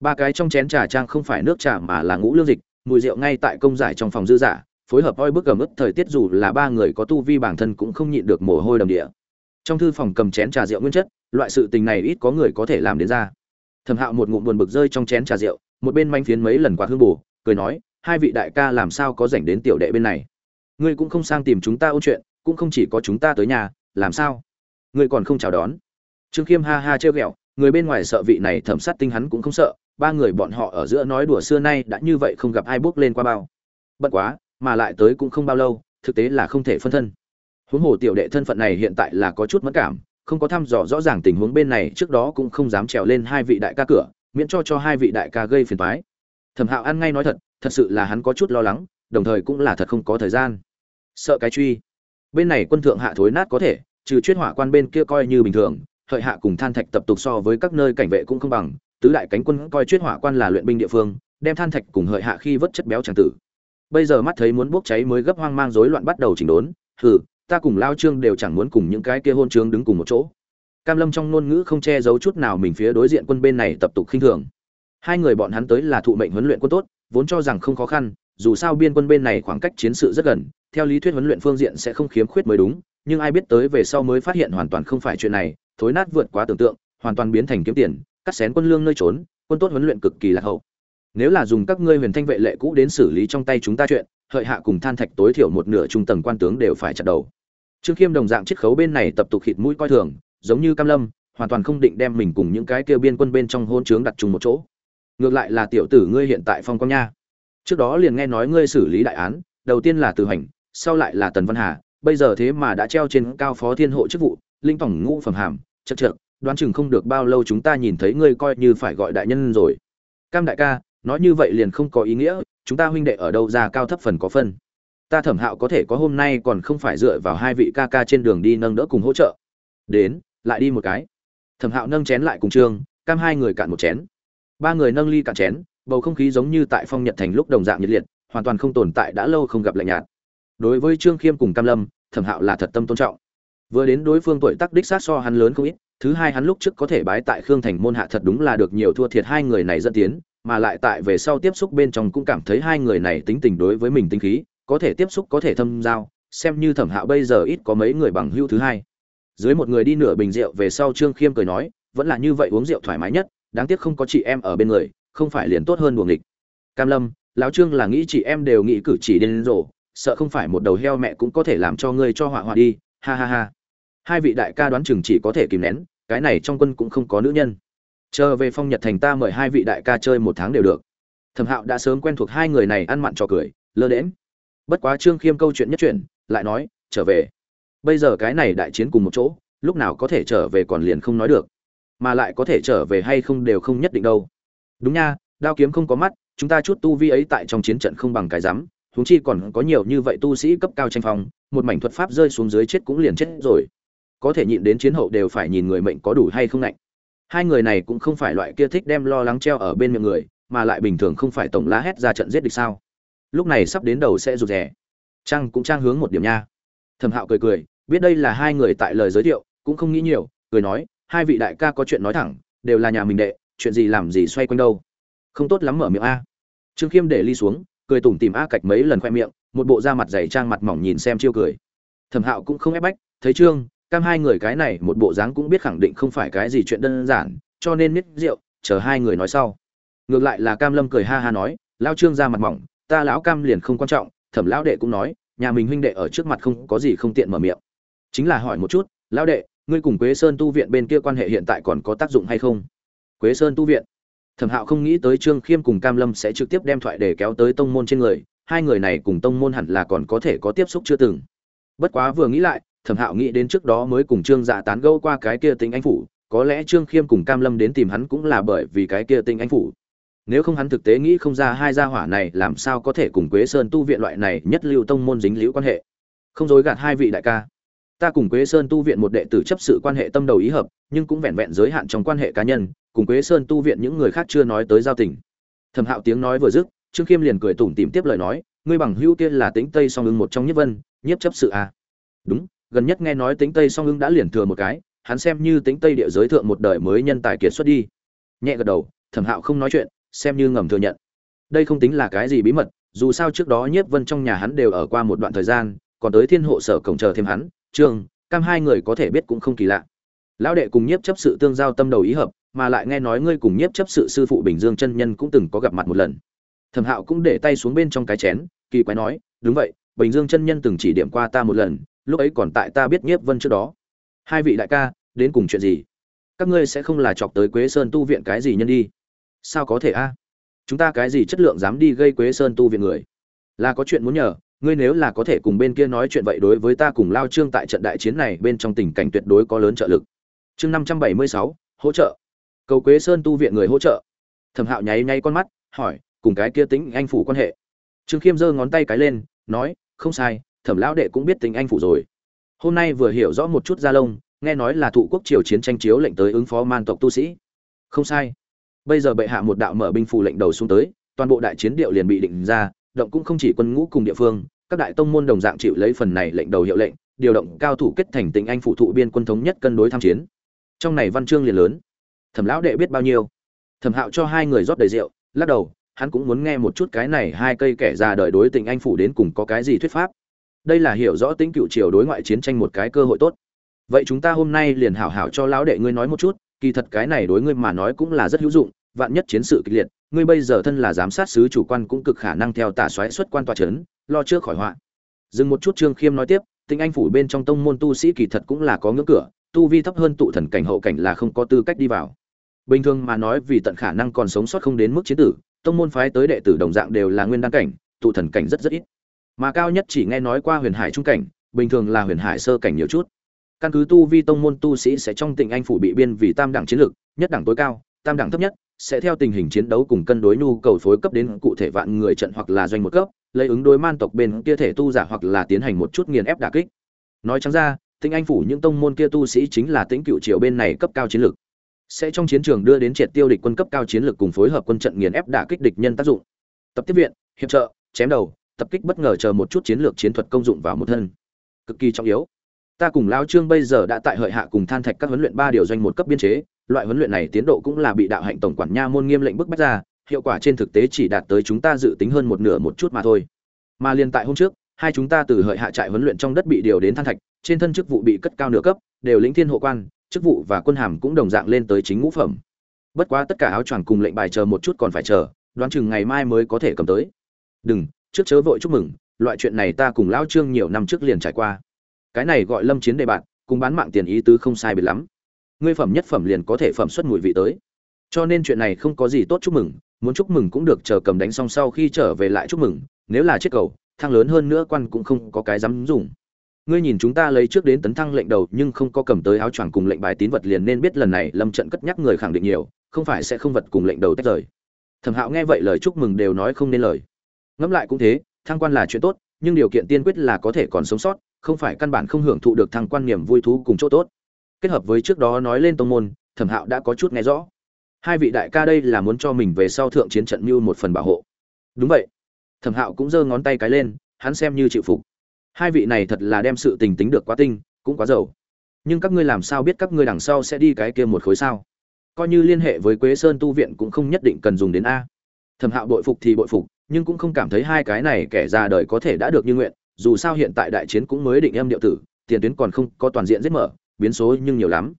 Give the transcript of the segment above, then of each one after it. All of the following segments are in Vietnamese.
ba cái trong chén trà trang không phải nước trà mà là ngũ lương dịch, mùi rượu ngay tại công giải trong phòng dư giả, phối hợp oi bức ẩm ức thời tiết dù là ba người có tu vi bản thân cũng không nhịn được mồ hôi đầm địa. Trong thư phòng cầm chén trà rượu nguyên chất, loại sự tình này ít có người có thể làm đến ra. Thẩm hạo một ngụm buồn bực rơi trong chén trà rượu, một bên manh phiến mấy lần qua hương bù, cười nói, hai vị đại ca làm sao có rảnh đến tiểu đệ bên này? Ngươi cũng không sang tìm chúng ta ôn chuyện, cũng không chỉ có chúng ta tới nhà, làm sao? Ngươi còn không chào đón. Trương khiêm ha ha trêu ghẹo, người bên ngoài sợ vị này thẩm sát tinh hắn cũng không sợ ba người bọn họ ở giữa nói đùa xưa nay đã như vậy không gặp ai bước lên qua bao. Bất quá, mà lại tới cũng không bao lâu, thực tế là không thể phân thân. Huống hồ tiểu đệ thân phận này hiện tại là có chút mất cảm, không có thăm dò rõ ràng tình huống bên này, trước đó cũng không dám trèo lên hai vị đại ca cửa, miễn cho cho hai vị đại ca gây phiền toái. Thẩm hạo ăn ngay nói thật thật sự là hắn có chút lo lắng, đồng thời cũng là thật không có thời gian. Sợ cái truy. Bên này quân thượng hạ thối nát có thể, trừ chuyên hỏa quan bên kia coi như bình thường, hợi hạ cùng than thạch tập tục so với các nơi cảnh vệ cũng không bằng tứ đại cánh quân coi chuyên hỏa quan là luyện binh địa phương, đem than thạch cùng hợi hạ khi vớt chất béo tràng tử. Bây giờ mắt thấy muốn bốc cháy mới gấp hoang mang rối loạn bắt đầu chỉnh đốn, hừ, ta cùng lao trương đều chẳng muốn cùng những cái kia hôn trướng đứng cùng một chỗ. Cam lâm trong ngôn ngữ không che giấu chút nào mình phía đối diện quân bên này tập tục khinh thường. Hai người bọn hắn tới là thụ mệnh huấn luyện quân tốt, vốn cho rằng không khó khăn, dù sao biên quân bên này khoảng cách chiến sự rất gần, theo lý thuyết huấn luyện phương diện sẽ không khiếm khuyết mới đúng, nhưng ai biết tới về sau mới phát hiện hoàn toàn không phải chuyện này, thối nát vượt quá tưởng tượng, hoàn toàn biến thành kiếm tiền cắt xén quân lương nơi trốn, quân tốt huấn luyện cực kỳ lạc hậu. Nếu là dùng các ngươi huyền thanh vệ lệ cũ đến xử lý trong tay chúng ta chuyện, hợi hạ cùng than thạch tối thiểu một nửa trung tầng quan tướng đều phải chặt đầu. Trương khiêm đồng dạng chiết khấu bên này tập tục khịt mũi coi thường, giống như cam lâm, hoàn toàn không định đem mình cùng những cái kêu biên quân bên trong hôn trướng đặt chung một chỗ. Ngược lại là tiểu tử ngươi hiện tại phong quang nha. Trước đó liền nghe nói ngươi xử lý đại án, đầu tiên là từ hành, sau lại là tần văn hà, bây giờ thế mà đã treo trên cao phó thiên hộ chức vụ, linh tổng ngũ phẩm hàm, chật trượt đoán chừng không được bao lâu chúng ta nhìn thấy ngươi coi như phải gọi đại nhân rồi. Cam đại ca, nói như vậy liền không có ý nghĩa, chúng ta huynh đệ ở đâu ra cao thấp phần có phân. Ta thẩm hạo có thể có hôm nay còn không phải dựa vào hai vị ca ca trên đường đi nâng đỡ cùng hỗ trợ. Đến, lại đi một cái. Thẩm hạo nâng chén lại cùng trương, cam hai người cạn một chén. Ba người nâng ly cạn chén, bầu không khí giống như tại phong nhật thành lúc đồng dạng nhiệt liệt, hoàn toàn không tồn tại đã lâu không gặp lạnh nhạt. Đối với trương khiêm cùng cam lâm, thẩm hạo là thật tâm tôn trọng. Vừa đến đối phương tuổi tác đích sát so hắn lớn không ít thứ hai hắn lúc trước có thể bái tại khương thành môn hạ thật đúng là được nhiều thua thiệt hai người này dẫn tiến, mà lại tại về sau tiếp xúc bên trong cũng cảm thấy hai người này tính tình đối với mình tính khí, có thể tiếp xúc có thể thâm giao, xem như thẩm hạo bây giờ ít có mấy người bằng hưu thứ hai. Dưới một người đi nửa bình rượu về sau trương khiêm cười nói, vẫn là như vậy uống rượu thoải mái nhất, đáng tiếc không có chị em ở bên người, không phải liền tốt hơn buồng địch cam lâm, lão trương là nghĩ chị em đều nghĩ cử chỉ điên rổ sợ không phải một đầu heo mẹ cũng có thể làm cho ngươi cho họa họa đi, ha ha ha hai vị đại ca đoán chừng chỉ có thể kìm nén, cái này trong quân cũng không có nữ nhân. Chờ về phong nhật thành ta mời hai vị đại ca chơi một tháng đều được. Thẩm hạo đã sớm quen thuộc hai người này ăn mặn trò cười, lơ đễm bất quá trương khiêm câu chuyện nhất chuyện lại nói, trở về. Bây giờ cái này đại chiến cùng một chỗ, lúc nào có thể trở về còn liền không nói được. Mà lại có thể trở về hay không đều không nhất định đâu. Đúng nha, đao kiếm không có mắt, chúng ta chút tu vi ấy tại trong chiến trận không bằng cái rắm, huống chi còn có nhiều như vậy tu sĩ cấp cao tranh phong, một mảnh thuật pháp rơi xuống dưới chết cũng liền chết rồi có thể nhịn đến chiến hậu đều phải nhìn người mệnh có đủ hay không lạnh. Hai người này cũng không phải loại kia thích đem lo lắng treo ở bên miệng người, mà lại bình thường không phải tổng lá hét ra trận giết địch sao. Lúc này sắp đến đầu sẽ rụt rè. Trang cũng trang hướng một điểm nha. Thẩm hạo cười cười, biết đây là hai người tại lời giới thiệu, cũng không nghĩ nhiều, cười nói, hai vị đại ca có chuyện nói thẳng, đều là nhà mình đệ, chuyện gì làm gì xoay quanh đâu. Không tốt lắm mở miệng a. Trương khiêm để ly xuống, cười tủm tìm a cạch mấy lần khoe miệng, một bộ da mặt dày trang mặt mỏng nhìn xem chiêu cười. Thẩm hạo cũng không ép bách, thấy trương cam hai người cái này một bộ dáng cũng biết khẳng định không phải cái gì chuyện đơn giản, cho nên nít rượu, chờ hai người nói sau. Ngược lại là cam lâm cười ha ha nói lao trương ra mặt mỏng, ta lão cam liền không quan trọng. Thẩm lão đệ cũng nói, nhà mình huynh đệ ở trước mặt không có gì không tiện mở miệng. Chính là hỏi một chút, lão đệ, ngươi cùng quế sơn tu viện bên kia quan hệ hiện tại còn có tác dụng hay không? Quế sơn tu viện? Thẩm hạo không nghĩ tới trương khiêm cùng cam lâm sẽ trực tiếp đem thoại để kéo tới tông môn trên người, hai người này cùng tông môn hẳn là còn có thể có tiếp xúc chưa từng. Bất quá vừa nghĩ lại thẩm hạo nghĩ đến trước đó mới cùng trương dạ tán gẫu qua cái kia tính anh phủ, có lẽ trương khiêm cùng cam lâm đến tìm hắn cũng là bởi vì cái kia tinh anh phủ. Nếu không hắn thực tế nghĩ không ra hai gia hỏa này làm sao có thể cùng quế sơn tu viện loại này nhất lưu tông môn dính liễu quan hệ. Không dối gạt hai vị đại ca. Ta cùng quế sơn tu viện một đệ tử chấp sự quan hệ tâm đầu ý hợp, nhưng cũng vẹn vẹn giới hạn trong quan hệ cá nhân, cùng quế sơn tu viện những người khác chưa nói tới giao tình. Thẩm hạo tiếng nói vừa dứt, trương khiêm liền cười tủm tìm tiếp lời nói, ngươi bằng hữu tiên là tính tây song ưng một trong nhất vân nhiếp chấp sự à. đúng gần nhất nghe nói tính tây song ưng đã liền thừa một cái, hắn xem như tính tây địa giới thượng một đời mới nhân tài kiệt xuất đi. Nhẹ gật đầu, thẩm hạo không nói chuyện, xem như ngầm thừa nhận. Đây không tính là cái gì bí mật, dù sao trước đó nhiếp vân trong nhà hắn đều ở qua một đoạn thời gian, còn tới thiên hộ sở cổng chờ thêm hắn, trương, cam hai người có thể biết cũng không kỳ lạ. Lão đệ cùng nhiếp chấp sự tương giao tâm đầu ý hợp, mà lại nghe nói ngươi cùng nhiếp chấp sự sư phụ bình dương chân nhân cũng từng có gặp mặt một lần. Thẩm hạo cũng để tay xuống bên trong cái chén, kỳ quái nói, đúng vậy, bình dương chân nhân từng chỉ điểm qua ta một lần lúc ấy còn tại ta biết nhiếp vân trước đó. Hai vị đại ca, đến cùng chuyện gì? Các ngươi sẽ không là chọc tới quế sơn tu viện cái gì nhân đi? Sao có thể a? Chúng ta cái gì chất lượng dám đi gây quế sơn tu viện người? Là có chuyện muốn nhờ, ngươi nếu là có thể cùng bên kia nói chuyện vậy đối với ta cùng lao trương tại trận đại chiến này bên trong tình cảnh tuyệt đối có lớn trợ lực. Chương năm trăm bảy mươi sáu, hỗ trợ. Cầu quế sơn tu viện người hỗ trợ. Thẩm hạo nháy nháy con mắt, hỏi, cùng cái kia tính anh phủ quan hệ. Trương khiêm giơ ngón tay cái lên, nói, không sai thẩm lão đệ cũng biết tính anh phủ rồi. Hôm nay vừa hiểu rõ một chút gia lông nghe nói là thụ quốc triều chiến tranh chiếu lệnh tới ứng phó man tộc tu sĩ. Không sai. Bây giờ bệ hạ một đạo mở binh phủ lệnh đầu xuống tới, toàn bộ đại chiến điệu liền bị định ra, động cũng không chỉ quân ngũ cùng địa phương, các đại tông môn đồng dạng chịu lấy phần này lệnh đầu hiệu lệnh, điều động cao thủ kết thành tình anh phụ thụ biên quân thống nhất cân đối tham chiến. Trong này văn chương liền lớn. Thẩm lão đệ biết bao nhiêu? Thẩm hạo cho hai người rót đầy rượu, lắc đầu, hắn cũng muốn nghe một chút cái này hai cây kẻ già đời đối tình anh phủ đến cùng có cái gì thuyết pháp đây là hiểu rõ tính cựu triều đối ngoại chiến tranh một cái cơ hội tốt. Vậy chúng ta hôm nay liền hảo hảo cho lão đệ ngươi nói một chút, kỳ thật cái này đối ngươi mà nói cũng là rất hữu dụng, vạn nhất chiến sự kịch liệt, ngươi bây giờ thân là giám sát sứ chủ quan cũng cực khả năng theo tả xoáy xuất quan tòa trấn, lo trước khỏi họa. Dừng một chút trương khiêm nói tiếp tinh anh phủ bên trong tông môn tu sĩ kỳ thật cũng là có ngưỡng cửa, tu vi thấp hơn tụ thần cảnh hậu cảnh là không có tư cách đi vào. Bình thường mà nói vì tận khả năng còn sống sót không đến mức chiến tử, tông môn phái tới đệ tử đồng dạng đều là nguyên đăng cảnh, tụ thần cảnh rất rất ít mà cao nhất chỉ nghe nói qua huyền hải trung cảnh, bình thường là huyền hải sơ cảnh nhiều chút. Căn cứ tu vi tông môn tu sĩ sẽ trong tình anh phủ bị biên vì tam đẳng chiến lược, nhất đẳng tối cao, tam đẳng thấp nhất, sẽ theo tình hình chiến đấu cùng cân đối nhu cầu phối cấp đến cụ thể vạn người trận hoặc là doanh một cấp, lấy ứng đối man tộc bên kia thể tu giả hoặc là tiến hành một chút nghiền ép đả kích. Nói trắng ra tinh anh phủ những tông môn kia tu sĩ chính là tính cựu triều bên này cấp cao chiến lược. Sẽ trong chiến trường đưa đến triệt tiêu địch quân cấp cao chiến lược cùng phối hợp quân trận nghiền ép đả kích địch nhân tác dụng. Tập tiếp viện, hiệp trợ, chém đầu tập kích bất ngờ chờ một chút chiến lược chiến thuật công dụng vào một thân. Cực kỳ trọng yếu. Ta cùng lao trương bây giờ đã tại hợi hạ cùng than thạch các huấn luyện ba điều doanh một cấp biên chế, loại huấn luyện này tiến độ cũng là bị đạo hạnh tổng quản nha môn nghiêm lệnh bức bách ra, hiệu quả trên thực tế chỉ đạt tới chúng ta dự tính hơn một nửa một chút mà thôi. Mà liền tại hôm trước, hai chúng ta từ hợi hạ trại huấn luyện trong đất bị điều đến than thạch, trên thân chức vụ bị cất cao nửa cấp, đều lĩnh thiên hộ quan, chức vụ và quân hàm cũng đồng dạng lên tới chính ngũ phẩm. Bất quá tất cả áo choàng cùng lệnh bài chờ một chút còn phải chờ, đoán chừng ngày mai mới có thể cầm tới. Đừng trước chớ vội chúc mừng, loại chuyện này ta cùng lão trương nhiều năm trước liền trải qua. Cái này gọi lâm chiến đề bạn, cùng bán mạng tiền ý tứ không sai biệt lắm. Ngươi phẩm nhất phẩm liền có thể phẩm xuất mùi vị tới. Cho nên chuyện này không có gì tốt chúc mừng, muốn chúc mừng cũng được chờ cầm đánh xong sau khi trở về lại chúc mừng, nếu là chiếc cầu thăng lớn hơn nữa quan cũng không có cái dám dùng. Ngươi nhìn chúng ta lấy trước đến tấn thăng lệnh đầu nhưng không có cầm tới áo choàng cùng lệnh bài tín vật liền nên biết lần này lâm trận cất nhắc người khẳng định nhiều, không phải sẽ không vật cùng lệnh đầu tách rời. Thẩm hạo nghe vậy lời chúc mừng đều nói không nên lời ngẫm lại cũng thế, thăng quan là chuyện tốt, nhưng điều kiện tiên quyết là có thể còn sống sót, không phải căn bản không hưởng thụ được thăng quan niềm vui thú cùng chỗ tốt. Kết hợp với trước đó nói lên tông môn, thẩm hạo đã có chút nghe rõ. Hai vị đại ca đây là muốn cho mình về sau thượng chiến trận mưu một phần bảo hộ. Đúng vậy. Thẩm hạo cũng giơ ngón tay cái lên, hắn xem như chịu phục. Hai vị này thật là đem sự tình tính được quá tinh, cũng quá giàu. Nhưng các ngươi làm sao biết các ngươi đằng sau sẽ đi cái kia một khối sao? Coi như liên hệ với quế sơn tu viện cũng không nhất định cần dùng đến a. Thẩm hạo bội phục thì bội phục nhưng cũng không cảm thấy hai cái này kẻ ra đời có thể đã được như nguyện, dù sao hiện tại đại chiến cũng mới định âm điệu tử, tiền tuyến còn không có toàn diện giết mở, biến số nhưng nhiều lắm.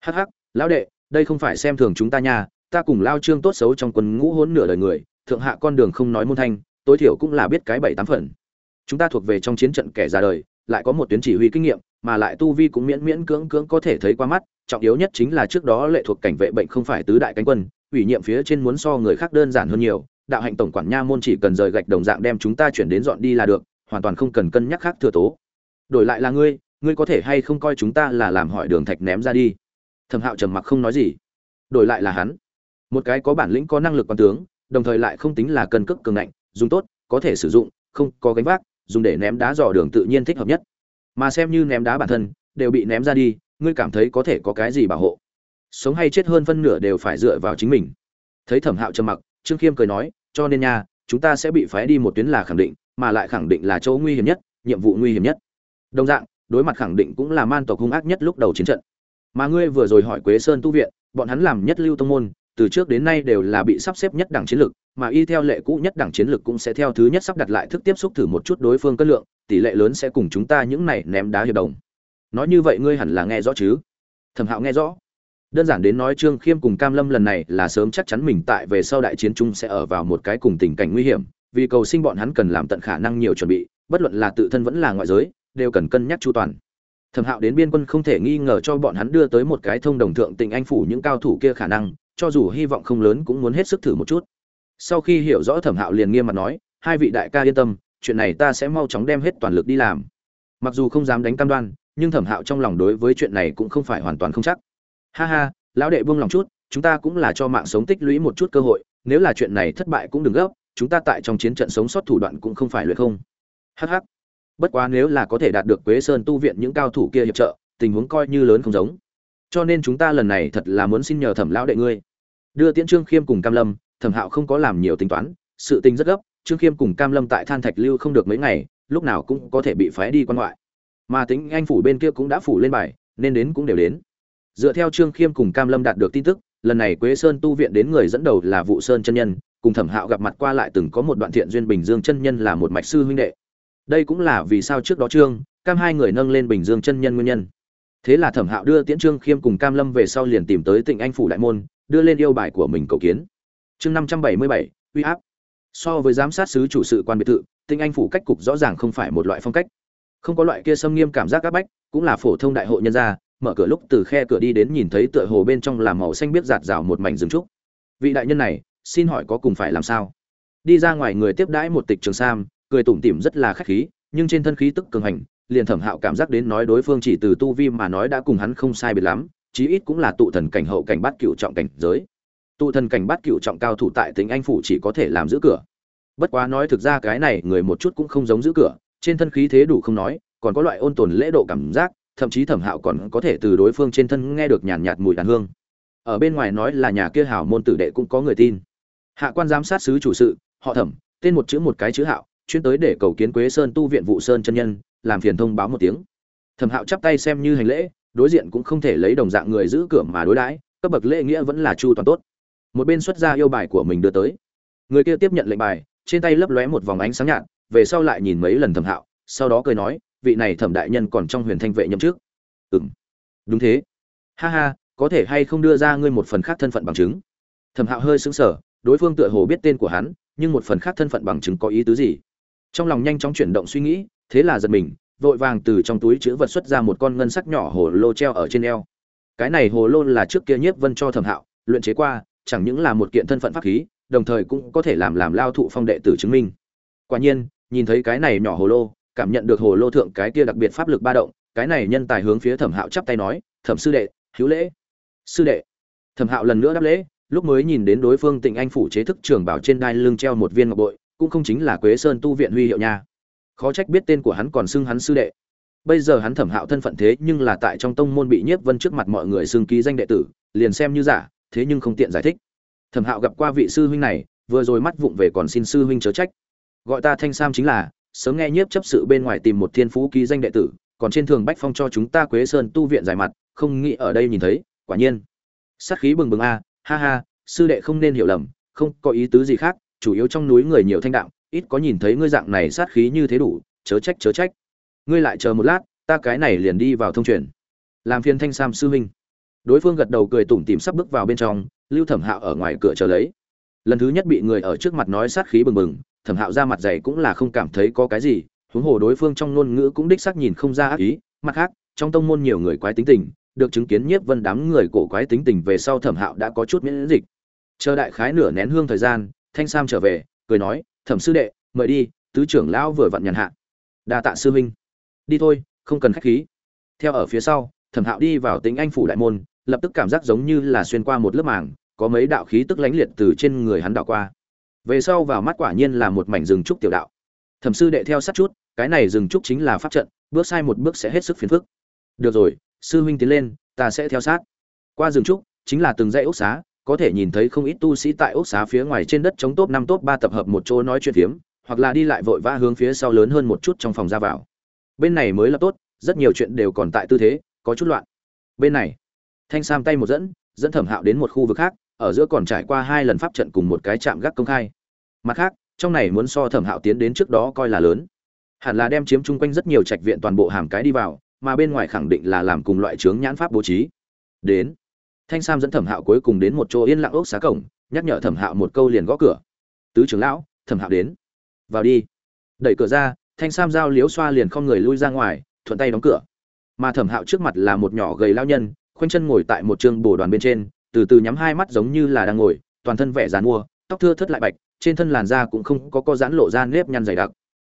Hắc hắc, lão đệ, đây không phải xem thường chúng ta nha, ta cùng lao trương tốt xấu trong quân ngũ hỗn nửa đời người, thượng hạ con đường không nói môn thanh, tối thiểu cũng là biết cái bảy tám phần. Chúng ta thuộc về trong chiến trận kẻ ra đời, lại có một tuyến chỉ huy kinh nghiệm, mà lại tu vi cũng miễn miễn cưỡng cưỡng có thể thấy qua mắt, trọng yếu nhất chính là trước đó lệ thuộc cảnh vệ bệnh không phải tứ đại cánh quân, ủy nhiệm phía trên muốn so người khác đơn giản hơn nhiều đạo hạnh tổng quản nha môn chỉ cần rời gạch đồng dạng đem chúng ta chuyển đến dọn đi là được, hoàn toàn không cần cân nhắc khác thừa tố. Đổi lại là ngươi ngươi có thể hay không coi chúng ta là làm hỏi đường thạch ném ra đi. Thẩm hạo trầm mặc không nói gì. Đổi lại là hắn. Một cái có bản lĩnh có năng lực quan tướng, đồng thời lại không tính là cân cước cường ngạnh, dùng tốt, có thể sử dụng, không có gánh vác, dùng để ném đá dò đường tự nhiên thích hợp nhất. Mà xem như ném đá bản thân, đều bị ném ra đi, ngươi cảm thấy có thể có cái gì bảo hộ? Sống hay chết hơn phân nửa đều phải dựa vào chính mình. Thấy thẩm hạo trầm mặc trương khiêm cười nói, cho nên nha, chúng ta sẽ bị phái đi một tuyến là khẳng định, mà lại khẳng định là chỗ nguy hiểm nhất, nhiệm vụ nguy hiểm nhất. Đồng dạng, đối mặt khẳng định cũng là man tộc hung ác nhất lúc đầu chiến trận. Mà ngươi vừa rồi hỏi quế sơn tu viện, bọn hắn làm nhất lưu tông môn, từ trước đến nay đều là bị sắp xếp nhất đẳng chiến lược, mà y theo lệ cũ nhất đẳng chiến lược cũng sẽ theo thứ nhất sắp đặt lại thức tiếp xúc thử một chút đối phương cân lượng, tỷ lệ lớn sẽ cùng chúng ta những này ném đá hiệp đồng. Nói như vậy ngươi hẳn là nghe rõ chứ? Thẩm hạo nghe rõ đơn giản đến nói trương khiêm cùng cam lâm lần này là sớm chắc chắn mình tại về sau đại chiến chung sẽ ở vào một cái cùng tình cảnh nguy hiểm, vì cầu sinh bọn hắn cần làm tận khả năng nhiều chuẩn bị, bất luận là tự thân vẫn là ngoại giới, đều cần cân nhắc chu toàn. Thẩm hạo đến biên quân không thể nghi ngờ cho bọn hắn đưa tới một cái thông đồng thượng tình anh phủ những cao thủ kia khả năng, cho dù hy vọng không lớn cũng muốn hết sức thử một chút. Sau khi hiểu rõ thẩm hạo liền nghiêm mặt nói, hai vị đại ca yên tâm, chuyện này ta sẽ mau chóng đem hết toàn lực đi làm. Mặc dù không dám đánh cam đoan, nhưng thẩm hạo trong lòng đối với chuyện này cũng không phải hoàn toàn không chắc ha ha, lão đệ buông lòng chút, chúng ta cũng là cho mạng sống tích lũy một chút cơ hội, nếu là chuyện này thất bại cũng đừng gấp, chúng ta tại trong chiến trận sống sót thủ đoạn cũng không phải luyện không. Hh bất quá nếu là có thể đạt được quế sơn tu viện những cao thủ kia hiệp trợ, tình huống coi như lớn không giống. Cho nên chúng ta lần này thật là muốn xin nhờ thẩm lão đệ ngươi. Đưa tiễn trương khiêm cùng cam lâm, thẩm hạo không có làm nhiều tính toán, sự tình rất gấp, trương khiêm cùng cam lâm tại than thạch lưu không được mấy ngày, lúc nào cũng có thể bị phái đi quan ngoại. Mà tính anh phủ bên kia cũng đã phủ lên bài, nên đến cũng đều đến dựa theo trương khiêm cùng cam lâm đạt được tin tức, lần này quế sơn tu viện đến người dẫn đầu là vụ sơn chân nhân, cùng thẩm hạo gặp mặt qua lại từng có một đoạn thiện duyên bình dương chân nhân là một mạch sư huynh đệ. Đây cũng là vì sao trước đó trương, cam hai người nâng lên bình dương chân nhân nguyên nhân. Thế là thẩm hạo đưa tiễn trương khiêm cùng cam lâm về sau liền tìm tới tỉnh anh phủ đại môn, đưa lên yêu bài của mình cầu kiến. Chương năm trăm bảy mươi bảy, uy áp. So với giám sát sứ chủ sự quan biệt thự tinh anh phủ cách cục rõ ràng không phải một loại phong cách. Không có loại kia xâm nghiêm cảm giác áp bách, cũng là phổ thông đại hội nhân gia mở cửa lúc từ khe cửa đi đến nhìn thấy tựa hồ bên trong là màu xanh biết giạt rào một mảnh rừng trúc. Vị đại nhân này, xin hỏi có cùng phải làm sao? Đi ra ngoài người tiếp đãi một tịch trường sam, cười tủm tỉm rất là khách khí, nhưng trên thân khí tức cường hành, liền thẩm hạo cảm giác đến nói đối phương chỉ từ tu vi mà nói đã cùng hắn không sai biệt lắm, chí ít cũng là tụ thần cảnh hậu cảnh bát cựu trọng cảnh giới. Tụ thần cảnh bát cựu trọng cao thủ tại tỉnh anh phủ chỉ có thể làm giữ cửa. Bất quá nói thực ra cái này người một chút cũng không giống giữ cửa, trên thân khí thế đủ không nói, còn có loại ôn tồn lễ độ cảm giác thậm chí thẩm hạo còn có thể từ đối phương trên thân nghe được nhàn nhạt mùi đàn hương. Ở bên ngoài nói là nhà kia hảo môn tử đệ cũng có người tin. Hạ quan giám sát sứ chủ sự, họ thẩm, tên một chữ một cái chữ hạo, chuyên tới để cầu kiến quế sơn tu viện vụ sơn chân nhân, làm phiền thông báo một tiếng. Thẩm hạo chắp tay xem như hành lễ, đối diện cũng không thể lấy đồng dạng người giữ cửa mà đối đãi, cấp bậc lễ nghĩa vẫn là chu toàn tốt. Một bên xuất ra yêu bài của mình đưa tới. Người kia tiếp nhận lệnh bài, trên tay lấp lóe một vòng ánh sáng nhạt, về sau lại nhìn mấy lần thẩm hạo, sau đó cười nói vị này thẩm đại nhân còn trong huyền thanh vệ nhậm trước ừm. Đúng thế. Ha ha, có thể hay không đưa ra ngươi một phần khác thân phận bằng chứng? Thẩm hạo hơi sững sờ, đối phương tựa hồ biết tên của hắn, nhưng một phần khác thân phận bằng chứng có ý tứ gì? Trong lòng nhanh chóng chuyển động suy nghĩ, thế là giật mình, vội vàng từ trong túi chữ vật xuất ra một con ngân sắc nhỏ hồ lô treo ở trên eo. Cái này hồ lô là trước kia nhiếp vân cho thẩm hạo, luyện chế qua, chẳng những là một kiện thân phận pháp khí, đồng thời cũng có thể làm làm lao thụ phong đệ tử chứng minh. Quả nhiên, nhìn thấy cái này nhỏ hồ lô cảm nhận được hồ lô thượng cái kia đặc biệt pháp lực ba động, cái này nhân tài hướng phía thẩm hạo chắp tay nói, thẩm sư đệ, hữu lễ. Sư đệ. Thẩm hạo lần nữa đáp lễ, lúc mới nhìn đến đối phương tịnh anh phủ chế thức trường bảo trên đai lưng treo một viên ngọc bội, cũng không chính là quế sơn tu viện huy hiệu nha. Khó trách biết tên của hắn còn xưng hắn sư đệ. Bây giờ hắn thẩm hạo thân phận thế nhưng là tại trong tông môn bị nhiếp vân trước mặt mọi người xưng ký danh đệ tử, liền xem như giả, thế nhưng không tiện giải thích. Thẩm hạo gặp qua vị sư huynh này, vừa rồi mắt vụng về còn xin sư huynh chớ trách. Gọi ta thanh sam chính là sớm nghe nhiếp chấp sự bên ngoài tìm một thiên phú ký danh đệ tử, còn trên thường bách phong cho chúng ta quế sơn tu viện dài mặt, không nghĩ ở đây nhìn thấy, quả nhiên. Sát khí bừng bừng a, ha ha, sư đệ không nên hiểu lầm, không có ý tứ gì khác, chủ yếu trong núi người nhiều thanh đạo ít có nhìn thấy ngươi dạng này sát khí như thế đủ, chớ trách chớ trách. Ngươi lại chờ một lát, ta cái này liền đi vào thông truyền. Làm phiền thanh sam sư huynh. Đối phương gật đầu cười tủm tỉm sắp bước vào bên trong, lưu thẩm hạo ở ngoài cửa chờ lấy. Lần thứ nhất bị người ở trước mặt nói sát khí bừng bừng thẩm hạo ra mặt dày cũng là không cảm thấy có cái gì, huống hồ đối phương trong ngôn ngữ cũng đích xác nhìn không ra ác ý. Mặt khác, trong tông môn nhiều người quái tính tình, được chứng kiến nhiếp vân đám người cổ quái tính tình về sau thẩm hạo đã có chút miễn dịch. Chờ đại khái nửa nén hương thời gian, thanh sam trở về, cười nói, thẩm sư đệ, mời đi, tứ trưởng lão vừa vặn nhàn hạ. Đa tạ sư huynh. Đi thôi, không cần khách khí. Theo ở phía sau, thẩm hạo đi vào tính anh phủ đại môn, lập tức cảm giác giống như là xuyên qua một lớp màng, có mấy đạo khí tức lánh liệt từ trên người hắn đạo qua về sau vào mắt quả nhiên là một mảnh rừng trúc tiểu đạo. Thẩm sư đệ theo sát chút, cái này rừng trúc chính là pháp trận, bước sai một bước sẽ hết sức phiền phức. Được rồi, sư huynh tiến lên, ta sẽ theo sát. Qua rừng trúc, chính là từng dãy ốc xá, có thể nhìn thấy không ít tu sĩ tại ốc xá phía ngoài trên đất chống top năm top ba tập hợp một chỗ nói chuyện phiếm, hoặc là đi lại vội vã hướng phía sau lớn hơn một chút trong phòng ra vào. Bên này mới là tốt, rất nhiều chuyện đều còn tại tư thế, có chút loạn. Bên này, thanh sam tay một dẫn dẫn thẩm hạo đến một khu vực khác ở giữa còn trải qua hai lần pháp trận cùng một cái chạm gác công khai. Mặt khác, trong này muốn so thẩm hạo tiến đến trước đó coi là lớn. Hẳn là đem chiếm chung quanh rất nhiều trạch viện toàn bộ hàm cái đi vào, mà bên ngoài khẳng định là làm cùng loại trướng nhãn pháp bố trí. Đến, thanh sam dẫn thẩm hạo cuối cùng đến một chỗ yên lặng ốc xá cổng, nhắc nhở thẩm hạo một câu liền gõ cửa. Tứ trưởng lão, thẩm hạo đến. Vào đi. Đẩy cửa ra, thanh sam giao liếu xoa liền không người lui ra ngoài, thuận tay đóng cửa. Mà thẩm hạo trước mặt là một nhỏ gầy lao nhân, khoanh chân ngồi tại một trường bồ đoàn bên trên từ từ nhắm hai mắt giống như là đang ngồi, toàn thân vẻ dàn mua, tóc thưa thất lại bạch, trên thân làn da cũng không có có giãn lộ ra nếp nhăn dày đặc.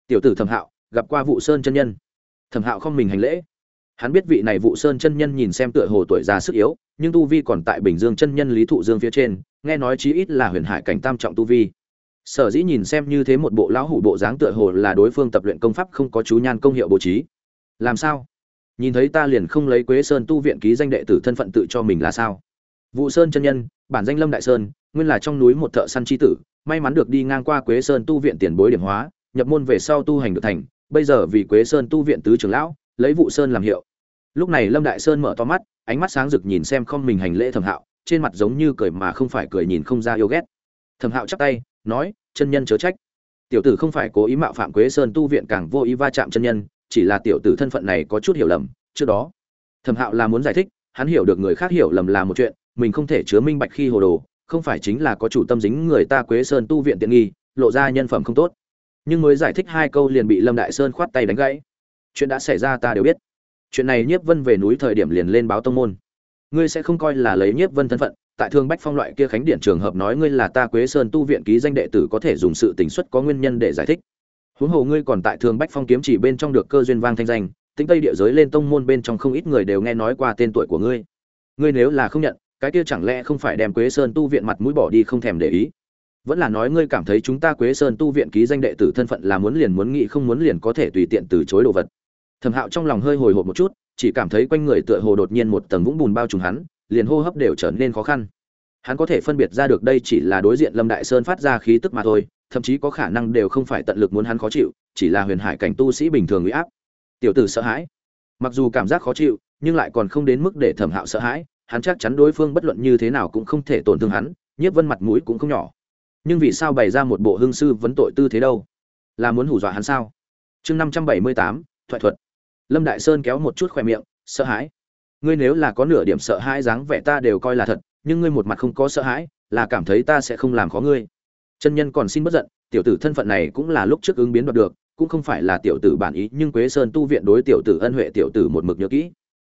Tiểu tử thẩm hạo, gặp qua vụ sơn chân nhân. Thẩm hạo không mình hành lễ. Hắn biết vị này vụ sơn chân nhân nhìn xem tựa hồ tuổi già sức yếu, nhưng tu vi còn tại bình dương chân nhân lý thụ dương phía trên, nghe nói chí ít là huyền hải cảnh tam trọng tu vi. Sở dĩ nhìn xem như thế một bộ lão hủ bộ dáng tựa hồ là đối phương tập luyện công pháp không có chú nhan công hiệu bố trí. Làm sao? Nhìn thấy ta liền không lấy quế sơn tu viện ký danh đệ tử thân phận tự cho mình là sao? Vụ sơn chân nhân, bản danh lâm đại sơn, nguyên là trong núi một thợ săn chi tử, may mắn được đi ngang qua quế sơn tu viện tiền bối điểm hóa, nhập môn về sau tu hành được thành. Bây giờ vì quế sơn tu viện tứ trưởng lão, lấy vụ sơn làm hiệu. Lúc này lâm đại sơn mở to mắt, ánh mắt sáng rực nhìn xem không mình hành lễ thẩm hạo, trên mặt giống như cười mà không phải cười nhìn không ra yêu ghét. Thẩm hạo chắp tay, nói, chân nhân chớ trách. Tiểu tử không phải cố ý mạo phạm quế sơn tu viện càng vô ý va chạm chân nhân, chỉ là tiểu tử thân phận này có chút hiểu lầm, trước đó. Thẩm hạo là muốn giải thích, hắn hiểu được người khác hiểu lầm là một chuyện mình không thể chứa minh bạch khi hồ đồ, không phải chính là có chủ tâm dính người ta quế sơn tu viện tiện nghi, lộ ra nhân phẩm không tốt. Nhưng mới giải thích hai câu liền bị lâm đại sơn khoát tay đánh gãy. Chuyện đã xảy ra ta đều biết. Chuyện này nhiếp vân về núi thời điểm liền lên báo tông môn. Ngươi sẽ không coi là lấy nhiếp vân thân phận, tại thương bách phong loại kia khánh điện trường hợp nói ngươi là ta quế sơn tu viện ký danh đệ tử có thể dùng sự tình xuất có nguyên nhân để giải thích. Huống hồ ngươi còn tại thương bách phong kiếm chỉ bên trong được cơ duyên vang thanh danh, tính tây địa giới lên tông môn bên trong không ít người đều nghe nói qua tên tuổi của ngươi. Ngươi nếu là không nhận cái kia chẳng lẽ không phải đem quế sơn tu viện mặt mũi bỏ đi không thèm để ý? Vẫn là nói ngươi cảm thấy chúng ta quế sơn tu viện ký danh đệ tử thân phận là muốn liền muốn nghĩ không muốn liền có thể tùy tiện từ chối đồ vật. Thẩm hạo trong lòng hơi hồi hộp một chút, chỉ cảm thấy quanh người tựa hồ đột nhiên một tầng vũng bùn bao trùm hắn, liền hô hấp đều trở nên khó khăn. Hắn có thể phân biệt ra được đây chỉ là đối diện lâm đại sơn phát ra khí tức mà thôi, thậm chí có khả năng đều không phải tận lực muốn hắn khó chịu, chỉ là huyền hải cảnh tu sĩ bình thường uy áp. Tiểu tử sợ hãi. Mặc dù cảm giác khó chịu, nhưng lại còn không đến mức để thẩm hạo sợ hãi hắn chắc chắn đối phương bất luận như thế nào cũng không thể tổn thương hắn, nhiếp vân mặt mũi cũng không nhỏ. Nhưng vì sao bày ra một bộ hương sư vấn tội tư thế đâu? Là muốn hủ dọa hắn sao? Chương năm trăm bảy mươi tám, thoại thuật. Lâm đại sơn kéo một chút khoe miệng, sợ hãi. Ngươi nếu là có nửa điểm sợ hãi dáng vẻ ta đều coi là thật, nhưng ngươi một mặt không có sợ hãi, là cảm thấy ta sẽ không làm khó ngươi. Chân nhân còn xin bất giận, tiểu tử thân phận này cũng là lúc trước ứng biến đoạt được, cũng không phải là tiểu tử bản ý, nhưng quế sơn tu viện đối tiểu tử ân huệ tiểu tử một mực nhớ kỹ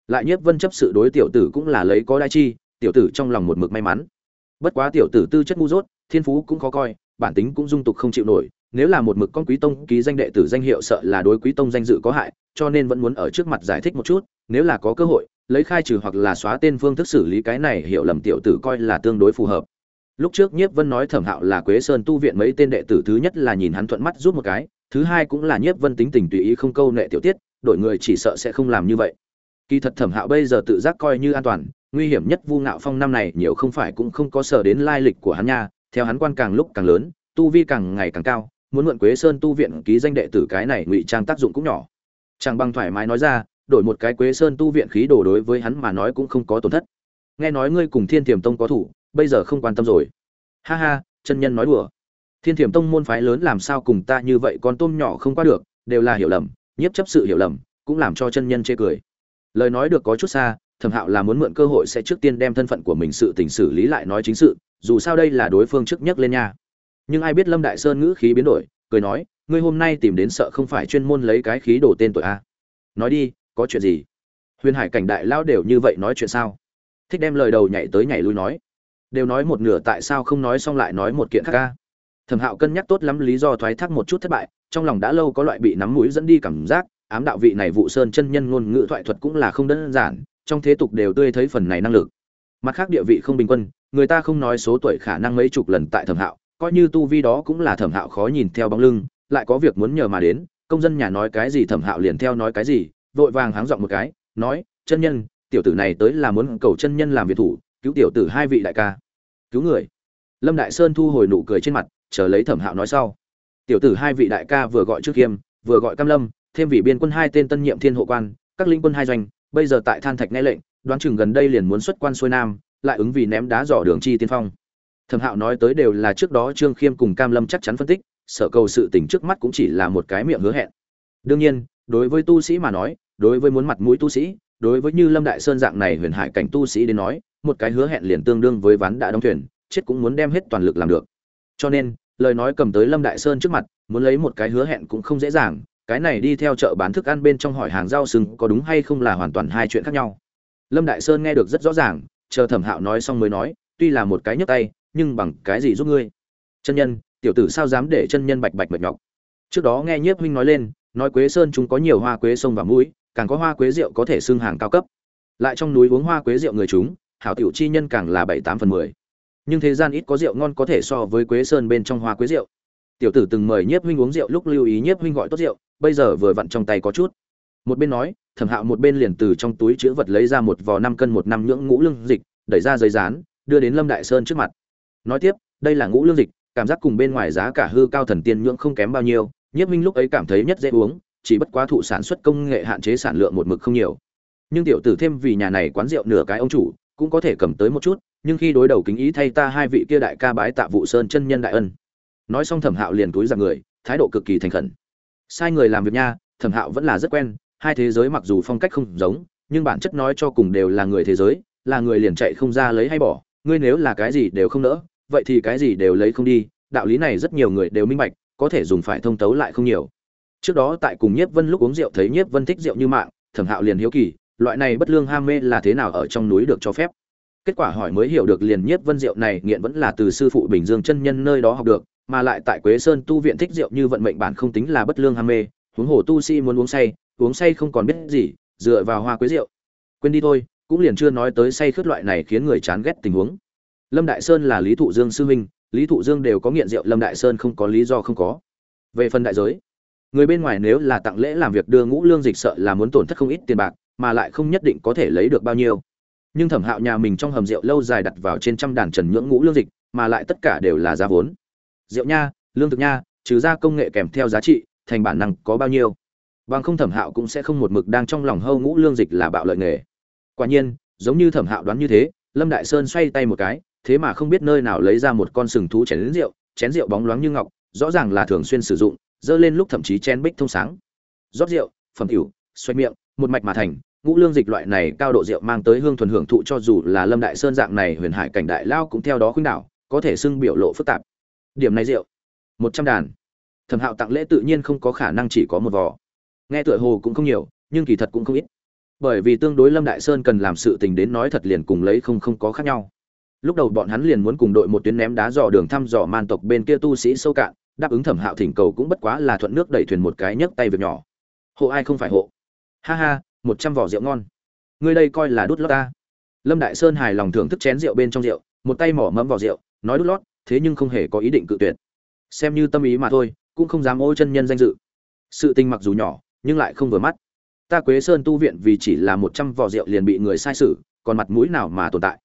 lại nhiếp vân chấp sự đối tiểu tử cũng là lấy có đai chi, tiểu tử trong lòng một mực may mắn. Bất quá tiểu tử tư chất ngu dốt, thiên phú cũng khó coi, bản tính cũng dung tục không chịu nổi. Nếu là một mực con quý tông ký danh đệ tử danh hiệu sợ là đối quý tông danh dự có hại, cho nên vẫn muốn ở trước mặt giải thích một chút, nếu là có cơ hội, lấy khai trừ hoặc là xóa tên phương thức xử lý cái này hiểu lầm tiểu tử coi là tương đối phù hợp. Lúc trước nhiếp vân nói thẩm hạo là quế sơn tu viện mấy tên đệ tử, thứ nhất là nhìn hắn thuận mắt giúp một cái, thứ hai cũng là nhiếp vân tính tình tùy ý không câu nệ tiểu tiết, đổi người chỉ sợ sẽ không làm như vậy kỳ thật thẩm hạo bây giờ tự giác coi như an toàn, nguy hiểm nhất vu ngạo phong năm này nhiều không phải cũng không có sở đến lai lịch của hắn nha. Theo hắn quan càng lúc càng lớn, tu vi càng ngày càng cao, muốn mượn quế sơn tu viện ký danh đệ tử cái này ngụy trang tác dụng cũng nhỏ. Chàng băng thoải mái nói ra, đổi một cái quế sơn tu viện khí đồ đối với hắn mà nói cũng không có tổn thất. Nghe nói ngươi cùng thiên thiềm tông có thủ, bây giờ không quan tâm rồi. Ha ha, chân nhân nói đùa. Thiên thiềm tông môn phái lớn làm sao cùng ta như vậy con tôm nhỏ không qua được, đều là hiểu lầm, nhiếp chấp sự hiểu lầm, cũng làm cho chân nhân chê cười lời nói được có chút xa, thẩm hạo là muốn mượn cơ hội sẽ trước tiên đem thân phận của mình sự tình xử lý lại nói chính sự, dù sao đây là đối phương trước nhất lên nha. Nhưng ai biết lâm đại sơn ngữ khí biến đổi, cười nói, ngươi hôm nay tìm đến sợ không phải chuyên môn lấy cái khí đổ tên tội a? Nói đi, có chuyện gì? Huyền hải cảnh đại lao đều như vậy nói chuyện sao? Thích đem lời đầu nhảy tới nhảy lui nói. Đều nói một nửa tại sao không nói xong lại nói một kiện khác ca thẩm hạo cân nhắc tốt lắm lý do thoái thác một chút thất bại, trong lòng đã lâu có loại bị nắm mũi dẫn đi cảm giác ám đạo vị này vụ sơn chân nhân ngôn ngữ thoại thuật cũng là không đơn giản, trong thế tục đều tươi thấy phần này năng lực. Mặt khác địa vị không bình quân, người ta không nói số tuổi khả năng mấy chục lần tại thẩm hạo, coi như tu vi đó cũng là thẩm hạo khó nhìn theo bóng lưng, lại có việc muốn nhờ mà đến, công dân nhà nói cái gì thẩm hạo liền theo nói cái gì, vội vàng háng giọng một cái, nói, chân nhân, tiểu tử này tới là muốn cầu chân nhân làm việc thủ, cứu tiểu tử hai vị đại ca. Cứu người? Lâm đại sơn thu hồi nụ cười trên mặt, chờ lấy thẩm hạo nói sau. Tiểu tử hai vị đại ca vừa gọi trước kiêm, vừa gọi cam lâm thêm vị biên quân hai tên tân nhiệm thiên hộ quan, các linh quân hai doanh, bây giờ tại than thạch nghe lệnh, đoán chừng gần đây liền muốn xuất quan xuôi nam, lại ứng vì ném đá dò đường chi tiên phong. Thẩm hạo nói tới đều là trước đó trương khiêm cùng cam lâm chắc chắn phân tích, sở cầu sự tình trước mắt cũng chỉ là một cái miệng hứa hẹn. Đương nhiên, đối với tu sĩ mà nói, đối với muốn mặt mũi tu sĩ, đối với như lâm đại sơn dạng này huyền hải cảnh tu sĩ đến nói, một cái hứa hẹn liền tương đương với ván đã đóng thuyền, chết cũng muốn đem hết toàn lực làm được. Cho nên, lời nói cầm tới lâm đại sơn trước mặt, muốn lấy một cái hứa hẹn cũng không dễ dàng cái này đi theo chợ bán thức ăn bên trong hỏi hàng rau sừng có đúng hay không là hoàn toàn hai chuyện khác nhau. Lâm đại sơn nghe được rất rõ ràng, chờ thẩm hạo nói xong mới nói, tuy là một cái nhấc tay, nhưng bằng cái gì giúp ngươi? Chân nhân, tiểu tử sao dám để chân nhân bạch bạch mệt nhọc? Trước đó nghe nhiếp huynh nói lên, nói quế sơn chúng có nhiều hoa quế sông và mũi, càng có hoa quế rượu có thể xưng hàng cao cấp. Lại trong núi uống hoa quế rượu người chúng, hảo tiểu chi nhân càng là bảy tám phần mười. Nhưng thế gian ít có rượu ngon có thể so với quế sơn bên trong hoa quế rượu. Tiểu tử từng mời nhiếp huynh uống rượu, lúc lưu ý nhiếp huynh gọi tốt rượu bây giờ vừa vặn trong tay có chút. Một bên nói, thẩm hạo một bên liền từ trong túi chữ vật lấy ra một vò năm cân một năm nhưỡng ngũ lương dịch, đẩy ra giấy rán đưa đến lâm đại sơn trước mặt. Nói tiếp, đây là ngũ lương dịch, cảm giác cùng bên ngoài giá cả hư cao thần tiên nhưỡng không kém bao nhiêu, nhiếp minh lúc ấy cảm thấy nhất dễ uống, chỉ bất quá thụ sản xuất công nghệ hạn chế sản lượng một mực không nhiều. Nhưng tiểu tử thêm vì nhà này quán rượu nửa cái ông chủ, cũng có thể cầm tới một chút, nhưng khi đối đầu kính ý thay ta hai vị kia đại ca bái tạ vụ sơn chân nhân đại ân. Nói xong thẩm hạo liền túi ra người, thái độ cực kỳ thành khẩn sai người làm việc nha, thẩm hạo vẫn là rất quen, hai thế giới mặc dù phong cách không giống, nhưng bản chất nói cho cùng đều là người thế giới, là người liền chạy không ra lấy hay bỏ, ngươi nếu là cái gì đều không nỡ, vậy thì cái gì đều lấy không đi, đạo lý này rất nhiều người đều minh bạch, có thể dùng phải thông tấu lại không nhiều. Trước đó tại cùng nhiếp vân lúc uống rượu thấy nhiếp vân thích rượu như mạng, thẩm hạo liền hiếu kỳ, loại này bất lương ham mê là thế nào ở trong núi được cho phép? Kết quả hỏi mới hiểu được liền nhiếp vân rượu này nghiện vẫn là từ sư phụ bình dương chân nhân nơi đó học được mà lại tại quế sơn tu viện thích rượu như vận mệnh bản không tính là bất lương ham mê, huống hồ tu si muốn uống say uống say không còn biết gì, dựa vào hoa quế rượu. Quên đi thôi, cũng liền chưa nói tới say khướt loại này khiến người chán ghét tình huống. Lâm đại sơn là lý thụ dương sư huynh, lý thụ dương đều có nghiện rượu, lâm đại sơn không có lý do không có. Về phần đại giới, người bên ngoài nếu là tặng lễ làm việc đưa ngũ lương dịch sợ là muốn tổn thất không ít tiền bạc, mà lại không nhất định có thể lấy được bao nhiêu. Nhưng thẩm hạo nhà mình trong hầm rượu lâu dài đặt vào trên trăm đàn trần nhưỡng ngũ lương dịch, mà lại tất cả đều là giá vốn rượu nha, lương thực nha, trừ ra công nghệ kèm theo giá trị, thành bản năng có bao nhiêu. Bằng không thẩm hạo cũng sẽ không một mực đang trong lòng hâu ngũ lương dịch là bạo lợi nghề. Quả nhiên, giống như thẩm hạo đoán như thế, lâm đại sơn xoay tay một cái, thế mà không biết nơi nào lấy ra một con sừng thú chén rượu chén rượu bóng loáng như ngọc, rõ ràng là thường xuyên sử dụng, dơ lên lúc thậm chí chén bích thông sáng. Rót rượu, phẩm cửu xoay miệng, một mạch mà thành, ngũ lương dịch loại này cao độ rượu mang tới hương thuần hưởng thụ cho dù là lâm đại sơn dạng này huyền hải cảnh đại lao cũng theo đó khuynh đảo, có thể xưng biểu lộ phức tạp điểm này rượu. Một trăm đàn. Thẩm hạo tặng lễ tự nhiên không có khả năng chỉ có một vò. Nghe tựa hồ cũng không nhiều, nhưng kỳ thật cũng không ít. Bởi vì tương đối lâm đại sơn cần làm sự tình đến nói thật liền cùng lấy không không có khác nhau. Lúc đầu bọn hắn liền muốn cùng đội một tuyến ném đá dò đường thăm dò man tộc bên kia tu sĩ sâu cạn, đáp ứng thẩm hạo thỉnh cầu cũng bất quá là thuận nước đẩy thuyền một cái nhấc tay việc nhỏ. Hộ ai không phải hộ. Ha ha, một trăm vỏ rượu ngon. Ngươi đây coi là đút lót ta. Lâm đại sơn hài lòng thưởng thức chén rượu bên trong rượu, một tay mỏ mẫm vào rượu, nói đút lót thế nhưng không hề có ý định cự tuyệt. Xem như tâm ý mà thôi, cũng không dám ô chân nhân danh dự. Sự tình mặc dù nhỏ, nhưng lại không vừa mắt. Ta quế sơn tu viện vì chỉ là một trăm vò rượu liền bị người sai sử còn mặt mũi nào mà tồn tại?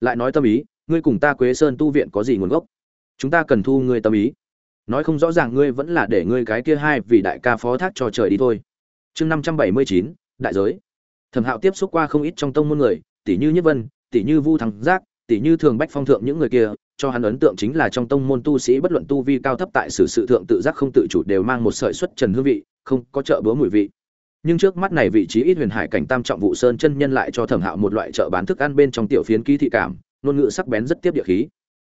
Lại nói tâm ý, ngươi cùng ta quế sơn tu viện có gì nguồn gốc? Chúng ta cần thu ngươi tâm ý. Nói không rõ ràng ngươi vẫn là để ngươi cái kia hai vì đại ca phó thác cho trời đi thôi. Chương năm trăm bảy mươi chín, đại giới. Thẩm hạo tiếp xúc qua không ít trong tông môn người, tỷ như nhất vân, tỷ như vu thắng giác tỷ như thường bách phong thượng những người kia, cho hắn ấn tượng chính là trong tông môn tu sĩ bất luận tu vi cao thấp tại sử sự thượng tự giác không tự chủ đều mang một sợi xuất trần hương vị, không có chợ búa mùi vị. Nhưng trước mắt này vị trí ít huyền hải cảnh tam trọng vụ sơn chân nhân lại cho thẩm hạo một loại chợ bán thức ăn bên trong tiểu phiến ký thị cảm, ngôn ngữ sắc bén rất tiếp địa khí.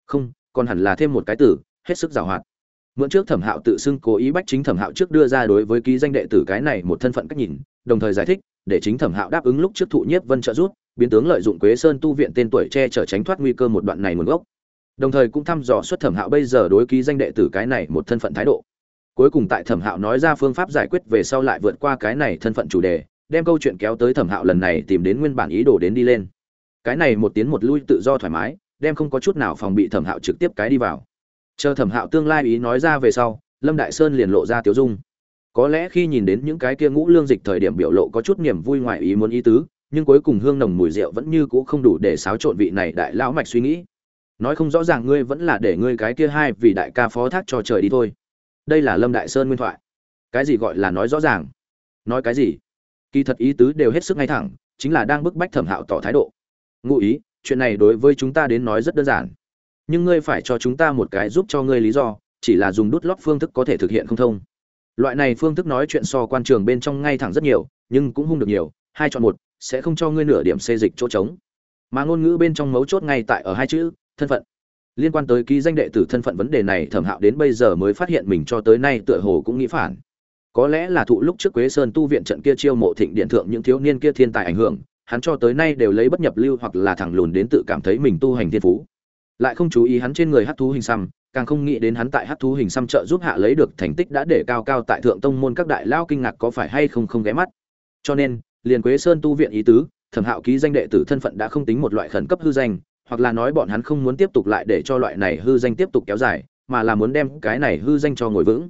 Không, còn hẳn là thêm một cái tử hết sức giàu hoạt. Mượn trước thẩm hạo tự xưng cố ý bách chính thẩm hạo trước đưa ra đối với ký danh đệ tử cái này một thân phận cách nhìn, đồng thời giải thích, để chính thẩm hạo đáp ứng lúc trước thụ nhiếp vân trợ rút biến tướng lợi dụng quế sơn tu viện tên tuổi che chở tránh thoát nguy cơ một đoạn này nguồn gốc. Đồng thời cũng thăm dò xuất thẩm hạo bây giờ đối ký danh đệ tử cái này một thân phận thái độ. Cuối cùng tại thẩm hạo nói ra phương pháp giải quyết về sau lại vượt qua cái này thân phận chủ đề, đem câu chuyện kéo tới thẩm hạo lần này tìm đến nguyên bản ý đồ đến đi lên. Cái này một tiến một lui tự do thoải mái, đem không có chút nào phòng bị thẩm hạo trực tiếp cái đi vào. Chờ thẩm hạo tương lai ý nói ra về sau, lâm đại sơn liền lộ ra tiểu dung. Có lẽ khi nhìn đến những cái kia ngũ lương dịch thời điểm biểu lộ có chút niềm vui ngoài ý muốn ý tứ nhưng cuối cùng hương nồng mùi rượu vẫn như cũ không đủ để xáo trộn vị này đại lão mạch suy nghĩ. Nói không rõ ràng ngươi vẫn là để ngươi cái kia hai vì đại ca phó thác cho trời đi thôi. Đây là lâm đại sơn nguyên thoại. Cái gì gọi là nói rõ ràng? Nói cái gì? Kỳ thật ý tứ đều hết sức ngay thẳng, chính là đang bức bách thẩm hạo tỏ thái độ. Ngụ ý, chuyện này đối với chúng ta đến nói rất đơn giản. Nhưng ngươi phải cho chúng ta một cái giúp cho ngươi lý do, chỉ là dùng đút lót phương thức có thể thực hiện không thông. Loại này phương thức nói chuyện so quan trường bên trong ngay thẳng rất nhiều, nhưng cũng hung được nhiều hai chọn một, sẽ không cho ngươi nửa điểm xê dịch chỗ trống. Mà ngôn ngữ bên trong mấu chốt ngay tại ở hai chữ, thân phận. Liên quan tới ký danh đệ tử thân phận vấn đề này thẩm hạo đến bây giờ mới phát hiện mình cho tới nay tựa hồ cũng nghĩ phản. Có lẽ là thụ lúc trước quế sơn tu viện trận kia chiêu mộ thịnh điện thượng những thiếu niên kia thiên tài ảnh hưởng, hắn cho tới nay đều lấy bất nhập lưu hoặc là thẳng lùn đến tự cảm thấy mình tu hành thiên phú. Lại không chú ý hắn trên người hát thú hình xăm, càng không nghĩ đến hắn tại hát thú hình xăm trợ giúp hạ lấy được thành tích đã để cao cao tại thượng tông môn các đại lao kinh ngạc có phải hay không không ghé mắt. Cho nên liền quế sơn tu viện ý tứ, thẩm hạo ký danh đệ tử thân phận đã không tính một loại khẩn cấp hư danh, hoặc là nói bọn hắn không muốn tiếp tục lại để cho loại này hư danh tiếp tục kéo dài, mà là muốn đem cái này hư danh cho ngồi vững.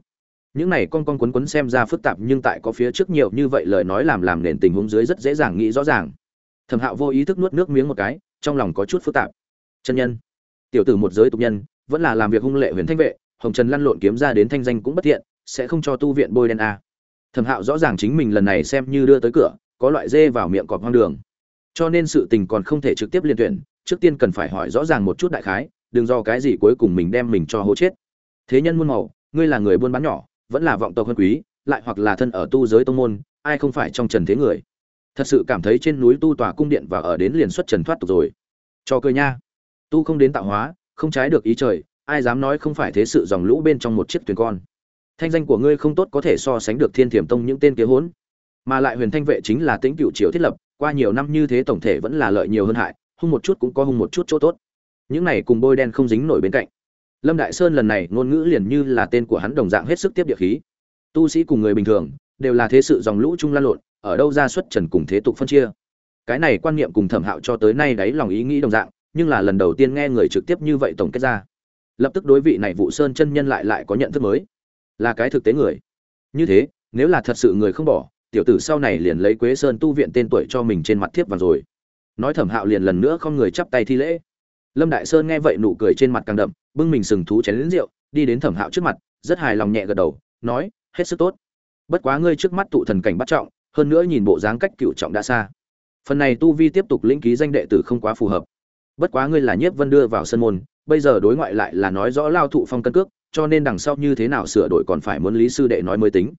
Những này con con quấn quấn xem ra phức tạp nhưng tại có phía trước nhiều như vậy lời nói làm làm nền tình huống dưới rất dễ dàng nghĩ rõ ràng. Thẩm hạo vô ý thức nuốt nước miếng một cái, trong lòng có chút phức tạp. Chân nhân, tiểu tử một giới tục nhân, vẫn là làm việc hung lệ huyền thanh vệ, hồng trần lăn lộn kiếm ra đến thanh danh cũng bất thiện, sẽ không cho tu viện bôi đen a. Thẩm hạo rõ ràng chính mình lần này xem như đưa tới cửa có loại dê vào miệng cọp hoang đường. Cho nên sự tình còn không thể trực tiếp liên tuyển, trước tiên cần phải hỏi rõ ràng một chút đại khái, đừng do cái gì cuối cùng mình đem mình cho hố chết. Thế nhân muôn màu, ngươi là người buôn bán nhỏ, vẫn là vọng tộc hơn quý, lại hoặc là thân ở tu giới tông môn, ai không phải trong trần thế người? Thật sự cảm thấy trên núi tu tòa cung điện và ở đến liền xuất trần thoát tục rồi. Cho cười nha. Tu không đến tạo hóa, không trái được ý trời, ai dám nói không phải thế sự dòng lũ bên trong một chiếc thuyền con. Thanh danh của ngươi không tốt có thể so sánh được thiên thiểm tông những tên kế hốn mà lại huyền thanh vệ chính là tính cựu triều thiết lập, qua nhiều năm như thế tổng thể vẫn là lợi nhiều hơn hại, hung một chút cũng có hung một chút chỗ tốt. Những này cùng bôi đen không dính nổi bên cạnh. Lâm đại sơn lần này ngôn ngữ liền như là tên của hắn đồng dạng hết sức tiếp địa khí. Tu sĩ cùng người bình thường, đều là thế sự dòng lũ chung lan lộn, ở đâu ra xuất trần cùng thế tục phân chia. Cái này quan niệm cùng thẩm hạo cho tới nay đáy lòng ý nghĩ đồng dạng, nhưng là lần đầu tiên nghe người trực tiếp như vậy tổng kết ra. Lập tức đối vị này vụ sơn chân nhân lại lại có nhận thức mới. Là cái thực tế người. Như thế, nếu là thật sự người không bỏ tiểu tử sau này liền lấy quế sơn tu viện tên tuổi cho mình trên mặt thiếp vào rồi. Nói thẩm hạo liền lần nữa không người chắp tay thi lễ. Lâm đại sơn nghe vậy nụ cười trên mặt càng đậm, bưng mình sừng thú chén đến rượu, đi đến thẩm hạo trước mặt, rất hài lòng nhẹ gật đầu, nói, hết sức tốt. Bất quá ngươi trước mắt tụ thần cảnh bắt trọng, hơn nữa nhìn bộ dáng cách cựu trọng đã xa. Phần này tu vi tiếp tục lĩnh ký danh đệ tử không quá phù hợp. Bất quá ngươi là nhiếp vân đưa vào sân môn, bây giờ đối ngoại lại là nói rõ lao thụ phong cân cước, cho nên đằng sau như thế nào sửa đổi còn phải muốn lý sư đệ nói mới tính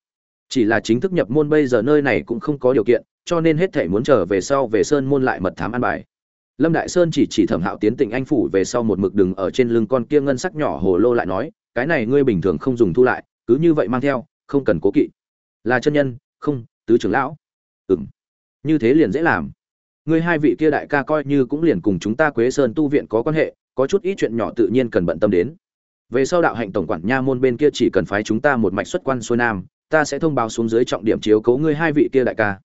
chỉ là chính thức nhập môn bây giờ nơi này cũng không có điều kiện, cho nên hết thể muốn trở về sau về sơn môn lại mật thám an bài. Lâm đại sơn chỉ chỉ thẩm hạo tiến tình anh phủ về sau một mực đừng ở trên lưng con kia ngân sắc nhỏ hồ lô lại nói, cái này ngươi bình thường không dùng thu lại, cứ như vậy mang theo, không cần cố kỵ. Là chân nhân, không, tứ trưởng lão. Ừm, như thế liền dễ làm. Ngươi hai vị kia đại ca coi như cũng liền cùng chúng ta quế sơn tu viện có quan hệ, có chút ít chuyện nhỏ tự nhiên cần bận tâm đến. Về sau đạo hạnh tổng quản nha môn bên kia chỉ cần phái chúng ta một mạch xuất quan xuôi nam ta sẽ thông báo xuống dưới trọng điểm chiếu cố ngươi hai vị kia đại ca.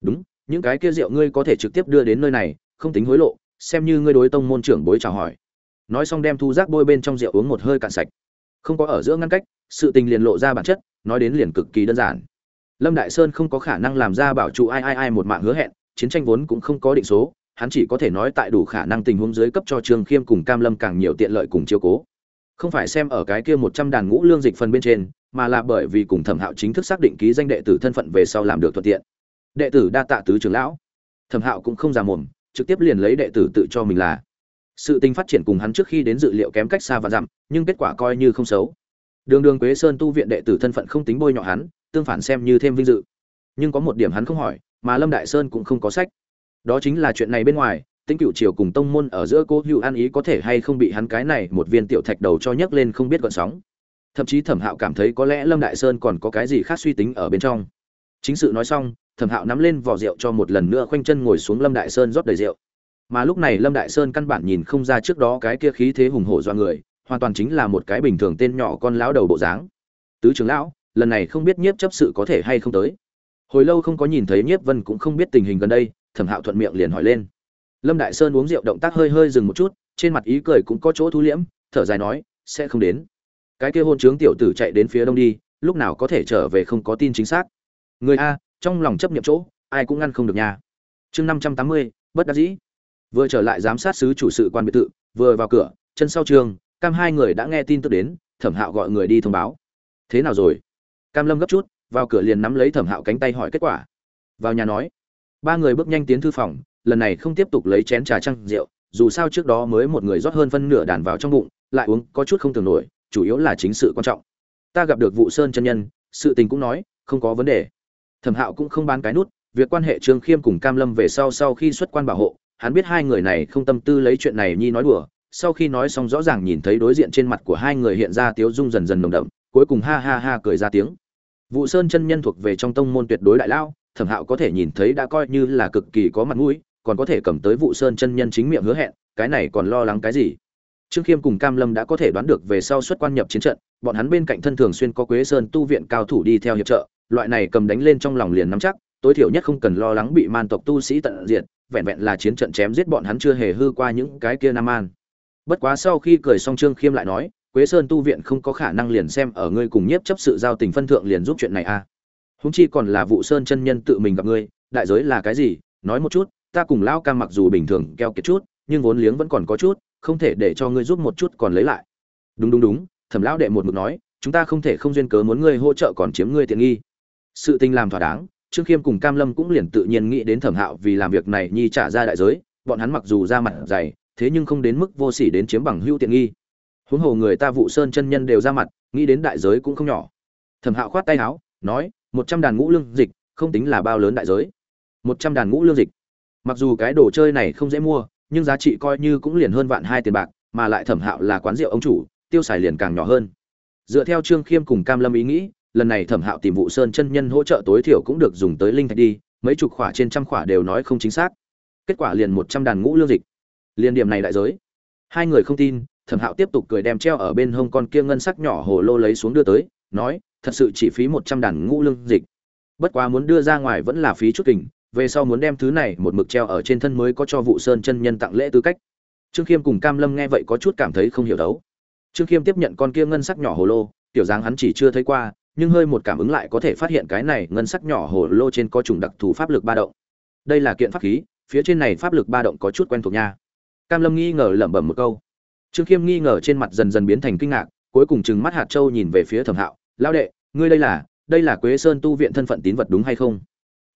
Đúng, những cái kia rượu ngươi có thể trực tiếp đưa đến nơi này, không tính hối lộ, xem như ngươi đối tông môn trưởng bối chào hỏi. Nói xong đem thu rác bôi bên trong rượu uống một hơi cạn sạch. Không có ở giữa ngăn cách, sự tình liền lộ ra bản chất, nói đến liền cực kỳ đơn giản. Lâm đại sơn không có khả năng làm ra bảo trụ ai ai ai một mạng hứa hẹn, chiến tranh vốn cũng không có định số, hắn chỉ có thể nói tại đủ khả năng tình huống dưới cấp cho trương khiêm cùng cam lâm càng nhiều tiện lợi cùng chiếu cố không phải xem ở cái kia một trăm đàn ngũ lương dịch phần bên trên, mà là bởi vì cùng thẩm hạo chính thức xác định ký danh đệ tử thân phận về sau làm được thuận tiện. Đệ tử đa tạ tứ trưởng lão. Thẩm hạo cũng không già mồm, trực tiếp liền lấy đệ tử tự cho mình là. Sự tình phát triển cùng hắn trước khi đến dự liệu kém cách xa và dặm, nhưng kết quả coi như không xấu. Đường đường quế sơn tu viện đệ tử thân phận không tính bôi nhọ hắn, tương phản xem như thêm vinh dự. Nhưng có một điểm hắn không hỏi, mà lâm đại sơn cũng không có sách. Đó chính là chuyện này bên ngoài tinh cựu triều cùng tông môn ở giữa cố hữu an ý có thể hay không bị hắn cái này một viên tiểu thạch đầu cho nhấc lên không biết gọn sóng. Thậm chí thẩm hạo cảm thấy có lẽ lâm đại sơn còn có cái gì khác suy tính ở bên trong. Chính sự nói xong, thẩm hạo nắm lên vỏ rượu cho một lần nữa khoanh chân ngồi xuống lâm đại sơn rót đầy rượu. Mà lúc này lâm đại sơn căn bản nhìn không ra trước đó cái kia khí thế hùng hổ do người, hoàn toàn chính là một cái bình thường tên nhỏ con lão đầu bộ dáng. Tứ trưởng lão, lần này không biết nhiếp chấp sự có thể hay không tới. Hồi lâu không có nhìn thấy nhiếp vân cũng không biết tình hình gần đây, thẩm hạo thuận miệng liền hỏi lên lâm đại sơn uống rượu động tác hơi hơi dừng một chút, trên mặt ý cười cũng có chỗ thu liễm, thở dài nói, sẽ không đến. Cái kia hôn trướng tiểu tử chạy đến phía đông đi, lúc nào có thể trở về không có tin chính xác. Người a, trong lòng chấp nhận chỗ, ai cũng ngăn không được nhà. chương năm trăm tám mươi, bất đắc dĩ. Vừa trở lại giám sát sứ chủ sự quan biệt thự, vừa vào cửa, chân sau trường, cam hai người đã nghe tin tức đến, thẩm hạo gọi người đi thông báo. Thế nào rồi? Cam lâm gấp chút, vào cửa liền nắm lấy thẩm hạo cánh tay hỏi kết quả. Vào nhà nói. Ba người bước nhanh tiến thư phòng lần này không tiếp tục lấy chén trà trăng rượu, dù sao trước đó mới một người rót hơn phân nửa đàn vào trong bụng, lại uống có chút không tưởng nổi, chủ yếu là chính sự quan trọng. Ta gặp được vụ sơn chân nhân, sự tình cũng nói, không có vấn đề. Thẩm hạo cũng không bán cái nút, việc quan hệ trương khiêm cùng cam lâm về sau sau khi xuất quan bảo hộ, hắn biết hai người này không tâm tư lấy chuyện này nhi nói đùa, sau khi nói xong rõ ràng nhìn thấy đối diện trên mặt của hai người hiện ra tiếu dung dần dần nồng đậm, cuối cùng ha ha ha cười ra tiếng. Vụ sơn chân nhân thuộc về trong tông môn tuyệt đối đại lao, thẩm hạo có thể nhìn thấy đã coi như là cực kỳ có mặt mũi còn có thể cầm tới vụ sơn chân nhân chính miệng hứa hẹn, cái này còn lo lắng cái gì? Trương khiêm cùng cam lâm đã có thể đoán được về sau xuất quan nhập chiến trận, bọn hắn bên cạnh thân thường xuyên có quế sơn tu viện cao thủ đi theo hiệp trợ, loại này cầm đánh lên trong lòng liền nắm chắc, tối thiểu nhất không cần lo lắng bị man tộc tu sĩ tận diệt, vẹn vẹn là chiến trận chém giết bọn hắn chưa hề hư qua những cái kia nam an bất quá sau khi cười xong trương khiêm lại nói, quế sơn tu viện không có khả năng liền xem ở ngươi cùng nhiếp chấp sự giao tình phân thượng liền giúp chuyện này à. Húng chi còn là vụ sơn chân nhân tự mình gặp ngươi, đại giới là cái gì, nói một chút ta cùng lão cam mặc dù bình thường keo kiệt chút, nhưng vốn liếng vẫn còn có chút, không thể để cho ngươi giúp một chút còn lấy lại. Đúng đúng đúng, thẩm lão đệ một mực nói, chúng ta không thể không duyên cớ muốn ngươi hỗ trợ còn chiếm ngươi tiện nghi. Sự tình làm thỏa đáng, trương khiêm cùng cam lâm cũng liền tự nhiên nghĩ đến thẩm hạo vì làm việc này nhi trả ra đại giới, bọn hắn mặc dù ra mặt dày, thế nhưng không đến mức vô sỉ đến chiếm bằng hữu tiện nghi. Huống hồ người ta vụ sơn chân nhân đều ra mặt, nghĩ đến đại giới cũng không nhỏ. Thẩm hạo khoát tay áo, nói, một trăm đàn ngũ lương dịch, không tính là bao lớn đại giới. Một trăm đàn ngũ lương dịch mặc dù cái đồ chơi này không dễ mua, nhưng giá trị coi như cũng liền hơn vạn hai tiền bạc, mà lại thẩm hạo là quán rượu ông chủ, tiêu xài liền càng nhỏ hơn. Dựa theo trương khiêm cùng cam lâm ý nghĩ, lần này thẩm hạo tìm vụ sơn chân nhân hỗ trợ tối thiểu cũng được dùng tới linh thạch đi, mấy chục khỏa trên trăm khỏa đều nói không chính xác. Kết quả liền một trăm đàn ngũ lương dịch. Liền điểm này đại giới. Hai người không tin, thẩm hạo tiếp tục cười đem treo ở bên hông con kia ngân sắc nhỏ hồ lô lấy xuống đưa tới, nói, thật sự chỉ phí một trăm đàn ngũ lương dịch. Bất quá muốn đưa ra ngoài vẫn là phí chút kình về sau muốn đem thứ này một mực treo ở trên thân mới có cho vụ sơn chân nhân tặng lễ tư cách. Trương khiêm cùng cam lâm nghe vậy có chút cảm thấy không hiểu đấu. Trương khiêm tiếp nhận con kia ngân sắc nhỏ hồ lô, tiểu dáng hắn chỉ chưa thấy qua, nhưng hơi một cảm ứng lại có thể phát hiện cái này ngân sắc nhỏ hồ lô trên có trùng đặc thù pháp lực ba động. Đây là kiện pháp khí, phía trên này pháp lực ba động có chút quen thuộc nha. Cam lâm nghi ngờ lẩm bẩm một câu. Trương khiêm nghi ngờ trên mặt dần dần biến thành kinh ngạc, cuối cùng chừng mắt hạt châu nhìn về phía thẩm hạo lao đệ, ngươi đây là đây là quế sơn tu viện thân phận tín vật đúng hay không?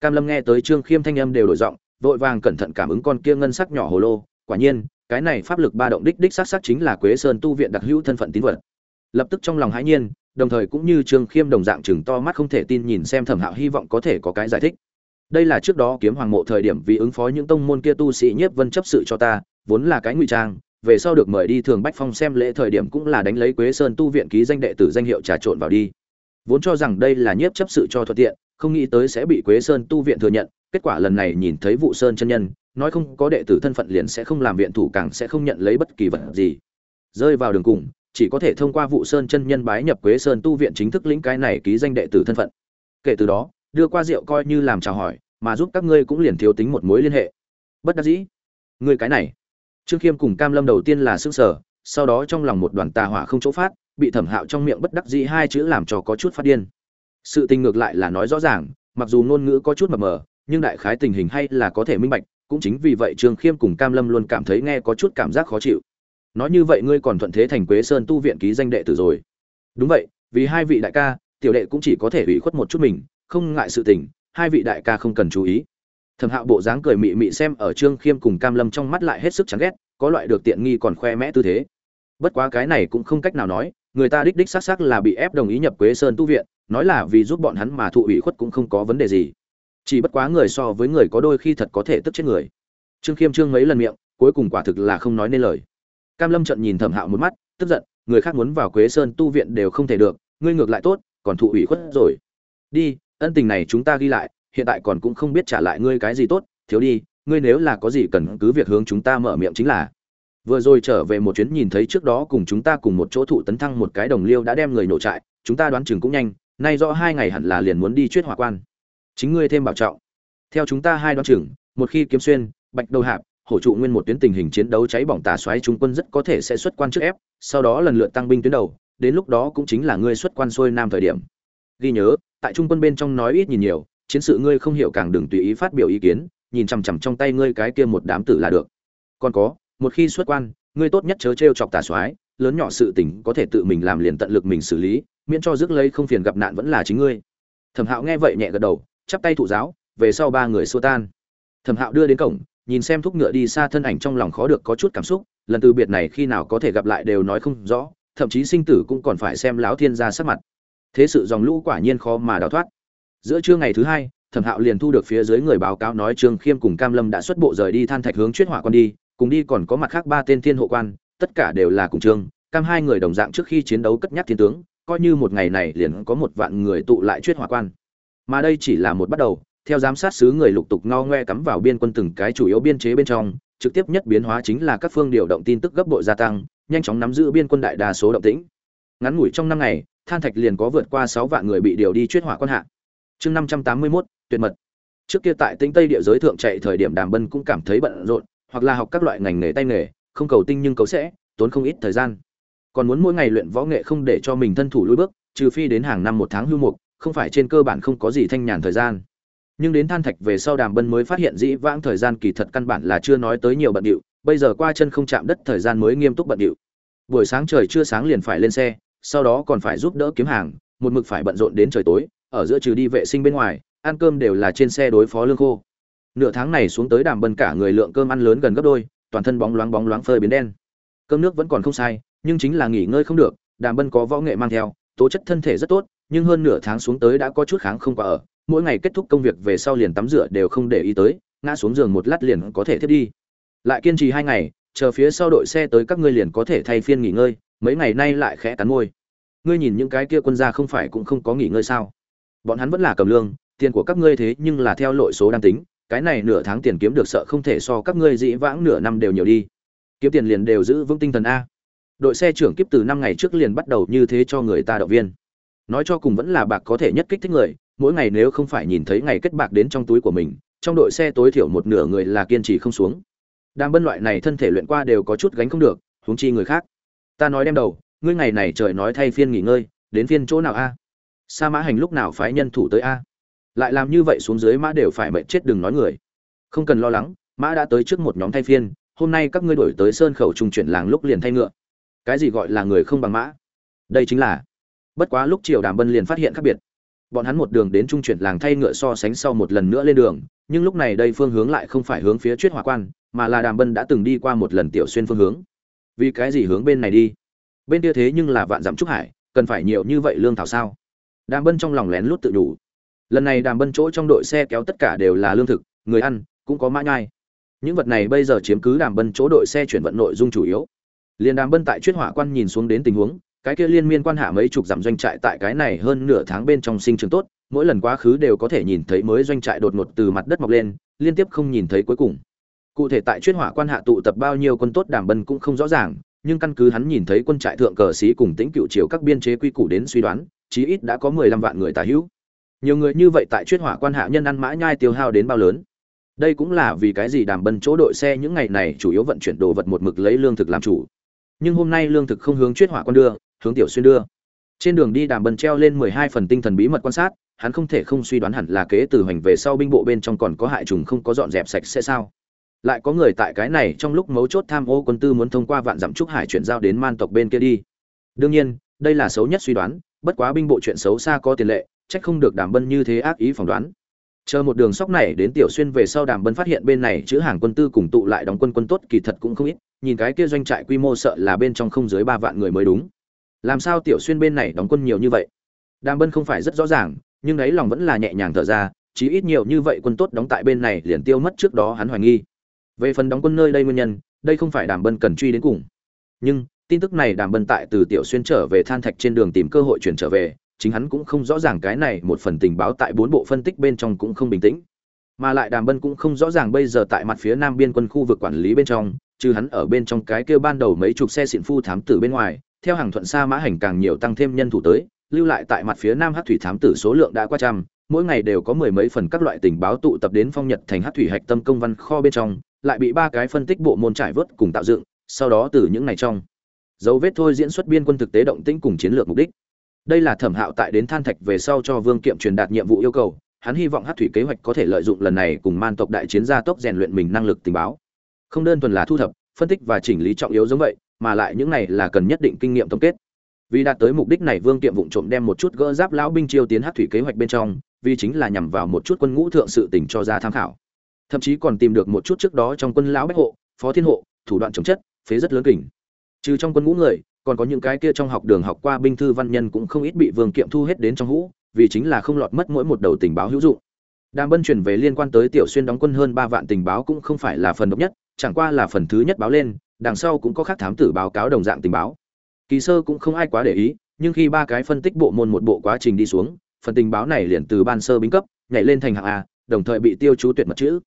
Cam lâm nghe tới trương khiêm thanh âm đều đổi giọng, vội vàng cẩn thận cảm ứng con kia ngân sắc nhỏ hồ lô. Quả nhiên, cái này pháp lực ba động đích đích sắc sắc chính là quế sơn tu viện đặc hữu thân phận tín vật. Lập tức trong lòng hãi nhiên, đồng thời cũng như trương khiêm đồng dạng chừng to mắt không thể tin nhìn xem thẩm hạo hy vọng có thể có cái giải thích. Đây là trước đó kiếm hoàng mộ thời điểm vì ứng phó những tông môn kia tu sĩ nhiếp vân chấp sự cho ta, vốn là cái ngụy trang, về sau được mời đi thường bách phong xem lễ thời điểm cũng là đánh lấy quế sơn tu viện ký danh đệ tử danh hiệu trà trộn vào đi vốn cho rằng đây là nhiếp chấp sự cho thuận tiện, không nghĩ tới sẽ bị quế sơn tu viện thừa nhận, kết quả lần này nhìn thấy vụ sơn chân nhân, nói không có đệ tử thân phận liền sẽ không làm viện thủ càng sẽ không nhận lấy bất kỳ vật gì. Rơi vào đường cùng, chỉ có thể thông qua vụ sơn chân nhân bái nhập quế sơn tu viện chính thức lĩnh cái này ký danh đệ tử thân phận. Kể từ đó, đưa qua rượu coi như làm chào hỏi, mà giúp các ngươi cũng liền thiếu tính một mối liên hệ. Bất đắc dĩ. Ngươi cái này. Trương khiêm cùng cam lâm đầu tiên là xương sở sau đó trong lòng một đoàn tà hỏa không chỗ phát bị thẩm hạo trong miệng bất đắc dĩ hai chữ làm cho có chút phát điên. Sự tình ngược lại là nói rõ ràng, mặc dù ngôn ngữ có chút mập mờ, nhưng đại khái tình hình hay là có thể minh bạch, cũng chính vì vậy trương khiêm cùng cam lâm luôn cảm thấy nghe có chút cảm giác khó chịu. Nói như vậy ngươi còn thuận thế thành quế sơn tu viện ký danh đệ tử rồi. Đúng vậy, vì hai vị đại ca, tiểu đệ cũng chỉ có thể ủy khuất một chút mình, không ngại sự tình, hai vị đại ca không cần chú ý. Thẩm hạo bộ dáng cười mị mị xem ở trương khiêm cùng cam lâm trong mắt lại hết sức chán ghét, có loại được tiện nghi còn khoe mẽ tư thế. Bất quá cái này cũng không cách nào nói người ta đích đích xác xác là bị ép đồng ý nhập quế sơn tu viện, nói là vì giúp bọn hắn mà thụ ủy khuất cũng không có vấn đề gì. Chỉ bất quá người so với người có đôi khi thật có thể tức chết người. Trương khiêm trương mấy lần miệng, cuối cùng quả thực là không nói nên lời. Cam lâm trận nhìn thẩm hạo một mắt, tức giận, người khác muốn vào quế sơn tu viện đều không thể được, ngươi ngược lại tốt, còn thụ ủy khuất rồi. Đi, ân tình này chúng ta ghi lại, hiện tại còn cũng không biết trả lại ngươi cái gì tốt, thiếu đi, ngươi nếu là có gì cần cứ việc hướng chúng ta mở miệng chính là vừa rồi trở về một chuyến nhìn thấy trước đó cùng chúng ta cùng một chỗ thụ tấn thăng một cái đồng liêu đã đem người nổ trại, chúng ta đoán chừng cũng nhanh, nay rõ hai ngày hẳn là liền muốn đi chuyết hỏa quan. Chính ngươi thêm bảo trọng. Theo chúng ta hai đoán chừng, một khi kiếm xuyên, bạch đầu hạp, hổ trụ nguyên một tuyến tình hình chiến đấu cháy bỏng tà xoáy trung quân rất có thể sẽ xuất quan trước ép, sau đó lần lượt tăng binh tuyến đầu, đến lúc đó cũng chính là ngươi xuất quan xuôi nam thời điểm. Ghi nhớ, tại trung quân bên trong nói ít nhìn nhiều, chiến sự ngươi không hiểu càng đừng tùy ý phát biểu ý kiến, nhìn chằm chằm trong tay ngươi cái kia một đám tử là được. Còn có một khi xuất quan, ngươi tốt nhất chớ t chọc tà soái, lớn nhỏ sự tình có thể tự mình làm liền tận lực mình xử lý, miễn cho rước lấy không phiền gặp nạn vẫn là chính ngươi. Thẩm hạo nghe vậy nhẹ gật đầu, chắp tay thụ giáo, về sau ba người xua tan. Thẩm hạo đưa đến cổng, nhìn xem thúc ngựa đi xa thân ảnh trong lòng khó được có chút cảm xúc, lần từ biệt này khi nào có thể gặp lại đều nói không rõ, thậm chí sinh tử cũng còn phải xem lão thiên gia sắc mặt. Thế sự dòng lũ quả nhiên khó mà đào thoát. Giữa trưa ngày thứ hai, thẩm hạo liền thu được phía dưới người báo cáo nói trương khiêm cùng cam lâm đã xuất bộ rời đi than thạch hướng chuyết hỏa quan đi cùng đi còn có mặt khác ba tên thiên hộ quan, tất cả đều là cùng trương cam hai người đồng dạng trước khi chiến đấu cất nhắc thiên tướng, coi như một ngày này liền có một vạn người tụ lại chuyết hỏa quan. Mà đây chỉ là một bắt đầu, theo giám sát sứ người lục tục ngao ngoe cắm vào biên quân từng cái chủ yếu biên chế bên trong, trực tiếp nhất biến hóa chính là các phương điều động tin tức gấp bội gia tăng, nhanh chóng nắm giữ biên quân đại đa số động tĩnh. Ngắn ngủi trong năm ngày, than thạch liền có vượt qua sáu vạn người bị điều đi chuyết hỏa quan hạ. Chương năm trăm tám mươi mốt, tuyệt mật. Trước kia tại tĩnh tây địa giới thượng chạy thời điểm đàm bân cũng cảm thấy bận rộn hoặc là học các loại ngành nghề tay nghề, không cầu tinh nhưng cầu sẽ, tốn không ít thời gian. Còn muốn mỗi ngày luyện võ nghệ không để cho mình thân thủ lùi bước, trừ phi đến hàng năm một tháng hưu mục, không phải trên cơ bản không có gì thanh nhàn thời gian. Nhưng đến than thạch về sau đàm bân mới phát hiện dĩ vãng thời gian kỳ thật căn bản là chưa nói tới nhiều bận điệu, bây giờ qua chân không chạm đất thời gian mới nghiêm túc bận điệu. Buổi sáng trời chưa sáng liền phải lên xe, sau đó còn phải giúp đỡ kiếm hàng, một mực phải bận rộn đến trời tối, ở giữa trừ đi vệ sinh bên ngoài, ăn cơm đều là trên xe đối phó lương khô nửa tháng này xuống tới đàm bân cả người lượng cơm ăn lớn gần gấp đôi, toàn thân bóng loáng bóng loáng phơi biến đen. Cơm nước vẫn còn không sai, nhưng chính là nghỉ ngơi không được, đàm bân có võ nghệ mang theo, tố chất thân thể rất tốt, nhưng hơn nửa tháng xuống tới đã có chút kháng không qua ở, mỗi ngày kết thúc công việc về sau liền tắm rửa đều không để ý tới, ngã xuống giường một lát liền có thể thiết đi. Lại kiên trì hai ngày, chờ phía sau đội xe tới các ngươi liền có thể thay phiên nghỉ ngơi, mấy ngày nay lại khẽ cắn môi. Ngươi nhìn những cái kia quân gia không phải cũng không có nghỉ ngơi sao? Bọn hắn vẫn là cầm lương, tiền của các ngươi thế nhưng là theo lội số đang tính cái này nửa tháng tiền kiếm được sợ không thể so các ngươi dĩ vãng nửa năm đều nhiều đi. Kiếm tiền liền đều giữ vững tinh thần a. Đội xe trưởng kiếp từ năm ngày trước liền bắt đầu như thế cho người ta động viên. Nói cho cùng vẫn là bạc có thể nhất kích thích người, mỗi ngày nếu không phải nhìn thấy ngày kết bạc đến trong túi của mình, trong đội xe tối thiểu một nửa người là kiên trì không xuống. Đang bân loại này thân thể luyện qua đều có chút gánh không được, huống chi người khác. Ta nói đem đầu, ngươi ngày này trời nói thay phiên nghỉ ngơi, đến phiên chỗ nào a? Sa mã hành lúc nào phái nhân thủ tới a? Lại làm như vậy xuống dưới mã đều phải mệt chết đừng nói người. Không cần lo lắng, mã đã tới trước một nhóm thay phiên, hôm nay các ngươi đổi tới sơn khẩu trung chuyển làng lúc liền thay ngựa. Cái gì gọi là người không bằng mã? Đây chính là, bất quá lúc chiều đàm bân liền phát hiện khác biệt. Bọn hắn một đường đến trung chuyển làng thay ngựa so sánh sau một lần nữa lên đường, nhưng lúc này đây phương hướng lại không phải hướng phía chuyết hỏa quan, mà là đàm bân đã từng đi qua một lần tiểu xuyên phương hướng. Vì cái gì hướng bên này đi? Bên kia thế nhưng là vạn dặm trúc hải, cần phải nhiều như vậy lương thảo sao? Đàm bân trong lòng lén lút tự đủ lần này đàm bân chỗ trong đội xe kéo tất cả đều là lương thực, người ăn, cũng có mã nhai. Những vật này bây giờ chiếm cứ đàm bân chỗ đội xe chuyển vận nội dung chủ yếu. Liền đàm bân tại chuyết hỏa quan nhìn xuống đến tình huống, cái kia liên miên quan hạ mấy chục dặm doanh trại tại cái này hơn nửa tháng bên trong sinh trường tốt, mỗi lần quá khứ đều có thể nhìn thấy mới doanh trại đột ngột từ mặt đất mọc lên, liên tiếp không nhìn thấy cuối cùng. Cụ thể tại chuyên hỏa quan hạ tụ tập bao nhiêu quân tốt đàm bân cũng không rõ ràng, nhưng căn cứ hắn nhìn thấy quân trại thượng cờ sĩ cùng tĩnh cựu chiều các biên chế quy củ đến suy đoán, chí ít đã có mười lăm vạn người tà hữu nhiều người như vậy tại chuyên hỏa quan hạ nhân ăn mã nhai tiêu hao đến bao lớn. Đây cũng là vì cái gì đàm bân chỗ đội xe những ngày này chủ yếu vận chuyển đồ vật một mực lấy lương thực làm chủ. Nhưng hôm nay lương thực không hướng chuyên hỏa quan đưa, hướng tiểu xuyên đưa. Trên đường đi đàm bân treo lên mười hai phần tinh thần bí mật quan sát, hắn không thể không suy đoán hẳn là kế từ hoành về sau binh bộ bên trong còn có hại trùng không có dọn dẹp sạch sẽ sao. Lại có người tại cái này trong lúc mấu chốt tham ô quân tư muốn thông qua vạn dặm trúc hải chuyển giao đến man tộc bên kia đi. Đương nhiên, đây là xấu nhất suy đoán, bất quá binh bộ chuyện xấu xa có tiền lệ trách không được đàm bân như thế ác ý phỏng đoán. Chờ một đường sóc này đến tiểu xuyên về sau đàm bân phát hiện bên này chữ hàng quân tư cùng tụ lại đóng quân quân tốt kỳ thật cũng không ít, nhìn cái kia doanh trại quy mô sợ là bên trong không dưới ba vạn người mới đúng. Làm sao tiểu xuyên bên này đóng quân nhiều như vậy? Đàm bân không phải rất rõ ràng, nhưng đấy lòng vẫn là nhẹ nhàng thở ra, chí ít nhiều như vậy quân tốt đóng tại bên này liền tiêu mất trước đó hắn hoài nghi. Về phần đóng quân nơi đây nguyên nhân, đây không phải đàm bân cần truy đến cùng. Nhưng, tin tức này đàm bân tại từ tiểu xuyên trở về than thạch trên đường tìm cơ hội chuyển trở về chính hắn cũng không rõ ràng cái này một phần tình báo tại bốn bộ phân tích bên trong cũng không bình tĩnh. Mà lại đàm bân cũng không rõ ràng bây giờ tại mặt phía nam biên quân khu vực quản lý bên trong chứ hắn ở bên trong cái kêu ban đầu mấy chục xe xịn phu thám tử bên ngoài, theo hàng thuận xa mã hành càng nhiều tăng thêm nhân thủ tới, lưu lại tại mặt phía nam hát thủy thám tử số lượng đã qua trăm, mỗi ngày đều có mười mấy phần các loại tình báo tụ tập đến phong nhật thành hát thủy hạch tâm công văn kho bên trong, lại bị ba cái phân tích bộ môn trải vớt cùng tạo dựng, sau đó từ những ngày trong, dấu vết thôi diễn xuất biên quân thực tế động tĩnh cùng chiến lược mục đích đây là thẩm hạo tại đến than thạch về sau cho vương kiệm truyền đạt nhiệm vụ yêu cầu, hắn hy vọng hát thủy kế hoạch có thể lợi dụng lần này cùng man tộc đại chiến gia tốc rèn luyện mình năng lực tình báo. Không đơn thuần là thu thập, phân tích và chỉnh lý trọng yếu giống vậy, mà lại những này là cần nhất định kinh nghiệm tổng kết. Vì đạt tới mục đích này vương kiệm vụng trộm đem một chút gỡ giáp lão binh chiêu tiến hát thủy kế hoạch bên trong, vì chính là nhằm vào một chút quân ngũ thượng sự tỉnh cho ra tham khảo. Thậm chí còn tìm được một chút trước đó trong quân lão bách hộ, phó thiên hộ, thủ đoạn chống chất, phế rất lớn kỉnh trừ trong quân ngũ người còn có những cái kia trong học đường học qua binh thư văn nhân cũng không ít bị vương kiệm thu hết đến trong hũ, vì chính là không lọt mất mỗi một đầu tình báo hữu dụng. Đàm bân chuyển về liên quan tới tiểu xuyên đóng quân hơn ba vạn tình báo cũng không phải là phần độc nhất, chẳng qua là phần thứ nhất báo lên, đằng sau cũng có khác thám tử báo cáo đồng dạng tình báo. Kỳ sơ cũng không ai quá để ý, nhưng khi ba cái phân tích bộ môn một bộ quá trình đi xuống, phần tình báo này liền từ ban sơ binh cấp, nhảy lên thành hạng a, đồng thời bị tiêu chú tuyệt mật chữ.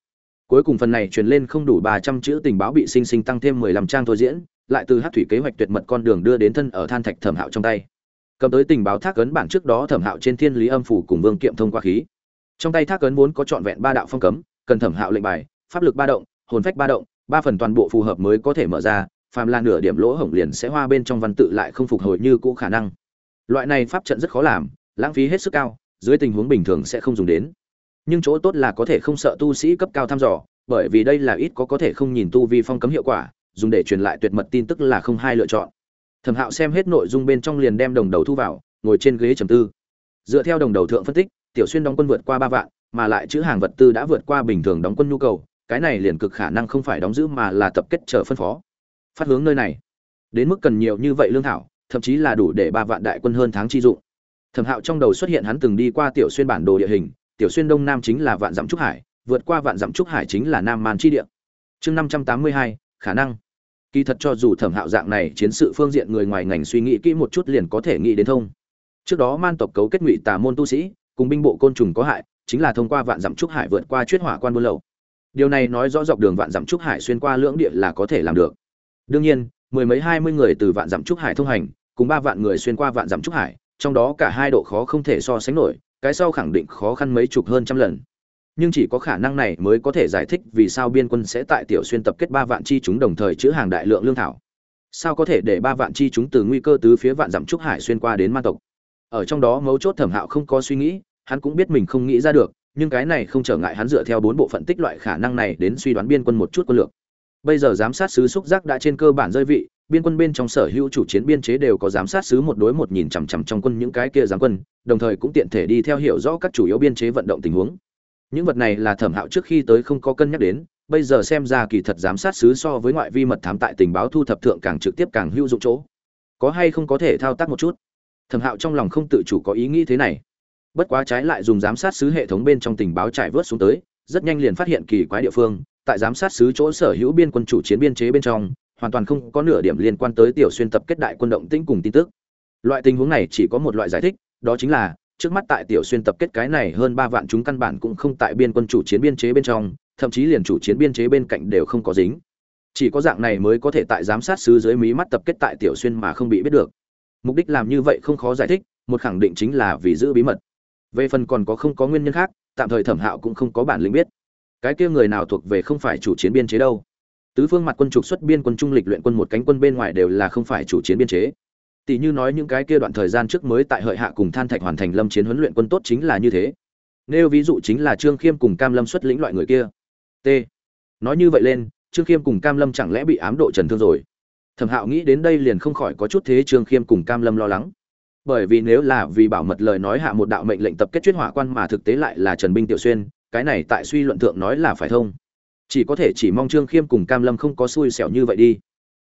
Cuối cùng phần này truyền lên không đủ ba trăm chữ tình báo bị sinh sinh tăng thêm mười lăm trang thôi diễn lại từ hát thủy kế hoạch tuyệt mật con đường đưa đến thân ở than thạch thẩm hạo trong tay. Cầm tới tình báo thác ấn bản trước đó thẩm hạo trên thiên lý âm phủ cùng vương kiệm thông qua khí. Trong tay thác ấn vốn có trọn vẹn ba đạo phong cấm, cần thẩm hạo lệnh bài, pháp lực ba động, hồn phách ba động, ba phần toàn bộ phù hợp mới có thể mở ra, phàm là nửa điểm lỗ hổng liền sẽ hoa bên trong văn tự lại không phục hồi như cũ khả năng. Loại này pháp trận rất khó làm, lãng phí hết sức cao, dưới tình huống bình thường sẽ không dùng đến. Nhưng chỗ tốt là có thể không sợ tu sĩ cấp cao thăm dò, bởi vì đây là ít có có thể không nhìn tu vi phong cấm hiệu quả dùng để truyền lại tuyệt mật tin tức là không hai lựa chọn. Thẩm hạo xem hết nội dung bên trong liền đem đồng đầu thu vào, ngồi trên ghế trầm tư. Dựa theo đồng đầu thượng phân tích, tiểu xuyên đóng quân vượt qua ba vạn, mà lại chữ hàng vật tư đã vượt qua bình thường đóng quân nhu cầu, cái này liền cực khả năng không phải đóng giữ mà là tập kết chờ phân phó. Phát hướng nơi này. Đến mức cần nhiều như vậy lương thảo, thậm chí là đủ để ba vạn đại quân hơn tháng chi dụng. Thẩm hạo trong đầu xuất hiện hắn từng đi qua tiểu xuyên bản đồ địa hình, tiểu xuyên đông nam chính là vạn dặm trúc hải, vượt qua vạn dặm trúc hải chính là nam man chi địa. Chương năm trăm tám mươi hai, khả năng kỳ thật cho dù thẩm hạo dạng này chiến sự phương diện người ngoài ngành suy nghĩ kỹ một chút liền có thể nghĩ đến thông. Trước đó man tộc cấu kết ngụy tà môn tu sĩ, cùng binh bộ côn trùng có hại, chính là thông qua vạn dặm trúc hải vượt qua chuyết hỏa quan buôn lậu. Điều này nói rõ dọc đường vạn dặm trúc hải xuyên qua lưỡng địa là có thể làm được. Đương nhiên, mười mấy hai mươi người từ vạn dặm trúc hải thông hành, cùng ba vạn người xuyên qua vạn dặm trúc hải, trong đó cả hai độ khó không thể so sánh nổi, cái sau khẳng định khó khăn mấy chục hơn trăm lần nhưng chỉ có khả năng này mới có thể giải thích vì sao biên quân sẽ tại tiểu xuyên tập kết ba vạn chi chúng đồng thời chữ hàng đại lượng lương thảo. Sao có thể để ba vạn chi chúng từ nguy cơ tứ phía vạn dặm trúc hải xuyên qua đến man tộc? Ở trong đó mấu chốt thẩm hạo không có suy nghĩ, hắn cũng biết mình không nghĩ ra được, nhưng cái này không trở ngại hắn dựa theo bốn bộ phận tích loại khả năng này đến suy đoán biên quân một chút quân lược. Bây giờ giám sát sứ xúc giác đã trên cơ bản rơi vị, biên quân bên trong sở hữu chủ chiến biên chế đều có giám sát sứ một đối một nhìn chằm chằm trong quân những cái kia giám quân, đồng thời cũng tiện thể đi theo hiểu rõ các chủ yếu biên chế vận động tình huống những vật này là thẩm hạo trước khi tới không có cân nhắc đến, bây giờ xem ra kỳ thật giám sát sứ so với ngoại vi mật thám tại tình báo thu thập thượng càng trực tiếp càng hữu dụng chỗ. Có hay không có thể thao tác một chút? Thẩm hạo trong lòng không tự chủ có ý nghĩ thế này. Bất quá trái lại dùng giám sát sứ hệ thống bên trong tình báo trải vớt xuống tới, rất nhanh liền phát hiện kỳ quái địa phương, tại giám sát sứ chỗ sở hữu biên quân chủ chiến biên chế bên trong, hoàn toàn không có nửa điểm liên quan tới tiểu xuyên tập kết đại quân động tĩnh cùng tin tức. Loại tình huống này chỉ có một loại giải thích, đó chính là trước mắt tại tiểu xuyên tập kết cái này hơn ba vạn chúng căn bản cũng không tại biên quân chủ chiến biên chế bên trong, thậm chí liền chủ chiến biên chế bên cạnh đều không có dính. Chỉ có dạng này mới có thể tại giám sát sứ dưới mí mắt tập kết tại tiểu xuyên mà không bị biết được. Mục đích làm như vậy không khó giải thích, một khẳng định chính là vì giữ bí mật. Về phần còn có không có nguyên nhân khác, tạm thời thẩm hạo cũng không có bản lĩnh biết. Cái kia người nào thuộc về không phải chủ chiến biên chế đâu. Tứ phương mặt quân trục xuất biên quân trung lịch luyện quân một cánh quân bên ngoài đều là không phải chủ chiến biên chế tỷ như nói những cái kia đoạn thời gian trước mới tại hợi hạ cùng than thạch hoàn thành lâm chiến huấn luyện quân tốt chính là như thế. Nêu ví dụ chính là trương khiêm cùng cam lâm xuất lĩnh loại người kia. T. Nói như vậy lên, trương khiêm cùng cam lâm chẳng lẽ bị ám độ trần thương rồi? Thẩm hạo nghĩ đến đây liền không khỏi có chút thế trương khiêm cùng cam lâm lo lắng. Bởi vì nếu là vì bảo mật lời nói hạ một đạo mệnh lệnh tập kết chuyên hỏa quan mà thực tế lại là trần binh tiểu xuyên, cái này tại suy luận thượng nói là phải thông. Chỉ có thể chỉ mong trương khiêm cùng cam lâm không có xui xẻo như vậy đi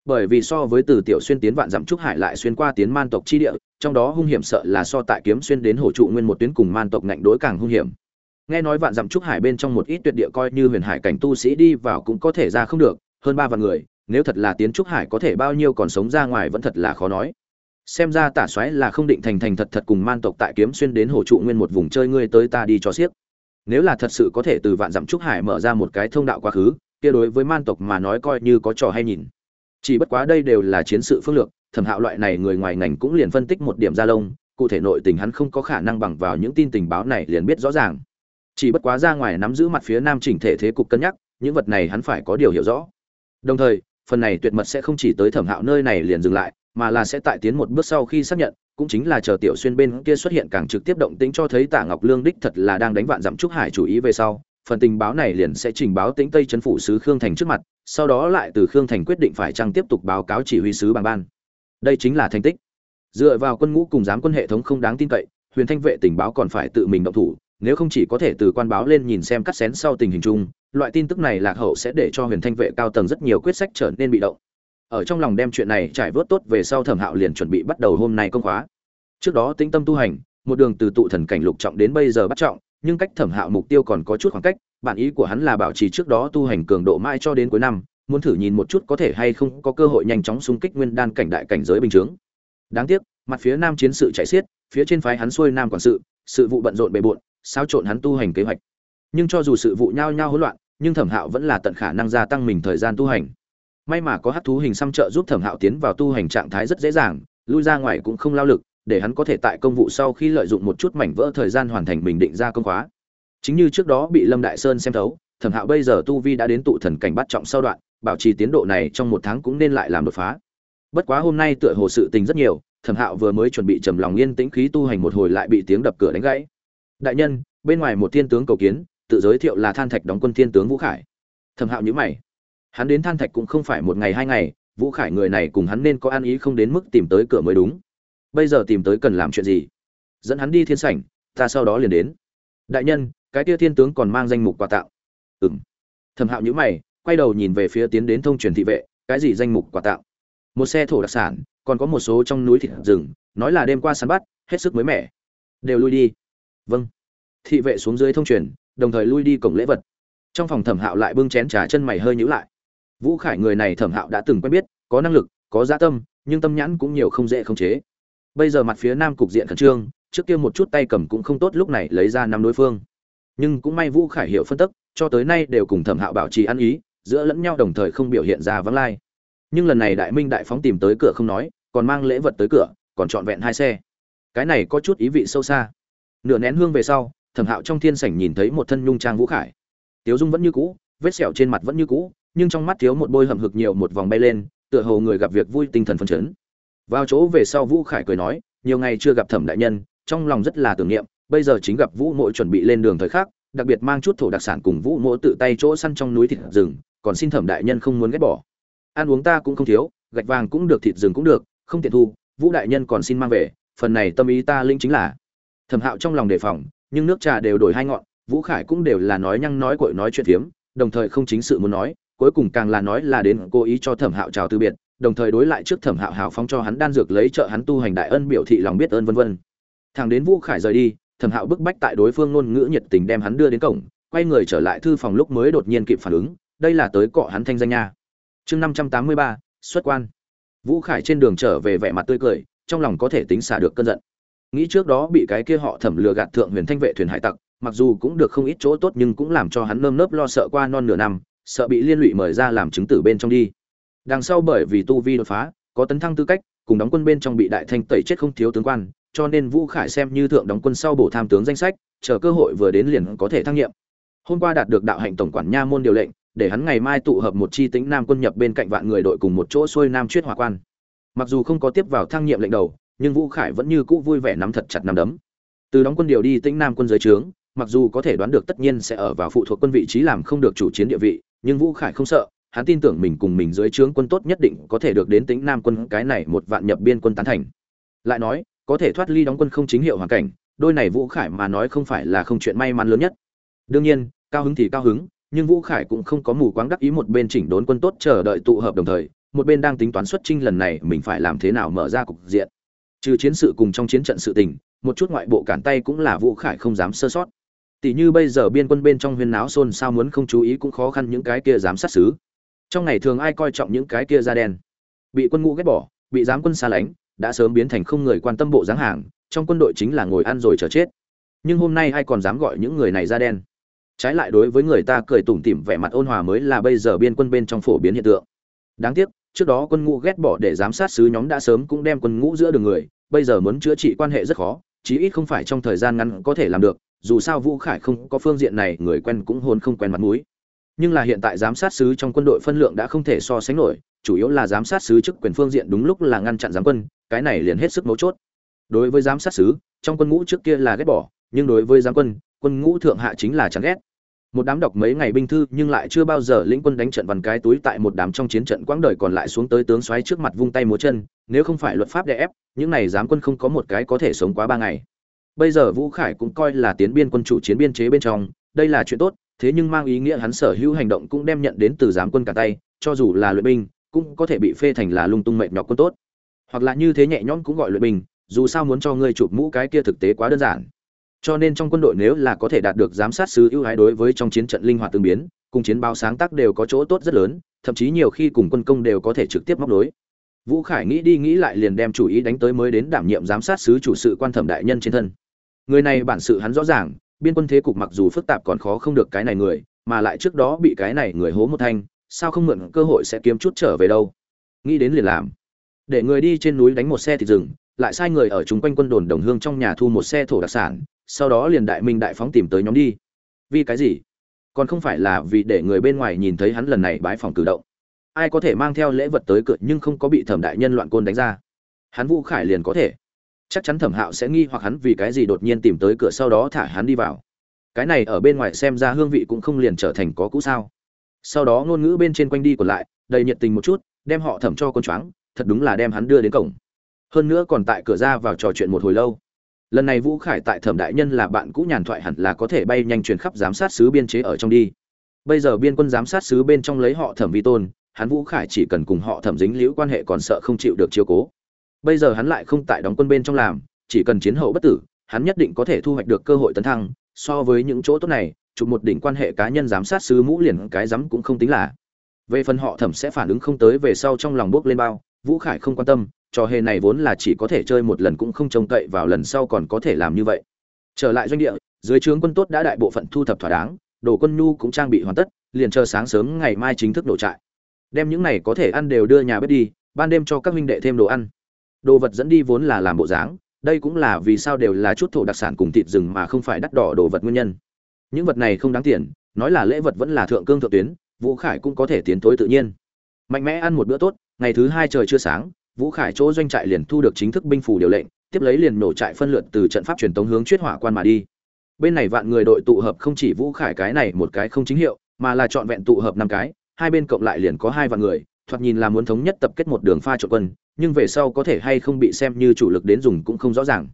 bởi vì so với từ tiểu xuyên tiến vạn dặm trúc hải lại xuyên qua tiến man tộc chi địa, trong đó hung hiểm sợ là so tại kiếm xuyên đến hổ trụ nguyên một tuyến cùng man tộc ngạnh đối càng hung hiểm. Nghe nói vạn dặm trúc hải bên trong một ít tuyệt địa coi như huyền hải cảnh tu sĩ đi vào cũng có thể ra không được, hơn ba vạn người, nếu thật là tiến trúc hải có thể bao nhiêu còn sống ra ngoài vẫn thật là khó nói. Xem ra tả xoáy là không định thành thành thật thật cùng man tộc tại kiếm xuyên đến hổ trụ nguyên một vùng chơi ngươi tới ta đi cho xiếc. Nếu là thật sự có thể từ vạn dặm trúc hải mở ra một cái thông đạo quá khứ, kia đối với man tộc mà nói coi như có trò hay nhìn chỉ bất quá đây đều là chiến sự phương lược thẩm hạo loại này người ngoài ngành cũng liền phân tích một điểm ra lông cụ thể nội tình hắn không có khả năng bằng vào những tin tình báo này liền biết rõ ràng. Chỉ bất quá ra ngoài nắm giữ mặt phía nam chỉnh thể thế cục cân nhắc những vật này hắn phải có điều hiểu rõ. Đồng thời phần này tuyệt mật sẽ không chỉ tới thẩm hạo nơi này liền dừng lại mà là sẽ tại tiến một bước sau khi xác nhận cũng chính là chờ tiểu xuyên bên kia xuất hiện càng trực tiếp động tĩnh cho thấy Tạ Ngọc Lương đích thật là đang đánh vạn dặm trúc hải chủ ý về sau, phần tình báo này liền sẽ trình báo tĩnh Tây trấn phủ sứ Khương Thành trước mặt, sau đó lại từ Khương Thành quyết định phải chăng tiếp tục báo cáo chỉ huy sứ bằng ban. Đây chính là thành tích. Dựa vào quân ngũ cùng giám quân hệ thống không đáng tin cậy, Huyền Thanh vệ tình báo còn phải tự mình động thủ, nếu không chỉ có thể từ quan báo lên nhìn xem cắt xén sau tình hình chung, loại tin tức này lạc hậu sẽ để cho Huyền Thanh vệ cao tầng rất nhiều quyết sách trở nên bị động. ở trong lòng đem chuyện này trải vớt tốt về sau thẩm hạo liền chuẩn bị bắt đầu hôm nay công khóa trước đó tĩnh tâm tu hành một đường từ tụ thần cảnh lục trọng đến bây giờ bắt trọng nhưng cách thẩm hạo mục tiêu còn có chút khoảng cách, bản ý của hắn là bảo trì trước đó tu hành cường độ mãi cho đến cuối năm, muốn thử nhìn một chút có thể hay không có cơ hội nhanh chóng xung kích nguyên đan cảnh đại cảnh giới bình chướng. Đáng tiếc, mặt phía nam chiến sự chạy xiết, phía trên phái hắn xuôi nam quản sự sự vụ bận rộn bề bộn, sao trộn hắn tu hành kế hoạch. Nhưng cho dù sự vụ nhao nhao hỗn loạn, nhưng thẩm hạo vẫn là tận khả năng gia tăng mình thời gian tu hành. May mà có hát thú hình xăm trợ giúp thẩm hạo tiến vào tu hành trạng thái rất dễ dàng, lui ra ngoài cũng không lao lực để hắn có thể tại công vụ sau khi lợi dụng một chút mảnh vỡ thời gian hoàn thành mình định ra công khóa. Chính như trước đó bị lâm đại sơn xem thấu, thẩm hạo bây giờ tu vi đã đến tụ thần cảnh bắt trọng sau đoạn, bảo trì tiến độ này trong một tháng cũng nên lại làm đột phá. Bất quá hôm nay tựa hồ sự tình rất nhiều, thẩm hạo vừa mới chuẩn bị trầm lòng yên tĩnh khí tu hành một hồi lại bị tiếng đập cửa đánh gãy. Đại nhân, bên ngoài một thiên tướng cầu kiến, tự giới thiệu là than thạch đóng quân thiên tướng vũ khải. Thẩm hạo nhíu mày. Hắn đến than thạch cũng không phải một ngày hai ngày, vũ khải người này cùng hắn nên có ăn ý không đến mức tìm tới cửa mới đúng bây giờ tìm tới cần làm chuyện gì? Dẫn hắn đi thiên sảnh, ta sau đó liền đến. Đại nhân, cái tia thiên tướng còn mang danh mục quà tặng. Ừng thẩm hạo nhữ mày, quay đầu nhìn về phía tiến đến thông truyền thị vệ, cái gì danh mục quà tặng? Một xe thổ đặc sản, còn có một số trong núi thịt rừng, nói là đêm qua săn bắt, hết sức mới mẻ. Đều lui đi. Vâng. Thị vệ xuống dưới thông truyền, đồng thời lui đi cổng lễ vật. Trong phòng thẩm hạo lại bưng chén trà chân mày hơi nhữ lại. Vũ khải người này thẩm hạo đã từng quen biết, có năng lực, có gia tâm, nhưng tâm nhãn cũng nhiều không dễ khống chế bây giờ mặt phía nam cục diện khẩn trương, trước kia một chút tay cầm cũng không tốt, lúc này lấy ra năm đối phương. Nhưng cũng may vũ khải hiểu phân tức, cho tới nay đều cùng thẩm hạo bảo trì ăn ý, giữa lẫn nhau đồng thời không biểu hiện ra vắng lai. Nhưng lần này đại minh đại phóng tìm tới cửa không nói, còn mang lễ vật tới cửa, còn trọn vẹn hai xe. Cái này có chút ý vị sâu xa. Nửa nén hương về sau, thẩm hạo trong thiên sảnh nhìn thấy một thân nhung trang vũ khải. Tiếu dung vẫn như cũ, vết sẹo trên mặt vẫn như cũ, nhưng trong mắt thiếu một bôi hầm hực nhiều một vòng bay lên, tựa hồ người gặp việc vui tinh thần phấn chấn vào chỗ về sau vũ khải cười nói, nhiều ngày chưa gặp thẩm đại nhân, trong lòng rất là tưởng niệm, bây giờ chính gặp vũ mộ chuẩn bị lên đường thời khắc, đặc biệt mang chút thổ đặc sản cùng vũ mộ tự tay chỗ săn trong núi thịt rừng, còn xin thẩm đại nhân không muốn ghét bỏ. Ăn uống ta cũng không thiếu, gạch vàng cũng được, thịt rừng cũng được, không tiện thu, vũ đại nhân còn xin mang về, phần này tâm ý ta linh chính là. Thẩm hạo trong lòng đề phòng, nhưng nước trà đều đổi hai ngọn, vũ khải cũng đều là nói nhăng nói cội nói chuyện phiếm, đồng thời không chính sự muốn nói, cuối cùng càng là nói là đến cố ý cho thẩm hạo chào từ biệt đồng thời đối lại trước thẩm hạo hào phóng cho hắn đan dược lấy trợ hắn tu hành đại ân biểu thị lòng biết ơn vân vân. Thằng đến vũ khải rời đi, thẩm hạo bức bách tại đối phương ngôn ngữ nhiệt tình đem hắn đưa đến cổng, quay người trở lại thư phòng lúc mới đột nhiên kịp phản ứng, đây là tới cọ hắn thanh danh nha. Chương năm trăm tám mươi ba, xuất quan. Vũ khải trên đường trở về vẻ mặt tươi cười, trong lòng có thể tính xả được cơn giận. Nghĩ trước đó bị cái kia họ thẩm lừa gạt thượng huyền thanh vệ thuyền hải tặc, mặc dù cũng được không ít chỗ tốt nhưng cũng làm cho hắn nơm nớp lo sợ qua non nửa năm, sợ bị liên lụy mời ra làm chứng tử bên trong đi đằng sau bởi vì tu vi đột phá, có tấn thăng tư cách, cùng đóng quân bên trong bị đại thanh tẩy chết không thiếu tướng quan, cho nên vũ khải xem như thượng đóng quân sau bổ tham tướng danh sách, chờ cơ hội vừa đến liền có thể thăng nhiệm. Hôm qua đạt được đạo hạnh tổng quản nha môn điều lệnh, để hắn ngày mai tụ hợp một chi tính nam quân nhập bên cạnh vạn người đội cùng một chỗ xuôi nam chuyết hỏa quan. Mặc dù không có tiếp vào thăng nhiệm lệnh đầu, nhưng vũ khải vẫn như cũ vui vẻ nắm thật chặt nắm đấm. Từ đóng quân điều đi tính nam quân dưới trướng, mặc dù có thể đoán được tất nhiên sẽ ở vào phụ thuộc quân vị trí làm không được chủ chiến địa vị, nhưng vũ khải không sợ hắn tin tưởng mình cùng mình dưới trướng quân tốt nhất định có thể được đến tĩnh nam quân cái này một vạn nhập biên quân tán thành. Lại nói, có thể thoát ly đóng quân không chính hiệu hoàn cảnh, đôi này vũ khải mà nói không phải là không chuyện may mắn lớn nhất. Đương nhiên, cao hứng thì cao hứng, nhưng vũ khải cũng không có mù quáng đắc ý một bên chỉnh đốn quân tốt chờ đợi tụ hợp đồng thời, một bên đang tính toán xuất trinh lần này mình phải làm thế nào mở ra cục diện. Trừ chiến sự cùng trong chiến trận sự tình, một chút ngoại bộ cản tay cũng là vũ khải không dám sơ sót. Tỷ như bây giờ biên quân bên trong huyên náo xôn xao muốn không chú ý cũng khó khăn những cái kia dám sát xứ trong ngày thường ai coi trọng những cái kia da đen? Bị quân ngũ ghét bỏ, bị giám quân xa lánh, đã sớm biến thành không người quan tâm bộ dáng hàng, trong quân đội chính là ngồi ăn rồi chờ chết. Nhưng hôm nay ai còn dám gọi những người này da đen? Trái lại đối với người ta cười tủm tỉm, vẻ mặt ôn hòa mới là bây giờ biên quân bên trong phổ biến hiện tượng. Đáng tiếc, trước đó quân ngũ ghét bỏ để giám sát sứ nhóm đã sớm cũng đem quân ngũ giữa đường người, bây giờ muốn chữa trị quan hệ rất khó, chí ít không phải trong thời gian ngắn có thể làm được, dù sao vũ khải không có phương diện này, người quen cũng hôn không quen mặt mũi nhưng là hiện tại giám sát sứ trong quân đội phân lượng đã không thể so sánh nổi, chủ yếu là giám sát sứ chức quyền phương diện đúng lúc là ngăn chặn giám quân, cái này liền hết sức mấu chốt. Đối với giám sát sứ, trong quân ngũ trước kia là ghét bỏ, nhưng đối với giám quân quân ngũ thượng hạ chính là chẳng ghét. Một đám đọc mấy ngày binh thư nhưng lại chưa bao giờ lĩnh quân đánh trận vằn cái túi tại một đám trong chiến trận quãng đời còn lại xuống tới tướng xoáy trước mặt vung tay múa chân, nếu không phải luật pháp đè ép, những này giám quân không có một cái có thể sống quá ba ngày. Bây giờ vũ khải cũng coi là tiến biên quân chủ chiến biên chế bên trong, đây là chuyện tốt thế nhưng mang ý nghĩa hắn sở hữu hành động cũng đem nhận đến từ giám quân cả tay, cho dù là luyện binh, cũng có thể bị phê thành là lung tung mệt nhọc quân tốt. Hoặc là như thế nhẹ nhõm cũng gọi luyện binh, dù sao muốn cho ngươi chụp mũ cái kia thực tế quá đơn giản. Cho nên trong quân đội nếu là có thể đạt được giám sát sứ ưu ái đối với trong chiến trận linh hoạt tương biến, cùng chiến báo sáng tác đều có chỗ tốt rất lớn, thậm chí nhiều khi cùng quân công đều có thể trực tiếp móc nối. Vũ khải nghĩ đi nghĩ lại liền đem chủ ý đánh tới mới đến đảm nhiệm giám sát sứ chủ sự quan thẩm đại nhân trên thân. Người này bản sự hắn rõ ràng biên quân thế cục mặc dù phức tạp còn khó không được cái này người, mà lại trước đó bị cái này người hố một thanh, sao không mượn cơ hội sẽ kiếm chút trở về đâu? Nghĩ đến liền làm. Để người đi trên núi đánh một xe thịt rừng lại sai người ở chung quanh quân đồn đồng hương trong nhà thu một xe thổ đặc sản, sau đó liền đại minh đại phóng tìm tới nhóm đi. Vì cái gì? Còn không phải là vì để người bên ngoài nhìn thấy hắn lần này bái phòng cử động. Ai có thể mang theo lễ vật tới cửa nhưng không có bị thẩm đại nhân loạn côn đánh ra. Hắn vũ khải liền có thể chắc chắn thẩm hạo sẽ nghi hoặc hắn vì cái gì đột nhiên tìm tới cửa sau đó thả hắn đi vào. Cái này ở bên ngoài xem ra hương vị cũng không liền trở thành có cũ sao. Sau đó ngôn ngữ bên trên quanh đi còn lại, đầy nhiệt tình một chút, đem họ thẩm cho con choáng, thật đúng là đem hắn đưa đến cổng. Hơn nữa còn tại cửa ra vào trò chuyện một hồi lâu. Lần này vũ khải tại thẩm đại nhân là bạn cũ nhàn thoại hẳn là có thể bay nhanh truyền khắp giám sát sứ biên chế ở trong đi. Bây giờ biên quân giám sát sứ bên trong lấy họ thẩm vi tôn, hắn vũ khải chỉ cần cùng họ thẩm dính liễu quan hệ còn sợ không chịu được chiếu cố bây giờ hắn lại không tại đóng quân bên trong làm, chỉ cần chiến hậu bất tử, hắn nhất định có thể thu hoạch được cơ hội tấn thăng. So với những chỗ tốt này, chụp một đỉnh quan hệ cá nhân giám sát sứ mũ liền cái rắm cũng không tính là. Về phần họ thẩm sẽ phản ứng không tới về sau trong lòng bước lên bao, vũ khải không quan tâm, trò hề này vốn là chỉ có thể chơi một lần cũng không trông cậy vào lần sau còn có thể làm như vậy. Trở lại doanh địa, dưới trướng quân tốt đã đại bộ phận thu thập thỏa đáng, đồ quân nhu cũng trang bị hoàn tất, liền chờ sáng sớm ngày mai chính thức nổ trại. Đem những này có thể ăn đều đưa nhà bếp đi, ban đêm cho các huynh đệ thêm đồ ăn đồ vật dẫn đi vốn là làm bộ dáng, đây cũng là vì sao đều là chút thổ đặc sản cùng thịt rừng mà không phải đắt đỏ đồ vật nguyên nhân. Những vật này không đáng tiền, nói là lễ vật vẫn là thượng cương thượng tuyến, vũ khải cũng có thể tiến tối tự nhiên. Mạnh mẽ ăn một bữa tốt, ngày thứ hai trời chưa sáng, vũ khải chỗ doanh trại liền thu được chính thức binh phủ điều lệnh, tiếp lấy liền nổ trại phân lượt từ trận pháp truyền tống hướng chuyết hỏa quan mà đi. Bên này vạn người đội tụ hợp không chỉ vũ khải cái này một cái không chính hiệu, mà là trọn vẹn tụ hợp năm cái, hai bên cộng lại liền có hai vạn người thoạt nhìn là muốn thống nhất tập kết một đường pha trộn quân, nhưng về sau có thể hay không bị xem như chủ lực đến dùng cũng không rõ ràng.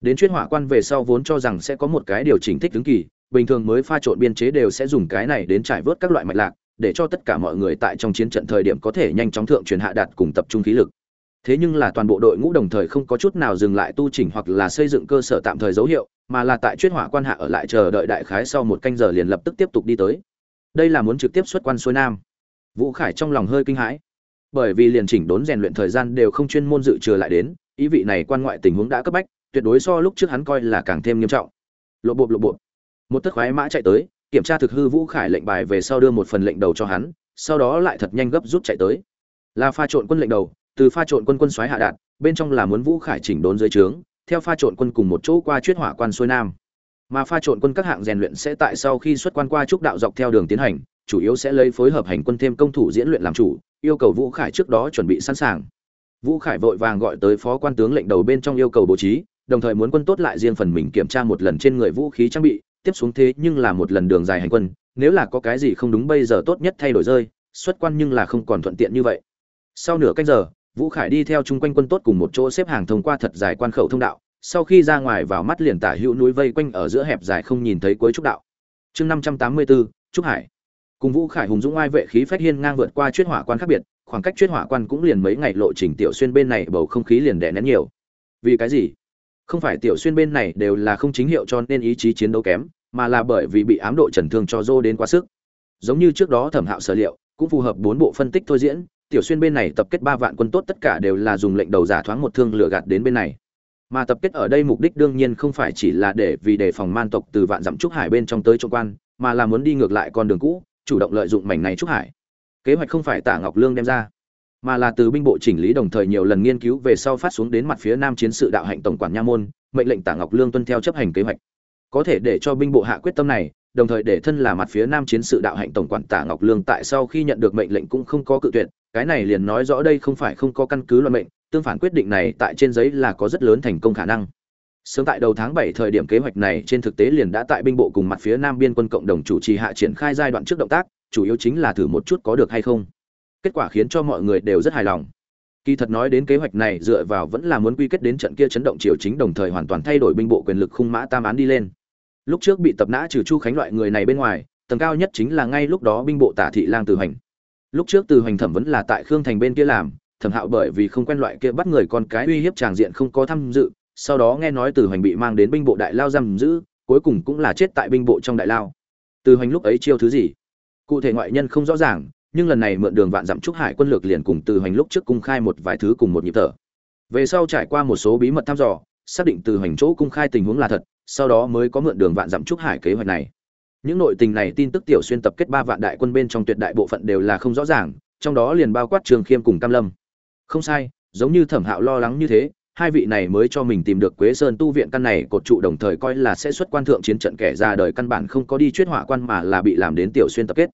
Đến chuyên hỏa quan về sau vốn cho rằng sẽ có một cái điều chỉnh thích ứng kỳ, bình thường mới pha trộn biên chế đều sẽ dùng cái này đến trải vớt các loại mạch lạc, để cho tất cả mọi người tại trong chiến trận thời điểm có thể nhanh chóng thượng truyền hạ đạt cùng tập trung khí lực. Thế nhưng là toàn bộ đội ngũ đồng thời không có chút nào dừng lại tu chỉnh hoặc là xây dựng cơ sở tạm thời dấu hiệu, mà là tại chuyên hỏa quan hạ ở lại chờ đợi đại khái sau một canh giờ liền lập tức tiếp tục đi tới. Đây là muốn trực tiếp xuất quan xuôi nam vũ khải trong lòng hơi kinh hãi. Bởi vì liền chỉnh đốn rèn luyện thời gian đều không chuyên môn dự trừ lại đến, ý vị này quan ngoại tình huống đã cấp bách, tuyệt đối so lúc trước hắn coi là càng thêm nghiêm trọng. Lộ bộ lộ bộ một tất khoái mã chạy tới, kiểm tra thực hư vũ khải lệnh bài về sau đưa một phần lệnh đầu cho hắn, sau đó lại thật nhanh gấp rút chạy tới. Là pha trộn quân lệnh đầu, từ pha trộn quân quân soái hạ đạt, bên trong là muốn vũ khải chỉnh đốn dưới trướng, theo pha trộn quân cùng một chỗ qua chuyết hỏa quan xuôi nam. Mà pha trộn quân các hạng rèn luyện sẽ tại sau khi xuất quan qua trúc đạo dọc theo đường tiến hành chủ yếu sẽ lấy phối hợp hành quân thêm công thủ diễn luyện làm chủ, yêu cầu vũ khải trước đó chuẩn bị sẵn sàng. Vũ khải vội vàng gọi tới phó quan tướng lệnh đầu bên trong yêu cầu bố trí, đồng thời muốn quân tốt lại riêng phần mình kiểm tra một lần trên người vũ khí trang bị, tiếp xuống thế nhưng là một lần đường dài hành quân, nếu là có cái gì không đúng bây giờ tốt nhất thay đổi rơi, xuất quan nhưng là không còn thuận tiện như vậy. Sau nửa canh giờ, vũ khải đi theo chung quanh quân tốt cùng một chỗ xếp hàng thông qua thật dài quan khẩu thông đạo, sau khi ra ngoài vào mắt liền tả hữu núi vây quanh ở giữa hẹp dài không nhìn thấy cuối trúc đạo. Chương năm trăm tám mươi bốn trúc hải cùng vũ khải hùng dũng ai vệ khí phách hiên ngang vượt qua chuyên hỏa quan khác biệt, khoảng cách chuyên hỏa quan cũng liền mấy ngày lộ trình tiểu xuyên bên này bầu không khí liền đè nén nhiều. Vì cái gì? Không phải tiểu xuyên bên này đều là không chính hiệu cho nên ý chí chiến đấu kém, mà là bởi vì bị ám độ trần thương cho dô đến quá sức. Giống như trước đó thẩm hạo sở liệu, cũng phù hợp bốn bộ phân tích thôi diễn, tiểu xuyên bên này tập kết ba vạn quân tốt tất cả đều là dùng lệnh đầu giả thoáng một thương lửa gạt đến bên này. Mà tập kết ở đây mục đích đương nhiên không phải chỉ là để vì đề phòng man tộc từ vạn dặm trúc hải bên trong tới trộm quan, mà là muốn đi ngược lại con đường cũ chủ động lợi dụng mảnh này trúc hải. Kế hoạch không phải tạ ngọc lương đem ra, mà là từ binh bộ chỉnh lý đồng thời nhiều lần nghiên cứu về sau phát xuống đến mặt phía nam chiến sự đạo hạnh tổng quản nha môn, mệnh lệnh tạ ngọc lương tuân theo chấp hành kế hoạch. Có thể để cho binh bộ hạ quyết tâm này, đồng thời để thân là mặt phía nam chiến sự đạo hạnh tổng quản tạ ngọc lương tại sau khi nhận được mệnh lệnh cũng không có cự tuyệt, cái này liền nói rõ đây không phải không có căn cứ luận mệnh, tương phản quyết định này tại trên giấy là có rất lớn thành công khả năng sớm tại đầu tháng bảy thời điểm kế hoạch này trên thực tế liền đã tại binh bộ cùng mặt phía nam biên quân cộng đồng chủ trì hạ triển khai giai đoạn trước động tác, chủ yếu chính là thử một chút có được hay không. Kết quả khiến cho mọi người đều rất hài lòng. Kỳ thật nói đến kế hoạch này, dựa vào vẫn là muốn quy kết đến trận kia chấn động triều chính đồng thời hoàn toàn thay đổi binh bộ quyền lực khung mã tam án đi lên. Lúc trước bị tập nã trừ chu khánh loại người này bên ngoài, tầng cao nhất chính là ngay lúc đó binh bộ tả thị lang từ hành lúc trước từ hoành thẩm vẫn là tại khương thành bên kia làm, thẩm hạo bởi vì không quen loại kia bắt người con cái uy hiếp tràng diện không có tham dự sau đó nghe nói từ hoành bị mang đến binh bộ đại lao giam giữ, cuối cùng cũng là chết tại binh bộ trong đại lao. Từ hoành lúc ấy chiêu thứ gì? Cụ thể ngoại nhân không rõ ràng, nhưng lần này mượn đường vạn dặm trúc hải quân lược liền cùng từ hoành lúc trước cung khai một vài thứ cùng một nhịp thở. Về sau trải qua một số bí mật thăm dò, xác định từ hoành chỗ cung khai tình huống là thật, sau đó mới có mượn đường vạn dặm trúc hải kế hoạch này. Những nội tình này tin tức tiểu xuyên tập kết ba vạn đại quân bên trong tuyệt đại bộ phận đều là không rõ ràng, trong đó liền bao quát trường khiêm cùng cam lâm. Không sai, giống như thẩm hạo lo lắng như thế hai vị này mới cho mình tìm được quế sơn tu viện căn này cột trụ đồng thời coi là sẽ xuất quan thượng chiến trận kẻ ra đời căn bản không có đi chuyết hỏa quan mà là bị làm đến tiểu xuyên tập kết.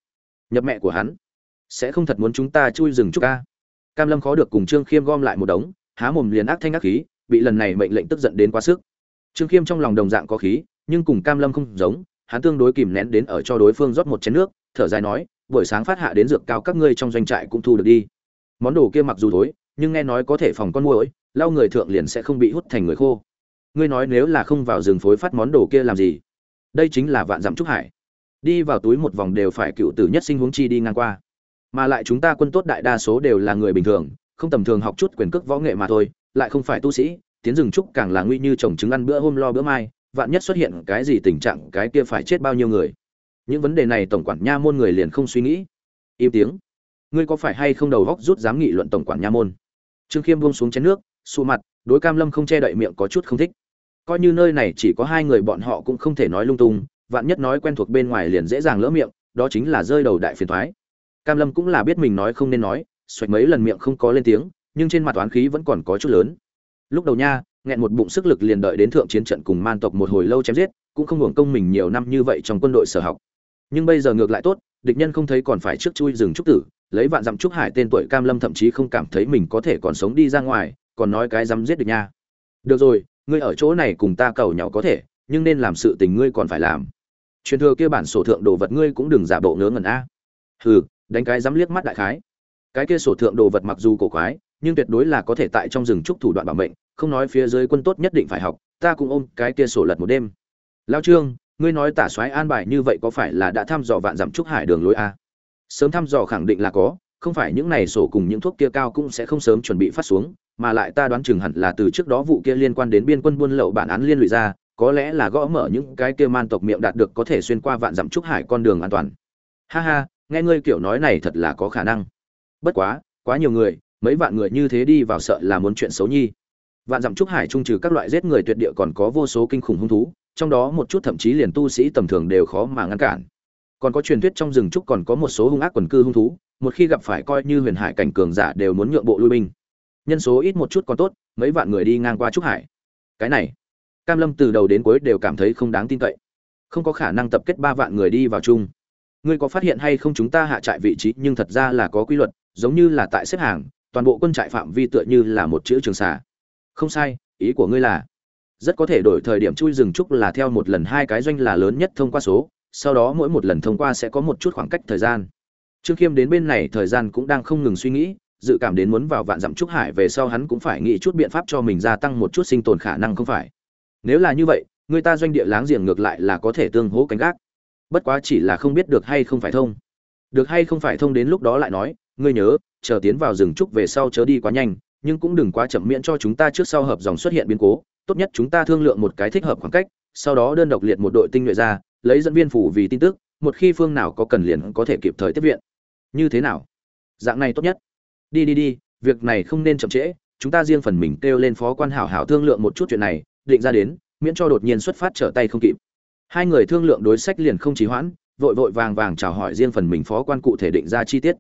Nhập mẹ của hắn. Sẽ không thật muốn chúng ta chui rừng chúc ca. Cam lâm khó được cùng trương khiêm gom lại một đống, há mồm liền ác thanh ác khí, bị lần này mệnh lệnh tức giận đến quá sức. Trương khiêm trong lòng đồng dạng có khí, nhưng cùng cam lâm không giống, hắn tương đối kìm nén đến ở cho đối phương rót một chén nước, thở dài nói, buổi sáng phát hạ đến dược cao các ngươi trong doanh trại cũng thu được đi. Món đồ kia mặc dù thối nhưng nghe nói có thể phòng con muỗi lau người thượng liền sẽ không bị hút thành người khô. Ngươi nói nếu là không vào rừng phối phát món đồ kia làm gì? Đây chính là vạn dặm trúc hải. Đi vào túi một vòng đều phải cựu tử nhất sinh huống chi đi ngang qua. Mà lại chúng ta quân tốt đại đa số đều là người bình thường, không tầm thường học chút quyền cước võ nghệ mà thôi, lại không phải tu sĩ, tiến rừng trúc càng là nguy như trồng trứng ăn bữa hôm lo bữa mai, vạn nhất xuất hiện cái gì tình trạng, cái kia phải chết bao nhiêu người? Những vấn đề này tổng quản nha môn người liền không suy nghĩ. Im tiếng. Ngươi có phải hay không đầu góc rút dám nghị luận tổng quản nha môn? Trương khiêm buông xuống chén nước xù mặt, đối cam lâm không che đậy miệng có chút không thích. Coi như nơi này chỉ có hai người bọn họ cũng không thể nói lung tung, vạn nhất nói quen thuộc bên ngoài liền dễ dàng lỡ miệng, đó chính là rơi đầu đại phiền thoái cam lâm cũng là biết mình nói không nên nói, xoạch mấy lần miệng không có lên tiếng, nhưng trên mặt toán khí vẫn còn có chút lớn. Lúc đầu nha, nghẹn một bụng sức lực liền đợi đến thượng chiến trận cùng man tộc một hồi lâu chém giết, cũng không hưởng công mình nhiều năm như vậy trong quân đội sở học. Nhưng bây giờ ngược lại tốt, địch nhân không thấy còn phải trước chui rừng trúc tử lấy vạn dặm trúc hải tên tuổi cam lâm thậm chí không cảm thấy mình có thể còn sống đi ra ngoài, còn nói cái dám giết được nha. Được rồi, ngươi ở chỗ này cùng ta cầu nhau có thể, nhưng nên làm sự tình ngươi còn phải làm. Truyền thừa kia bản sổ thượng đồ vật ngươi cũng đừng giả bộ ngớ ngẩn a. Hừ, đánh cái dám liếc mắt đại khái. Cái kia sổ thượng đồ vật mặc dù cổ quái, nhưng tuyệt đối là có thể tại trong rừng trúc thủ đoạn bảo mệnh, không nói phía dưới quân tốt nhất định phải học, ta cũng ôm cái kia sổ lật một đêm. Lao trương, ngươi nói tả soái an bài như vậy có phải là đã thăm dò vạn dặm trúc hải đường lối a? Sớm thăm dò khẳng định là có, không phải những này sổ cùng những thuốc kia cao cũng sẽ không sớm chuẩn bị phát xuống, mà lại ta đoán chừng hẳn là từ trước đó vụ kia liên quan đến biên quân buôn lậu bản án liên lụy ra, có lẽ là gõ mở những cái kia man tộc miệng đạt được có thể xuyên qua vạn dặm trúc hải con đường an toàn. Ha ha, nghe ngươi kiểu nói này thật là có khả năng. Bất quá quá nhiều người, mấy vạn người như thế đi vào sợ là muốn chuyện xấu nhi. Vạn dặm trúc hải trung trừ các loại giết người tuyệt địa còn có vô số kinh khủng hung thú, trong đó một chút thậm chí liền tu sĩ tầm thường đều khó mà ngăn cản còn có truyền thuyết trong rừng trúc còn có một số hung ác quần cư hung thú, một khi gặp phải coi như huyền hải cảnh cường giả đều muốn nhượng bộ lui binh. Nhân số ít một chút còn tốt, mấy vạn người đi ngang qua trúc hải. Cái này, cam lâm từ đầu đến cuối đều cảm thấy không đáng tin cậy. Không có khả năng tập kết ba vạn người đi vào chung. Ngươi có phát hiện hay không chúng ta hạ trại vị trí, nhưng thật ra là có quy luật, giống như là tại xếp hàng, toàn bộ quân trại phạm vi tựa như là một chữ trường xà. Không sai, ý của ngươi là, rất có thể đổi thời điểm chui rừng trúc là theo một lần hai cái doanh là lớn nhất thông qua số sau đó mỗi một lần thông qua sẽ có một chút khoảng cách thời gian. Trương khiêm đến bên này thời gian cũng đang không ngừng suy nghĩ, dự cảm đến muốn vào vạn dặm trúc hải về sau hắn cũng phải nghĩ chút biện pháp cho mình gia tăng một chút sinh tồn khả năng không phải. Nếu là như vậy, người ta doanh địa láng giềng ngược lại là có thể tương hỗ cánh gác. Bất quá chỉ là không biết được hay không phải thông. Được hay không phải thông đến lúc đó lại nói, ngươi nhớ, chờ tiến vào rừng trúc về sau chớ đi quá nhanh, nhưng cũng đừng quá chậm miễn cho chúng ta trước sau hợp dòng xuất hiện biến cố. Tốt nhất chúng ta thương lượng một cái thích hợp khoảng cách, sau đó đơn độc liệt một đội tinh nhuệ ra lấy dẫn viên phủ vì tin tức, một khi phương nào có cần liền có thể kịp thời tiếp viện. Như thế nào? Dạng này tốt nhất. Đi đi đi, việc này không nên chậm trễ, chúng ta riêng phần mình kêu lên phó quan hảo hảo thương lượng một chút chuyện này, định ra đến, miễn cho đột nhiên xuất phát trở tay không kịp. Hai người thương lượng đối sách liền không trì hoãn, vội vội vàng vàng chào hỏi riêng phần mình phó quan cụ thể định ra chi tiết.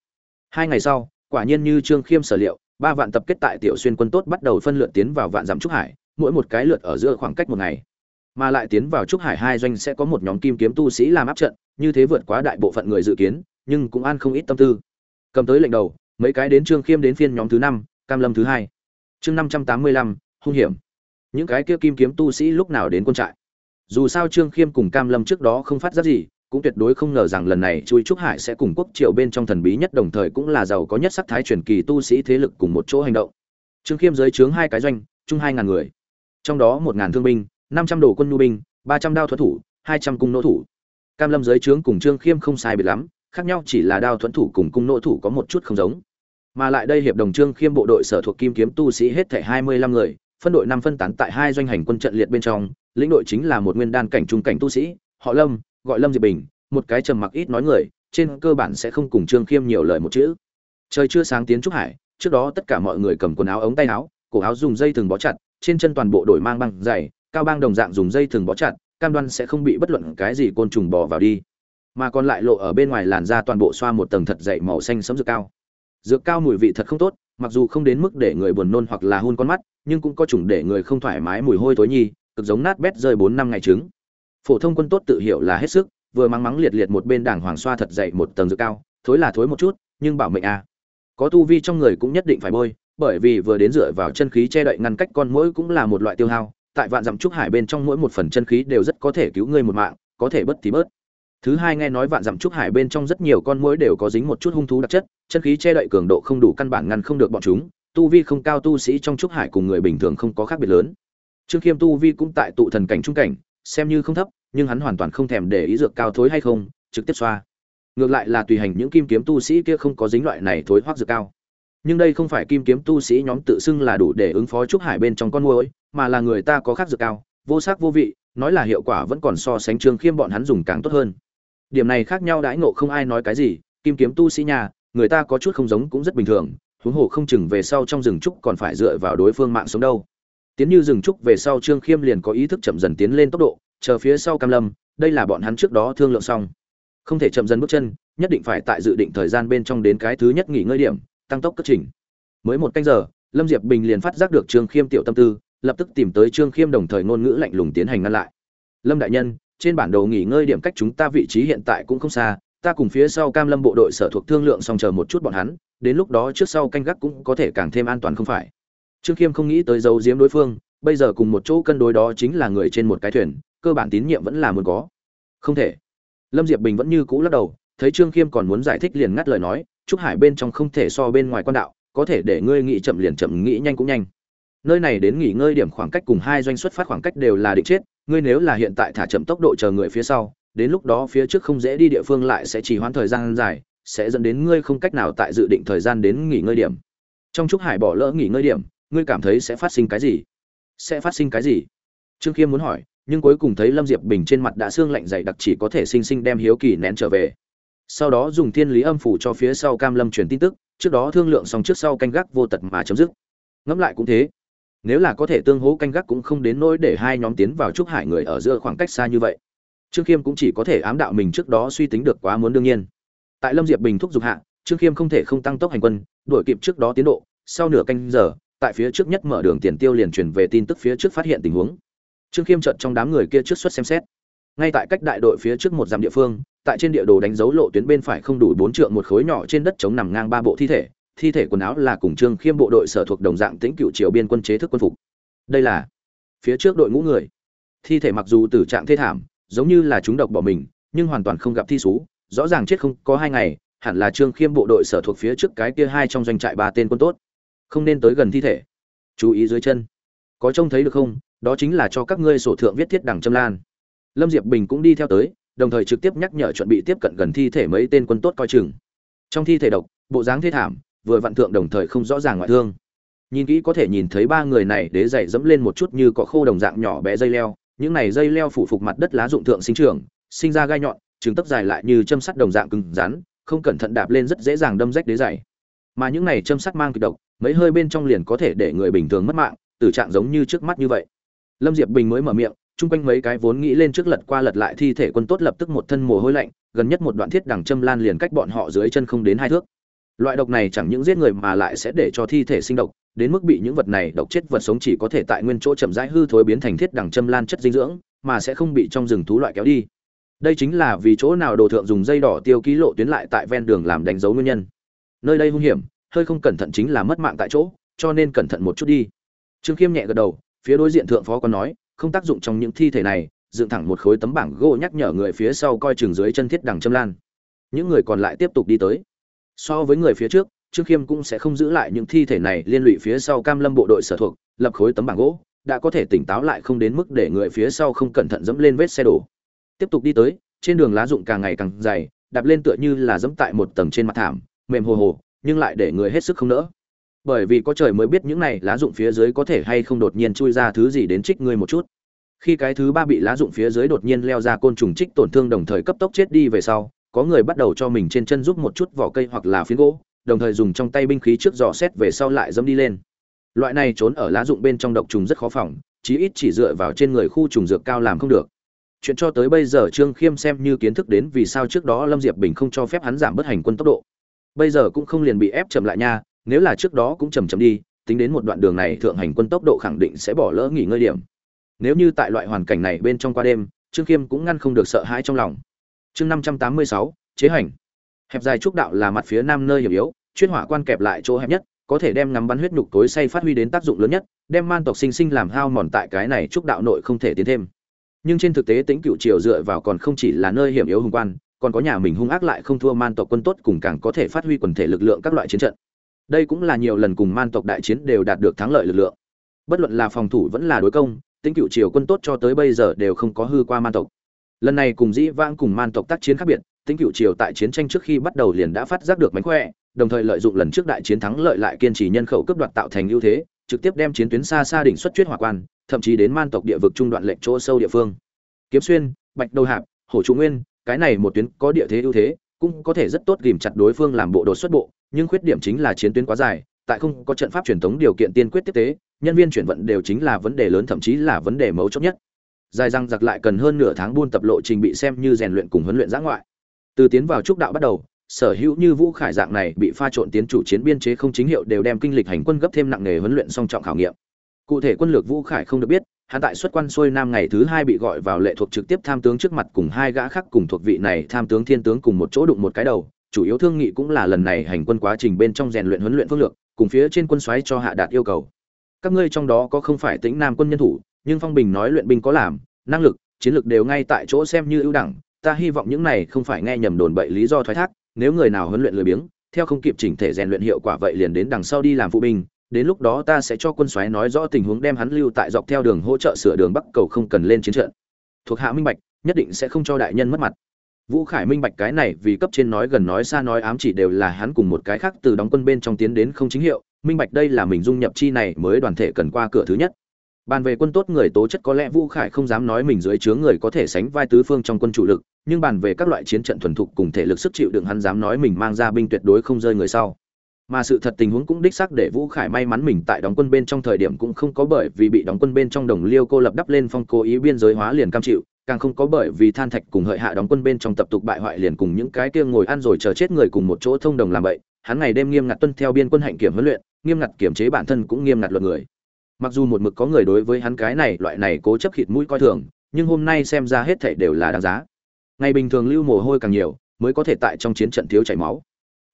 Hai ngày sau, quả nhiên như trương khiêm sở liệu, ba vạn tập kết tại tiểu xuyên quân tốt bắt đầu phân lượt tiến vào vạn dặm trúc hải, mỗi một cái lượt ở giữa khoảng cách một ngày mà lại tiến vào trúc hải hai doanh sẽ có một nhóm kim kiếm tu sĩ làm áp trận, như thế vượt quá đại bộ phận người dự kiến, nhưng cũng an không ít tâm tư. Cầm tới lệnh đầu, mấy cái đến trương khiêm đến phiên nhóm thứ năm, cam lâm thứ hai. Chương năm trăm tám mươi lăm, hung hiểm. Những cái kia kim kiếm tu sĩ lúc nào đến quân trại? Dù sao trương khiêm cùng cam lâm trước đó không phát giác gì, cũng tuyệt đối không ngờ rằng lần này chui trúc hải sẽ cùng quốc triều bên trong thần bí nhất đồng thời cũng là giàu có nhất sắc thái truyền kỳ tu sĩ thế lực cùng một chỗ hành động. Trương khiêm giới trướng hai cái doanh, chung hai ngàn người. Trong đó một ngàn thương binh năm trăm đồ quân nhu binh, ba trăm đao thuật thủ, hai trăm cung nỗ thủ. Cam lâm giới trướng cùng trương khiêm không sai biệt lắm, khác nhau chỉ là đao thuẫn thủ cùng cung nỗ thủ có một chút không giống. Mà lại đây hiệp đồng trương khiêm bộ đội sở thuộc kim kiếm tu sĩ hết thảy hai mươi lăm người, phân đội năm phân tán tại hai doanh hành quân trận liệt bên trong, lĩnh đội chính là một nguyên đan cảnh trung cảnh tu sĩ, họ lâm, gọi lâm diệp bình, một cái trầm mặc ít nói người, trên cơ bản sẽ không cùng trương khiêm nhiều lời một chữ. Trời chưa sáng tiến trúc hải, trước đó tất cả mọi người cầm quần áo ống tay áo, cổ áo dùng dây thừng bó chặt, trên chân toàn bộ đổi mang băng dày cao băng đồng dạng dùng dây thừng bó chặt, cam đoan sẽ không bị bất luận cái gì côn trùng bò vào đi. Mà còn lại lộ ở bên ngoài làn da toàn bộ xoa một tầng thật dày màu xanh sẫm dược cao. Dược cao mùi vị thật không tốt, mặc dù không đến mức để người buồn nôn hoặc là hôn con mắt, nhưng cũng có chủng để người không thoải mái mùi hôi thối nhi, cực giống nát bét rơi bốn năm ngày trứng. Phổ thông quân tốt tự hiểu là hết sức, vừa mắng mắng liệt liệt một bên đảng hoàng xoa thật dậy một tầng dược cao, thối là thối một chút, nhưng bảo mệnh à. có tu vi trong người cũng nhất định phải bôi, bởi vì vừa đến dựa vào chân khí che đậy ngăn cách con mũi cũng là một loại tiêu hao tại vạn dặm trúc hải bên trong mỗi một phần chân khí đều rất có thể cứu ngươi một mạng, có thể bất thì bớt. Thứ hai nghe nói vạn dặm trúc hải bên trong rất nhiều con mũi đều có dính một chút hung thú đặc chất, chân khí che đậy cường độ không đủ căn bản ngăn không được bọn chúng, tu vi không cao tu sĩ trong trúc hải cùng người bình thường không có khác biệt lớn. Trương khiêm tu vi cũng tại tụ thần cảnh trung cảnh, xem như không thấp, nhưng hắn hoàn toàn không thèm để ý dược cao thối hay không, trực tiếp xoa. Ngược lại là tùy hành những kim kiếm tu sĩ kia không có dính loại này thối hoác dược cao. Nhưng đây không phải kim kiếm tu sĩ nhóm tự xưng là đủ để ứng phó trúc hải bên trong con môi mà là người ta có khác dược cao, vô sắc vô vị, nói là hiệu quả vẫn còn so sánh trương khiêm bọn hắn dùng càng tốt hơn. Điểm này khác nhau đãi ngộ không ai nói cái gì, kim kiếm tu sĩ nhà người ta có chút không giống cũng rất bình thường, huống hồ không chừng về sau trong rừng trúc còn phải dựa vào đối phương mạng sống đâu. Tiến như rừng trúc về sau trương khiêm liền có ý thức chậm dần tiến lên tốc độ, chờ phía sau cam lâm, đây là bọn hắn trước đó thương lượng xong. Không thể chậm dần bước chân, nhất định phải tại dự định thời gian bên trong đến cái thứ nhất nghỉ ngơi điểm, tăng tốc cất trình. Mới một canh giờ, lâm diệp bình liền phát giác được trương khiêm tiểu tâm tư lập tức tìm tới trương khiêm đồng thời ngôn ngữ lạnh lùng tiến hành ngăn lại. Lâm đại nhân, trên bản đồ nghỉ ngơi điểm cách chúng ta vị trí hiện tại cũng không xa, ta cùng phía sau cam lâm bộ đội sở thuộc thương lượng xong chờ một chút bọn hắn, đến lúc đó trước sau canh gác cũng có thể càng thêm an toàn không phải. Trương khiêm không nghĩ tới dấu diếm đối phương, bây giờ cùng một chỗ cân đối đó chính là người trên một cái thuyền, cơ bản tín nhiệm vẫn là muốn có. Không thể. Lâm diệp bình vẫn như cũ lắc đầu, thấy trương khiêm còn muốn giải thích liền ngắt lời nói, trúc hải bên trong không thể so bên ngoài quan đạo, có thể để ngươi nghĩ chậm liền chậm, nghĩ nhanh cũng nhanh nơi này đến nghỉ ngơi điểm khoảng cách cùng hai doanh xuất phát khoảng cách đều là định chết, ngươi nếu là hiện tại thả chậm tốc độ chờ người phía sau, đến lúc đó phía trước không dễ đi địa phương lại sẽ chỉ hoãn thời gian dài, sẽ dẫn đến ngươi không cách nào tại dự định thời gian đến nghỉ ngơi điểm. Trong trúc hải bỏ lỡ nghỉ ngơi điểm, ngươi cảm thấy sẽ phát sinh cái gì? Sẽ phát sinh cái gì? Trương khiêm muốn hỏi, nhưng cuối cùng thấy lâm diệp bình trên mặt đã xương lạnh dày đặc chỉ có thể sinh sinh đem hiếu kỳ nén trở về. Sau đó dùng thiên lý âm phủ cho phía sau cam lâm truyền tin tức, trước đó thương lượng xong trước sau canh gác vô tật mà chấm dứt. Ngẫm lại cũng thế nếu là có thể tương hỗ canh gác cũng không đến nỗi để hai nhóm tiến vào trúc hải người ở giữa khoảng cách xa như vậy. Trương khiêm cũng chỉ có thể ám đạo mình trước đó suy tính được quá muốn đương nhiên. Tại lâm diệp bình thúc giục hạ, trương khiêm không thể không tăng tốc hành quân, đuổi kịp trước đó tiến độ. Sau nửa canh giờ, tại phía trước nhất mở đường tiền tiêu liền truyền về tin tức phía trước phát hiện tình huống. Trương khiêm chợt trong đám người kia trước xuất xem xét. Ngay tại cách đại đội phía trước một dặm địa phương, tại trên địa đồ đánh dấu lộ tuyến bên phải không đủ bốn trượng một khối nhỏ trên đất chống nằm ngang ba bộ thi thể thi thể quần áo là cùng trương khiêm bộ đội sở thuộc đồng dạng tĩnh cựu triều biên quân chế thức quân phục. Đây là phía trước đội ngũ người. Thi thể mặc dù tử trạng thê thảm, giống như là chúng độc bỏ mình, nhưng hoàn toàn không gặp thi sú rõ ràng chết không có hai ngày, hẳn là trương khiêm bộ đội sở thuộc phía trước cái kia hai trong doanh trại ba tên quân tốt. Không nên tới gần thi thể. Chú ý dưới chân. Có trông thấy được không? Đó chính là cho các ngươi sổ thượng viết thiết đằng châm lan. Lâm diệp bình cũng đi theo tới, đồng thời trực tiếp nhắc nhở chuẩn bị tiếp cận gần thi thể mấy tên quân tốt coi chừng. Trong thi thể độc, bộ dáng thê thảm vừa vặn thượng đồng thời không rõ ràng ngoại thương. Nhìn kỹ có thể nhìn thấy ba người này đế dày dẫm lên một chút như cỏ khô đồng dạng nhỏ bé dây leo. Những này dây leo phủ phục mặt đất lá dụng thượng sinh trưởng, sinh ra gai nhọn trứng tấp dài lại như châm sắt đồng dạng cứng rắn, không cẩn thận đạp lên rất dễ dàng đâm rách đế dày mà những này châm sắt mang kịch độc, mấy hơi bên trong liền có thể để người bình thường mất mạng, tử trạng giống như trước mắt như vậy. Lâm diệp bình mới mở miệng, chung quanh mấy cái vốn nghĩ lên trước lật qua lật lại thi thể quân tốt lập tức một thân mồ hôi lạnh, gần nhất một đoạn thiết đằng châm lan liền cách bọn họ dưới chân không đến hai thước loại độc này chẳng những giết người mà lại sẽ để cho thi thể sinh độc, đến mức bị những vật này độc chết vật sống chỉ có thể tại nguyên chỗ chậm rãi hư thối biến thành thiết đằng châm lan chất dinh dưỡng, mà sẽ không bị trong rừng thú loại kéo đi. Đây chính là vì chỗ nào đồ thượng dùng dây đỏ tiêu ký lộ tuyến lại tại ven đường làm đánh dấu nguyên nhân. Nơi đây hung hiểm, hơi không cẩn thận chính là mất mạng tại chỗ, cho nên cẩn thận một chút đi. Trương khiêm nhẹ gật đầu, phía đối diện thượng phó còn nói, không tác dụng trong những thi thể này, dựng thẳng một khối tấm bảng gỗ nhắc nhở người phía sau coi chừng dưới chân thiết đằng châm lan. Những người còn lại tiếp tục đi tới so với người phía trước, trương khiêm cũng sẽ không giữ lại những thi thể này liên lụy phía sau cam lâm bộ đội sở thuộc, lập khối tấm bảng gỗ, đã có thể tỉnh táo lại không đến mức để người phía sau không cẩn thận dẫm lên vết xe đổ. Tiếp tục đi tới, trên đường lá dụng càng ngày càng dày, đạp lên tựa như là dẫm tại một tầng trên mặt thảm, mềm hồ hồ, nhưng lại để người hết sức không nỡ. Bởi vì có trời mới biết những này lá dụng phía dưới có thể hay không đột nhiên chui ra thứ gì đến trích ngươi một chút. Khi cái thứ ba bị lá dụng phía dưới đột nhiên leo ra côn trùng trích tổn thương đồng thời cấp tốc chết đi về sau có người bắt đầu cho mình trên chân giúp một chút vỏ cây hoặc là phiến gỗ, đồng thời dùng trong tay binh khí trước dò xét về sau lại dẫm đi lên. Loại này trốn ở lá dụng bên trong độc trùng rất khó phòng, chí ít chỉ dựa vào trên người khu trùng dược cao làm không được. Chuyện cho tới bây giờ trương khiêm xem như kiến thức đến vì sao trước đó lâm diệp bình không cho phép hắn giảm bớt hành quân tốc độ. Bây giờ cũng không liền bị ép chậm lại nha, nếu là trước đó cũng chầm chậm đi, tính đến một đoạn đường này thượng hành quân tốc độ khẳng định sẽ bỏ lỡ nghỉ ngơi điểm. Nếu như tại loại hoàn cảnh này bên trong qua đêm, trương khiêm cũng ngăn không được sợ hãi trong lòng chương năm trăm tám mươi sáu, chế hành. Hẹp dài trúc đạo là mặt phía nam nơi hiểm yếu, chuyên hỏa quan kẹp lại chỗ hẹp nhất, có thể đem ngắm bắn huyết nhục tối say phát huy đến tác dụng lớn nhất, đem man tộc sinh sinh làm hao mòn tại cái này trúc đạo nội không thể tiến thêm. Nhưng trên thực tế tính cựu triều dựa vào còn không chỉ là nơi hiểm yếu hùng quan, còn có nhà mình hung ác lại không thua man tộc quân tốt cùng càng có thể phát huy quần thể lực lượng các loại chiến trận. Đây cũng là nhiều lần cùng man tộc đại chiến đều đạt được thắng lợi lực lượng. Bất luận là phòng thủ vẫn là đối công tính cựu triều quân tốt cho tới bây giờ đều không có hư qua man tộc lần này cùng dĩ vãng cùng man tộc tác chiến khác biệt tính cựu triều tại chiến tranh trước khi bắt đầu liền đã phát giác được mánh khỏe, đồng thời lợi dụng lần trước đại chiến thắng lợi lại kiên trì nhân khẩu cướp đoạt tạo thành ưu thế, trực tiếp đem chiến tuyến xa xa đỉnh xuất chuyết hỏa quan, thậm chí đến man tộc địa vực trung đoạn lệnh chỗ sâu địa phương. Kiếm xuyên, bạch đầu hạp, hổ trụ nguyên, cái này một tuyến có địa thế ưu thế, cũng có thể rất tốt ghìm chặt đối phương làm bộ đột xuất bộ, nhưng khuyết điểm chính là chiến tuyến quá dài, tại không có trận pháp truyền thống điều kiện tiên quyết tiếp tế, nhân viên chuyển vận đều chính là vấn đề lớn, thậm chí là vấn đề mấu chốt nhất dài răng giặc lại cần hơn nửa tháng buôn tập lộ trình bị xem như rèn luyện cùng huấn luyện giã ngoại. Từ tiến vào trúc đạo bắt đầu, sở hữu như vũ khải dạng này bị pha trộn tiến chủ chiến biên chế không chính hiệu đều đem kinh lịch hành quân gấp thêm nặng nghề huấn luyện song trọng khảo nghiệm. Cụ thể quân lược vũ khải không được biết, hắn tại xuất quan xuôi nam ngày thứ hai bị gọi vào lệ thuộc trực tiếp tham tướng trước mặt cùng hai gã khác cùng thuộc vị này tham tướng thiên tướng cùng một chỗ đụng một cái đầu. Chủ yếu thương nghị cũng là lần này hành quân quá trình bên trong rèn luyện huấn luyện phương lược, cùng phía trên quân soái cho hạ đạt yêu cầu. Các ngươi trong đó có không phải tính nam quân nhân thủ nhưng phong bình nói luyện binh có làm, năng lực, chiến lược đều ngay tại chỗ xem như ưu đẳng, ta hy vọng những này không phải nghe nhầm đồn bậy lý do thoái thác, nếu người nào huấn luyện lười biếng, theo không kịp chỉnh thể rèn luyện hiệu quả vậy liền đến đằng sau đi làm phụ binh, đến lúc đó ta sẽ cho quân soái nói rõ tình huống đem hắn lưu tại dọc theo đường hỗ trợ sửa đường bắc cầu không cần lên chiến trận. Thuộc hạ minh bạch, nhất định sẽ không cho đại nhân mất mặt. Vũ khải minh bạch cái này vì cấp trên nói gần nói xa nói ám chỉ đều là hắn cùng một cái khác từ đóng quân bên trong tiến đến không chính hiệu, minh bạch đây là mình dung nhập chi này mới đoàn thể cần qua cửa thứ nhất bàn về quân tốt người tố chất có lẽ vũ khải không dám nói mình dưới chướng người có thể sánh vai tứ phương trong quân chủ lực, nhưng bàn về các loại chiến trận thuần thục cùng thể lực sức chịu đựng hắn dám nói mình mang ra binh tuyệt đối không rơi người sau. Mà sự thật tình huống cũng đích xác để vũ khải may mắn mình tại đóng quân bên trong thời điểm cũng không có bởi vì bị đóng quân bên trong đồng liêu cô lập đắp lên phong cố ý biên giới hóa liền cam chịu, càng không có bởi vì than thạch cùng hợi hạ đóng quân bên trong tập tục bại hoại liền cùng những cái kia ngồi ăn rồi chờ chết người cùng một chỗ thông đồng làm vậy hắn ngày đêm nghiêm ngặt tuân theo biên quân hạnh kiểm huấn luyện, nghiêm ngặt kiểm chế bản thân cũng nghiêm ngặt luật người mặc dù một mực có người đối với hắn cái này, loại này cố chấp khịt mũi coi thường, nhưng hôm nay xem ra hết thảy đều là đáng giá. Ngày bình thường lưu mồ hôi càng nhiều, mới có thể tại trong chiến trận thiếu chảy máu.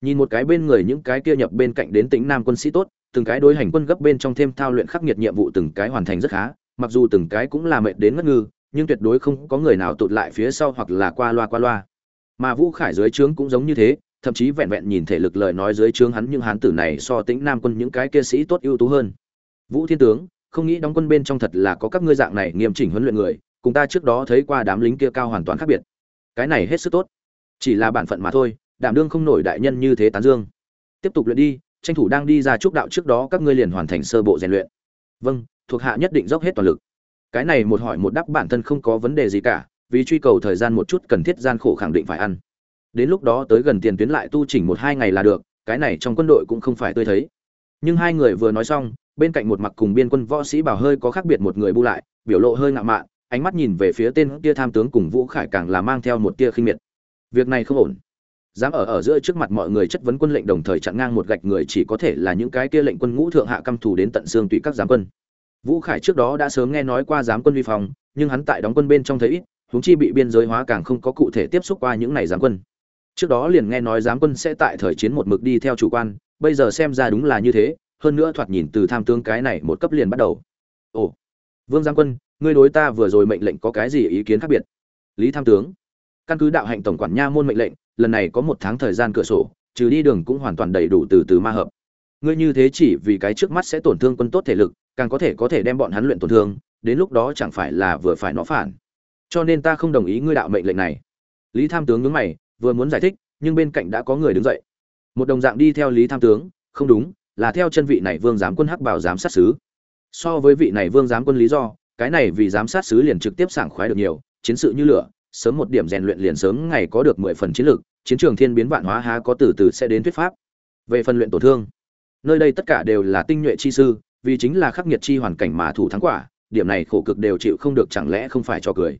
Nhìn một cái bên người những cái kia nhập bên cạnh đến tính nam quân sĩ tốt, từng cái đối hành quân gấp bên trong thêm thao luyện khắc nghiệt nhiệm vụ từng cái hoàn thành rất khá, mặc dù từng cái cũng là mệt đến ngất ngư, nhưng tuyệt đối không có người nào tụt lại phía sau hoặc là qua loa qua loa. Mà vũ khải dưới trướng cũng giống như thế, thậm chí vẹn vẹn nhìn thể lực lời nói dưới trướng hắn những hán tử này so tính nam quân những cái kia sĩ tốt ưu tú hơn vũ thiên tướng, không nghĩ đóng quân bên trong thật là có các ngươi dạng này nghiêm chỉnh huấn luyện người, cùng ta trước đó thấy qua đám lính kia cao hoàn toàn khác biệt. Cái này hết sức tốt. Chỉ là bản phận mà thôi, đảm đương không nổi đại nhân như thế tán dương. Tiếp tục luyện đi, tranh thủ đang đi ra trúc đạo trước đó các ngươi liền hoàn thành sơ bộ rèn luyện. Vâng thuộc hạ nhất định dốc hết toàn lực. Cái này một hỏi một đáp bản thân không có vấn đề gì cả, vì truy cầu thời gian một chút cần thiết gian khổ khẳng định phải ăn. Đến lúc đó tới gần tiền tuyến lại tu chỉnh một hai ngày là được, cái này trong quân đội cũng không phải tôi thấy. Nhưng hai người vừa nói xong bên cạnh một mặc cùng biên quân võ sĩ bảo hơi có khác biệt một người bu lại, biểu lộ hơi ngạo mạn, ánh mắt nhìn về phía tên kia tham tướng cùng vũ khải càng là mang theo một tia khinh miệt. Việc này không ổn. Dám ở ở giữa trước mặt mọi người chất vấn quân lệnh đồng thời chặn ngang một gạch người chỉ có thể là những cái kia lệnh quân ngũ thượng hạ căm thù đến tận xương tùy các giám quân. Vũ khải trước đó đã sớm nghe nói qua giám quân vi phòng, nhưng hắn tại đóng quân bên trong thấy ít, huống chi bị biên giới hóa càng không có cụ thể tiếp xúc qua những này giám quân. Trước đó liền nghe nói giám quân sẽ tại thời chiến một mực đi theo chủ quan, bây giờ xem ra đúng là như thế hơn nữa thoạt nhìn từ tham tướng cái này một cấp liền bắt đầu. Ồ, vương giang quân, ngươi đối ta vừa rồi mệnh lệnh có cái gì ý kiến khác biệt? Lý tham tướng, căn cứ đạo hạnh tổng quản nha môn mệnh lệnh, lần này có một tháng thời gian cửa sổ, trừ đi đường cũng hoàn toàn đầy đủ từ từ ma hợp. Ngươi như thế chỉ vì cái trước mắt sẽ tổn thương quân tốt thể lực, càng có thể có thể đem bọn hắn luyện tổn thương, đến lúc đó chẳng phải là vừa phải nó phản. Cho nên ta không đồng ý ngươi đạo mệnh lệnh này. Lý tham tướng nhướng mày, vừa muốn giải thích, nhưng bên cạnh đã có người đứng dậy. Một đồng dạng đi theo lý tham tướng, không đúng là theo chân vị này vương giám quân hắc bảo giám sát sứ. So với vị này vương giám quân lý do, cái này vì giám sát sứ liền trực tiếp sảng khoái được nhiều, chiến sự như lửa, sớm một điểm rèn luyện liền sớm ngày có được mười phần chiến lược chiến trường thiên biến vạn hóa há có từ từ sẽ đến thuyết pháp. Về phần luyện tổn thương, nơi đây tất cả đều là tinh nhuệ chi sư, vì chính là khắc nghiệt chi hoàn cảnh mà thủ thắng quả, điểm này khổ cực đều chịu không được chẳng lẽ không phải cho cười.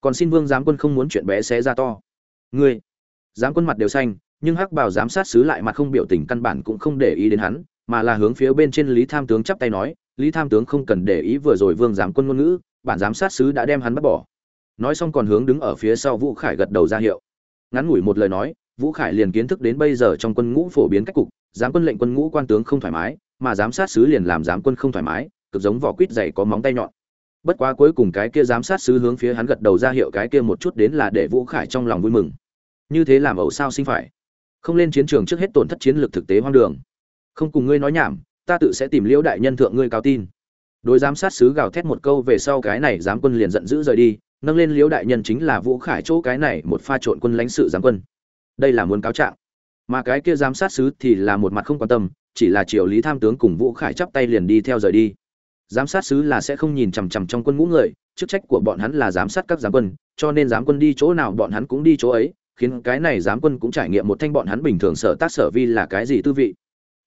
Còn xin vương giám quân không muốn chuyện bé xé ra to. Ngươi, giám quân mặt đều xanh, nhưng hắc bảo giám sát sứ lại mặt không biểu tình căn bản cũng không để ý đến hắn mà là hướng phía bên trên lý tham tướng chắp tay nói, lý tham tướng không cần để ý vừa rồi vương giám quân ngôn ngữ, bản giám sát sứ đã đem hắn bắt bỏ. Nói xong còn hướng đứng ở phía sau vũ khải gật đầu ra hiệu. Ngắn ngủi một lời nói, vũ khải liền kiến thức đến bây giờ trong quân ngũ phổ biến cách cục, giám quân lệnh quân ngũ quan tướng không thoải mái, mà giám sát sứ liền làm giám quân không thoải mái, cực giống vỏ quýt dày có móng tay nhọn. Bất quá cuối cùng cái kia giám sát sứ hướng phía hắn gật đầu ra hiệu cái kia một chút đến là để vũ khải trong lòng vui mừng. Như thế làm ẩu sao sinh phải? Không lên chiến trường trước hết tổn thất chiến lược thực tế hoang đường không cùng ngươi nói nhảm, ta tự sẽ tìm liễu đại nhân thượng ngươi cao tin. Đối giám sát sứ gào thét một câu về sau cái này giám quân liền giận dữ rời đi, nâng lên liễu đại nhân chính là vũ khải chỗ cái này một pha trộn quân lãnh sự giám quân. Đây là muốn cáo trạng. Mà cái kia giám sát sứ thì là một mặt không quan tâm, chỉ là triều lý tham tướng cùng vũ khải chắp tay liền đi theo rời đi. Giám sát sứ là sẽ không nhìn chằm chằm trong quân ngũ người, chức trách của bọn hắn là giám sát các giám quân, cho nên giám quân đi chỗ nào bọn hắn cũng đi chỗ ấy, khiến cái này giám quân cũng trải nghiệm một thanh bọn hắn bình thường sở tác sở vi là cái gì tư vị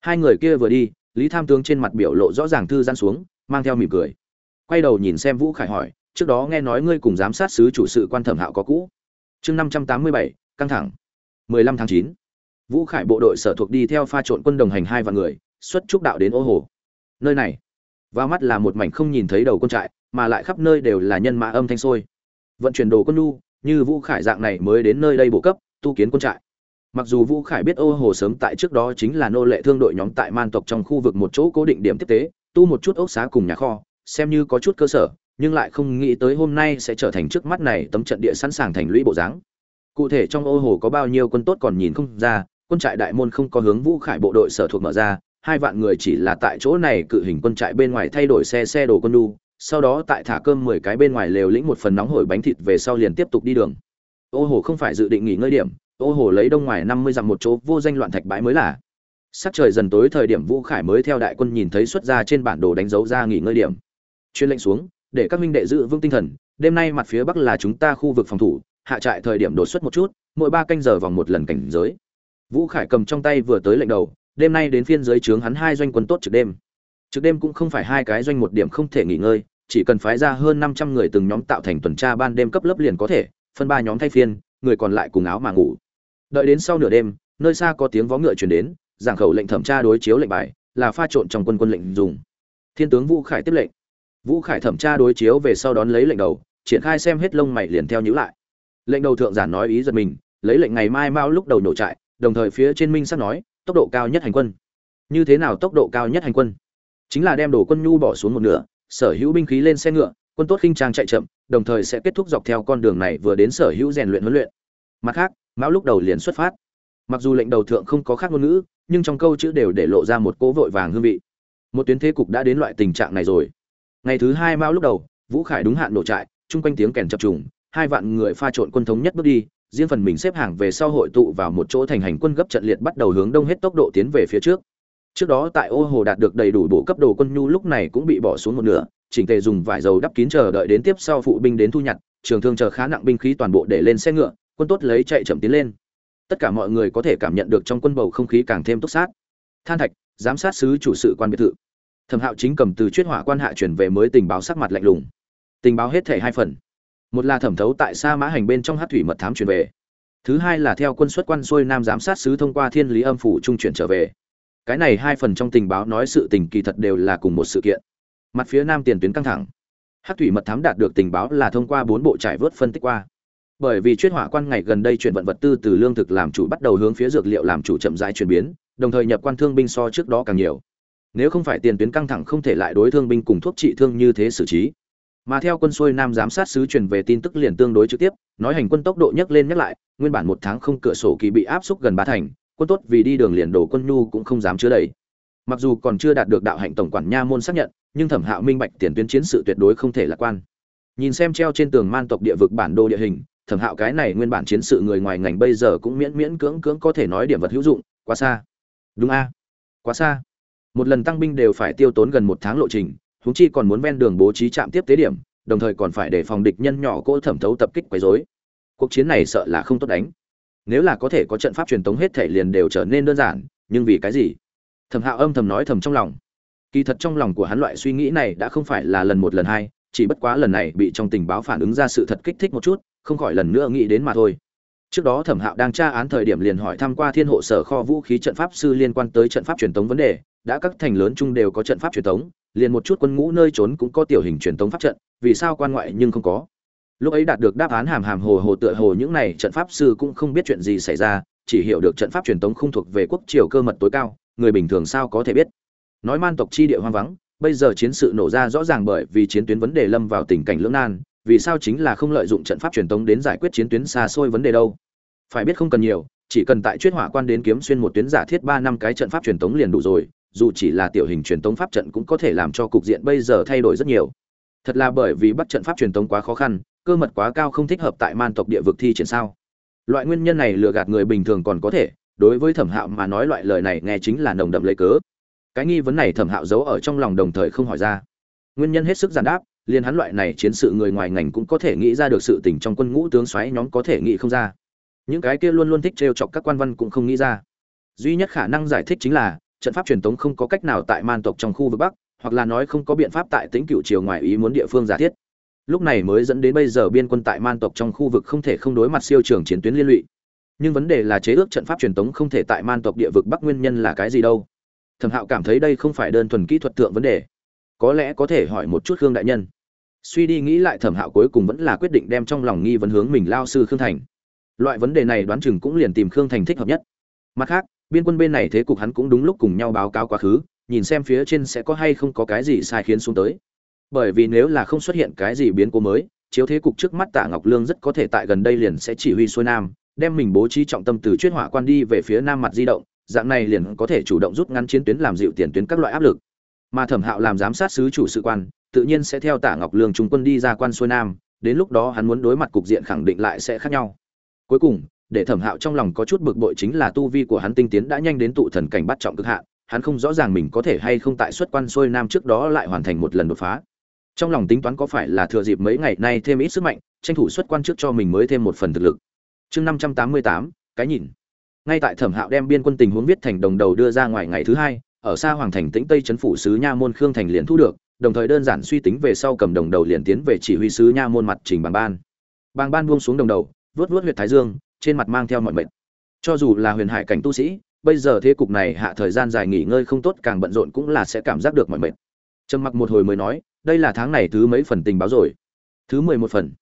hai người kia vừa đi, lý tham tướng trên mặt biểu lộ rõ ràng thư gian xuống, mang theo mỉm cười. Quay đầu nhìn xem vũ khải hỏi, trước đó nghe nói ngươi cùng giám sát sứ chủ sự quan thẩm hạo có cũ. Chương năm trăm tám mươi bảy, căng thẳng. mười lăm tháng chín. Vũ khải bộ đội sở thuộc đi theo pha trộn quân đồng hành hai vạn người, xuất trúc đạo đến ô hồ. Nơi này, vào mắt là một mảnh không nhìn thấy đầu quân trại, mà lại khắp nơi đều là nhân mã âm thanh sôi. Vận chuyển đồ quân nu như vũ khải dạng này mới đến nơi đây bổ cấp, tu kiến quân trại mặc dù vũ khải biết ô hồ sớm tại trước đó chính là nô lệ thương đội nhóm tại man tộc trong khu vực một chỗ cố định điểm tiếp tế, tu một chút ốc xá cùng nhà kho, xem như có chút cơ sở, nhưng lại không nghĩ tới hôm nay sẽ trở thành trước mắt này tấm trận địa sẵn sàng thành lũy bộ dáng. Cụ thể trong ô hồ có bao nhiêu quân tốt còn nhìn không ra, quân trại đại môn không có hướng vũ khải bộ đội sở thuộc mở ra, hai vạn người chỉ là tại chỗ này cự hình quân trại bên ngoài thay đổi xe xe đồ quân đu sau đó tại thả cơm mười cái bên ngoài lều lĩnh một phần nóng hổi bánh thịt về sau liền tiếp tục đi đường. Ô hồ không phải dự định nghỉ ngơi điểm ô hồ lấy đông ngoài năm mươi dặm một chỗ, vô danh loạn thạch bãi mới là. Sắc trời dần tối, thời điểm vũ khải mới theo đại quân nhìn thấy xuất ra trên bản đồ đánh dấu ra nghỉ ngơi điểm. Chuyên lệnh xuống, để các minh đệ giữ vững tinh thần, đêm nay mặt phía bắc là chúng ta khu vực phòng thủ, hạ trại thời điểm đột xuất một chút, mỗi ba canh giờ vòng một lần cảnh giới. Vũ khải cầm trong tay vừa tới lệnh đầu, đêm nay đến phiên giới trướng hắn hai doanh quân tốt trực đêm. Trực đêm cũng không phải hai cái doanh một điểm không thể nghỉ ngơi, chỉ cần phái ra hơn năm trăm người từng nhóm tạo thành tuần tra ban đêm cấp lớp liền có thể, phân ba nhóm thay phiên, người còn lại cùng áo mà ngủ đợi đến sau nửa đêm, nơi xa có tiếng vó ngựa chuyển đến, giảng khẩu lệnh thẩm tra đối chiếu lệnh bài, là pha trộn trong quân quân lệnh dùng. Thiên tướng vũ khải tiếp lệnh. Vũ khải thẩm tra đối chiếu về sau đón lấy lệnh đầu, triển khai xem hết lông mày liền theo nhữ lại. Lệnh đầu thượng giản nói ý giật mình, lấy lệnh ngày mai mao lúc đầu nổ trại, đồng thời phía trên minh sắp nói, tốc độ cao nhất hành quân. Như thế nào tốc độ cao nhất hành quân? Chính là đem đồ quân nhu bỏ xuống một nửa, sở hữu binh khí lên xe ngựa, quân tốt khinh trang chạy chậm, đồng thời sẽ kết thúc dọc theo con đường này vừa đến sở hữu rèn luyện huấn luyện. Mặt khác mão lúc đầu liền xuất phát. Mặc dù lệnh đầu thượng không có khác ngôn ngữ, nhưng trong câu chữ đều để lộ ra một cố vội vàng hương vị. Một tuyến thế cục đã đến loại tình trạng này rồi. Ngày thứ hai mao lúc đầu, vũ khải đúng hạn nổ trại, chung quanh tiếng kèn chập trùng, hai vạn người pha trộn quân thống nhất bước đi, riêng phần mình xếp hàng về sau hội tụ vào một chỗ thành hành quân gấp trận liệt bắt đầu hướng đông hết tốc độ tiến về phía trước. Trước đó tại ô hồ đạt được đầy đủ bộ cấp đồ quân nhu lúc này cũng bị bỏ xuống một nửa, chỉnh tề dùng vải dầu đắp kín chờ đợi đến tiếp sau phụ binh đến thu nhặt, trường thương chờ khá nặng binh khí toàn bộ để lên xe ngựa quân tốt lấy chạy chậm tiến lên. Tất cả mọi người có thể cảm nhận được trong quân bầu không khí càng thêm túc sát. Than thạch, giám sát sứ chủ sự quan biệt thự. Thẩm hạo chính cầm từ chuyên hỏa quan hạ chuyển về mới tình báo sắc mặt lạnh lùng. Tình báo hết thể hai phần. Một là thẩm thấu tại sa mã hành bên trong hát thủy mật thám chuyển về. Thứ hai là theo quân xuất quan xuôi nam giám sát sứ thông qua thiên lý âm phủ trung chuyển trở về. Cái này hai phần trong tình báo nói sự tình kỳ thật đều là cùng một sự kiện. Mặt phía nam tiền tuyến căng thẳng. Hát thủy mật thám đạt được tình báo là thông qua bốn bộ trải vớt phân tích qua bởi vì chuyên hỏa quan ngày gần đây chuyển vận vật tư từ lương thực làm chủ bắt đầu hướng phía dược liệu làm chủ chậm rãi chuyển biến, đồng thời nhập quan thương binh so trước đó càng nhiều. Nếu không phải tiền tuyến căng thẳng không thể lại đối thương binh cùng thuốc trị thương như thế xử trí. Mà theo quân xuôi nam giám sát sứ truyền về tin tức liền tương đối trực tiếp, nói hành quân tốc độ nhấc lên nhắc lại, nguyên bản một tháng không cửa sổ kỳ bị áp xúc gần ba thành, quân tốt vì đi đường liền đổ quân nhu cũng không dám chứa đầy. Mặc dù còn chưa đạt được đạo hạnh tổng quản nha môn xác nhận, nhưng thẩm hạo minh bạch tiền tuyến chiến sự tuyệt đối không thể lạc quan. Nhìn xem treo trên tường man tộc địa vực bản đồ địa hình thẩm hạo cái này nguyên bản chiến sự người ngoài ngành bây giờ cũng miễn miễn cưỡng cưỡng có thể nói điểm vật hữu dụng, quá xa. Đúng a? Quá xa. Một lần tăng binh đều phải tiêu tốn gần một tháng lộ trình húng chi còn muốn ven đường bố trí trạm tiếp tế điểm, đồng thời còn phải để phòng địch nhân nhỏ cỗ thẩm thấu tập kích quấy rối. Cuộc chiến này sợ là không tốt đánh. Nếu là có thể có trận pháp truyền tống hết thể liền đều trở nên đơn giản, nhưng vì cái gì? Thẩm hạo âm thầm nói thầm trong lòng. Kỳ thật trong lòng của hắn loại suy nghĩ này đã không phải là lần một, lần hai, chỉ bất quá lần này bị trong tình báo phản ứng ra sự thật kích thích một chút không khỏi lần nữa nghĩ đến mà thôi. Trước đó thẩm hạo đang tra án thời điểm liền hỏi thăm qua thiên hộ sở kho vũ khí trận pháp sư liên quan tới trận pháp truyền tống vấn đề, đã các thành lớn chung đều có trận pháp truyền tống, liền một chút quân ngũ nơi trốn cũng có tiểu hình truyền tống pháp trận, vì sao quan ngoại nhưng không có? Lúc ấy đạt được đáp án hàm hàm hồ hồ tựa hồ những này trận pháp sư cũng không biết chuyện gì xảy ra, chỉ hiểu được trận pháp truyền tống không thuộc về quốc triều cơ mật tối cao, người bình thường sao có thể biết? Nói man tộc chi địa hoang vắng, bây giờ chiến sự nổ ra rõ ràng bởi vì chiến tuyến vấn đề lâm vào tình cảnh lưỡng nan vì sao chính là không lợi dụng trận pháp truyền tống đến giải quyết chiến tuyến xa xôi vấn đề đâu? Phải biết không cần nhiều, chỉ cần tại chuyên hỏa quan đến kiếm xuyên một tuyến giả thiết ba năm cái trận pháp truyền tống liền đủ rồi, dù chỉ là tiểu hình truyền tống pháp trận cũng có thể làm cho cục diện bây giờ thay đổi rất nhiều. Thật là bởi vì bắt trận pháp truyền tống quá khó khăn, cơ mật quá cao không thích hợp tại man tộc địa vực thi triển sao? Loại nguyên nhân này lừa gạt người bình thường còn có thể, đối với thẩm hạo mà nói loại lời này nghe chính là nồng đậm lấy cớ. Cái nghi vấn này thẩm hạo giấu ở trong lòng đồng thời không hỏi ra. Nguyên nhân hết sức giản đáp liền hắn loại này chiến sự người ngoài ngành cũng có thể nghĩ ra được sự tình trong quân ngũ tướng xoáy nhóm có thể nghĩ không ra. Những cái kia luôn luôn thích trêu chọc các quan văn cũng không nghĩ ra. Duy nhất khả năng giải thích chính là, trận pháp truyền tống không có cách nào tại man tộc trong khu vực bắc, hoặc là nói không có biện pháp tại tính cựu triều ngoài ý muốn địa phương giả thiết. Lúc này mới dẫn đến bây giờ biên quân tại man tộc trong khu vực không thể không đối mặt siêu trường chiến tuyến liên lụy. Nhưng vấn đề là chế ước trận pháp truyền tống không thể tại man tộc địa vực bắc nguyên nhân là cái gì đâu? Thẩm hạo cảm thấy đây không phải đơn thuần kỹ thuật tượng vấn đề có lẽ có thể hỏi một chút khương đại nhân. Suy đi nghĩ lại thẩm hạo cuối cùng vẫn là quyết định đem trong lòng nghi vấn hướng mình lao sư khương thành. Loại vấn đề này đoán chừng cũng liền tìm khương thành thích hợp nhất. Mặt khác, biên quân bên này thế cục hắn cũng đúng lúc cùng nhau báo cáo quá khứ, nhìn xem phía trên sẽ có hay không có cái gì sai khiến xuống tới. Bởi vì nếu là không xuất hiện cái gì biến cố mới, chiếu thế cục trước mắt tạ ngọc lương rất có thể tại gần đây liền sẽ chỉ huy xuôi nam, đem mình bố trí trọng tâm từ chuyên hỏa quan đi về phía nam mặt di động, dạng này liền có thể chủ động rút ngắn chiến tuyến làm dịu tiền tuyến các loại áp lực mà thẩm hạo làm giám sát sứ chủ sự quan, tự nhiên sẽ theo Tả ngọc lương trung quân đi ra quan xuôi nam, đến lúc đó hắn muốn đối mặt cục diện khẳng định lại sẽ khác nhau. Cuối cùng, để thẩm hạo trong lòng có chút bực bội chính là tu vi của hắn tinh tiến đã nhanh đến tụ thần cảnh bắt trọng cực hạn, hắn không rõ ràng mình có thể hay không tại xuất quan xuôi nam trước đó lại hoàn thành một lần đột phá. Trong lòng tính toán có phải là thừa dịp mấy ngày nay thêm ít sức mạnh, tranh thủ xuất quan trước cho mình mới thêm một phần thực lực. Chương năm trăm tám mươi tám, cái nhìn. Ngay tại thẩm hạo đem biên quân tình huống viết thành đồng đầu đưa ra ngoài ngày thứ hai ở xa hoàng thành tĩnh tây trấn phủ sứ nha môn khương thành liền thu được, đồng thời đơn giản suy tính về sau cầm đồng đầu liền tiến về chỉ huy sứ nha môn mặt trình bàng ban. Bàng ban buông xuống đồng đầu vớt vớt huyệt thái dương, trên mặt mang theo mọi mệnh cho dù là huyền hải cảnh tu sĩ, bây giờ thế cục này hạ thời gian dài nghỉ ngơi không tốt càng bận rộn cũng là sẽ cảm giác được mọi mệt. Trầm mặc một hồi mới nói, đây là tháng này thứ mấy phần tình báo rồi? Thứ mười một phần.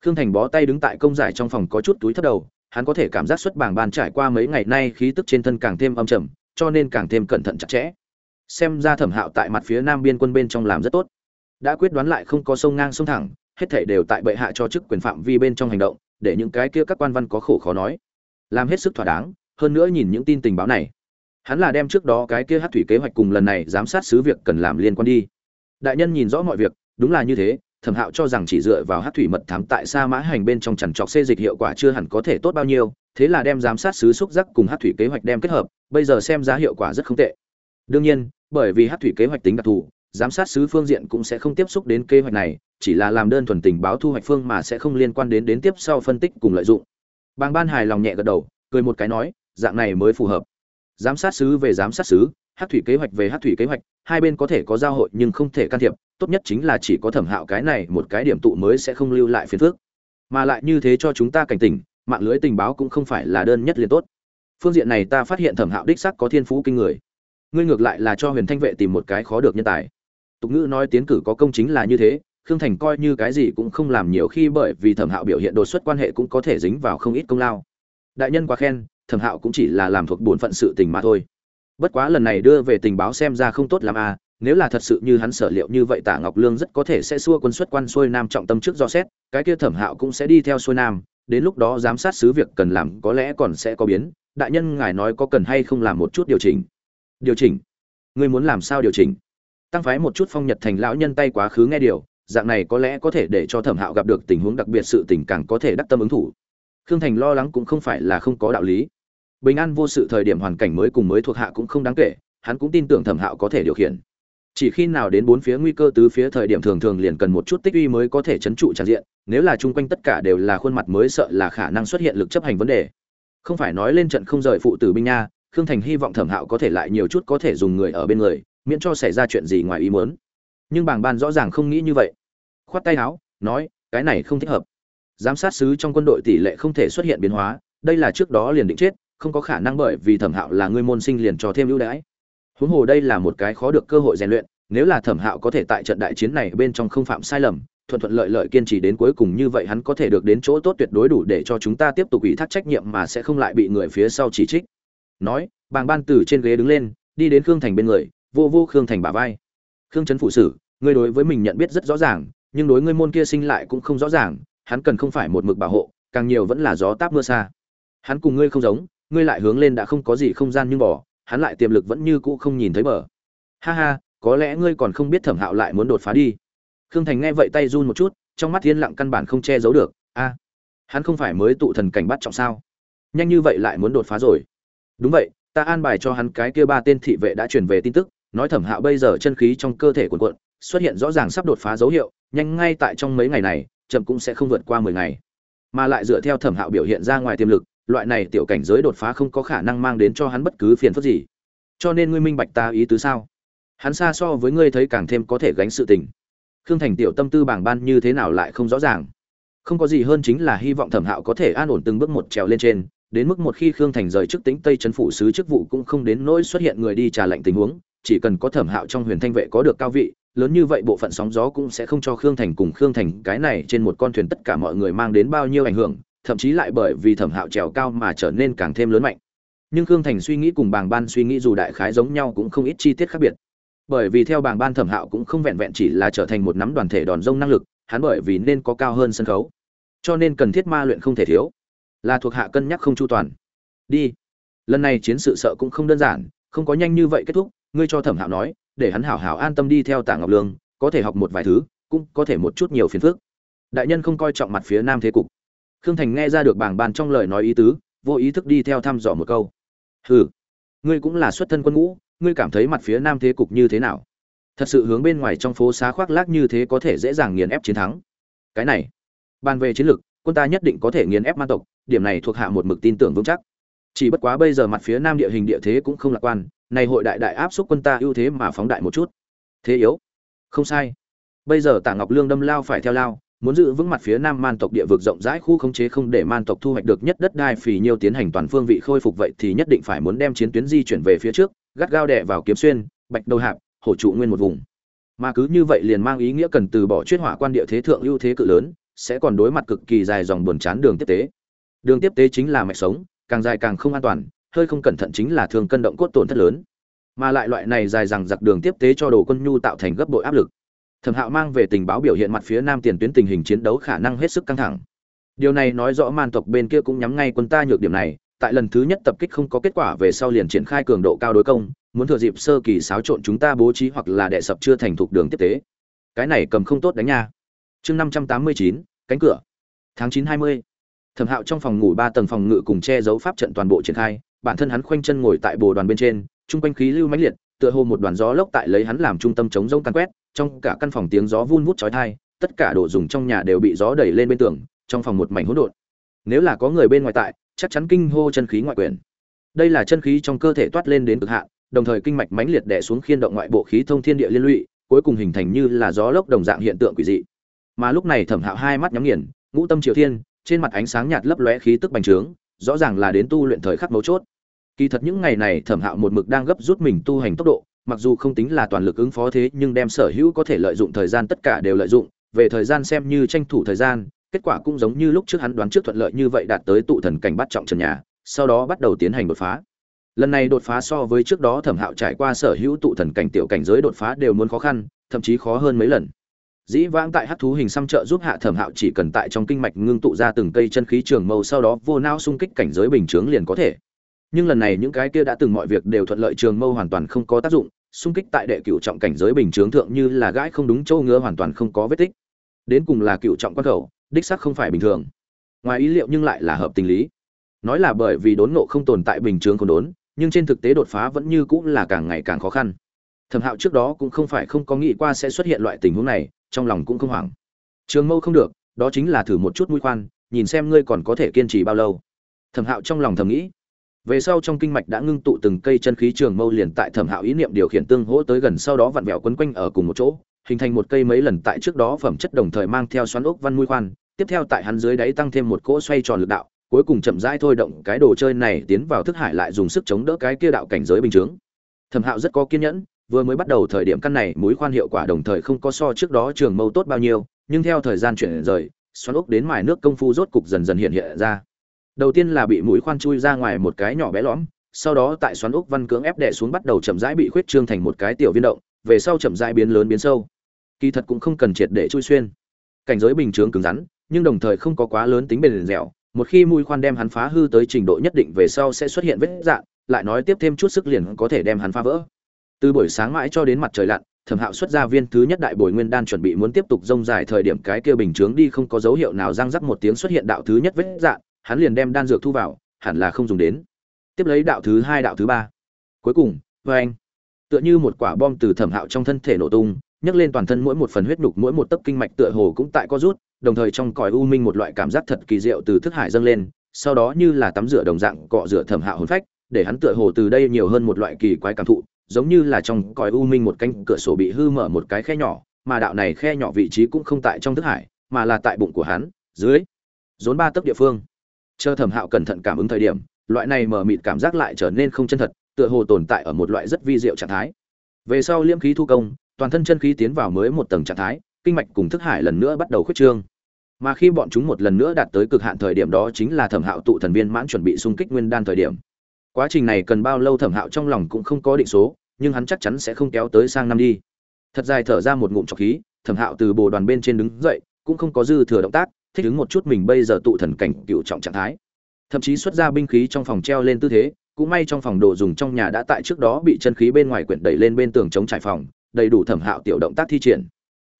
Khương thành bó tay đứng tại công giải trong phòng có chút túi thất đầu, hắn có thể cảm giác xuất bảng ban trải qua mấy ngày nay khí tức trên thân càng thêm âm trầm cho nên càng thêm cẩn thận chặt chẽ. Xem ra thẩm hạo tại mặt phía nam biên quân bên trong làm rất tốt. Đã quyết đoán lại không có sông ngang sông thẳng, hết thể đều tại bệ hạ cho chức quyền phạm vi bên trong hành động, để những cái kia các quan văn có khổ khó nói. Làm hết sức thỏa đáng, hơn nữa nhìn những tin tình báo này. Hắn là đem trước đó cái kia hát thủy kế hoạch cùng lần này giám sát sứ việc cần làm liên quan đi. Đại nhân nhìn rõ mọi việc, đúng là như thế, thẩm hạo cho rằng chỉ dựa vào hát thủy mật thám tại sa mã hành bên trong chằn trọc xê dịch hiệu quả chưa hẳn có thể tốt bao nhiêu thế là đem giám sát sứ xúc giác cùng hát thủy kế hoạch đem kết hợp, bây giờ xem giá hiệu quả rất không tệ. Đương nhiên, bởi vì hát thủy kế hoạch tính đặc thù, giám sát sứ phương diện cũng sẽ không tiếp xúc đến kế hoạch này, chỉ là làm đơn thuần tình báo thu hoạch phương mà sẽ không liên quan đến đến tiếp sau phân tích cùng lợi dụng. Bàng ban hài lòng nhẹ gật đầu, cười một cái nói, dạng này mới phù hợp. Giám sát sứ về giám sát sứ hát thủy kế hoạch về hát thủy kế hoạch, hai bên có thể có giao hội nhưng không thể can thiệp, tốt nhất chính là chỉ có thẩm hạo cái này một cái điểm tụ mới sẽ không lưu lại phiền phước mà lại như thế cho chúng ta cảnh tỉnh mạng lưới tình báo cũng không phải là đơn nhất liền tốt. Phương diện này ta phát hiện thẩm hạo đích sắc có thiên phú kinh người. Ngươi ngược lại là cho huyền thanh vệ tìm một cái khó được nhân tài. Tục ngữ nói tiến cử có công chính là như thế khương thành coi như cái gì cũng không làm nhiều khi bởi vì thẩm hạo biểu hiện đột xuất quan hệ cũng có thể dính vào không ít công lao. Đại nhân quá khen thẩm hạo cũng chỉ là làm thuộc bổn phận sự tình mà thôi. Bất quá lần này đưa về tình báo xem ra không tốt lắm à nếu là thật sự như hắn sở liệu như vậy Tạ Ngọc Lương rất có thể sẽ xua quân xuất quan xuôi nam trọng tâm trước do xét, cái kia Thẩm Hạo cũng sẽ đi theo xuôi nam, đến lúc đó giám sát sứ việc cần làm có lẽ còn sẽ có biến, đại nhân ngài nói có cần hay không làm một chút điều chỉnh. Điều chỉnh? Ngươi muốn làm sao điều chỉnh? Tăng phái một chút phong Nhật thành lão nhân tay quá khứ nghe điều, dạng này có lẽ có thể để cho thẩm hạo gặp được tình huống đặc biệt sự tình càng có thể đắc tâm ứng thủ khương thành lo lắng cũng không phải là không có đạo lý bình an vô sự thời điểm hoàn cảnh mới cùng mới thuộc hạ cũng không đáng kể hắn cũng tin tưởng thẩm hạo có thể điều khiển chỉ khi nào đến bốn phía nguy cơ tứ phía thời điểm thường thường liền cần một chút tích uy mới có thể chấn trụ tràn diện, nếu là chung quanh tất cả đều là khuôn mặt mới sợ là khả năng xuất hiện lực chấp hành vấn đề. Không phải nói lên trận không rời phụ tử binh nha, khương thành hy vọng thẩm hạo có thể lại nhiều chút có thể dùng người ở bên người, miễn cho xảy ra chuyện gì ngoài ý muốn. Nhưng bảng ban rõ ràng không nghĩ như vậy. Khoát tay áo, nói, cái này không thích hợp. Giám sát sứ trong quân đội tỷ lệ không thể xuất hiện biến hóa, đây là trước đó liền định chết, không có khả năng bởi vì thẩm hạo là người môn sinh liền cho thêm ưu đãi huống hồ đây là một cái khó được cơ hội rèn luyện, nếu là thẩm hạo có thể tại trận đại chiến này bên trong không phạm sai lầm, thuận thuận lợi lợi kiên trì đến cuối cùng như vậy hắn có thể được đến chỗ tốt tuyệt đối đủ để cho chúng ta tiếp tục ủy thác trách nhiệm mà sẽ không lại bị người phía sau chỉ trích. Nói, bàng ban từ trên ghế đứng lên, đi đến khương thành bên người, vô vô khương thành bả vai. Khương trấn phụ sử, ngươi đối với mình nhận biết rất rõ ràng, nhưng đối ngươi môn kia sinh lại cũng không rõ ràng, hắn cần không phải một mực bảo hộ, càng nhiều vẫn là gió táp mưa xa. Hắn cùng ngươi không giống, ngươi lại hướng lên đã không có gì không gian nhưng bỏ hắn lại tiềm lực vẫn như cũ không nhìn thấy bờ. Ha ha, có lẽ ngươi còn không biết thẩm hạo lại muốn đột phá đi. Khương thành nghe vậy tay run một chút, trong mắt thiên lặng căn bản không che giấu được. A, hắn không phải mới tụ thần cảnh bắt trọng sao? Nhanh như vậy lại muốn đột phá rồi. Đúng vậy, ta an bài cho hắn cái kia ba tên thị vệ đã truyền về tin tức, nói thẩm hạo bây giờ chân khí trong cơ thể cuồn cuộn, xuất hiện rõ ràng sắp đột phá dấu hiệu, nhanh ngay tại trong mấy ngày này, chậm cũng sẽ không vượt qua mười ngày. Mà lại dựa theo thẩm hạo biểu hiện ra ngoài tiềm lực loại này tiểu cảnh giới đột phá không có khả năng mang đến cho hắn bất cứ phiền phức gì. Cho nên ngươi minh bạch ta ý tứ sao? Hắn xa so với ngươi thấy càng thêm có thể gánh sự tình. Khương thành tiểu tâm tư bảng ban như thế nào lại không rõ ràng. Không có gì hơn chính là hy vọng thẩm hạo có thể an ổn từng bước một trèo lên trên, đến mức một khi khương thành rời chức tính tây trấn phủ sứ chức vụ cũng không đến nỗi xuất hiện người đi trả lệnh tình huống, chỉ cần có thẩm hạo trong huyền thanh vệ có được cao vị, lớn như vậy bộ phận sóng gió cũng sẽ không cho khương thành cùng khương thành cái này trên một con thuyền tất cả mọi người mang đến bao nhiêu ảnh hưởng thậm chí lại bởi vì thẩm hạo trèo cao mà trở nên càng thêm lớn mạnh. Nhưng khương thành suy nghĩ cùng bàng ban suy nghĩ dù đại khái giống nhau cũng không ít chi tiết khác biệt. Bởi vì theo bảng ban thẩm hạo cũng không vẹn vẹn chỉ là trở thành một nắm đoàn thể đòn rông năng lực, hắn bởi vì nên có cao hơn sân khấu, cho nên cần thiết ma luyện không thể thiếu. Là thuộc hạ cân nhắc không chu toàn. Đi. Lần này chiến sự sợ cũng không đơn giản, không có nhanh như vậy kết thúc, ngươi cho thẩm hạo nói, để hắn hảo hảo an tâm đi theo tạ ngọc lương, có thể học một vài thứ, cũng có thể một chút nhiều phiền phức. Đại nhân không coi trọng mặt phía nam thế cục khương thành nghe ra được bảng bàn trong lời nói ý tứ, vô ý thức đi theo thăm dò một câu. Hừ, ngươi cũng là xuất thân quân ngũ, ngươi cảm thấy mặt phía nam thế cục như thế nào? Thật sự hướng bên ngoài trong phố xá khoác lác như thế có thể dễ dàng nghiền ép chiến thắng. Cái này, bàn về chiến lược, quân ta nhất định có thể nghiền ép man tộc, điểm này thuộc hạ một mực tin tưởng vững chắc. Chỉ bất quá bây giờ mặt phía nam địa hình địa thế cũng không lạc quan, này hội đại đại áp xúc quân ta ưu thế mà phóng đại một chút. Thế yếu. Không sai. Bây giờ Tả ngọc lương đâm lao phải theo lao muốn giữ vững mặt phía nam man tộc địa vực rộng rãi khu khống chế không để man tộc thu hoạch được nhất đất đai phì nhiêu tiến hành toàn phương vị khôi phục vậy thì nhất định phải muốn đem chiến tuyến di chuyển về phía trước, gắt gao đè vào kiếm xuyên, bạch đầu hạp, hổ trụ nguyên một vùng. Mà cứ như vậy liền mang ý nghĩa cần từ bỏ chuyên hỏa quan địa thế thượng ưu thế cự lớn, sẽ còn đối mặt cực kỳ dài dòng buồn chán đường tiếp tế. Đường tiếp tế chính là mạch sống, càng dài càng không an toàn, hơi không cẩn thận chính là thường cân động cốt tổn thất lớn. Mà lại loại này dài rằng giặc đường tiếp tế cho đồ quân nhu tạo thành gấp bội áp lực thẩm hạo mang về tình báo biểu hiện mặt phía nam tiền tuyến tình hình chiến đấu khả năng hết sức căng thẳng. Điều này nói rõ man tộc bên kia cũng nhắm ngay quân ta nhược điểm này, tại lần thứ nhất tập kích không có kết quả về sau liền triển khai cường độ cao đối công, muốn thừa dịp sơ kỳ xáo trộn chúng ta bố trí hoặc là đệ sập chưa thành thục đường tiếp tế. Cái này cầm không tốt đánh nha. Chương năm trăm tám mươi chín, cánh cửa. Tháng chín hai mươi, thẩm hạo trong phòng ngủ ba tầng phòng ngự cùng che giấu pháp trận toàn bộ triển khai, bản thân hắn khoanh chân ngồi tại bồ đoàn bên trên, chung quanh khí lưu mãnh liệt, tựa hồ một đoàn gió lốc tại lấy hắn làm trung tâm chống rông tàn quét trong cả căn phòng tiếng gió vun vút chói tai, tất cả đồ dùng trong nhà đều bị gió đẩy lên bên tường, trong phòng một mảnh hỗn độn. Nếu là có người bên ngoài tại, chắc chắn kinh hô chân khí ngoại quyền đây là chân khí trong cơ thể toát lên đến cực hạn, đồng thời kinh mạch mãnh liệt đè xuống khiên động ngoại bộ khí thông thiên địa liên lụy, cuối cùng hình thành như là gió lốc đồng dạng hiện tượng quỷ dị. Mà lúc này thẩm hạo hai mắt nhắm nghiền, ngũ tâm triều thiên, trên mặt ánh sáng nhạt lấp lóe khí tức bành trướng, rõ ràng là đến tu luyện thời khắc mấu chốt. Kỳ thật những ngày này thẩm hạo một mực đang gấp rút mình tu hành tốc độ mặc dù không tính là toàn lực ứng phó thế, nhưng đem sở hữu có thể lợi dụng thời gian tất cả đều lợi dụng, về thời gian xem như tranh thủ thời gian, kết quả cũng giống như lúc trước hắn đoán trước thuận lợi như vậy đạt tới tụ thần cảnh bắt trọng trần nhà, sau đó bắt đầu tiến hành đột phá. Lần này đột phá so với trước đó thẩm hạo trải qua sở hữu tụ thần cảnh tiểu cảnh giới đột phá đều muốn khó khăn, thậm chí khó hơn mấy lần. Dĩ vãng tại hát thú hình xăm trợ giúp hạ thẩm hạo chỉ cần tại trong kinh mạch ngưng tụ ra từng cây chân khí trường mâu sau đó vô nao xung kích cảnh giới bình chướng liền có thể nhưng lần này những cái kia đã từng mọi việc đều thuận lợi trường mâu hoàn toàn không có tác dụng, xung kích tại đệ cựu trọng cảnh giới bình chướng thượng như là gãi không đúng châu ngứa hoàn toàn không có vết tích. Đến cùng là cựu trọng quan khẩu, đích sắc không phải bình thường. Ngoài ý liệu nhưng lại là hợp tình lý. Nói là bởi vì đốn ngộ không tồn tại bình chướng còn đốn, nhưng trên thực tế đột phá vẫn như cũng là càng ngày càng khó khăn. Thẩm hạo trước đó cũng không phải không có nghĩ qua sẽ xuất hiện loại tình huống này, trong lòng cũng không hoảng. Trường mâu không được, đó chính là thử một chút mũi khoan, nhìn xem ngươi còn có thể kiên trì bao lâu. Thẩm hạo trong lòng thầm nghĩ về sau trong kinh mạch đã ngưng tụ từng cây chân khí trường mâu liền tại thẩm hạo ý niệm điều khiển tương hỗ tới gần sau đó vặn vẹo quấn quanh ở cùng một chỗ, hình thành một cây mấy lần tại trước đó phẩm chất đồng thời mang theo xoắn ốc văn mũi khoan, tiếp theo tại hắn dưới đáy tăng thêm một cỗ xoay tròn lực đạo, cuối cùng chậm rãi thôi động cái đồ chơi này tiến vào thức hải lại dùng sức chống đỡ cái kia đạo cảnh giới bình chướng. Thẩm hạo rất có kiên nhẫn, vừa mới bắt đầu thời điểm căn này mũi khoan hiệu quả đồng thời không có so trước đó trường mâu tốt bao nhiêu, nhưng theo thời gian chuyển rời, xoắn ốc đến mài nước công phu rốt cục dần dần hiện hiện ra đầu tiên là bị mũi khoan chui ra ngoài một cái nhỏ bé lõm, sau đó tại xoắn ốc văn cưỡng ép đè xuống bắt đầu chậm rãi bị khuyết trương thành một cái tiểu viên động, về sau chậm rãi biến lớn biến sâu. Kỳ thật cũng không cần triệt để chui xuyên. Cảnh giới bình chướng cứng rắn, nhưng đồng thời không có quá lớn tính bền dẻo, một khi mũi khoan đem hắn phá hư tới trình độ nhất định về sau sẽ xuất hiện vết dạn lại nói tiếp thêm chút sức liền có thể đem hắn phá vỡ. Từ buổi sáng mãi cho đến mặt trời lặn, thẩm hạo xuất ra viên thứ nhất đại bồi nguyên đan chuẩn bị muốn tiếp tục rông dài thời điểm cái kia bình chướng đi không có dấu hiệu nào răng rắc một tiếng xuất hiện đạo thứ nhất vết dạn hắn liền đem đan dược thu vào, hẳn là không dùng đến. Tiếp lấy đạo thứ hai, đạo thứ ba. Cuối cùng vê anh. Tựa như một quả bom từ thẩm hạo trong thân thể nổ tung, nhấc lên toàn thân mỗi một phần huyết nhục mỗi một tấc kinh mạch tựa hồ cũng tại có rút, đồng thời trong cõi u minh một loại cảm giác thật kỳ diệu từ thức hải dâng lên, sau đó như là tắm rửa đồng dạng cọ rửa thẩm hạo hồn phách, để hắn tựa hồ từ đây nhiều hơn một loại kỳ quái cảm thụ, giống như là trong cõi u minh một cánh cửa sổ bị hư mở một cái khe nhỏ, mà đạo này khe nhỏ vị trí cũng không tại trong thức hải, mà là tại bụng của hắn, dưới, rốn ba tấc địa phương chờ thẩm hạo cẩn thận cảm ứng thời điểm, loại này mờ mịt cảm giác lại trở nên không chân thật, tựa hồ tồn tại ở một loại rất vi diệu trạng thái. Về sau liễm khí thu công, toàn thân chân khí tiến vào mới một tầng trạng thái, kinh mạch cùng thức hải lần nữa bắt đầu khuyết trương. Mà khi bọn chúng một lần nữa đạt tới cực hạn thời điểm đó chính là thẩm hạo tụ thần viên mãn chuẩn bị xung kích nguyên đan thời điểm. Quá trình này cần bao lâu thẩm hạo trong lòng cũng không có định số, nhưng hắn chắc chắn sẽ không kéo tới sang năm đi. Thật dài thở ra một ngụm trọc khí, thẩm hạo từ bồ đoàn bên trên đứng dậy, cũng không có dư thừa động tác thích ứng một chút mình bây giờ tụ thần cảnh cựu trọng trạng thái. Thậm chí xuất ra binh khí trong phòng treo lên tư thế, cũng may trong phòng đồ dùng trong nhà đã tại trước đó bị chân khí bên ngoài quyển đẩy lên bên tường chống trải phòng, đầy đủ thẩm hạo tiểu động tác thi triển.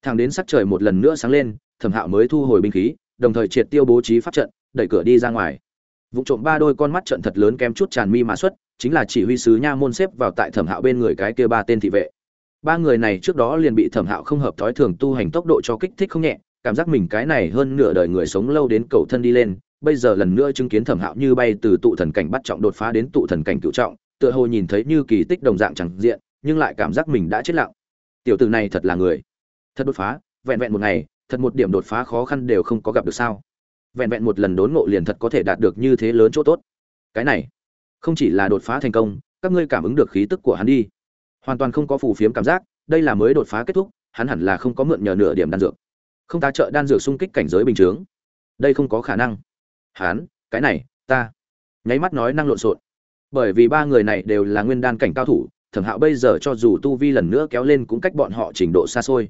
Thẳng đến sắc trời một lần nữa sáng lên, thẩm hạo mới thu hồi binh khí, đồng thời triệt tiêu bố trí pháp trận, đẩy cửa đi ra ngoài. Vụ trộm ba đôi con mắt trận thật lớn kém chút tràn mi mà xuất, chính là chỉ huy sứ nha môn xếp vào tại thẩm hạo bên người cái kia ba tên thị vệ. Ba người này trước đó liền bị thẩm hạo không hợp thói thường tu hành tốc độ cho kích thích không nhẹ cảm giác mình cái này hơn nửa đời người sống lâu đến cầu thân đi lên, bây giờ lần nữa chứng kiến thẩm hạo như bay từ tụ thần cảnh bắt trọng đột phá đến tụ thần cảnh cựu trọng, tựa hồ nhìn thấy như kỳ tích đồng dạng chẳng diện, nhưng lại cảm giác mình đã chết lặng. Tiểu tử này thật là người. Thật đột phá, vẹn vẹn một ngày, thật một điểm đột phá khó khăn đều không có gặp được sao? Vẹn vẹn một lần đốn ngộ liền thật có thể đạt được như thế lớn chỗ tốt. Cái này, không chỉ là đột phá thành công, các ngươi cảm ứng được khí tức của hắn đi. Hoàn toàn không có phù phiếm cảm giác, đây là mới đột phá kết thúc, hắn hẳn là không có mượn nhờ nửa điểm đan dược không ta trợ đan dược xung kích cảnh giới bình chướng. Đây không có khả năng. Hán, cái này ta. Nháy mắt nói năng lộn xộn. Bởi vì ba người này đều là nguyên đan cảnh cao thủ thẩm hạo bây giờ cho dù tu vi lần nữa kéo lên cũng cách bọn họ trình độ xa xôi.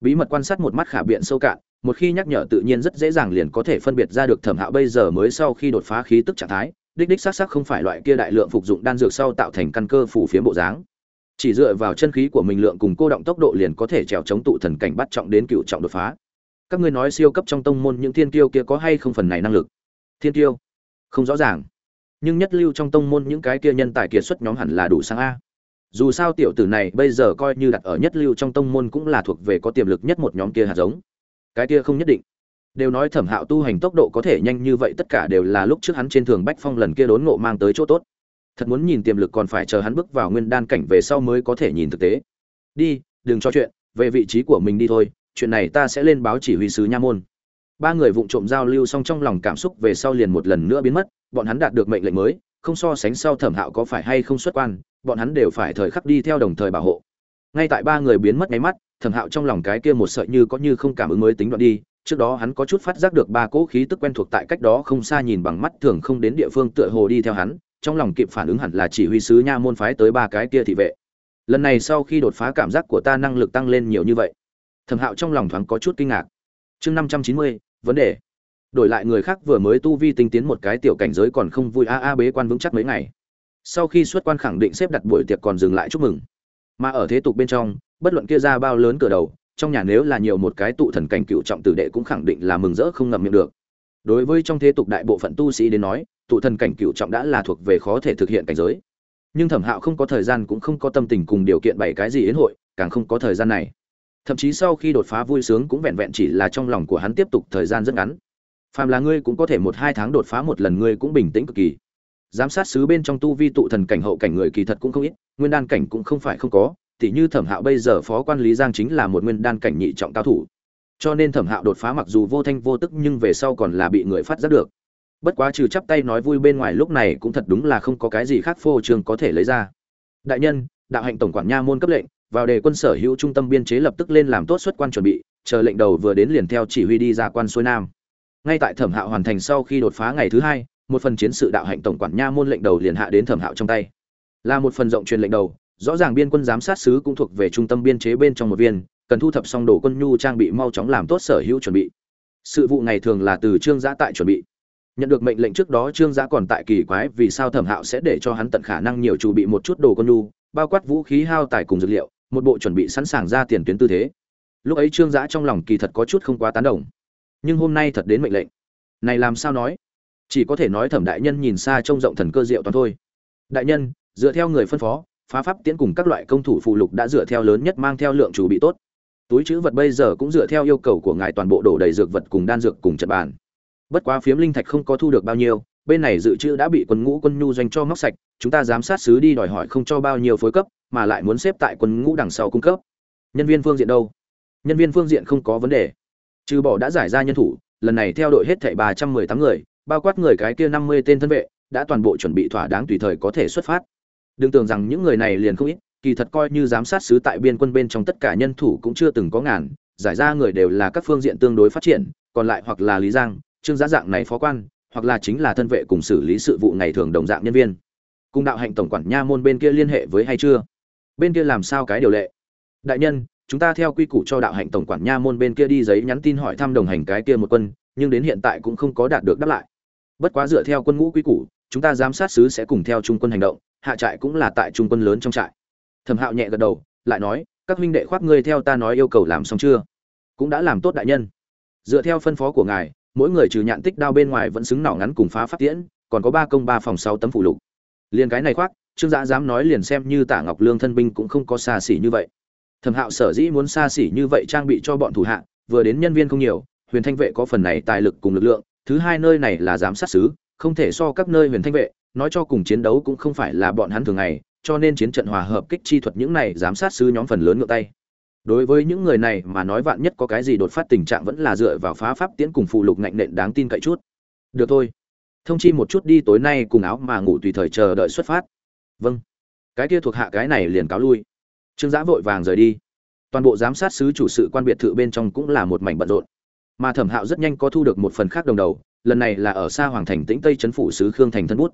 Bí mật quan sát một mắt khả biện sâu cạn một khi nhắc nhở tự nhiên rất dễ dàng liền có thể phân biệt ra được thẩm hạo bây giờ mới sau khi đột phá khí tức trạng thái đích đích xác xác không phải loại kia đại lượng phục dụng đan dược sau tạo thành căn cơ phủ phiếm bộ dáng. Chỉ dựa vào chân khí của mình lượng cùng cô động tốc độ liền có thể trèo chống tụ thần cảnh bắt trọng đến cựu trọng đột phá các ngươi nói siêu cấp trong tông môn những thiên tiêu kia có hay không phần này năng lực? Thiên tiêu không rõ ràng. Nhưng nhất lưu trong tông môn những cái kia nhân tài kiệt xuất nhóm hẳn là đủ sang a. Dù sao tiểu tử này bây giờ coi như đặt ở nhất lưu trong tông môn cũng là thuộc về có tiềm lực nhất một nhóm kia hạt giống. Cái kia không nhất định. Đều nói thẩm hạo tu hành tốc độ có thể nhanh như vậy tất cả đều là lúc trước hắn trên thường bách phong lần kia đốn ngộ mang tới chỗ tốt. Thật muốn nhìn tiềm lực còn phải chờ hắn bước vào nguyên đan cảnh về sau mới có thể nhìn thực tế. Đi, đừng cho chuyện, về vị trí của mình đi thôi chuyện này ta sẽ lên báo chỉ huy sứ nha môn. Ba người vụng trộm giao lưu xong trong lòng cảm xúc về sau liền một lần nữa biến mất, bọn hắn đạt được mệnh lệnh mới, không so sánh sau thẩm hạo có phải hay không xuất quan, bọn hắn đều phải thời khắc đi theo đồng thời bảo hộ. Ngay tại ba người biến mất nháy mắt, thẩm hạo trong lòng cái kia một sợi như có như không cảm ứng mới tính đoạn đi, trước đó hắn có chút phát giác được ba cỗ khí tức quen thuộc tại cách đó không xa nhìn bằng mắt thường không đến địa phương tựa hồ đi theo hắn, trong lòng kịp phản ứng hẳn là chỉ huy sứ nha môn phái tới ba cái kia thị vệ. Lần này sau khi đột phá cảm giác của ta năng lực tăng lên nhiều như vậy thẩm hạo trong lòng thoáng có chút kinh ngạc. Chương năm trăm chín mươi, vấn đề. Đổi lại người khác vừa mới tu vi tinh tiến một cái tiểu cảnh giới còn không vui, a a, bế quan vững chắc mấy ngày. Sau khi xuất quan khẳng định xếp đặt buổi tiệc còn dừng lại chúc mừng. Mà ở thế tục bên trong, bất luận kia ra bao lớn cửa đầu, trong nhà nếu là nhiều một cái tụ thần cảnh cựu trọng tử đệ cũng khẳng định là mừng rỡ không ngậm miệng được. Đối với trong thế tục đại bộ phận tu sĩ đến nói, tụ thần cảnh cựu trọng đã là thuộc về khó thể thực hiện cảnh giới. Nhưng thẩm hạo không có thời gian cũng không có tâm tình cùng điều kiện bày cái gì yến hội, càng không có thời gian này thậm chí sau khi đột phá vui sướng cũng vẹn vẹn chỉ là trong lòng của hắn tiếp tục thời gian rất ngắn. Phàm là ngươi cũng có thể một hai tháng đột phá một lần ngươi cũng bình tĩnh cực kỳ. Giám sát sứ bên trong tu vi tụ thần cảnh hậu cảnh người kỳ thật cũng không ít, nguyên đan cảnh cũng không phải không có, tỉ như thẩm hạo bây giờ phó quan lý giang chính là một nguyên đan cảnh nhị trọng cao thủ. Cho nên thẩm hạo đột phá mặc dù vô thanh vô tức nhưng về sau còn là bị người phát giác được. Bất quá trừ chắp tay nói vui bên ngoài lúc này cũng thật đúng là không có cái gì khác phô trường có thể lấy ra. Đại nhân, đạo hạnh tổng quản nha môn cấp lệnh vào đề quân sở hữu trung tâm biên chế lập tức lên làm tốt xuất quan chuẩn bị, chờ lệnh đầu vừa đến liền theo chỉ huy đi ra quan xuôi nam. Ngay tại thẩm hạo hoàn thành sau khi đột phá ngày thứ hai, một phần chiến sự đạo hạnh tổng quản nha môn lệnh đầu liền hạ đến thẩm hạo trong tay. Là một phần rộng truyền lệnh đầu, rõ ràng biên quân giám sát sứ cũng thuộc về trung tâm biên chế bên trong một viên, cần thu thập xong đồ quân nhu trang bị mau chóng làm tốt sở hữu chuẩn bị. Sự vụ này thường là từ trương giã tại chuẩn bị. Nhận được mệnh lệnh trước đó trương giã còn tại kỳ quái vì sao thẩm hạo sẽ để cho hắn tận khả năng nhiều chủ bị một chút đồ quân nhu, bao quát vũ khí, hao tài cùng dược liệu một bộ chuẩn bị sẵn sàng ra tiền tuyến tư thế. Lúc ấy trương giã trong lòng kỳ thật có chút không quá tán đồng. Nhưng hôm nay thật đến mệnh lệnh. Này làm sao nói? Chỉ có thể nói thẩm đại nhân nhìn xa trông rộng thần cơ diệu toàn thôi. Đại nhân, dựa theo người phân phó, phá pháp tiễn cùng các loại công thủ phụ lục đã dựa theo lớn nhất mang theo lượng chủ bị tốt. Túi chữ vật bây giờ cũng dựa theo yêu cầu của ngài toàn bộ đổ đầy dược vật cùng đan dược cùng trận bàn. Bất quá phiếm linh thạch không có thu được bao nhiêu bên này dự trữ đã bị quân ngũ quân nhu doanh cho móc sạch, chúng ta giám sát sứ đi đòi hỏi không cho bao nhiêu phối cấp, mà lại muốn xếp tại quân ngũ đằng sau cung cấp. Nhân viên phương diện đâu? Nhân viên phương diện không có vấn đề. Trừ bỏ đã giải ra nhân thủ, lần này theo đội hết thảy ba trăm mười tám người, bao quát người cái kia năm mươi tên thân vệ, đã toàn bộ chuẩn bị thỏa đáng tùy thời có thể xuất phát. Đừng tưởng rằng những người này liền không ít, kỳ thật coi như giám sát sứ tại biên quân bên trong tất cả nhân thủ cũng chưa từng có ngàn, giải ra người đều là các phương diện tương đối phát triển, còn lại hoặc là lý giang, trương giá dạng này phó quan hoặc là chính là thân vệ cùng xử lý sự vụ ngày thường đồng dạng nhân viên. Cùng đạo hạnh tổng quản nha môn bên kia liên hệ với hay chưa? Bên kia làm sao cái điều lệ? Đại nhân, chúng ta theo quy củ cho đạo hạnh tổng quản nha môn bên kia đi giấy nhắn tin hỏi thăm đồng hành cái kia một quân, nhưng đến hiện tại cũng không có đạt được đáp lại. Bất quá dựa theo quân ngũ quy củ, chúng ta giám sát sứ sẽ cùng theo trung quân hành động, hạ trại cũng là tại trung quân lớn trong trại. Thẩm hạo nhẹ gật đầu, lại nói, các huynh đệ khoác ngươi theo ta nói yêu cầu làm xong chưa? Cũng đã làm tốt, đại nhân. Dựa theo phân phó của ngài mỗi người trừ nhạn tích đao bên ngoài vẫn xứng nỏ ngắn cùng phá phát tiễn, còn có ba công ba phòng sáu tấm phụ lục. Liền cái này khoác, trương giã dám nói liền xem như tả ngọc lương thân binh cũng không có xa xỉ như vậy. Thẩm hạo sở dĩ muốn xa xỉ như vậy trang bị cho bọn thủ hạ, vừa đến nhân viên không nhiều, huyền thanh vệ có phần này tài lực cùng lực lượng, thứ hai nơi này là giám sát xứ, không thể so các nơi huyền thanh vệ, nói cho cùng chiến đấu cũng không phải là bọn hắn thường ngày, cho nên chiến trận hòa hợp kích chi thuật những này giám sát sứ nhóm phần lớn ngược tay đối với những người này mà nói vạn nhất có cái gì đột phát tình trạng vẫn là dựa vào phá pháp tiễn cùng phụ lục ngạnh nện đáng tin cậy chút. Được thôi. Thông chi một chút đi tối nay cùng áo mà ngủ tùy thời chờ đợi xuất phát. Vâng. Cái kia thuộc hạ cái này liền cáo lui. Trương giã vội vàng rời đi. Toàn bộ giám sát sứ chủ sự quan biệt thự bên trong cũng là một mảnh bận rộn. Mà thẩm hạo rất nhanh có thu được một phần khác đồng đầu, lần này là ở xa hoàng thành tĩnh tây trấn phủ sứ khương thành thân bút.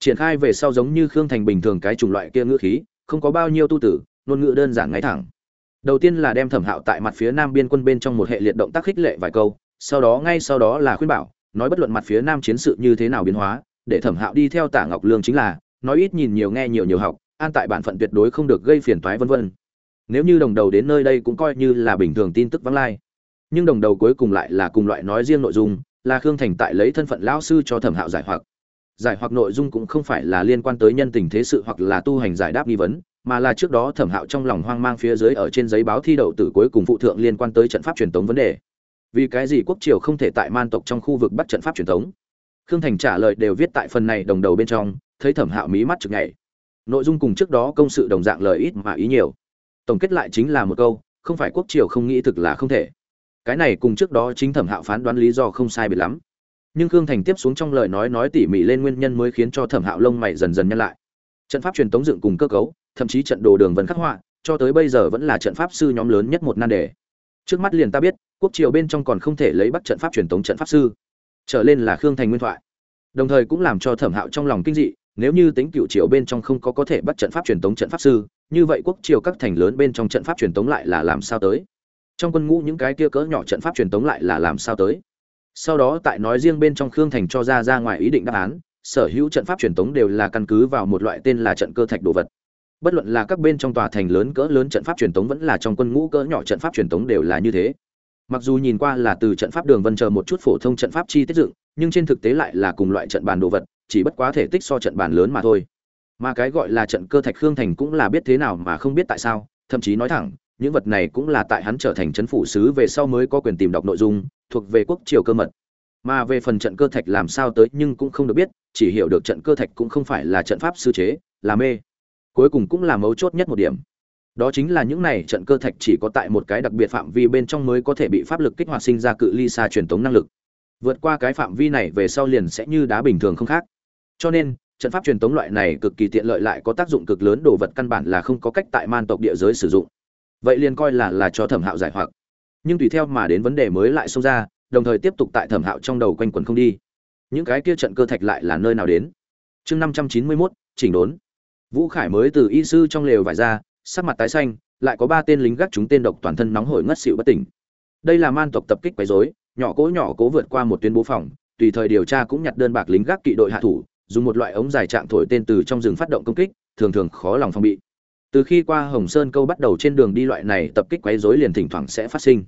Triển khai về sau giống như khương thành bình thường cái chủng loại kia ngữ khí, không có bao nhiêu tu tử, ngôn ngữ đơn giản ngay thẳng đầu tiên là đem thẩm hạo tại mặt phía nam biên quân bên trong một hệ liệt động tác khích lệ vài câu, sau đó ngay sau đó là khuyên bảo, nói bất luận mặt phía nam chiến sự như thế nào biến hóa, để thẩm hạo đi theo tả ngọc lương chính là, nói ít nhìn nhiều nghe nhiều nhiều học, an tại bản phận tuyệt đối không được gây phiền toái vân vân. Nếu như đồng đầu đến nơi đây cũng coi như là bình thường tin tức vắng lai. Nhưng đồng đầu cuối cùng lại là cùng loại nói riêng nội dung, là khương thành tại lấy thân phận lão sư cho thẩm hạo giải hoặc. Giải hoặc nội dung cũng không phải là liên quan tới nhân tình thế sự hoặc là tu hành giải đáp nghi vấn mà là trước đó thẩm hạo trong lòng hoang mang phía dưới ở trên giấy báo thi đậu tử cuối cùng phụ thượng liên quan tới trận pháp truyền thống vấn đề. Vì cái gì quốc triều không thể tại man tộc trong khu vực bắt trận pháp truyền thống khương thành trả lời đều viết tại phần này đồng đầu bên trong, thấy thẩm hạo mí mắt chực ngày nội dung cùng trước đó công sự đồng dạng lời ít mà ý nhiều. Tổng kết lại chính là một câu, không phải quốc triều không nghĩ thực là không thể. Cái này cùng trước đó chính thẩm hạo phán đoán lý do không sai biệt lắm. Nhưng khương thành tiếp xuống trong lời nói nói tỉ mỉ lên nguyên nhân mới khiến cho thẩm hạo lông mày dần dần nhân lại trận pháp truyền tống dựng cùng cơ cấu, thậm chí trận đồ đường vân khắc họa, cho tới bây giờ vẫn là trận pháp sư nhóm lớn nhất một nan đề. Trước mắt liền ta biết, quốc triều bên trong còn không thể lấy bắt trận pháp truyền tống trận pháp sư. Trở lên là khương thành nguyên thoại. Đồng thời cũng làm cho thẩm hạo trong lòng kinh dị, nếu như tính cựu triều bên trong không có có thể bắt trận pháp truyền tống trận pháp sư, như vậy quốc triều các thành lớn bên trong trận pháp truyền tống lại là làm sao tới? Trong quân ngũ những cái kia cỡ nhỏ trận pháp truyền tống lại là làm sao tới? Sau đó tại nói riêng bên trong khương thành cho ra ra ngoài ý định đáp án sở hữu trận pháp truyền tống đều là căn cứ vào một loại tên là trận cơ thạch đồ vật. Bất luận là các bên trong tòa thành lớn cỡ lớn trận pháp truyền tống vẫn là trong quân ngũ cỡ nhỏ trận pháp truyền tống đều là như thế. Mặc dù nhìn qua là từ trận pháp đường vân chờ một chút phổ thông trận pháp chi tiết dựng, nhưng trên thực tế lại là cùng loại trận bàn đồ vật, chỉ bất quá thể tích so trận bàn lớn mà thôi. Mà cái gọi là trận cơ thạch khương thành cũng là biết thế nào mà không biết tại sao, thậm chí nói thẳng, những vật này cũng là tại hắn trở thành chấn phủ sứ về sau mới có quyền tìm đọc nội dung, thuộc về quốc triều cơ mật mà về phần trận cơ thạch làm sao tới nhưng cũng không được biết, chỉ hiểu được trận cơ thạch cũng không phải là trận pháp sư chế, là mê. Cuối cùng cũng là mấu chốt nhất một điểm. Đó chính là những này trận cơ thạch chỉ có tại một cái đặc biệt phạm vi bên trong mới có thể bị pháp lực kích hoạt sinh ra cự ly xa truyền tống năng lực. Vượt qua cái phạm vi này về sau liền sẽ như đá bình thường không khác. Cho nên, trận pháp truyền tống loại này cực kỳ tiện lợi lại có tác dụng cực lớn, đồ vật căn bản là không có cách tại man tộc địa giới sử dụng. Vậy liền coi là là cho thẩm hạo giải hoặc. Nhưng tùy theo mà đến vấn đề mới lại xông ra đồng thời tiếp tục tại thẩm hạo trong đầu quanh quẩn không đi. Những cái kia trận cơ thạch lại là nơi nào đến? Chương năm trăm chín mươi mốt, chỉnh đốn. Vũ khải mới từ y sư trong lều vải ra, sắc mặt tái xanh, lại có ba tên lính gác chúng tên độc toàn thân nóng hổi ngất xịu bất tỉnh. Đây là man tộc tập kích quấy rối, nhỏ cố nhỏ cố vượt qua một tuyến bố phòng, tùy thời điều tra cũng nhặt đơn bạc lính gác kỵ đội hạ thủ, dùng một loại ống dài trạng thổi tên từ trong rừng phát động công kích, thường thường khó lòng phòng bị. Từ khi qua hồng sơn câu bắt đầu trên đường đi loại này tập kích quấy rối liền thỉnh thoảng sẽ phát sinh.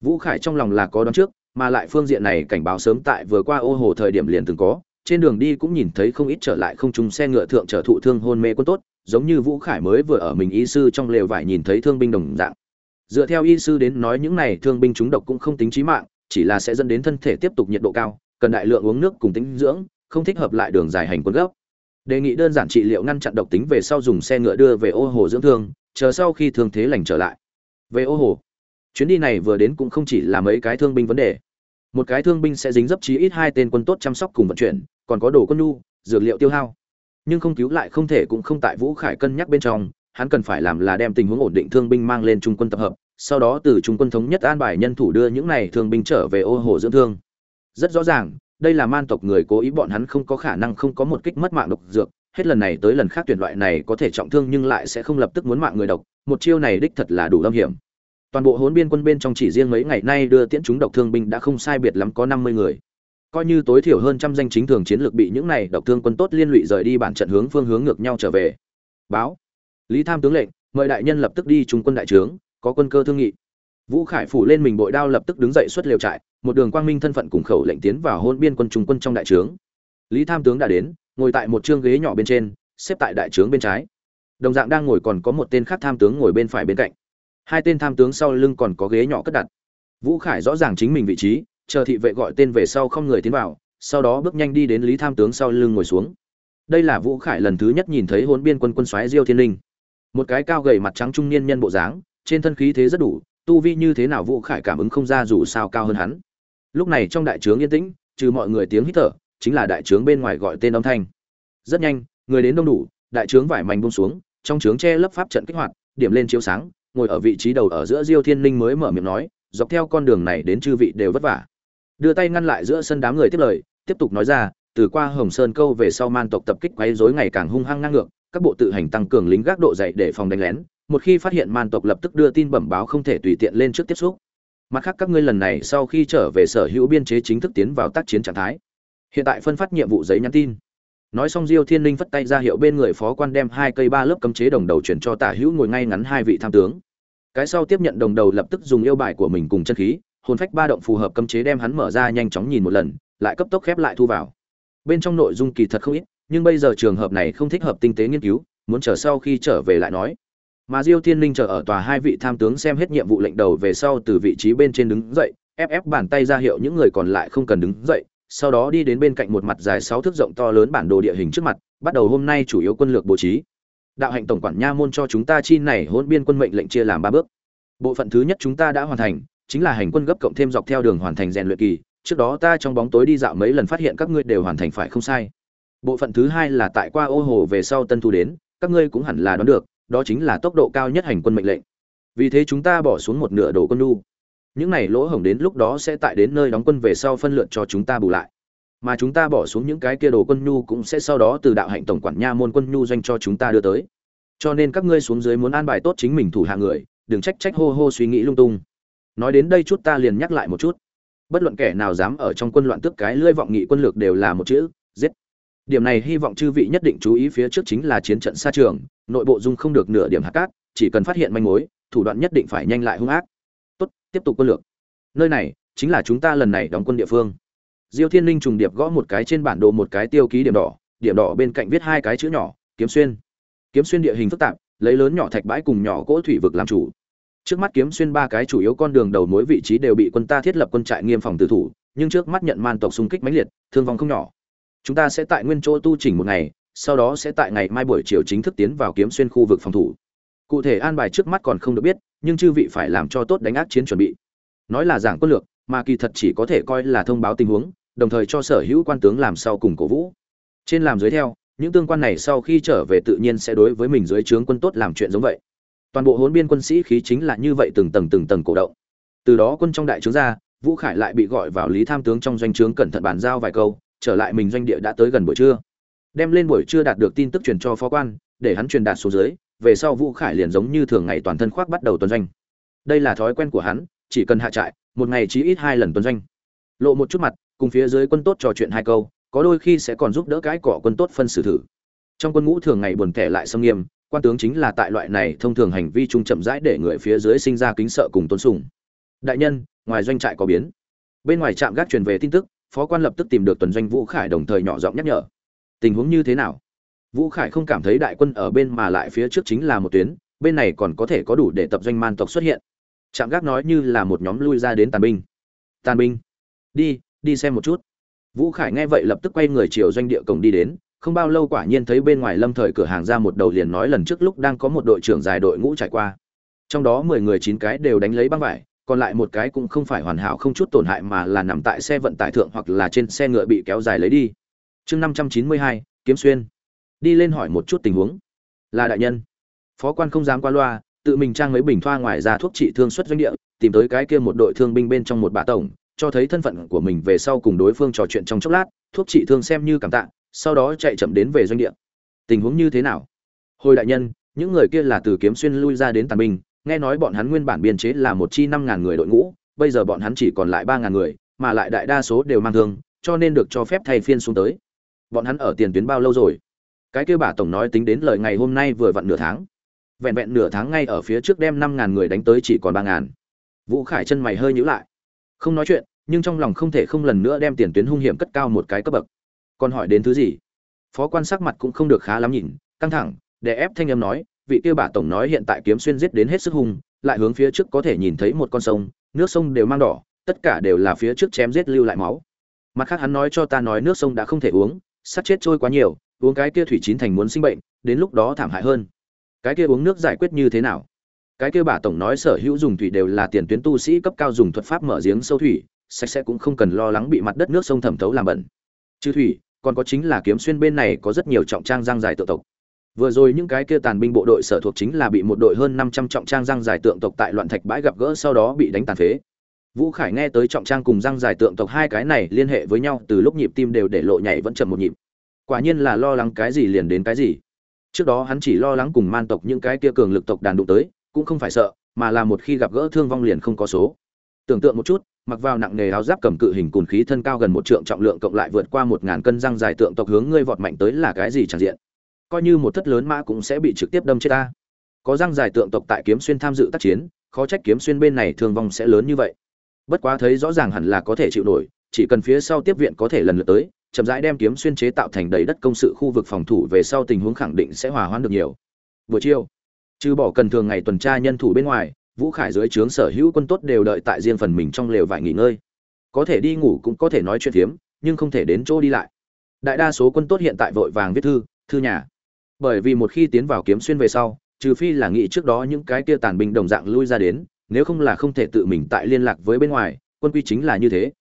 Vũ khải trong lòng là có đón trước mà lại phương diện này cảnh báo sớm tại vừa qua ô hồ thời điểm liền từng có, trên đường đi cũng nhìn thấy không ít trở lại không trùng xe ngựa thượng trở thụ thương hôn mê quân tốt, giống như vũ khải mới vừa ở mình y sư trong lều vải nhìn thấy thương binh đồng dạng. Dựa theo y sư đến nói những này thương binh chúng độc cũng không tính chí mạng, chỉ là sẽ dẫn đến thân thể tiếp tục nhiệt độ cao, cần đại lượng uống nước cùng tính dưỡng, không thích hợp lại đường dài hành quân gấp. Đề nghị đơn giản trị liệu ngăn chặn độc tính về sau dùng xe ngựa đưa về ô hồ dưỡng thương, chờ sau khi thương thế lành trở lại. Về ô hồ chuyến đi này vừa đến cũng không chỉ là mấy cái thương binh vấn đề. Một cái thương binh sẽ dính dấp chí ít hai tên quân tốt chăm sóc cùng vận chuyển, còn có đồ quân nhu, dược liệu tiêu hao. Nhưng không cứu lại không thể cũng không tại vũ khải cân nhắc bên trong, hắn cần phải làm là đem tình huống ổn định thương binh mang lên trung quân tập hợp, sau đó từ trung quân thống nhất an bài nhân thủ đưa những này thương binh trở về ô hồ dưỡng thương. Rất rõ ràng, đây là man tộc người cố ý bọn hắn không có khả năng không có một kích mất mạng độc dược, hết lần này tới lần khác tuyển loại này có thể trọng thương nhưng lại sẽ không lập tức muốn mạng người độc, một chiêu này đích thật là đủ âm hiểm toàn bộ hỗn biên quân bên trong chỉ riêng mấy ngày nay đưa tiễn chúng độc thương binh đã không sai biệt lắm có năm mươi người. Coi như tối thiểu hơn trăm danh chính thường chiến lược bị những này độc thương quân tốt liên lụy rời đi bản trận hướng phương hướng ngược nhau trở về. Báo. Lý tham tướng lệnh, mời đại nhân lập tức đi trung quân đại trướng, có quân cơ thương nghị. Vũ khải phủ lên mình bội đao lập tức đứng dậy xuất liều trại, một đường quang minh thân phận cùng khẩu lệnh tiến vào hôn biên quân trung quân trong đại trướng. Lý tham tướng đã đến, ngồi tại một chương ghế nhỏ bên trên, xếp tại đại trướng bên trái. Đồng dạng đang ngồi còn có một tên khác tham tướng ngồi bên phải bên cạnh hai tên tham tướng sau lưng còn có ghế nhỏ cất đặt. Vũ khải rõ ràng chính mình vị trí, chờ thị vệ gọi tên về sau không người tiến vào, sau đó bước nhanh đi đến lý tham tướng sau lưng ngồi xuống. Đây là vũ khải lần thứ nhất nhìn thấy hôn biên quân quân soái diêu thiên linh. Một cái cao gầy mặt trắng trung niên nhân bộ dáng, trên thân khí thế rất đủ, tu vi như thế nào vũ khải cảm ứng không ra dù sao cao hơn hắn. Lúc này trong đại trướng yên tĩnh, trừ mọi người tiếng hít thở, chính là đại trướng bên ngoài gọi tên âm thanh. Rất nhanh, người đến đông đủ, đại trướng vải mảnh bông xuống, trong trướng che lấp pháp trận kích hoạt, điểm lên chiếu sáng ngồi ở vị trí đầu ở giữa diêu thiên linh mới mở miệng nói, dọc theo con đường này đến chư vị đều vất vả. Đưa tay ngăn lại giữa sân đám người tiếp lời, tiếp tục nói ra, từ qua hồng sơn câu về sau man tộc tập kích quấy rối ngày càng hung hăng ngang ngược, các bộ tự hành tăng cường lính gác độ dày để phòng đánh lén, một khi phát hiện man tộc lập tức đưa tin bẩm báo không thể tùy tiện lên trước tiếp xúc. Mặt khác các ngươi lần này sau khi trở về sở hữu biên chế chính thức tiến vào tác chiến trạng thái. Hiện tại phân phát nhiệm vụ giấy nhắn tin. Nói xong diêu thiên linh phất tay ra hiệu bên người phó quan đem hai cây ba lớp cấm chế đồng đầu chuyển cho tả hữu ngồi ngay ngắn hai vị tham tướng cái sau tiếp nhận đồng đầu lập tức dùng yêu bài của mình cùng chân khí, hồn phách ba động phù hợp cấm chế đem hắn mở ra nhanh chóng nhìn một lần, lại cấp tốc khép lại thu vào. Bên trong nội dung kỳ thật không ít, nhưng bây giờ trường hợp này không thích hợp tinh tế nghiên cứu, muốn chờ sau khi trở về lại nói. Mà diêu thiên linh chờ ở tòa hai vị tham tướng xem hết nhiệm vụ lệnh đầu về sau từ vị trí bên trên đứng dậy, ép ép bàn tay ra hiệu những người còn lại không cần đứng dậy, sau đó đi đến bên cạnh một mặt dài sáu thước rộng to lớn bản đồ địa hình trước mặt, bắt đầu hôm nay chủ yếu quân lược bố trí đạo hạnh tổng quản nha môn cho chúng ta chi này hỗn biên quân mệnh lệnh chia làm ba bước. Bộ phận thứ nhất chúng ta đã hoàn thành, chính là hành quân gấp cộng thêm dọc theo đường hoàn thành rèn luyện kỳ, trước đó ta trong bóng tối đi dạo mấy lần phát hiện các ngươi đều hoàn thành phải không sai. Bộ phận thứ hai là tại qua ô hồ về sau tân thu đến, các ngươi cũng hẳn là đoán được, đó chính là tốc độ cao nhất hành quân mệnh lệnh. Vì thế chúng ta bỏ xuống một nửa đồ quân nhu những này lỗ hổng đến lúc đó sẽ tại đến nơi đóng quân về sau phân lượt cho chúng ta bù lại mà chúng ta bỏ xuống những cái kia đồ quân nhu cũng sẽ sau đó từ đạo hạnh tổng quản nha môn quân nhu doanh cho chúng ta đưa tới. Cho nên các ngươi xuống dưới muốn an bài tốt chính mình thủ hạ người, đừng trách trách hô hô suy nghĩ lung tung. Nói đến đây chút ta liền nhắc lại một chút. Bất luận kẻ nào dám ở trong quân loạn tức cái lưỡi vọng nghị quân lược đều là một chữ, giết. Điểm này hy vọng chư vị nhất định chú ý phía trước chính là chiến trận xa trường, nội bộ dung không được nửa điểm hạt cát, chỉ cần phát hiện manh mối, thủ đoạn nhất định phải nhanh lại hung ác. Tốt, tiếp tục quân lược. Nơi này chính là chúng ta lần này đóng quân địa phương diêu thiên linh trùng điệp gõ một cái trên bản đồ một cái tiêu ký điểm đỏ điểm đỏ bên cạnh viết hai cái chữ nhỏ, kiếm xuyên. Kiếm xuyên địa hình phức tạp, lấy lớn nhỏ thạch bãi cùng nhỏ cỗ thủy vực làm chủ. Trước mắt kiếm xuyên ba cái chủ yếu con đường đầu mối vị trí đều bị quân ta thiết lập quân trại nghiêm phòng tử thủ, nhưng trước mắt nhận man tộc xung kích mãnh liệt, thương vong không nhỏ. Chúng ta sẽ tại nguyên chỗ tu chỉnh một ngày, sau đó sẽ tại ngày mai buổi chiều chính thức tiến vào kiếm xuyên khu vực phòng thủ. Cụ thể an bài trước mắt còn không được biết, nhưng chư vị phải làm cho tốt đánh ác chiến chuẩn bị. Nói là giảng quân lược mà kỳ thật chỉ có thể coi là thông báo tình huống, đồng thời cho sở hữu quan tướng làm sau cùng cổ vũ. Trên làm dưới theo, những tương quan này sau khi trở về tự nhiên sẽ đối với mình dưới trướng quân tốt làm chuyện giống vậy. Toàn bộ hỗn biên quân sĩ khí chính là như vậy từng tầng từng tầng cổ động. Từ đó quân trong đại trướng ra, vũ khải lại bị gọi vào lý tham tướng trong doanh trướng cẩn thận bàn giao vài câu, trở lại mình doanh địa đã tới gần buổi trưa. Đem lên buổi trưa đạt được tin tức truyền cho phó quan, để hắn truyền đạt xuống dưới, về sau vũ khải liền giống như thường ngày toàn thân khoác bắt đầu tuần doanh. Đây là thói quen của hắn chỉ cần hạ trại, một ngày chí ít hai lần tuần doanh. Lộ một chút mặt, cùng phía dưới quân tốt trò chuyện hai câu, có đôi khi sẽ còn giúp đỡ cái cỏ quân tốt phân xử thử. Trong quân ngũ thường ngày buồn tẻ lại xâm nghiêm, quan tướng chính là tại loại này thông thường hành vi trung chậm rãi để người phía dưới sinh ra kính sợ cùng tôn sùng. Đại nhân, ngoài doanh trại có biến. Bên ngoài trạm gác truyền về tin tức, phó quan lập tức tìm được tuần doanh vũ khải đồng thời nhỏ giọng nhắc nhở. Tình huống như thế nào? Vũ khải không cảm thấy đại quân ở bên mà lại phía trước chính là một tuyến, bên này còn có thể có đủ để tập doanh man tộc xuất hiện trạm gác nói như là một nhóm lui ra đến tàn binh. Tàn binh? Đi đi xem một chút. Vũ khải nghe vậy lập tức quay người chiều doanh địa cổng đi đến. Không bao lâu quả nhiên thấy bên ngoài lâm thời cửa hàng ra một đầu liền nói lần trước lúc đang có một đội trưởng dài đội ngũ trải qua. Trong đó mười người chín cái đều đánh lấy băng vải, còn lại một cái cũng không phải hoàn hảo không chút tổn hại mà là nằm tại xe vận tải thượng hoặc là trên xe ngựa bị kéo dài lấy đi. Chương năm trăm chín mươi hai, kiếm xuyên. Đi lên hỏi một chút tình huống. Là đại nhân. Phó quan không dám qua loa tự mình trang mấy bình thoa ngoài ra thuốc trị thương xuất doanh địa, tìm tới cái kia một đội thương binh bên trong một bà tổng, cho thấy thân phận của mình về sau cùng đối phương trò chuyện trong chốc lát, thuốc trị thương xem như cảm tạ, sau đó chạy chậm đến về doanh địa. Tình huống như thế nào? Hồi đại nhân, những người kia là từ kiếm xuyên lui ra đến tàn binh, nghe nói bọn hắn nguyên bản biên chế là một chi năm ngàn người đội ngũ, bây giờ bọn hắn chỉ còn lại ba ngàn người, mà lại đại đa số đều mang thương, cho nên được cho phép thay phiên xuống tới. Bọn hắn ở tiền tuyến bao lâu rồi? Cái kia bà tổng nói tính đến lời ngày hôm nay vừa vặn nửa tháng vẹn vẹn nửa tháng ngay ở phía trước đem năm ngàn người đánh tới chỉ còn ba ngàn. Vũ khải chân mày hơi nhữ lại. Không nói chuyện, nhưng trong lòng không thể không lần nữa đem tiền tuyến hung hiểm cất cao một cái cấp bậc. Còn hỏi đến thứ gì? Phó quan sắc mặt cũng không được khá lắm nhìn, căng thẳng, để ép thanh âm nói, vị kia bà tổng nói hiện tại kiếm xuyên giết đến hết sức hung, lại hướng phía trước có thể nhìn thấy một con sông, nước sông đều mang đỏ, tất cả đều là phía trước chém giết lưu lại máu. Mặt khác hắn nói cho ta nói nước sông đã không thể uống, sắt chết trôi quá nhiều, uống cái kia thủy chín thành muốn sinh bệnh, đến lúc đó thảm hại hơn cái kia uống nước giải quyết như thế nào? Cái kia bà tổng nói sở hữu dùng thủy đều là tiền tuyến tu sĩ cấp cao dùng thuật pháp mở giếng sâu thủy, sạch sẽ cũng không cần lo lắng bị mặt đất nước sông thẩm thấu làm bẩn. Chứ thủy, còn có chính là kiếm xuyên bên này có rất nhiều trọng trang giang dài tự tộc. Vừa rồi những cái kia tàn binh bộ đội sở thuộc chính là bị một đội hơn năm trăm trọng trang giang dài tượng tộc tại loạn thạch bãi gặp gỡ sau đó bị đánh tàn phế. Vũ khải nghe tới trọng trang cùng giang dài tượng tộc hai cái này liên hệ với nhau, từ lúc nhịp tim đều để lộ nhảy vẫn chậm một nhịp. Quả nhiên là lo lắng cái gì liền đến cái gì trước đó hắn chỉ lo lắng cùng man tộc những cái kia cường lực tộc đàn đụng tới, cũng không phải sợ, mà là một khi gặp gỡ thương vong liền không có số. Tưởng tượng một chút, mặc vào nặng nề áo giáp cầm cự hình cùn khí thân cao gần một trượng trọng lượng cộng lại vượt qua một ngàn cân răng dài tượng tộc hướng ngươi vọt mạnh tới là cái gì chẳng diện. Coi như một thất lớn mã cũng sẽ bị trực tiếp đâm chết ta. Có răng dài tượng tộc tại kiếm xuyên tham dự tác chiến, khó trách kiếm xuyên bên này thương vong sẽ lớn như vậy. Bất quá thấy rõ ràng hẳn là có thể chịu nổi, chỉ cần phía sau tiếp viện có thể lần lượt tới chậm rãi đem kiếm xuyên chế tạo thành đầy đất công sự khu vực phòng thủ về sau tình huống khẳng định sẽ hòa hoãn được nhiều. Buổi chiều trừ bỏ cần thường ngày tuần tra nhân thủ bên ngoài vũ khải dưới trướng sở hữu quân tốt đều đợi tại riêng phần mình trong lều vải nghỉ ngơi. Có thể đi ngủ cũng có thể nói chuyện thiếm, nhưng không thể đến chỗ đi lại. Đại đa số quân tốt hiện tại vội vàng viết thư thư nhà. Bởi vì một khi tiến vào kiếm xuyên về sau trừ phi là nghĩ trước đó những cái kia tàn binh đồng dạng lui ra đến nếu không là không thể tự mình tại liên lạc với bên ngoài quân quy chính là như thế.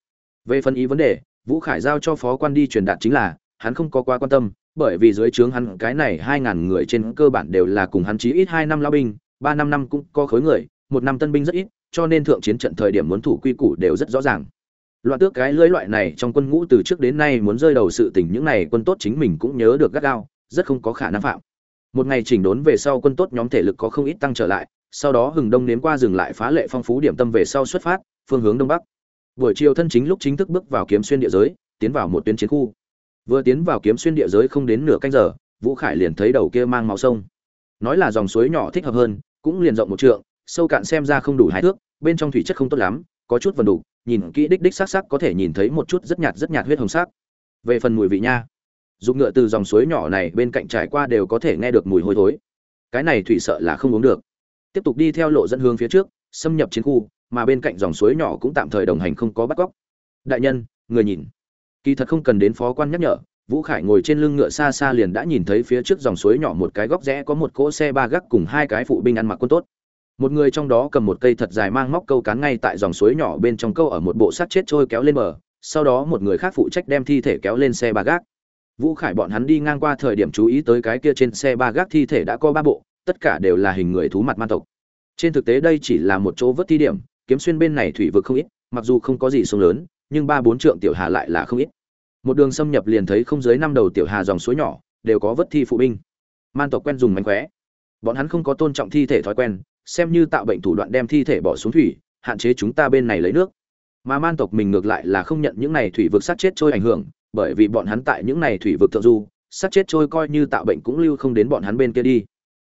Về phân ý vấn đề vũ khải giao cho phó quan đi truyền đạt chính là, hắn không có quá quan tâm, bởi vì dưới trướng hắn cái này hai ngàn người trên cơ bản đều là cùng hắn chí ít hai năm lao binh, ba năm năm cũng có khối người, một năm tân binh rất ít, cho nên thượng chiến trận thời điểm muốn thủ quy củ đều rất rõ ràng. Loạn tước cái lưỡi loại này trong quân ngũ từ trước đến nay muốn rơi đầu sự tình những này quân tốt chính mình cũng nhớ được gắt gao, rất không có khả năng phạm. Một ngày chỉnh đốn về sau quân tốt nhóm thể lực có không ít tăng trở lại, sau đó hừng đông nếm qua dừng lại phá lệ phong phú điểm tâm về sau xuất phát, phương hướng đông bắc buổi chiều thân chính lúc chính thức bước vào kiếm xuyên địa giới, tiến vào một tuyến chiến khu. Vừa tiến vào kiếm xuyên địa giới không đến nửa canh giờ, vũ khải liền thấy đầu kia mang máu sông. Nói là dòng suối nhỏ thích hợp hơn, cũng liền rộng một trượng, sâu cạn xem ra không đủ hai thước, bên trong thủy chất không tốt lắm, có chút vần đủ nhìn kỹ đích đích sắc sắc có thể nhìn thấy một chút rất nhạt rất nhạt huyết hồng sắc. Về phần mùi vị nha dùng ngựa từ dòng suối nhỏ này bên cạnh trải qua đều có thể nghe được mùi hôi thối. Cái này thủy sợ là không uống được. Tiếp tục đi theo lộ dẫn hướng phía trước, xâm nhập chiến khu mà bên cạnh dòng suối nhỏ cũng tạm thời đồng hành không có bắt cóc. Đại nhân, người nhìn. Kỳ thật không cần đến phó quan nhắc nhở, vũ khải ngồi trên lưng ngựa xa xa liền đã nhìn thấy phía trước dòng suối nhỏ một cái góc rẽ có một cỗ xe ba gác cùng hai cái phụ binh ăn mặc quân tốt. Một người trong đó cầm một cây thật dài mang móc câu cán ngay tại dòng suối nhỏ bên trong câu ở một bộ sắt chết trôi kéo lên bờ, sau đó một người khác phụ trách đem thi thể kéo lên xe ba gác. Vũ khải bọn hắn đi ngang qua thời điểm chú ý tới cái kia trên xe ba gác thi thể đã có ba bộ, tất cả đều là hình người thú mặt man tộc. Trên thực tế đây chỉ là một chỗ vớt thi điểm kiếm xuyên bên này thủy vực không ít, mặc dù không có gì sông lớn, nhưng ba bốn trượng tiểu hà lại là không ít. Một đường xâm nhập liền thấy không dưới năm đầu tiểu hà dòng suối nhỏ, đều có vớt thi phụ binh. Man tộc quen dùng mánh khóe. Bọn hắn không có tôn trọng thi thể thói quen, xem như tạo bệnh thủ đoạn đem thi thể bỏ xuống thủy, hạn chế chúng ta bên này lấy nước. Mà man tộc mình ngược lại là không nhận những này thủy vực sát chết trôi ảnh hưởng, bởi vì bọn hắn tại những này thủy vực thượng du, sát chết trôi coi như tạo bệnh cũng lưu không đến bọn hắn bên kia đi.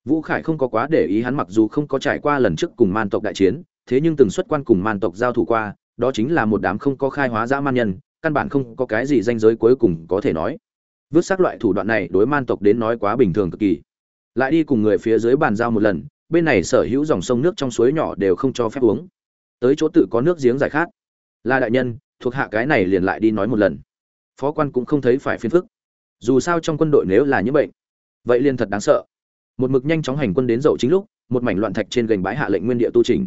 Vũ khải không có quá để ý hắn mặc dù không có trải qua lần trước cùng man tộc đại chiến thế nhưng từng xuất quan cùng man tộc giao thủ qua, đó chính là một đám không có khai hóa dã man nhân, căn bản không có cái gì danh giới cuối cùng có thể nói. Vứt xác loại thủ đoạn này đối man tộc đến nói quá bình thường cực kỳ. Lại đi cùng người phía dưới bàn giao một lần, bên này sở hữu dòng sông nước trong suối nhỏ đều không cho phép uống. Tới chỗ tự có nước giếng giải khát. La đại nhân, thuộc hạ cái này liền lại đi nói một lần. Phó quan cũng không thấy phải phiền phức. Dù sao trong quân đội nếu là những bệnh, vậy liền thật đáng sợ. Một mực nhanh chóng hành quân đến dậu chính lúc, một mảnh loạn thạch trên gành bãi hạ lệnh nguyên địa tu chỉnh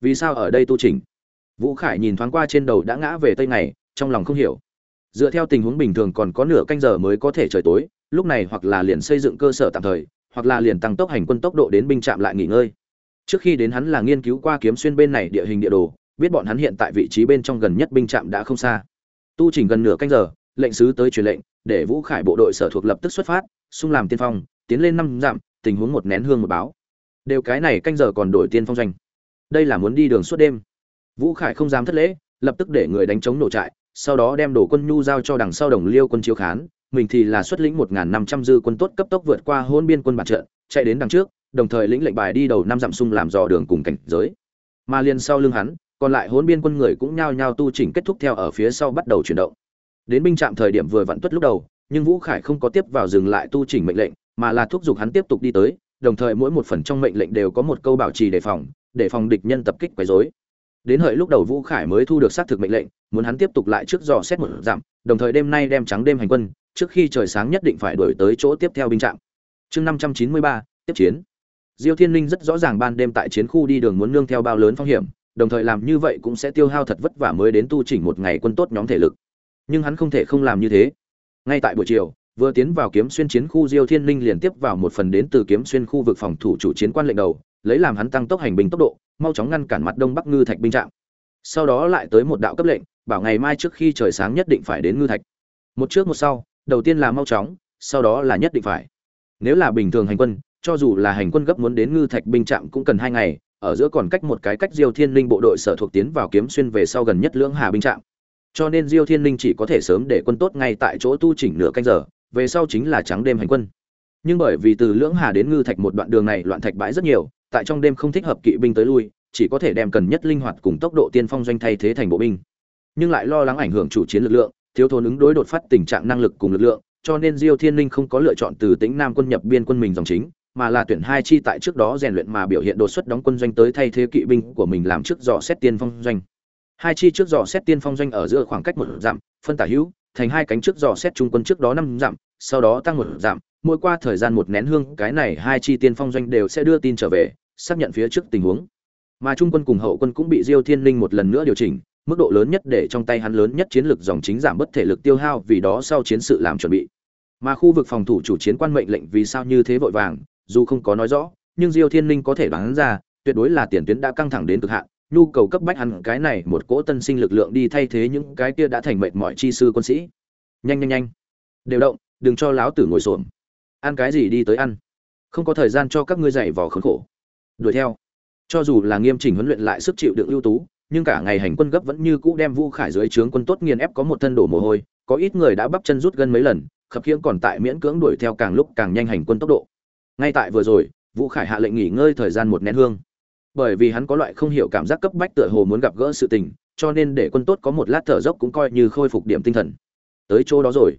vì sao ở đây tu trình vũ khải nhìn thoáng qua trên đầu đã ngã về tây này, trong lòng không hiểu. Dựa theo tình huống bình thường còn có nửa canh giờ mới có thể trời tối, lúc này hoặc là liền xây dựng cơ sở tạm thời, hoặc là liền tăng tốc hành quân tốc độ đến binh trạm lại nghỉ ngơi. Trước khi đến hắn là nghiên cứu qua kiếm xuyên bên này địa hình địa đồ, biết bọn hắn hiện tại vị trí bên trong gần nhất binh trạm đã không xa. Tu chỉnh gần nửa canh giờ, lệnh sứ tới truyền lệnh, để vũ khải bộ đội sở thuộc lập tức xuất phát, xung làm tiên phong, tiến lên năm dặm, tình huống một nén hương một báo. Đều cái này canh giờ còn đổi tiên phong doanh đây là muốn đi đường suốt đêm. Vũ khải không dám thất lễ, lập tức để người đánh chống nổ trại, sau đó đem đồ quân nhu giao cho đằng sau đồng liêu quân chiếu khán. Mình thì là xuất lĩnh một năm trăm dư quân tốt cấp tốc vượt qua hôn biên quân bản trận, chạy đến đằng trước, đồng thời lĩnh lệnh bài đi đầu năm dặm sung làm dò đường cùng cảnh giới. Mà liền sau lưng hắn, còn lại hôn biên quân người cũng nhao nhao tu chỉnh kết thúc theo ở phía sau bắt đầu chuyển động. Đến binh trạm thời điểm vừa vặn tuất lúc đầu, nhưng vũ khải không có tiếp vào dừng lại tu chỉnh mệnh lệnh, mà là thúc giục hắn tiếp tục đi tới, đồng thời mỗi một phần trong mệnh lệnh đều có một câu bảo trì đề phòng để phòng địch nhân tập kích quấy rối. Đến hợi lúc đầu vũ khải mới thu được xác thực mệnh lệnh muốn hắn tiếp tục lại trước dò xét một giảm, đồng thời đêm nay đem trắng đêm hành quân trước khi trời sáng nhất định phải đuổi tới chỗ tiếp theo binh trạm. Chương năm trăm chín mươi ba tiếp chiến. Diêu thiên linh rất rõ ràng ban đêm tại chiến khu đi đường muốn nương theo bao lớn phong hiểm đồng thời làm như vậy cũng sẽ tiêu hao thật vất vả mới đến tu chỉnh một ngày quân tốt nhóm thể lực. Nhưng hắn không thể không làm như thế. Ngay tại buổi chiều vừa tiến vào kiếm xuyên chiến khu diêu thiên linh liền tiếp vào một phần đến từ kiếm xuyên khu vực phòng thủ chủ chiến quan lệnh đầu lấy làm hắn tăng tốc hành binh tốc độ, mau chóng ngăn cản mặt đông bắc ngư thạch binh trạm. Sau đó lại tới một đạo cấp lệnh, bảo ngày mai trước khi trời sáng nhất định phải đến ngư thạch. Một trước một sau, đầu tiên là mau chóng, sau đó là nhất định phải. Nếu là bình thường hành quân, cho dù là hành quân gấp muốn đến ngư thạch binh trạm cũng cần hai ngày, ở giữa còn cách một cái cách diêu thiên linh bộ đội sở thuộc tiến vào kiếm xuyên về sau gần nhất lưỡng hà binh trạm. Cho nên diêu thiên linh chỉ có thể sớm để quân tốt ngay tại chỗ tu chỉnh nửa canh giờ, về sau chính là trắng đêm hành quân. Nhưng bởi vì từ lưỡng hà đến ngư thạch một đoạn đường này loạn thạch bãi rất nhiều tại trong đêm không thích hợp kỵ binh tới lui, chỉ có thể đem cần nhất linh hoạt cùng tốc độ tiên phong doanh thay thế thành bộ binh. Nhưng lại lo lắng ảnh hưởng chủ chiến lực lượng, thiếu thốn ứng đối đột phát tình trạng năng lực cùng lực lượng, cho nên diêu thiên linh không có lựa chọn từ tính nam quân nhập biên quân mình dòng chính, mà là tuyển hai chi tại trước đó rèn luyện mà biểu hiện đột xuất đóng quân doanh tới thay thế kỵ binh của mình làm trước dò xét tiên phong doanh. Hai chi trước dò xét tiên phong doanh ở giữa khoảng cách một dặm, phân tả hữu, thành hai cánh trước dò xét trung quân trước đó năm dặm, sau đó tăng một dặm mỗi qua thời gian một nén hương, cái này hai chi tiên phong doanh đều sẽ đưa tin trở về, xác nhận phía trước tình huống. Mà trung quân cùng hậu quân cũng bị diêu thiên linh một lần nữa điều chỉnh, mức độ lớn nhất để trong tay hắn lớn nhất chiến lược dòng chính giảm bất thể lực tiêu hao, vì đó sau chiến sự làm chuẩn bị. Mà khu vực phòng thủ chủ chiến quan mệnh lệnh vì sao như thế vội vàng, dù không có nói rõ, nhưng diêu thiên linh có thể đoán ra, tuyệt đối là tiền tuyến đã căng thẳng đến cực hạn, nhu cầu cấp bách hắn cái này một cỗ tân sinh lực lượng đi thay thế những cái kia đã thành mệnh mọi chi sư quân sĩ. Nhanh nhanh nhanh. Đều động, đừng cho láo tử ngồi xổm ăn cái gì đi tới ăn. Không có thời gian cho các ngươi dạy vò khốn khổ. Đuổi theo. Cho dù là nghiêm chỉnh huấn luyện lại sức chịu đựng ưu tú nhưng cả ngày hành quân gấp vẫn như cũ đem Vu Khải dưới trướng quân tốt nghiền ép có một thân đổ mồ hôi, có ít người đã bắp chân rút gân mấy lần, khập khiễng còn tại miễn cưỡng đuổi theo càng lúc càng nhanh hành quân tốc độ. Ngay tại vừa rồi, vũ khải hạ lệnh nghỉ ngơi thời gian một nén hương. Bởi vì hắn có loại không hiểu cảm giác cấp bách tựa hồ muốn gặp gỡ sự tình cho nên để quân tốt có một lát thở dốc cũng coi như khôi phục điểm tinh thần. Tới chỗ đó rồi.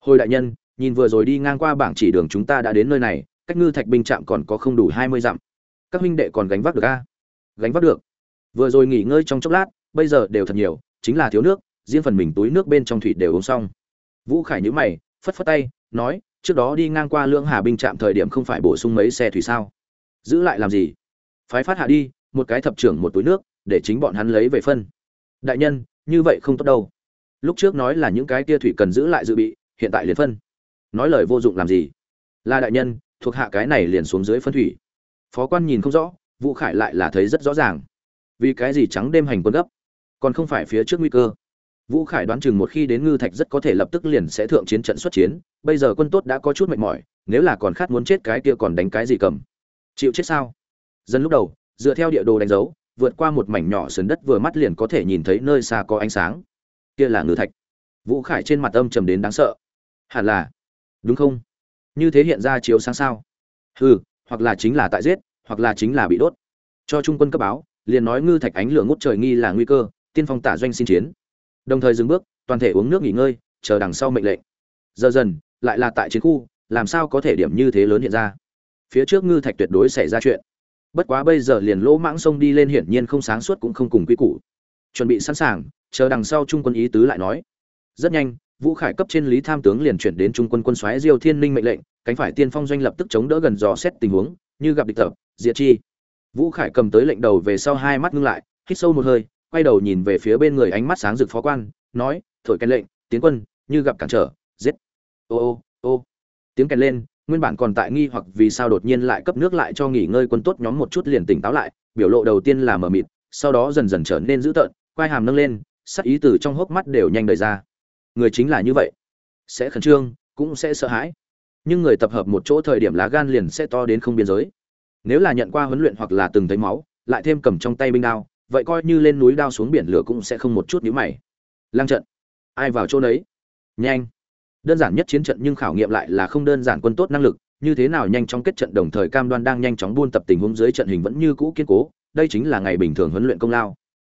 Hồi đại nhân nhìn vừa rồi đi ngang qua bảng chỉ đường chúng ta đã đến nơi này, cách ngư thạch binh trạm còn có không đủ hai mươi dặm. Các huynh đệ còn gánh vác được a gánh vác được. Vừa rồi nghỉ ngơi trong chốc lát, bây giờ đều thật nhiều, chính là thiếu nước, riêng phần mình túi nước bên trong thủy đều uống xong. Vũ khải nhữ mày, phất phất tay, nói, trước đó đi ngang qua lưỡng hà binh trạm thời điểm không phải bổ sung mấy xe thủy sao? Giữ lại làm gì? Phái phát hạ đi, một cái thập trưởng một túi nước, để chính bọn hắn lấy về phân. Đại nhân, như vậy không tốt đâu. Lúc trước nói là những cái tia thủy cần giữ lại dự bị, hiện tại liền phân nói lời vô dụng làm gì? Là đại nhân, thuộc hạ cái này liền xuống dưới phân thủy. Phó quan nhìn không rõ, vũ khải lại là thấy rất rõ ràng. Vì cái gì trắng đêm hành quân gấp? Còn không phải phía trước nguy cơ. Vũ khải đoán chừng một khi đến ngư thạch rất có thể lập tức liền sẽ thượng chiến trận xuất chiến, bây giờ quân tốt đã có chút mệt mỏi, nếu là còn khát muốn chết cái kia còn đánh cái gì cầm? Chịu chết sao? Dân lúc đầu, dựa theo địa đồ đánh dấu, vượt qua một mảnh nhỏ sườn đất vừa mắt liền có thể nhìn thấy nơi xa có ánh sáng. Kia là ngư thạch. Vũ khải trên mặt âm trầm đến đáng sợ. Hẳn là đúng không? Như thế hiện ra chiếu sáng sao? Hừ, hoặc là chính là tại giết, hoặc là chính là bị đốt. Cho trung quân cấp báo, liền nói ngư thạch ánh lửa ngút trời nghi là nguy cơ, tiên phong tả doanh xin chiến. Đồng thời dừng bước, toàn thể uống nước nghỉ ngơi, chờ đằng sau mệnh lệnh. Giờ dần, lại là tại chiến khu, làm sao có thể điểm như thế lớn hiện ra? Phía trước ngư thạch tuyệt đối xảy ra chuyện. Bất quá bây giờ liền lỗ mãng sông đi lên hiển nhiên không sáng suốt cũng không cùng quy củ. Chuẩn bị sẵn sàng, chờ đằng sau trung quân ý tứ lại nói. Rất nhanh vũ khải cấp trên lý tham tướng liền chuyển đến trung quân quân soái diêu thiên ninh mệnh lệnh, cánh phải tiên phong doanh lập tức chống đỡ gần dò xét tình huống, như gặp địch tập, diệt chi. Vũ khải cầm tới lệnh đầu về sau hai mắt ngưng lại, hít sâu một hơi, quay đầu nhìn về phía bên người ánh mắt sáng rực phó quan, nói, thổi cái lệnh, tiến quân, như gặp cản trở, giết. Ô ô ô. Tiếng kèn lên, nguyên bản còn tại nghi hoặc vì sao đột nhiên lại cấp nước lại cho nghỉ ngơi quân tốt nhóm một chút liền tỉnh táo lại, biểu lộ đầu tiên là mờ mịt, sau đó dần dần trở nên dữ tợn, quai hàm nâng lên, sắc ý từ trong hốc mắt đều nhanh đời ra người chính là như vậy. Sẽ khẩn trương, cũng sẽ sợ hãi. Nhưng người tập hợp một chỗ thời điểm lá gan liền sẽ to đến không biên giới. Nếu là nhận qua huấn luyện hoặc là từng thấy máu, lại thêm cầm trong tay binh đao, vậy coi như lên núi đao xuống biển lửa cũng sẽ không một chút nhíu mày. Lang trận. Ai vào chỗ đấy? Nhanh. Đơn giản nhất chiến trận nhưng khảo nghiệm lại là không đơn giản quân tốt năng lực, như thế nào nhanh chóng kết trận đồng thời cam đoan đang nhanh chóng buôn tập tình huống dưới trận hình vẫn như cũ kiên cố, đây chính là ngày bình thường huấn luyện công lao.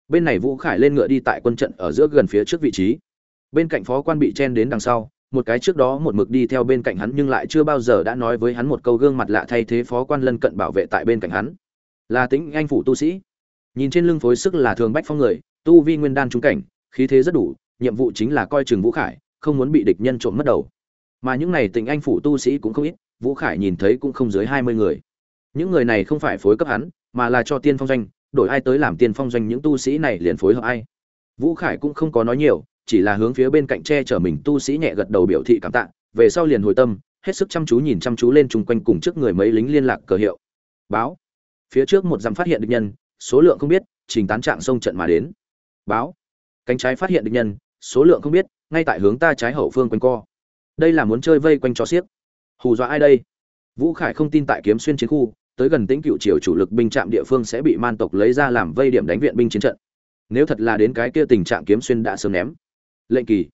Bên này vũ khải lên ngựa đi tại quân trận ở giữa gần phía trước vị trí bên cạnh phó quan bị chen đến đằng sau, một cái trước đó một mực đi theo bên cạnh hắn nhưng lại chưa bao giờ đã nói với hắn một câu gương mặt lạ thay thế phó quan lân cận bảo vệ tại bên cạnh hắn. Là tính anh phủ tu sĩ. Nhìn trên lưng phối sức là thường bách phong người, tu vi nguyên đan trung cảnh, khí thế rất đủ, nhiệm vụ chính là coi chừng vũ khải, không muốn bị địch nhân trộm mất đầu. Mà những này tình anh phủ tu sĩ cũng không ít, vũ khải nhìn thấy cũng không dưới hai mươi người. Những người này không phải phối cấp hắn, mà là cho tiên phong doanh, đổi ai tới làm tiên phong doanh những tu sĩ này liền phối hợp ai. Vũ khải cũng không có nói nhiều chỉ là hướng phía bên cạnh che chở mình tu sĩ nhẹ gật đầu biểu thị cảm tạ, về sau liền hồi tâm, hết sức chăm chú nhìn chăm chú lên chung quanh cùng trước người mấy lính liên lạc cờ hiệu. Báo. Phía trước một dặm phát hiện địch nhân, số lượng không biết, trình tán trạng sông trận mà đến. Báo. Cánh trái phát hiện địch nhân, số lượng không biết, ngay tại hướng ta trái hậu phương quanh co. Đây là muốn chơi vây quanh cho xiếc. Hù dọa ai đây? Vũ khải không tin tại kiếm xuyên chiến khu, tới gần tĩnh cựu triều chủ lực binh trạm địa phương sẽ bị man tộc lấy ra làm vây điểm đánh viện binh chiến trận. Nếu thật là đến cái kia tình trạng kiếm xuyên đã sớm ném lệnh kỳ.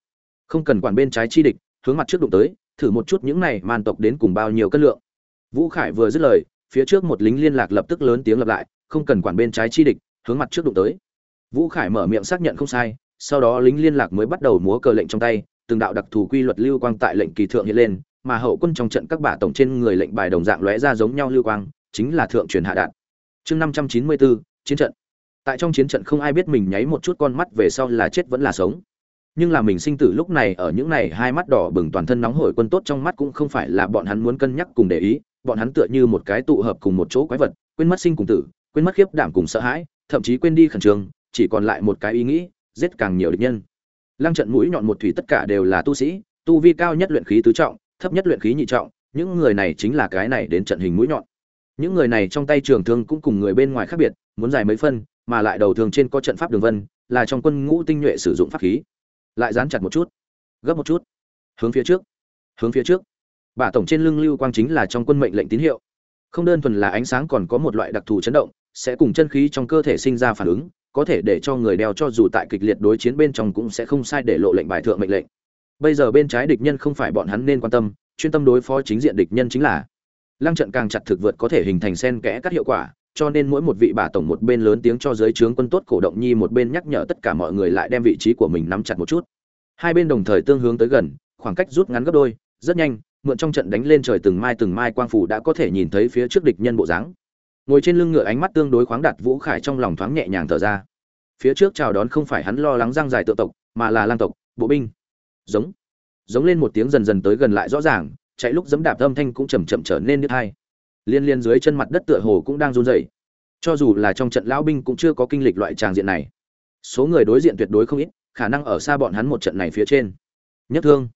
Không cần quản bên trái chi địch, hướng mặt trước đụng tới, thử một chút những này man tộc đến cùng bao nhiêu cân lượng. Vũ khải vừa dứt lời, phía trước một lính liên lạc lập tức lớn tiếng lặp lại, không cần quản bên trái chi địch, hướng mặt trước đụng tới. Vũ khải mở miệng xác nhận không sai, sau đó lính liên lạc mới bắt đầu múa cờ lệnh trong tay, từng đạo đặc thù quy luật lưu quang tại lệnh kỳ thượng hiện lên, mà hậu quân trong trận các bả tổng trên người lệnh bài đồng dạng lóe ra giống nhau lưu quang, chính là thượng truyền hạ đạn. Chương năm trăm chín mươi bốn, chiến trận. Tại trong chiến trận không ai biết mình nháy một chút con mắt về sau là chết vẫn là sống nhưng là mình sinh tử lúc này ở những này hai mắt đỏ bừng toàn thân nóng hổi quân tốt trong mắt cũng không phải là bọn hắn muốn cân nhắc cùng để ý, bọn hắn tựa như một cái tụ hợp cùng một chỗ quái vật, quên mất sinh cùng tử, quên mất khiếp đảm cùng sợ hãi, thậm chí quên đi khẩn trương, chỉ còn lại một cái ý nghĩ, giết càng nhiều địch nhân. Lăng trận mũi nhọn một thủy tất cả đều là tu sĩ, tu vi cao nhất luyện khí tứ trọng, thấp nhất luyện khí nhị trọng, những người này chính là cái này đến trận hình mũi nhọn. Những người này trong tay trường thương cũng cùng người bên ngoài khác biệt, muốn dài mấy phân, mà lại đầu thường trên có trận pháp đường vân, là trong quân ngũ tinh nhuệ sử dụng pháp khí lại dán chặt một chút, gấp một chút, hướng phía trước, hướng phía trước. Bả tổng trên lưng lưu quang chính là trong quân mệnh lệnh tín hiệu. Không đơn thuần là ánh sáng còn có một loại đặc thù chấn động, sẽ cùng chân khí trong cơ thể sinh ra phản ứng, có thể để cho người đeo cho dù tại kịch liệt đối chiến bên trong cũng sẽ không sai để lộ lệnh bài thượng mệnh lệnh. Bây giờ bên trái địch nhân không phải bọn hắn nên quan tâm, chuyên tâm đối phó chính diện địch nhân chính là. Lăng trận càng chặt thực vượt có thể hình thành sen kẽ các hiệu quả cho nên mỗi một vị bà tổng một bên lớn tiếng cho giới trướng quân tốt cổ động nhi một bên nhắc nhở tất cả mọi người lại đem vị trí của mình nắm chặt một chút. Hai bên đồng thời tương hướng tới gần, khoảng cách rút ngắn gấp đôi, rất nhanh, mượn trong trận đánh lên trời từng mai từng mai quang phủ đã có thể nhìn thấy phía trước địch nhân bộ dáng. Ngồi trên lưng ngựa ánh mắt tương đối khoáng đạt, vũ khải trong lòng thoáng nhẹ nhàng thở ra. Phía trước chào đón không phải hắn lo lắng răng dài tự tộc, mà là lang tộc, bộ binh. Giống. Giống lên một tiếng dần dần tới gần lại rõ ràng, chạy lúc dẫm đạp âm thanh cũng chầm chậm trở nên đứt hai liên liên dưới chân mặt đất tựa hồ cũng đang run rẩy. Cho dù là trong trận lão binh cũng chưa có kinh lịch loại tràng diện này. Số người đối diện tuyệt đối không ít, khả năng ở xa bọn hắn một trận này phía trên. Nhất thương.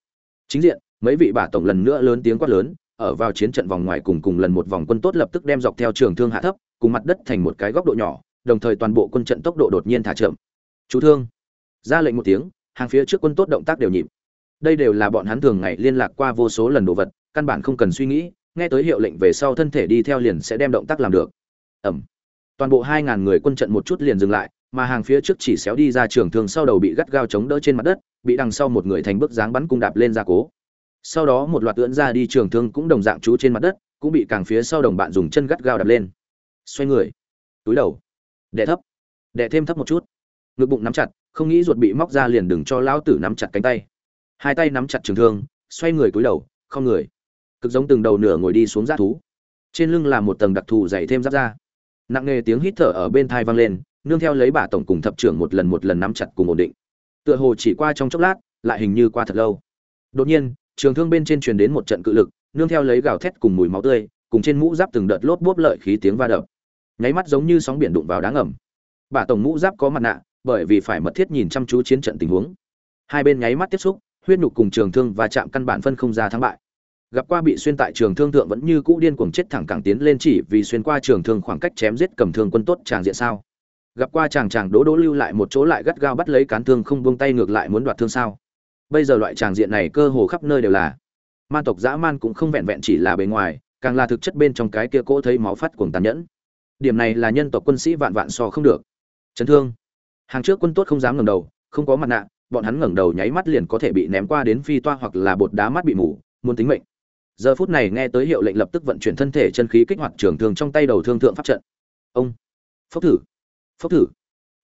Chính diện, mấy vị bả tổng lần nữa lớn tiếng quát lớn, ở vào chiến trận vòng ngoài cùng cùng lần một vòng quân tốt lập tức đem dọc theo trường thương hạ thấp, cùng mặt đất thành một cái góc độ nhỏ, đồng thời toàn bộ quân trận tốc độ đột nhiên thả chậm. Chú thương. Ra lệnh một tiếng, hàng phía trước quân tốt động tác đều nhịp. Đây đều là bọn hắn thường ngày liên lạc qua vô số lần đồ vật, căn bản không cần suy nghĩ nghe tới hiệu lệnh về sau thân thể đi theo liền sẽ đem động tác làm được. Ẩm. Toàn bộ hai ngàn người quân trận một chút liền dừng lại, mà hàng phía trước chỉ xéo đi ra trường thương sau đầu bị gắt gao chống đỡ trên mặt đất, bị đằng sau một người thành bước dáng bắn cung đạp lên ra cố. Sau đó một loạt ưỡn ra đi trường thương cũng đồng dạng chú trên mặt đất, cũng bị càng phía sau đồng bạn dùng chân gắt gao đạp lên. Xoay người. Túi đầu. Đè thấp. Đè thêm thấp một chút. Ngực bụng nắm chặt, không nghĩ ruột bị móc ra liền đừng cho lão tử nắm chặt cánh tay. Hai tay nắm chặt trường thương, xoay người cúi đầu, không người cực giống từng đầu nửa ngồi đi xuống giáp thú. Trên lưng là một tầng đặc thù dày thêm giáp da. Nặng nề tiếng hít thở ở bên thai vang lên, nương theo lấy bà tổng cùng thập trưởng một lần một lần nắm chặt cùng ổn định. Tựa hồ chỉ qua trong chốc lát, lại hình như qua thật lâu. Đột nhiên, trường thương bên trên truyền đến một trận cự lực, nương theo lấy gào thét cùng mùi máu tươi, cùng trên mũ giáp từng đợt lốp bốp lợi khí tiếng va đập. Nháy mắt giống như sóng biển đụng vào đá ngầm. Bà tổng mũ giáp có mặt nạ, bởi vì phải mật thiết nhìn chăm chú chiến trận tình huống. Hai bên nháy mắt tiếp xúc, huyết nhục cùng trường thương và chạm căn bản phân không ra thắng bại gặp qua bị xuyên tại trường thương thượng vẫn như cũ điên cuồng chết thẳng cẳng tiến lên chỉ vì xuyên qua trường thương khoảng cách chém giết cầm thương quân tốt chàng diện sao. Gặp qua chàng chàng đố đố lưu lại một chỗ lại gắt gao bắt lấy cán thương không buông tay ngược lại muốn đoạt thương sao. Bây giờ loại chàng diện này cơ hồ khắp nơi đều là. Man tộc dã man cũng không vẹn vẹn chỉ là bề ngoài, càng là thực chất bên trong cái kia cỗ thấy máu phát cuồng tàn nhẫn. Điểm này là nhân tộc quân sĩ vạn vạn so không được. Chấn thương. Hàng trước quân tốt không dám ngẩng đầu, không có mặt nạ, bọn hắn ngẩng đầu nháy mắt liền có thể bị ném qua đến phi toa hoặc là bột đá mắt bị mù, muốn tính mệnh giờ phút này nghe tới hiệu lệnh lập tức vận chuyển thân thể chân khí kích hoạt trường thương trong tay đầu thương thượng pháp trận. Ông, phốc thử phốc thử.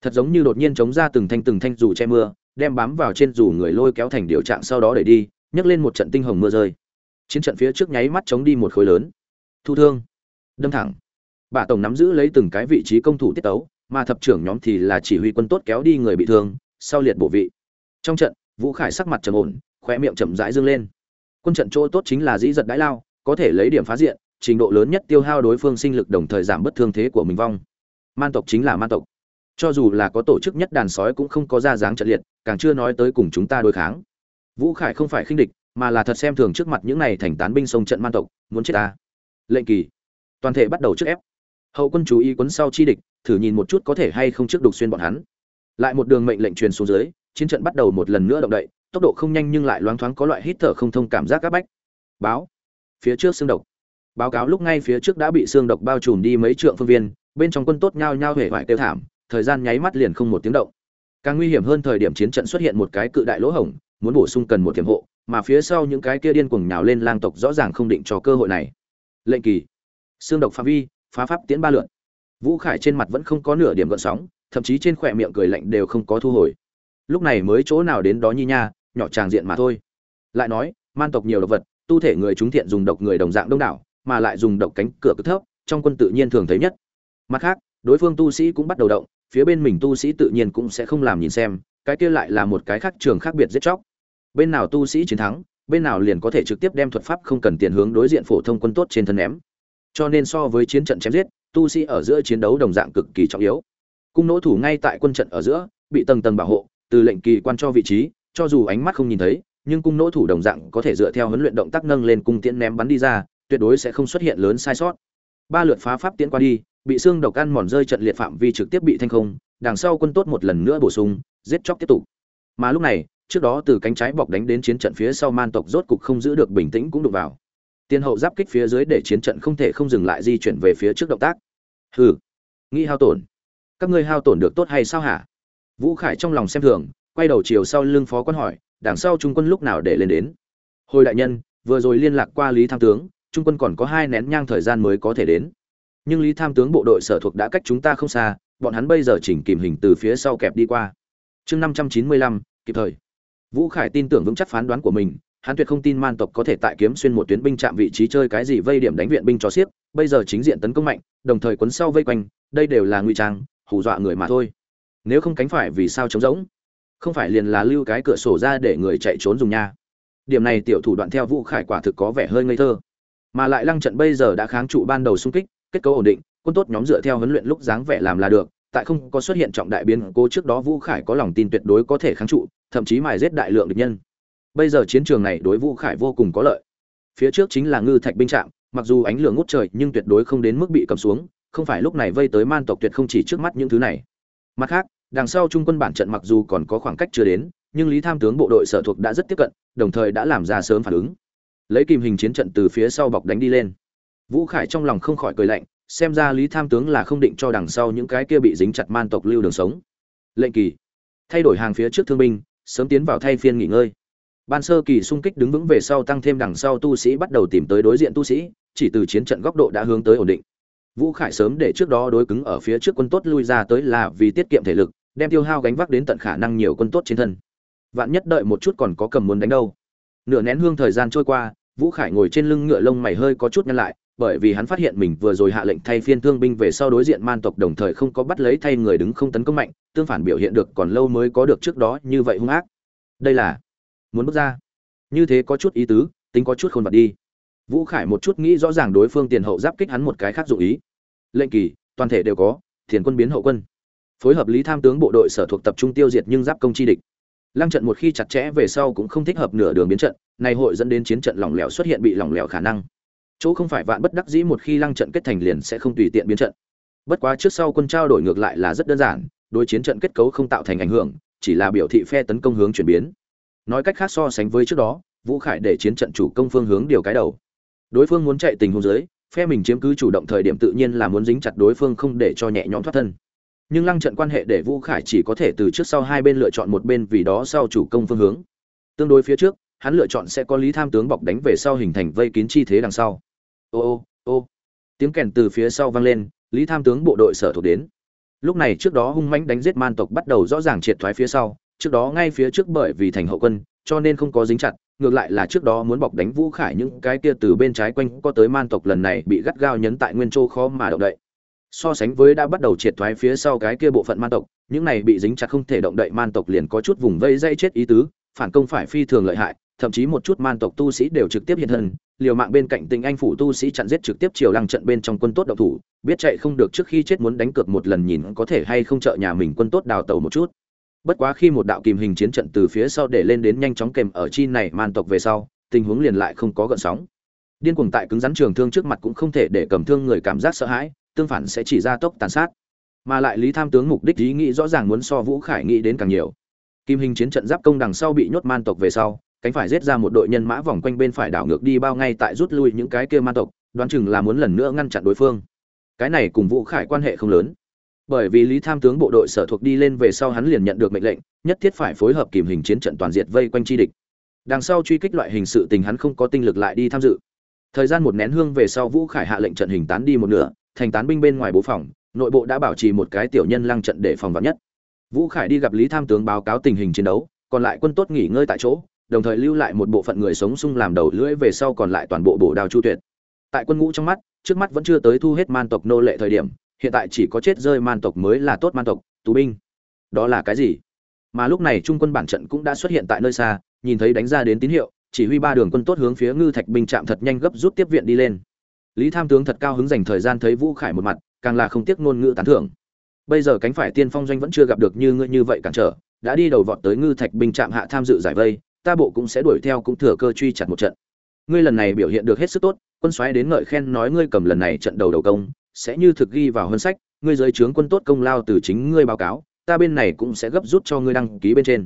Thật giống như đột nhiên chống ra từng thanh từng thanh dù che mưa, đem bám vào trên dù người lôi kéo thành điều trạng sau đó để đi, nhấc lên một trận tinh hồng mưa rơi. Chiến trận phía trước nháy mắt chống đi một khối lớn. Thu thương. Đâm thẳng. Bà tổng nắm giữ lấy từng cái vị trí công thủ tiết tấu, mà thập trưởng nhóm thì là chỉ huy quân tốt kéo đi người bị thương, sau liệt bổ vị. Trong trận, vũ khải sắc mặt trầm ổn khoe miệng chậm rãi dương lên quân trận chỗ tốt chính là dĩ giật đãi lao, có thể lấy điểm phá diện, trình độ lớn nhất tiêu hao đối phương sinh lực đồng thời giảm bất thương thế của mình vong. Man tộc chính là man tộc. Cho dù là có tổ chức nhất đàn sói cũng không có ra dáng trận liệt, càng chưa nói tới cùng chúng ta đối kháng. Vũ khải không phải khinh địch, mà là thật xem thường trước mặt những này thành tán binh sông trận man tộc, muốn chết ta. Lệnh kỳ. Toàn thể bắt đầu trước ép. Hậu quân chú ý quấn sau chi địch, thử nhìn một chút có thể hay không trước đục xuyên bọn hắn. Lại một đường mệnh lệnh truyền xuống dưới, chiến trận bắt đầu một lần nữa động đậy tốc độ không nhanh nhưng lại loáng thoáng có loại hít thở không thông cảm giác các bách. Báo. Phía trước xương độc. Báo cáo lúc ngay phía trước đã bị xương độc bao trùm đi mấy trượng phương viên, bên trong quân tốt nhao nhao hể vải tiêu thảm, thời gian nháy mắt liền không một tiếng động. Càng nguy hiểm hơn thời điểm chiến trận xuất hiện một cái cự đại lỗ hổng, muốn bổ sung cần một tiềm hộ, mà phía sau những cái kia điên cuồng nhào lên lang tộc rõ ràng không định cho cơ hội này. Lệnh kỳ. Xương độc phạm vi, phá pháp tiến ba lượn. Vũ khải trên mặt vẫn không có nửa điểm gợn sóng, thậm chí trên khỏe miệng cười lạnh đều không có thu hồi. Lúc này mới chỗ nào đến đó nhi nha nhỏ tràng diện mà thôi. Lại nói, man tộc nhiều độc vật, tu thể người chúng thiện dùng độc người đồng dạng đông đảo, mà lại dùng độc cánh cửa cực thấp, trong quân tự nhiên thường thấy nhất. Mặt khác, đối phương tu sĩ cũng bắt đầu động, phía bên mình tu sĩ tự nhiên cũng sẽ không làm nhìn xem, cái kia lại là một cái khác trường khác biệt giết chóc. Bên nào tu sĩ chiến thắng, bên nào liền có thể trực tiếp đem thuật pháp không cần tiền hướng đối diện phổ thông quân tốt trên thân ném. Cho nên so với chiến trận chém giết, tu sĩ ở giữa chiến đấu đồng dạng cực kỳ trọng yếu. Cung nỗ thủ ngay tại quân trận ở giữa, bị tầng tầng bảo hộ, từ lệnh kỳ quan cho vị trí cho dù ánh mắt không nhìn thấy, nhưng cung nỗ thủ đồng dạng có thể dựa theo huấn luyện động tác nâng lên cung tiễn ném bắn đi ra, tuyệt đối sẽ không xuất hiện lớn sai sót. Ba lượt phá pháp tiễn qua đi, bị xương độc ăn mòn rơi trận liệt phạm vi trực tiếp bị thanh không, đằng sau quân tốt một lần nữa bổ sung, giết chóc tiếp tục. Mà lúc này, trước đó từ cánh trái bọc đánh đến chiến trận phía sau man tộc rốt cục không giữ được bình tĩnh cũng đụng vào. Tiên hậu giáp kích phía dưới để chiến trận không thể không dừng lại di chuyển về phía trước động tác. Hừ, nghĩ hao tổn. Các ngươi hao tổn được tốt hay sao hả? Vũ khải trong lòng xem thường quay đầu chiều sau lưng phó quan hỏi, đằng sau trung quân lúc nào để lên đến? Hồi đại nhân, vừa rồi liên lạc qua lý tham tướng, trung quân còn có hai nén nhang thời gian mới có thể đến. Nhưng lý tham tướng bộ đội sở thuộc đã cách chúng ta không xa, bọn hắn bây giờ chỉnh kìm hình từ phía sau kẹp đi qua. Chương năm trăm chín mươi lăm, kịp thời. Vũ khải tin tưởng vững chắc phán đoán của mình, hắn tuyệt không tin man tộc có thể tại kiếm xuyên một tuyến binh chạm vị trí chơi cái gì vây điểm đánh viện binh cho xiếc, bây giờ chính diện tấn công mạnh, đồng thời quấn sau vây quanh, đây đều là nguy trang, hù dọa người mà thôi. Nếu không cánh phải vì sao trống rỗng? Không phải liền là lưu cái cửa sổ ra để người chạy trốn dùng nha. Điểm này tiểu thủ đoạn theo vũ khải quả thực có vẻ hơi ngây thơ. Mà lại lăng trận bây giờ đã kháng trụ ban đầu xung kích, kết cấu ổn định, quân tốt nhóm dựa theo huấn luyện lúc dáng vẻ làm là được, tại không có xuất hiện trọng đại biến cố trước đó vũ khải có lòng tin tuyệt đối có thể kháng trụ, thậm chí mài giết đại lượng địch nhân. Bây giờ chiến trường này đối vũ khải vô cùng có lợi. Phía trước chính là ngư thạch binh trạm mặc dù ánh lửa ngút trời nhưng tuyệt đối không đến mức bị cầm xuống, không phải lúc này vây tới man tộc tuyệt không chỉ trước mắt những thứ này. Mặt khác đằng sau trung quân bản trận mặc dù còn có khoảng cách chưa đến, nhưng lý tham tướng bộ đội sở thuộc đã rất tiếp cận, đồng thời đã làm ra sớm phản ứng. Lấy kìm hình chiến trận từ phía sau bọc đánh đi lên. Vũ khải trong lòng không khỏi cười lạnh, xem ra lý tham tướng là không định cho đằng sau những cái kia bị dính chặt man tộc lưu đường sống. Lệnh kỳ. Thay đổi hàng phía trước thương binh, sớm tiến vào thay phiên nghỉ ngơi. Ban sơ kỳ xung kích đứng vững về sau tăng thêm đằng sau tu sĩ bắt đầu tìm tới đối diện tu sĩ, chỉ từ chiến trận góc độ đã hướng tới ổn định. Vũ khải sớm để trước đó đối cứng ở phía trước quân tốt lui ra tới là vì tiết kiệm thể lực đem tiêu hao gánh vác đến tận khả năng nhiều quân tốt trên thân. Vạn nhất đợi một chút còn có cầm muốn đánh đâu. Nửa nén hương thời gian trôi qua, vũ khải ngồi trên lưng ngựa lông mày hơi có chút nhăn lại, bởi vì hắn phát hiện mình vừa rồi hạ lệnh thay phiên thương binh về sau đối diện man tộc đồng thời không có bắt lấy thay người đứng không tấn công mạnh, tương phản biểu hiện được còn lâu mới có được trước đó như vậy hung ác. Đây là muốn bước ra. Như thế có chút ý tứ, tính có chút khôn bật đi. Vũ khải một chút nghĩ rõ ràng đối phương tiền hậu giáp kích hắn một cái khác dụ ý. Lệnh kỳ, toàn thể đều có, thiền quân biến hậu quân phối hợp lý tham tướng bộ đội sở thuộc tập trung tiêu diệt nhưng giáp công chi địch. Lăng trận một khi chặt chẽ về sau cũng không thích hợp nửa đường biến trận này hội dẫn đến chiến trận lỏng lẻo xuất hiện bị lỏng lẻo khả năng. Chỗ không phải vạn bất đắc dĩ một khi lăng trận kết thành liền sẽ không tùy tiện biến trận. Bất quá trước sau quân trao đổi ngược lại là rất đơn giản, đối chiến trận kết cấu không tạo thành ảnh hưởng, chỉ là biểu thị phe tấn công hướng chuyển biến. Nói cách khác so sánh với trước đó, vũ khải để chiến trận chủ công phương hướng điều cái đầu. Đối phương muốn chạy tình huống dưới, phe mình chiếm cứ chủ động thời điểm tự nhiên là muốn dính chặt đối phương không để cho nhẹ nhõm thoát thân nhưng lăng trận quan hệ để vũ khải chỉ có thể từ trước sau hai bên lựa chọn một bên vì đó sau chủ công phương hướng. Tương đối phía trước, hắn lựa chọn sẽ có lý tham tướng bọc đánh về sau hình thành vây kín chi thế đằng sau. Ô ô ô. Tiếng kèn từ phía sau vang lên, lý tham tướng bộ đội sở thuộc đến. Lúc này trước đó hung mãnh đánh giết man tộc bắt đầu rõ ràng triệt thoái phía sau, trước đó ngay phía trước bởi vì thành hậu quân, cho nên không có dính chặt, ngược lại là trước đó muốn bọc đánh vũ khải những cái kia từ bên trái quanh, có tới man tộc lần này bị gắt gao nhấn tại nguyên châu khó mà động đậy so sánh với đã bắt đầu triệt thoái phía sau cái kia bộ phận man tộc, những này bị dính chặt không thể động đậy man tộc liền có chút vùng vây dây chết ý tứ, phản công phải phi thường lợi hại, thậm chí một chút man tộc tu sĩ đều trực tiếp hiện thân, liều mạng bên cạnh tình anh phủ tu sĩ chặn giết trực tiếp chiều lăng trận bên trong quân tốt độc thủ, biết chạy không được trước khi chết muốn đánh cược một lần nhìn có thể hay không trợ nhà mình quân tốt đào tàu một chút. Bất quá khi một đạo kìm hình chiến trận từ phía sau để lên đến nhanh chóng kèm ở chi này man tộc về sau, tình huống liền lại không có gợn sóng. Điên cuồng tại cứng rắn trường thương trước mặt cũng không thể để cầm thương người cảm giác sợ hãi tương phản sẽ chỉ ra tốc tàn sát. Mà lại lý tham tướng mục đích ý nghĩ rõ ràng muốn so vũ khải nghĩ đến càng nhiều. Kim hình chiến trận giáp công đằng sau bị nhốt man tộc về sau, cánh phải giết ra một đội nhân mã vòng quanh bên phải đảo ngược đi bao ngay tại rút lui những cái kia man tộc, đoán chừng là muốn lần nữa ngăn chặn đối phương. Cái này cùng vũ khải quan hệ không lớn. Bởi vì lý tham tướng bộ đội sở thuộc đi lên về sau hắn liền nhận được mệnh lệnh, nhất thiết phải phối hợp kìm hình chiến trận toàn diệt vây quanh chi địch. Đằng sau truy kích loại hình sự tình hắn không có tinh lực lại đi tham dự. Thời gian một nén hương về sau vũ khải hạ lệnh trận hình tán đi một nửa thành tán binh bên ngoài bố phòng, nội bộ đã bảo trì một cái tiểu nhân lăng trận để phòng vắn nhất. Vũ khải đi gặp lý tham tướng báo cáo tình hình chiến đấu, còn lại quân tốt nghỉ ngơi tại chỗ, đồng thời lưu lại một bộ phận người sống sung làm đầu lưỡi về sau còn lại toàn bộ bổ đào chu tuyệt. Tại quân ngũ trong mắt, trước mắt vẫn chưa tới thu hết man tộc nô lệ thời điểm, hiện tại chỉ có chết rơi man tộc mới là tốt man tộc, tù binh. Đó là cái gì? Mà lúc này trung quân bản trận cũng đã xuất hiện tại nơi xa, nhìn thấy đánh ra đến tín hiệu, chỉ huy ba đường quân tốt hướng phía ngư thạch binh chạm thật nhanh gấp rút tiếp viện đi lên lý tham tướng thật cao hứng dành thời gian thấy vũ khải một mặt, càng là không tiếc ngôn ngữ tán thưởng. Bây giờ cánh phải tiên phong doanh vẫn chưa gặp được như ngươi như vậy cản trở, đã đi đầu vọt tới ngư thạch binh chạm hạ tham dự giải vây, ta bộ cũng sẽ đuổi theo cũng thừa cơ truy chặt một trận. Ngươi lần này biểu hiện được hết sức tốt, quân soái đến ngợi khen nói ngươi cầm lần này trận đầu đầu công, sẽ như thực ghi vào hơn sách, ngươi giới trướng quân tốt công lao từ chính ngươi báo cáo, ta bên này cũng sẽ gấp rút cho ngươi đăng ký bên trên.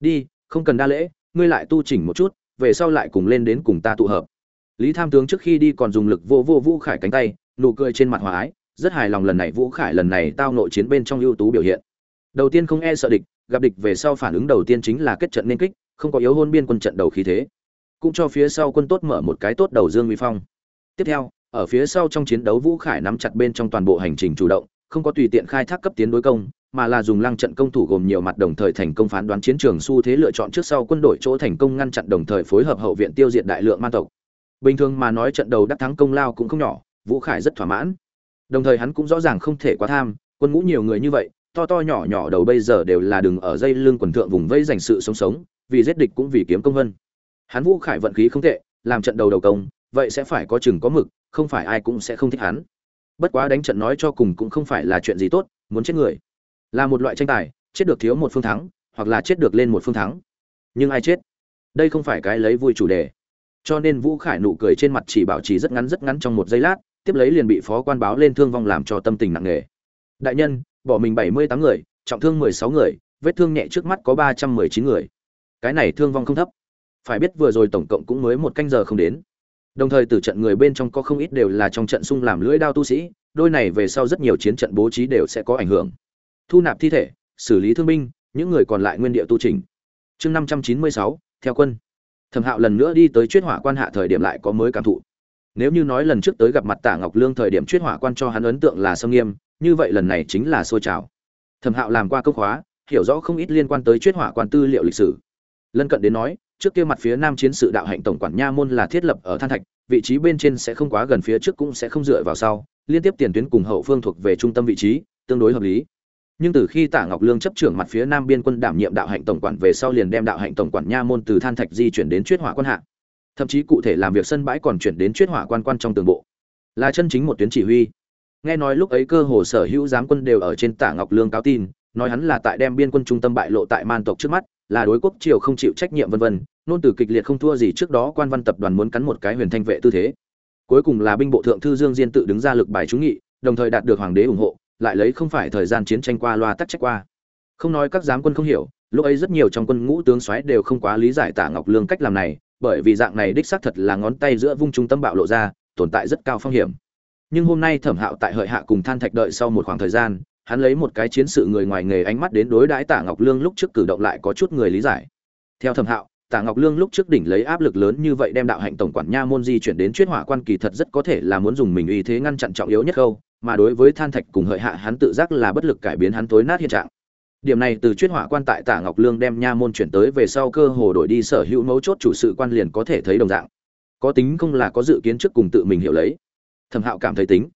Đi, không cần đa lễ, ngươi lại tu chỉnh một chút, về sau lại cùng lên đến cùng ta tụ hợp lý tham tướng trước khi đi còn dùng lực vô vô vũ khải cánh tay, nụ cười trên mặt hòa ái, rất hài lòng lần này vũ khải lần này tao nội chiến bên trong ưu tú biểu hiện. Đầu tiên không e sợ địch, gặp địch về sau phản ứng đầu tiên chính là kết trận nên kích, không có yếu hôn biên quân trận đầu khí thế. Cũng cho phía sau quân tốt mở một cái tốt đầu dương uy phong. Tiếp theo, ở phía sau trong chiến đấu vũ khải nắm chặt bên trong toàn bộ hành trình chủ động, không có tùy tiện khai thác cấp tiến đối công, mà là dùng lăng trận công thủ gồm nhiều mặt đồng thời thành công phán đoán chiến trường xu thế lựa chọn trước sau quân đội chỗ thành công ngăn chặn đồng thời phối hợp hậu viện tiêu diệt đại lượng man tộc bình thường mà nói trận đầu đắc thắng công lao cũng không nhỏ, vũ khải rất thỏa mãn. Đồng thời hắn cũng rõ ràng không thể quá tham, quân ngũ nhiều người như vậy, to to nhỏ nhỏ đầu bây giờ đều là đừng ở dây lưng quần thượng vùng vây dành sự sống sống, vì giết địch cũng vì kiếm công vân hắn vũ khải vận khí không tệ, làm trận đầu đầu công, vậy sẽ phải có chừng có mực, không phải ai cũng sẽ không thích hắn. Bất quá đánh trận nói cho cùng cũng không phải là chuyện gì tốt, muốn chết người. Là một loại tranh tài, chết được thiếu một phương thắng, hoặc là chết được lên một phương thắng. Nhưng ai chết? Đây không phải cái lấy vui chủ đề cho nên vũ khải nụ cười trên mặt chỉ bảo trì rất ngắn rất ngắn trong một giây lát, tiếp lấy liền bị phó quan báo lên thương vong làm cho tâm tình nặng nề. Đại nhân, bỏ mình bảy mươi tám người, trọng thương mười sáu người, vết thương nhẹ trước mắt có ba trăm mười chín người. Cái này thương vong không thấp. Phải biết vừa rồi tổng cộng cũng mới một canh giờ không đến. Đồng thời từ trận người bên trong có không ít đều là trong trận xung làm lưỡi đao tu sĩ, đôi này về sau rất nhiều chiến trận bố trí đều sẽ có ảnh hưởng. Thu nạp thi thể, xử lý thương binh, những người còn lại nguyên địa tu trình chương năm trăm chín mươi sáu, theo quân thẩm hạo lần nữa đi tới chuyết hỏa quan hạ thời điểm lại có mới cảm thụ. Nếu như nói lần trước tới gặp mặt tả ngọc lương thời điểm chuyết hỏa quan cho hắn ấn tượng là sâm nghiêm, như vậy lần này chính là sôi trào. Thẩm hạo làm qua cốc khóa, hiểu rõ không ít liên quan tới chuyết hỏa quan tư liệu lịch sử. Lân cận đến nói, trước kia mặt phía nam chiến sự đạo hạnh tổng quản nha môn là thiết lập ở than thạch, vị trí bên trên sẽ không quá gần phía trước cũng sẽ không dựa vào sau, liên tiếp tiền tuyến cùng hậu phương thuộc về trung tâm vị trí, tương đối hợp lý nhưng từ khi Tả Ngọc Lương chấp trưởng mặt phía Nam biên quân đảm nhiệm đạo hạnh tổng quản về sau liền đem đạo hạnh tổng quản nha môn từ than thạch di chuyển đến chuyết hỏa quan hạ. Thậm chí cụ thể làm việc sân bãi còn chuyển đến chuyết hỏa quan quan trong tường bộ. Là chân chính một tuyến chỉ huy. Nghe nói lúc ấy cơ hồ sở hữu giám quân đều ở trên Tả Ngọc Lương cáo tin, nói hắn là tại đem biên quân trung tâm bại lộ tại man tộc trước mắt, là đối quốc triều không chịu trách nhiệm vân vân, nôn từ kịch liệt không thua gì trước đó quan văn tập đoàn muốn cắn một cái huyền thanh vệ tư thế. Cuối cùng là binh bộ thượng thư Dương Diên tự đứng ra lực bài chúng nghị, đồng thời đạt được hoàng đế ủng hộ, lại lấy không phải thời gian chiến tranh qua loa tắc trách qua. Không nói các giám quân không hiểu, lúc ấy rất nhiều trong quân ngũ tướng soái đều không quá lý giải tả ngọc lương cách làm này, bởi vì dạng này đích xác thật là ngón tay giữa vung trung tâm bạo lộ ra, tồn tại rất cao phong hiểm. Nhưng hôm nay thẩm hạo tại hợi hạ cùng than thạch đợi sau một khoảng thời gian, hắn lấy một cái chiến sự người ngoài nghề ánh mắt đến đối đãi tả ngọc lương lúc trước cử động lại có chút người lý giải. Theo thẩm hạo, tả ngọc lương lúc trước đỉnh lấy áp lực lớn như vậy đem đạo hạnh tổng quản nha môn di chuyển đến chuyên hỏa quan kỳ thật rất có thể là muốn dùng mình uy thế ngăn chặn trọng yếu nhất khâu mà đối với than thạch cùng hợi hạ hắn tự giác là bất lực cải biến hắn tối nát hiện trạng. Điểm này từ chuyên hỏa quan tại tả ngọc lương đem nha môn chuyển tới về sau cơ hồ đổi đi sở hữu mấu chốt chủ sự quan liền có thể thấy đồng dạng. Có tính không là có dự kiến trước cùng tự mình hiểu lấy. Thẩm hạo cảm thấy tính.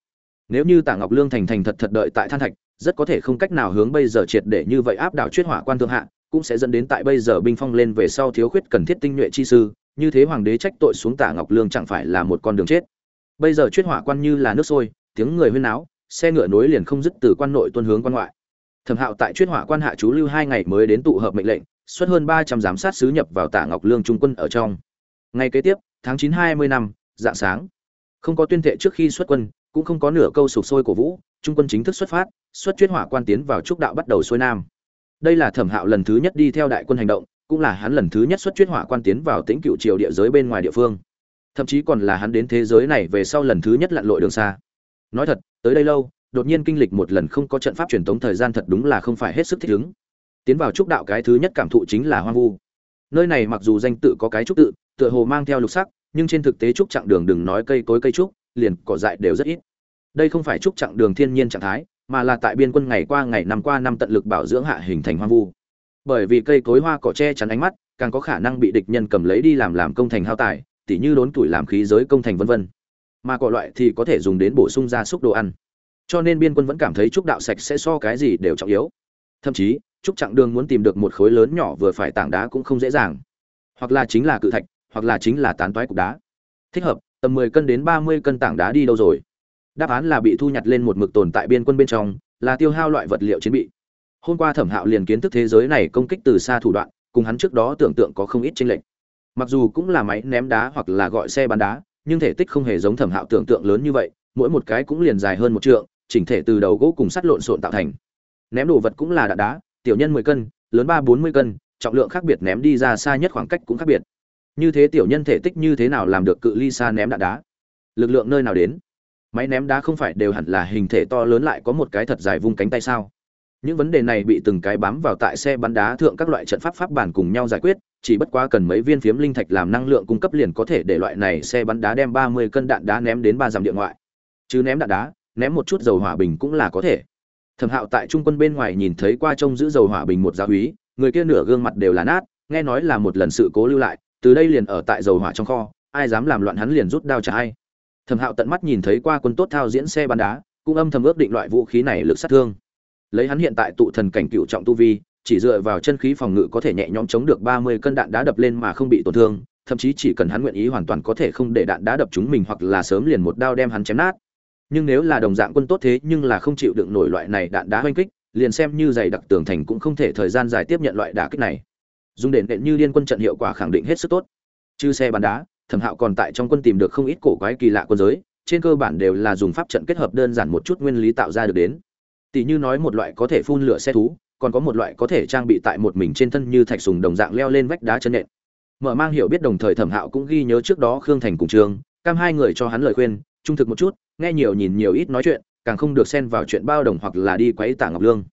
Nếu như tả ngọc lương thành thành thật thật đợi tại than thạch, rất có thể không cách nào hướng bây giờ triệt để như vậy áp đảo chuyên hỏa quan thượng hạ, cũng sẽ dẫn đến tại bây giờ binh phong lên về sau thiếu khuyết cần thiết tinh nhuệ chi sư, như thế hoàng đế trách tội xuống tả ngọc lương chẳng phải là một con đường chết. Bây giờ chuyên hỏa quan như là nước sôi tiếng người huyên náo, xe ngựa nối liền không dứt từ quan nội tuân hướng quan ngoại. Thẩm hạo tại chuyên hỏa quan hạ chú lưu hai ngày mới đến tụ hợp mệnh lệnh, xuất hơn ba trăm giám sát sứ nhập vào tả ngọc lương trung quân ở trong. Ngày kế tiếp, tháng chín hai mươi năm, dạng sáng. Không có tuyên thệ trước khi xuất quân, cũng không có nửa câu sụp sôi của vũ, trung quân chính thức xuất phát, xuất chuyên hỏa quan tiến vào trúc đạo bắt đầu xuôi nam. Đây là thẩm hạo lần thứ nhất đi theo đại quân hành động, cũng là hắn lần thứ nhất xuất chuyên hỏa quan tiến vào tĩnh cựu triều địa giới bên ngoài địa phương. Thậm chí còn là hắn đến thế giới này về sau lần thứ nhất lặn lội đường xa nói thật, tới đây lâu, đột nhiên kinh lịch một lần không có trận pháp truyền thống thời gian thật đúng là không phải hết sức thích ứng. Tiến vào trúc đạo cái thứ nhất cảm thụ chính là hoang vu. Nơi này mặc dù danh tự có cái trúc tự, tựa hồ mang theo lục sắc, nhưng trên thực tế trúc chặng đường đừng nói cây cối cây trúc, liền cỏ dại đều rất ít. Đây không phải trúc chặng đường thiên nhiên trạng thái, mà là tại biên quân ngày qua ngày năm qua năm tận lực bảo dưỡng hạ hình thành hoang vu. Bởi vì cây cối hoa cỏ che chắn ánh mắt, càng có khả năng bị địch nhân cầm lấy đi làm làm công thành hao tài, tỉ như đốn tuổi làm khí giới công thành vân vân mà cỏ loại thì có thể dùng đến bổ sung gia súc đồ ăn. Cho nên biên quân vẫn cảm thấy trúc đạo sạch sẽ so cái gì đều trọng yếu. Thậm chí, trúc chặng đường muốn tìm được một khối lớn nhỏ vừa phải tảng đá cũng không dễ dàng. Hoặc là chính là cự thạch, hoặc là chính là tán toái cục đá. Thích hợp, tầm mười cân đến ba mươi cân tảng đá đi đâu rồi? Đáp án là bị thu nhặt lên một mực tồn tại biên quân bên trong, là tiêu hao loại vật liệu chiến bị. Hôm qua thẩm hạo liền kiến thức thế giới này công kích từ xa thủ đoạn, cùng hắn trước đó tưởng tượng có không ít tranh lệch. Mặc dù cũng là máy ném đá hoặc là gọi xe bắn đá nhưng thể tích không hề giống thẩm hạo tưởng tượng lớn như vậy, mỗi một cái cũng liền dài hơn một trượng, chỉnh thể từ đầu gỗ cùng sắt lộn xộn tạo thành. Ném đồ vật cũng là đạn đá, tiểu nhân mười cân, lớn ba bốn mươi cân, trọng lượng khác biệt ném đi ra xa nhất khoảng cách cũng khác biệt. Như thế tiểu nhân thể tích như thế nào làm được cự ly xa ném đạn đá? Lực lượng nơi nào đến? Máy ném đá không phải đều hẳn là hình thể to lớn lại có một cái thật dài vung cánh tay sao? Những vấn đề này bị từng cái bám vào tại xe bắn đá thượng các loại trận pháp pháp bản cùng nhau giải quyết, chỉ bất quá cần mấy viên phiếm linh thạch làm năng lượng cung cấp liền có thể để loại này xe bắn đá đem ba mươi cân đạn đá ném đến ba dặm địa ngoại. Chứ ném đạn đá, ném một chút dầu hỏa bình cũng là có thể. Thẩm hạo tại trung quân bên ngoài nhìn thấy qua trông giữ dầu hỏa bình một giáo úy người kia nửa gương mặt đều là nát, nghe nói là một lần sự cố lưu lại, từ đây liền ở tại dầu hỏa trong kho, ai dám làm loạn hắn liền rút đao trả ai. Thẩm hạo tận mắt nhìn thấy qua quân tốt thao diễn xe bắn đá, cũng âm thầm ước định loại vũ khí này lực sát thương lấy hắn hiện tại tụ thần cảnh cựu trọng tu vi, chỉ dựa vào chân khí phòng ngự có thể nhẹ nhõm chống được ba mươi cân đạn đá đập lên mà không bị tổn thương, thậm chí chỉ cần hắn nguyện ý hoàn toàn có thể không để đạn đá đập chúng mình hoặc là sớm liền một đao đem hắn chém nát. Nhưng nếu là đồng dạng quân tốt thế nhưng là không chịu đựng nổi loại này đạn đá oanh kích, liền xem như dày đặc tường thành cũng không thể thời gian dài tiếp nhận loại đả kích này. Dùng đền đệm như liên quân trận hiệu quả khẳng định hết sức tốt. Chư xe bắn đá, thẩm hạo còn tại trong quân tìm được không ít cổ quái kỳ lạ quân giới, trên cơ bản đều là dùng pháp trận kết hợp đơn giản một chút nguyên lý tạo ra được đến tỷ như nói một loại có thể phun lửa xe thú, còn có một loại có thể trang bị tại một mình trên thân như thạch sùng đồng dạng leo lên vách đá chân nện. Mở mang hiểu biết đồng thời thẩm hạo cũng ghi nhớ trước đó khương thành cùng trường, cam hai người cho hắn lời khuyên, trung thực một chút, nghe nhiều nhìn nhiều ít nói chuyện, càng không được xen vào chuyện bao đồng hoặc là đi quấy tả ngọc lương.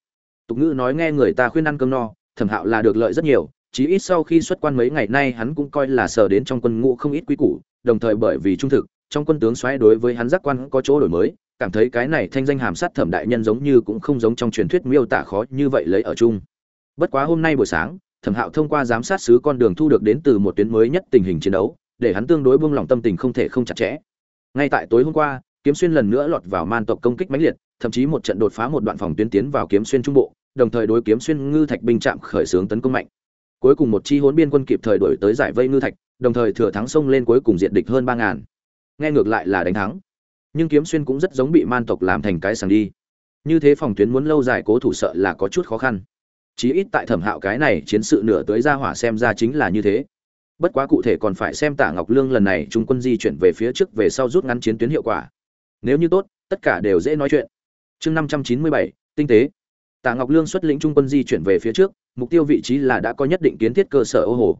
Tục ngữ nói nghe người ta khuyên ăn cơm no, thẩm hạo là được lợi rất nhiều, chí ít sau khi xuất quan mấy ngày nay hắn cũng coi là sờ đến trong quân ngũ không ít quý củ, đồng thời bởi vì trung thực, trong quân tướng xoáy đối với hắn giác quan có chỗ đổi mới cảm thấy cái này thanh danh hàm sát thẩm đại nhân giống như cũng không giống trong truyền thuyết miêu tả khó như vậy lấy ở chung. Bất quá hôm nay buổi sáng, thẩm hạo thông qua giám sát sứ con đường thu được đến từ một tuyến mới nhất tình hình chiến đấu, để hắn tương đối buông lỏng tâm tình không thể không chặt chẽ. Ngay tại tối hôm qua, kiếm xuyên lần nữa lọt vào man tộc công kích mãnh liệt, thậm chí một trận đột phá một đoạn phòng tuyến tiến vào kiếm xuyên trung bộ, đồng thời đối kiếm xuyên ngư thạch binh trạm khởi xướng tấn công mạnh. Cuối cùng một chi hỗn biên quân kịp thời đổi tới giải vây ngư thạch, đồng thời thừa thắng sông lên cuối cùng diện địch hơn ba ngàn. Nghe ngược lại là đánh thắng nhưng kiếm xuyên cũng rất giống bị man tộc làm thành cái sàng đi. Như thế phòng tuyến muốn lâu dài cố thủ sợ là có chút khó khăn. Chí ít tại thẩm hạo cái này chiến sự nửa tới ra hỏa xem ra chính là như thế. Bất quá cụ thể còn phải xem tả ngọc lương lần này trung quân di chuyển về phía trước về sau rút ngắn chiến tuyến hiệu quả. Nếu như tốt, tất cả đều dễ nói chuyện. Chương năm trăm chín mươi bảy, tinh tế. Tả ngọc lương xuất lĩnh trung quân di chuyển về phía trước, mục tiêu vị trí là đã có nhất định kiến thiết cơ sở ô hồ.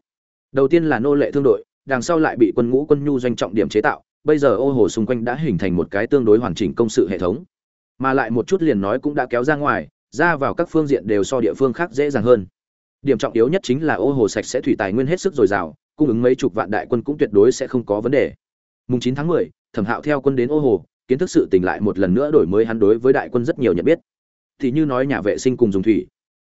Đầu tiên là nô lệ thương đội, đằng sau lại bị quân ngũ quân nhu doanh trọng điểm chế tạo bây giờ ô hồ xung quanh đã hình thành một cái tương đối hoàn chỉnh công sự hệ thống. Mà lại một chút liền nói cũng đã kéo ra ngoài, ra vào các phương diện đều so địa phương khác dễ dàng hơn. Điểm trọng yếu nhất chính là ô hồ sạch sẽ thủy tài nguyên hết sức dồi dào, cung ứng mấy chục vạn đại quân cũng tuyệt đối sẽ không có vấn đề. Mùng chín tháng mười, thẩm hạo theo quân đến ô hồ, kiến thức sự tình lại một lần nữa đổi mới hắn đối với đại quân rất nhiều nhận biết. Thì như nói nhà vệ sinh cùng dùng thủy.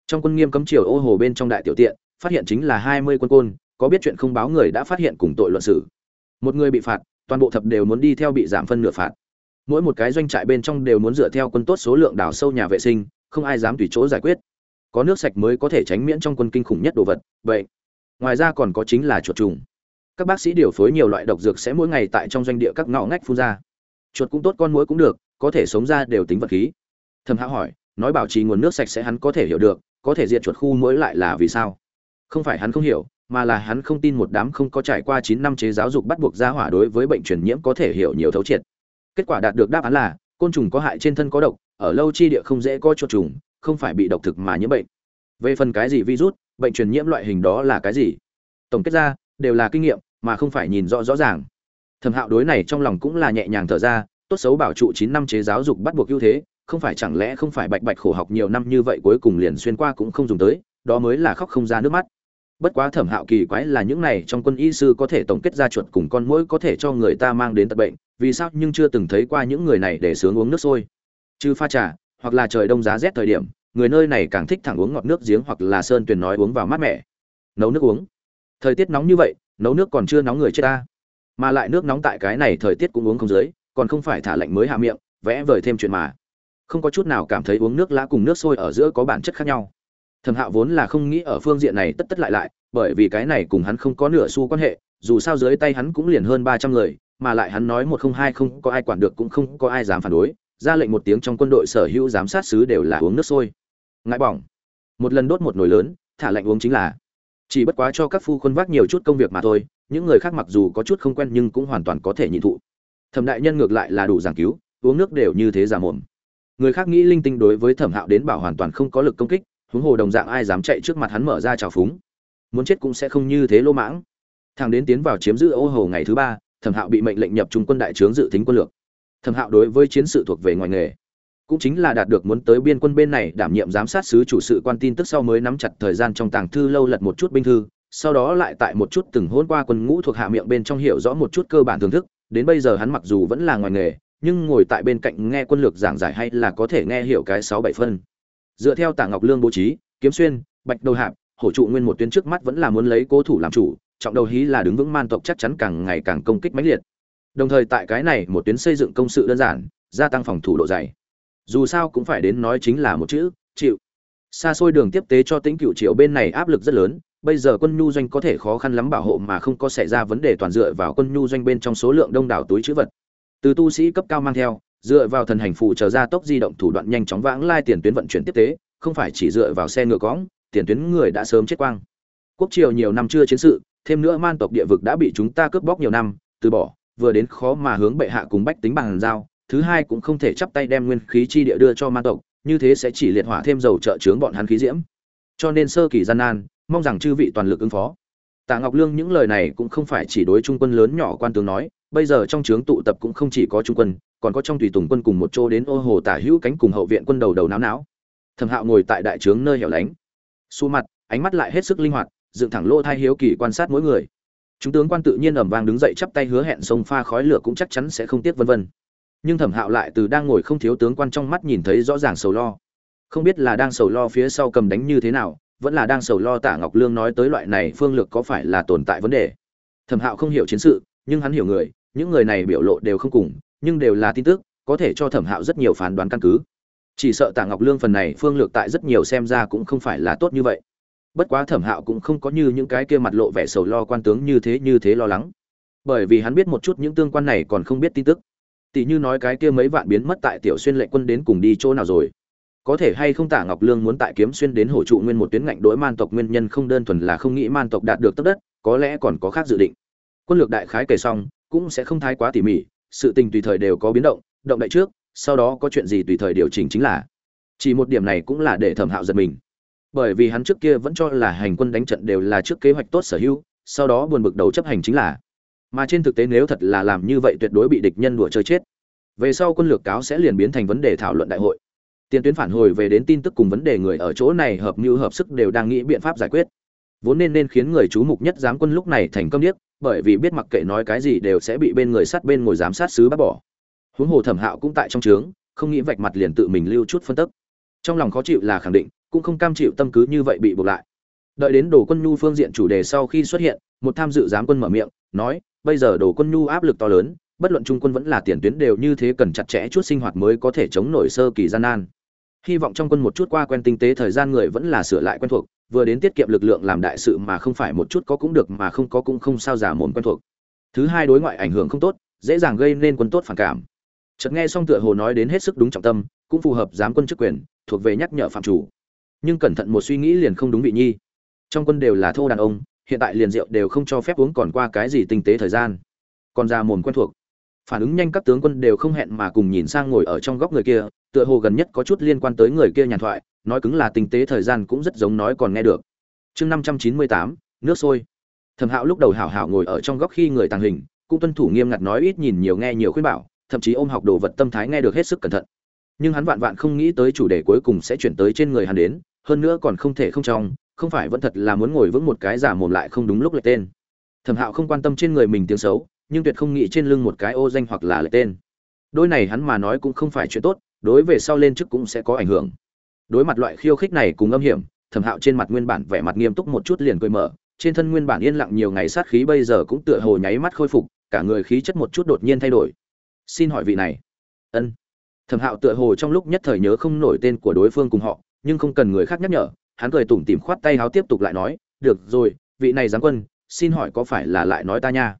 Trong quân nghiêm cấm triều ô hồ bên trong đại tiểu tiện, phát hiện chính là hai mươi quân côn, có biết chuyện không báo người đã phát hiện cùng tội luận xử. Một người bị phạt toàn bộ thập đều muốn đi theo bị giảm phân nửa phạt. Mỗi một cái doanh trại bên trong đều muốn dựa theo quân tốt số lượng đào sâu nhà vệ sinh, không ai dám tùy chỗ giải quyết. Có nước sạch mới có thể tránh miễn trong quân kinh khủng nhất đồ vật, vậy. Ngoài ra còn có chính là chuột trùng. Các bác sĩ điều phối nhiều loại độc dược sẽ mỗi ngày tại trong doanh địa các ngõ ngách phun ra. Chuột cũng tốt, con muỗi cũng được, có thể sống ra đều tính vật khí. Thầm hạo hỏi, nói bảo trì nguồn nước sạch sẽ hắn có thể hiểu được, có thể diệt chuột khu muỗi lại là vì sao? Không phải hắn không hiểu mà là hắn không tin một đám không có trải qua chín năm chế giáo dục bắt buộc gia hỏa đối với bệnh truyền nhiễm có thể hiểu nhiều thấu triệt. Kết quả đạt được đáp án là, côn trùng có hại trên thân có độc, ở lâu chi địa không dễ có chuột trùng, không phải bị độc thực mà nhiễm bệnh. Về phần cái gì virus, bệnh truyền nhiễm loại hình đó là cái gì? Tổng kết ra, đều là kinh nghiệm, mà không phải nhìn rõ rõ ràng. Thẩm Hạo đối này trong lòng cũng là nhẹ nhàng thở ra, tốt xấu bảo trụ chín năm chế giáo dục bắt buộc ưu thế, không phải chẳng lẽ không phải bạch bạch khổ học nhiều năm như vậy cuối cùng liền xuyên qua cũng không dùng tới, đó mới là khóc không ra nước mắt bất quá thẩm hạo kỳ quái là những này trong quân y sư có thể tổng kết ra chuột cùng con mũi có thể cho người ta mang đến tật bệnh, vì sao nhưng chưa từng thấy qua những người này để sướng uống nước sôi? Chứ pha trà, hoặc là trời đông giá rét thời điểm, người nơi này càng thích thẳng uống ngọt nước giếng hoặc là sơn tuyền nói uống vào mát mẻ. Nấu nước uống. Thời tiết nóng như vậy, nấu nước còn chưa nóng người chết ta. Mà lại nước nóng tại cái này thời tiết cũng uống không dưới, còn không phải thả lạnh mới hạ miệng, vẽ vời thêm chuyện mà. Không có chút nào cảm thấy uống nước lã cùng nước sôi ở giữa có bản chất khác nhau thẩm hạo vốn là không nghĩ ở phương diện này tất tất lại lại, bởi vì cái này cùng hắn không có nửa xu quan hệ, dù sao dưới tay hắn cũng liền hơn ba trăm người, mà lại hắn nói một không hai không có ai quản được cũng không có ai dám phản đối, ra lệnh một tiếng trong quân đội sở hữu giám sát sứ đều là uống nước sôi. Ngại bỏng. Một lần đốt một nồi lớn, thả lạnh uống chính là. Chỉ bất quá cho các phu quân vác nhiều chút công việc mà thôi, những người khác mặc dù có chút không quen nhưng cũng hoàn toàn có thể nhịn thụ. Thẩm đại nhân ngược lại là đủ giảng cứu, uống nước đều như thế giả mồm. Người khác nghĩ linh tinh đối với thẩm hạo đến bảo hoàn toàn không có lực công kích huống hồ đồng dạng ai dám chạy trước mặt hắn mở ra trào phúng. Muốn chết cũng sẽ không như thế lô mãng. Thằng đến tiến vào chiếm giữ ô hồ ngày thứ ba, thẩm hạo bị mệnh lệnh nhập trung quân đại trướng dự tính quân lược. Thẩm hạo đối với chiến sự thuộc về ngoài nghề, cũng chính là đạt được muốn tới biên quân bên này đảm nhiệm giám sát sứ chủ sự quan tin tức sau mới nắm chặt thời gian trong tàng thư lâu lật một chút binh thư, sau đó lại tại một chút từng hôn qua quân ngũ thuộc hạ miệng bên trong hiểu rõ một chút cơ bản thưởng thức. Đến bây giờ hắn mặc dù vẫn là ngoài nghề, nhưng ngồi tại bên cạnh nghe quân lược giảng giải hay là có thể nghe hiểu cái sáu bảy phân dựa theo Tạ ngọc lương bố trí, kiếm xuyên, bạch đầu hạp, hổ trụ nguyên một tuyến trước mắt vẫn là muốn lấy cố thủ làm chủ, trọng đầu hí là đứng vững man tộc chắc chắn càng ngày càng công kích mãnh liệt. Đồng thời tại cái này một tuyến xây dựng công sự đơn giản, gia tăng phòng thủ độ dày. Dù sao cũng phải đến nói chính là một chữ, chịu. Xa xôi đường tiếp tế cho tính cựu triệu bên này áp lực rất lớn, bây giờ quân nhu doanh có thể khó khăn lắm bảo hộ mà không có xảy ra vấn đề toàn dựa vào quân nhu doanh bên trong số lượng đông đảo túi chữ vật. Từ tu sĩ cấp cao mang theo dựa vào thần hành phụ chờ ra tốc di động thủ đoạn nhanh chóng vãng lai tiền tuyến vận chuyển tiếp tế, không phải chỉ dựa vào xe ngựa cõng, tiền tuyến người đã sớm chết quang. Quốc triều nhiều năm chưa chiến sự, thêm nữa man tộc địa vực đã bị chúng ta cướp bóc nhiều năm, từ bỏ, vừa đến khó mà hướng bệ hạ cùng bách tính bằng giao, thứ hai cũng không thể chắp tay đem nguyên khí chi địa đưa cho man tộc, như thế sẽ chỉ liệt hỏa thêm dầu trợ chướng bọn hắn khí diễm. Cho nên sơ kỳ gian nan, mong rằng chư vị toàn lực ứng phó. Tạ ngọc lương những lời này cũng không phải chỉ đối trung quân lớn nhỏ quan tướng nói, bây giờ trong trướng tụ tập cũng không chỉ có trung quân còn có trong tùy tùng quân cùng một chỗ đến ô hồ tả hữu cánh cùng hậu viện quân đầu đầu náo náo. Thẩm hạo ngồi tại đại trướng nơi hẻo lánh. Xu mặt, ánh mắt lại hết sức linh hoạt, dựng thẳng lỗ thai hiếu kỳ quan sát mỗi người. Chúng tướng quan tự nhiên ẩm vang đứng dậy chắp tay hứa hẹn sông pha khói lửa cũng chắc chắn sẽ không tiếc vân vân. Nhưng thẩm hạo lại từ đang ngồi không thiếu tướng quan trong mắt nhìn thấy rõ ràng sầu lo. Không biết là đang sầu lo phía sau cầm đánh như thế nào, vẫn là đang sầu lo tả ngọc lương nói tới loại này phương lược có phải là tồn tại vấn đề. Thẩm hạo không hiểu chiến sự, nhưng hắn hiểu người, những người này biểu lộ đều không cùng nhưng đều là tin tức, có thể cho thẩm hạo rất nhiều phán đoán căn cứ. Chỉ sợ tạ ngọc lương phần này phương lược tại rất nhiều xem ra cũng không phải là tốt như vậy. Bất quá thẩm hạo cũng không có như những cái kia mặt lộ vẻ sầu lo quan tướng như thế như thế lo lắng. Bởi vì hắn biết một chút những tương quan này còn không biết tin tức. Tỷ như nói cái kia mấy vạn biến mất tại tiểu xuyên lệnh quân đến cùng đi chỗ nào rồi. Có thể hay không tả ngọc lương muốn tại kiếm xuyên đến hổ trụ nguyên một tuyến ngạnh đối man tộc nguyên nhân không đơn thuần là không nghĩ man tộc đạt được tất đất, có lẽ còn có khác dự định. Quân lược đại khái kể xong, cũng sẽ không thái quá tỉ mỉ sự tình tùy thời đều có biến động động đại trước, sau đó có chuyện gì tùy thời điều chỉnh chính là. Chỉ một điểm này cũng là để thẩm hạo giật mình. Bởi vì hắn trước kia vẫn cho là hành quân đánh trận đều là trước kế hoạch tốt sở hữu, sau đó buồn bực đầu chấp hành chính là. Mà trên thực tế nếu thật là làm như vậy tuyệt đối bị địch nhân đùa chơi chết. Về sau quân lược cáo sẽ liền biến thành vấn đề thảo luận đại hội. Tiền tuyến phản hồi về đến tin tức cùng vấn đề người ở chỗ này hợp mưu hợp sức đều đang nghĩ biện pháp giải quyết. Vốn nên nên khiến người chú mục nhất giám quân lúc này thành công điếc bởi vì biết mặc kệ nói cái gì đều sẽ bị bên người sát bên ngồi giám sát sứ bắt bỏ. Huống hồ thẩm hạo cũng tại trong trướng, không nghĩ vạch mặt liền tự mình lưu chút phân tức. Trong lòng khó chịu là khẳng định, cũng không cam chịu tâm cứ như vậy bị buộc lại. Đợi đến đồ quân nhu phương diện chủ đề sau khi xuất hiện, một tham dự giám quân mở miệng, nói, bây giờ đồ quân nhu áp lực to lớn, bất luận trung quân vẫn là tiền tuyến đều như thế cần chặt chẽ chút sinh hoạt mới có thể chống nổi sơ kỳ gian nan. Hy vọng trong quân một chút qua quen tinh tế thời gian người vẫn là sửa lại quen thuộc vừa đến tiết kiệm lực lượng làm đại sự mà không phải một chút có cũng được mà không có cũng không sao giả mồm quen thuộc. Thứ hai đối ngoại ảnh hưởng không tốt, dễ dàng gây nên quân tốt phản cảm. Chợt nghe xong tựa hồ nói đến hết sức đúng trọng tâm, cũng phù hợp giám quân chức quyền, thuộc về nhắc nhở phạm chủ. Nhưng cẩn thận một suy nghĩ liền không đúng vị nhi. Trong quân đều là thô đàn ông, hiện tại liền rượu đều không cho phép uống còn qua cái gì tinh tế thời gian. Còn ra mồm quen thuộc phản ứng nhanh các tướng quân đều không hẹn mà cùng nhìn sang ngồi ở trong góc người kia, tựa hồ gần nhất có chút liên quan tới người kia nhàn thoại, nói cứng là tinh tế thời gian cũng rất giống nói còn nghe được. Chương năm trăm chín mươi tám, nước sôi. Thẩm hạo lúc đầu hảo hảo ngồi ở trong góc khi người tàng hình, cũng tuân thủ nghiêm ngặt nói ít nhìn nhiều nghe nhiều khuyên bảo, thậm chí ôm học đồ vật tâm thái nghe được hết sức cẩn thận. Nhưng hắn vạn vạn không nghĩ tới chủ đề cuối cùng sẽ chuyển tới trên người hắn đến, hơn nữa còn không thể không trong, không phải vẫn thật là muốn ngồi vững một cái giả mồm lại không đúng lúc lệ tên. Thẩm hạo không quan tâm trên người mình tiếng xấu nhưng tuyệt không nghĩ trên lưng một cái ô danh hoặc là lệ tên. Đôi này hắn mà nói cũng không phải chuyện tốt, đối về sau lên chức cũng sẽ có ảnh hưởng. Đối mặt loại khiêu khích này cùng âm hiểm, thẩm hạo trên mặt nguyên bản vẻ mặt nghiêm túc một chút liền cười mở, trên thân nguyên bản yên lặng nhiều ngày sát khí bây giờ cũng tựa hồ nháy mắt khôi phục, cả người khí chất một chút đột nhiên thay đổi. Xin hỏi vị này. Ân. Thẩm hạo tựa hồ trong lúc nhất thời nhớ không nổi tên của đối phương cùng họ, nhưng không cần người khác nhắc nhở, hắn cười tủm tỉm khoát tay háo tiếp tục lại nói, được rồi, vị này giáng quân, xin hỏi có phải là lại nói ta nha?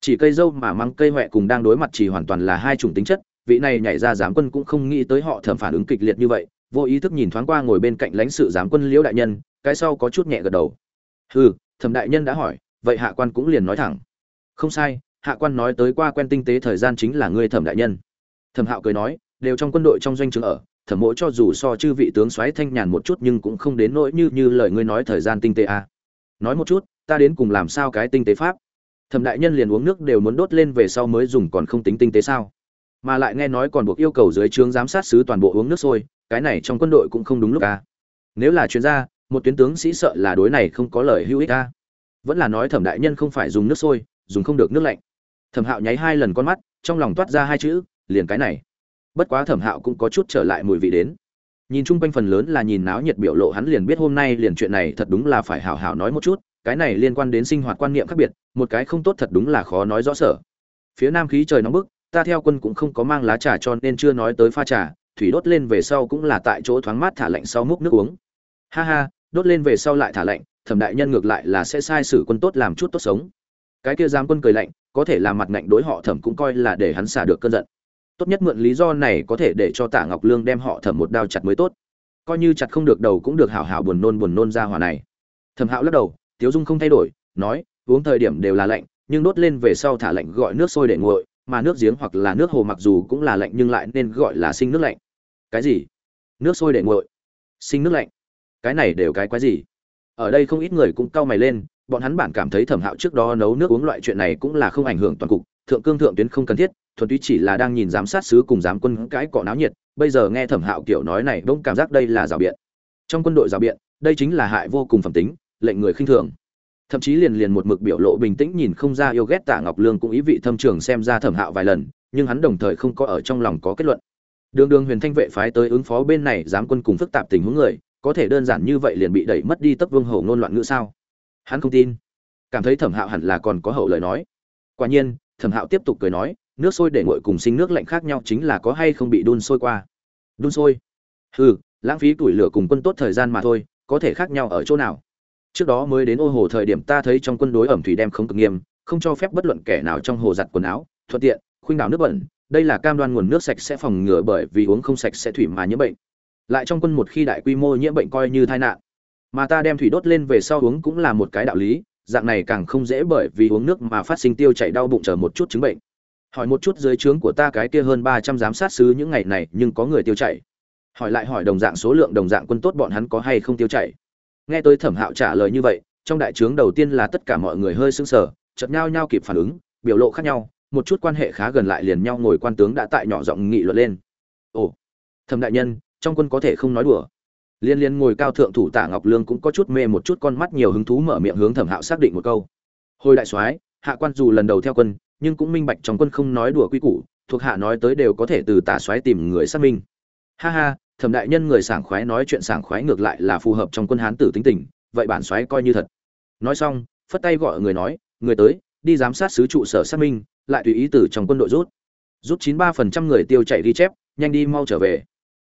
Chỉ cây dâu mà mang cây huệ cùng đang đối mặt chỉ hoàn toàn là hai chủng tính chất, vị này nhảy ra giám quân cũng không nghĩ tới họ thẩm phản ứng kịch liệt như vậy, vô ý thức nhìn thoáng qua ngồi bên cạnh lãnh sự giám quân liễu đại nhân, cái sau có chút nhẹ gật đầu. Hừ, thẩm đại nhân đã hỏi, vậy hạ quan cũng liền nói thẳng. Không sai, hạ quan nói tới qua quen tinh tế thời gian chính là ngươi thẩm đại nhân. Thẩm hạo cười nói, đều trong quân đội trong doanh trường ở, thẩm mỗi cho dù so chư vị tướng soái thanh nhàn một chút nhưng cũng không đến nỗi như như lời ngươi nói thời gian tinh tế a à. nói một chút, ta đến cùng làm sao cái tinh tế pháp? Thẩm đại nhân liền uống nước đều muốn đốt lên về sau mới dùng còn không tính tinh tế sao? Mà lại nghe nói còn buộc yêu cầu dưới trướng giám sát sứ toàn bộ uống nước sôi, cái này trong quân đội cũng không đúng lúc à. nếu là chuyên gia, một tuyến tướng sĩ sợ là đối này không có lời hữu ích à. vẫn là nói thẩm đại nhân không phải dùng nước sôi, dùng không được nước lạnh. Thẩm hạo nháy hai lần con mắt, trong lòng toát ra hai chữ, liền cái này. Bất quá thẩm hạo cũng có chút trở lại mùi vị đến. Nhìn chung quanh phần lớn là nhìn náo nhiệt biểu lộ hắn liền biết hôm nay liền chuyện này thật đúng là phải hào hào nói một chút cái này liên quan đến sinh hoạt quan niệm khác biệt, một cái không tốt thật đúng là khó nói rõ sở. Phía nam khí trời nóng bức, ta theo quân cũng không có mang lá trà cho nên chưa nói tới pha trà, thủy đốt lên về sau cũng là tại chỗ thoáng mát thả lạnh sau múc nước uống. Ha ha, đốt lên về sau lại thả lạnh, thẩm đại nhân ngược lại là sẽ sai sử quân tốt làm chút tốt sống. Cái kia giám quân cười lạnh, có thể làm mặt ngạnh đối họ thẩm cũng coi là để hắn xả được cơn giận. Tốt nhất mượn lý do này có thể để cho tạ ngọc lương đem họ thẩm một đao chặt mới tốt. Coi như chặt không được đầu cũng được hảo hảo buồn nôn buồn nôn ra hỏa này. Thẩm hạo lắc đầu tiếu dung không thay đổi, nói, uống thời điểm đều là lạnh, nhưng đốt lên về sau thả lạnh gọi nước sôi để nguội, mà nước giếng hoặc là nước hồ mặc dù cũng là lạnh nhưng lại nên gọi là sinh nước lạnh. Cái gì? Nước sôi để nguội. Sinh nước lạnh? Cái này đều cái quái gì? Ở đây không ít người cũng cau mày lên, bọn hắn bản cảm thấy thẩm hạo trước đó nấu nước uống loại chuyện này cũng là không ảnh hưởng toàn cục, thượng cương thượng tuyến không cần thiết, thuần túy chỉ là đang nhìn giám sát sứ cùng giám quân cãi cọ náo nhiệt, bây giờ nghe thẩm hạo kiểu nói này bỗng cảm giác đây là rào biện. Trong quân đội rào biện, đây chính là hại vô cùng phẩm tính lệnh người khinh thường. Thậm chí liền liền một mực biểu lộ bình tĩnh nhìn không ra yêu ghét tạ ngọc lương cũng ý vị thâm trường xem ra thẩm hạo vài lần, nhưng hắn đồng thời không có ở trong lòng có kết luận. Đường đường huyền thanh vệ phái tới ứng phó bên này dám quân cùng phức tạp tình huống người, có thể đơn giản như vậy liền bị đẩy mất đi tấp vương hầu ngôn loạn ngữ sao? Hắn không tin. Cảm thấy thẩm hạo hẳn là còn có hậu lời nói. Quả nhiên, thẩm hạo tiếp tục cười nói, nước sôi để nguội cùng sinh nước lạnh khác nhau chính là có hay không bị đun sôi qua. Đun sôi? Hừ, lãng phí tuổi lửa cùng quân tốt thời gian mà thôi, có thể khác nhau ở chỗ nào? Trước đó mới đến ô hồ thời điểm ta thấy trong quân đối ẩm thủy đem không cực nghiêm, không cho phép bất luận kẻ nào trong hồ giặt quần áo, thuận tiện, khuynh đảo nước bẩn. Đây là cam đoan nguồn nước sạch sẽ phòng ngừa bởi vì uống không sạch sẽ thủy mà nhiễm bệnh. Lại trong quân một khi đại quy mô nhiễm bệnh coi như tai nạn. Mà ta đem thủy đốt lên về sau uống cũng là một cái đạo lý, dạng này càng không dễ bởi vì uống nước mà phát sinh tiêu chảy đau bụng chờ một chút chứng bệnh. Hỏi một chút dưới trướng của ta cái kia hơn ba trăm giám sát sứ những ngày này nhưng có người tiêu chảy. Hỏi lại hỏi đồng dạng số lượng đồng dạng quân tốt bọn hắn có hay không tiêu chảy nghe tôi thẩm hạo trả lời như vậy, trong đại trướng đầu tiên là tất cả mọi người hơi sững sờ chật nhau nhau kịp phản ứng, biểu lộ khác nhau, một chút quan hệ khá gần lại liền nhau ngồi quan tướng đã tại nhỏ giọng nghị luận lên. Ồ, thẩm đại nhân, trong quân có thể không nói đùa. Liên liên ngồi cao thượng thủ tả ngọc lương cũng có chút mê một chút con mắt nhiều hứng thú mở miệng hướng thẩm hạo xác định một câu. Hồi đại soái, hạ quan dù lần đầu theo quân, nhưng cũng minh bạch trong quân không nói đùa quy củ, thuộc hạ nói tới đều có thể từ tả soái tìm người xác minh. Ha ha thẩm đại nhân người sảng khoái nói chuyện sảng khoái ngược lại là phù hợp trong quân hán tử tính tình, vậy bản soái coi như thật. Nói xong, phất tay gọi người nói, người tới, đi giám sát sứ trụ sở xác minh, lại tùy ý từ trong quân đội rút. Rút chín ba phần trăm người tiêu chạy ghi chép, nhanh đi mau trở về.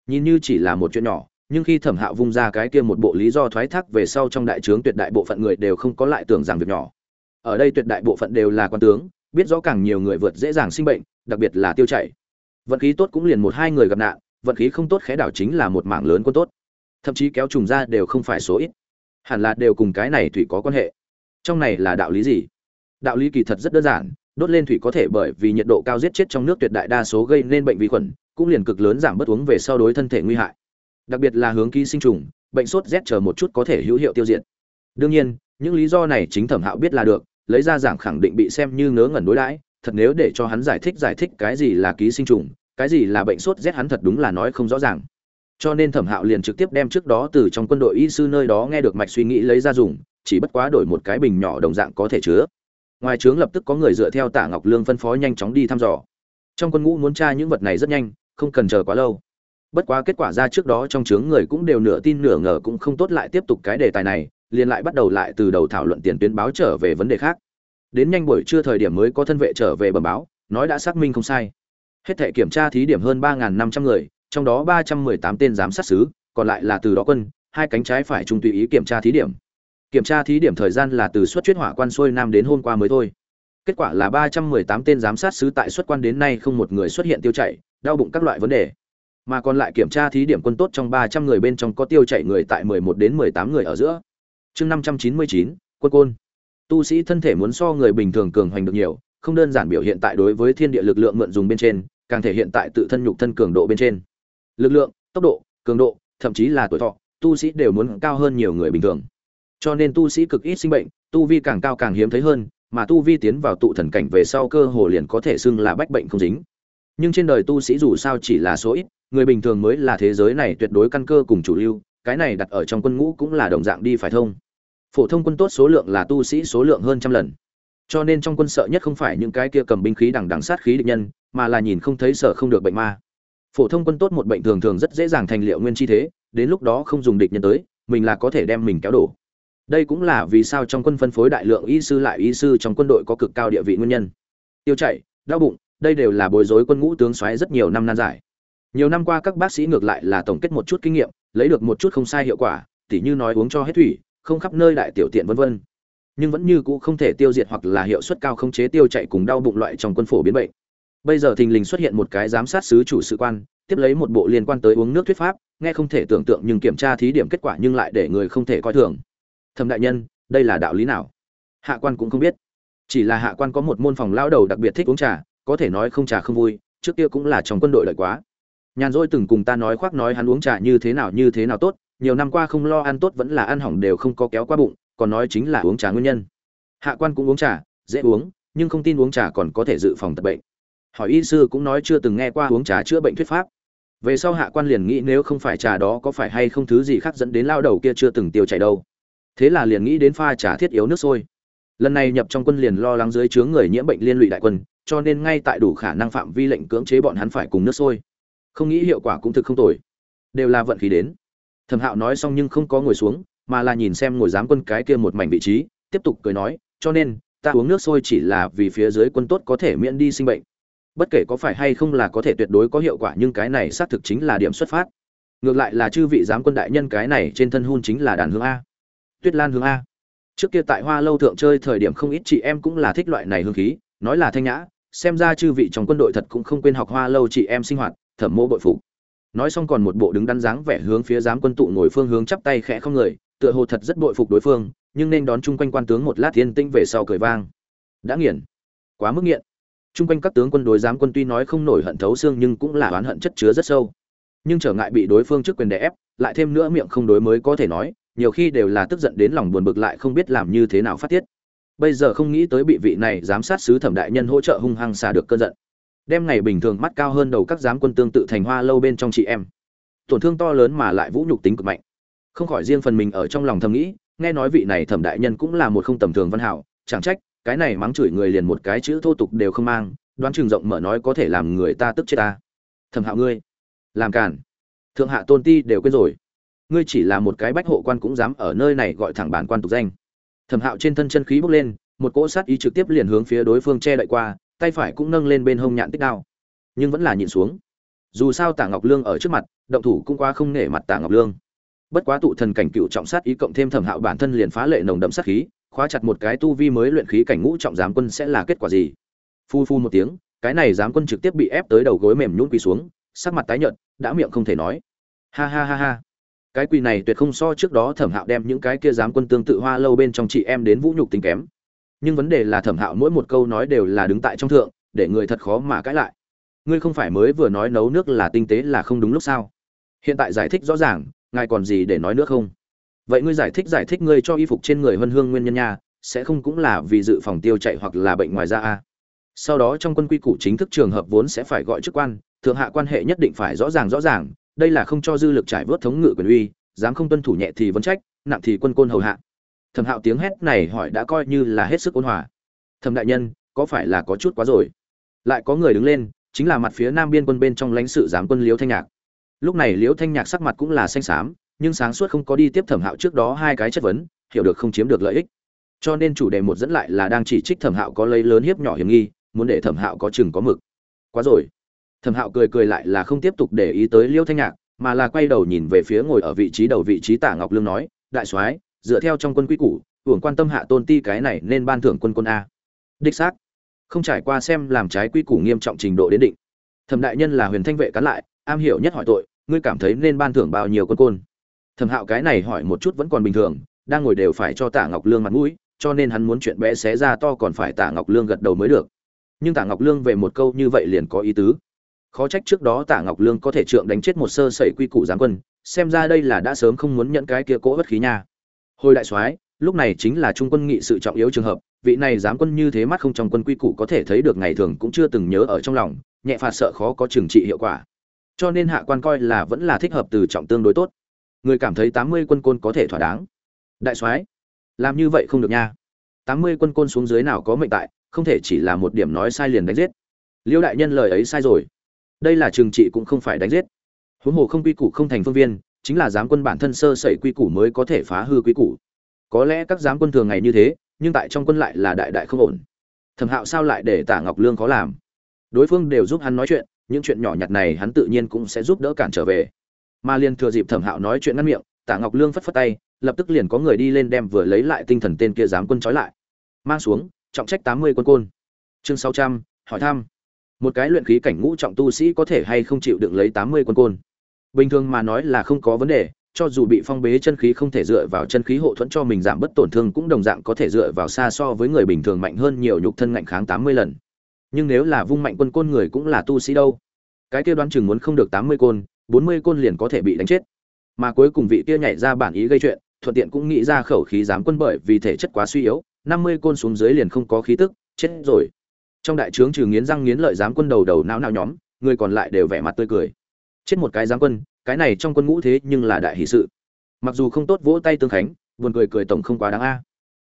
Nhìn như chỉ là một chuyện nhỏ, nhưng khi thẩm hạo vung ra cái kia một bộ lý do thoái thác về sau trong đại trướng tuyệt đại bộ phận người đều không có lại tưởng rằng việc nhỏ. Ở đây tuyệt đại bộ phận đều là quan tướng, biết rõ càng nhiều người vượt dễ dàng sinh bệnh, đặc biệt là tiêu chảy. Vận khí tốt cũng liền một hai người gặp nạn vận khí không tốt khé đảo chính là một mảng lớn quân tốt. Thậm chí kéo trùng ra đều không phải số ít. Hẳn là đều cùng cái này thủy có quan hệ. Trong này là đạo lý gì? Đạo lý kỳ thật rất đơn giản, đốt lên thủy có thể bởi vì nhiệt độ cao giết chết trong nước tuyệt đại đa số gây nên bệnh vi khuẩn, cũng liền cực lớn giảm bớt uống về sau đối thân thể nguy hại. Đặc biệt là hướng ký sinh trùng, bệnh sốt rét chờ một chút có thể hữu hiệu tiêu diệt. Đương nhiên, những lý do này chính thẩm hạo biết là được, lấy ra giảng khẳng định bị xem như ngớ ngẩn đối đãi, thật nếu để cho hắn giải thích giải thích cái gì là ký sinh trùng cái gì là bệnh sốt rét hắn thật đúng là nói không rõ ràng. Cho nên thẩm hạo liền trực tiếp đem trước đó từ trong quân đội y sư nơi đó nghe được mạch suy nghĩ lấy ra dùng, chỉ bất quá đổi một cái bình nhỏ đồng dạng có thể chứa. Ngoài trướng lập tức có người dựa theo tả ngọc lương phân phó nhanh chóng đi thăm dò. Trong quân ngũ muốn tra những vật này rất nhanh, không cần chờ quá lâu. Bất quá kết quả ra trước đó trong trướng người cũng đều nửa tin nửa ngờ cũng không tốt lại tiếp tục cái đề tài này, liền lại bắt đầu lại từ đầu thảo luận tiền tuyến báo trở về vấn đề khác. Đến nhanh buổi trưa thời điểm mới có thân vệ trở về bẩm báo, nói đã xác minh không sai hết thể kiểm tra thí điểm hơn ba năm trăm người, trong đó ba trăm mười tám tên giám sát sứ còn lại là từ đó quân, hai cánh trái phải trung tùy ý kiểm tra thí điểm. Kiểm tra thí điểm thời gian là từ xuất chuyết hỏa quan xuôi nam đến hôm qua mới thôi. Kết quả là ba trăm mười tám tên giám sát sứ tại xuất quan đến nay không một người xuất hiện tiêu chảy, đau bụng các loại vấn đề. Mà còn lại kiểm tra thí điểm quân tốt trong ba trăm người bên trong có tiêu chảy người tại mười một đến mười tám người ở giữa. Chương năm trăm chín mươi chín, quân côn. Tu sĩ thân thể muốn so người bình thường cường hoành được nhiều, không đơn giản biểu hiện tại đối với thiên địa lực lượng mượn dùng bên trên càng thể hiện tại tự thân nhục thân cường độ bên trên. Lực lượng, tốc độ, cường độ, thậm chí là tuổi thọ, tu sĩ đều muốn cao hơn nhiều người bình thường. Cho nên tu sĩ cực ít sinh bệnh, tu vi càng cao càng hiếm thấy hơn, mà tu vi tiến vào tụ thần cảnh về sau cơ hồ liền có thể xưng là bách bệnh không dính. Nhưng trên đời tu sĩ dù sao chỉ là số ít, người bình thường mới là thế giới này tuyệt đối căn cơ cùng chủ lưu, cái này đặt ở trong quân ngũ cũng là đồng dạng đi phải thông. Phổ thông quân tốt số lượng là tu sĩ số lượng hơn trăm lần cho nên trong quân sợ nhất không phải những cái kia cầm binh khí đằng đằng sát khí địch nhân, mà là nhìn không thấy sợ không được bệnh ma. Phổ thông quân tốt một bệnh thường thường rất dễ dàng thành liệu nguyên chi thế, đến lúc đó không dùng địch nhân tới, mình là có thể đem mình kéo đổ. Đây cũng là vì sao trong quân phân phối đại lượng y sư lại y sư trong quân đội có cực cao địa vị nguyên nhân. Tiêu chảy, đau bụng, đây đều là bối rối quân ngũ tướng xoáy rất nhiều năm nan giải. Nhiều năm qua các bác sĩ ngược lại là tổng kết một chút kinh nghiệm, lấy được một chút không sai hiệu quả, tỉ như nói uống cho hết thủy, không khắp nơi đại tiểu tiện vân vân nhưng vẫn như cũ không thể tiêu diệt hoặc là hiệu suất cao không chế tiêu chạy cùng đau bụng loại trong quân phổ biến bệnh. Bây giờ thình lình xuất hiện một cái giám sát sứ chủ sự quan, tiếp lấy một bộ liên quan tới uống nước thuyết pháp, nghe không thể tưởng tượng nhưng kiểm tra thí điểm kết quả nhưng lại để người không thể coi thường. Thẩm đại nhân, đây là đạo lý nào? Hạ quan cũng không biết. Chỉ là hạ quan có một môn phòng lao đầu đặc biệt thích uống trà, có thể nói không trà không vui, trước kia cũng là trong quân đội lợi quá. Nhàn rỗi từng cùng ta nói khoác nói hắn uống trà như thế nào như thế nào tốt, nhiều năm qua không lo ăn tốt vẫn là ăn hỏng đều không có kéo qua bụng còn nói chính là uống trà nguyên nhân. Hạ quan cũng uống trà, dễ uống, nhưng không tin uống trà còn có thể dự phòng tật bệnh. Hỏi y sư cũng nói chưa từng nghe qua uống trà chữa bệnh thuyết pháp. Về sau hạ quan liền nghĩ nếu không phải trà đó có phải hay không thứ gì khác dẫn đến lao đầu kia chưa từng tiêu chảy đâu. Thế là liền nghĩ đến pha trà thiết yếu nước sôi. Lần này nhập trong quân liền lo lắng dưới chướng người nhiễm bệnh liên lụy đại quân, cho nên ngay tại đủ khả năng phạm vi lệnh cưỡng chế bọn hắn phải cùng nước sôi. Không nghĩ hiệu quả cũng thực không tồi. Đều là vận khí đến. Thẩm hạo nói xong nhưng không có ngồi xuống mà là nhìn xem ngồi giám quân cái kia một mảnh vị trí, tiếp tục cười nói, cho nên, ta uống nước sôi chỉ là vì phía dưới quân tốt có thể miễn đi sinh bệnh. Bất kể có phải hay không là có thể tuyệt đối có hiệu quả, nhưng cái này xác thực chính là điểm xuất phát. Ngược lại là chư vị giám quân đại nhân cái này trên thân hun chính là đàn hương a. Tuyết lan hương a. Trước kia tại hoa lâu thượng chơi thời điểm không ít chị em cũng là thích loại này hương khí, nói là thanh nhã, xem ra chư vị trong quân đội thật cũng không quên học hoa lâu chị em sinh hoạt, thẩm mô bội phục. Nói xong còn một bộ đứng đắn dáng vẻ hướng phía giám quân tụ ngồi phương hướng chắp tay khẽ không người tựa hồ thật rất bội phục đối phương, nhưng nên đón chung quanh quan tướng một lát thiên tinh về sau cười vang. Đã nghiền. Quá mức nghiện. Chung quanh các tướng quân đối giám quân tuy nói không nổi hận thấu xương nhưng cũng là oán hận chất chứa rất sâu. Nhưng trở ngại bị đối phương trước quyền đè ép, lại thêm nữa miệng không đối mới có thể nói, nhiều khi đều là tức giận đến lòng buồn bực lại không biết làm như thế nào phát tiết. Bây giờ không nghĩ tới bị vị này giám sát sứ thẩm đại nhân hỗ trợ hung hăng xả được cơn giận. Đem ngày bình thường mắt cao hơn đầu các giám quân tương tự thành hoa lâu bên trong chị em. Tổn thương to lớn mà lại vũ nhục tính cực mạnh không khỏi riêng phần mình ở trong lòng thầm nghĩ, nghe nói vị này thẩm đại nhân cũng là một không tầm thường văn hảo, chẳng trách, cái này mắng chửi người liền một cái chữ thô tục đều không mang, đoán chừng rộng mở nói có thể làm người ta tức chết ta. Thẩm hạo ngươi, làm cản thượng hạ tôn ti đều quên rồi. Ngươi chỉ là một cái bách hộ quan cũng dám ở nơi này gọi thẳng bản quan tục danh. Thẩm hạo trên thân chân khí bốc lên, một cỗ sát ý trực tiếp liền hướng phía đối phương che đậy qua, tay phải cũng nâng lên bên hông nhạn tích đao. Nhưng vẫn là nhìn xuống. Dù sao tả ngọc lương ở trước mặt, động thủ cũng quá không nể mặt tả ngọc lương bất quá tụ thần cảnh cựu trọng sát ý cộng thêm thẩm hạo bản thân liền phá lệ nồng đậm sát khí, khóa chặt một cái tu vi mới luyện khí cảnh ngũ trọng giám quân sẽ là kết quả gì? Phu phu một tiếng, cái này giám quân trực tiếp bị ép tới đầu gối mềm nhún quỳ xuống, sắc mặt tái nhợt, đã miệng không thể nói. Ha ha ha ha. Cái quỳ này tuyệt không so trước đó thẩm hạo đem những cái kia giám quân tương tự hoa lâu bên trong chị em đến vũ nhục tính kém. Nhưng vấn đề là thẩm hạo mỗi một câu nói đều là đứng tại trong thượng, để người thật khó mà cãi lại. Ngươi không phải mới vừa nói nấu nước là tinh tế là không đúng lúc sao? Hiện tại giải thích rõ ràng ngài còn gì để nói nữa không? Vậy ngươi giải thích giải thích ngươi cho y phục trên người huân hương nguyên nhân nha, sẽ không cũng là vì dự phòng tiêu chạy hoặc là bệnh ngoài da a? Sau đó trong quân quy củ chính thức trường hợp vốn sẽ phải gọi chức quan, thượng hạ quan hệ nhất định phải rõ ràng rõ ràng, đây là không cho dư lực trải vớt thống ngự quyền uy, dám không tuân thủ nhẹ thì vấn trách, nặng thì quân côn hầu hạ. Thẩm hạo tiếng hét này hỏi đã coi như là hết sức ôn hòa. Thẩm đại nhân, có phải là có chút quá rồi? Lại có người đứng lên, chính là mặt phía nam biên quân bên trong lãnh sự giám quân liễu thanh nhạc lúc này liễu thanh nhạc sắc mặt cũng là xanh xám, nhưng sáng suốt không có đi tiếp thẩm hạo trước đó hai cái chất vấn, hiểu được không chiếm được lợi ích. Cho nên chủ đề một dẫn lại là đang chỉ trích thẩm hạo có lấy lớn hiếp nhỏ hiểm nghi, muốn để thẩm hạo có chừng có mực. Quá rồi. Thẩm hạo cười cười lại là không tiếp tục để ý tới liêu thanh nhạc, mà là quay đầu nhìn về phía ngồi ở vị trí đầu vị trí tả ngọc lương nói, đại soái, dựa theo trong quân quy củ, hưởng quan tâm hạ tôn ti cái này nên ban thưởng quân quân a. Đích xác. Không trải qua xem làm trái quy củ nghiêm trọng trình độ đến định. Thẩm đại nhân là huyền thanh vệ cán lại am hiểu nhất hỏi tội, ngươi cảm thấy nên ban thưởng bao nhiêu con côn? Thẩm hạo cái này hỏi một chút vẫn còn bình thường, đang ngồi đều phải cho tạ ngọc lương mặt mũi, cho nên hắn muốn chuyện bé xé ra to còn phải tạ ngọc lương gật đầu mới được. Nhưng tạ ngọc lương về một câu như vậy liền có ý tứ. Khó trách trước đó tạ ngọc lương có thể trượng đánh chết một sơ sẩy quy củ giáng quân, xem ra đây là đã sớm không muốn nhận cái kia cỗ bất khí nha. Hồi đại soái, lúc này chính là trung quân nghị sự trọng yếu trường hợp, vị này giám quân như thế mắt không trong quân quy củ có thể thấy được ngày thường cũng chưa từng nhớ ở trong lòng, nhẹ phạt sợ khó có trừng trị hiệu quả cho nên hạ quan coi là vẫn là thích hợp từ trọng tương đối tốt. Người cảm thấy tám mươi quân côn có thể thỏa đáng. Đại soái, làm như vậy không được nha. tám mươi quân côn xuống dưới nào có mệnh tại, không thể chỉ là một điểm nói sai liền đánh giết. Liêu đại nhân lời ấy sai rồi. Đây là trừng trị cũng không phải đánh giết. Huống hồ không quy củ không thành phương viên, chính là giám quân bản thân sơ sẩy quy củ mới có thể phá hư quy củ. Có lẽ các giám quân thường ngày như thế, nhưng tại trong quân lại là đại đại không ổn. Thẩm hạo sao lại để tả ngọc lương khó làm? Đối phương đều giúp hắn nói chuyện những chuyện nhỏ nhặt này hắn tự nhiên cũng sẽ giúp đỡ cản trở về. Mà liền thừa dịp thẩm hạo nói chuyện ngăn miệng Tạ ngọc lương phất phất tay, lập tức liền có người đi lên đem vừa lấy lại tinh thần tên kia dám quân trói lại. Mang xuống, trọng trách tám mươi quân côn. Chương sáu trăm, hỏi thăm. Một cái luyện khí cảnh ngũ trọng tu sĩ có thể hay không chịu đựng lấy tám mươi quân côn? Bình thường mà nói là không có vấn đề, cho dù bị phong bế chân khí không thể dựa vào chân khí hộ thuẫn cho mình giảm bất tổn thương cũng đồng dạng có thể dựa vào xa so với người bình thường mạnh hơn nhiều nhục thân ngạnh kháng tám mươi lần nhưng nếu là vung mạnh quân côn người cũng là tu sĩ đâu. Cái kia đoán chừng muốn không được tám mươi côn, bốn mươi côn liền có thể bị đánh chết. Mà cuối cùng vị kia nhảy ra bản ý gây chuyện, thuận tiện cũng nghĩ ra khẩu khí dám quân bởi vì thể chất quá suy yếu, năm mươi côn xuống dưới liền không có khí tức, chết rồi. Trong đại trướng trừ nghiến răng nghiến lợi dám quân đầu đầu não não nhóm, người còn lại đều vẻ mặt tươi cười. Chết một cái dám quân, cái này trong quân ngũ thế nhưng là đại hỷ sự. Mặc dù không tốt vỗ tay tương khánh, buồn cười cười tổng không quá đáng a.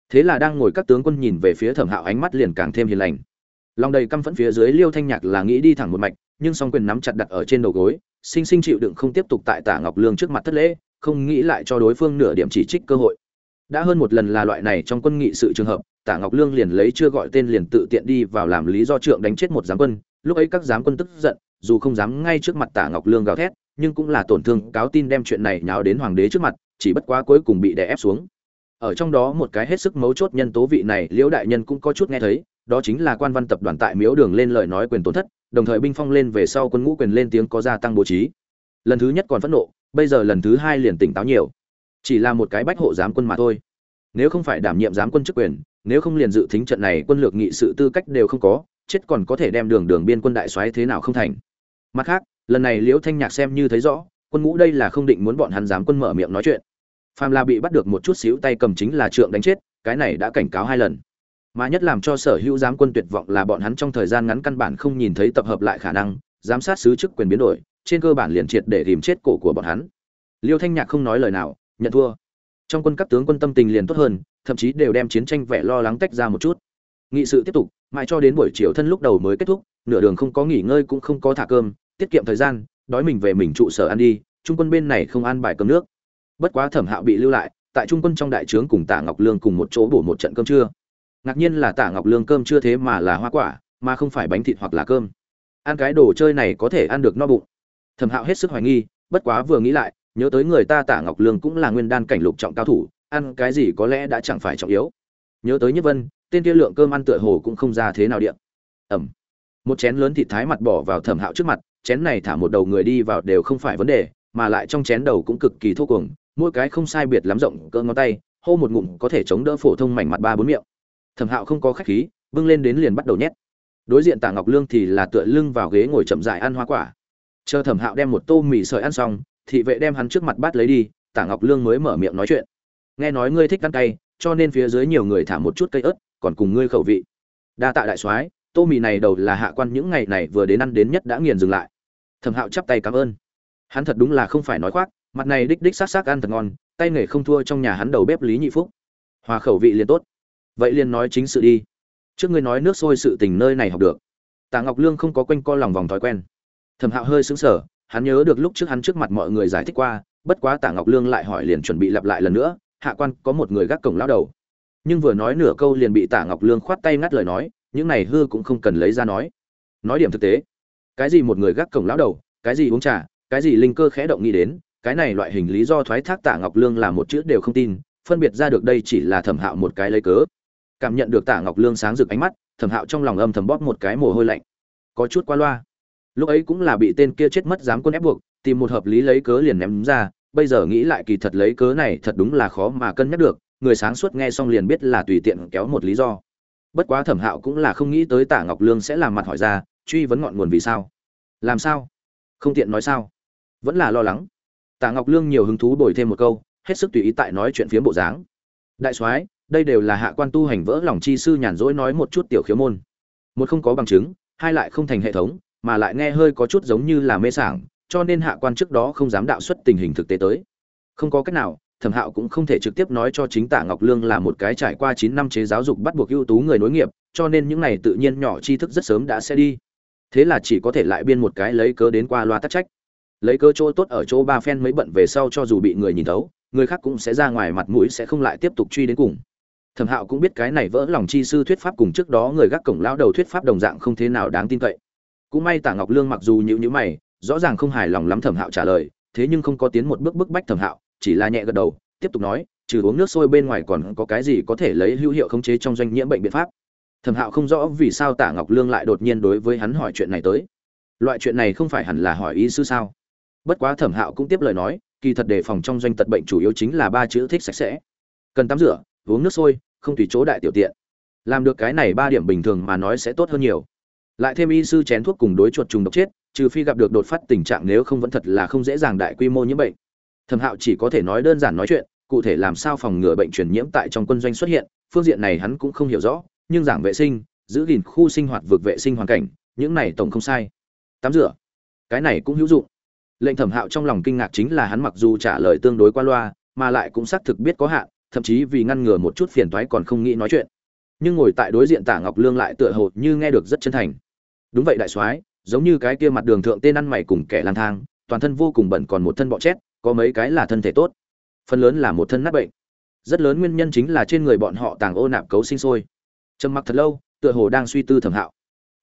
Thế là đang ngồi các tướng quân nhìn về phía thẩm hạo ánh mắt liền càng thêm hiền lành lòng đầy căm phẫn phía dưới liêu thanh nhạc là nghĩ đi thẳng một mạch, nhưng song quyền nắm chặt đặt ở trên đầu gối, sinh sinh chịu đựng không tiếp tục tại tả ngọc lương trước mặt thất lễ, không nghĩ lại cho đối phương nửa điểm chỉ trích cơ hội. Đã hơn một lần là loại này trong quân nghị sự trường hợp, tả ngọc lương liền lấy chưa gọi tên liền tự tiện đi vào làm lý do trượng đánh chết một giám quân, lúc ấy các giám quân tức giận, dù không dám ngay trước mặt tả ngọc lương gào thét, nhưng cũng là tổn thương cáo tin đem chuyện này nháo đến hoàng đế trước mặt, chỉ bất quá cuối cùng bị đè ép xuống. Ở trong đó một cái hết sức mấu chốt nhân tố vị này, liễu đại nhân cũng có chút nghe thấy đó chính là quan văn tập đoàn tại miếu đường lên lời nói quyền tổn thất, đồng thời binh phong lên về sau quân ngũ quyền lên tiếng có gia tăng bố trí. Lần thứ nhất còn phẫn nộ, bây giờ lần thứ hai liền tỉnh táo nhiều. Chỉ là một cái bách hộ giám quân mà thôi. Nếu không phải đảm nhiệm giám quân chức quyền, nếu không liền dự thính trận này quân lược nghị sự tư cách đều không có, chết còn có thể đem đường đường biên quân đại soái thế nào không thành. Mặt khác, lần này liễu thanh nhạc xem như thấy rõ, quân ngũ đây là không định muốn bọn hắn giám quân mở miệng nói chuyện. Phàm là bị bắt được một chút xíu tay cầm chính là trượng đánh chết, cái này đã cảnh cáo hai lần mà nhất làm cho sở hữu giám quân tuyệt vọng là bọn hắn trong thời gian ngắn căn bản không nhìn thấy tập hợp lại khả năng, giám sát sứ chức quyền biến đổi, trên cơ bản liền triệt để tìm chết cổ của bọn hắn. Liêu thanh nhạc không nói lời nào, nhận thua. Trong quân các tướng quân tâm tình liền tốt hơn, thậm chí đều đem chiến tranh vẻ lo lắng tách ra một chút. Nghị sự tiếp tục, mãi cho đến buổi chiều thân lúc đầu mới kết thúc, nửa đường không có nghỉ ngơi cũng không có thả cơm, tiết kiệm thời gian, đói mình về mình trụ sở ăn đi, trung quân bên này không ăn bài cơm nước. Bất quá thẩm hạo bị lưu lại, tại trung quân trong đại trướng cùng tạ ngọc lương cùng một chỗ bổ một trận cơm trưa ngạc nhiên là tạ ngọc lương cơm chưa thế mà là hoa quả, mà không phải bánh thịt hoặc là cơm. Ăn cái đồ chơi này có thể ăn được no bụng. Thẩm hạo hết sức hoài nghi, bất quá vừa nghĩ lại, nhớ tới người ta tạ ngọc lương cũng là nguyên đan cảnh lục trọng cao thủ, ăn cái gì có lẽ đã chẳng phải trọng yếu. Nhớ tới nhất vân, tên kia lượng cơm ăn tựa hồ cũng không ra thế nào điện. Ẩm. Một chén lớn thịt thái mặt bỏ vào thẩm hạo trước mặt, chén này thả một đầu người đi vào đều không phải vấn đề, mà lại trong chén đầu cũng cực kỳ thô cuồng, mỗi cái không sai biệt lắm rộng cỡ ngón tay, hô một ngụm có thể chống đỡ phổ thông mảnh mặt ba bốn miệng thẩm hạo không có khách khí, bưng lên đến liền bắt đầu nhét. Đối diện tạ ngọc lương thì là tựa lưng vào ghế ngồi chậm dại ăn hoa quả. Chờ thẩm hạo đem một tô mì sợi ăn xong, thị vệ đem hắn trước mặt bắt lấy đi, tạ ngọc lương mới mở miệng nói chuyện. Nghe nói ngươi thích ăn cay, cho nên phía dưới nhiều người thả một chút cây ớt, còn cùng ngươi khẩu vị. Đa tạ đại soái, tô mì này đầu là hạ quan những ngày này vừa đến ăn đến nhất đã nghiền dừng lại. Thẩm hạo chắp tay cảm ơn. Hắn thật đúng là không phải nói khoác, mặt này đích đích s á ăn thật ngon, tay nghề không thua trong nhà hắn đầu bếp lý nhị phúc. Hòa khẩu vị liền tốt vậy liền nói chính sự đi. Trước ngươi nói nước sôi sự tình nơi này học được. Tạ ngọc lương không có quanh co lòng vòng thói quen. Thẩm hạo hơi xứng sở hắn nhớ được lúc trước hắn trước mặt mọi người giải thích qua, bất quá tạ ngọc lương lại hỏi liền chuẩn bị lặp lại lần nữa, hạ quan, có một người gác cổng lao đầu. Nhưng vừa nói nửa câu liền bị tạ ngọc lương khoát tay ngắt lời nói, những này hư cũng không cần lấy ra nói. Nói điểm thực tế, cái gì một người gác cổng lão đầu, cái gì uống trà, cái gì linh cơ khẽ động nghĩ đến, cái này loại hình lý do thoái thác tạ ngọc lương là một chữ đều không tin, phân biệt ra được đây chỉ là thẩm hạo một cái lấy cớ cảm nhận được tạ ngọc lương sáng rực ánh mắt, thẩm hạo trong lòng âm thầm bóp một cái mồ hôi lạnh. Có chút qua loa. Lúc ấy cũng là bị tên kia chết mất dám quân ép buộc, tìm một hợp lý lấy cớ liền ném ra, bây giờ nghĩ lại kỳ thật lấy cớ này thật đúng là khó mà cân nhắc được, người sáng suốt nghe xong liền biết là tùy tiện kéo một lý do. Bất quá thẩm hạo cũng là không nghĩ tới tạ ngọc lương sẽ làm mặt hỏi ra, truy vấn ngọn nguồn vì sao. Làm sao? Không tiện nói sao? Vẫn là lo lắng. Tạ ngọc lương nhiều hứng thú đổi thêm một câu, hết sức tùy ý tại nói chuyện phía bộ dáng. Đại soái đây đều là hạ quan tu hành vỡ lòng chi sư nhàn rỗi nói một chút tiểu khiếu môn. Một không có bằng chứng, hai lại không thành hệ thống, mà lại nghe hơi có chút giống như là mê sảng, cho nên hạ quan trước đó không dám đạo xuất tình hình thực tế tới. Không có cách nào, thẩm hạo cũng không thể trực tiếp nói cho chính tạ ngọc lương là một cái trải qua chín năm chế giáo dục bắt buộc ưu tú người nối nghiệp, cho nên những này tự nhiên nhỏ tri thức rất sớm đã sẽ đi. Thế là chỉ có thể lại biên một cái lấy cớ đến qua loa tắc trách. Lấy cớ chỗ tốt ở chỗ ba phen mới bận về sau cho dù bị người nhìn thấu, người khác cũng sẽ ra ngoài mặt mũi sẽ không lại tiếp tục truy đến cùng thẩm hạo cũng biết cái này vỡ lòng chi sư thuyết pháp cùng trước đó người gác cổng lao đầu thuyết pháp đồng dạng không thế nào đáng tin cậy. Cũng may tả ngọc lương mặc dù nhữ nhữ mày, rõ ràng không hài lòng lắm thẩm hạo trả lời, thế nhưng không có tiến một bước bức bách thẩm hạo, chỉ là nhẹ gật đầu, tiếp tục nói, trừ uống nước sôi bên ngoài còn có cái gì có thể lấy hữu hiệu khống chế trong doanh nhiễm bệnh biện pháp? Thẩm hạo không rõ vì sao tả ngọc lương lại đột nhiên đối với hắn hỏi chuyện này tới. Loại chuyện này không phải hẳn là hỏi ý sư sao? Bất quá thẩm hạo cũng tiếp lời nói, kỳ thật đề phòng trong doanh tật bệnh chủ yếu chính là ba chữ thích sạch sẽ. Cần tắm rửa uống nước sôi, không tùy chỗ đại tiểu tiện. Làm được cái này ba điểm bình thường mà nói sẽ tốt hơn nhiều. Lại thêm y sư chén thuốc cùng đối chuột trùng độc chết, trừ phi gặp được đột phát tình trạng nếu không vẫn thật là không dễ dàng đại quy mô nhiễm bệnh. Thẩm hạo chỉ có thể nói đơn giản nói chuyện, cụ thể làm sao phòng ngừa bệnh truyền nhiễm tại trong quân doanh xuất hiện, phương diện này hắn cũng không hiểu rõ, nhưng giảng vệ sinh, giữ gìn khu sinh hoạt vực vệ sinh hoàn cảnh, những này tổng không sai. Tắm rửa, cái này cũng hữu dụng. Lệnh thẩm hạo trong lòng kinh ngạc chính là hắn mặc dù trả lời tương đối qua loa, mà lại cũng xác thực biết có hạn thậm chí vì ngăn ngừa một chút phiền toái còn không nghĩ nói chuyện. Nhưng ngồi tại đối diện tả ngọc lương lại tựa hồ như nghe được rất chân thành. Đúng vậy đại soái, giống như cái kia mặt đường thượng tên ăn mày cùng kẻ lang thang, toàn thân vô cùng bẩn còn một thân bọ chét, có mấy cái là thân thể tốt. Phần lớn là một thân nát bệnh. Rất lớn nguyên nhân chính là trên người bọn họ tàng ô nạp cấu sinh sôi. Trầm mặc thật lâu, tựa hồ đang suy tư thẩm hạo.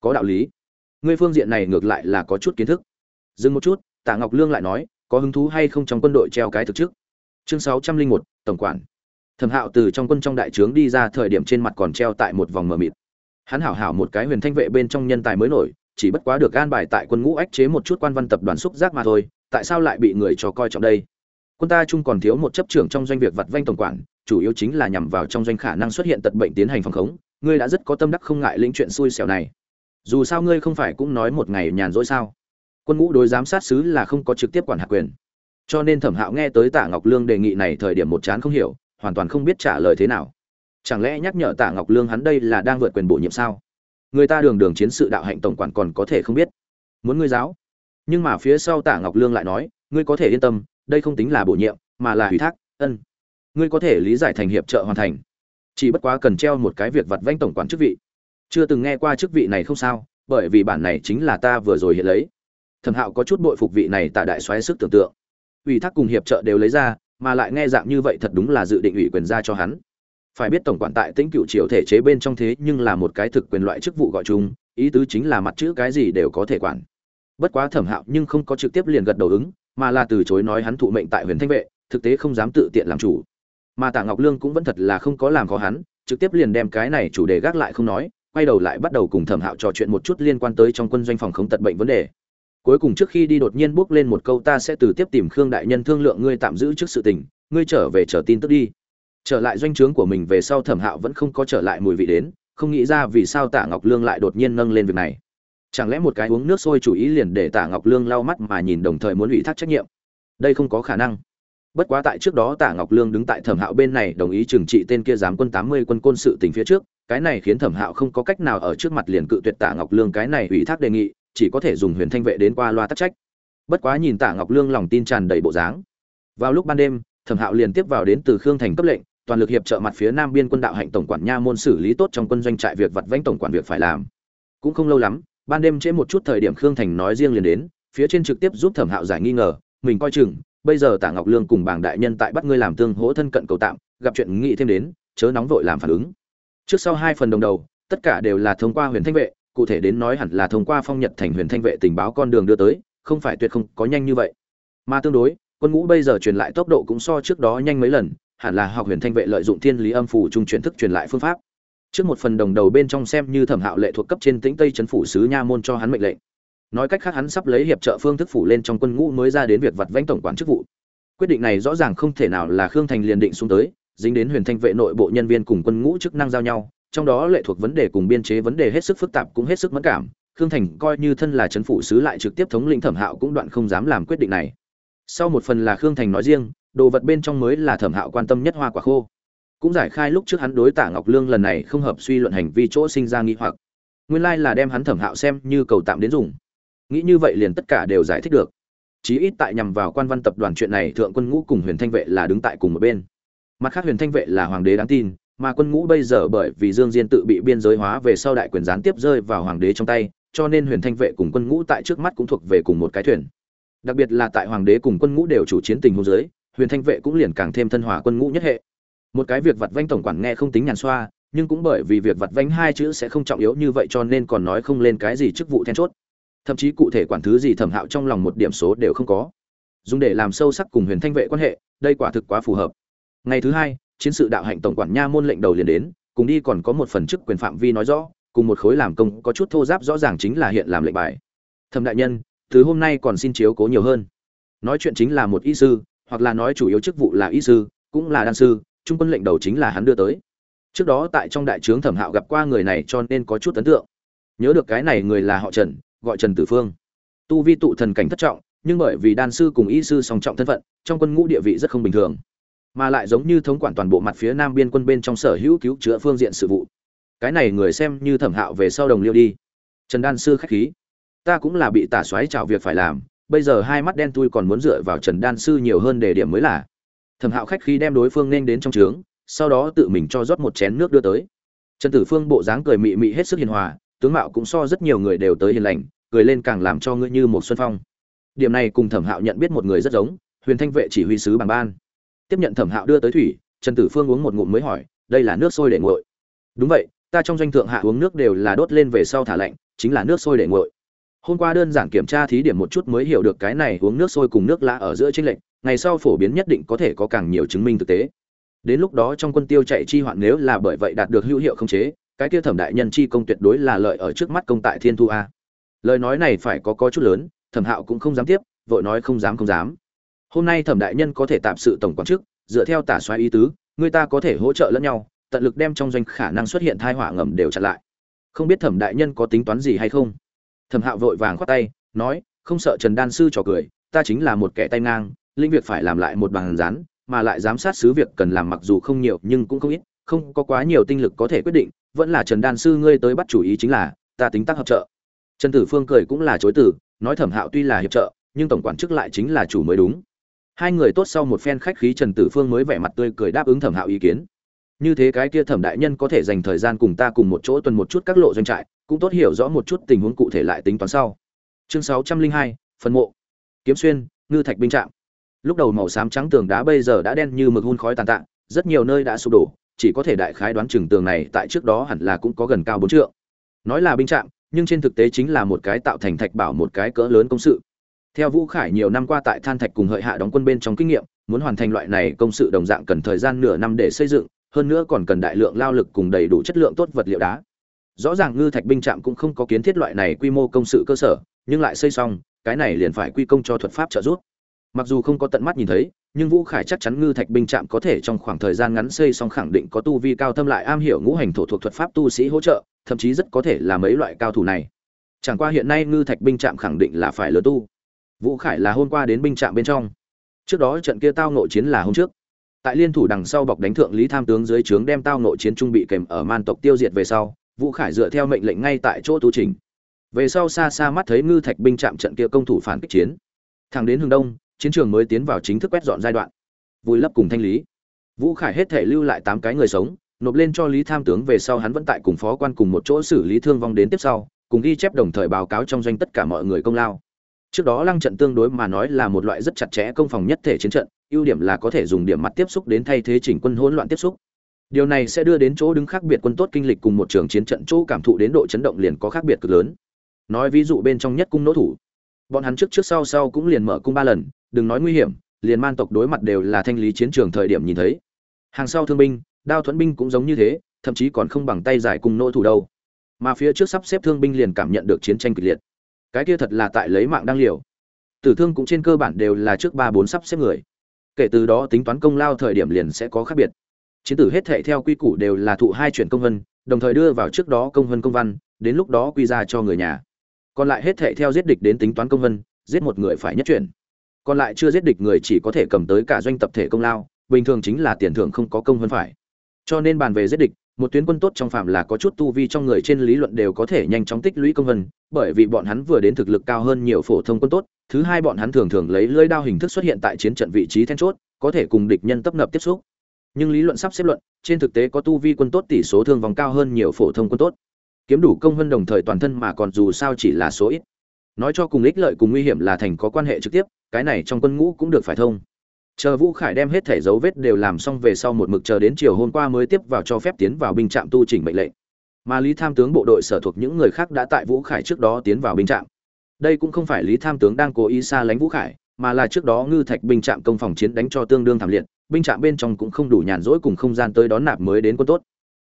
Có đạo lý. Ngươi phương diện này ngược lại là có chút kiến thức. Dừng một chút tạ ngọc lương lại nói, có hứng thú hay không trong quân đội treo cái thực chức chương sáu trăm linh một, tổng quản thẩm hạo từ trong quân trong đại trướng đi ra thời điểm trên mặt còn treo tại một vòng mờ mịt. Hắn hảo hảo một cái huyền thanh vệ bên trong nhân tài mới nổi, chỉ bất quá được gan bài tại quân ngũ ách chế một chút quan văn tập đoàn xúc giác mà thôi, tại sao lại bị người cho coi trọng đây? Quân ta chung còn thiếu một chấp trưởng trong doanh việc vặt vanh tổng quản, chủ yếu chính là nhằm vào trong doanh khả năng xuất hiện tật bệnh tiến hành phòng khống, ngươi đã rất có tâm đắc không ngại lĩnh chuyện xui xẻo này. Dù sao ngươi không phải cũng nói một ngày nhàn rỗi sao? Quân ngũ đối giám sát sứ là không có trực tiếp quản hạt quyền. Cho nên thẩm hạo nghe tới tạ ngọc lương đề nghị này thời điểm một chán không hiểu hoàn toàn không biết trả lời thế nào. Chẳng lẽ nhắc nhở tạ ngọc lương hắn đây là đang vượt quyền bổ nhiệm sao? Người ta đường đường chiến sự đạo hạnh tổng quản còn có thể không biết. Muốn ngươi giáo. Nhưng mà phía sau tạ ngọc lương lại nói, ngươi có thể yên tâm, đây không tính là bổ nhiệm, mà là ủy thác, ân. Ngươi có thể lý giải thành hiệp trợ hoàn thành. Chỉ bất quá cần treo một cái việc vặt vanh tổng quản chức vị. Chưa từng nghe qua chức vị này không sao, bởi vì bản này chính là ta vừa rồi hiện lấy. Thẩm hạo có chút bội phục vị này tạ đại xoáy sức tưởng tượng. Ủy thác cùng hiệp trợ đều lấy ra mà lại nghe dạng như vậy thật đúng là dự định ủy quyền ra cho hắn. Phải biết tổng quản tại tĩnh cựu triều thể chế bên trong thế nhưng là một cái thực quyền loại chức vụ gọi chung, ý tứ chính là mặt chữ cái gì đều có thể quản. Bất quá thẩm hạo nhưng không có trực tiếp liền gật đầu ứng, mà là từ chối nói hắn thụ mệnh tại huyền thanh vệ, thực tế không dám tự tiện làm chủ. Mà tạ ngọc lương cũng vẫn thật là không có làm khó hắn, trực tiếp liền đem cái này chủ đề gác lại không nói, quay đầu lại bắt đầu cùng thẩm hạo trò chuyện một chút liên quan tới trong quân doanh phòng không tật bệnh vấn đề cuối cùng trước khi đi đột nhiên bước lên một câu ta sẽ từ tiếp tìm khương đại nhân thương lượng ngươi tạm giữ trước sự tình, ngươi trở về chờ tin tức đi. Trở lại doanh trướng của mình về sau thẩm hạo vẫn không có trở lại mùi vị đến, không nghĩ ra vì sao tạ ngọc lương lại đột nhiên nâng lên việc này. Chẳng lẽ một cái uống nước sôi chủ ý liền để tạ ngọc lương lau mắt mà nhìn đồng thời muốn ủy thác trách nhiệm? Đây không có khả năng. Bất quá tại trước đó tạ ngọc lương đứng tại thẩm hạo bên này đồng ý trừng trị tên kia giám quân tám mươi quân côn sự tình phía trước, cái này khiến thẩm hạo không có cách nào ở trước mặt liền cự tuyệt tạ ngọc lương cái này ủy thác đề nghị chỉ có thể dùng huyền thanh vệ đến qua loa tắc trách. Bất quá nhìn tạ ngọc lương lòng tin tràn đầy bộ dáng. Vào lúc ban đêm, thẩm hạo liền tiếp vào đến từ khương thành cấp lệnh, toàn lực hiệp trợ mặt phía nam biên quân đạo hạnh tổng quản nha môn xử lý tốt trong quân doanh trại việc vặt vãnh tổng quản việc phải làm. Cũng không lâu lắm, ban đêm trễ một chút thời điểm khương thành nói riêng liền đến, phía trên trực tiếp giúp thẩm hạo giải nghi ngờ, mình coi chừng, bây giờ tạ ngọc lương cùng bảng đại nhân tại bắt ngươi làm tương hỗ thân cận cầu tạm, gặp chuyện nghị thêm đến, chớ nóng vội làm phản ứng. Trước sau hai phần đồng đầu, tất cả đều là thông qua huyền thanh vệ cụ thể đến nói hẳn là thông qua phong nhật thành huyền thanh vệ tình báo con đường đưa tới, không phải tuyệt không có nhanh như vậy. Mà tương đối, quân ngũ bây giờ truyền lại tốc độ cũng so trước đó nhanh mấy lần, hẳn là học huyền thanh vệ lợi dụng thiên lý âm phủ trung truyền thức truyền lại phương pháp. Trước một phần đồng đầu bên trong xem như thẩm hạo lệ thuộc cấp trên tĩnh tây trấn phủ sứ nha môn cho hắn mệnh lệnh. Nói cách khác hắn sắp lấy hiệp trợ phương thức phủ lên trong quân ngũ mới ra đến việc vặt vãnh tổng quản chức vụ. Quyết định này rõ ràng không thể nào là khương thành liền định xuống tới, dính đến huyền thanh vệ nội bộ nhân viên cùng quân ngũ chức năng giao nhau trong đó lệ thuộc vấn đề cùng biên chế vấn đề hết sức phức tạp cũng hết sức mẫn cảm. Khương thành coi như thân là chấn phủ sứ lại trực tiếp thống lĩnh thẩm hạo cũng đoạn không dám làm quyết định này. Sau một phần là khương thành nói riêng, đồ vật bên trong mới là thẩm hạo quan tâm nhất hoa quả khô. Cũng giải khai lúc trước hắn đối tả ngọc lương lần này không hợp suy luận hành vi chỗ sinh ra nghi hoặc. Nguyên lai là đem hắn thẩm hạo xem như cầu tạm đến dùng. Nghĩ như vậy liền tất cả đều giải thích được. Chí ít tại nhằm vào quan văn tập đoàn chuyện này, thượng quân ngũ cùng huyền thanh vệ là đứng tại cùng một bên. Mặt khác huyền thanh vệ là hoàng đế đáng tin mà quân ngũ bây giờ bởi vì dương diên tự bị biên giới hóa về sau đại quyền gián tiếp rơi vào hoàng đế trong tay cho nên huyền thanh vệ cùng quân ngũ tại trước mắt cũng thuộc về cùng một cái thuyền. Đặc biệt là tại hoàng đế cùng quân ngũ đều chủ chiến tình huống dưới, huyền thanh vệ cũng liền càng thêm thân hòa quân ngũ nhất hệ. Một cái việc vặt vãnh tổng quản nghe không tính nhàn xoa nhưng cũng bởi vì việc vặt vãnh hai chữ sẽ không trọng yếu như vậy cho nên còn nói không lên cái gì chức vụ then chốt. Thậm chí cụ thể quản thứ gì thẩm hạo trong lòng một điểm số đều không có. Dùng để làm sâu sắc cùng huyền thanh vệ quan hệ đây quả thực quá phù hợp. Ngày thứ hai chiến sự đạo hạnh tổng quản nha môn lệnh đầu liền đến, cùng đi còn có một phần chức quyền phạm vi nói rõ, cùng một khối làm công có chút thô giáp rõ ràng chính là hiện làm lệnh bài. Thẩm đại nhân thứ hôm nay còn xin chiếu cố nhiều hơn. Nói chuyện chính là một y sư, hoặc là nói chủ yếu chức vụ là y sư, cũng là đan sư, trung quân lệnh đầu chính là hắn đưa tới. Trước đó tại trong đại trướng thẩm hạo gặp qua người này cho nên có chút ấn tượng. Nhớ được cái này người là họ trần, gọi trần tử phương. Tu vi tụ thần cảnh thất trọng, nhưng bởi vì đan sư cùng y sư song trọng thân phận, trong quân ngũ địa vị rất không bình thường mà lại giống như thống quản toàn bộ mặt phía nam biên quân bên trong sở hữu cứu chữa phương diện sự vụ. Cái này người xem như thẩm hạo về sau đồng liêu đi. Trần đan sư khách khí. Ta cũng là bị tả xoáy chào việc phải làm, bây giờ hai mắt đen tui còn muốn dựa vào trần đan sư nhiều hơn để điểm mới là. Thẩm hạo khách khí đem đối phương nên đến trong trướng, sau đó tự mình cho rót một chén nước đưa tới. Trần tử phương bộ dáng cười mị mị hết sức hiền hòa, tướng mạo cũng so rất nhiều người đều tới hiền lành, cười lên càng làm cho ngươi như một xuân phong. Điểm này cùng thẩm hạo nhận biết một người rất giống, huyền thanh vệ chỉ huy sứ bằng ban tiếp nhận thẩm hạo đưa tới thủy, trần tử phương uống một ngụm mới hỏi, đây là nước sôi để nguội. Đúng vậy, ta trong doanh thượng hạ uống nước đều là đốt lên về sau thả lạnh, chính là nước sôi để nguội. Hôm qua đơn giản kiểm tra thí điểm một chút mới hiểu được cái này uống nước sôi cùng nước lã ở giữa trên lệnh ngày sau phổ biến nhất định có thể có càng nhiều chứng minh thực tế. Đến lúc đó trong quân tiêu chạy chi hoạn nếu là bởi vậy đạt được hữu hiệu không chế, cái kia thẩm đại nhân chi công tuyệt đối là lợi ở trước mắt công tại thiên thu a. Lời nói này phải có có chút lớn, thẩm hạo cũng không dám tiếp, vội nói không dám không dám hôm nay thẩm đại nhân có thể tạm sự tổng quản chức, dựa theo tả xoáy ý tứ, người ta có thể hỗ trợ lẫn nhau, tận lực đem trong doanh khả năng xuất hiện thai họa ngầm đều chặn lại. Không biết thẩm đại nhân có tính toán gì hay không? Thẩm hạo vội vàng khoát tay, nói, không sợ trần đan sư trò cười, ta chính là một kẻ tay ngang linh việc phải làm lại một bằng rán, mà lại giám sát sứ việc cần làm mặc dù không nhiều nhưng cũng không ít, không có quá nhiều tinh lực có thể quyết định, vẫn là trần đan sư ngươi tới bắt chủ ý chính là, ta tính tác hợp trợ. Trần tử phương cười cũng là chối từ, nói thẩm hạo tuy là hiệp trợ, nhưng tổng quản chức lại chính là chủ mới đúng hai người tốt sau một phen khách khí trần tử phương mới vẻ mặt tươi cười đáp ứng thẩm hạo ý kiến. Như thế cái kia thẩm đại nhân có thể dành thời gian cùng ta cùng một chỗ tuần một chút các lộ doanh trại, cũng tốt hiểu rõ một chút tình huống cụ thể lại tính toán sau. Chương sáu trăm linh hai phần mộ. Kiếm xuyên, ngư thạch binh trạm. Lúc đầu màu xám trắng tường đá bây giờ đã đen như mực hun khói tàn tạ, rất nhiều nơi đã sụp đổ, chỉ có thể đại khái đoán chừng tường này tại trước đó hẳn là cũng có gần cao bốn trượng. Nói là binh trạm, nhưng trên thực tế chính là một cái tạo thành thạch bảo một cái cỡ lớn công sự theo vũ khải nhiều năm qua tại than thạch cùng hợi hạ đóng quân bên trong kinh nghiệm, muốn hoàn thành loại này công sự đồng dạng cần thời gian nửa năm để xây dựng, hơn nữa còn cần đại lượng lao lực cùng đầy đủ chất lượng tốt vật liệu đá. Rõ ràng ngư thạch binh trạm cũng không có kiến thiết loại này quy mô công sự cơ sở, nhưng lại xây xong, cái này liền phải quy công cho thuật pháp trợ giúp. Mặc dù không có tận mắt nhìn thấy, nhưng vũ khải chắc chắn ngư thạch binh trạm có thể trong khoảng thời gian ngắn xây xong khẳng định có tu vi cao thâm lại am hiểu ngũ hành thổ thuộc thuật pháp tu sĩ hỗ trợ, thậm chí rất có thể là mấy loại cao thủ này. Chẳng qua hiện nay ngư thạch binh trạm khẳng định là phải lớn tu vũ khải là hôm qua đến binh trạm bên trong. Trước đó trận kia tao nội chiến là hôm trước. Tại liên thủ đằng sau bọc đánh thượng lý tham tướng dưới trướng đem tao nội chiến trung bị kèm ở man tộc tiêu diệt về sau, vũ khải dựa theo mệnh lệnh ngay tại chỗ tu trình về sau xa xa mắt thấy ngư thạch binh chạm trận kia công thủ phản kích chiến. Thẳng đến hướng đông, chiến trường mới tiến vào chính thức quét dọn giai đoạn. Vùi lấp cùng thanh lý. Vũ khải hết thể lưu lại tám cái người sống, nộp lên cho lý tham tướng về sau hắn vẫn tại cùng phó quan cùng một chỗ xử lý thương vong đến tiếp sau, cùng ghi chép đồng thời báo cáo trong doanh tất cả mọi người công lao trước đó lăng trận tương đối mà nói là một loại rất chặt chẽ công phòng nhất thể chiến trận, ưu điểm là có thể dùng điểm mặt tiếp xúc đến thay thế chỉnh quân hỗn loạn tiếp xúc. Điều này sẽ đưa đến chỗ đứng khác biệt quân tốt kinh lịch cùng một trường chiến trận chỗ cảm thụ đến độ chấn động liền có khác biệt cực lớn. Nói ví dụ bên trong nhất cung nỗ thủ. Bọn hắn trước trước sau sau cũng liền mở cung ba lần, đừng nói nguy hiểm, liền man tộc đối mặt đều là thanh lý chiến trường thời điểm nhìn thấy. Hàng sau thương binh, đao thuẫn binh cũng giống như thế, thậm chí còn không bằng tay giải cung nỗ thủ đâu. Mà phía trước sắp xếp thương binh liền cảm nhận được chiến tranh kịch liệt cái kia thật là tại lấy mạng đang liều. Tử thương cũng trên cơ bản đều là trước ba bốn sắp xếp người. Kể từ đó tính toán công lao thời điểm liền sẽ có khác biệt. Chiến tử hết thệ theo quy củ đều là thụ hai chuyển công vân, đồng thời đưa vào trước đó công vân công văn, đến lúc đó quy ra cho người nhà. Còn lại hết thệ theo giết địch đến tính toán công vân, giết một người phải nhất chuyển còn lại chưa giết địch người chỉ có thể cầm tới cả doanh tập thể công lao, bình thường chính là tiền thưởng không có công vân phải. Cho nên bàn về giết địch một tuyến quân tốt trong phạm là có chút tu vi trong người trên lý luận đều có thể nhanh chóng tích lũy công vân, bởi vì bọn hắn vừa đến thực lực cao hơn nhiều phổ thông quân tốt, thứ hai bọn hắn thường thường lấy lưỡi đao hình thức xuất hiện tại chiến trận vị trí then chốt, có thể cùng địch nhân tấp nập tiếp xúc. Nhưng lý luận sắp xếp luận, trên thực tế có tu vi quân tốt tỷ số thương vòng cao hơn nhiều phổ thông quân tốt. Kiếm đủ công vân đồng thời toàn thân mà còn dù sao chỉ là số ít. Nói cho cùng ích lợi cùng nguy hiểm là thành có quan hệ trực tiếp, cái này trong quân ngũ cũng được phải thông chờ vũ khải đem hết thẻ dấu vết đều làm xong về sau một mực chờ đến chiều hôm qua mới tiếp vào cho phép tiến vào binh trạm tu chỉnh mệnh lệnh. Mà lý tham tướng bộ đội sở thuộc những người khác đã tại vũ khải trước đó tiến vào binh trạm. Đây cũng không phải lý tham tướng đang cố ý xa lánh vũ khải, mà là trước đó ngư thạch binh trạm công phòng chiến đánh cho tương đương thảm liệt, binh trạm bên trong cũng không đủ nhàn rỗi cùng không gian tới đón nạp mới đến quân tốt.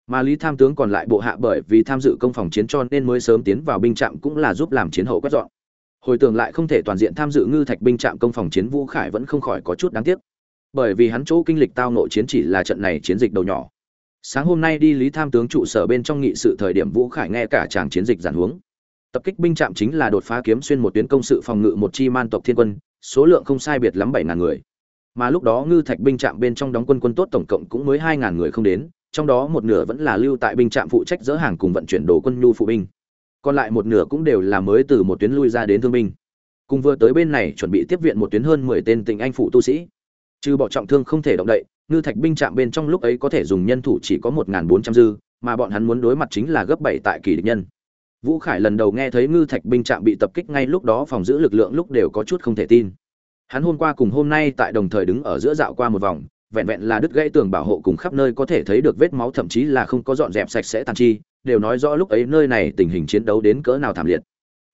Mà lý tham tướng còn lại bộ hạ bởi vì tham dự công phòng chiến cho nên mới sớm tiến vào binh trạm cũng là giúp làm chiến hậu quét dọn hồi tưởng lại không thể toàn diện tham dự ngư thạch binh trạm công phòng chiến vũ khải vẫn không khỏi có chút đáng tiếc. Bởi vì hắn chỗ kinh lịch tao nội chiến chỉ là trận này chiến dịch đầu nhỏ. Sáng hôm nay đi lý tham tướng trụ sở bên trong nghị sự thời điểm vũ khải nghe cả tràng chiến dịch giản huống. Tập kích binh trạm chính là đột phá kiếm xuyên một tuyến công sự phòng ngự một chi man tộc thiên quân, số lượng không sai biệt lắm bảy ngàn người. Mà lúc đó ngư thạch binh trạm bên trong đóng quân quân tốt tổng cộng cũng mới hai ngàn người không đến, trong đó một nửa vẫn là lưu tại binh trạm phụ trách dỡ hàng cùng vận chuyển đồ quân nhu phụ binh còn lại một nửa cũng đều là mới từ một tuyến lui ra đến thương binh. Cùng vừa tới bên này chuẩn bị tiếp viện một tuyến hơn mười tên tình anh phụ tu sĩ. Trừ bỏ trọng thương không thể động đậy, ngư thạch binh chạm bên trong lúc ấy có thể dùng nhân thủ chỉ có một bốn trăm dư, mà bọn hắn muốn đối mặt chính là gấp bảy tại kỳ địch nhân. Vũ khải lần đầu nghe thấy ngư thạch binh chạm bị tập kích ngay lúc đó phòng giữ lực lượng lúc đều có chút không thể tin. Hắn hôm qua cùng hôm nay tại đồng thời đứng ở giữa dạo qua một vòng vẹn vẹn là đứt gãy tường bảo hộ cùng khắp nơi có thể thấy được vết máu, thậm chí là không có dọn dẹp sạch sẽ tàn chi, đều nói rõ lúc ấy nơi này tình hình chiến đấu đến cỡ nào thảm liệt.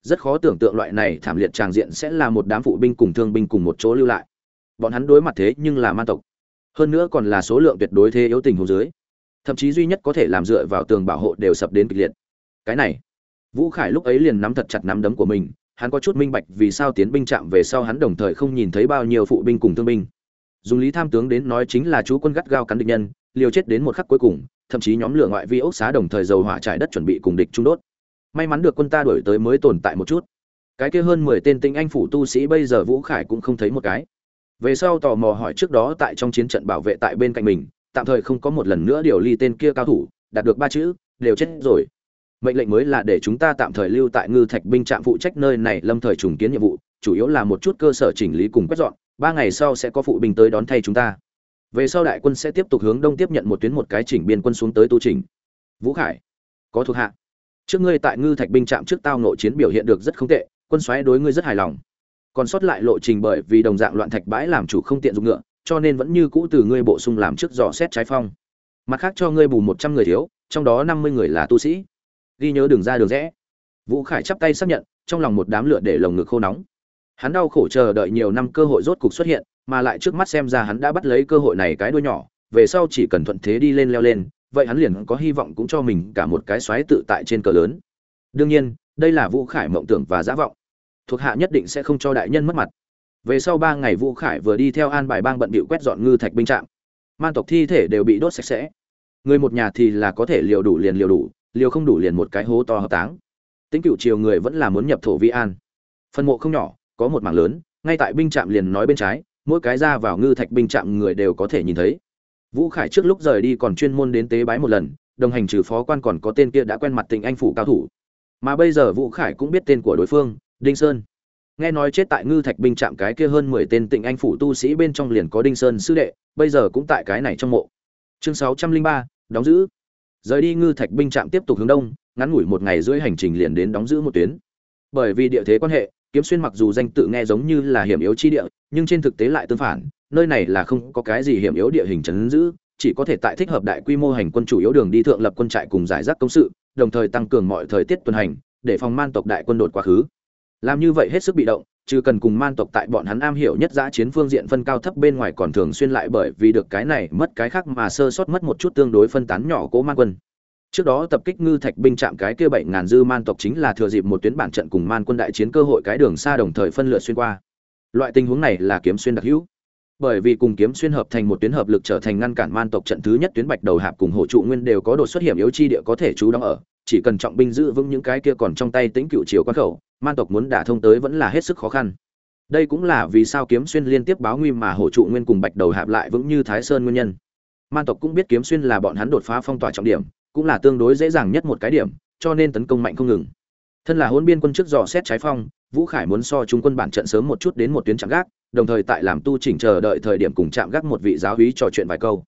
Rất khó tưởng tượng loại này thảm liệt tràng diện sẽ là một đám phụ binh cùng thương binh cùng một chỗ lưu lại. Bọn hắn đối mặt thế nhưng là man tộc. Hơn nữa còn là số lượng tuyệt đối thế yếu tình hồ dưới. Thậm chí duy nhất có thể làm dựa vào tường bảo hộ đều sập đến kịch liệt. Cái này, vũ khải lúc ấy liền nắm thật chặt nắm đấm của mình, hắn có chút minh bạch vì sao tiến binh chạm về sau hắn đồng thời không nhìn thấy bao nhiêu phụ binh cùng thương binh dùng lý tham tướng đến nói chính là chú quân gắt gao cắn địch nhân, liều chết đến một khắc cuối cùng, thậm chí nhóm lửa ngoại vi ốc xá đồng thời dầu hỏa trải đất chuẩn bị cùng địch trung đốt. May mắn được quân ta đuổi tới mới tồn tại một chút. Cái kia hơn mười tên tinh anh phủ tu sĩ bây giờ vũ khải cũng không thấy một cái. Về sau tò mò hỏi trước đó tại trong chiến trận bảo vệ tại bên cạnh mình, tạm thời không có một lần nữa điều ly tên kia cao thủ, đạt được ba chữ, đều chết rồi. Mệnh lệnh mới là để chúng ta tạm thời lưu tại ngư thạch binh trạm phụ trách nơi này, lâm thời trùng kiến nhiệm vụ, chủ yếu là một chút cơ sở chỉnh lý cùng quét dọn ba ngày sau sẽ có phụ binh tới đón thay chúng ta. Về sau đại quân sẽ tiếp tục hướng đông tiếp nhận một tuyến một cái chỉnh biên quân xuống tới tu trình vũ khải, có thuộc hạ. Trước ngươi tại ngư thạch binh trạm trước tao nội chiến biểu hiện được rất không tệ, quân xoáy đối ngươi rất hài lòng. Còn sót lại lộ trình bởi vì đồng dạng loạn thạch bãi làm chủ không tiện dùng ngựa, cho nên vẫn như cũ từ ngươi bổ sung làm trước dò xét trái phong. Mặt khác cho ngươi bù một trăm người thiếu, trong đó năm mươi người là tu sĩ. Ghi nhớ đường ra đường rẽ. Vũ khải chắp tay xác nhận, trong lòng một đám lửa để lồng ngực khô nóng hắn đau khổ chờ đợi nhiều năm cơ hội rốt cục xuất hiện, mà lại trước mắt xem ra hắn đã bắt lấy cơ hội này cái đuôi nhỏ, về sau chỉ cần thuận thế đi lên leo lên, vậy hắn liền có hy vọng cũng cho mình cả một cái xoáy tự tại trên cờ lớn. Đương nhiên, đây là vũ khải mộng tưởng và giả vọng. Thuộc hạ nhất định sẽ không cho đại nhân mất mặt. Về sau ba ngày vũ khải vừa đi theo an bài bang bận bịu quét dọn ngư thạch binh trạm. Man tộc thi thể đều bị đốt sạch sẽ. Người một nhà thì là có thể liều đủ liền liều đủ, liều không đủ liền một cái hố to hợp táng. Tính cựu triều người vẫn là muốn nhập thổ vi an. Phân mộ không nhỏ có một mảng lớn, ngay tại binh trạm liền nói bên trái, mỗi cái ra vào ngư thạch binh trạm người đều có thể nhìn thấy. Vũ khải trước lúc rời đi còn chuyên môn đến tế bái một lần, đồng hành trừ phó quan còn có tên kia đã quen mặt tình anh phủ cao thủ. Mà bây giờ vũ khải cũng biết tên của đối phương, đinh sơn. Nghe nói chết tại ngư thạch binh trạm cái kia hơn mười tên tịnh anh phủ tu sĩ bên trong liền có đinh sơn sư đệ, bây giờ cũng tại cái này trong mộ. Chương sáu trăm linh ba, đóng giữ. Rời đi ngư thạch binh trạm tiếp tục hướng đông, ngắn ngủi một ngày rưỡi hành trình liền đến đóng giữ một tuyến. Bởi vì địa thế quan hệ kiếm xuyên mặc dù danh tự nghe giống như là hiểm yếu chi địa, nhưng trên thực tế lại tương phản, nơi này là không có cái gì hiểm yếu địa hình chấn giữ, chỉ có thể tại thích hợp đại quy mô hành quân chủ yếu đường đi thượng lập quân trại cùng giải rác công sự, đồng thời tăng cường mọi thời tiết tuần hành, để phòng man tộc đại quân đột quá khứ. Làm như vậy hết sức bị động, chứ cần cùng man tộc tại bọn hắn am hiểu nhất giã chiến phương diện phân cao thấp bên ngoài còn thường xuyên lại bởi vì được cái này mất cái khác mà sơ sót mất một chút tương đối phân tán nhỏ cố man quân trước đó tập kích ngư thạch binh chạm cái kia bảy ngàn dư man tộc chính là thừa dịp một tuyến bản trận cùng man quân đại chiến cơ hội cái đường xa đồng thời phân lượt xuyên qua. Loại tình huống này là kiếm xuyên đặc hữu. Bởi vì cùng kiếm xuyên hợp thành một tuyến hợp lực trở thành ngăn cản man tộc trận thứ nhất tuyến bạch đầu hạp cùng hộ trụ nguyên đều có đột xuất hiểm yếu chi địa có thể trú đóng ở, chỉ cần trọng binh giữ vững những cái kia còn trong tay tính cựu chiều quan khẩu, man tộc muốn đả thông tới vẫn là hết sức khó khăn. Đây cũng là vì sao kiếm xuyên liên tiếp báo nguy mà hổ trụ nguyên cùng bạch đầu hạp lại vững như thái sơn nguyên nhân. Man tộc cũng biết kiếm xuyên là bọn hắn đột phá phong tỏa trọng điểm cũng là tương đối dễ dàng nhất một cái điểm, cho nên tấn công mạnh không ngừng. Thân là hôn biên quân trước dò xét trái phong, vũ khải muốn so trung quân bản trận sớm một chút đến một tuyến chạm gác, đồng thời tại làm tu chỉnh chờ đợi thời điểm cùng chạm gác một vị giáo úy trò chuyện vài câu.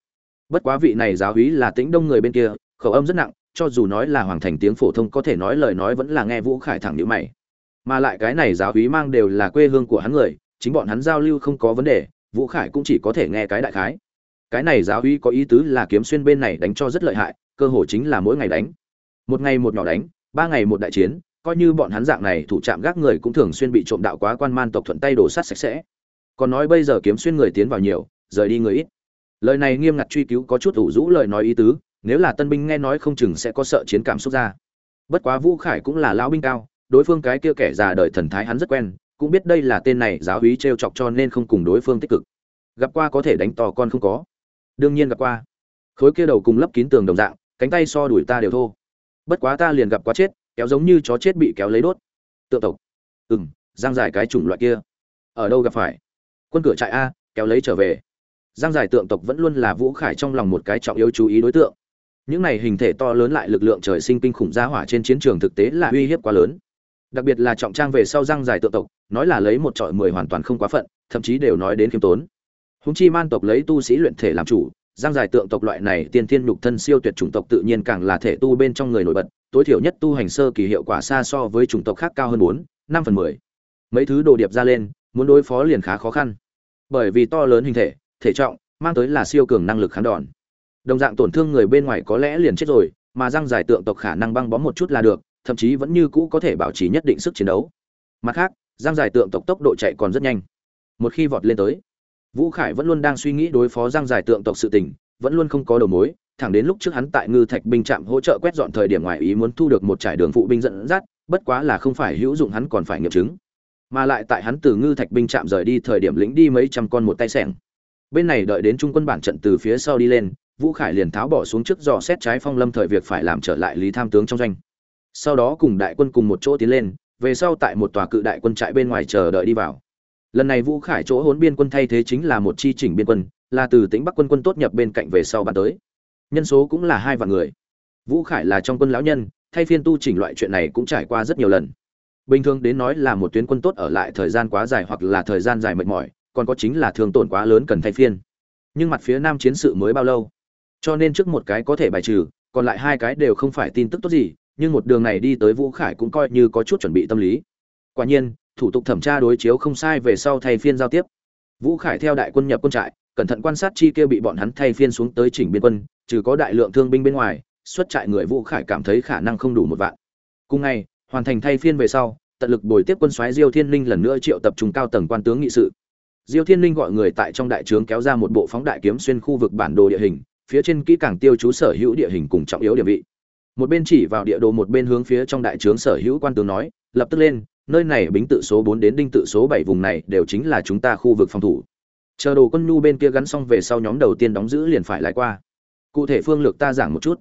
Bất quá vị này giáo úy là tính đông người bên kia, khẩu âm rất nặng, cho dù nói là hoàng thành tiếng phổ thông có thể nói lời nói vẫn là nghe vũ khải thẳng nhíu mày. Mà lại cái này giáo úy mang đều là quê hương của hắn người, chính bọn hắn giao lưu không có vấn đề, vũ khải cũng chỉ có thể nghe cái đại khái. Cái này giáo úy có ý tứ là kiếm xuyên bên này đánh cho rất lợi hại cơ hội chính là mỗi ngày đánh. Một ngày một nhỏ đánh, ba ngày một đại chiến, coi như bọn hắn dạng này thủ trạm gác người cũng thường xuyên bị trộm đạo quá quan man tộc thuận tay đổ sát sạch sẽ. Còn nói bây giờ kiếm xuyên người tiến vào nhiều, rời đi người ít. Lời này nghiêm ngặt truy cứu có chút ủ rũ lời nói ý tứ, nếu là tân binh nghe nói không chừng sẽ có sợ chiến cảm xúc ra. Bất quá vũ khải cũng là lão binh cao, đối phương cái kia kẻ già đời thần thái hắn rất quen, cũng biết đây là tên này giáo hí t chọc cho nên không cùng đối phương tích cực. Gặp qua có thể đánh to con không có. Đương nhiên gặp qua. Khối kia đầu cùng lấp kín tường đồng dạng cánh tay so đuổi ta đều thô. Bất quá ta liền gặp quá chết, kéo giống như chó chết bị kéo lấy đốt. Tượng tộc. Ừ m giang dài cái chủng loại kia. Ở đâu gặp phải? Quân cửa trại a, kéo lấy trở về. Giang dài tượng tộc vẫn luôn là vũ khải trong lòng một cái trọng yếu chú ý đối tượng. Những này hình thể to lớn lại lực lượng trời sinh kinh khủng gia hỏa trên chiến trường thực tế là uy hiếp quá lớn. Đặc biệt là trọng trang về sau giang dài tượng tộc, nói là lấy một trọi mười hoàn toàn không quá phận, thậm chí đều nói đến khiêm tốn. Húng chi man tộc lấy tu sĩ luyện thể làm chủ giang dài tượng tộc loại này tiên thiên nhục thân siêu tuyệt chủng tộc tự nhiên càng là thể tu bên trong người nổi bật, tối thiểu nhất tu hành sơ kỳ hiệu quả xa so với chủng tộc khác cao hơn bốn, năm phần mười. Mấy thứ đồ điệp ra lên, muốn đối phó liền khá khó khăn. Bởi vì to lớn hình thể thể trọng, mang tới là siêu cường năng lực kháng đòn. Đồng dạng tổn thương người bên ngoài có lẽ liền chết rồi, mà răng giải tượng tộc khả năng băng bó một chút là được, thậm chí vẫn như cũ có thể bảo trì nhất định sức chiến đấu. Mặt khác răng giải tượng tộc tốc độ chạy còn rất nhanh. Một khi vọt lên tới vũ khải vẫn luôn đang suy nghĩ đối phó Giang giải tượng tộc sự tình, vẫn luôn không có đầu mối, thẳng đến lúc trước hắn tại ngư thạch binh trạm hỗ trợ quét dọn thời điểm ngoài ý muốn thu được một trải đường phụ binh dẫn dắt, bất quá là không phải hữu dụng hắn còn phải nghiệm chứng. Mà lại tại hắn từ ngư thạch binh trạm rời đi thời điểm lĩnh đi mấy trăm con một tay sẻng. Bên này đợi đến trung quân bản trận từ phía sau đi lên, vũ khải liền tháo bỏ xuống trước dò xét trái phong lâm thời việc phải làm trở lại lý tham tướng trong doanh. Sau đó cùng đại quân cùng một chỗ tiến lên, về sau tại một tòa cự đại quân trại bên ngoài chờ đợi đi vào lần này vũ khải chỗ hốn biên quân thay thế chính là một chi chỉnh biên quân, là từ tính bắc quân quân tốt nhập bên cạnh về sau bàn tới. Nhân số cũng là hai vạn người. Vũ khải là trong quân lão nhân, thay phiên tu chỉnh loại chuyện này cũng trải qua rất nhiều lần. Bình thường đến nói là một tuyến quân tốt ở lại thời gian quá dài hoặc là thời gian dài mệt mỏi, còn có chính là thương tổn quá lớn cần thay phiên. Nhưng mặt phía nam chiến sự mới bao lâu? Cho nên trước một cái có thể bài trừ, còn lại hai cái đều không phải tin tức tốt gì, nhưng một đường này đi tới vũ khải cũng coi như có chút chuẩn bị tâm lý. Quả nhiên thủ tục thẩm tra đối chiếu không sai về sau thay phiên giao tiếp. Vũ khải theo đại quân nhập quân trại, cẩn thận quan sát chi kia bị bọn hắn thay phiên xuống tới chỉnh biên quân, trừ có đại lượng thương binh bên ngoài, xuất trại người vũ khải cảm thấy khả năng không đủ một vạn. Cùng ngày, hoàn thành thay phiên về sau, tận lực bồi tiếp quân soái diêu thiên linh lần nữa triệu tập trung cao tầng quan tướng nghị sự. Diêu thiên linh gọi người tại trong đại trướng kéo ra một bộ phóng đại kiếm xuyên khu vực bản đồ địa hình, phía trên kỹ càng tiêu chú sở hữu địa hình cùng trọng yếu địa vị một bên chỉ vào địa đồ một bên hướng phía trong đại trướng sở hữu quan tướng nói, lập tức lên, nơi này bính tự số bốn đến đinh tự số bảy vùng này đều chính là chúng ta khu vực phòng thủ. Chờ đồ quân nhu bên kia gắn xong về sau nhóm đầu tiên đóng giữ liền phải lại qua. Cụ thể phương lược ta giảng một chút.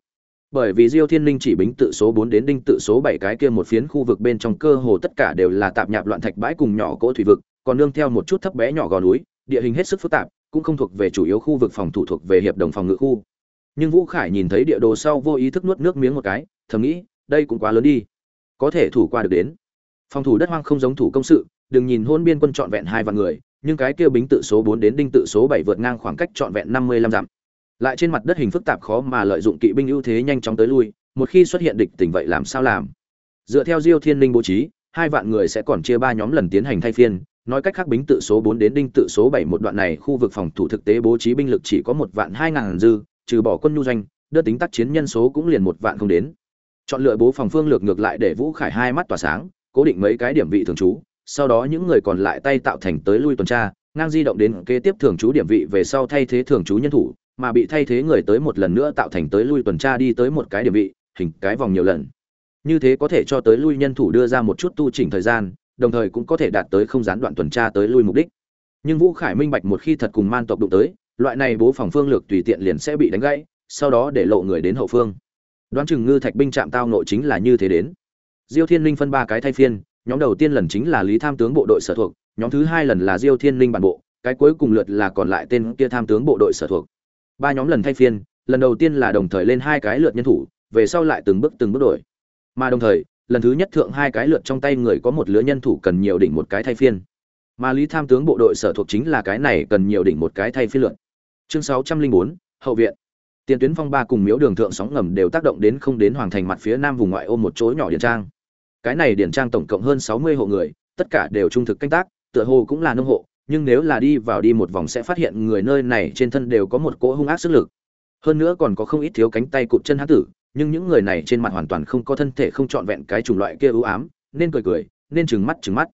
Bởi vì diêu thiên linh chỉ bính tự số bốn đến đinh tự số bảy cái kia một phiến khu vực bên trong cơ hồ tất cả đều là tạp nhạp loạn thạch bãi cùng nhỏ cỗ thủy vực, còn nương theo một chút thấp bé nhỏ gò núi, địa hình hết sức phức tạp, cũng không thuộc về chủ yếu khu vực phòng thủ thuộc về hiệp đồng phòng ngự khu nhưng vũ khải nhìn thấy địa đồ sau vô ý thức nuốt nước miếng một cái, thầm nghĩ, đây cũng quá lớn đi. Có thể thủ qua được đến. Phòng thủ đất hoang không giống thủ công sự, đừng nhìn hôn biên quân trọn vẹn hai vạn người, nhưng cái kia bính tự số bốn đến đinh tự số bảy vượt ngang khoảng cách trọn vẹn năm mươi lăm dặm. Lại trên mặt đất hình phức tạp khó mà lợi dụng kỵ binh ưu thế nhanh chóng tới lui, một khi xuất hiện địch tình vậy làm sao làm? Dựa theo diêu thiên linh bố trí, hai vạn người sẽ còn chia ba nhóm lần tiến hành thay phiên, nói cách khác bính tự số bốn đến đinh tự số bảy một đoạn này khu vực phòng thủ thực tế bố trí binh lực chỉ có một vạn hai ngàn dư trừ bỏ quân nhu doanh đơn tính tác chiến nhân số cũng liền một vạn không đến. Chọn lựa bố phòng phương lược ngược lại để vũ khải hai mắt tỏa sáng, cố định mấy cái điểm vị thường trú, sau đó những người còn lại tay tạo thành tới lui tuần tra, ngang di động đến kế tiếp thường trú điểm vị về sau thay thế thường trú nhân thủ, mà bị thay thế người tới một lần nữa tạo thành tới lui tuần tra đi tới một cái điểm vị, hình cái vòng nhiều lần. Như thế có thể cho tới lui nhân thủ đưa ra một chút tu chỉnh thời gian, đồng thời cũng có thể đạt tới không gián đoạn tuần tra tới lui mục đích. Nhưng vũ khải minh bạch một khi thật cùng man tộc đụng tới loại này bố phòng phương lược tùy tiện liền sẽ bị đánh gãy, sau đó để lộ người đến hậu phương. Đoán chừng ngư thạch binh chạm tao nội chính là như thế đến. Diêu thiên linh phân ba cái thay phiên, nhóm đầu tiên lần chính là lý tham tướng bộ đội sở thuộc, nhóm thứ hai lần là diêu thiên linh bản bộ, cái cuối cùng lượt là còn lại tên kia tham tướng bộ đội sở thuộc. Ba nhóm lần thay phiên, lần đầu tiên là đồng thời lên hai cái lượt nhân thủ, về sau lại từng bước từng bước đổi. Mà đồng thời, lần thứ nhất thượng hai cái lượt trong tay người có một lứa nhân thủ cần nhiều đỉnh một cái thay phiên. Mà lý tham tướng bộ đội sở thuộc chính là cái này cần nhiều đỉnh một cái thay phiên lượt chương sáu trăm linh bốn, hậu viện. Tiền tuyến phong ba cùng miếu đường thượng sóng ngầm đều tác động đến không đến hoàng thành mặt phía nam vùng ngoại ô một chỗ nhỏ điển trang. Cái này điển trang tổng cộng hơn sáu mươi hộ người, tất cả đều trung thực canh tác, tựa hồ cũng là nông hộ, nhưng nếu là đi vào đi một vòng sẽ phát hiện người nơi này trên thân đều có một cỗ hung ác sức lực. Hơn nữa còn có không ít thiếu cánh tay cụt chân hán tử, nhưng những người này trên mặt hoàn toàn không có thân thể không trọn vẹn cái chủng loại kia ưu ám, nên cười cười, nên trừng mắt trừng mắt.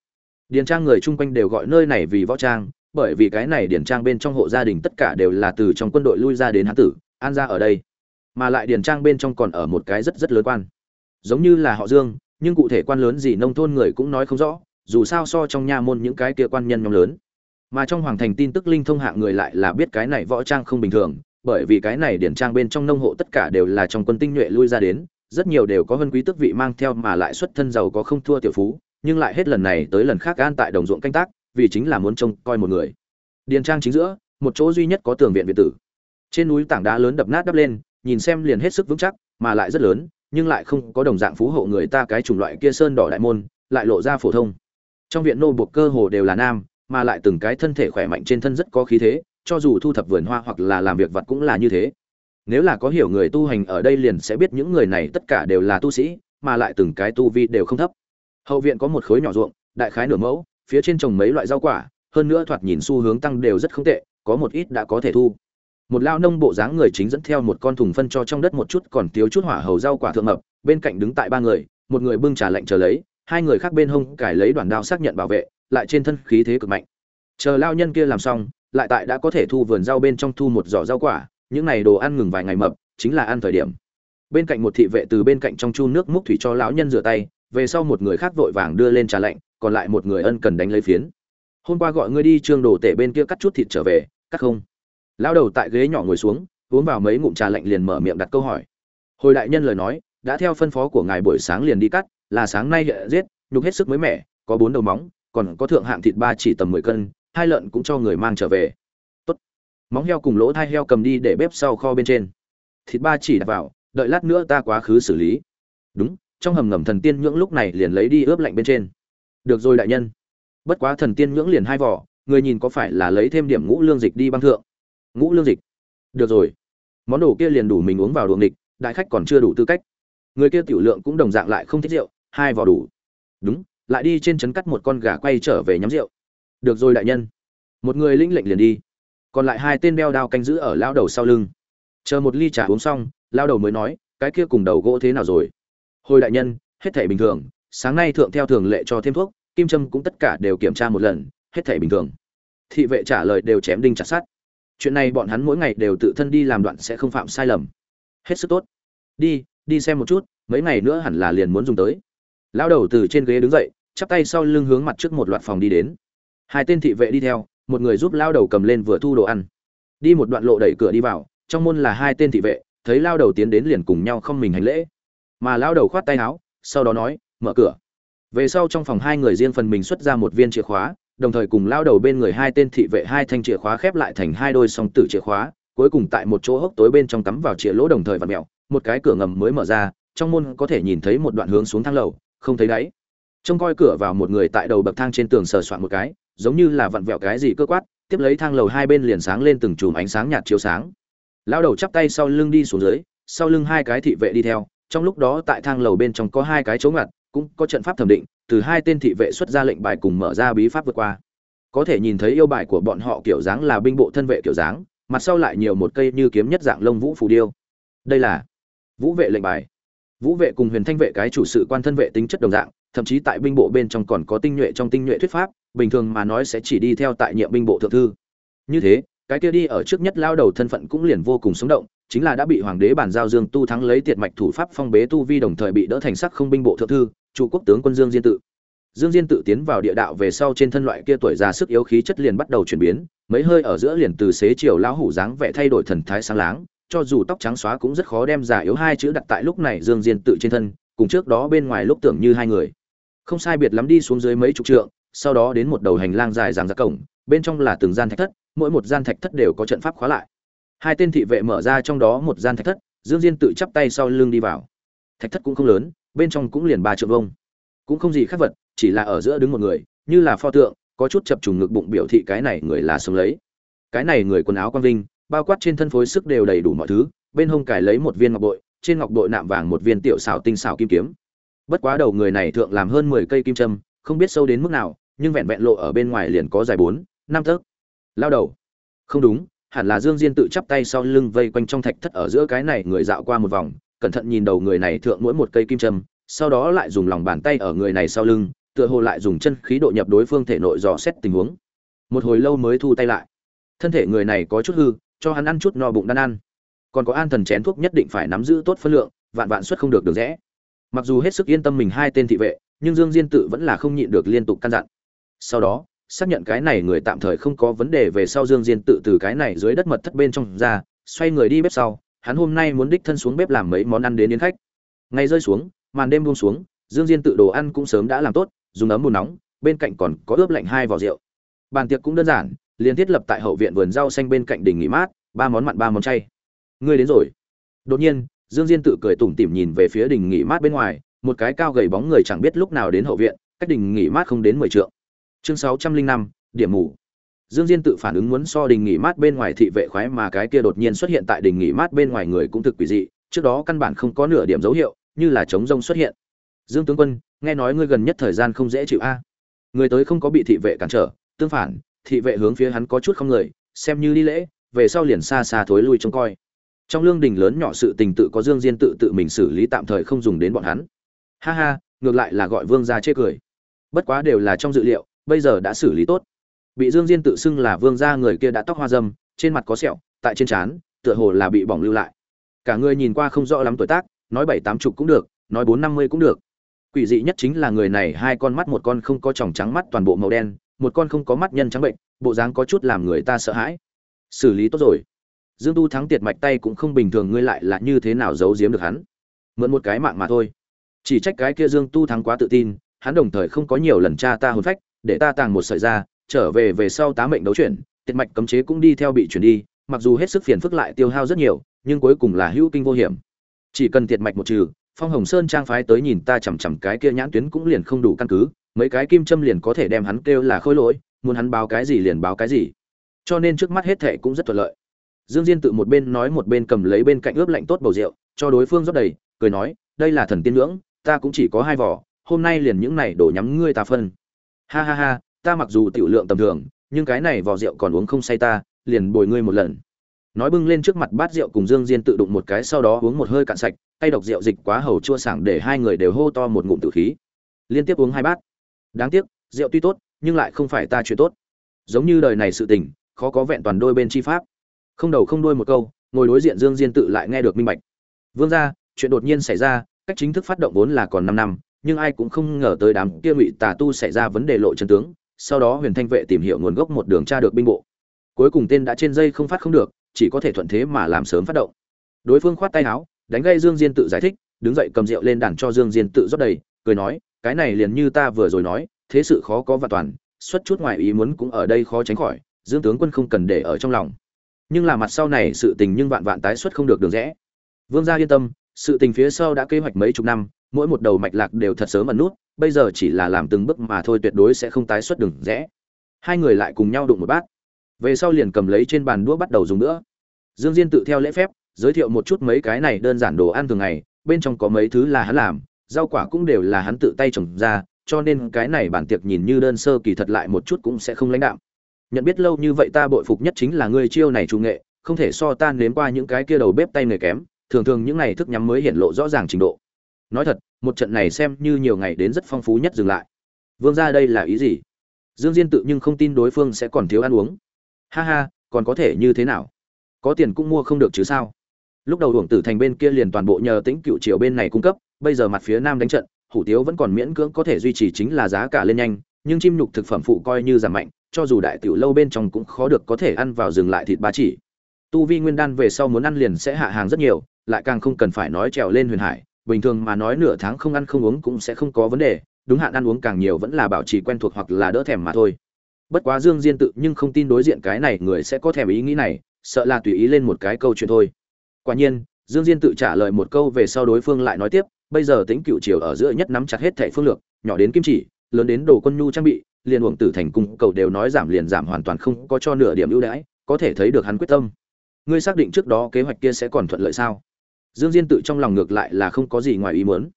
Điền trang người chung quanh đều gọi nơi này vì võ trang bởi vì cái này điển trang bên trong hộ gia đình tất cả đều là từ trong quân đội lui ra đến hán tử, an ra ở đây. Mà lại điển trang bên trong còn ở một cái rất rất lớn quan. Giống như là họ dương, nhưng cụ thể quan lớn gì nông thôn người cũng nói không rõ, dù sao so trong nha môn những cái kia quan nhân nhóm lớn. Mà trong hoàng thành tin tức linh thông hạng người lại là biết cái này võ trang không bình thường, bởi vì cái này điển trang bên trong nông hộ tất cả đều là trong quân tinh nhuệ lui ra đến, rất nhiều đều có vân quý tước vị mang theo mà lại xuất thân giàu có không thua tiểu phú, nhưng lại hết lần này tới lần khác an tại đồng ruộng canh tác vì chính là muốn trông coi một người. Điền trang chính giữa, một chỗ duy nhất có tường viện viện tử. Trên núi tảng đá lớn đập nát đắp lên, nhìn xem liền hết sức vững chắc, mà lại rất lớn, nhưng lại không có đồng dạng phú hộ người ta cái chủng loại kia sơn đỏ đại môn, lại lộ ra phổ thông. Trong viện nô buộc cơ hồ đều là nam, mà lại từng cái thân thể khỏe mạnh trên thân rất có khí thế, cho dù thu thập vườn hoa hoặc là làm việc vật cũng là như thế. Nếu là có hiểu người tu hành ở đây liền sẽ biết những người này tất cả đều là tu sĩ, mà lại từng cái tu vi đều không thấp. Hậu viện có một khối nhỏ ruộng, đại khái nửa mẫu phía trên trồng mấy loại rau quả, hơn nữa thoạt nhìn xu hướng tăng đều rất không tệ, có một ít đã có thể thu. Một lao nông bộ dáng người chính dẫn theo một con thùng phân cho trong đất một chút còn thiếu chút hỏa hầu rau quả thượng mập, bên cạnh đứng tại ba người, một người bưng trà lạnh chờ lấy, hai người khác bên hông cải lấy đoàn đao xác nhận bảo vệ, lại trên thân khí thế cực mạnh. Chờ lao nhân kia làm xong, lại tại đã có thể thu vườn rau bên trong thu một giỏ rau quả, những này đồ ăn ngừng vài ngày mập, chính là ăn thời điểm. Bên cạnh một thị vệ từ bên cạnh trong chu nước múc thủy cho lão nhân rửa tay về sau một người khác vội vàng đưa lên trà lạnh, còn lại một người ân cần đánh lấy phiến. Hôm qua gọi ngươi đi trương đồ tể bên kia cắt chút thịt trở về, cắt không? Lao đầu tại ghế nhỏ ngồi xuống, uống vào mấy ngụm trà lạnh liền mở miệng đặt câu hỏi. Hồi đại nhân lời nói, đã theo phân phó của ngài buổi sáng liền đi cắt, là sáng nay giết, nhục hết sức mới mẻ, có bốn đầu móng, còn có thượng hạng thịt ba chỉ tầm mười cân, hai lợn cũng cho người mang trở về. Tốt. móng heo cùng lỗ thai heo cầm đi để bếp sau kho bên trên. Thịt ba chỉ đặt vào, đợi lát nữa ta quá khứ xử lý. Đúng trong hầm ngầm thần tiên nhưỡng lúc này liền lấy đi ướp lạnh bên trên. Được rồi đại nhân. Bất quá thần tiên nhưỡng liền hai vỏ, người nhìn có phải là lấy thêm điểm ngũ lương dịch đi băng thượng? Ngũ lương dịch? Được rồi. Món đồ kia liền đủ mình uống vào đuồng địch đại khách còn chưa đủ tư cách. Người kia tiểu lượng cũng đồng dạng lại không thích rượu, hai vỏ đủ. Đúng, lại đi trên trấn cắt một con gà quay trở về nhắm rượu. Được rồi đại nhân. Một người lĩnh lệnh liền đi. Còn lại hai tên đeo đao canh giữ ở lao đầu sau lưng. Chờ một ly trà uống xong lao đầu mới nói, cái kia cùng đầu gỗ thế nào rồi? Hồi đại nhân, hết thể bình thường, sáng nay thượng theo thường lệ cho thêm thuốc, kim trâm cũng tất cả đều kiểm tra một lần, hết thể bình thường. Thị vệ trả lời đều chém đinh chặt sát chuyện này bọn hắn mỗi ngày đều tự thân đi làm đoạn sẽ không phạm sai lầm. Hết sức tốt. Đi đi xem một chút, mấy ngày nữa hẳn là liền muốn dùng tới. Lao đầu từ trên ghế đứng dậy, chắp tay sau lưng hướng mặt trước một loạt phòng đi đến. Hai tên thị vệ đi theo, một người giúp lao đầu cầm lên vừa thu đồ ăn. Đi một đoạn lộ đẩy cửa đi vào, trong môn là hai tên thị vệ, thấy lao đầu tiến đến liền cùng nhau không mình hành lễ mà lao đầu khoát tay áo, sau đó nói, mở cửa. Về sau trong phòng hai người riêng phần mình xuất ra một viên chìa khóa, đồng thời cùng lao đầu bên người hai tên thị vệ hai thanh chìa khóa khép lại thành hai đôi song tử chìa khóa, cuối cùng tại một chỗ hốc tối bên trong cắm vào chìa lỗ đồng thời vặn mẹo một cái cửa ngầm mới mở ra, trong môn có thể nhìn thấy một đoạn hướng xuống thang lầu, không thấy đáy. Trông coi cửa vào một người tại đầu bậc thang trên tường sờ soạn một cái, giống như là vặn vẹo cái gì cơ quát, tiếp lấy thang lầu hai bên liền sáng lên từng chùm ánh sáng nhạt chiếu sáng. Lao đầu chắp tay sau lưng đi xuống dưới, sau lưng hai cái thị vệ đi theo trong lúc đó tại thang lầu bên trong có hai cái chỗ ngặt, cũng có trận pháp thẩm định, từ hai tên thị vệ xuất ra lệnh bài cùng mở ra bí pháp vượt qua. Có thể nhìn thấy yêu bài của bọn họ kiểu dáng là binh bộ thân vệ kiểu dáng, mặt sau lại nhiều một cây như kiếm nhất dạng lông vũ phù điêu. Đây là vũ vệ lệnh bài. Vũ vệ cùng huyền thanh vệ cái chủ sự quan thân vệ tính chất đồng dạng, thậm chí tại binh bộ bên trong còn có tinh nhuệ trong tinh nhuệ thuyết pháp, bình thường mà nói sẽ chỉ đi theo tại nhiệm binh bộ thượng thư. Như thế cái kia đi ở trước nhất lao đầu thân phận cũng liền vô cùng sống động, chính là đã bị hoàng đế bàn giao dương tu thắng lấy tiệt mạch thủ pháp phong bế tu vi đồng thời bị đỡ thành sắc không binh bộ thượng thư chủ quốc tướng quân dương diên tự. Dương diên tự tiến vào địa đạo về sau trên thân loại kia tuổi già sức yếu khí chất liền bắt đầu chuyển biến, mấy hơi ở giữa liền từ xế chiều lão hủ dáng vẻ thay đổi thần thái sáng láng, cho dù tóc trắng xóa cũng rất khó đem giả yếu hai chữ đặt tại lúc này dương diên tự trên thân, cùng trước đó bên ngoài lúc tưởng như hai người. Không sai biệt lắm đi xuống dưới mấy chục trượng, sau đó đến một đầu hành lang dài dàng ra cổng, bên trong là từng gian thạch thất mỗi một gian thạch thất đều có trận pháp khóa lại. Hai tên thị vệ mở ra trong đó một gian thạch thất, dương diên tự chắp tay sau lưng đi vào. Thạch thất cũng không lớn, bên trong cũng liền ba trượng vông cũng không gì khác vật, chỉ là ở giữa đứng một người, như là pho tượng, có chút chập trùng ngực bụng biểu thị cái này người là sống lấy. Cái này người quần áo quang vinh, bao quát trên thân phối sức đều đầy đủ mọi thứ, bên hông cài lấy một viên ngọc bội, trên ngọc bội nạm vàng một viên tiểu xảo tinh xảo kim kiếm. Bất quá đầu người này thượng làm hơn mười cây kim châm, không biết sâu đến mức nào, nhưng vẹn vẹn lộ ở bên ngoài liền có dài bốn, năm tấc lao đầu. Không đúng, hẳn là dương diên tự chắp tay sau lưng vây quanh trong thạch thất ở giữa cái này người dạo qua một vòng, cẩn thận nhìn đầu người này thượng mỗi một cây kim châm, sau đó lại dùng lòng bàn tay ở người này sau lưng, tựa hồ lại dùng chân khí độ nhập đối phương thể nội dò xét tình huống. Một hồi lâu mới thu tay lại. Thân thể người này có chút hư, cho hắn ăn chút no bụng đan ăn. Còn có an thần chén thuốc nhất định phải nắm giữ tốt phân lượng, vạn vạn suất không được được rẽ. Mặc dù hết sức yên tâm mình hai tên thị vệ, nhưng dương diên tự vẫn là không nhịn được liên tục căn dặn. Sau đó xác nhận cái này người tạm thời không có vấn đề về sau dương diên tự từ cái này dưới đất mật thất bên trong ra, xoay người đi bếp sau, hắn hôm nay muốn đích thân xuống bếp làm mấy món ăn đến yến khách. Ngày rơi xuống, màn đêm buông xuống, dương diên tự đồ ăn cũng sớm đã làm tốt, dùng ấm bùn nóng, bên cạnh còn có ướp lạnh hai vỏ rượu. Bàn tiệc cũng đơn giản, liền thiết lập tại hậu viện vườn rau xanh bên cạnh đỉnh nghỉ mát, ba món mặn ba món chay. Ngươi đến rồi. Đột nhiên, dương diên tự cười tủm tỉm nhìn về phía đỉnh nghỉ mát bên ngoài, một cái cao gầy bóng người chẳng biết lúc nào đến hậu viện, cách đỉnh nghỉ mát không đến mười trượng chương sáu trăm linh năm, điểm mù. Dương diên tự phản ứng muốn so đình nghỉ mát bên ngoài thị vệ khoái mà cái kia đột nhiên xuất hiện tại đình nghỉ mát bên ngoài người cũng thực quỷ dị, trước đó căn bản không có nửa điểm dấu hiệu, như là chống rông xuất hiện. Dương tướng quân, nghe nói ngươi gần nhất thời gian không dễ chịu a. Người tới không có bị thị vệ cản trở, tương phản, thị vệ hướng phía hắn có chút không người, xem như đi lễ, về sau liền xa xa thối lui trông coi. Trong lương đình lớn nhỏ sự tình tự có dương diên tự tự mình xử lý tạm thời không dùng đến bọn hắn. Ha ha, ngược lại là gọi vương gia chê cười. Bất quá đều là trong dự liệu bây giờ đã xử lý tốt. Bị dương diên tự xưng là vương gia người kia đã tóc hoa dâm, trên mặt có sẹo, tại trên trán, tựa hồ là bị bỏng lưu lại. Cả người nhìn qua không rõ lắm tuổi tác, nói bảy tám chục cũng được, nói bốn năm mươi cũng được. Quỷ dị nhất chính là người này hai con mắt, một con không có tròng trắng mắt toàn bộ màu đen, một con không có mắt nhân trắng bệnh, bộ dáng có chút làm người ta sợ hãi. Xử lý tốt rồi. Dương tu thắng tiệt mạch tay cũng không bình thường, ngươi lại là như thế nào giấu giếm được hắn? Mượn một cái mạng mà thôi. Chỉ trách cái kia dương tu thắng quá tự tin, hắn đồng thời không có nhiều lần tra ta hồn phách để ta tàng một sợi ra, trở về về sau tá mệnh đấu chuyển, tiệt mạch cấm chế cũng đi theo bị chuyển đi, mặc dù hết sức phiền phức lại tiêu hao rất nhiều, nhưng cuối cùng là hữu kinh vô hiểm. Chỉ cần tiệt mạch một trừ, phong hồng sơn trang phái tới nhìn ta chằm chằm cái kia nhãn tuyến cũng liền không đủ căn cứ, mấy cái kim châm liền có thể đem hắn kêu là khôi lỗi, muốn hắn báo cái gì liền báo cái gì. Cho nên trước mắt hết thệ cũng rất thuận lợi. Dương diên tự một bên nói một bên cầm lấy bên cạnh ướp lạnh tốt bầu rượu, cho đối phương rót đầy, cười nói, đây là thần tiên ngưỡng, ta cũng chỉ có hai vỏ, hôm nay liền những này đổ nhắm ngươi ta phân ha ha ha, ta mặc dù tiểu lượng tầm thường, nhưng cái này vò rượu còn uống không say ta, liền bồi ngươi một lần. Nói bưng lên trước mặt bát rượu cùng dương diên tự đụng một cái sau đó uống một hơi cạn sạch, tay độc rượu dịch quá hầu chua sảng để hai người đều hô to một ngụm tử khí. Liên tiếp uống hai bát. Đáng tiếc, rượu tuy tốt, nhưng lại không phải ta chuyện tốt. Giống như đời này sự tình, khó có vẹn toàn đôi bên chi pháp. Không đầu không đuôi một câu, ngồi đối diện dương diên tự lại nghe được minh bạch. Vương gia, chuyện đột nhiên xảy ra, cách chính thức phát động vốn là còn năm năm nhưng ai cũng không ngờ tới đám kia ngụy tà tu xảy ra vấn đề lộ chân tướng, sau đó huyền thanh vệ tìm hiểu nguồn gốc một đường tra được binh bộ. Cuối cùng tên đã trên dây không phát không được, chỉ có thể thuận thế mà làm sớm phát động. Đối phương khoát tay áo, đánh gây dương diên tự giải thích, đứng dậy cầm rượu lên đàn cho dương diên tự rót đầy, cười nói, cái này liền như ta vừa rồi nói, thế sự khó có và toàn, xuất chút ngoài ý muốn cũng ở đây khó tránh khỏi, dương tướng quân không cần để ở trong lòng. Nhưng là mặt sau này sự tình nhưng vạn vạn tái xuất không được đường rẽ. Vương gia yên tâm, sự tình phía sau đã kế hoạch mấy chục năm mỗi một đầu mạch lạc đều thật sớm ẩn nút, bây giờ chỉ là làm từng bước mà thôi tuyệt đối sẽ không tái xuất đường rẽ. Hai người lại cùng nhau đụng một bát. Về sau liền cầm lấy trên bàn đũa bắt đầu dùng nữa. Dương diên tự theo lễ phép, giới thiệu một chút mấy cái này đơn giản đồ ăn thường ngày, bên trong có mấy thứ là hắn làm, rau quả cũng đều là hắn tự tay trồng ra, cho nên cái này bản tiệc nhìn như đơn sơ kỳ thật lại một chút cũng sẽ không lãnh đạm. Nhận biết lâu như vậy ta bội phục nhất chính là ngươi chiêu này trung nghệ, không thể so tan nếm qua những cái kia đầu bếp tay nghề kém, thường thường những này thức nhắm mới hiện lộ rõ ràng trình độ nói thật, một trận này xem như nhiều ngày đến rất phong phú nhất dừng lại. Vương gia đây là ý gì? Dương diên tự nhưng không tin đối phương sẽ còn thiếu ăn uống. Ha ha, còn có thể như thế nào? Có tiền cũng mua không được chứ sao? Lúc đầu hưởng tử thành bên kia liền toàn bộ nhờ tính cựu triều bên này cung cấp, bây giờ mặt phía nam đánh trận, hủ tiếu vẫn còn miễn cưỡng có thể duy trì chính là giá cả lên nhanh, nhưng chim nhục thực phẩm phụ coi như giảm mạnh, cho dù đại tiểu lâu bên trong cũng khó được có thể ăn vào dừng lại thịt ba chỉ. Tu vi nguyên đan về sau muốn ăn liền sẽ hạ hàng rất nhiều, lại càng không cần phải nói trèo lên huyền hải bình thường mà nói nửa tháng không ăn không uống cũng sẽ không có vấn đề, đúng hạn ăn uống càng nhiều vẫn là bảo trì quen thuộc hoặc là đỡ thèm mà thôi. Bất quá dương diên tự nhưng không tin đối diện cái này người sẽ có thèm ý nghĩ này, sợ là tùy ý lên một cái câu chuyện thôi. Quả nhiên, dương diên tự trả lời một câu về sau đối phương lại nói tiếp, bây giờ tính cựu triều ở giữa nhất nắm chặt hết thẻ phương lược, nhỏ đến kim chỉ, lớn đến đồ quân nhu trang bị, liền uổng tử thành cung, cầu đều nói giảm liền giảm hoàn toàn không có cho nửa điểm ưu đãi, có thể thấy được hắn quyết tâm. Ngươi xác định trước đó kế hoạch kia sẽ còn thuận lợi sao? Dương diên tự trong lòng ngược lại là không có gì ngoài ý muốn.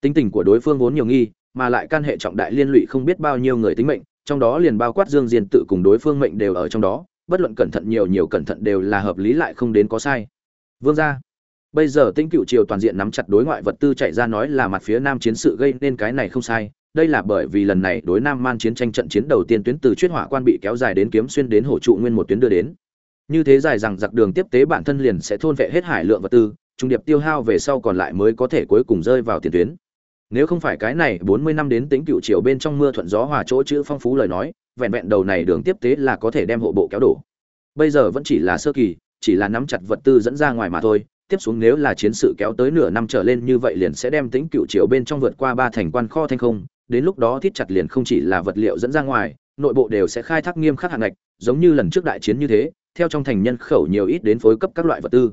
Tính tình của đối phương vốn nhiều nghi, mà lại can hệ trọng đại liên lụy không biết bao nhiêu người tính mệnh, trong đó liền bao quát dương diên tự cùng đối phương mệnh đều ở trong đó, bất luận cẩn thận nhiều nhiều cẩn thận đều là hợp lý lại không đến có sai. Vương gia, bây giờ tinh cựu triều toàn diện nắm chặt đối ngoại vật tư chạy ra nói là mặt phía nam chiến sự gây nên cái này không sai, đây là bởi vì lần này đối nam man chiến tranh trận chiến đầu tiên tuyến từ chuyết hỏa quan bị kéo dài đến kiếm xuyên đến hổ trụ nguyên một tuyến đưa đến. Như thế dài rằng giặc đường tiếp tế bản thân liền sẽ thôn vệ hết hải lượng vật tư trung điệp tiêu hao về sau còn lại mới có thể cuối cùng rơi vào tiền tuyến. Nếu không phải cái này bốn mươi năm đến tính cựu triều bên trong mưa thuận gió hòa chỗ chữ phong phú lời nói, vẹn vẹn đầu này đường tiếp tế là có thể đem hộ bộ kéo đổ. Bây giờ vẫn chỉ là sơ kỳ, chỉ là nắm chặt vật tư dẫn ra ngoài mà thôi, tiếp xuống nếu là chiến sự kéo tới nửa năm trở lên như vậy liền sẽ đem tính cựu triều bên trong vượt qua ba thành quan kho thanh không, đến lúc đó thiết chặt liền không chỉ là vật liệu dẫn ra ngoài, nội bộ đều sẽ khai thác nghiêm khắc hạn ngạch, giống như lần trước đại chiến như thế, theo trong thành nhân khẩu nhiều ít đến phối cấp các loại vật tư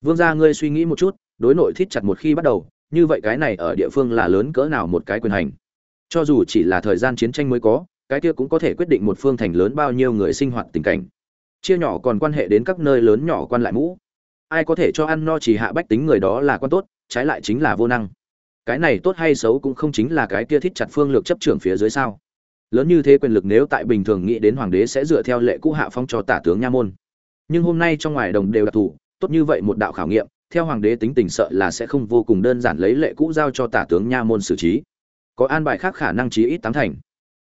vương gia ngươi suy nghĩ một chút, đối nội thít chặt một khi bắt đầu, như vậy cái này ở địa phương là lớn cỡ nào một cái quyền hành? Cho dù chỉ là thời gian chiến tranh mới có, cái kia cũng có thể quyết định một phương thành lớn bao nhiêu người sinh hoạt tình cảnh. Chia nhỏ còn quan hệ đến các nơi lớn nhỏ quan lại mũ. Ai có thể cho ăn no chỉ hạ bách tính người đó là quan tốt, trái lại chính là vô năng. Cái này tốt hay xấu cũng không chính là cái kia thít chặt phương lược chấp trưởng phía dưới sao. Lớn như thế quyền lực nếu tại bình thường nghĩ đến hoàng đế sẽ dựa theo lệ cũ hạ phong cho tả tướng nha môn. Nhưng hôm nay trong ngoài đồng đều đặc thù tốt như vậy một đạo khảo nghiệm, theo hoàng đế tính tình sợ là sẽ không vô cùng đơn giản lấy lệ cũ giao cho tả tướng nha môn xử trí. Có an bài khác khả năng chí ít tám thành.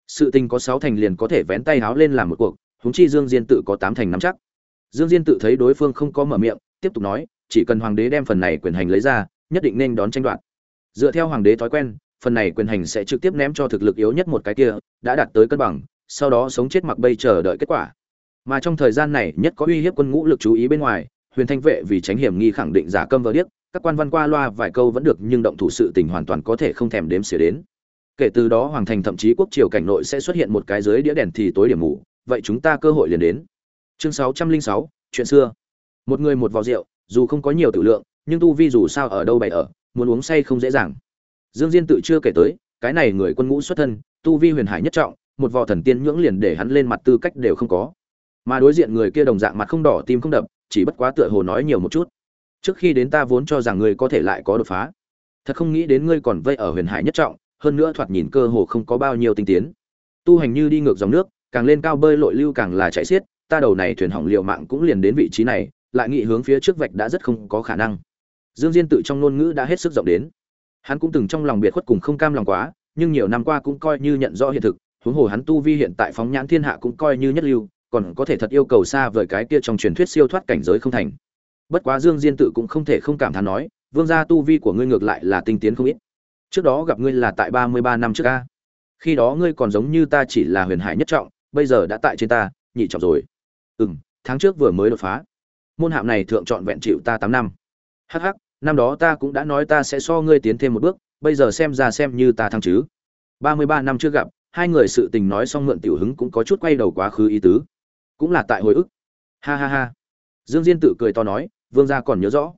Sự tình có sáu thành liền có thể vén tay háo lên làm một cuộc, huống chi dương diên tự có tám thành nắm chắc. Dương diên tự thấy đối phương không có mở miệng, tiếp tục nói, chỉ cần hoàng đế đem phần này quyền hành lấy ra, nhất định nên đón tranh đoạt. Dựa theo hoàng đế thói quen, phần này quyền hành sẽ trực tiếp ném cho thực lực yếu nhất một cái kia, đã đạt tới cân bằng, sau đó sống chết mặc bây chờ đợi kết quả. Mà trong thời gian này nhất có uy hiếp quân ngũ lực chú ý bên ngoài huyền thanh vệ vì tránh hiểm nghi khẳng định giả câm vỡ điếc, các quan văn qua loa vài câu vẫn được nhưng động thủ sự tình hoàn toàn có thể không thèm đếm xỉa đến. Kể từ đó hoàng thành thậm chí quốc triều cảnh nội sẽ xuất hiện một cái dưới đĩa đèn thì tối điểm ngủ vậy chúng ta cơ hội liền đến. Chương sáu trăm linh sáu, chuyện xưa. Một người một vò rượu, dù không có nhiều tử lượng, nhưng tu vi dù sao ở đâu bày ở, muốn uống say không dễ dàng. Dương diên tự chưa kể tới, cái này người quân ngũ xuất thân, tu vi huyền hải nhất trọng, một vò thần tiên nhưỡng liền để hắn lên mặt tư cách đều không có. Mà đối diện người kia đồng dạng mặt không đỏ, tim không đập chỉ bất quá tựa hồ nói nhiều một chút. Trước khi đến ta vốn cho rằng ngươi có thể lại có đột phá. Thật không nghĩ đến ngươi còn vây ở huyền hải nhất trọng, hơn nữa thoạt nhìn cơ hồ không có bao nhiêu tinh tiến. Tu hành như đi ngược dòng nước, càng lên cao bơi lội lưu càng là chạy xiết, ta đầu này thuyền hỏng liều mạng cũng liền đến vị trí này, lại nghĩ hướng phía trước vạch đã rất không có khả năng. Dương diên tự trong ngôn ngữ đã hết sức rộng đến. Hắn cũng từng trong lòng biệt khuất cùng không cam lòng quá, nhưng nhiều năm qua cũng coi như nhận rõ hiện thực, huống hồ hắn tu vi hiện tại phóng nhãn thiên hạ cũng coi như nhất lưu còn có thể thật yêu cầu xa vời cái kia trong truyền thuyết siêu thoát cảnh giới không thành. Bất quá dương diên tự cũng không thể không cảm thán nói, vương gia tu vi của ngươi ngược lại là tinh tiến không ít. Trước đó gặp ngươi là tại ba mươi ba năm trước a. Khi đó ngươi còn giống như ta chỉ là huyền hải nhất trọng, bây giờ đã tại trên ta, nhị trọng rồi. Ừ m tháng trước vừa mới đột phá. Môn hạm này thượng chọn vẹn chịu ta tám năm. Hh năm đó ta cũng đã nói ta sẽ so ngươi tiến thêm một bước, bây giờ xem ra xem như ta thăng chứ. Ba mươi ba năm chưa gặp, hai người sự tình nói xong mượn tiểu hứng cũng có chút quay đầu quá khứ ý tứ cũng là tại hồi ức. Ha ha ha. Dương diên tự cười to nói, vương gia còn nhớ rõ.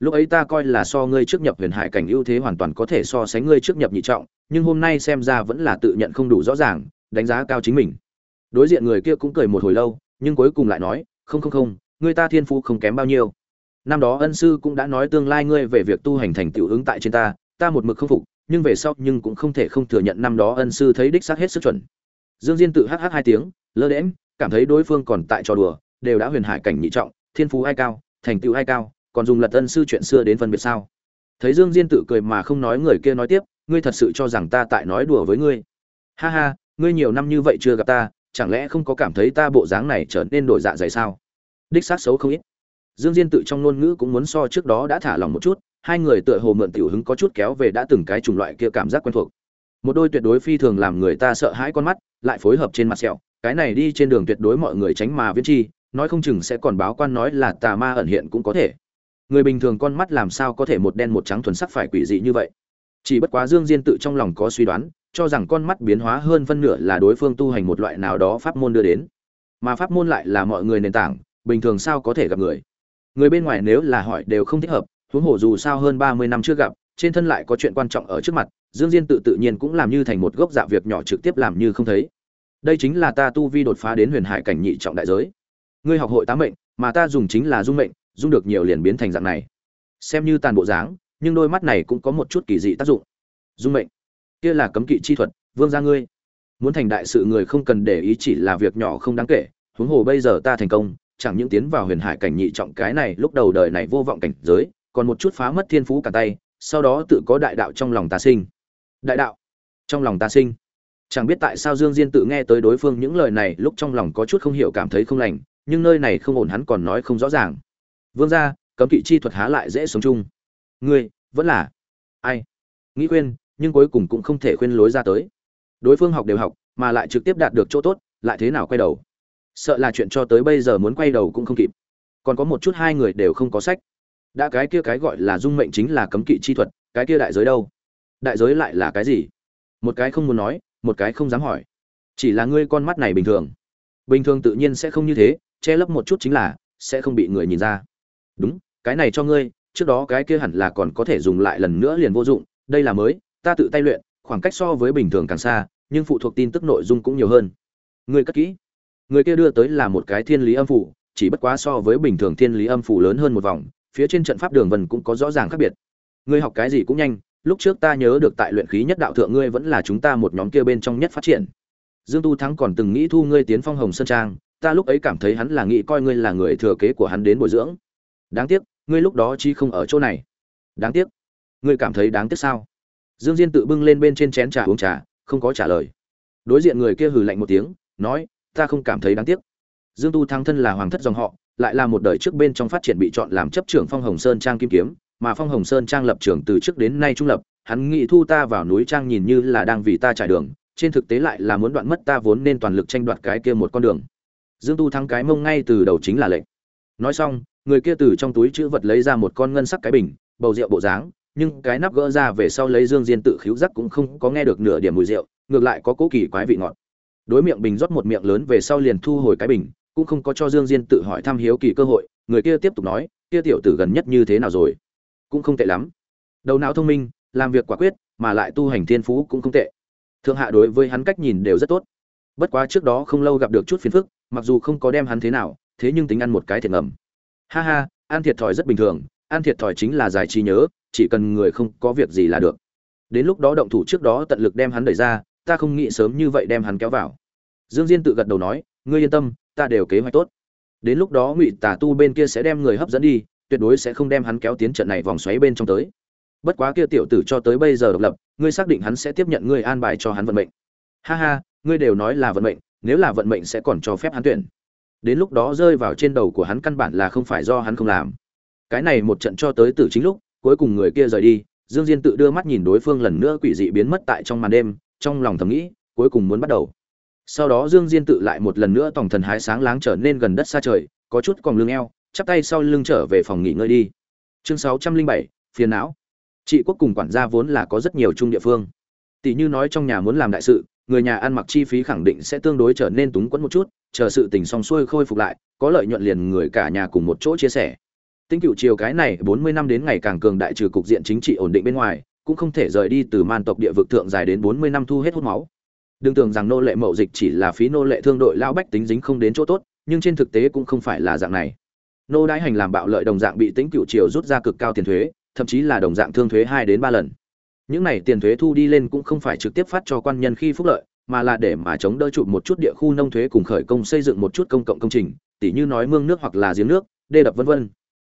Lúc ấy ta coi là so ngươi trước nhập huyền hải cảnh ưu thế hoàn toàn có thể so sánh ngươi trước nhập nhị trọng, nhưng hôm nay xem ra vẫn là tự nhận không đủ rõ ràng, đánh giá cao chính mình. Đối diện người kia cũng cười một hồi lâu, nhưng cuối cùng lại nói, không không không ngươi ta thiên phú không kém bao nhiêu. Năm đó ân sư cũng đã nói tương lai ngươi về việc tu hành thành tựu ứng tại trên ta ta một mực không phục, nhưng về sau nhưng cũng không thể không thừa nhận năm đó ân sư thấy đích xác hết sức chuẩn dương diên tự hh hai tiếng, lơ đễm cảm thấy đối phương còn tại trò đùa, đều đã huyền hải cảnh nhị trọng, thiên phú ai cao, thành tựu ai cao, còn dùng lật ân sư chuyện xưa đến phân biệt sao? Thấy dương diên tự cười mà không nói người kia nói tiếp, ngươi thật sự cho rằng ta tại nói đùa với ngươi? Ha ha, ngươi nhiều năm như vậy chưa gặp ta, chẳng lẽ không có cảm thấy ta bộ dáng này trở nên đổi dạ dày sao? Đích xác xấu không ít. Dương diên tự trong ngôn ngữ cũng muốn so trước đó đã thả lòng một chút, hai người tựa hồ mượn tiểu hứng có chút kéo về đã từng cái chủng loại kia cảm giác quen thuộc một đôi tuyệt đối phi thường làm người ta sợ hãi con mắt, lại phối hợp trên mặt sẹo, cái này đi trên đường tuyệt đối mọi người tránh mà viễn chi, nói không chừng sẽ còn báo quan nói là tà ma ẩn hiện cũng có thể. Người bình thường con mắt làm sao có thể một đen một trắng thuần sắc phải quỷ dị như vậy? Chỉ bất quá dương diên tự trong lòng có suy đoán, cho rằng con mắt biến hóa hơn phân nửa là đối phương tu hành một loại nào đó pháp môn đưa đến. Mà pháp môn lại là mọi người nền tảng, bình thường sao có thể gặp người? Người bên ngoài nếu là hỏi đều không thích hợp, huống hồ dù sao hơn ba mươi năm chưa gặp, trên thân lại có chuyện quan trọng ở trước mặt dương diên tự tự nhiên cũng làm như thành một gốc dạ việc nhỏ trực tiếp làm như không thấy. Đây chính là ta tu vi đột phá đến huyền hải cảnh nhị trọng đại giới. Ngươi học hội tám mệnh, mà ta dùng chính là dung mệnh, dung được nhiều liền biến thành dạng này. Xem như tàn bộ dáng, nhưng đôi mắt này cũng có một chút kỳ dị tác dụng. Dung mệnh. Kia là cấm kỵ chi thuật, vương gia ngươi. Muốn thành đại sự người không cần để ý chỉ là việc nhỏ không đáng kể, huống hồ bây giờ ta thành công, chẳng những tiến vào huyền hải cảnh nhị trọng cái này lúc đầu đời này vô vọng cảnh giới, còn một chút phá mất thiên phú cả tay, sau đó tự có đại đạo trong lòng ta sinh đại đạo. Trong lòng ta sinh. Chẳng biết tại sao dương diên tự nghe tới đối phương những lời này, lúc trong lòng có chút không hiểu cảm thấy không lành, nhưng nơi này không ổn hắn còn nói không rõ ràng. Vương gia, cấm kỵ chi thuật há lại dễ sống chung. Ngươi, vẫn là ai? Nghĩ khuyên, nhưng cuối cùng cũng không thể khuyên lối ra tới. Đối phương học đều học, mà lại trực tiếp đạt được chỗ tốt, lại thế nào quay đầu? Sợ là chuyện cho tới bây giờ muốn quay đầu cũng không kịp. Còn có một chút hai người đều không có sách. Đã cái kia cái gọi là dung mệnh chính là cấm kỵ chi thuật, cái kia đại giới đâu? Đại giới lại là cái gì? Một cái không muốn nói, một cái không dám hỏi. Chỉ là ngươi con mắt này bình thường. Bình thường tự nhiên sẽ không như thế, che lấp một chút chính là, sẽ không bị người nhìn ra. Đúng, cái này cho ngươi, trước đó cái kia hẳn là còn có thể dùng lại lần nữa liền vô dụng, đây là mới, ta tự tay luyện, khoảng cách so với bình thường càng xa, nhưng phụ thuộc tin tức nội dung cũng nhiều hơn. Ngươi cất kỹ. Người kia đưa tới là một cái thiên lý âm phủ, chỉ bất quá so với bình thường thiên lý âm phủ lớn hơn một vòng, phía trên trận pháp đường vần cũng có rõ ràng khác biệt. Ngươi học cái gì cũng nhanh lúc trước ta nhớ được tại luyện khí nhất đạo thượng ngươi vẫn là chúng ta một nhóm kia bên trong nhất phát triển. Dương tu thắng còn từng nghĩ thu ngươi tiến phong hồng sơn trang, ta lúc ấy cảm thấy hắn là nghĩ coi ngươi là người thừa kế của hắn đến bồi dưỡng. Đáng tiếc, ngươi lúc đó chi không ở chỗ này. Đáng tiếc. Ngươi cảm thấy đáng tiếc sao? Dương diên tự bưng lên bên trên chén trà uống trà, không có trả lời. Đối diện người kia hừ lạnh một tiếng, nói, ta không cảm thấy đáng tiếc. Dương tu thắng thân là hoàng thất dòng họ, lại là một đời trước bên trong phát triển bị chọn làm chấp trưởng phong hồng sơn trang kim kiếm mà phong hồng sơn trang lập trường từ trước đến nay trung lập, hắn nghĩ thu ta vào núi trang nhìn như là đang vì ta trải đường, trên thực tế lại là muốn đoạn mất ta vốn nên toàn lực tranh đoạt cái kia một con đường. Dương tu thắng cái mông ngay từ đầu chính là lệnh. Nói xong, người kia từ trong túi chữ vật lấy ra một con ngân sắc cái bình, bầu rượu bộ dáng, nhưng cái nắp gỡ ra về sau lấy dương diên tự khíu giác cũng không có nghe được nửa điểm mùi rượu, ngược lại có cố kỳ quái vị ngọt. Đối miệng bình rót một miệng lớn về sau liền thu hồi cái bình, cũng không có cho dương diên tự hỏi thăm hiếu kỳ cơ hội, người kia tiếp tục nói, kia tiểu tử gần nhất như thế nào rồi? Cũng không tệ lắm. Đầu não thông minh, làm việc quả quyết, mà lại tu hành thiên phú cũng không tệ. Thượng hạ đối với hắn cách nhìn đều rất tốt. Bất quá trước đó không lâu gặp được chút phiền phức, mặc dù không có đem hắn thế nào, thế nhưng tính ăn một cái thiệt ngầm. Ha ha, ăn thiệt thòi rất bình thường, ăn thiệt thòi chính là giải trí nhớ, chỉ cần người không có việc gì là được. Đến lúc đó động thủ trước đó tận lực đem hắn đẩy ra, ta không nghĩ sớm như vậy đem hắn kéo vào. Dương diên tự gật đầu nói, ngươi yên tâm, ta đều kế hoạch tốt. Đến lúc đó ngụy tà tu bên kia sẽ đem người hấp dẫn đi tuyệt đối sẽ không đem hắn kéo tiến trận này vòng xoáy bên trong tới. Bất quá kia tiểu tử cho tới bây giờ độc lập, ngươi xác định hắn sẽ tiếp nhận ngươi an bài cho hắn vận mệnh. Ha ha, ngươi đều nói là vận mệnh, nếu là vận mệnh sẽ còn cho phép hắn tuyển. Đến lúc đó rơi vào trên đầu của hắn căn bản là không phải do hắn không làm. Cái này một trận cho tới tử chính lúc, cuối cùng người kia rời đi, dương diên tự đưa mắt nhìn đối phương lần nữa quỷ dị biến mất tại trong màn đêm, trong lòng thầm nghĩ, cuối cùng muốn bắt đầu. Sau đó dương diên tự lại một lần nữa tổng thần hái sáng láng trở nên gần đất xa trời, có chút còn lưng eo chắp tay sau lưng trở về phòng nghỉ ngơi đi. Chương sáu trăm linh bảy, phiền não. Trị quốc cùng quản gia vốn là có rất nhiều chung địa phương. Tỷ như nói trong nhà muốn làm đại sự, người nhà ăn mặc chi phí khẳng định sẽ tương đối trở nên túng quẫn một chút, chờ sự tình xong xuôi khôi phục lại, có lợi nhuận liền người cả nhà cùng một chỗ chia sẻ. Tinh cựu chiều cái này bốn mươi năm đến ngày càng cường đại trừ cục diện chính trị ổn định bên ngoài, cũng không thể rời đi từ man tộc địa vực thượng dài đến bốn mươi năm thu hết hút máu. Đừng tưởng rằng nô lệ mậu dịch chỉ là phí nô lệ thương đội lão bách tính dính không đến chỗ tốt, nhưng trên thực tế cũng không phải là dạng này nô đái hành làm bạo lợi đồng dạng bị tính cựu triều rút ra cực cao tiền thuế, thậm chí là đồng dạng thương thuế hai đến ba lần. Những này tiền thuế thu đi lên cũng không phải trực tiếp phát cho quan nhân khi phúc lợi, mà là để mà chống đỡ trụ một chút địa khu nông thuế cùng khởi công xây dựng một chút công cộng công trình, tỉ như nói mương nước hoặc là giếng nước, đê đập vân vân.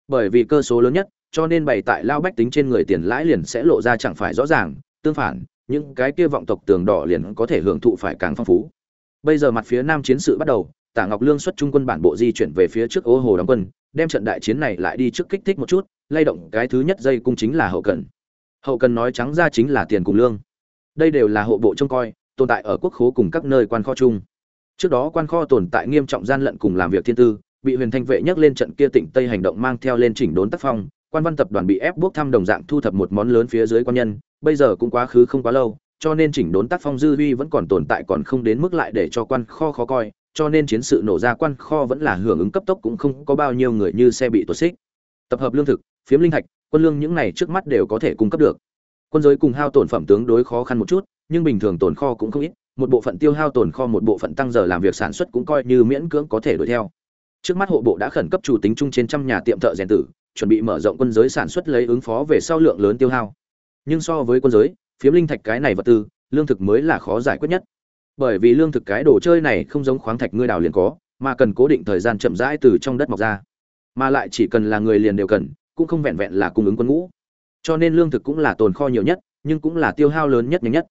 Bởi vì cơ số lớn nhất, cho nên bày tại lao bách tính trên người tiền lãi liền sẽ lộ ra chẳng phải rõ ràng, tương phản, những cái kia vọng tộc tường đỏ liền có thể hưởng thụ phải càng phong phú. Bây giờ mặt phía nam chiến sự bắt đầu, tả ngọc lương xuất trung quân bản bộ di chuyển về phía trước ô hồ đóng quân đem trận đại chiến này lại đi trước kích thích một chút, lay động cái thứ nhất dây cung chính là hậu cần. Hậu cần nói trắng ra chính là tiền cùng lương. Đây đều là hộ bộ trông coi, tồn tại ở quốc khố cùng các nơi quan kho chung. Trước đó quan kho tồn tại nghiêm trọng gian lận cùng làm việc thiên tư, bị huyền thanh vệ nhắc lên trận kia tỉnh tây hành động mang theo lên chỉnh đốn tác phong, quan văn tập đoàn bị ép buộc thăm đồng dạng thu thập một món lớn phía dưới quan nhân, bây giờ cũng quá khứ không quá lâu, cho nên chỉnh đốn tác phong dư uy vẫn còn tồn tại còn không đến mức lại để cho quan kho khó coi cho nên chiến sự nổ ra quan kho vẫn là hưởng ứng cấp tốc cũng không có bao nhiêu người như xe bị tuột xích. Tập hợp lương thực, phiếm linh thạch, quân lương những này trước mắt đều có thể cung cấp được. Quân giới cùng hao tổn phẩm tướng đối khó khăn một chút, nhưng bình thường tồn kho cũng không ít, một bộ phận tiêu hao tồn kho, một bộ phận tăng giờ làm việc sản xuất cũng coi như miễn cưỡng có thể đuổi theo. Trước mắt hộ bộ đã khẩn cấp chủ tính chung trên trăm nhà tiệm thợ rèn tử, chuẩn bị mở rộng quân giới sản xuất lấy ứng phó về sau lượng lớn tiêu hao. Nhưng so với quân giới, phiếm linh thạch cái này vật tư, lương thực mới là khó giải quyết nhất bởi vì lương thực cái đồ chơi này không giống khoáng thạch ngươi đào liền có, mà cần cố định thời gian chậm rãi từ trong đất mọc ra. Mà lại chỉ cần là người liền đều cần, cũng không vẹn vẹn là cung ứng quân ngũ. Cho nên lương thực cũng là tồn kho nhiều nhất, nhưng cũng là tiêu hao lớn nhất nhanh nhất.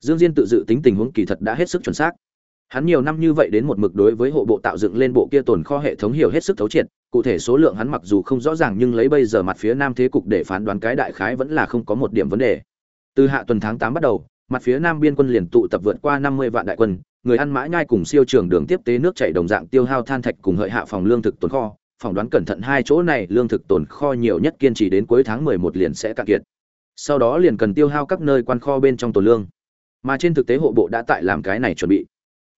Dương diên tự dự tính tình huống kỳ thật đã hết sức chuẩn xác. Hắn nhiều năm như vậy đến một mực đối với hộ bộ tạo dựng lên bộ kia tồn kho hệ thống hiểu hết sức thấu triệt, cụ thể số lượng hắn mặc dù không rõ ràng nhưng lấy bây giờ mặt phía nam thế cục để phán đoán cái đại khái vẫn là không có một điểm vấn đề. Từ hạ tuần tháng tám bắt đầu mặt phía nam biên quân liền tụ tập vượt qua năm mươi vạn đại quân, người ăn mã nhai cùng siêu trường đường tiếp tế nước chảy đồng dạng tiêu hao than thạch cùng hợi hạ phòng lương thực tồn kho. Phỏng đoán cẩn thận hai chỗ này, lương thực tồn kho nhiều nhất kiên trì đến cuối tháng mười một liền sẽ cạn kiệt. Sau đó liền cần tiêu hao các nơi quan kho bên trong tồn lương. Mà trên thực tế hộ bộ đã tại làm cái này chuẩn bị.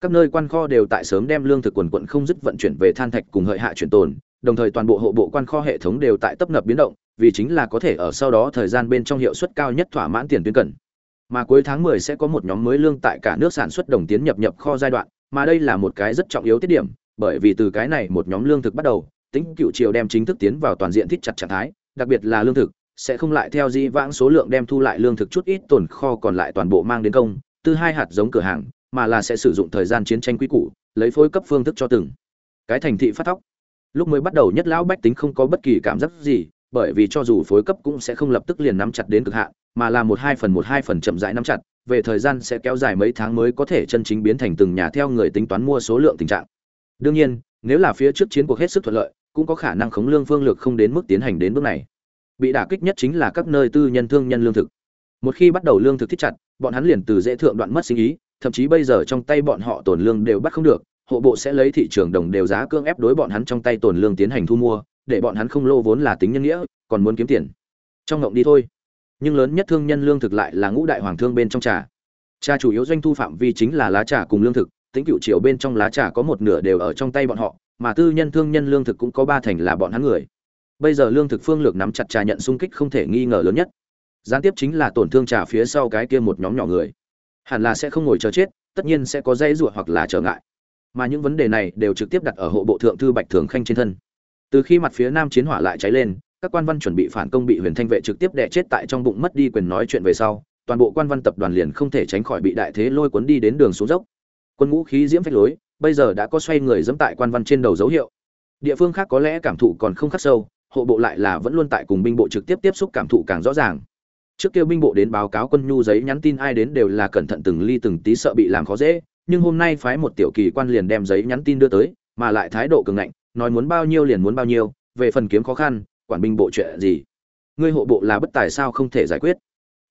Các nơi quan kho đều tại sớm đem lương thực quần quận không dứt vận chuyển về than thạch cùng hợi hạ chuyển tồn, đồng thời toàn bộ hộ bộ quan kho hệ thống đều tại tấp nập biến động, vì chính là có thể ở sau đó thời gian bên trong hiệu suất cao nhất thỏa mãn tiền tuyến cần mà cuối tháng 10 sẽ có một nhóm mới lương tại cả nước sản xuất đồng tiến nhập nhập kho giai đoạn, mà đây là một cái rất trọng yếu tiết điểm, bởi vì từ cái này một nhóm lương thực bắt đầu, tính cựu triều đem chính thức tiến vào toàn diện thích chặt trạng thái, đặc biệt là lương thực, sẽ không lại theo di vãng số lượng đem thu lại lương thực chút ít tồn kho còn lại toàn bộ mang đến công, từ hai hạt giống cửa hàng, mà là sẽ sử dụng thời gian chiến tranh quý cũ lấy phối cấp phương thức cho từng cái thành thị phát thóc. Lúc mới bắt đầu nhất lão bách tính không có bất kỳ cảm giác gì bởi vì cho dù phối cấp cũng sẽ không lập tức liền nắm chặt đến cực hạn, mà là một hai phần một hai phần chậm rãi nắm chặt, về thời gian sẽ kéo dài mấy tháng mới có thể chân chính biến thành từng nhà theo người tính toán mua số lượng tình trạng. Đương nhiên, nếu là phía trước chiến cuộc hết sức thuận lợi, cũng có khả năng khống lương phương lược không đến mức tiến hành đến bước này. Bị đả kích nhất chính là các nơi tư nhân thương nhân lương thực. Một khi bắt đầu lương thực thiết chặt, bọn hắn liền từ dễ thượng đoạn mất sinh ý, thậm chí bây giờ trong tay bọn họ tổn lương đều bắt không được, hộ bộ sẽ lấy thị trường đồng đều giá cương ép đối bọn hắn trong tay tổn lương tiến hành thu mua để bọn hắn không lô vốn là tính nhân nghĩa, còn muốn kiếm tiền. Trong ngộng đi thôi. Nhưng lớn nhất thương nhân lương thực lại là ngũ đại hoàng thương bên trong trà. Trà chủ yếu doanh thu phạm vi chính là lá trà cùng lương thực, tính cựu triều bên trong lá trà có một nửa đều ở trong tay bọn họ, mà tư nhân thương nhân lương thực cũng có ba thành là bọn hắn người. Bây giờ lương thực phương lược nắm chặt trà nhận xung kích không thể nghi ngờ lớn nhất. Gián tiếp chính là tổn thương trà phía sau cái kia một nhóm nhỏ người. Hẳn là sẽ không ngồi chờ chết, tất nhiên sẽ có dây ruột hoặc là trở ngại. Mà những vấn đề này đều trực tiếp đặt ở hộ bộ thượng thư bạch thường khanh trên thân từ khi mặt phía nam chiến hỏa lại cháy lên, các quan văn chuẩn bị phản công bị huyền thanh vệ trực tiếp đẻ chết tại trong bụng mất đi quyền nói chuyện về sau, toàn bộ quan văn tập đoàn liền không thể tránh khỏi bị đại thế lôi cuốn đi đến đường xuống dốc. Quân ngũ khí diễm phách lối, bây giờ đã có xoay người dẫm tại quan văn trên đầu dấu hiệu. Địa phương khác có lẽ cảm thụ còn không khắc sâu, hộ bộ lại là vẫn luôn tại cùng binh bộ trực tiếp tiếp xúc cảm thụ càng rõ ràng. Trước kia binh bộ đến báo cáo quân nhu giấy nhắn tin ai đến đều là cẩn thận từng ly từng tí sợ bị làm khó dễ, nhưng hôm nay phái một tiểu kỳ quan liền đem giấy nhắn tin đưa tới, mà lại thái độ cường ngạnh nói muốn bao nhiêu liền muốn bao nhiêu, về phần kiếm khó khăn, quản binh bộ chuyện gì. Ngươi hộ bộ là bất tài sao không thể giải quyết.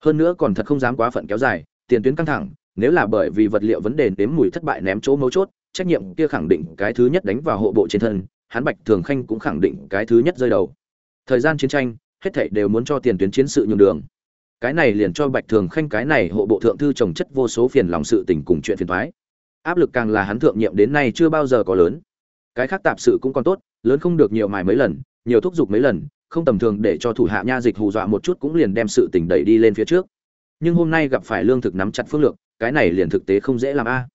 Hơn nữa còn thật không dám quá phận kéo dài, tiền tuyến căng thẳng, nếu là bởi vì vật liệu vấn đề nếm mùi thất bại ném chỗ mấu chốt, trách nhiệm kia khẳng định cái thứ nhất đánh vào hộ bộ trên thân, hắn bạch thường khanh cũng khẳng định cái thứ nhất rơi đầu. Thời gian chiến tranh, hết thảy đều muốn cho tiền tuyến chiến sự nhường đường. Cái này liền cho bạch thường khanh cái này hộ bộ thượng thư trồng chất vô số phiền lòng sự tình cùng chuyện phiền thoái áp lực càng là hắn thượng nhiệm đến nay chưa bao giờ có lớn cái khác tạp sự cũng còn tốt, lớn không được nhiều mài mấy lần, nhiều thúc giục mấy lần, không tầm thường để cho thủ hạ nha dịch hù dọa một chút cũng liền đem sự tình đẩy đi lên phía trước. Nhưng hôm nay gặp phải lương thực nắm chặt phương lược, cái này liền thực tế không dễ làm a. À.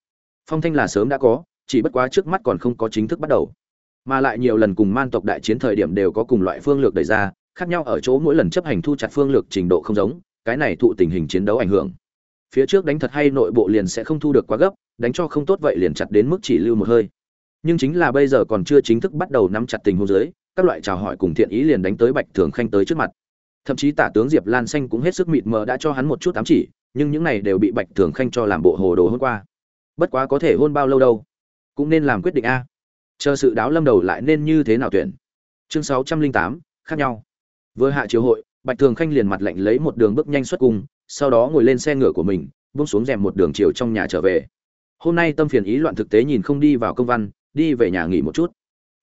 Phong thanh là sớm đã có, chỉ bất quá trước mắt còn không có chính thức bắt đầu. Mà lại nhiều lần cùng man tộc đại chiến thời điểm đều có cùng loại phương lược đẩy ra, khác nhau ở chỗ mỗi lần chấp hành thu chặt phương lược trình độ không giống, cái này thụ tình hình chiến đấu ảnh hưởng. Phía trước đánh thật hay nội bộ liền sẽ không thu được quá gấp, đánh cho không tốt vậy liền chặt đến mức chỉ lưu một hơi nhưng chính là bây giờ còn chưa chính thức bắt đầu nắm chặt tình huống dưới, các loại chào hỏi cùng thiện ý liền đánh tới bạch thường khanh tới trước mặt. Thậm chí tả tướng diệp lan xanh cũng hết sức mịt mờ đã cho hắn một chút ám chỉ, nhưng những này đều bị bạch thường khanh cho làm bộ hồ đồ hôm qua. Bất quá có thể hôn bao lâu đâu, cũng nên làm quyết định a. Chờ sự đáo lâm đầu lại nên như thế nào tuyển? Chương sáu trăm linh tám, khác nhau. Vừa hạ chiều hội, bạch thường khanh liền mặt lạnh lấy một đường bước nhanh xuất cung, sau đó ngồi lên xe ngựa của mình bung xuống rèm một đường chiều trong nhà trở về. Hôm nay tâm phiền ý loạn thực tế nhìn không đi vào công văn đi về nhà nghỉ một chút.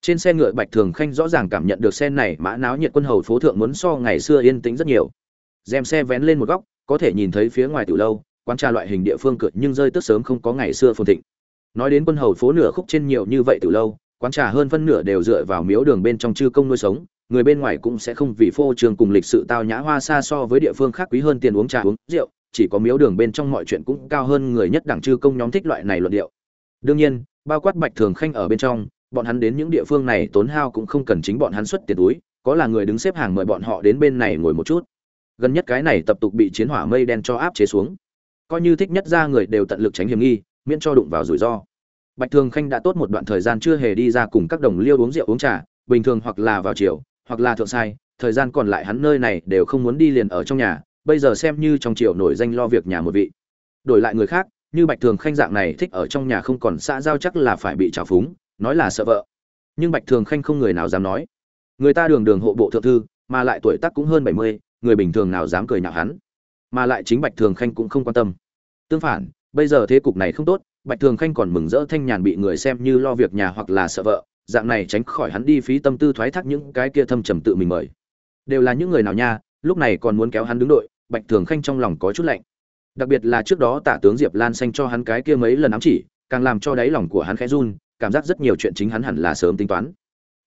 Trên xe ngựa bạch thường khanh rõ ràng cảm nhận được xe này mã náo nhiệt quân hầu phố thượng muốn so ngày xưa yên tĩnh rất nhiều. Dèm xe vén lên một góc, có thể nhìn thấy phía ngoài từ lâu, quán trà loại hình địa phương cự nhưng rơi tức sớm không có ngày xưa phồn thịnh. Nói đến quân hầu phố nửa khúc trên nhiều như vậy từ lâu, quán trà hơn phân nửa đều dựa vào miếu đường bên trong chư công nuôi sống, người bên ngoài cũng sẽ không vì phô trường cùng lịch sự tao nhã hoa xa so với địa phương khác quý hơn tiền uống trà, uống rượu, chỉ có miếu đường bên trong mọi chuyện cũng cao hơn người nhất đẳng chư công nhóm thích loại này luận điệu. Đương nhiên bao quát bạch thường khanh ở bên trong, bọn hắn đến những địa phương này tốn hao cũng không cần chính bọn hắn xuất tiền túi, có là người đứng xếp hàng mời bọn họ đến bên này ngồi một chút. Gần nhất cái này tập tục bị chiến hỏa mây đen cho áp chế xuống. Coi như thích nhất ra người đều tận lực tránh hiểm nghi, miễn cho đụng vào rủi ro. Bạch thường khanh đã tốt một đoạn thời gian chưa hề đi ra cùng các đồng liêu uống rượu uống trà, bình thường hoặc là vào chiều, hoặc là thượng sai, thời gian còn lại hắn nơi này đều không muốn đi liền ở trong nhà, bây giờ xem như trong chiều nổi danh lo việc nhà một vị. Đổi lại người khác như bạch thường khanh dạng này thích ở trong nhà không còn xã giao chắc là phải bị trào phúng, nói là sợ vợ. Nhưng bạch thường khanh không người nào dám nói. Người ta đường đường hộ bộ thượng thư, mà lại tuổi tác cũng hơn bảy mươi, người bình thường nào dám cười nhạo hắn. Mà lại chính bạch thường khanh cũng không quan tâm. Tương phản, bây giờ thế cục này không tốt, bạch thường khanh còn mừng rỡ thanh nhàn bị người xem như lo việc nhà hoặc là sợ vợ, dạng này tránh khỏi hắn đi phí tâm tư thoái thác những cái kia thâm trầm tự mình mời. Đều là những người nào nha, lúc này còn muốn kéo hắn đứng đội, bạch thường khanh trong lòng có chút lạnh đặc biệt là trước đó tả tướng diệp lan xanh cho hắn cái kia mấy lần ám chỉ, càng làm cho đáy lòng của hắn khẽ run, cảm giác rất nhiều chuyện chính hắn hẳn là sớm tính toán.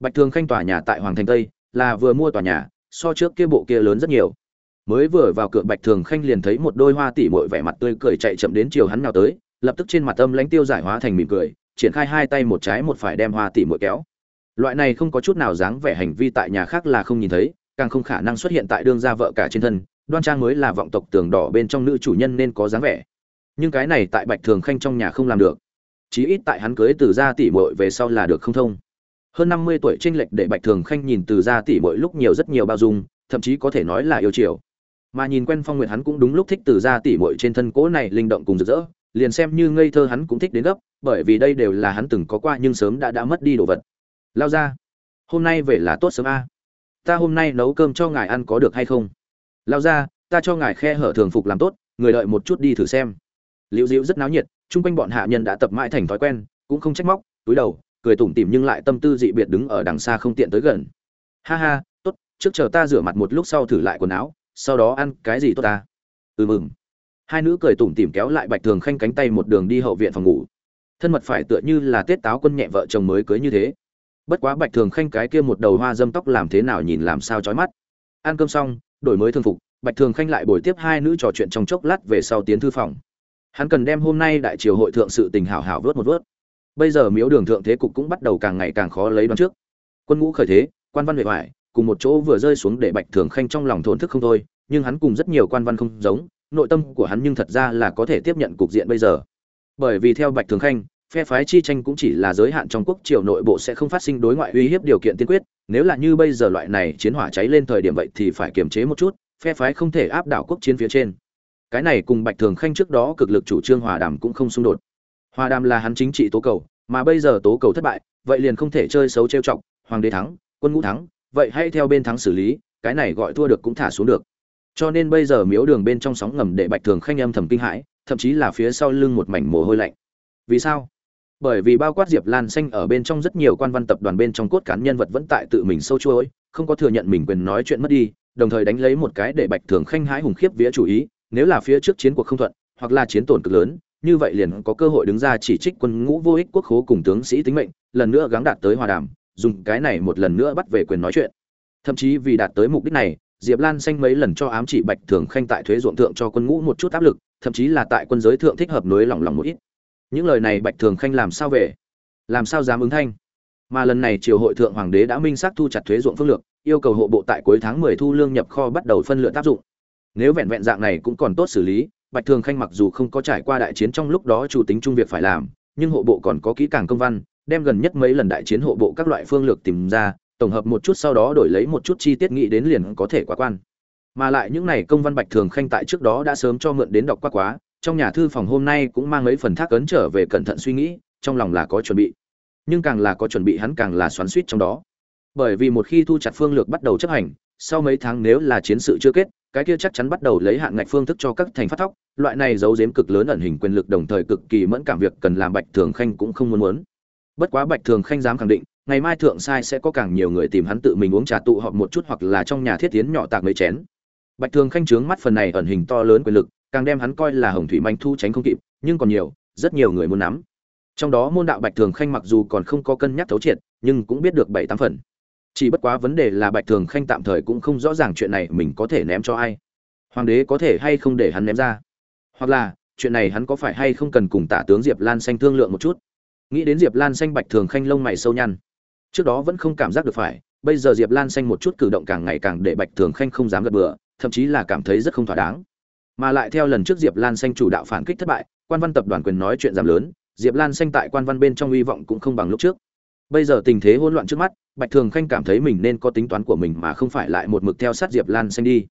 Bạch thường khanh tòa nhà tại hoàng thành tây, là vừa mua tòa nhà, so trước kia bộ kia lớn rất nhiều. Mới vừa vào cửa bạch thường khanh liền thấy một đôi hoa tỉ mội vẻ mặt tươi cười chạy chậm đến chiều hắn nào tới, lập tức trên mặt âm lãnh tiêu giải hóa thành mỉm cười, triển khai hai tay một trái một phải đem hoa tỉ mội kéo. Loại này không có chút nào dáng vẻ hành vi tại nhà khác là không nhìn thấy, càng không khả năng xuất hiện tại đương gia vợ cả trên thân đoan trang mới là vọng tộc tường đỏ bên trong nữ chủ nhân nên có dáng vẻ. Nhưng cái này tại bạch thường khanh trong nhà không làm được. Chí ít tại hắn cưới từ gia tỷ muội về sau là được không thông. Hơn năm mươi tuổi tranh lệch để bạch thường khanh nhìn từ gia tỷ muội lúc nhiều rất nhiều bao dung, thậm chí có thể nói là yêu chiều. Mà nhìn quen phong nguyện hắn cũng đúng lúc thích từ gia tỷ muội trên thân cố này linh động cùng rực rỡ, liền xem như ngây thơ hắn cũng thích đến gấp, bởi vì đây đều là hắn từng có qua nhưng sớm đã đã mất đi đồ vật. Lao ra, hôm nay về là tốt sớm a. Ta hôm nay nấu cơm cho ngài ăn có được hay không? Lao ra, ta cho ngài khe hở thường phục làm tốt, người đợi một chút đi thử xem. Liễu diễu rất náo nhiệt, chung quanh bọn hạ nhân đã tập mãi thành thói quen, cũng không trách móc, túi đầu, cười tủm tỉm nhưng lại tâm tư dị biệt đứng ở đằng xa không tiện tới gần. Ha ha, tốt, trước chờ ta rửa mặt một lúc sau thử lại quần áo, sau đó ăn cái gì tốt ta? Ừ mừng. Hai nữ cười tủm tỉm kéo lại bạch thường khanh cánh tay một đường đi hậu viện phòng ngủ. Thân mật phải tựa như là tết táo quân nhẹ vợ chồng mới cưới như thế. Bất quá bạch thường khanh cái kia một đầu hoa dâm tóc làm thế nào nhìn làm sao chói mắt. Ăn cơm xong đổi mới thường phục, bạch thường khanh lại bồi tiếp hai nữ trò chuyện trong chốc lát về sau tiến thư phòng. Hắn cần đem hôm nay đại triều hội thượng sự tình hảo hảo vớt một vớt. Bây giờ miếu đường thượng thế cục cũng bắt đầu càng ngày càng khó lấy đoán trước. Quân ngũ khởi thế, quan văn vệ hoài cùng một chỗ vừa rơi xuống để bạch thường khanh trong lòng thổn thức không thôi, nhưng hắn cùng rất nhiều quan văn không giống, nội tâm của hắn nhưng thật ra là có thể tiếp nhận cục diện bây giờ. Bởi vì theo bạch thường khanh phe phái chi tranh cũng chỉ là giới hạn trong quốc triều nội bộ sẽ không phát sinh đối ngoại uy hiếp điều kiện tiên quyết, nếu là như bây giờ loại này chiến hỏa cháy lên thời điểm vậy thì phải kiềm chế một chút, phe phái không thể áp đảo quốc chiến phía trên. Cái này cùng bạch thường khanh trước đó cực lực chủ trương hòa đàm cũng không xung đột. Hòa đàm là hắn chính trị tố cầu, mà bây giờ tố cầu thất bại, vậy liền không thể chơi xấu trêu chọc, hoàng đế thắng, quân ngũ thắng, vậy hãy theo bên thắng xử lý, cái này gọi thua được cũng thả xuống được. Cho nên bây giờ miếu đường bên trong sóng ngầm để bạch thường khanh âm thầm kinh hãi, thậm chí là phía sau lưng một mảnh mồ hôi lạnh. Vì sao? Bởi vì bao quát diệp lan xanh ở bên trong rất nhiều quan văn tập đoàn bên trong cốt cán nhân vật vẫn tại tự mình sâu chuỗi, không có thừa nhận mình quyền nói chuyện mất đi, đồng thời đánh lấy một cái để bạch thường khanh hãi hùng khiếp vía chủ ý, nếu là phía trước chiến cuộc không thuận, hoặc là chiến tổn cực lớn, như vậy liền có cơ hội đứng ra chỉ trích quân ngũ vô ích quốc khố cùng tướng sĩ tính mệnh, lần nữa gắng đạt tới hòa đàm, dùng cái này một lần nữa bắt về quyền nói chuyện. Thậm chí vì đạt tới mục đích này, diệp lan xanh mấy lần cho ám chỉ bạch thường khanh tại thuế ruộng thượng cho quân ngũ một chút áp lực, thậm chí là tại quân giới thượng thích hợp nối lỏng lòng một ít những lời này bạch thường khanh làm sao về? Làm sao dám ứng thanh? Mà lần này triều hội thượng hoàng đế đã minh xác thu chặt thuế ruộng phương lược, yêu cầu hộ bộ tại cuối tháng 10 thu lương nhập kho bắt đầu phân lựa tác dụng. Nếu vẹn vẹn dạng này cũng còn tốt xử lý, bạch thường khanh mặc dù không có trải qua đại chiến trong lúc đó chủ tính Trung việc phải làm, nhưng hộ bộ còn có kỹ càng công văn, đem gần nhất mấy lần đại chiến hộ bộ các loại phương lược tìm ra, tổng hợp một chút sau đó đổi lấy một chút chi tiết nghĩ đến liền có thể quá quan. Mà lại những này công văn bạch thường khanh tại trước đó đã sớm cho mượn đến đọc quá quá trong nhà thư phòng hôm nay cũng mang mấy phần thác ấn trở về cẩn thận suy nghĩ, trong lòng là có chuẩn bị. Nhưng càng là có chuẩn bị hắn càng là xoắn suýt trong đó. Bởi vì một khi thu chặt phương lược bắt đầu chấp hành, sau mấy tháng nếu là chiến sự chưa kết, cái kia chắc chắn bắt đầu lấy hạn ngạch phương thức cho các thành phát thóc, loại này giấu giếm cực lớn ẩn hình quyền lực đồng thời cực kỳ mẫn cảm việc cần làm bạch thường khanh cũng không muốn muốn. Bất quá bạch thường khanh dám khẳng định, ngày mai thượng sai sẽ có càng nhiều người tìm hắn tự mình uống trà tụ họp một chút hoặc là trong nhà thiết tiến nhỏ tạc mấy chén. Bạch thường khanh trướng mắt phần này ẩn hình to lớn quyền lực càng đem hắn coi là hồng thủy manh thu tránh không kịp, nhưng còn nhiều, rất nhiều người muốn nắm. Trong đó môn đạo bạch thường khanh mặc dù còn không có cân nhắc thấu triệt, nhưng cũng biết được bảy tám phần. Chỉ bất quá vấn đề là bạch thường khanh tạm thời cũng không rõ ràng chuyện này mình có thể ném cho ai. Hoàng đế có thể hay không để hắn ném ra? Hoặc là, chuyện này hắn có phải hay không cần cùng tả tướng diệp lan xanh thương lượng một chút? Nghĩ đến diệp lan xanh bạch thường khanh lông mày sâu nhăn. Trước đó vẫn không cảm giác được phải, bây giờ diệp lan xanh một chút cử động càng ngày càng để bạch thường khanh không dám gật bừa, thậm chí là cảm thấy rất không thỏa đáng mà lại theo lần trước diệp lan xanh chủ đạo phản kích thất bại, quan văn tập đoàn quyền nói chuyện giảm lớn, diệp lan xanh tại quan văn bên trong hy vọng cũng không bằng lúc trước. Bây giờ tình thế hỗn loạn trước mắt, bạch thường khanh cảm thấy mình nên có tính toán của mình mà không phải lại một mực theo sát diệp lan xanh đi.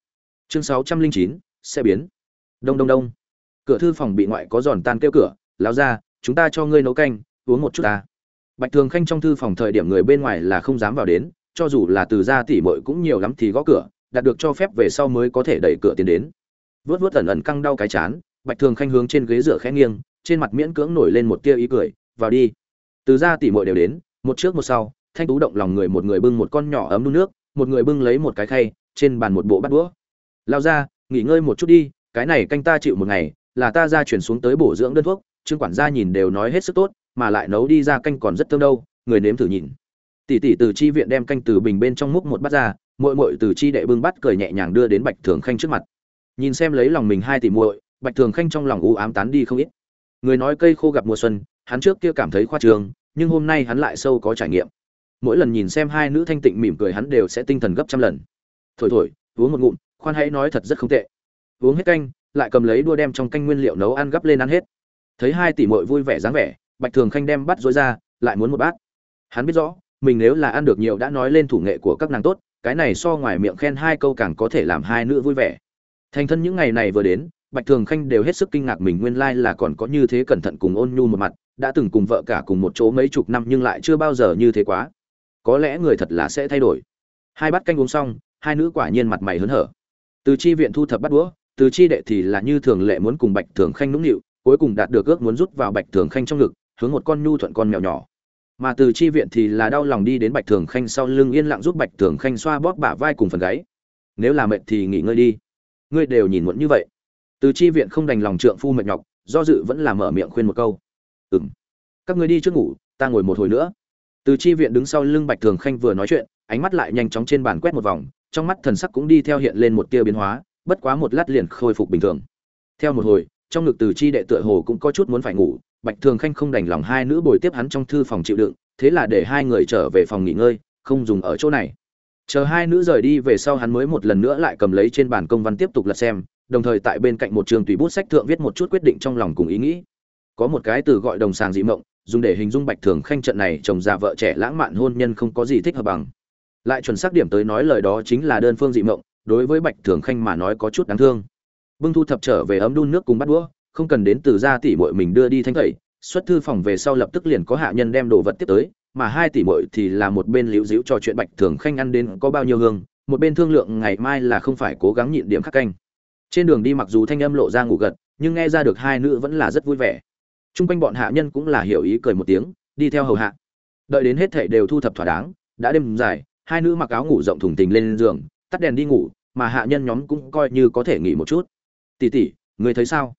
Chương sáu trăm linh chín, xe biến. Đông đông đông. Cửa thư phòng bị ngoại có giòn tan kêu cửa lao ra chúng ta cho ngươi nấu canh, uống một chút ta. Bạch thường khanh trong thư phòng thời điểm người bên ngoài là không dám vào đến, cho dù là từ gia tỷ muội cũng nhiều lắm thì gõ cửa, đạt được cho phép về sau mới có thể đẩy cửa tiến đến vớt vớt ẩn ẩn căng đau cái chán, bạch thường khanh hướng trên ghế rửa khẽ nghiêng, trên mặt miễn cưỡng nổi lên một tia ý cười, vào đi. Từ ra tỷ muội đều đến, một trước một sau, thanh tú động lòng người một người bưng một con nhỏ ấm đun nước, một người bưng lấy một cái khay, trên bàn một bộ bát đũa. Lao ra, nghỉ ngơi một chút đi, cái này canh ta chịu một ngày, là ta ra chuyển xuống tới bổ dưỡng đơn thuốc. Trương quản gia nhìn đều nói hết sức tốt, mà lại nấu đi ra canh còn rất thơm đâu, người nếm thử nhìn. Tỷ tỷ từ chi viện đem canh từ bình bên trong múc một bát ra, muội muội từ chi đệ bưng bắt cười nhẹ nhàng đưa đến bạch thường khanh trước mặt nhìn xem lấy lòng mình hai tỷ muội, bạch thường khanh trong lòng u ám tán đi không ít. Người nói cây khô gặp mùa xuân, hắn trước kia cảm thấy khoa trường nhưng hôm nay hắn lại sâu có trải nghiệm. Mỗi lần nhìn xem hai nữ thanh tịnh mỉm cười hắn đều sẽ tinh thần gấp trăm lần. Thổi thổi, uống một ngụm, khoan hãy nói thật rất không tệ. Uống hết canh, lại cầm lấy đua đem trong canh nguyên liệu nấu ăn gấp lên ăn hết. Thấy hai tỷ muội vui vẻ dáng vẻ, bạch thường khanh đem bắt dối ra, lại muốn một bát. Hắn biết rõ, mình nếu là ăn được nhiều đã nói lên thủ nghệ của các nàng tốt, cái này so ngoài miệng khen hai câu càng có thể làm hai nữ vui vẻ thành thân những ngày này vừa đến, bạch thường khanh đều hết sức kinh ngạc mình nguyên lai là còn có như thế cẩn thận cùng ôn nhu một mặt, đã từng cùng vợ cả cùng một chỗ mấy chục năm nhưng lại chưa bao giờ như thế quá. Có lẽ người thật là sẽ thay đổi. Hai bát canh uống xong, hai nữ quả nhiên mặt mày hớn hở. Từ chi viện thu thập bắt đũa, từ chi đệ thì là như thường lệ muốn cùng bạch thường khanh nũng nịu, cuối cùng đạt được ước muốn rút vào bạch thường khanh trong ngực, hướng một con nhu thuận con mèo nhỏ. Mà từ chi viện thì là đau lòng đi đến bạch thường khanh sau lưng yên lặng giúp bạch thường khanh xoa bóp bả vai cùng phần gáy. Nếu là mệt thì nghỉ ngơi đi ngươi đều nhìn muộn như vậy. Từ chi viện không đành lòng trượng phu mệt nhọc, do dự vẫn là mở miệng khuyên một câu. Ừng các ngươi đi trước ngủ, ta ngồi một hồi nữa. Từ chi viện đứng sau lưng bạch thường khanh vừa nói chuyện, ánh mắt lại nhanh chóng trên bàn quét một vòng, trong mắt thần sắc cũng đi theo hiện lên một tia biến hóa, bất quá một lát liền khôi phục bình thường. Theo một hồi, trong ngực từ chi đệ tựa hồ cũng có chút muốn phải ngủ, bạch thường khanh không đành lòng hai nữ bồi tiếp hắn trong thư phòng chịu đựng, thế là để hai người trở về phòng nghỉ ngơi, không dùng ở chỗ này chờ hai nữ rời đi về sau hắn mới một lần nữa lại cầm lấy trên bàn công văn tiếp tục lật xem, đồng thời tại bên cạnh một trường tùy bút sách thượng viết một chút quyết định trong lòng cùng ý nghĩ. Có một cái từ gọi đồng sàng dị mộng, dùng để hình dung bạch thường khanh trận này chồng già vợ trẻ lãng mạn hôn nhân không có gì thích hợp bằng. Lại chuẩn xác điểm tới nói lời đó chính là đơn phương dị mộng, đối với bạch thường khanh mà nói có chút đáng thương. Bưng thu thập trở về ấm đun nước cùng bắt đũa, không cần đến từ gia tỷ muội mình đưa đi thanh tẩy, xuất thư phòng về sau lập tức liền có hạ nhân đem đồ vật tiếp tới mà hai tỷ muội thì là một bên liễu díu trò chuyện bạch thường khanh ăn đến có bao nhiêu hương, một bên thương lượng ngày mai là không phải cố gắng nhịn điểm khắc canh. Trên đường đi mặc dù thanh âm lộ ra ngủ gật, nhưng nghe ra được hai nữ vẫn là rất vui vẻ. Trung quanh bọn hạ nhân cũng là hiểu ý cười một tiếng, đi theo hầu hạ. Đợi đến hết thảy đều thu thập thỏa đáng, đã đêm dài, hai nữ mặc áo ngủ rộng thùng tình lên giường, tắt đèn đi ngủ, mà hạ nhân nhóm cũng coi như có thể nghỉ một chút. Tỷ tỷ, người thấy sao?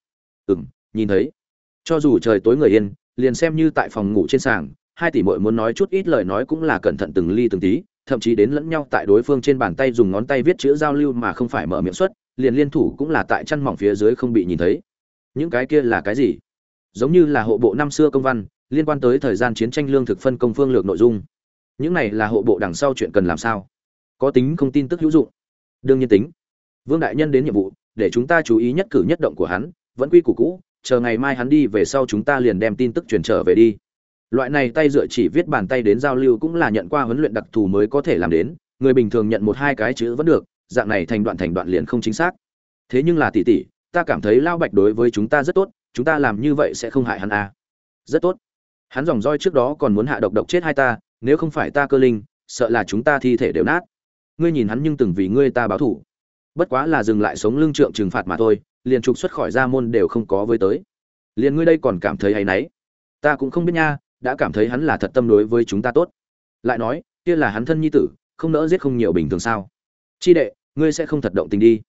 Ừm, nhìn thấy. Cho dù trời tối người yên, liền xem như tại phòng ngủ trên sàng hai tỷ muội muốn nói chút ít lời nói cũng là cẩn thận từng ly từng tí, thậm chí đến lẫn nhau tại đối phương trên bàn tay dùng ngón tay viết chữ giao lưu mà không phải mở miệng xuất, liền liên thủ cũng là tại chăn mỏng phía dưới không bị nhìn thấy. Những cái kia là cái gì? Giống như là hộ bộ năm xưa công văn, liên quan tới thời gian chiến tranh lương thực phân công phương lược nội dung. Những này là hộ bộ đằng sau chuyện cần làm sao? Có tính không tin tức hữu dụng. Đương nhiên tính. Vương đại nhân đến nhiệm vụ, để chúng ta chú ý nhất cử nhất động của hắn, vẫn quy củ cũ, chờ ngày mai hắn đi về sau chúng ta liền đem tin tức truyền trở về đi loại này tay dựa chỉ viết bàn tay đến giao lưu cũng là nhận qua huấn luyện đặc thù mới có thể làm đến, người bình thường nhận một hai cái chữ vẫn được, dạng này thành đoạn thành đoạn liền không chính xác. Thế nhưng là tỷ tỷ, ta cảm thấy lao bạch đối với chúng ta rất tốt, chúng ta làm như vậy sẽ không hại hắn à. rất tốt. Hắn dòng roi trước đó còn muốn hạ độc độc chết hai ta, nếu không phải ta cơ linh, sợ là chúng ta thi thể đều nát. Ngươi nhìn hắn nhưng từng vì ngươi ta báo thủ bất quá là dừng lại sống lương trượng trừng phạt mà thôi, liền trục xuất khỏi gia môn đều không có với tới. Liền ngươi đây còn cảm thấy hay náy. Ta cũng không biết nha đã cảm thấy hắn là thật tâm đối với chúng ta tốt. Lại nói, kia là hắn thân nhi tử, không nỡ giết không nhiều bình thường sao? Chi đệ, ngươi sẽ không thật động tình đi.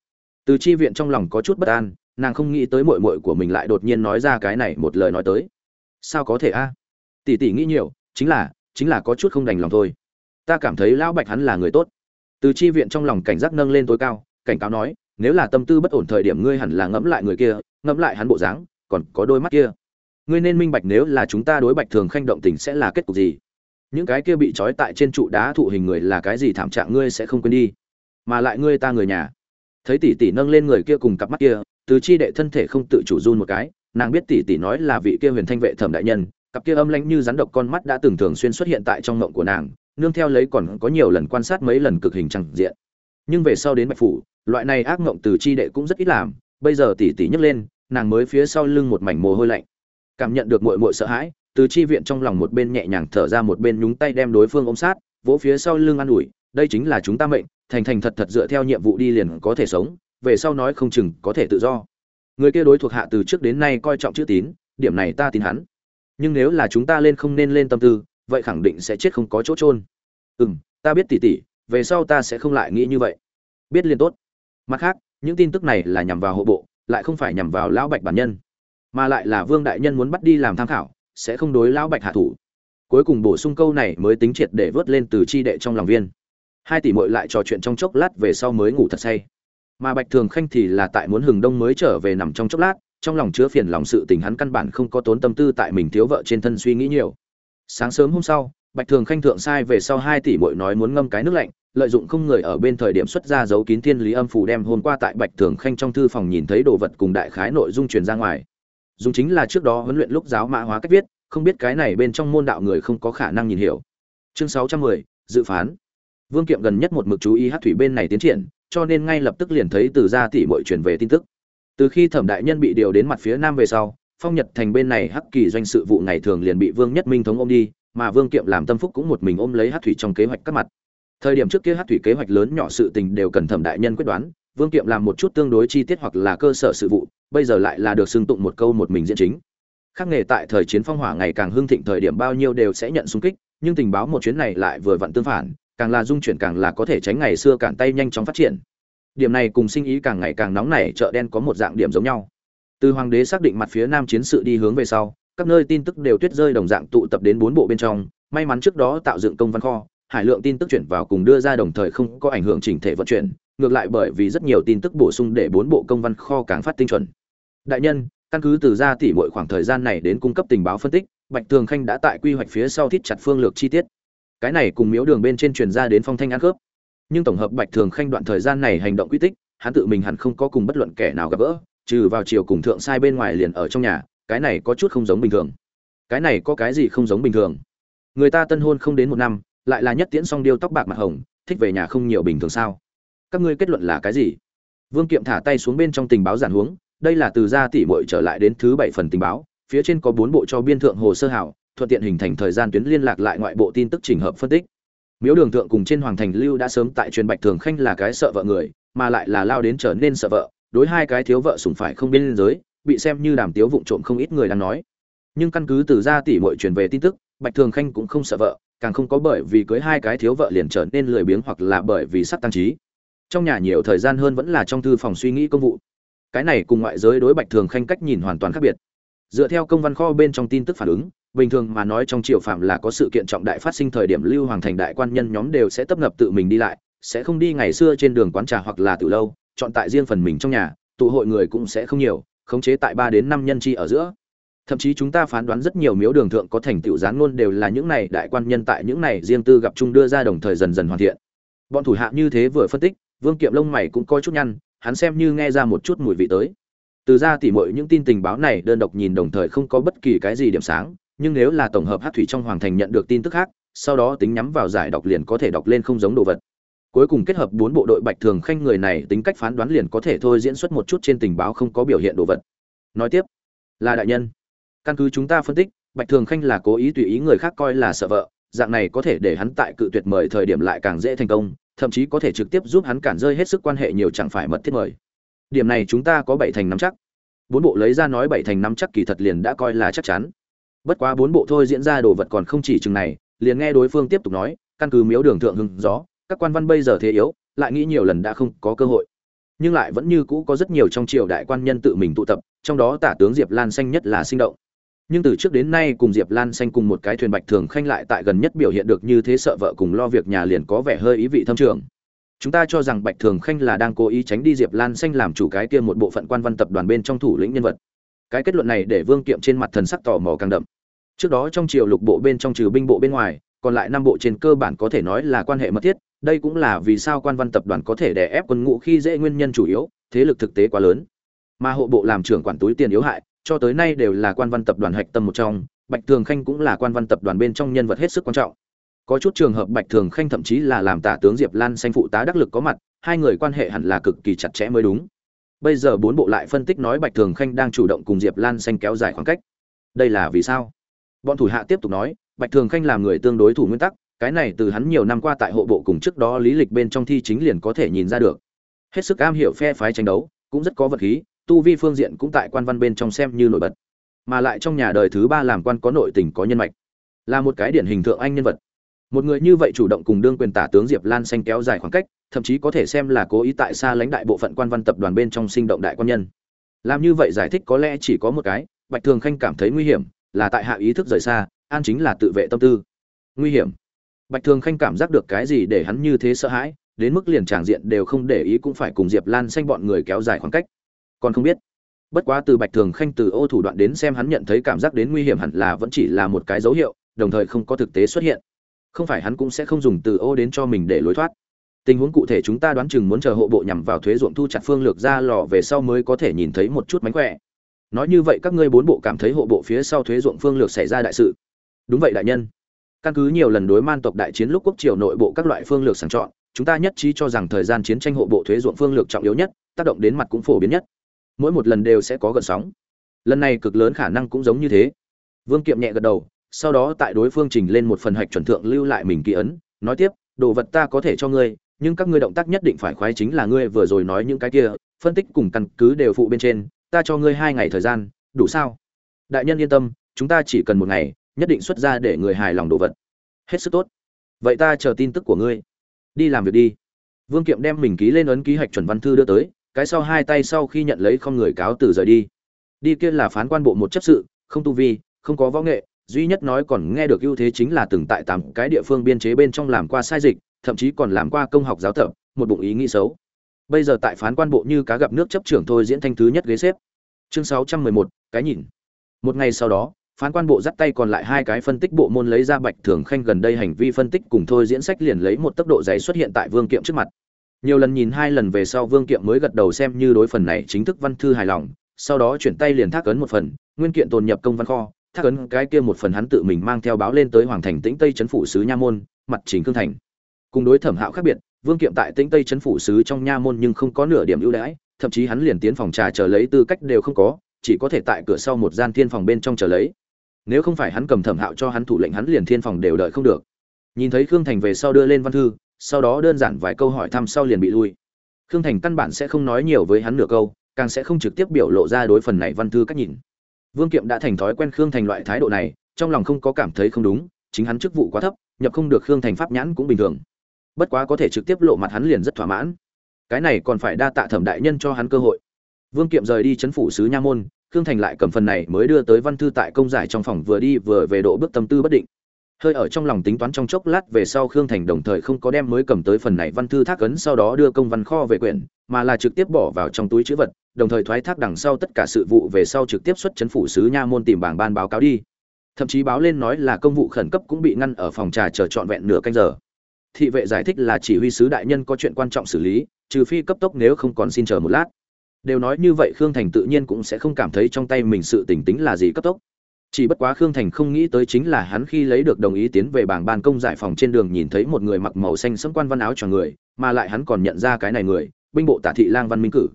Từ chi viện trong lòng có chút bất an, nàng không nghĩ tới mội mội của mình lại đột nhiên nói ra cái này một lời nói tới. Sao có thể a? Tỷ tỷ nghĩ nhiều, chính là chính là có chút không đành lòng thôi. Ta cảm thấy lão bạch hắn là người tốt. Từ chi viện trong lòng cảnh giác nâng lên tối cao, cảnh cáo nói, nếu là tâm tư bất ổn thời điểm ngươi hẳn là ngẫm lại người kia, ngẫm lại hắn bộ dáng, còn có đôi mắt kia ngươi nên minh bạch nếu là chúng ta đối bạch thường khanh động tình sẽ là kết cục gì. Những cái kia bị trói tại trên trụ đá thụ hình người là cái gì thảm trạng ngươi sẽ không quên đi. Mà lại ngươi ta người nhà. Thấy tỷ tỷ nâng lên người kia cùng cặp mắt kia, từ chi đệ thân thể không tự chủ run một cái, nàng biết tỷ tỷ nói là vị kia huyền thanh vệ thẩm đại nhân, cặp kia âm lãnh như rắn độc con mắt đã từng thường xuyên xuất hiện tại trong mộng của nàng, nương theo lấy còn có nhiều lần quan sát mấy lần cực hình chẳng diện. Nhưng về sau đến bạch phủ, loại này ác mộng từ chi đệ cũng rất ít làm, bây giờ tỷ tỷ nhấc lên, nàng mới phía sau lưng một mảnh mồ hôi lạnh cảm nhận được muội muội sợ hãi, từ chi viện trong lòng một bên nhẹ nhàng thở ra một bên nhúng tay đem đối phương ôm sát, vỗ phía sau lưng an ủi, đây chính là chúng ta mệnh, thành thành thật thật dựa theo nhiệm vụ đi liền có thể sống, về sau nói không chừng có thể tự do. Người kia đối thuộc hạ từ trước đến nay coi trọng chữ tín, điểm này ta tin hắn. Nhưng nếu là chúng ta lên không nên lên tâm tư, vậy khẳng định sẽ chết không có chỗ trôn ừ m ta biết tỉ tỉ về sau ta sẽ không lại nghĩ như vậy. Biết liền tốt. Mặt khác, những tin tức này là nhằm vào hộ bộ, lại không phải nhằm vào lão bạch bản nhân mà lại là vương đại nhân muốn bắt đi làm tham khảo, sẽ không đối lão bạch hạ thủ. Cuối cùng bổ sung câu này mới tính triệt để vớt lên từ chi đệ trong lòng viên. Hai tỷ mội lại trò chuyện trong chốc lát về sau mới ngủ thật say. Mà bạch thường khanh thì là tại muốn hừng đông mới trở về nằm trong chốc lát, trong lòng chứa phiền lòng sự tình hắn căn bản không có tốn tâm tư tại mình thiếu vợ trên thân suy nghĩ nhiều. Sáng sớm hôm sau, bạch thường khanh thượng sai về sau hai tỷ mội nói muốn ngâm cái nước lạnh, lợi dụng không người ở bên thời điểm xuất ra dấu kín thiên lý âm phủ đem hôm qua tại bạch thường khanh trong thư phòng nhìn thấy đồ vật cùng đại khái nội dung truyền ra ngoài dùng chính là trước đó huấn luyện lúc giáo mã hóa cách viết, không biết cái này bên trong môn đạo người không có khả năng nhìn hiểu. Chương sáu trăm mười, dự phán. Vương kiệm gần nhất một mực chú ý hát thủy bên này tiến triển, cho nên ngay lập tức liền thấy từ gia tỷ muội truyền về tin tức. Từ khi thẩm đại nhân bị điều đến mặt phía nam về sau, phong nhật thành bên này hắc kỳ doanh sự vụ ngày thường liền bị vương nhất minh thống ôm đi, mà vương kiệm làm tâm phúc cũng một mình ôm lấy hát thủy trong kế hoạch các mặt. Thời điểm trước kia hát thủy kế hoạch lớn nhỏ sự tình đều cần thẩm đại nhân quyết đoán, vương kiệm làm một chút tương đối chi tiết hoặc là cơ sở sự vụ bây giờ lại là được xưng tụng một câu một mình diễn chính. Khác nghề tại thời chiến phong hỏa ngày càng hưng thịnh thời điểm bao nhiêu đều sẽ nhận xung kích, nhưng tình báo một chuyến này lại vừa vặn tương phản, càng là dung chuyển càng là có thể tránh ngày xưa cản tay nhanh chóng phát triển. Điểm này cùng sinh ý càng ngày càng nóng nảy chợ đen có một dạng điểm giống nhau. Từ hoàng đế xác định mặt phía nam chiến sự đi hướng về sau, các nơi tin tức đều tuyết rơi đồng dạng tụ tập đến bốn bộ bên trong, may mắn trước đó tạo dựng công văn kho, hải lượng tin tức chuyển vào cùng đưa ra đồng thời không có ảnh hưởng chỉnh thể vận chuyển, ngược lại bởi vì rất nhiều tin tức bổ sung để bốn bộ công văn kho càng phát tinh chuẩn đại nhân, căn cứ từ ra tỷ mỗi khoảng thời gian này đến cung cấp tình báo phân tích, bạch tường khanh đã tại quy hoạch phía sau thiết chặt phương lược chi tiết. Cái này cùng miếu đường bên trên truyền ra đến phong thanh ăn khớp. Nhưng tổng hợp bạch thường khanh đoạn thời gian này hành động quy tích, hắn tự mình hẳn không có cùng bất luận kẻ nào gặp gỡ, trừ vào chiều cùng thượng sai bên ngoài liền ở trong nhà, cái này có chút không giống bình thường. Cái này có cái gì không giống bình thường? Người ta tân hôn không đến một năm, lại là nhất tiễn song điêu tóc bạc mặt hồng, thích về nhà không nhiều bình thường sao? Các ngươi kết luận là cái gì? Vương kiệm thả tay xuống bên trong tình báo giản huống đây là từ gia tỷ muội trở lại đến thứ bảy phần tình báo, phía trên có bốn bộ cho biên thượng hồ sơ hảo, thuận tiện hình thành thời gian tuyến liên lạc lại ngoại bộ tin tức trình hợp phân tích. Miếu đường thượng cùng trên hoàng thành lưu đã sớm tại truyền bạch thường khanh là cái sợ vợ người, mà lại là lao đến trở nên sợ vợ, đối hai cái thiếu vợ sủng phải không biên giới, bị xem như đàm tiếu vụng trộm không ít người đang nói. Nhưng căn cứ từ gia tỷ muội truyền về tin tức, bạch thường khanh cũng không sợ vợ, càng không có bởi vì cưới hai cái thiếu vợ liền trở nên lười biếng hoặc là bởi vì sắp tăng trí. Trong nhà nhiều thời gian hơn vẫn là trong thư phòng suy nghĩ công vụ cái này cùng ngoại giới đối bạch thường khanh cách nhìn hoàn toàn khác biệt. Dựa theo công văn kho bên trong tin tức phản ứng, bình thường mà nói trong triều phạm là có sự kiện trọng đại phát sinh thời điểm lưu hoàng thành đại quan nhân nhóm đều sẽ tấp nập tự mình đi lại, sẽ không đi ngày xưa trên đường quán trà hoặc là từ lâu, chọn tại riêng phần mình trong nhà, tụ hội người cũng sẽ không nhiều, khống chế tại ba đến năm nhân chi ở giữa. Thậm chí chúng ta phán đoán rất nhiều miếu đường thượng có thành tựu gián ngôn đều là những này đại quan nhân tại những này riêng tư gặp chung đưa ra đồng thời dần dần hoàn thiện. Bọn thủ hạ như thế vừa phân tích, vương kiệm lông mày cũng coi chút nhăn hắn xem như nghe ra một chút mùi vị tới. Từ ra tỉ mọi những tin tình báo này đơn độc nhìn đồng thời không có bất kỳ cái gì điểm sáng, nhưng nếu là tổng hợp hát thủy trong hoàng thành nhận được tin tức khác, sau đó tính nhắm vào giải đọc liền có thể đọc lên không giống đồ vật. Cuối cùng kết hợp bốn bộ đội bạch thường khanh người này tính cách phán đoán liền có thể thôi diễn xuất một chút trên tình báo không có biểu hiện đồ vật. Nói tiếp, là đại nhân. Căn cứ chúng ta phân tích, bạch thường khanh là cố ý tùy ý người khác coi là sợ vợ, dạng này có thể để hắn tại cự tuyệt mời thời điểm lại càng dễ thành công thậm chí có thể trực tiếp giúp hắn cản rơi hết sức quan hệ nhiều chẳng phải mật thiết mời. Điểm này chúng ta có bảy thành nắm chắc. Bốn bộ lấy ra nói bảy thành nắm chắc kỳ thật liền đã coi là chắc chắn. Bất quá bốn bộ thôi diễn ra đồ vật còn không chỉ chừng này, liền nghe đối phương tiếp tục nói, căn cứ miếu đường thượng hưng gió, các quan văn bây giờ thế yếu, lại nghĩ nhiều lần đã không có cơ hội. Nhưng lại vẫn như cũ có rất nhiều trong triều đại quan nhân tự mình tụ tập, trong đó tả tướng diệp lan xanh nhất là sinh động nhưng từ trước đến nay cùng diệp lan xanh cùng một cái thuyền bạch thường khanh lại tại gần nhất biểu hiện được như thế sợ vợ cùng lo việc nhà liền có vẻ hơi ý vị thâm trường. Chúng ta cho rằng bạch thường khanh là đang cố ý tránh đi diệp lan xanh làm chủ cái kia một bộ phận quan văn tập đoàn bên trong thủ lĩnh nhân vật. Cái kết luận này để vương kiệm trên mặt thần sắc tò mò càng đậm. Trước đó trong triều lục bộ bên trong trừ binh bộ bên ngoài, còn lại năm bộ trên cơ bản có thể nói là quan hệ mật thiết, đây cũng là vì sao quan văn tập đoàn có thể đè ép quân ngũ khi dễ nguyên nhân chủ yếu, thế lực thực tế quá lớn. Mà hộ bộ làm trưởng quản túi tiền yếu hại cho tới nay đều là quan văn tập đoàn hạch tâm một trong, bạch thường khanh cũng là quan văn tập đoàn bên trong nhân vật hết sức quan trọng. Có chút trường hợp bạch thường khanh thậm chí là làm tả tướng diệp lan xanh phụ tá đắc lực có mặt, hai người quan hệ hẳn là cực kỳ chặt chẽ mới đúng. Bây giờ bốn bộ lại phân tích nói bạch thường khanh đang chủ động cùng diệp lan xanh kéo dài khoảng cách. Đây là vì sao? Bọn thủ hạ tiếp tục nói, bạch thường khanh làm người tương đối thủ nguyên tắc, cái này từ hắn nhiều năm qua tại hộ bộ cùng trước đó lý lịch bên trong thi chính liền có thể nhìn ra được. Hết sức am hiểu phe phái tranh đấu, cũng rất có vật khí tu vi phương diện cũng tại quan văn bên trong xem như nổi bật, mà lại trong nhà đời thứ ba làm quan có nội tình có nhân mạch, là một cái điển hình thượng anh nhân vật. Một người như vậy chủ động cùng đương quyền tả tướng diệp lan xanh kéo dài khoảng cách, thậm chí có thể xem là cố ý tại xa lãnh đại bộ phận quan văn tập đoàn bên trong sinh động đại quan nhân. Làm như vậy giải thích có lẽ chỉ có một cái, bạch thường khanh cảm thấy nguy hiểm, là tại hạ ý thức rời xa, an chính là tự vệ tâm tư. Nguy hiểm. Bạch thường khanh cảm giác được cái gì để hắn như thế sợ hãi, đến mức liền tràng diện đều không để ý cũng phải cùng diệp lan xanh bọn người kéo dài khoảng cách còn không biết. Bất quá từ bạch thường khanh từ ô thủ đoạn đến xem hắn nhận thấy cảm giác đến nguy hiểm hẳn là vẫn chỉ là một cái dấu hiệu, đồng thời không có thực tế xuất hiện. Không phải hắn cũng sẽ không dùng từ ô đến cho mình để lối thoát. Tình huống cụ thể chúng ta đoán chừng muốn chờ hộ bộ nhằm vào thuế ruộng thu chặt phương lược ra lò về sau mới có thể nhìn thấy một chút mánh khỏe. Nói như vậy các ngươi bốn bộ cảm thấy hộ bộ phía sau thuế ruộng phương lược xảy ra đại sự. Đúng vậy đại nhân. Căn cứ nhiều lần đối man tộc đại chiến lúc quốc triều nội bộ các loại phương lược sàng chọn, chúng ta nhất trí cho rằng thời gian chiến tranh hộ bộ thuế ruộng phương lược trọng yếu nhất, tác động đến mặt cũng phổ biến nhất mỗi một lần đều sẽ có gợn sóng. Lần này cực lớn khả năng cũng giống như thế. Vương kiệm nhẹ gật đầu, sau đó tại đối phương trình lên một phần hạch chuẩn thượng lưu lại mình ký ấn, nói tiếp, đồ vật ta có thể cho ngươi, nhưng các ngươi động tác nhất định phải khoái chính là ngươi vừa rồi nói những cái kia, phân tích cùng căn cứ đều phụ bên trên, ta cho ngươi hai ngày thời gian, đủ sao? Đại nhân yên tâm, chúng ta chỉ cần một ngày, nhất định xuất ra để người hài lòng đồ vật. Hết sức tốt. Vậy ta chờ tin tức của ngươi. Đi làm việc đi. Vương kiệm đem mình ký lên ấn ký hạch chuẩn văn thư đưa tới cái sau hai tay sau khi nhận lấy không người cáo từ rời đi. Đi kia là phán quan bộ một chấp sự, không tu vi, không có võ nghệ, duy nhất nói còn nghe được ưu thế chính là từng tại tám cái địa phương biên chế bên trong làm qua sai dịch, thậm chí còn làm qua công học giáo tập, một bụng ý nghĩ xấu. Bây giờ tại phán quan bộ như cá gặp nước chấp trưởng thôi diễn thanh thứ nhất ghế xếp. Chương sáu trăm mười một, cái nhìn. Một ngày sau đó, phán quan bộ dắt tay còn lại hai cái phân tích bộ môn lấy ra bạch thường khanh gần đây hành vi phân tích cùng thôi diễn sách liền lấy một tốc độ dày xuất hiện tại vương kiệm trước mặt nhiều lần nhìn hai lần về sau vương kiệm mới gật đầu xem như đối phần này chính thức văn thư hài lòng, sau đó chuyển tay liền thác ấn một phần, nguyên kiện tồn nhập công văn kho, thác ấn cái kia một phần hắn tự mình mang theo báo lên tới hoàng thành tĩnh tây trấn phủ sứ nha môn, mặt chính cương thành. Cùng đối thẩm hạo khác biệt, vương kiệm tại tĩnh tây trấn phủ sứ trong nha môn nhưng không có nửa điểm ưu đãi, thậm chí hắn liền tiến phòng trà chờ lấy tư cách đều không có, chỉ có thể tại cửa sau một gian thiên phòng bên trong chờ lấy. Nếu không phải hắn cầm thẩm hạo cho hắn thủ lệnh hắn liền thiên phòng đều đợi không được. Nhìn thấy khương thành về sau đưa lên văn thư sau đó đơn giản vài câu hỏi thăm sau liền bị lui. Khương thành căn bản sẽ không nói nhiều với hắn nửa câu, càng sẽ không trực tiếp biểu lộ ra đối phần này văn thư cách nhìn. Vương kiệm đã thành thói quen khương thành loại thái độ này, trong lòng không có cảm thấy không đúng, chính hắn chức vụ quá thấp, nhập không được khương thành pháp nhãn cũng bình thường. Bất quá có thể trực tiếp lộ mặt hắn liền rất thỏa mãn. Cái này còn phải đa tạ thẩm đại nhân cho hắn cơ hội. Vương kiệm rời đi chấn phủ sứ nha môn, khương thành lại cầm phần này mới đưa tới văn thư tại công giải trong phòng vừa đi vừa về độ bước tâm tư bất định hơi ở trong lòng tính toán trong chốc lát về sau khương thành đồng thời không có đem mới cầm tới phần này văn thư thác ấn sau đó đưa công văn kho về quyển, mà là trực tiếp bỏ vào trong túi chữ vật, đồng thời thoái thác đằng sau tất cả sự vụ về sau trực tiếp xuất chấn phủ sứ nha môn tìm bảng ban báo cáo đi. Thậm chí báo lên nói là công vụ khẩn cấp cũng bị ngăn ở phòng trà chờ trọn vẹn nửa canh giờ. Thị vệ giải thích là chỉ huy sứ đại nhân có chuyện quan trọng xử lý, trừ phi cấp tốc nếu không còn xin chờ một lát. Đều nói như vậy khương thành tự nhiên cũng sẽ không cảm thấy trong tay mình sự tỉnh tính là gì cấp tốc chỉ bất quá khương thành không nghĩ tới chính là hắn khi lấy được đồng ý tiến về bảng ban công giải phòng trên đường nhìn thấy một người mặc màu xanh sẫm quan văn áo cho người, mà lại hắn còn nhận ra cái này người, binh bộ tả thị lang văn minh cử.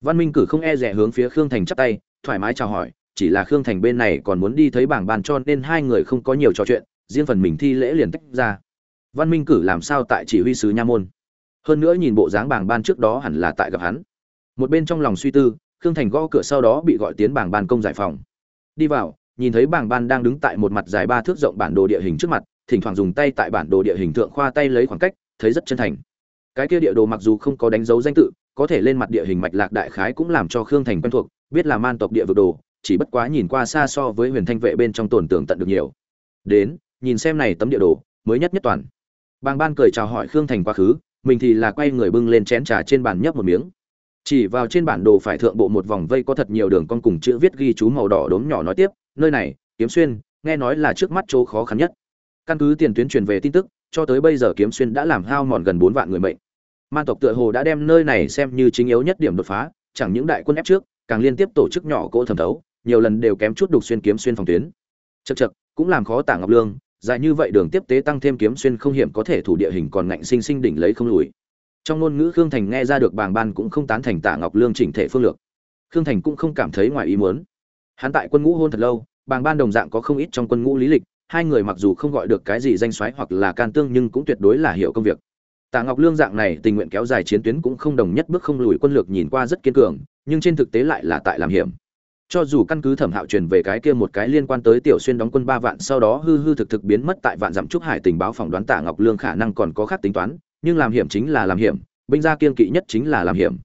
Văn minh cử không e rẻ hướng phía khương thành chắp tay, thoải mái chào hỏi, chỉ là khương thành bên này còn muốn đi thấy bảng ban cho nên hai người không có nhiều trò chuyện, riêng phần mình thi lễ liền tách ra. Văn minh cử làm sao tại chỉ huy sứ nha môn? Hơn nữa nhìn bộ dáng bảng ban trước đó hẳn là tại gặp hắn. Một bên trong lòng suy tư, khương thành gõ cửa sau đó bị gọi tiến bảng ban công giải phòng. Đi vào nhìn thấy bảng ban đang đứng tại một mặt dài ba thước rộng bản đồ địa hình trước mặt, thỉnh thoảng dùng tay tại bản đồ địa hình thượng khoa tay lấy khoảng cách, thấy rất chân thành. Cái kia địa đồ mặc dù không có đánh dấu danh tự, có thể lên mặt địa hình mạch lạc đại khái cũng làm cho khương thành quen thuộc, biết là man tộc địa vực đồ, chỉ bất quá nhìn qua xa so với huyền thanh vệ bên trong tổn tưởng tận được nhiều. Đến, nhìn xem này tấm địa đồ, mới nhất nhất toàn. Bàng ban cười chào hỏi khương thành quá khứ, mình thì là quay người bưng lên chén trà trên bàn nhấp một miếng. Chỉ vào trên bản đồ phải thượng bộ một vòng vây có thật nhiều đường con cùng chữ viết ghi chú màu đỏ đốm nhỏ nói tiếp nơi này, kiếm xuyên, nghe nói là trước mắt chỗ khó khăn nhất. Căn cứ tiền tuyến truyền về tin tức, cho tới bây giờ kiếm xuyên đã làm hao mòn gần bốn vạn người mệnh. Man tộc tựa hồ đã đem nơi này xem như chính yếu nhất điểm đột phá, chẳng những đại quân ép trước, càng liên tiếp tổ chức nhỏ cỗ thẩm thấu, nhiều lần đều kém chút đục xuyên kiếm xuyên phòng tuyến. Chật chật cũng làm khó tả ngọc lương, dài như vậy đường tiếp tế tăng thêm kiếm xuyên không hiểm có thể thủ địa hình còn ngạnh sinh sinh đỉnh lấy không lùi. Trong ngôn ngữ khương thành nghe ra được bàng ban cũng không tán thành tả ngọc lương chỉnh thể phương lược. Khương thành cũng không cảm thấy ngoài ý muốn hắn tại quân ngũ hôn thật lâu bàng ban đồng dạng có không ít trong quân ngũ lý lịch hai người mặc dù không gọi được cái gì danh soái hoặc là can tương nhưng cũng tuyệt đối là hiểu công việc Tạ Ngọc Lương dạng này tình nguyện kéo dài chiến tuyến cũng không đồng nhất bước không lùi quân lược nhìn qua rất kiên cường, nhưng trên thực tế lại là tại làm hiểm. Cho dù căn cứ Thẩm Hạo truyền về cái kia một cái liên quan tới Tiểu Xuyên đóng quân ba vạn sau đó hư hư thực thực biến mất tại vạn dặm trúc hải tình báo phỏng đoán Tạ Ngọc Lương khả năng còn có khác tính toán, nhưng làm hiểm chính là làm hiểm, binh gia kiên kỵ nhất chính là làm hiểm.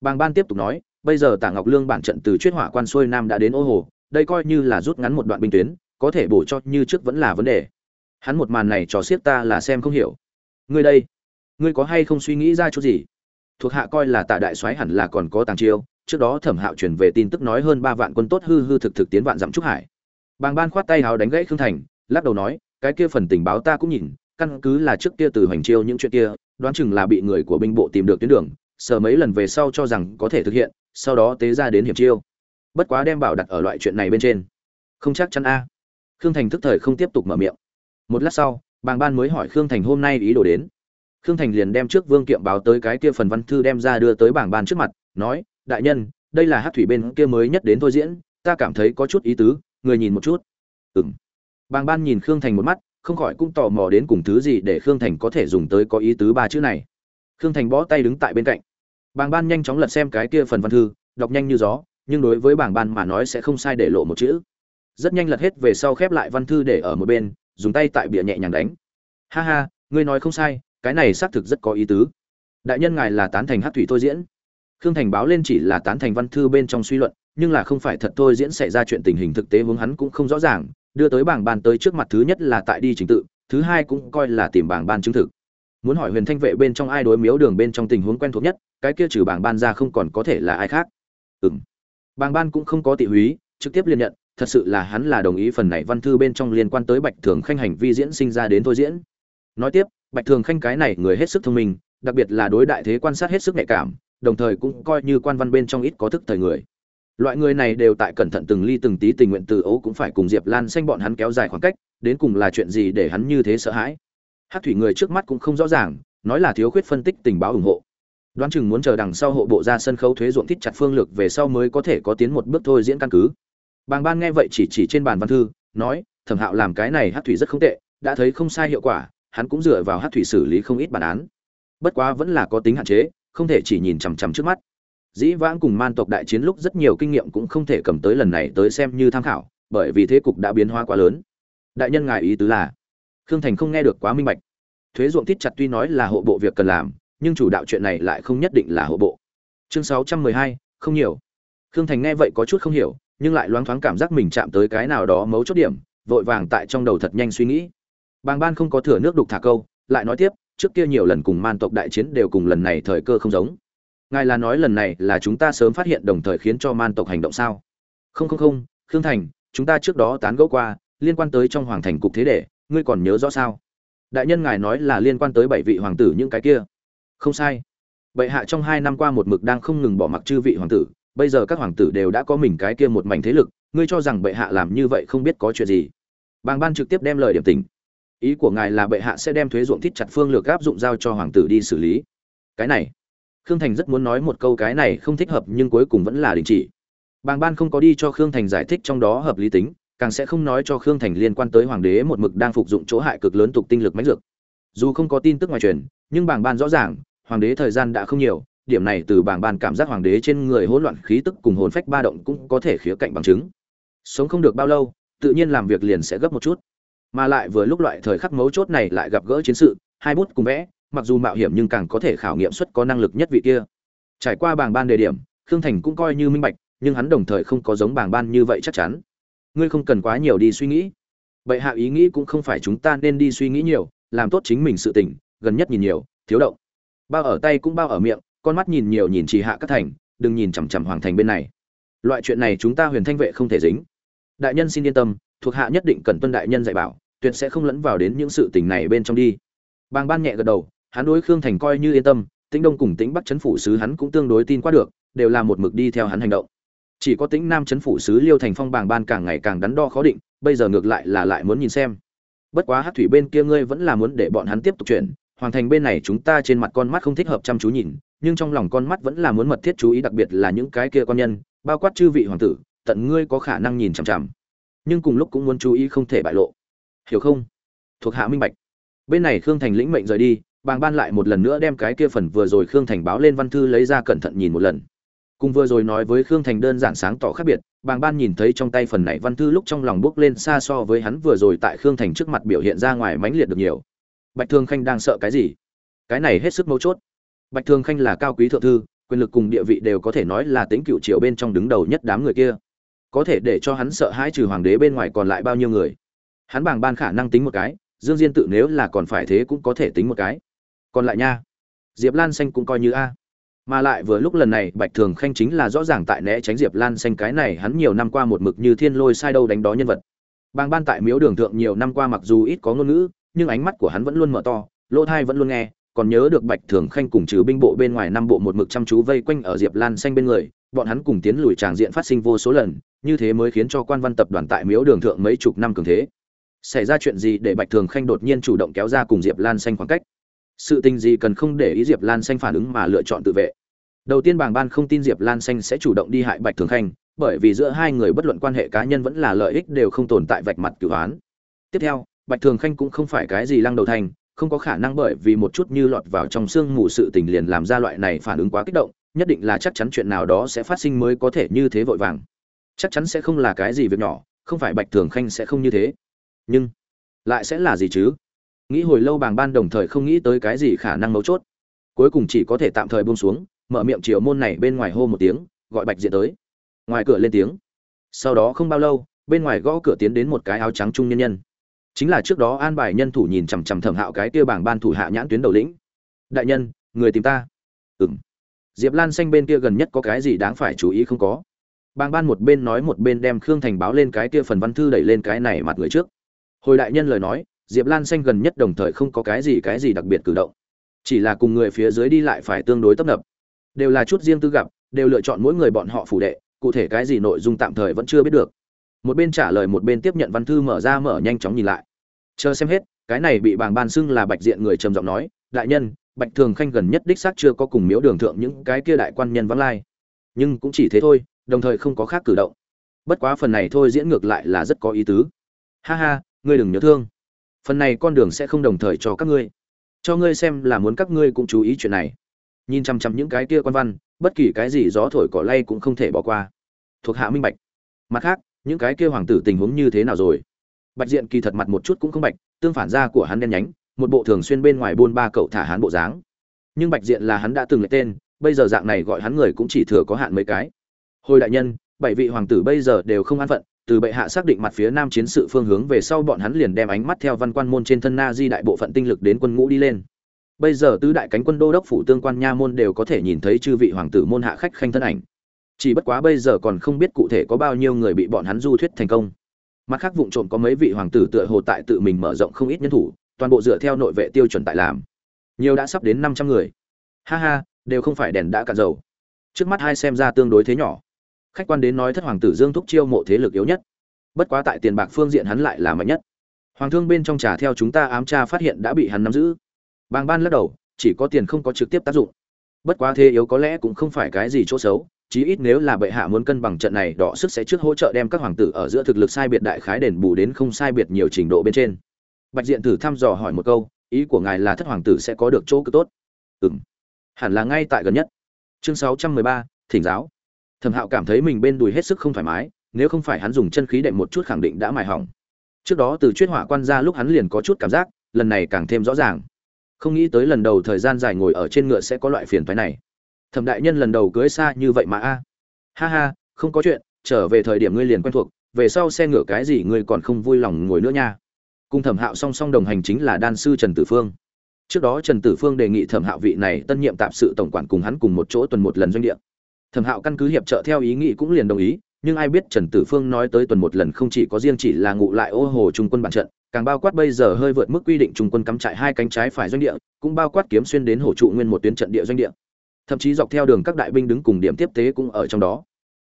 Bàng Ban tiếp tục nói, bây giờ Tạ Ngọc Lương bản trận từ chuyết hỏa quan xuôi nam đã đến ô hồ, đây coi như là rút ngắn một đoạn binh tuyến, có thể bổ cho như trước vẫn là vấn đề. Hắn một màn này trò xiết ta là xem không hiểu. Ngươi đây, ngươi có hay không suy nghĩ ra chút gì thuộc hạ coi là tạ đại soái hẳn là còn có tàng chiêu trước đó thẩm hạo truyền về tin tức nói hơn ba vạn quân tốt hư hư thực thực tiến vạn dặm trúc hải bàng ban khoát tay hào đánh gãy khương thành lắc đầu nói cái kia phần tình báo ta cũng nhìn căn cứ là trước kia từ hoành chiêu những chuyện kia đoán chừng là bị người của binh bộ tìm được tuyến đường sờ mấy lần về sau cho rằng có thể thực hiện sau đó tế ra đến hiểm chiêu. Bất quá đem bảo đặt ở loại chuyện này bên trên. Không chắc chắn a. Khương thành thức thời không tiếp tục mở miệng. Một lát sau, bàng ban mới hỏi khương thành hôm nay ý đồ đến. Khương thành liền đem trước vương kiệm báo tới cái kia phần văn thư đem ra đưa tới bảng ban trước mặt, nói, đại nhân, đây là hát thủy bên kia mới nhất đến thôi diễn, ta cảm thấy có chút ý tứ, người nhìn một chút. Ừ m bàng ban nhìn khương thành một mắt, không khỏi cũng tò mò đến cùng thứ gì để khương thành có thể dùng tới có ý tứ ba chữ này. Khương thành bó tay đứng tại bên cạnh bàng ban nhanh chóng lật xem cái kia phần văn thư, đọc nhanh như gió, nhưng đối với bảng ban mà nói sẽ không sai để lộ một chữ. Rất nhanh lật hết về sau khép lại văn thư để ở một bên, dùng tay tại bìa nhẹ nhàng đánh. Ha ha, ngươi nói không sai, cái này xác thực rất có ý tứ. Đại nhân ngài là tán thành hát thủy thôi diễn. Khương thành báo lên chỉ là tán thành văn thư bên trong suy luận, nhưng là không phải thật thôi diễn xảy ra chuyện tình hình thực tế hướng hắn cũng không rõ ràng, đưa tới bảng ban tới trước mặt thứ nhất là tại đi trình tự, thứ hai cũng coi là tìm bảng ban chứng thực. Muốn hỏi huyền thanh vệ bên trong ai đối miếu đường bên trong tình huống quen thuộc nhất cái kia trừ bảng ban ra không còn có thể là ai khác. Ừm. Bảng ban cũng không có tị húy, trực tiếp liên nhận, thật sự là hắn là đồng ý phần này văn thư bên trong liên quan tới bạch thường khanh hành vi diễn sinh ra đến thôi diễn. Nói tiếp, bạch thường khanh cái này người hết sức thông minh, đặc biệt là đối đại thế quan sát hết sức nhạy cảm, đồng thời cũng coi như quan văn bên trong ít có thức thời người. Loại người này đều tại cẩn thận từng ly từng tí tình nguyện từ ấu cũng phải cùng diệp lan xanh bọn hắn kéo dài khoảng cách, đến cùng là chuyện gì để hắn như thế sợ hãi? Hát thủy người trước mắt cũng không rõ ràng, nói là thiếu khuyết phân tích tình báo ủng hộ đoán chừng muốn chờ đằng sau hộ bộ ra sân khấu thuế ruộng thích chặt phương lược về sau mới có thể có tiến một bước thôi diễn căn cứ. Bàng ban nghe vậy chỉ chỉ trên bàn văn thư, nói, thẩm hạo làm cái này hát thủy rất không tệ, đã thấy không sai hiệu quả, hắn cũng dựa vào hát thủy xử lý không ít bản án. Bất quá vẫn là có tính hạn chế, không thể chỉ nhìn chằm chằm trước mắt. Dĩ vãng cùng man tộc đại chiến lúc rất nhiều kinh nghiệm cũng không thể cầm tới lần này tới xem như tham khảo, bởi vì thế cục đã biến hóa quá lớn. Đại nhân ngài ý tứ là, khương thành không nghe được quá minh bạch. Thuế ruộng thiết chặt tuy nói là hộ bộ việc cần làm nhưng chủ đạo chuyện này lại không nhất định là hộ bộ chương sáu trăm mười hai không nhiều khương thành nghe vậy có chút không hiểu nhưng lại loáng thoáng cảm giác mình chạm tới cái nào đó mấu chốt điểm vội vàng tại trong đầu thật nhanh suy nghĩ Bàng Ban không có thừa nước đục thả câu, lại nói tiếp, trước kia nhiều lần cùng man tộc đại chiến đều cùng lần này thời cơ không giống. Ngài là nói lần này là chúng ta sớm phát hiện đồng thời khiến cho man tộc hành động sao? Không không không, Khương Thành, chúng ta trước đó tán gẫu qua, liên quan tới trong hoàng thành cục thế đệ, ngươi còn nhớ rõ sao? Đại nhân ngài nói là liên quan tới bảy vị hoàng tử những cái kia. Không sai. Bệ hạ trong hai năm qua một mực đang không ngừng bỏ mặc chư vị hoàng tử, bây giờ các hoàng tử đều đã có mình cái kia một mảnh thế lực, ngươi cho rằng bệ hạ làm như vậy không biết có chuyện gì? Bàng Ban trực tiếp đem lời điểm tình ý của ngài là bệ hạ sẽ đem thuế ruộng thiết chặt phương lược áp dụng giao cho hoàng tử đi xử lý cái này khương thành rất muốn nói một câu cái này không thích hợp nhưng cuối cùng vẫn là đình chỉ bàng ban không có đi cho khương thành giải thích trong đó hợp lý tính càng sẽ không nói cho khương thành liên quan tới hoàng đế một mực đang phục dụng chỗ hại cực lớn tục tinh lực mãnh dược dù không có tin tức ngoài truyền nhưng bàng ban rõ ràng hoàng đế thời gian đã không nhiều, điểm này từ bảng bàn cảm giác hoàng đế trên người hỗn loạn khí tức cùng hồn phách ba động cũng có thể khía cạnh bằng chứng. Sống không được bao lâu, tự nhiên làm việc liền sẽ gấp một chút. Mà lại vừa lúc loại thời khắc mấu chốt này lại gặp gỡ chiến sự, hai bút cùng vẽ, mặc dù mạo hiểm nhưng càng có thể khảo nghiệm xuất có năng lực nhất vị kia. Trải qua bảng ban đề điểm, khương thành cũng coi như minh bạch, nhưng hắn đồng thời không có giống bảng ban như vậy chắc chắn. Ngươi không cần quá nhiều đi suy nghĩ. Bệ hạ ý nghĩ cũng không phải chúng ta nên đi suy nghĩ nhiều, làm tốt chính mình sự tỉnh gần nhất nhìn nhiều, thiếu động bao ở tay cũng bao ở miệng, con mắt nhìn nhiều nhìn chỉ hạ các thành, đừng nhìn chằm chằm hoàng thành bên này. Loại chuyện này chúng ta huyền thanh vệ không thể dính. Đại nhân xin yên tâm, thuộc hạ nhất định cần tuân đại nhân dạy bảo, tuyệt sẽ không lẫn vào đến những sự tình này bên trong đi. Bàng ban nhẹ gật đầu, hắn đối khương thành coi như yên tâm, tĩnh đông cùng tĩnh bắc chấn phủ sứ hắn cũng tương đối tin qua được, đều là một mực đi theo hắn hành động. Chỉ có tĩnh nam chấn phủ sứ liêu thành phong bàng ban càng ngày càng đắn đo khó định, bây giờ ngược lại là lại muốn nhìn xem. Bất quá hát thủy bên kia ngươi vẫn là muốn để bọn hắn tiếp tục chuyển hoàng thành bên này chúng ta trên mặt con mắt không thích hợp chăm chú nhìn, nhưng trong lòng con mắt vẫn là muốn mật thiết chú ý đặc biệt là những cái kia con nhân, bao quát chư vị hoàng tử, tận ngươi có khả năng nhìn chằm chằm. Nhưng cùng lúc cũng muốn chú ý không thể bại lộ. Hiểu không? Thuộc hạ minh bạch. Bên này khương thành lĩnh mệnh rời đi, bàng ban lại một lần nữa đem cái kia phần vừa rồi khương thành báo lên văn thư lấy ra cẩn thận nhìn một lần. Cùng vừa rồi nói với khương thành đơn giản sáng tỏ khác biệt, bàng ban nhìn thấy trong tay phần này văn thư lúc trong lòng bước lên xa so với hắn vừa rồi tại khương thành trước mặt biểu hiện ra ngoài mãnh liệt được nhiều bạch thương khanh đang sợ cái gì? Cái này hết sức mấu chốt. Bạch thương khanh là cao quý thượng thư, quyền lực cùng địa vị đều có thể nói là tính cựu triều bên trong đứng đầu nhất đám người kia. Có thể để cho hắn sợ hãi trừ hoàng đế bên ngoài còn lại bao nhiêu người? Hắn bàng ban khả năng tính một cái, dương diên tự nếu là còn phải thế cũng có thể tính một cái. Còn lại nha, diệp lan xanh cũng coi như a. Mà lại vừa lúc lần này, bạch thường khanh chính là rõ ràng tại né tránh diệp lan xanh cái này, hắn nhiều năm qua một mực như thiên lôi sai đâu đánh đó nhân vật. Bàng ban tại miếu đường thượng nhiều năm qua mặc dù ít có ngôn ngữ nhưng ánh mắt của hắn vẫn luôn mở to, lỗ thai vẫn luôn nghe, còn nhớ được bạch thường khanh cùng trừ binh bộ bên ngoài năm bộ một mực chăm chú vây quanh ở diệp lan xanh bên người, bọn hắn cùng tiến lùi tràng diện phát sinh vô số lần, như thế mới khiến cho quan văn tập đoàn tại miếu đường thượng mấy chục năm cường thế. Xảy ra chuyện gì để bạch thường khanh đột nhiên chủ động kéo ra cùng diệp lan xanh khoảng cách? Sự tình gì cần không để ý diệp lan xanh phản ứng mà lựa chọn tự vệ? Đầu tiên bàng ban không tin diệp lan xanh sẽ chủ động đi hại bạch thường khanh, bởi vì giữa hai người bất luận quan hệ cá nhân vẫn là lợi ích đều không tồn tại vạch mặt cửu án tiếp theo bạch thường khanh cũng không phải cái gì lăng đầu thành, không có khả năng bởi vì một chút như lọt vào trong xương mù sự tình liền làm ra loại này phản ứng quá kích động, nhất định là chắc chắn chuyện nào đó sẽ phát sinh mới có thể như thế vội vàng. Chắc chắn sẽ không là cái gì việc nhỏ, không phải bạch thường khanh sẽ không như thế. Nhưng lại sẽ là gì chứ? Nghĩ hồi lâu bàng ban đồng thời không nghĩ tới cái gì khả năng mấu chốt. Cuối cùng chỉ có thể tạm thời buông xuống, mở miệng chiều môn này bên ngoài hô một tiếng, gọi bạch diện tới. Ngoài cửa lên tiếng. Sau đó không bao lâu, bên ngoài gõ cửa tiến đến một cái áo trắng trung nhân nhân chính là trước đó an bài nhân thủ nhìn chằm chằm thẩm hạo cái kia bảng ban thủ hạ nhãn tuyến đầu lĩnh. Đại nhân, người tìm ta. Ừng diệp lan xanh bên kia gần nhất có cái gì đáng phải chú ý không có? Bàng ban một bên nói một bên đem khương thành báo lên cái kia phần văn thư đẩy lên cái này mặt người trước. Hồi đại nhân lời nói, diệp lan xanh gần nhất đồng thời không có cái gì cái gì đặc biệt cử động. Chỉ là cùng người phía dưới đi lại phải tương đối tấp nập. Đều là chút riêng tư gặp, đều lựa chọn mỗi người bọn họ phủ đệ, cụ thể cái gì nội dung tạm thời vẫn chưa biết được. Một bên trả lời một bên tiếp nhận văn thư mở ra mở nhanh chóng nhìn lại chờ xem hết, cái này bị bàng ban xưng là bạch diện người trầm giọng nói, đại nhân, bạch thường khanh gần nhất đích xác chưa có cùng miếu đường thượng những cái kia đại quan nhân vắng lai. Nhưng cũng chỉ thế thôi, đồng thời không có khác cử động. Bất quá phần này thôi diễn ngược lại là rất có ý tứ. Ha ha, ngươi đừng nhớ thương. Phần này con đường sẽ không đồng thời cho các ngươi. Cho ngươi xem là muốn các ngươi cũng chú ý chuyện này. Nhìn chăm chăm những cái kia quan văn, bất kỳ cái gì gió thổi cỏ lay cũng không thể bỏ qua. Thuộc hạ minh bạch. Mặt khác, những cái kia hoàng tử tình huống như thế nào rồi? Bạch diện kỳ thật mặt một chút cũng không bạch, tương phản ra của hắn đen nhánh, một bộ thường xuyên bên ngoài buôn ba cậu thả hắn bộ dáng. Nhưng bạch diện là hắn đã từng lấy tên, bây giờ dạng này gọi hắn người cũng chỉ thừa có hạn mấy cái. Hồi đại nhân, bảy vị hoàng tử bây giờ đều không an phận, từ bệ hạ xác định mặt phía nam chiến sự phương hướng về sau bọn hắn liền đem ánh mắt theo văn quan môn trên thân na di đại bộ phận tinh lực đến quân ngũ đi lên. Bây giờ tứ đại cánh quân đô đốc phủ tương quan nha môn đều có thể nhìn thấy chư vị hoàng tử môn hạ khách khanh thân ảnh. Chỉ bất quá bây giờ còn không biết cụ thể có bao nhiêu người bị bọn hắn du thuyết thành công mặt khác vụng trộm có mấy vị hoàng tử tựa hồ tại tự mình mở rộng không ít nhân thủ, toàn bộ dựa theo nội vệ tiêu chuẩn tại làm. Nhiều đã sắp đến năm trăm người. Ha ha, đều không phải đèn đã cạn dầu. Trước mắt hai xem ra tương đối thế nhỏ. Khách quan đến nói thất hoàng tử dương thúc chiêu mộ thế lực yếu nhất. Bất quá tại tiền bạc phương diện hắn lại là mạnh nhất. Hoàng thương bên trong trà theo chúng ta ám tra phát hiện đã bị hắn nắm giữ. Bàng ban lắc đầu, chỉ có tiền không có trực tiếp tác dụng bất quá thế yếu có lẽ cũng không phải cái gì chỗ xấu, chí ít nếu là bệ hạ muốn cân bằng trận này đọ sức sẽ trước hỗ trợ đem các hoàng tử ở giữa thực lực sai biệt đại khái đền bù đến không sai biệt nhiều trình độ bên trên. Bạch diện tử thăm dò hỏi một câu, ý của ngài là thất hoàng tử sẽ có được chỗ cực tốt? Ừm. Hẳn là ngay tại gần nhất. Chương sáu trăm mười ba, thỉnh giáo. Thẩm hạo cảm thấy mình bên đùi hết sức không thoải mái, nếu không phải hắn dùng chân khí đệm một chút khẳng định đã mài hỏng. Trước đó từ chuyên hỏa quan ra lúc hắn liền có chút cảm giác, lần này càng thêm rõ ràng không nghĩ tới lần đầu thời gian dài ngồi ở trên ngựa sẽ có loại phiền phái này. Thẩm đại nhân lần đầu cưới xa như vậy mà a. À. Ha ha, không có chuyện, trở về thời điểm ngươi liền quen thuộc, về sau xe ngựa cái gì ngươi còn không vui lòng ngồi nữa nha. Cùng thẩm hạo song song đồng hành chính là đan sư trần tử phương. Trước đó trần tử phương đề nghị thẩm hạo vị này tân nhiệm tạp sự tổng quản cùng hắn cùng một chỗ tuần một lần doanh địa. Thẩm hạo căn cứ hiệp trợ theo ý nghĩ cũng liền đồng ý, nhưng ai biết trần tử phương nói tới tuần một lần không chỉ có riêng chỉ là ngụ lại ô hồ trung quân bản trận càng bao quát bây giờ hơi vượt mức quy định trung quân cắm trại hai cánh trái phải doanh địa, cũng bao quát kiếm xuyên đến hổ trụ nguyên một tuyến trận địa doanh địa. Thậm chí dọc theo đường các đại binh đứng cùng điểm tiếp tế cũng ở trong đó.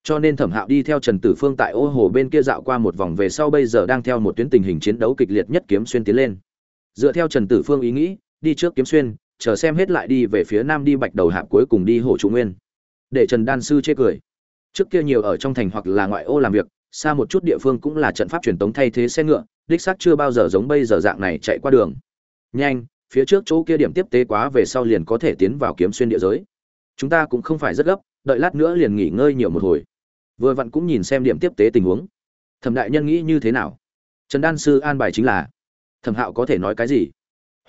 Cho nên thẩm hạo đi theo trần tử phương tại ô hồ bên kia dạo qua một vòng về sau bây giờ đang theo một tuyến tình hình chiến đấu kịch liệt nhất kiếm xuyên tiến lên. Dựa theo trần tử phương ý nghĩ, đi trước kiếm xuyên, chờ xem hết lại đi về phía nam đi bạch đầu hạp cuối cùng đi hồ trụ nguyên. Để trần đan sư chê cười. Trước kia nhiều ở trong thành hoặc là ngoại ô làm việc, xa một chút địa phương cũng là trận pháp truyền tống thay thế xe ngựa đích xác chưa bao giờ giống bây giờ dạng này chạy qua đường. Nhanh, phía trước chỗ kia điểm tiếp tế quá về sau liền có thể tiến vào kiếm xuyên địa giới. Chúng ta cũng không phải rất gấp, đợi lát nữa liền nghỉ ngơi nhiều một hồi. Vừa vặn cũng nhìn xem điểm tiếp tế tình huống. Thẩm đại nhân nghĩ như thế nào? Trần đan sư an bài chính là, thẩm hạo có thể nói cái gì?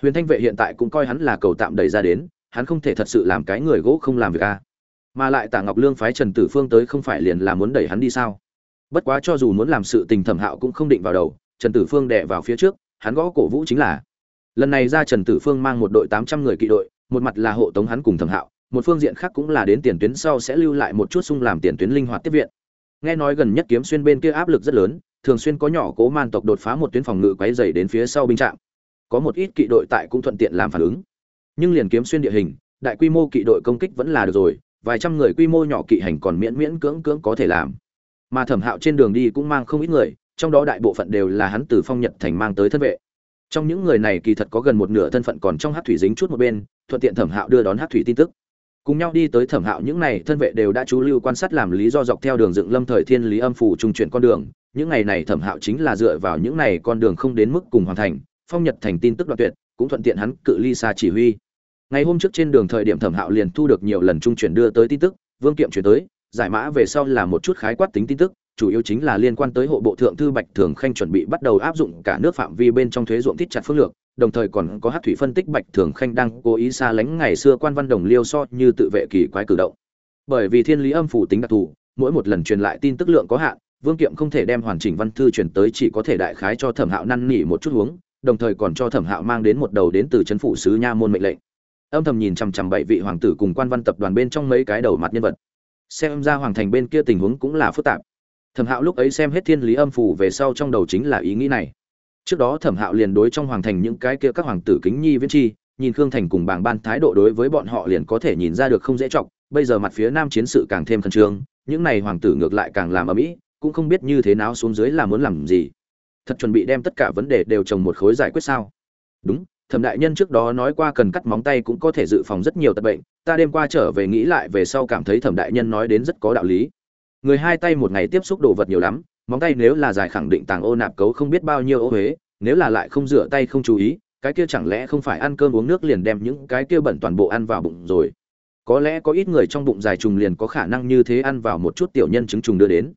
Huyền thanh vệ hiện tại cũng coi hắn là cầu tạm đẩy ra đến, hắn không thể thật sự làm cái người gỗ không làm việc a à. mà lại tạ ngọc lương phái trần tử phương tới không phải liền là muốn đẩy hắn đi sao? Bất quá cho dù muốn làm sự tình thẩm hạo cũng không định vào đầu trần tử phương đè vào phía trước, hắn gõ cổ vũ chính là. Lần này ra trần tử phương mang một đội tám trăm người kỵ đội, một mặt là hộ tống hắn cùng thẩm hạo, một phương diện khác cũng là đến tiền tuyến sau sẽ lưu lại một chút sung làm tiền tuyến linh hoạt tiếp viện. Nghe nói gần nhất kiếm xuyên bên kia áp lực rất lớn, thường xuyên có nhỏ cố man tộc đột phá một tuyến phòng ngự quấy dày đến phía sau binh trạm. Có một ít kỵ đội tại cũng thuận tiện làm phản ứng. Nhưng liền kiếm xuyên địa hình, đại quy mô kỵ đội công kích vẫn là được rồi, vài trăm người quy mô nhỏ kỵ hành còn miễn miễn cưỡng cưỡng có thể làm. Mà thẩm hạo trên đường đi cũng mang không ít người trong đó đại bộ phận đều là hắn từ phong nhật thành mang tới thân vệ. Trong những người này kỳ thật có gần một nửa thân phận còn trong hát thủy dính chút một bên, thuận tiện thẩm hạo đưa đón hát thủy tin tức. Cùng nhau đi tới thẩm hạo những này thân vệ đều đã chú lưu quan sát làm lý do dọc theo đường dựng lâm thời thiên lý âm phủ trung chuyển con đường. Những ngày này thẩm hạo chính là dựa vào những này con đường không đến mức cùng hoàn thành, phong nhật thành tin tức đoạn tuyệt, cũng thuận tiện hắn cự ly xa chỉ huy. Ngày hôm trước trên đường thời điểm thẩm hạo liền thu được nhiều lần trung chuyển đưa tới tin tức, vương kiệm chuyển tới, giải mã về sau là một chút khái quát tính tin tức chủ yếu chính là liên quan tới hộ bộ thượng thư bạch thường khanh chuẩn bị bắt đầu áp dụng cả nước phạm vi bên trong thuế ruộng thiết chặt phương lược, đồng thời còn có hát thủy phân tích bạch thường khanh đang cố ý xa lánh ngày xưa quan văn đồng liêu so như tự vệ kỳ quái cử động. Bởi vì thiên lý âm phủ tính đặc thù, mỗi một lần truyền lại tin tức lượng có hạn, vương kiệm không thể đem hoàn chỉnh văn thư truyền tới chỉ có thể đại khái cho thẩm hạo năn nỉ một chút huống, đồng thời còn cho thẩm hạo mang đến một đầu đến từ c h ấ n phủ sứ nha môn mệnh lệnh. Âm thầm nhìn chằm chằm bảy vị hoàng tử cùng quan văn tập đoàn bên trong mấy cái đầu mặt nhân vật. Xem ra hoàng thành bên kia tình huống cũng là phức tạp thẩm hạo lúc ấy xem hết thiên lý âm phủ về sau trong đầu chính là ý nghĩ này. Trước đó thẩm hạo liền đối trong hoàng thành những cái kia các hoàng tử kính nhi viễn chi, nhìn khương thành cùng bảng ban thái độ đối với bọn họ liền có thể nhìn ra được không dễ chọc, bây giờ mặt phía nam chiến sự càng thêm khẩn trương, những này hoàng tử ngược lại càng làm ở mỹ cũng không biết như thế nào xuống dưới là muốn làm gì. Thật chuẩn bị đem tất cả vấn đề đều trồng một khối giải quyết sao? Đúng, thẩm đại nhân trước đó nói qua cần cắt móng tay cũng có thể dự phòng rất nhiều tật bệnh, ta đêm qua trở về nghĩ lại về sau cảm thấy thẩm đại nhân nói đến rất có đạo lý người hai tay một ngày tiếp xúc đồ vật nhiều lắm, móng tay nếu là dài khẳng định tàng ô nạp cấu không biết bao nhiêu ô huế, nếu là lại không rửa tay không chú ý, cái kia chẳng lẽ không phải ăn cơm uống nước liền đem những cái kia bẩn toàn bộ ăn vào bụng rồi? Có lẽ có ít người trong bụng dài trùng liền có khả năng như thế ăn vào một chút tiểu nhân chứng trùng đưa đến.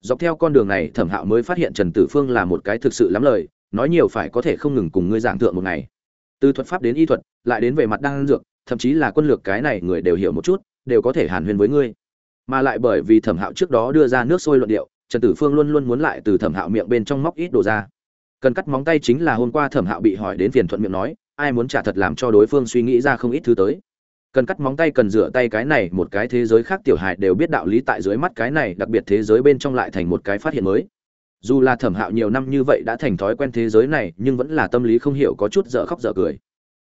Dọc theo con đường này, thẩm hạo mới phát hiện trần tử phương là một cái thực sự lắm lời, nói nhiều phải có thể không ngừng cùng ngươi giảng thượng một ngày. Từ thuật pháp đến y thuật, lại đến về mặt đang dược, thậm chí là quân lược cái này người đều hiểu một chút, đều có thể hàn huyên với ngươi mà lại bởi vì thẩm hạo trước đó đưa ra nước sôi luận điệu, trần tử phương luôn luôn muốn lại từ thẩm hạo miệng bên trong móc ít đồ ra. Cần cắt móng tay chính là hôm qua thẩm hạo bị hỏi đến phiền thuận miệng nói, ai muốn trả thật làm cho đối phương suy nghĩ ra không ít thứ tới. Cần cắt móng tay cần rửa tay cái này một cái thế giới khác tiểu hài đều biết đạo lý tại dưới mắt cái này đặc biệt thế giới bên trong lại thành một cái phát hiện mới. Dù là thẩm hạo nhiều năm như vậy đã thành thói quen thế giới này, nhưng vẫn là tâm lý không hiểu có chút dở khóc dở cười.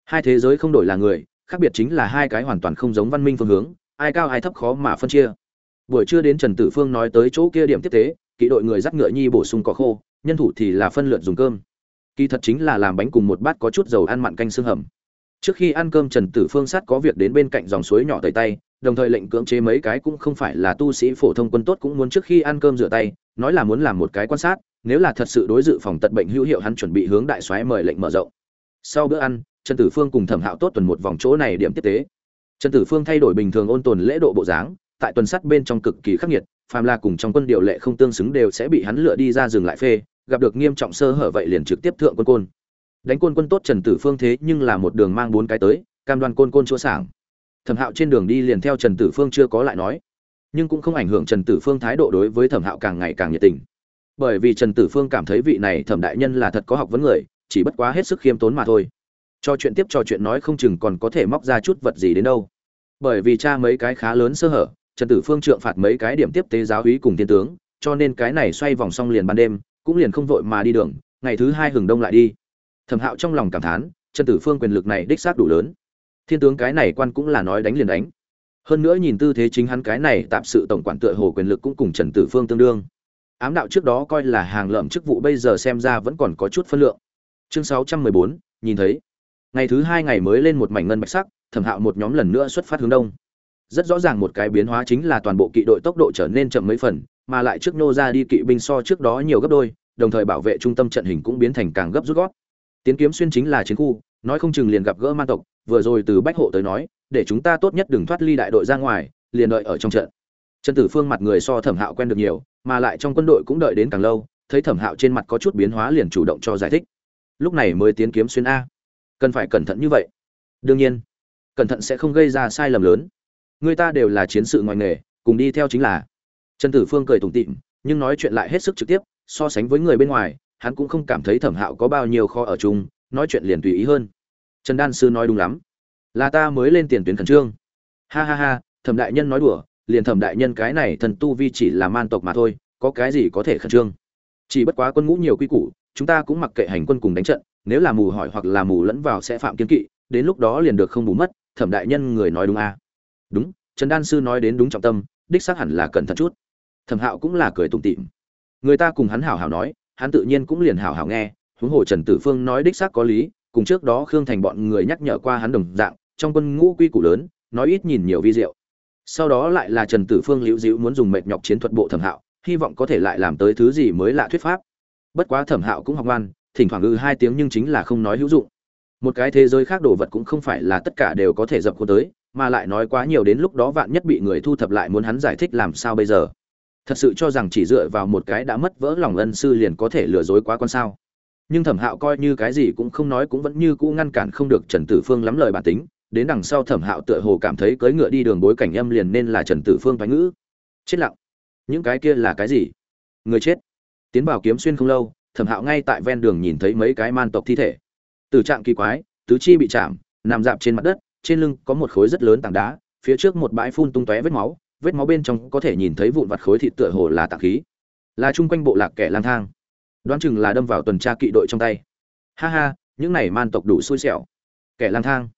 Hai thế giới không đổi là người, khác biệt chính là hai cái hoàn toàn không giống văn minh phương hướng, ai cao ai thấp khó mà phân chia buổi trưa đến trần tử phương nói tới chỗ kia điểm tiếp tế, kỵ đội người dắt ngựa nhi bổ sung cỏ khô, nhân thủ thì là phân lượt dùng cơm. Kỳ thật chính là làm bánh cùng một bát có chút dầu ăn mặn canh xương hầm. Trước khi ăn cơm trần tử phương sát có việc đến bên cạnh dòng suối nhỏ tẩy tay, đồng thời lệnh cưỡng chế mấy cái cũng không phải là tu sĩ phổ thông quân tốt cũng muốn trước khi ăn cơm rửa tay, nói là muốn làm một cái quan sát, nếu là thật sự đối dự phòng tật bệnh hữu hiệu hắn chuẩn bị hướng đại soái mời lệnh mở rộng. Sau bữa ăn, trần tử phương cùng thẩm hạo tốt tuần một vòng chỗ này điểm tiếp tế. Trần tử phương thay đổi bình thường ôn tồn lễ độ bộ dáng tại tuần sắt bên trong cực kỳ khắc nghiệt, phàm là cùng trong quân điều lệ không tương xứng đều sẽ bị hắn lựa đi ra dừng lại phê, gặp được nghiêm trọng sơ hở vậy liền trực tiếp thượng quân côn. Đánh quân quân tốt trần tử phương thế nhưng là một đường mang bốn cái tới, cam đoan côn côn chúa sảng. Thẩm hạo trên đường đi liền theo trần tử phương chưa có lại nói, nhưng cũng không ảnh hưởng trần tử phương thái độ đối với thẩm hạo càng ngày càng nhiệt tình. Bởi vì trần tử phương cảm thấy vị này thẩm đại nhân là thật có học vấn người, chỉ bất quá hết sức khiêm tốn mà thôi. Cho chuyện tiếp trò chuyện nói không chừng còn có thể móc ra chút vật gì đến đâu. Bởi vì cha mấy cái khá lớn sơ hở trần tử phương trượng phạt mấy cái điểm tiếp tế giáo hí cùng tiên tướng, cho nên cái này xoay vòng xong liền ban đêm, cũng liền không vội mà đi đường, ngày thứ hai hừng đông lại đi. Thẩm hạo trong lòng cảm thán, trần tử phương quyền lực này đích xác đủ lớn. Thiên tướng cái này quan cũng là nói đánh liền đánh. Hơn nữa nhìn tư thế chính hắn cái này tạm sự tổng quản tựa hồ quyền lực cũng cùng trần tử phương tương đương. Ám đạo trước đó coi là hàng lợm chức vụ bây giờ xem ra vẫn còn có chút phân lượng. Chương sáu trăm mười bốn, nhìn thấy. Ngày thứ hai ngày mới lên một mảnh ngân bạch sắc, thẩm hạo một nhóm lần nữa xuất phát hướng đông rất rõ ràng một cái biến hóa chính là toàn bộ kỵ đội tốc độ trở nên chậm mấy phần, mà lại trước nô ra đi kỵ binh so trước đó nhiều gấp đôi, đồng thời bảo vệ trung tâm trận hình cũng biến thành càng gấp rút gót. Tiến kiếm xuyên chính là chiến khu, nói không chừng liền gặp gỡ man tộc, vừa rồi từ bách hộ tới nói, để chúng ta tốt nhất đừng thoát ly đại đội ra ngoài, liền đợi ở trong trận. Trần tử phương mặt người so thẩm hạo quen được nhiều, mà lại trong quân đội cũng đợi đến càng lâu, thấy thẩm hạo trên mặt có chút biến hóa liền chủ động cho giải thích. Lúc này mới tiến kiếm xuyên a. Cần phải cẩn thận như vậy. Đương nhiên, cẩn thận sẽ không gây ra sai lầm lớn người ta đều là chiến sự ngoài nghề, cùng đi theo chính là. Trần tử phương cười tủm tịm nhưng nói chuyện lại hết sức trực tiếp, so sánh với người bên ngoài, hắn cũng không cảm thấy thẩm hạo có bao nhiêu kho ở chung, nói chuyện liền tùy ý hơn. Trần đan sư nói đúng lắm. Là ta mới lên tiền tuyến khẩn trương. Ha ha ha, thẩm đại nhân nói đùa, liền thẩm đại nhân cái này thần tu vi chỉ là man tộc mà thôi, có cái gì có thể khẩn trương? Chỉ bất quá quân ngũ nhiều quy củ, chúng ta cũng mặc kệ hành quân cùng đánh trận, nếu là mù hỏi hoặc là mù lẫn vào sẽ phạm kiến kỵ, đến lúc đó liền được không bù mất, thẩm đại nhân người nói đúng à đúng trần đan sư nói đến đúng trọng tâm đích xác hẳn là cẩn thận chút. Thẩm hạo cũng là cười tủm tịm, người ta cùng hắn hảo hảo nói hắn tự nhiên cũng liền hảo hảo nghe huống hồ trần tử phương nói đích xác có lý cùng trước đó khương thành bọn người nhắc nhở qua hắn đồng dạng trong quân ngũ quy củ lớn nói ít nhìn nhiều vi diệu. Sau đó lại là trần tử phương liễu dĩu muốn dùng mệt nhọc chiến thuật bộ thẩm hạo hy vọng có thể lại làm tới thứ gì mới lạ thuyết pháp. Bất quá thẩm hạo cũng học ngoan thỉnh thoảng ư hai tiếng nhưng chính là không nói hữu dụng. Một cái thế giới khác đồ vật cũng không phải là tất cả đều có thể dập khuôn tới mà lại nói quá nhiều đến lúc đó vạn nhất bị người thu thập lại muốn hắn giải thích làm sao bây giờ. Thật sự cho rằng chỉ dựa vào một cái đã mất vỡ lòng ân sư liền có thể lừa dối quá con sao. Nhưng thẩm hạo coi như cái gì cũng không nói cũng vẫn như cũ ngăn cản không được trần tử phương lắm lời bản tính, đến đằng sau thẩm hạo tựa hồ cảm thấy cưỡi ngựa đi đường bối cảnh âm liền nên là trần tử phương thoái ngữ. Chết lặng. Những cái kia là cái gì? Người chết. Tiến vào kiếm xuyên không lâu, thẩm hạo ngay tại ven đường nhìn thấy mấy cái man tộc thi thể. Từ trạng kỳ quái, tứ chi bị chạm, nằm dạp trên mặt đất trên lưng có một khối rất lớn tảng đá, phía trước một bãi phun tung tóe vết máu vết máu bên trong có thể nhìn thấy vụn vặt khối thịt tựa hồ là tạng khí. Là chung quanh bộ lạc kẻ lang thang. Đoán chừng là đâm vào tuần tra kỵ đội trong tay. Ha ha, những này man tộc đủ xui xẻo. Kẻ lang thang.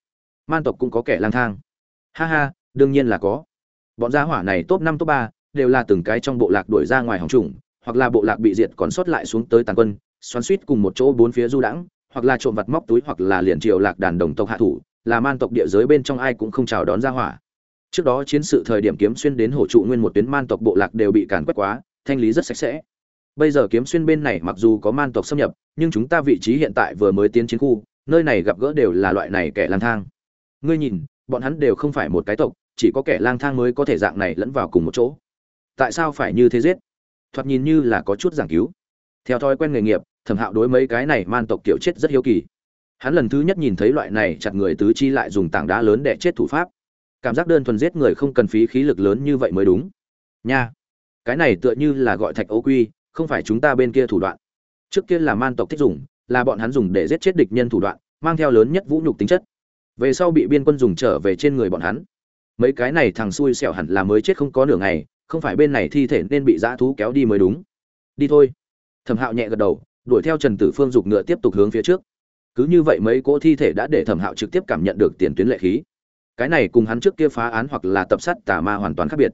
Man tộc cũng có kẻ lang thang. Ha ha, đương nhiên là có. Bọn gia hỏa này top năm, top ba đều là từng cái trong bộ lạc đuổi ra ngoài hòng trùng hoặc là bộ lạc bị diệt còn sót lại xuống tới tàn quân, xoắn suýt cùng một chỗ bốn phía du đãng, hoặc là trộm vặt móc túi hoặc là liền triều lạc đàn đồng tộc hạ thủ là man tộc địa giới bên trong ai cũng không chào đón ra hỏa. Trước đó chiến sự thời điểm kiếm xuyên đến hổ trụ nguyên một tuyến man tộc bộ lạc đều bị càn quét quá, thanh lý rất sạch sẽ. Bây giờ kiếm xuyên bên này mặc dù có man tộc xâm nhập, nhưng chúng ta vị trí hiện tại vừa mới tiến chiến khu, nơi này gặp gỡ đều là loại này kẻ lang thang. Ngươi nhìn, bọn hắn đều không phải một cái tộc, chỉ có kẻ lang thang mới có thể dạng này lẫn vào cùng một chỗ. Tại sao phải như thế giết? Thoạt nhìn như là có chút giảng cứu. Theo thói quen nghề nghiệp, thẩm hạo đối mấy cái này man tộc kiểu chết rất hiếu kỳ hắn lần thứ nhất nhìn thấy loại này chặt người tứ chi lại dùng tảng đá lớn để chết thủ pháp. Cảm giác đơn thuần giết người không cần phí khí lực lớn như vậy mới đúng. Nha, cái này tựa như là gọi thạch ấu quy, không phải chúng ta bên kia thủ đoạn. Trước kia là man tộc thích dùng, là bọn hắn dùng để giết chết địch nhân thủ đoạn, mang theo lớn nhất vũ nhục tính chất. Về sau bị biên quân dùng trở về trên người bọn hắn. Mấy cái này thằng xui xẻo hẳn là mới chết không có nửa ngày, không phải bên này thi thể nên bị dã thú kéo đi mới đúng. Đi thôi. Thẩm hạo nhẹ gật đầu, đuổi theo trần tử phương giục ngựa tiếp tục hướng phía trước cứ như vậy mấy cỗ thi thể đã để thẩm hạo trực tiếp cảm nhận được tiền tuyến lệ khí. Cái này cùng hắn trước kia phá án hoặc là tập sát tà ma hoàn toàn khác biệt.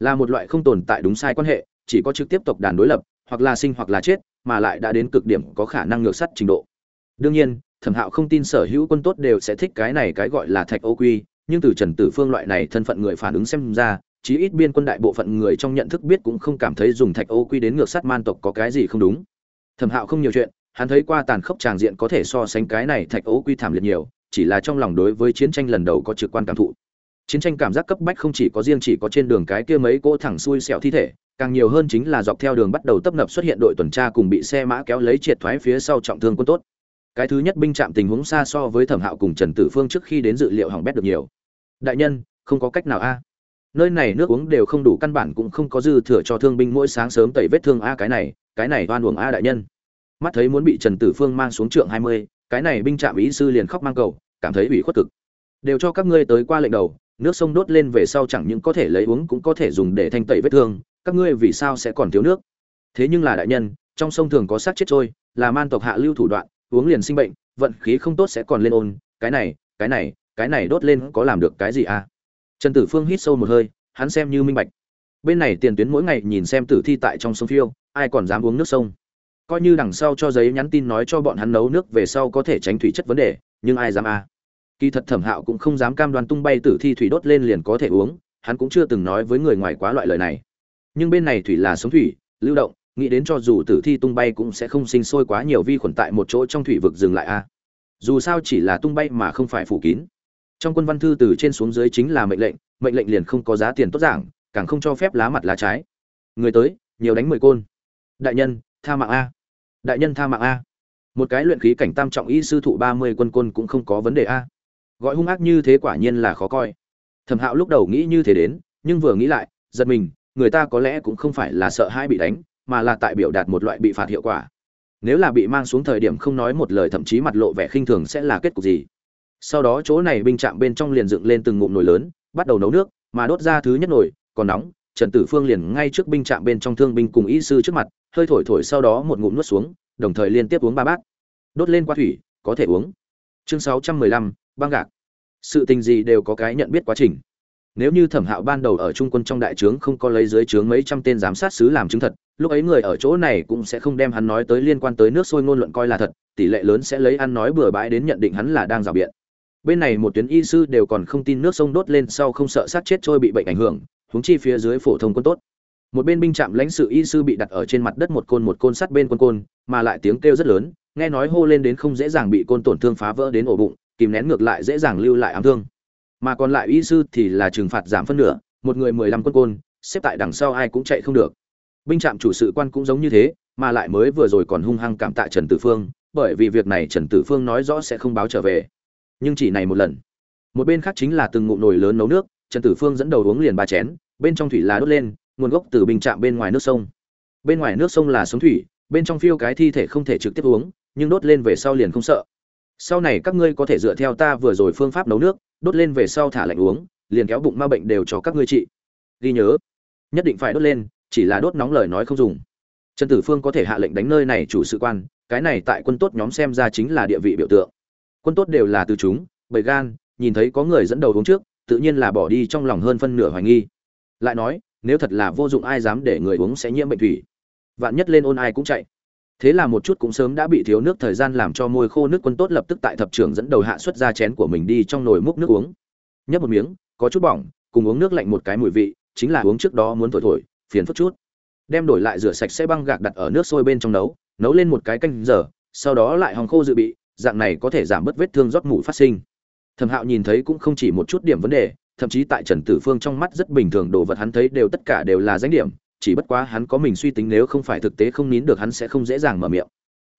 Là một loại không tồn tại đúng sai quan hệ, chỉ có trực tiếp tộc đàn đối lập, hoặc là sinh hoặc là chết, mà lại đã đến cực điểm có khả năng ngược sắt trình độ. Đương nhiên, thẩm hạo không tin sở hữu quân tốt đều sẽ thích cái này cái gọi là thạch ô quy, nhưng từ trần tử phương loại này thân phận người phản ứng xem ra, chí ít biên quân đại bộ phận người trong nhận thức biết cũng không cảm thấy dùng thạch ô quy đến ngược sát man tộc có cái gì không đúng. Thẩm hạo không nhiều chuyện hắn thấy qua tàn khốc tràng diện có thể so sánh cái này thạch ố quy thảm liệt nhiều, chỉ là trong lòng đối với chiến tranh lần đầu có trực quan cảm thụ. Chiến tranh cảm giác cấp bách không chỉ có riêng chỉ có trên đường cái kia mấy cỗ thẳng xuôi sẹo thi thể, càng nhiều hơn chính là dọc theo đường bắt đầu tấp nập xuất hiện đội tuần tra cùng bị xe mã kéo lấy triệt thoái phía sau trọng thương quân tốt. Cái thứ nhất binh chạm tình huống xa so với thẩm hạo cùng trần tử phương trước khi đến dự liệu hỏng bét được nhiều. Đại nhân, không có cách nào a. Nơi này nước uống đều không đủ căn bản cũng không có dư thừa cho thương binh mỗi sáng sớm tẩy vết thương a cái này cái này oan uổng a đại nhân mắt thấy muốn bị trần tử phương mang xuống trượng hai mươi, cái này binh trạm ý sư liền khóc mang cầu, cảm thấy ủy khuất cực. Đều cho các ngươi tới qua lệnh đầu, nước sông đốt lên về sau chẳng những có thể lấy uống cũng có thể dùng để thanh tẩy vết thương, các ngươi vì sao sẽ còn thiếu nước? Thế nhưng là đại nhân, trong sông thường có xác chết trôi, là man tộc hạ lưu thủ đoạn, uống liền sinh bệnh, vận khí không tốt sẽ còn lên ôn, cái này cái này cái này đốt lên có làm được cái gì à? Trần tử phương hít sâu một hơi, hắn xem như minh bạch. Bên này tiền tuyến mỗi ngày nhìn xem tử thi tại trong sông phiêu, ai còn dám uống nước sông? Coi như đằng sau cho giấy nhắn tin nói cho bọn hắn nấu nước về sau có thể tránh thủy chất vấn đề, nhưng ai dám à kỳ thật thẩm hạo cũng không dám cam đoan tung bay tử thi thủy đốt lên liền có thể uống, hắn cũng chưa từng nói với người ngoài quá loại lời này. Nhưng bên này thủy là sống thủy, lưu động, nghĩ đến cho dù tử thi tung bay cũng sẽ không sinh sôi quá nhiều vi khuẩn tại một chỗ trong thủy vực dừng lại a. Dù sao chỉ là tung bay mà không phải phủ kín. Trong quân văn thư từ trên xuống dưới chính là mệnh lệnh mệnh lệnh liền không có giá tiền tốt giảng, càng không cho phép lá mặt lá trái. Người tới, nhiều đánh mười côn. Đại nhân, tha mạng a đại nhân tha mạng a. Một cái luyện khí cảnh tam trọng y sư thụ ba mươi quân côn cũng không có vấn đề a. Gọi hung ác như thế quả nhiên là khó coi. Thẩm hạo lúc đầu nghĩ như thế đến, nhưng vừa nghĩ lại, giật mình, người ta có lẽ cũng không phải là sợ hai bị đánh, mà là tại biểu đạt một loại bị phạt hiệu quả. Nếu là bị mang xuống thời điểm không nói một lời thậm chí mặt lộ vẻ khinh thường sẽ là kết cục gì? Sau đó chỗ này binh chạm bên trong liền dựng lên từng ngụm nồi lớn, bắt đầu nấu nước, mà đốt ra thứ nhất nồi, còn nóng, trần tử phương liền ngay trước binh chạm bên trong thương binh cùng y sư trước mặt hơi thổi thổi sau đó một ngụm nuốt xuống, đồng thời liên tiếp uống ba bát. Đốt lên qua thủy, có thể uống. Chương sáu trăm mười lăm, băng gạc. Sự tình gì đều có cái nhận biết quá trình. Nếu như thẩm hạo ban đầu ở trung quân trong đại trướng không có lấy dưới trướng mấy trăm tên giám sát sứ làm chứng thật, lúc ấy người ở chỗ này cũng sẽ không đem hắn nói tới liên quan tới nước sôi ngôn luận coi là thật, tỷ lệ lớn sẽ lấy ăn nói bừa bãi đến nhận định hắn là đang rào biện. Bên này một tuyến y sư đều còn không tin nước sông đốt lên sau không sợ sát chết trôi bị bệnh ảnh hưởng, huống chi phía dưới phổ thông quân tốt một bên binh trạm lãnh sự y sư bị đặt ở trên mặt đất một côn một côn sắt bên quân côn, mà lại tiếng kêu rất lớn, nghe nói hô lên đến không dễ dàng bị côn tổn thương phá vỡ đến ổ bụng, kìm nén ngược lại dễ dàng lưu lại ám thương. Mà còn lại y sư thì là trừng phạt giảm phân nửa, một người mười lăm quân côn, xếp tại đằng sau ai cũng chạy không được. Binh trạm chủ sự quan cũng giống như thế, mà lại mới vừa rồi còn hung hăng cảm tạ trần tử phương, bởi vì việc này trần tử phương nói rõ sẽ không báo trở về. Nhưng chỉ này một lần. Một bên khác chính là từng ngụm nồi lớn nấu nước, trần tử phương dẫn đầu uống liền ba chén, bên trong thủy là đốt lên nguồn gốc từ bình trạm bên ngoài nước sông. Bên ngoài nước sông là sống thủy, bên trong phiêu cái thi thể không thể trực tiếp uống, nhưng đốt lên về sau liền không sợ. Sau này các ngươi có thể dựa theo ta vừa rồi phương pháp nấu nước, đốt lên về sau thả lạnh uống, liền kéo bụng ma bệnh đều cho các ngươi trị. Ghi nhớ, nhất định phải đốt lên, chỉ là đốt nóng lời nói không dùng. Trần tử phương có thể hạ lệnh đánh nơi này chủ sự quan, cái này tại quân tốt nhóm xem ra chính là địa vị biểu tượng. Quân tốt đều là từ chúng, bầy gan, nhìn thấy có người dẫn đầu uống trước, tự nhiên là bỏ đi trong lòng hơn phân nửa hoài nghi. Lại nói nếu thật là vô dụng ai dám để người uống sẽ nhiễm bệnh thủy. Vạn nhất lên ôn ai cũng chạy. Thế là một chút cũng sớm đã bị thiếu nước thời gian làm cho môi khô nước quân tốt lập tức tại thập trưởng dẫn đầu hạ xuất ra chén của mình đi trong nồi múc nước uống. Nhấp một miếng, có chút bỏng, cùng uống nước lạnh một cái mùi vị, chính là uống trước đó muốn thổi thổi, phiền phức chút. Đem đổi lại rửa sạch sẽ băng gạc đặt ở nước sôi bên trong nấu nấu lên một cái canh giờ, sau đó lại hòng khô dự bị, dạng này có thể giảm bớt vết thương rót mủ phát sinh. Thẩm hạo nhìn thấy cũng không chỉ một chút điểm vấn đề thậm chí tại trần tử phương trong mắt rất bình thường, đồ vật hắn thấy đều tất cả đều là danh điểm, chỉ bất quá hắn có mình suy tính nếu không phải thực tế không nín được hắn sẽ không dễ dàng mở miệng.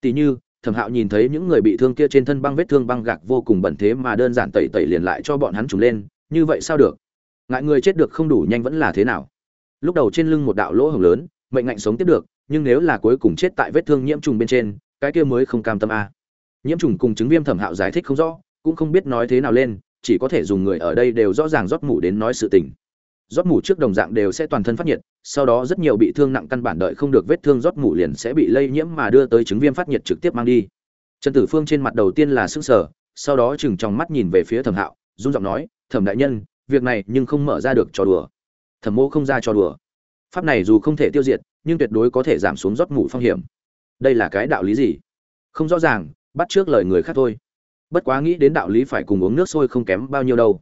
Tỷ như, thẩm hạo nhìn thấy những người bị thương kia trên thân băng vết thương băng gạc vô cùng bẩn thế mà đơn giản tẩy tẩy liền lại cho bọn hắn trùng lên, như vậy sao được? Ngại người chết được không đủ nhanh vẫn là thế nào? Lúc đầu trên lưng một đạo lỗ hổng lớn, mệnh ngạnh sống tiếp được, nhưng nếu là cuối cùng chết tại vết thương nhiễm trùng bên trên, cái kia mới không cam tâm a. Nhiễm trùng cùng chứng viêm thẩm hạo giải thích không rõ, cũng không biết nói thế nào lên chỉ có thể dùng người ở đây đều rõ ràng rót mủ đến nói sự tình. Rót mủ trước đồng dạng đều sẽ toàn thân phát nhiệt, sau đó rất nhiều bị thương nặng căn bản đợi không được vết thương rót mủ liền sẽ bị lây nhiễm mà đưa tới chứng viêm phát nhiệt trực tiếp mang đi. Trần tử phương trên mặt đầu tiên là sức sở sau đó chừng trong mắt nhìn về phía thẩm hạo, run giọng nói, thẩm đại nhân, việc này nhưng không mở ra được trò đùa. Thẩm mô không ra trò đùa. Pháp này dù không thể tiêu diệt, nhưng tuyệt đối có thể giảm xuống rót mủ phong hiểm. Đây là cái đạo lý gì? Không rõ ràng, bắt trước lời người khác thôi bất quá nghĩ đến đạo lý phải cùng uống nước sôi không kém bao nhiêu đâu.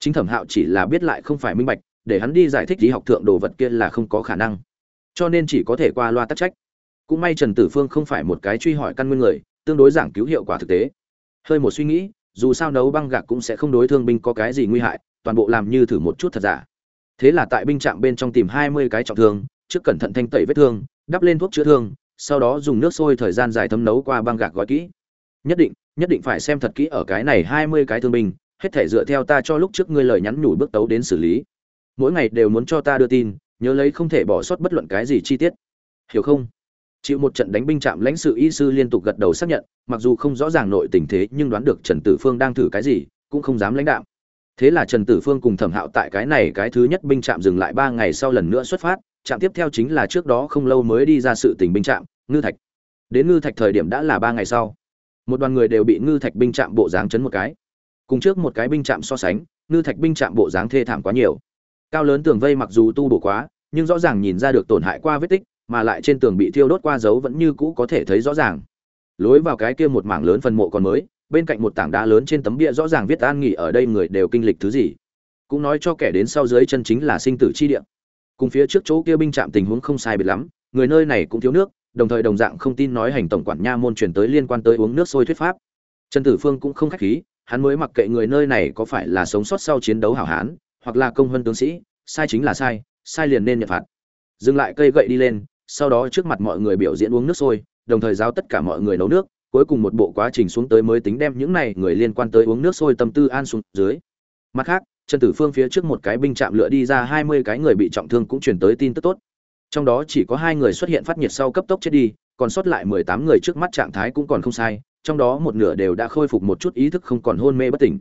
Chính thẩm hạo chỉ là biết lại không phải minh bạch, để hắn đi giải thích lý học thượng đồ vật kia là không có khả năng. Cho nên chỉ có thể qua loa tắc trách. Cũng may trần tử phương không phải một cái truy hỏi căn nguyên người, tương đối giảng cứu hiệu quả thực tế. Hơi một suy nghĩ, dù sao nấu băng gạc cũng sẽ không đối thương binh có cái gì nguy hại, toàn bộ làm như thử một chút thật giả. Thế là tại binh trạm bên trong tìm hai mươi cái trọng thương, trước cẩn thận thanh tẩy vết thương, đắp lên thuốc chữa thương, sau đó dùng nước sôi thời gian dài thấm nấu qua băng gạc gói kỹ. Nhất định nhất định phải xem thật kỹ ở cái này hai mươi cái thương binh, hết thể dựa theo ta cho lúc trước ngươi lời nhắn nhủ bước tấu đến xử lý. Mỗi ngày đều muốn cho ta đưa tin, nhớ lấy không thể bỏ sót bất luận cái gì chi tiết. Hiểu không? Chịu một trận đánh binh chạm lãnh sự y sư liên tục gật đầu xác nhận, mặc dù không rõ ràng nội tình thế nhưng đoán được trần tử phương đang thử cái gì, cũng không dám lãnh đạm. Thế là trần tử phương cùng thẩm hạo tại cái này cái thứ nhất binh trạm dừng lại ba ngày sau lần nữa xuất phát trạm tiếp theo chính là trước đó không lâu mới đi ra sự tình binh trạm ngư thạch. Đến ngư thạch thời điểm đã là ba ngày sau một đoàn người đều bị ngư thạch binh chạm bộ dáng chấn một cái. Cùng trước một cái binh chạm so sánh, ngư thạch binh chạm bộ dáng thê thảm quá nhiều. Cao lớn tường vây mặc dù tu bổ quá, nhưng rõ ràng nhìn ra được tổn hại qua vết tích, mà lại trên tường bị thiêu đốt qua dấu vẫn như cũ có thể thấy rõ ràng. Lối vào cái kia một mảng lớn phần mộ còn mới, bên cạnh một tảng đá lớn trên tấm bia rõ ràng viết an nghỉ ở đây người đều kinh lịch thứ gì. Cũng nói cho kẻ đến sau dưới chân chính là sinh tử chi địa. Cùng phía trước chỗ kia binh chạm tình huống không sai biệt lắm, người nơi này cũng thiếu nước đồng thời đồng dạng không tin nói hành tổng quản nha môn truyền tới liên quan tới uống nước sôi thuyết pháp. Trần tử phương cũng không khách khí, hắn mới mặc kệ người nơi này có phải là sống sót sau chiến đấu hảo hán, hoặc là công hơn tướng sĩ, sai chính là sai sai liền nên nhận phạt. Dừng lại cây gậy đi lên, sau đó trước mặt mọi người biểu diễn uống nước sôi, đồng thời giao tất cả mọi người nấu nước, cuối cùng một bộ quá trình xuống tới mới tính đem những này người liên quan tới uống nước sôi tâm tư an xuống dưới. Mặt khác, trần tử phương phía trước một cái binh chạm lựa đi ra hai mươi cái người bị trọng thương cũng chuyển tới tin tức tốt trong đó chỉ có hai người xuất hiện phát nhiệt sau cấp tốc chết đi, còn sót lại mười tám người trước mắt trạng thái cũng còn không sai, trong đó một nửa đều đã khôi phục một chút ý thức không còn hôn mê bất tỉnh.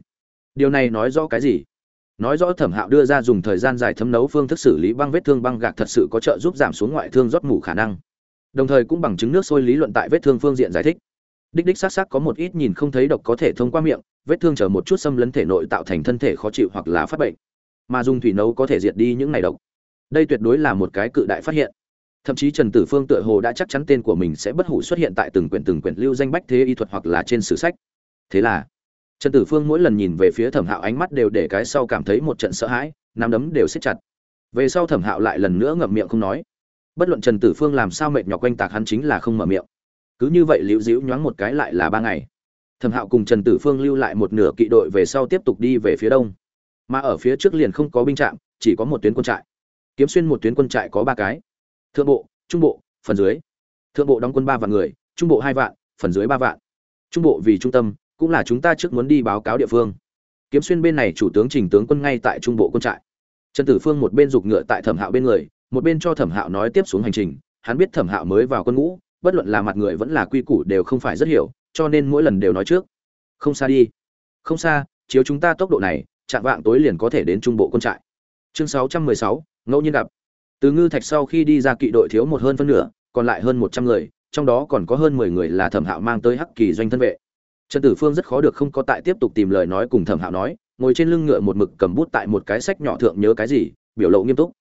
Điều này nói rõ cái gì? Nói rõ thẩm hạo đưa ra dùng thời gian dài thấm nấu phương thức xử lý băng vết thương băng gạc thật sự có trợ giúp giảm xuống ngoại thương rót mủ khả năng. Đồng thời cũng bằng chứng nước sôi lý luận tại vết thương phương diện giải thích. Đích đích xác xác có một ít nhìn không thấy độc có thể thông qua miệng, vết thương chở một chút xâm lấn thể nội tạo thành thân thể khó chịu hoặc là phát bệnh. Mà dùng thủy nấu có thể diệt đi những này độc đây tuyệt đối là một cái cự đại phát hiện. Thậm chí trần tử phương tựa hồ đã chắc chắn tên của mình sẽ bất hủ xuất hiện tại từng quyển từng quyển lưu danh bách thế y thuật hoặc là trên sử sách. Thế là, trần tử phương mỗi lần nhìn về phía thẩm hạo ánh mắt đều để cái sau cảm thấy một trận sợ hãi, nắm đấm đều siết chặt. Về sau thẩm hạo lại lần nữa ngậm miệng không nói. Bất luận trần tử phương làm sao mệt nhọc quanh tạc hắn chính là không mở miệng. Cứ như vậy liễu dĩu nhoáng một cái lại là ba ngày. Thẩm hạo cùng trần tử phương lưu lại một nửa kỵ đội về sau tiếp tục đi về phía đông. Mà ở phía trước liền không có binh trạm, chỉ có một tuyến quân trại kiếm xuyên một tuyến quân trại có ba cái. Thượng bộ trung bộ phần dưới. Thượng bộ đóng quân ba vạn người trung bộ hai vạn phần dưới ba vạn. Trung bộ vì trung tâm cũng là chúng ta trước muốn đi báo cáo địa phương. Kiếm xuyên bên này chủ tướng trình tướng quân ngay tại trung bộ quân trại. Trần tử phương một bên giục ngựa tại thẩm hạo bên người một bên cho thẩm hạo nói tiếp xuống hành trình. Hắn biết thẩm hạo mới vào quân ngũ bất luận là mặt người vẫn là quy củ đều không phải rất hiểu cho nên mỗi lần đều nói trước. Không xa đi. Không xa chiếu chúng ta tốc độ này chạm vạng tối liền có thể đến trung bộ quân trại. Chương 616, ngẫu nhiên gặp. Từ ngư thạch sau khi đi ra kỵ đội thiếu một hơn phân nửa, còn lại hơn một trăm người, trong đó còn có hơn mười người là thẩm hạo mang tới hắc kỳ doanh thân vệ. Trần tử phương rất khó được không có tại tiếp tục tìm lời nói cùng thẩm hạo nói, ngồi trên lưng ngựa một mực cầm bút tại một cái sách nhỏ thượng nhớ cái gì, biểu lộ nghiêm túc.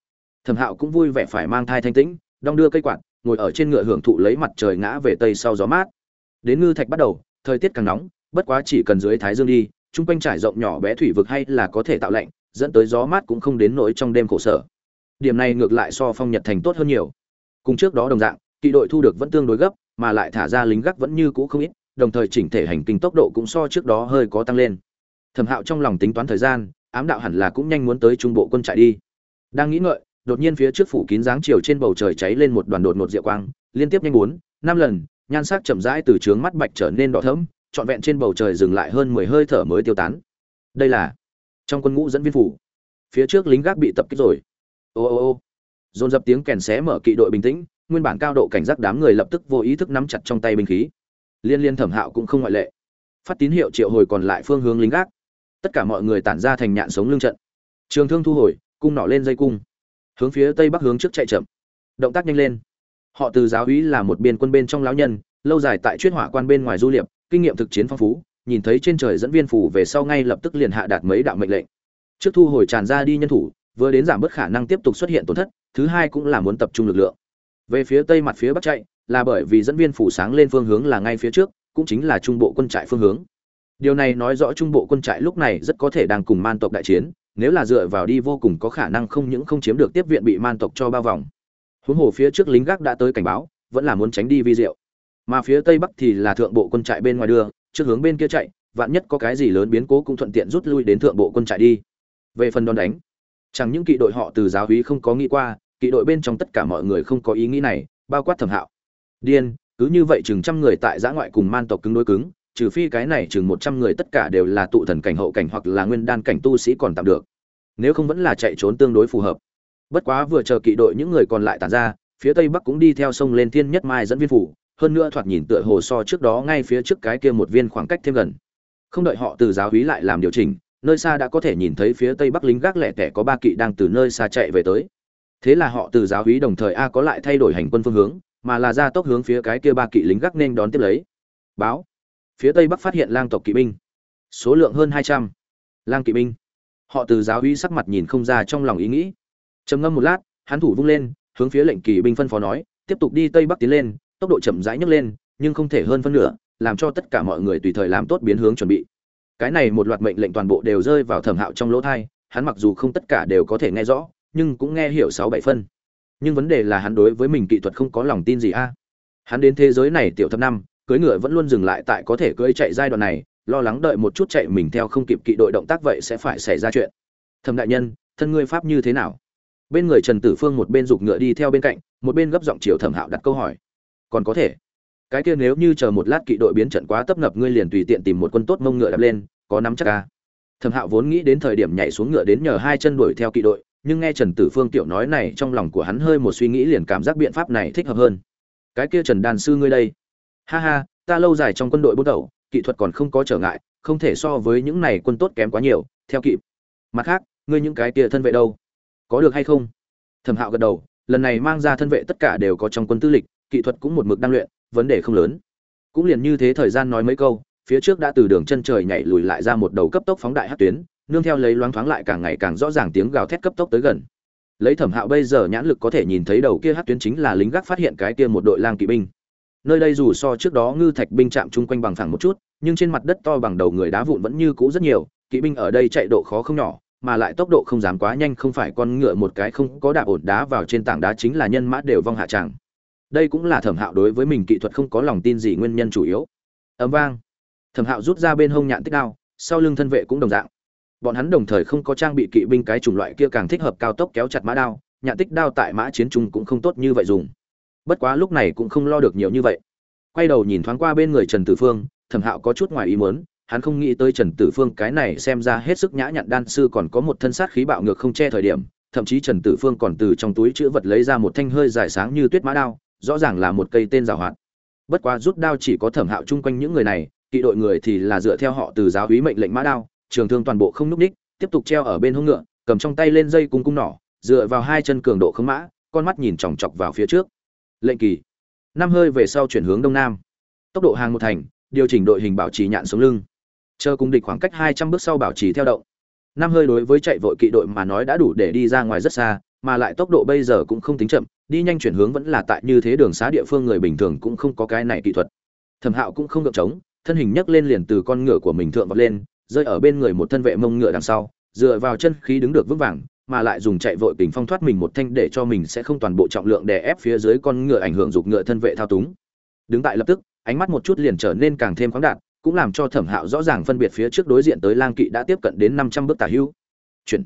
Thẩm hạo cũng vui vẻ phải mang thai thanh tĩnh, đong đưa cây quạt, ngồi ở trên ngựa hưởng thụ lấy mặt trời ngã về tây sau gió mát. Đến ngư thạch bắt đầu, thời tiết càng nóng, bất quá chỉ cần dưới thái dương đi, chung quanh trải rộng nhỏ bé thủy vực hay là có thể tạo lạnh, dẫn tới gió mát cũng không đến nỗi trong đêm khổ sở điểm này ngược lại so phong nhật thành tốt hơn nhiều. Cùng trước đó đồng dạng, kỵ đội thu được vẫn tương đối gấp, mà lại thả ra lính gác vẫn như cũ không ít, đồng thời chỉnh thể hành kinh tốc độ cũng so trước đó hơi có tăng lên. Thẩm hạo trong lòng tính toán thời gian, ám đạo hẳn là cũng nhanh muốn tới trung bộ quân trại đi. Đang nghĩ ngợi, đột nhiên phía trước phủ kín dáng chiều trên bầu trời cháy lên một đoàn đột ngột diệu quang, liên tiếp nhanh bốn, năm lần, nhan sắc chậm rãi từ trướng mắt bạch trở nên đỏ thẫm, trọn vẹn trên bầu trời dừng lại hơn mười hơi thở mới tiêu tán. Đây là trong quân ngũ dẫn viên phủ. Phía trước lính gác bị tập kích rồi ô ô ô. Dồn dập tiếng kèn xé mở kỵ đội bình tĩnh, nguyên bản cao độ cảnh giác đám người lập tức vô ý thức nắm chặt trong tay binh khí. Liên liên thẩm hạo cũng không ngoại lệ. Phát tín hiệu triệu hồi còn lại phương hướng lính gác. Tất cả mọi người tản ra thành nhạn sống lưng trận. Trường thương thu hồi, cung nỏ lên dây cung. Hướng phía tây bắc hướng trước chạy chậm. Động tác nhanh lên. Họ từ giáo úy là một biên quân bên trong lão nhân, lâu dài tại chuyên hỏa quan bên ngoài du liệp, kinh nghiệm thực chiến phong phú, nhìn thấy trên trời dẫn viên phủ về sau ngay lập tức liền hạ đạt mấy đạo mệnh lệnh. Trước thu hồi tràn ra đi nhân thủ vừa đến giảm bớt khả năng tiếp tục xuất hiện tổn thất, thứ hai cũng là muốn tập trung lực lượng. Về phía tây mặt phía bắc chạy, là bởi vì dẫn viên phủ sáng lên phương hướng là ngay phía trước, cũng chính là trung bộ quân trại phương hướng. Điều này nói rõ trung bộ quân trại lúc này rất có thể đang cùng man tộc đại chiến, nếu là dựa vào đi vô cùng có khả năng không những không chiếm được tiếp viện bị man tộc cho bao vòng. Huống hồ phía trước lính gác đã tới cảnh báo, vẫn là muốn tránh đi vi diệu. Mà phía tây bắc thì là thượng bộ quân trại bên ngoài đưa trước hướng bên kia chạy, vạn nhất có cái gì lớn biến cố cũng thuận tiện rút lui đến thượng bộ quân trại đi. Về phần đòn đánh chẳng những kỵ đội họ từ giáo hí không có nghĩ qua, kỵ đội bên trong tất cả mọi người không có ý nghĩ này, bao quát thẩm hạo. Điên, cứ như vậy chừng trăm người tại giã ngoại cùng man tộc cứng đối cứng, trừ phi cái này chừng một trăm người tất cả đều là tụ thần cảnh hậu cảnh hoặc là nguyên đan cảnh tu sĩ còn tạm được. Nếu không vẫn là chạy trốn tương đối phù hợp. Bất quá vừa chờ kỵ đội những người còn lại tản ra, phía tây bắc cũng đi theo sông lên thiên nhất mai dẫn viên phủ, hơn nữa thoạt nhìn tựa hồ so trước đó ngay phía trước cái kia một viên khoảng cách thêm gần. Không đợi họ từ giáo hí lại làm điều chỉnh nơi xa đã có thể nhìn thấy phía tây bắc lính gác lẻ tẻ có ba kỵ đang từ nơi xa chạy về tới. Thế là họ từ giáo hí đồng thời a có lại thay đổi hành quân phương hướng, mà là ra tốc hướng phía cái kia ba kỵ lính gác nên đón tiếp lấy. Báo. Phía tây bắc phát hiện lang tộc kỵ binh. Số lượng hơn hai trăm. Lang kỵ binh. Họ từ giáo hí sắc mặt nhìn không ra trong lòng ý nghĩ. Trầm ngâm một lát, hắn thủ vung lên, hướng phía lệnh kỵ binh phân phó nói, tiếp tục đi tây bắc tiến lên, tốc độ chậm rãi nhấc lên, nhưng không thể hơn phân nửa, làm cho tất cả mọi người tùy thời làm tốt biến hướng chuẩn bị cái này một loạt mệnh lệnh toàn bộ đều rơi vào thẩm hạo trong lỗ thai, hắn mặc dù không tất cả đều có thể nghe rõ, nhưng cũng nghe hiểu sáu bảy phân. Nhưng vấn đề là hắn đối với mình kỹ thuật không có lòng tin gì a. Hắn đến thế giới này tiểu thập năm cưới ngựa vẫn luôn dừng lại tại có thể cưỡi chạy giai đoạn này, lo lắng đợi một chút chạy mình theo không kịp kỵ đội động tác vậy sẽ phải xảy ra chuyện. Thẩm đại nhân, thân ngươi pháp như thế nào? Bên người trần tử phương một bên giục ngựa đi theo bên cạnh, một bên gấp giọng chiều thẩm hạo đặt câu hỏi. Còn có thể cái kia nếu như chờ một lát kỵ đội biến trận quá tấp nập, ngươi liền tùy tiện tìm một quân tốt mông ngựa đập lên, có nắm chắc ca thẩm hạo vốn nghĩ đến thời điểm nhảy xuống ngựa đến nhờ hai chân đuổi theo kỵ đội, nhưng nghe trần tử phương tiểu nói này, trong lòng của hắn hơi một suy nghĩ liền cảm giác biện pháp này thích hợp hơn. Cái kia trần đàn sư ngươi đây. Ha ha, ta lâu dài trong quân đội bút đầu kỹ thuật còn không có trở ngại, không thể so với những này quân tốt kém quá nhiều, theo kịp. Mặt khác, ngươi những cái kia thân vệ đâu? Có được hay không? Thẩm hạo gật đầu, lần này mang ra thân vệ tất cả đều có trong quân tư lịch kỹ thuật cũng một mực đang luyện vấn đề không lớn. Cũng liền như thế thời gian nói mấy câu, phía trước đã từ đường chân trời nhảy lùi lại ra một đầu cấp tốc phóng đại hát tuyến, nương theo lấy loáng thoáng lại càng ngày càng rõ ràng tiếng gào thét cấp tốc tới gần. Lấy thẩm hạo bây giờ nhãn lực có thể nhìn thấy đầu kia hát tuyến chính là lính gác phát hiện cái kia một đội lang kỵ binh. Nơi đây dù so trước đó ngư thạch binh chạm chung quanh bằng phẳng một chút, nhưng trên mặt đất to bằng đầu người đá vụn vẫn như cũ rất nhiều, kỵ binh ở đây chạy độ khó không nhỏ, mà lại tốc độ không dám quá nhanh không phải con ngựa một cái không có đạp ổn đá vào trên tảng đá chính là nhân mã đều vong hạ tràng đây cũng là thẩm hạo đối với mình kỹ thuật không có lòng tin gì nguyên nhân chủ yếu. Ấm vang. Thẩm hạo rút ra bên hông nhạn tích đao, sau lưng thân vệ cũng đồng dạng. Bọn hắn đồng thời không có trang bị kỵ binh cái chủng loại kia càng thích hợp cao tốc kéo chặt mã đao, nhạn tích đao tại mã chiến trung cũng không tốt như vậy dùng. Bất quá lúc này cũng không lo được nhiều như vậy. Quay đầu nhìn thoáng qua bên người trần tử phương, thẩm hạo có chút ngoài ý muốn, hắn không nghĩ tới trần tử phương cái này xem ra hết sức nhã nhặn đan sư còn có một thân sát khí bạo ngược không che thời điểm, thậm chí trần tử phương còn từ trong túi chữ vật lấy ra một thanh hơi dài sáng như tuyết mã đao rõ ràng là một cây tên giảo hoạt. Bất quá rút đao chỉ có thẩm hạo chung quanh những người này, kỵ đội người thì là dựa theo họ từ giáo úy mệnh lệnh mã đao, trường thương toàn bộ không núp ních tiếp tục treo ở bên hông ngựa, cầm trong tay lên dây cung cung nỏ, dựa vào hai chân cường độ khống mã, con mắt nhìn chòng chọc vào phía trước. Lệnh kỳ. Năm hơi về sau chuyển hướng đông nam. Tốc độ hàng một thành, điều chỉnh đội hình bảo trì nhạn xuống lưng. Chờ cùng địch khoảng cách hai trăm bước sau bảo trì theo động. Năm hơi đối với chạy vội kỵ đội mà nói đã đủ để đi ra ngoài rất xa mà lại tốc độ bây giờ cũng không tính chậm, đi nhanh chuyển hướng vẫn là tại như thế đường xá địa phương người bình thường cũng không có cái này kỹ thuật. Thẩm hạo cũng không gợp trống, thân hình nhấc lên liền từ con ngựa của mình thượng vọt lên, rơi ở bên người một thân vệ mông ngựa đằng sau, dựa vào chân khí đứng được vững vàng, mà lại dùng chạy vội kình phong thoát mình một thanh để cho mình sẽ không toàn bộ trọng lượng đè ép phía dưới con ngựa ảnh hưởng dục ngựa thân vệ thao túng. Đứng tại lập tức, ánh mắt một chút liền trở nên càng thêm khoáng đạt, cũng làm cho thẩm hạo rõ ràng phân biệt phía trước đối diện tới lang kỵ đã tiếp cận đến năm trăm bước tả hưu. Chuyển.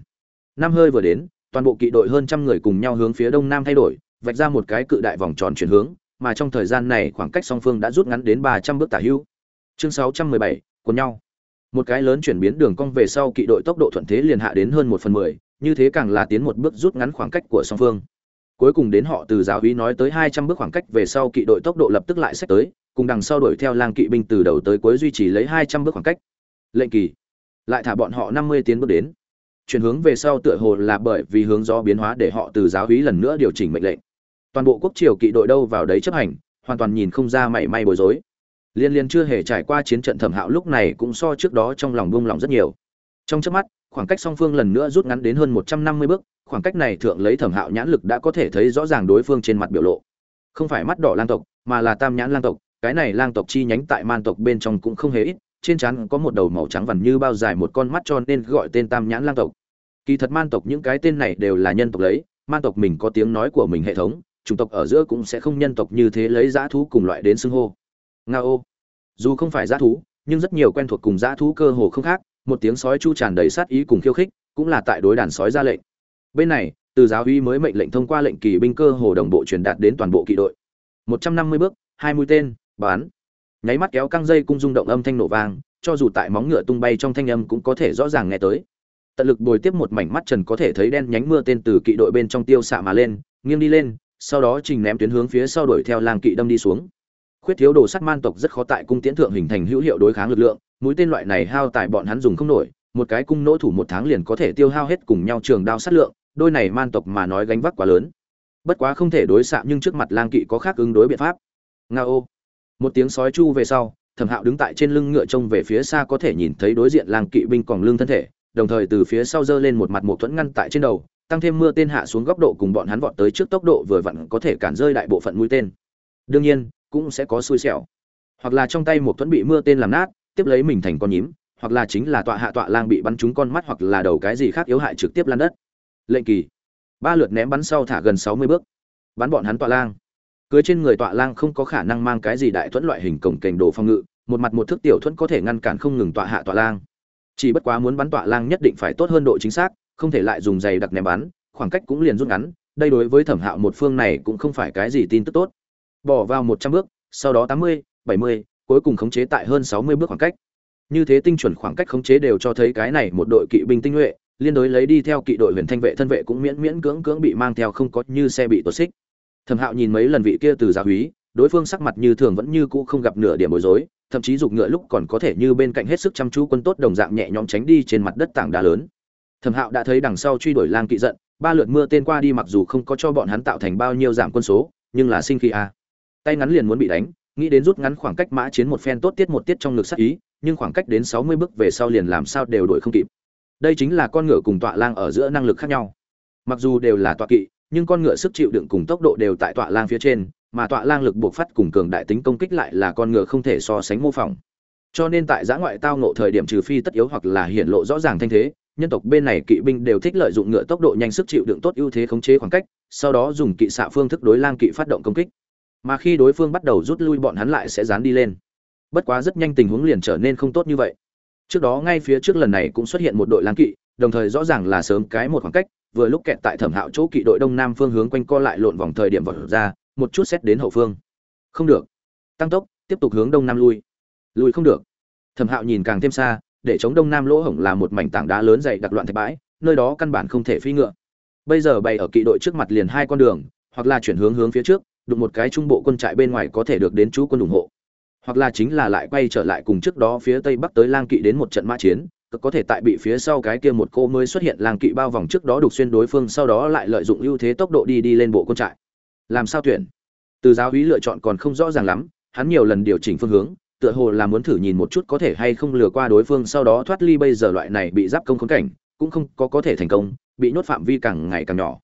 Năm hơi vừa đến toàn bộ kỵ đội hơn trăm người cùng nhau hướng phía đông nam thay đổi, vạch ra một cái cự đại vòng tròn chuyển hướng, mà trong thời gian này khoảng cách song phương đã rút ngắn đến ba trăm bước tả hưu chương sáu trăm mười bảy cuốn nhau. Một cái lớn chuyển biến đường cong về sau kỵ đội tốc độ thuận thế liền hạ đến hơn một phần mười, như thế càng là tiến một bước rút ngắn khoảng cách của song phương. Cuối cùng đến họ từ giáo hí nói tới hai trăm bước khoảng cách về sau kỵ đội tốc độ lập tức lại xét tới, cùng đằng sau đuổi theo lang kỵ binh từ đầu tới cuối duy trì lấy hai trăm bước khoảng cách. Lệnh kỳ. Lại thả bọn họ năm mươi tiến bước đến chuyển hướng về sau tựa hồ là bởi vì hướng gió biến hóa để họ từ giáo hí lần nữa điều chỉnh mệnh lệnh. Toàn bộ quốc triều kỵ đội đâu vào đấy chấp hành, hoàn toàn nhìn không ra mảy may bối rối. Liên liên chưa hề trải qua chiến trận thẩm hạo lúc này cũng so trước đó trong lòng buông lòng rất nhiều. Trong chớp mắt, khoảng cách song phương lần nữa rút ngắn đến hơn một trăm năm mươi bước, khoảng cách này thượng lấy thẩm hạo nhãn lực đã có thể thấy rõ ràng đối phương trên mặt biểu lộ. Không phải mắt đỏ lang tộc, mà là tam nhãn lang tộc, cái này lang tộc chi nhánh tại man tộc bên trong cũng không hề ít trên trán có một đầu màu trắng vằn như bao dài một con mắt cho nên gọi tên tam nhãn lang tộc. Kỳ thật man tộc những cái tên này đều là nhân tộc lấy, man tộc mình có tiếng nói của mình hệ thống, chủng tộc ở giữa cũng sẽ không nhân tộc như thế lấy dã thú cùng loại đến xưng hô. Nga ô. Dù không phải dã thú, nhưng rất nhiều quen thuộc cùng dã thú cơ hồ không khác, một tiếng sói chu tràn đầy sát ý cùng khiêu khích, cũng là tại đối đàn sói ra lệnh. Bên này, từ giáo uy mới mệnh lệnh thông qua lệnh kỳ binh cơ hồ đồng bộ truyền đạt đến toàn bộ kỵ đội. Một trăm năm mươi bước, hai mũi tên, bán nháy mắt kéo căng dây cung rung động âm thanh nổ vang, cho dù tại móng ngựa tung bay trong thanh âm cũng có thể rõ ràng nghe tới. Tận lực bồi tiếp một mảnh mắt trần có thể thấy đen nhánh mưa tên từ kỵ đội bên trong tiêu xạ mà lên, nghiêng đi lên, sau đó trình ném tuyến hướng phía sau đuổi theo lang kỵ đâm đi xuống. Khuyết thiếu đồ sắt man tộc rất khó tại cung tiễn thượng hình thành hữu hiệu đối kháng lực lượng, mũi tên loại này hao tại bọn hắn dùng không nổi, một cái cung nỗ thủ một tháng liền có thể tiêu hao hết cùng nhau trường đao sát lượng, đôi này man tộc mà nói gánh vác quá lớn. Bất quá không thể đối xạ nhưng trước mặt lang kỵ có khác ứng đối biện pháp. Nga ô một tiếng sói chu về sau, thẩm hạo đứng tại trên lưng ngựa trông về phía xa có thể nhìn thấy đối diện làng kỵ binh còn lương thân thể, đồng thời từ phía sau giơ lên một mặt một thuẫn ngăn tại trên đầu, tăng thêm mưa tên hạ xuống góc độ cùng bọn hắn vọt tới trước tốc độ vừa vặn có thể cản rơi đại bộ phận mũi tên. Đương nhiên, cũng sẽ có xui xẻo. Hoặc là trong tay một thuẫn bị mưa tên làm nát, tiếp lấy mình thành con nhím, hoặc là chính là tọa hạ tọa lang bị bắn trúng con mắt hoặc là đầu cái gì khác yếu hại trực tiếp lan đất. Lệnh kỳ. Ba lượt ném bắn sau thả gần sáu mươi bước. Bắn bọn hắn tọa lang cưới trên người tọa lang không có khả năng mang cái gì đại thuẫn loại hình cổng kềnh đồ phong ngự, một mặt một thước tiểu thuẫn có thể ngăn cản không ngừng tọa hạ tọa lang. Chỉ bất quá muốn bắn tọa lang nhất định phải tốt hơn độ chính xác, không thể lại dùng giày đặc ném bắn, khoảng cách cũng liền rút ngắn, đây đối với thẩm hạo một phương này cũng không phải cái gì tin tức tốt. Bỏ vào một trăm bước, sau đó tám mươi, bảy mươi, cuối cùng khống chế tại hơn sáu mươi bước khoảng cách. Như thế tinh chuẩn khoảng cách khống chế đều cho thấy cái này một đội kỵ binh tinh nhuệ, liên đối lấy đi theo kỵ đội huyền thanh vệ thân vệ cũng miễn miễn cưỡng cưỡng bị mang theo không có như xe bị tuột xích thẩm hạo nhìn mấy lần vị kia từ gia húy đối phương sắc mặt như thường vẫn như cũ không gặp nửa điểm bối rối, thậm chí giục ngựa lúc còn có thể như bên cạnh hết sức chăm chú quân tốt đồng dạng nhẹ nhõm tránh đi trên mặt đất tảng đá lớn. Thẩm hạo đã thấy đằng sau truy đuổi lang kỵ giận, ba lượt mưa tên qua đi mặc dù không có cho bọn hắn tạo thành bao nhiêu giảm quân số, nhưng là sinh khi a. Tay ngắn liền muốn bị đánh, nghĩ đến rút ngắn khoảng cách mã chiến một phen tốt tiết một tiết trong ngực sắc ý, nhưng khoảng cách đến sáu mươi bước về sau liền làm sao đều đuổi không kịp. Đây chính là con ngựa cùng tọa lang ở giữa năng lực khác nhau. Mặc dù đều là tọa kỵ nhưng con ngựa sức chịu đựng cùng tốc độ đều tại tọa lang phía trên, mà tọa lang lực buộc phát cùng cường đại tính công kích lại là con ngựa không thể so sánh mô phỏng. Cho nên tại giã ngoại tao ngộ thời điểm trừ phi tất yếu hoặc là hiện lộ rõ ràng thanh thế, nhân tộc bên này kỵ binh đều thích lợi dụng ngựa tốc độ nhanh sức chịu đựng tốt ưu thế khống chế khoảng cách, sau đó dùng kỵ xạ phương thức đối lang kỵ phát động công kích. Mà khi đối phương bắt đầu rút lui bọn hắn lại sẽ dán đi lên. Bất quá rất nhanh tình huống liền trở nên không tốt như vậy. Trước đó ngay phía trước lần này cũng xuất hiện một đội lang kỵ, đồng thời rõ ràng là sớm cái một khoảng cách vừa lúc kẹt tại thẩm hạo chỗ kỵ đội đông nam phương hướng quanh co lại lộn vòng thời điểm vọt ra, một chút xét đến hậu phương. Không được. Tăng tốc, tiếp tục hướng đông nam lui. Lùi không được. Thẩm hạo nhìn càng thêm xa, để chống đông nam lỗ hổng là một mảnh tảng đá lớn dày đặc loạn thạch bãi, nơi đó căn bản không thể phi ngựa. Bây giờ bày ở kỵ đội trước mặt liền hai con đường, hoặc là chuyển hướng hướng phía trước, đụng một cái trung bộ quân trại bên ngoài có thể được đến chú quân ủng hộ. Hoặc là chính là lại quay trở lại cùng trước đó phía tây bắc tới lang kỵ đến một trận mã chiến cực có thể tại bị phía sau cái kia một cô mới xuất hiện lang kỵ bao vòng trước đó đục xuyên đối phương, sau đó lại lợi dụng ưu thế tốc độ đi đi lên bộ quân trại. Làm sao tuyển? Từ giáo úy lựa chọn còn không rõ ràng lắm, hắn nhiều lần điều chỉnh phương hướng, tựa hồ là muốn thử nhìn một chút có thể hay không lừa qua đối phương, sau đó thoát ly bây giờ loại này bị giáp công khốn cảnh, cũng không có có thể thành công, bị nhốt phạm vi càng ngày càng nhỏ.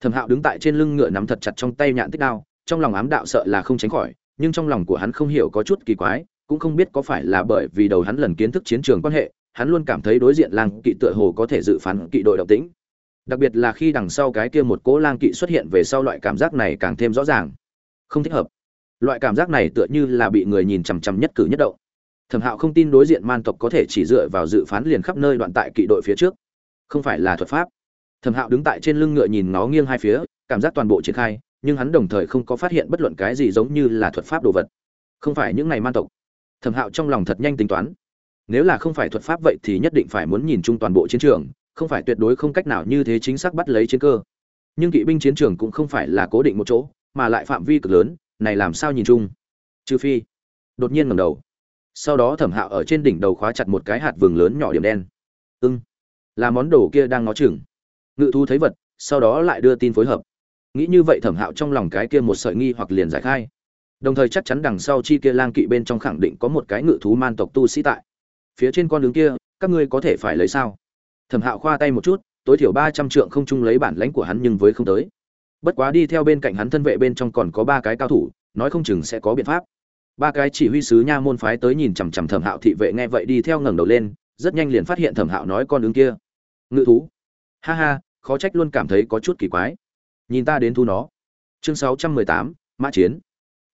Thẩm hạo đứng tại trên lưng ngựa nắm thật chặt trong tay nhạn tích đao, trong lòng ám đạo sợ là không tránh khỏi, nhưng trong lòng của hắn không hiểu có chút kỳ quái, cũng không biết có phải là bởi vì đầu hắn lần kiến thức chiến trường quan hệ hắn luôn cảm thấy đối diện lang kỵ tựa hồ có thể dự phán kỵ đội động tĩnh. Đặc biệt là khi đằng sau cái kia một cỗ lang kỵ xuất hiện về sau loại cảm giác này càng thêm rõ ràng. Không thích hợp. Loại cảm giác này tựa như là bị người nhìn chằm chằm nhất cử nhất động. Thẩm hạo không tin đối diện man tộc có thể chỉ dựa vào dự phán liền khắp nơi đoạn tại kỵ đội phía trước. Không phải là thuật pháp. Thẩm hạo đứng tại trên lưng ngựa nhìn nó nghiêng hai phía, cảm giác toàn bộ triển khai, nhưng hắn đồng thời không có phát hiện bất luận cái gì giống như là thuật pháp đồ vật. Không phải những ngày man tộc. Thẩm hạo trong lòng thật nhanh tính toán nếu là không phải thuật pháp vậy thì nhất định phải muốn nhìn chung toàn bộ chiến trường, không phải tuyệt đối không cách nào như thế chính xác bắt lấy chiến cơ. Nhưng kỵ binh chiến trường cũng không phải là cố định một chỗ, mà lại phạm vi cực lớn, này làm sao nhìn chung? Trừ phi, đột nhiên ngầm đầu. Sau đó thẩm hạo ở trên đỉnh đầu khóa chặt một cái hạt vừng lớn nhỏ điểm đen. Ưng, là món đồ kia đang ngó chừng. Ngự thu thấy vật, sau đó lại đưa tin phối hợp. Nghĩ như vậy thẩm hạo trong lòng cái kia một sợi nghi hoặc liền giải khai. Đồng thời chắc chắn đằng sau chi kia lang kỵ bên trong khẳng định có một cái ngự thú man tộc tu sĩ tại phía trên con đường kia, các ngươi có thể phải lấy sao? Thẩm hạo khoa tay một chút, tối thiểu ba trăm trượng không chung lấy bản lãnh của hắn nhưng với không tới. Bất quá đi theo bên cạnh hắn thân vệ bên trong còn có ba cái cao thủ, nói không chừng sẽ có biện pháp. Ba cái chỉ huy sứ nha môn phái tới nhìn chằm chằm thẩm hạo thị vệ nghe vậy đi theo ngẩng đầu lên, rất nhanh liền phát hiện thẩm hạo nói con ứng kia. Ngự thú. Ha ha, khó trách luôn cảm thấy có chút kỳ quái. Nhìn ta đến thu nó. Chương sáu trăm mười tám, mã chiến.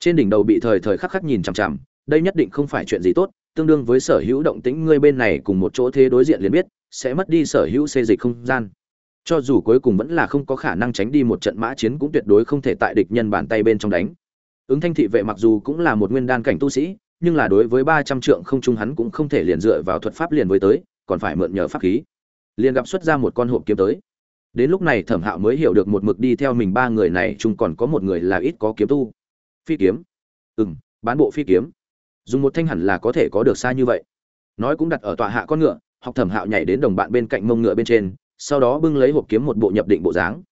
Trên đỉnh đầu bị thời thời khắc khắc nhìn chằm chằm, đây nhất định không phải chuyện gì tốt tương đương với sở hữu động tĩnh ngươi bên này cùng một chỗ thế đối diện liền biết, sẽ mất đi sở hữu xê dịch không gian. Cho dù cuối cùng vẫn là không có khả năng tránh đi một trận mã chiến cũng tuyệt đối không thể tại địch nhân bàn tay bên trong đánh. Ứng thanh thị vệ mặc dù cũng là một nguyên đan cảnh tu sĩ, nhưng là đối với ba trăm trượng không trung hắn cũng không thể liền dựa vào thuật pháp liền với tới, còn phải mượn nhờ pháp khí. Liền gặp xuất ra một con hộp kiếm tới. Đến lúc này thẩm hạo mới hiểu được một mực đi theo mình ba người này chung còn có một người là ít có kiếm tu. Phi kiếm. Ừ m bán bộ phi kiếm dùng một thanh hẳn là có thể có được xa như vậy. Nói cũng đặt ở tọa hạ con ngựa, học thẩm hạo nhảy đến đồng bạn bên cạnh mông ngựa bên trên, sau đó bưng lấy hộp kiếm một bộ nhập định bộ dáng.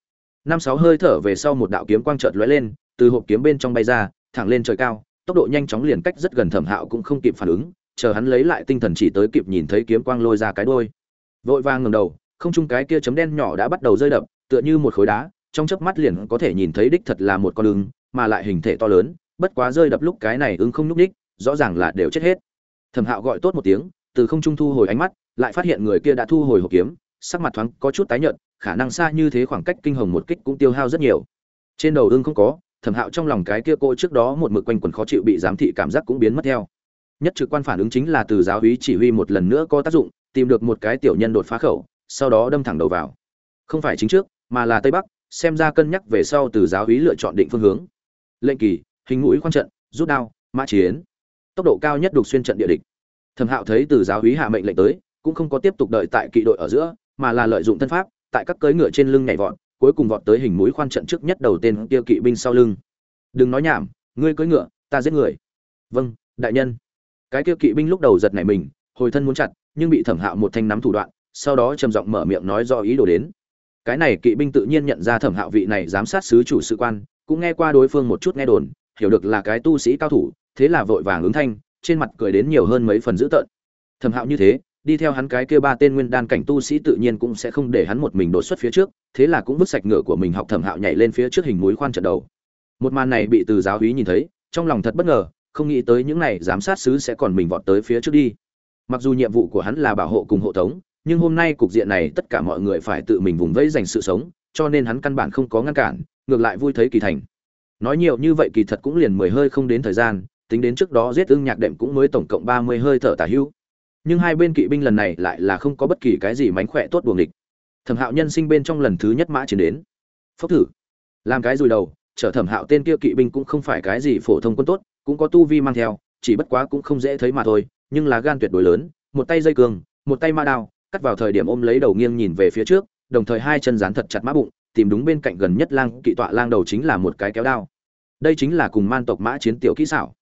Năm sáu hơi thở về sau một đạo kiếm quang trợt lóe lên, từ hộp kiếm bên trong bay ra, thẳng lên trời cao, tốc độ nhanh chóng liền cách rất gần thẩm hạo cũng không kịp phản ứng, chờ hắn lấy lại tinh thần chỉ tới kịp nhìn thấy kiếm quang lôi ra cái đôi vội vàng ngầm đầu, không chung cái kia chấm đen nhỏ đã bắt đầu rơi đập, tựa như một khối đá, trong chớp mắt liền có thể nhìn thấy đích thật là một con ưng, mà lại hình thể to lớn, bất quá rơi đập lúc cái này ưng không nhúc ních rõ ràng là đều chết hết. Thẩm hạo gọi tốt một tiếng, từ không trung thu hồi ánh mắt, lại phát hiện người kia đã thu hồi hộp kiếm, sắc mặt thoáng có chút tái nhợt, khả năng xa như thế khoảng cách kinh hồng một kích cũng tiêu hao rất nhiều. Trên đầu ưng không có, thẩm hạo trong lòng cái kia cô trước đó một mực quanh quần khó chịu bị giám thị cảm giác cũng biến mất theo. Nhất trực quan phản ứng chính là từ giáo úy chỉ huy một lần nữa có tác dụng, tìm được một cái tiểu nhân đột phá khẩu, sau đó đâm thẳng đầu vào. Không phải chính trước, mà là tây bắc, xem ra cân nhắc về sau từ giáo úy lựa chọn định phương hướng. Lệnh kỳ, hình mũi quan trận, rút đao, mã chiến tốc độ cao nhất đục xuyên trận địa địch. Thẩm hạo thấy từ giáo úy hạ mệnh lệnh tới, cũng không có tiếp tục đợi tại kỵ đội ở giữa, mà là lợi dụng thân pháp, tại các cưỡi ngựa trên lưng nhảy vọt, cuối cùng vọt tới hình mũi khoan trận trước nhất đầu tên kia kỵ binh sau lưng. Đừng nói nhảm, ngươi cưỡi ngựa, ta giết người. Vâng đại nhân. Cái kia kỵ binh lúc đầu giật nảy mình, hồi thân muốn chặt, nhưng bị thẩm hạo một thanh nắm thủ đoạn, sau đó trầm giọng mở miệng nói do ý đồ đến. Cái này kỵ binh tự nhiên nhận ra thẩm hạo vị này giám sát sứ chủ sự quan, cũng nghe qua đối phương một chút nghe đồn, hiểu được là cái tu sĩ cao thủ thế là vội vàng ứng thanh, trên mặt cười đến nhiều hơn mấy phần dữ tợn. Thẩm hạo như thế, đi theo hắn cái kia ba tên nguyên đan cảnh tu sĩ tự nhiên cũng sẽ không để hắn một mình đột xuất phía trước, thế là cũng vứt sạch ngựa của mình học thẩm hạo nhảy lên phía trước hình mũi khoan trận đầu. Một màn này bị từ giáo hí nhìn thấy, trong lòng thật bất ngờ, không nghĩ tới những này giám sát sứ sẽ còn mình vọt tới phía trước đi. Mặc dù nhiệm vụ của hắn là bảo hộ cùng hộ tống, nhưng hôm nay cục diện này tất cả mọi người phải tự mình vùng vẫy dành sự sống, cho nên hắn căn bản không có ngăn cản, ngược lại vui thấy kỳ thành. Nói nhiều như vậy kỳ thật cũng liền mười hơi không đến thời gian tính đến trước đó giết ưng nhạc đệm cũng mới tổng cộng ba mươi hơi thở tả hữu. Nhưng hai bên kỵ binh lần này lại là không có bất kỳ cái gì mánh khỏe tốt buồng địch thẩm hạo nhân sinh bên trong lần thứ nhất mã chiến đến. Phốc thử. Làm cái rùi đầu, chở thẩm hạo tên kia kỵ binh cũng không phải cái gì phổ thông quân tốt, cũng có tu vi mang theo, chỉ bất quá cũng không dễ thấy mà thôi, nhưng là gan tuyệt đối lớn, một tay dây cường, một tay ma đao, cắt vào thời điểm ôm lấy đầu nghiêng nhìn về phía trước, đồng thời hai chân dán thật chặt mã bụng, tìm đúng bên cạnh gần nhất lang, kỵ tọa lang đầu chính là một cái kéo đao. Đây chính là cùng man tộc mã chiến tiểu kỹ xảo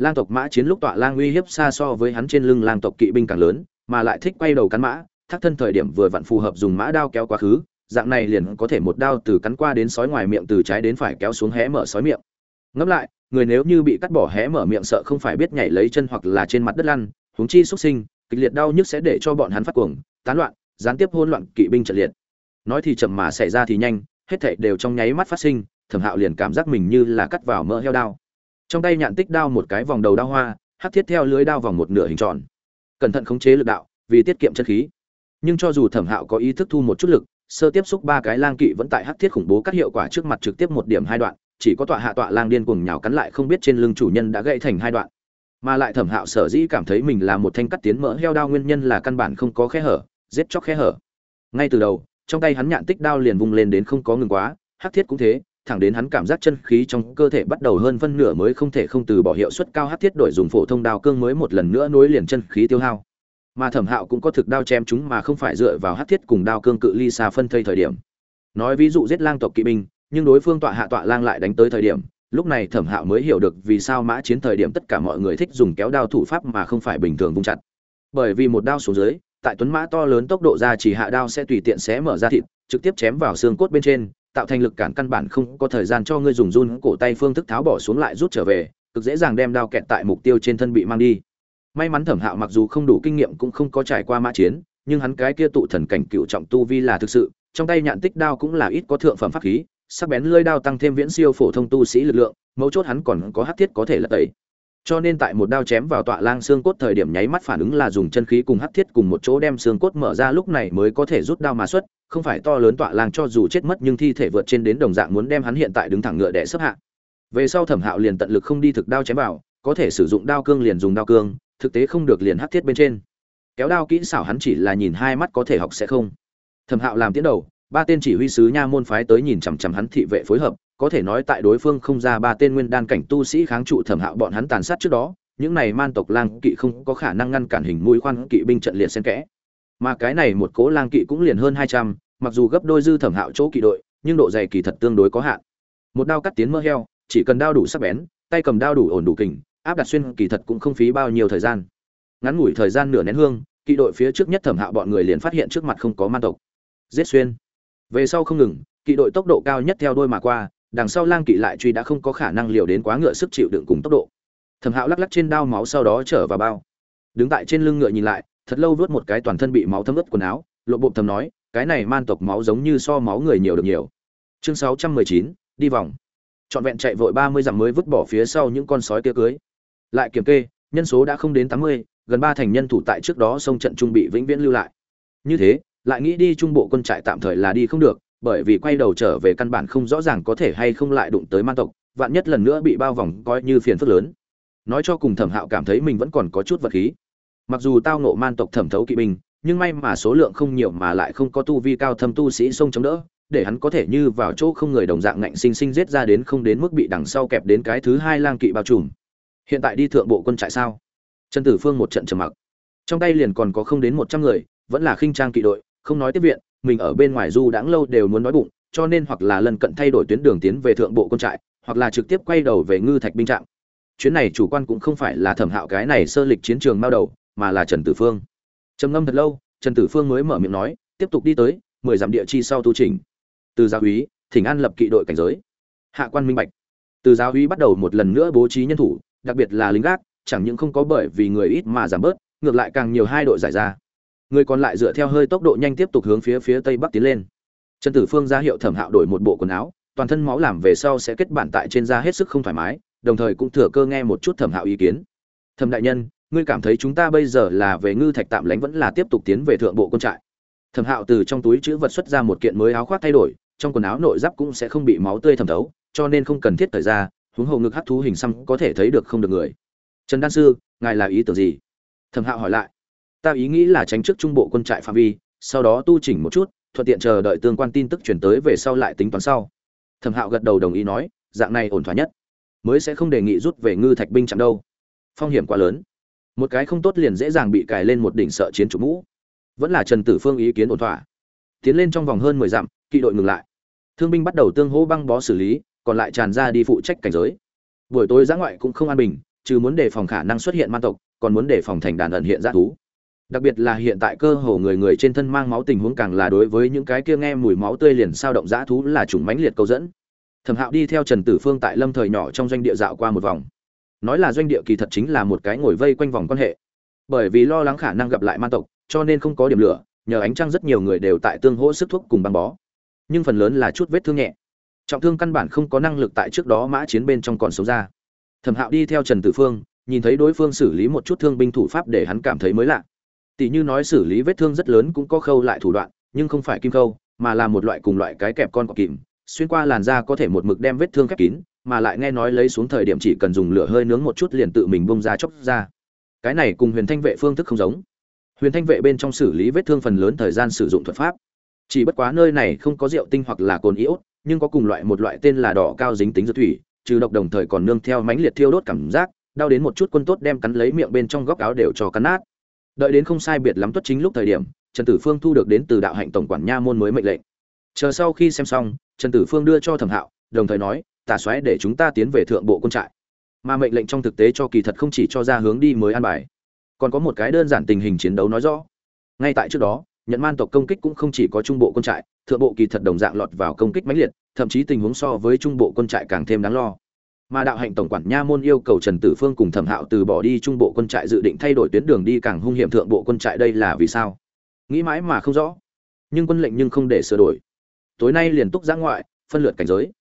lang tộc mã chiến lúc tọa lang uy hiếp xa so với hắn trên lưng lang tộc kỵ binh càng lớn, mà lại thích quay đầu cắn mã, thác thân thời điểm vừa vặn phù hợp dùng mã đao kéo quá khứ, dạng này liền có thể một đao từ cắn qua đến sói ngoài miệng từ trái đến phải kéo xuống hé mở sói miệng. Ngẫm lại, người nếu như bị cắt bỏ hé mở miệng sợ không phải biết nhảy lấy chân hoặc là trên mặt đất lăn, huống chi xuất sinh, kịch liệt đau nhức sẽ để cho bọn hắn phát cuồng, tán loạn, gián tiếp hỗn loạn kỵ binh trận liệt. Nói thì chậm mà xảy ra thì nhanh, hết thảy đều trong nháy mắt phát sinh, thẩm hạo liền cảm giác mình như là cắt vào mỡ heo đao trong tay nhạn tích đao một cái vòng đầu đao hoa, hắc thiết theo lưới đao vòng một nửa hình tròn. Cẩn thận khống chế lực đạo, vì tiết kiệm chân khí. Nhưng cho dù thẩm hạo có ý thức thu một chút lực, sơ tiếp xúc ba cái lang kỵ vẫn tại hắc thiết khủng bố các hiệu quả trước mặt trực tiếp một điểm hai đoạn, chỉ có tọa hạ tọa lang điên cuồng nhào cắn lại không biết trên lưng chủ nhân đã gãy thành hai đoạn. Mà lại thẩm hạo sở dĩ cảm thấy mình là một thanh cắt tiến mỡ heo đao nguyên nhân là căn bản không có khe hở, giết chóc khe hở. Ngay từ đầu, trong tay hắn nhạn tích đao liền vung lên đến không có ngừng quá, hắc thiết cũng thế thẳng đến hắn cảm giác chân khí trong cơ thể bắt đầu hơn phân nửa mới không thể không từ bỏ hiệu suất cao hát thiết đổi dùng phổ thông đao cương mới một lần nữa nối liền chân khí tiêu hao. Mà thẩm hạo cũng có thực đao chém chúng mà không phải dựa vào hát thiết cùng đao cương cự ly xa phân thây thời điểm. Nói ví dụ giết lang tộc kỵ binh, nhưng đối phương tọa hạ tọa lang lại đánh tới thời điểm, lúc này thẩm hạo mới hiểu được vì sao mã chiến thời điểm tất cả mọi người thích dùng kéo đao thủ pháp mà không phải bình thường vung chặt. Bởi vì một đao xuống dưới, tại tuấn mã to lớn tốc độ ra chỉ hạ đao sẽ tùy tiện xé mở ra thịt, trực tiếp chém vào xương cốt bên trên tạo thành lực cản căn bản không có thời gian cho ngươi dùng run cổ tay phương thức tháo bỏ xuống lại rút trở về, cực dễ dàng đem đao kẹt tại mục tiêu trên thân bị mang đi. May mắn thẩm hạo mặc dù không đủ kinh nghiệm cũng không có trải qua mã chiến, nhưng hắn cái kia tụ thần cảnh cựu trọng tu vi là thực sự, trong tay nhạn tích đao cũng là ít có thượng phẩm pháp khí, sắc bén lưỡi đao tăng thêm viễn siêu phổ thông tu sĩ lực lượng, mấu chốt hắn còn có hắc thiết có thể lật tẩy. Cho nên tại một đao chém vào tọa lang xương cốt thời điểm nháy mắt phản ứng là dùng chân khí cùng hắc thiết cùng một chỗ đem xương cốt mở ra, lúc này mới có thể rút đao mà xuất không phải to lớn tọa lang cho dù chết mất nhưng thi thể vượt trên đến đồng dạng muốn đem hắn hiện tại đứng thẳng ngựa để sấp hạ. Về sau thẩm hạo liền tận lực không đi thực đao chém vào, có thể sử dụng đao cương liền dùng đao cương, thực tế không được liền hắc thiết bên trên. Kéo đao kỹ xảo hắn chỉ là nhìn hai mắt có thể học sẽ không. Thẩm hạo làm tiến đầu, ba tên chỉ huy sứ nha môn phái tới nhìn chằm chằm hắn thị vệ phối hợp, có thể nói tại đối phương không ra ba tên nguyên đan cảnh tu sĩ kháng trụ thẩm hạo bọn hắn tàn sát trước đó, những này man tộc lang kỵ không có khả năng ngăn cản hình mũi khoan kỵ binh trận liệt xen kẽ mà cái này một cố lang kỵ cũng liền hơn hai trăm, mặc dù gấp đôi dư thẩm hạo chỗ kỵ đội, nhưng độ dày kỳ thật tương đối có hạn. Một đao cắt tiến mơ heo, chỉ cần đao đủ sắc bén, tay cầm đao đủ ổn đủ kình, áp đặt xuyên kỳ thật cũng không phí bao nhiêu thời gian. Ngắn ngủi thời gian nửa nén hương, kỵ đội phía trước nhất thẩm hạo bọn người liền phát hiện trước mặt không có man tộc. Giết xuyên. Về sau không ngừng, kỵ đội tốc độ cao nhất theo đôi mà qua, đằng sau lang kỵ lại truy đã không có khả năng liều đến quá ngựa sức chịu đựng cùng tốc độ. Thẩm hạo lắc lắc trên đao máu sau đó trở vào bao. Đứng tại trên lưng ngựa nhìn lại thật lâu vớt một cái toàn thân bị máu thấm ướt quần áo, lộ bộ thầm nói, cái này man tộc máu giống như so máu người nhiều được nhiều. Chương sáu trăm mười chín, đi vòng. Trọn vẹn chạy vội ba mươi dặm mới vứt bỏ phía sau những con sói kia cưới. Lại kiểm kê, nhân số đã không đến tám mươi, gần ba thành nhân thủ tại trước đó sông trận trung bị vĩnh viễn lưu lại. Như thế, lại nghĩ đi trung bộ quân trại tạm thời là đi không được, bởi vì quay đầu trở về căn bản không rõ ràng có thể hay không lại đụng tới man tộc, vạn nhất lần nữa bị bao vòng coi như phiền phức lớn. Nói cho cùng thẩm hạo cảm thấy mình vẫn còn có chút vật khí mặc dù tao nộ man tộc thẩm thấu kỵ binh, nhưng may mà số lượng không nhiều mà lại không có tu vi cao thâm tu sĩ sông chống đỡ, để hắn có thể như vào chỗ không người đồng dạng ngạnh sinh sinh giết ra đến không đến mức bị đằng sau kẹp đến cái thứ hai lang kỵ bao trùm. Hiện tại đi thượng bộ quân trại sao? Trần tử phương một trận trầm mặc. Trong tay liền còn có không đến một trăm người, vẫn là khinh trang kỵ đội, không nói tiếp viện, mình ở bên ngoài du đãng lâu đều muốn nói bụng, cho nên hoặc là lần cận thay đổi tuyến đường tiến về thượng bộ quân trại, hoặc là trực tiếp quay đầu về ngư thạch binh trạng. chuyến này chủ quan cũng không phải là thẩm hạo cái này sơ lịch chiến trường mao đầu mà là trần tử phương. Trầm ngâm thật lâu, trần tử phương mới mở miệng nói, tiếp tục đi tới, mười dặm địa chi sau tu trình. Từ giáo úy, thỉnh an lập kỵ đội cảnh giới. Hạ quan minh bạch. Từ giáo úy bắt đầu một lần nữa bố trí nhân thủ, đặc biệt là lính gác, chẳng những không có bởi vì người ít mà giảm bớt, ngược lại càng nhiều hai đội giải ra. Người còn lại dựa theo hơi tốc độ nhanh tiếp tục hướng phía phía tây bắc tiến lên. Trần tử phương ra hiệu thẩm hạo đổi một bộ quần áo, toàn thân máu làm về sau sẽ kết bản tại trên da hết sức không thoải mái, đồng thời cũng thừa cơ nghe một chút thẩm hạo ý kiến. Thẩm đại nhân ngươi cảm thấy chúng ta bây giờ là về ngư thạch tạm lánh vẫn là tiếp tục tiến về thượng bộ quân trại. Thẩm hạo từ trong túi chữ vật xuất ra một kiện mới áo khoác thay đổi, trong quần áo nội giáp cũng sẽ không bị máu tươi thẩm thấu, cho nên không cần thiết thời ra huống hồ ngực hắc thú hình xăm có thể thấy được không được người. Trần đan sư, ngài là ý tưởng gì? Thẩm hạo hỏi lại. Ta ý nghĩ là tránh trước trung bộ quân trại phạm vi, sau đó tu chỉnh một chút, thuận tiện chờ đợi tương quan tin tức chuyển tới về sau lại tính toán sau. Thẩm hạo gật đầu đồng ý nói, dạng này ổn thỏa nhất. Mới sẽ không đề nghị rút về ngư thạch binh chạm đâu. Phong hiểm quá lớn một cái không tốt liền dễ dàng bị cài lên một đỉnh sợ chiến chủ mũ. Vẫn là trần tử phương ý kiến ổn thỏa. Tiến lên trong vòng hơn mười dặm, kỵ đội ngừng lại. Thương binh bắt đầu tương hô băng bó xử lý, còn lại tràn ra đi phụ trách cảnh giới. Buổi tối giã ngoại cũng không an bình, trừ muốn đề phòng khả năng xuất hiện man tộc, còn muốn đề phòng thành đàn ẩn hiện ra thú. Đặc biệt là hiện tại cơ hồ người người trên thân mang máu tình huống càng là đối với những cái kia nghe mùi máu tươi liền sao động dã thú là chủng mãnh liệt câu dẫn. Thẩm hạo đi theo trần tử phương tại lâm thời nhỏ trong doanh địa dạo qua một vòng nói là doanh địa kỳ thật chính là một cái ngồi vây quanh vòng quan hệ. Bởi vì lo lắng khả năng gặp lại man tộc, cho nên không có điểm lửa, nhờ ánh trăng rất nhiều người đều tại tương hỗ sức thuốc cùng băng bó. Nhưng phần lớn là chút vết thương nhẹ. Trọng thương căn bản không có năng lực tại trước đó mã chiến bên trong còn sống ra. Thẩm hạo đi theo trần tử phương, nhìn thấy đối phương xử lý một chút thương binh thủ pháp để hắn cảm thấy mới lạ. Tỷ như nói xử lý vết thương rất lớn cũng có khâu lại thủ đoạn, nhưng không phải kim khâu, mà là một loại cùng loại cái kẹp con cọc kìm, xuyên qua làn da có thể một mực đem vết thương khép kín mà lại nghe nói lấy xuống thời điểm chỉ cần dùng lửa hơi nướng một chút liền tự mình bung ra chóc ra. Cái này cùng huyền thanh vệ phương thức không giống. Huyền thanh vệ bên trong xử lý vết thương phần lớn thời gian sử dụng thuật pháp. Chỉ bất quá nơi này không có rượu tinh hoặc là cồn iốt, nhưng có cùng loại một loại tên là đỏ cao dính tính dược thủy, trừ độc đồng thời còn nương theo mãnh liệt thiêu đốt cảm giác, đau đến một chút quân tốt đem cắn lấy miệng bên trong góc áo đều cho cắn nát. Đợi đến không sai biệt lắm tuất chính lúc thời điểm, trần tử phương thu được đến từ đạo hạnh tổng quản nha môn mới mệnh lệnh. Chờ sau khi xem xong, trần tử phương đưa cho thẩm hạo, đồng thời nói tả xoáy để chúng ta tiến về thượng bộ quân trại. Mà mệnh lệnh trong thực tế cho kỳ thật không chỉ cho ra hướng đi mới an bài. Còn có một cái đơn giản tình hình chiến đấu nói rõ. Ngay tại trước đó nhận man tộc công kích cũng không chỉ có trung bộ quân trại, thượng bộ kỳ thật đồng dạng lọt vào công kích mãnh liệt, thậm chí tình huống so với trung bộ quân trại càng thêm đáng lo. Mà đạo hạnh tổng quản nha môn yêu cầu trần tử phương cùng thẩm hạo từ bỏ đi trung bộ quân trại dự định thay đổi tuyến đường đi càng hung hiểm thượng bộ quân trại đây là vì sao? Nghĩ mãi mà không rõ. Nhưng quân lệnh nhưng không để sửa đổi. Tối nay liền túc giã ngoại, phân lượt cảnh giới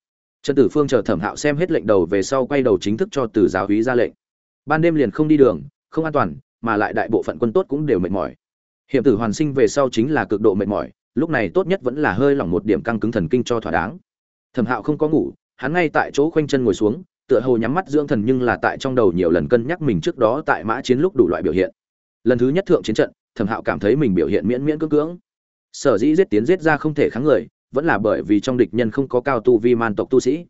trần tử phương chờ thẩm hạo xem hết lệnh đầu về sau quay đầu chính thức cho từ giáo húy ra lệnh. Ban đêm liền không đi đường, không an toàn, mà lại đại bộ phận quân tốt cũng đều mệt mỏi. Hiểm tử hoàn sinh về sau chính là cực độ mệt mỏi, lúc này tốt nhất vẫn là hơi lỏng một điểm căng cứng thần kinh cho thỏa đáng. Thẩm hạo không có ngủ, hắn ngay tại chỗ khoanh chân ngồi xuống, tựa hồ nhắm mắt dưỡng thần nhưng là tại trong đầu nhiều lần cân nhắc mình trước đó tại mã chiến lúc đủ loại biểu hiện. Lần thứ nhất thượng chiến trận, thẩm hạo cảm thấy mình biểu hiện miễn miễn cưỡng cưỡng. Sở dĩ giết tiến giết ra không thể kháng người vẫn là bởi vì trong địch nhân không có cao tu vi man tộc tu sĩ.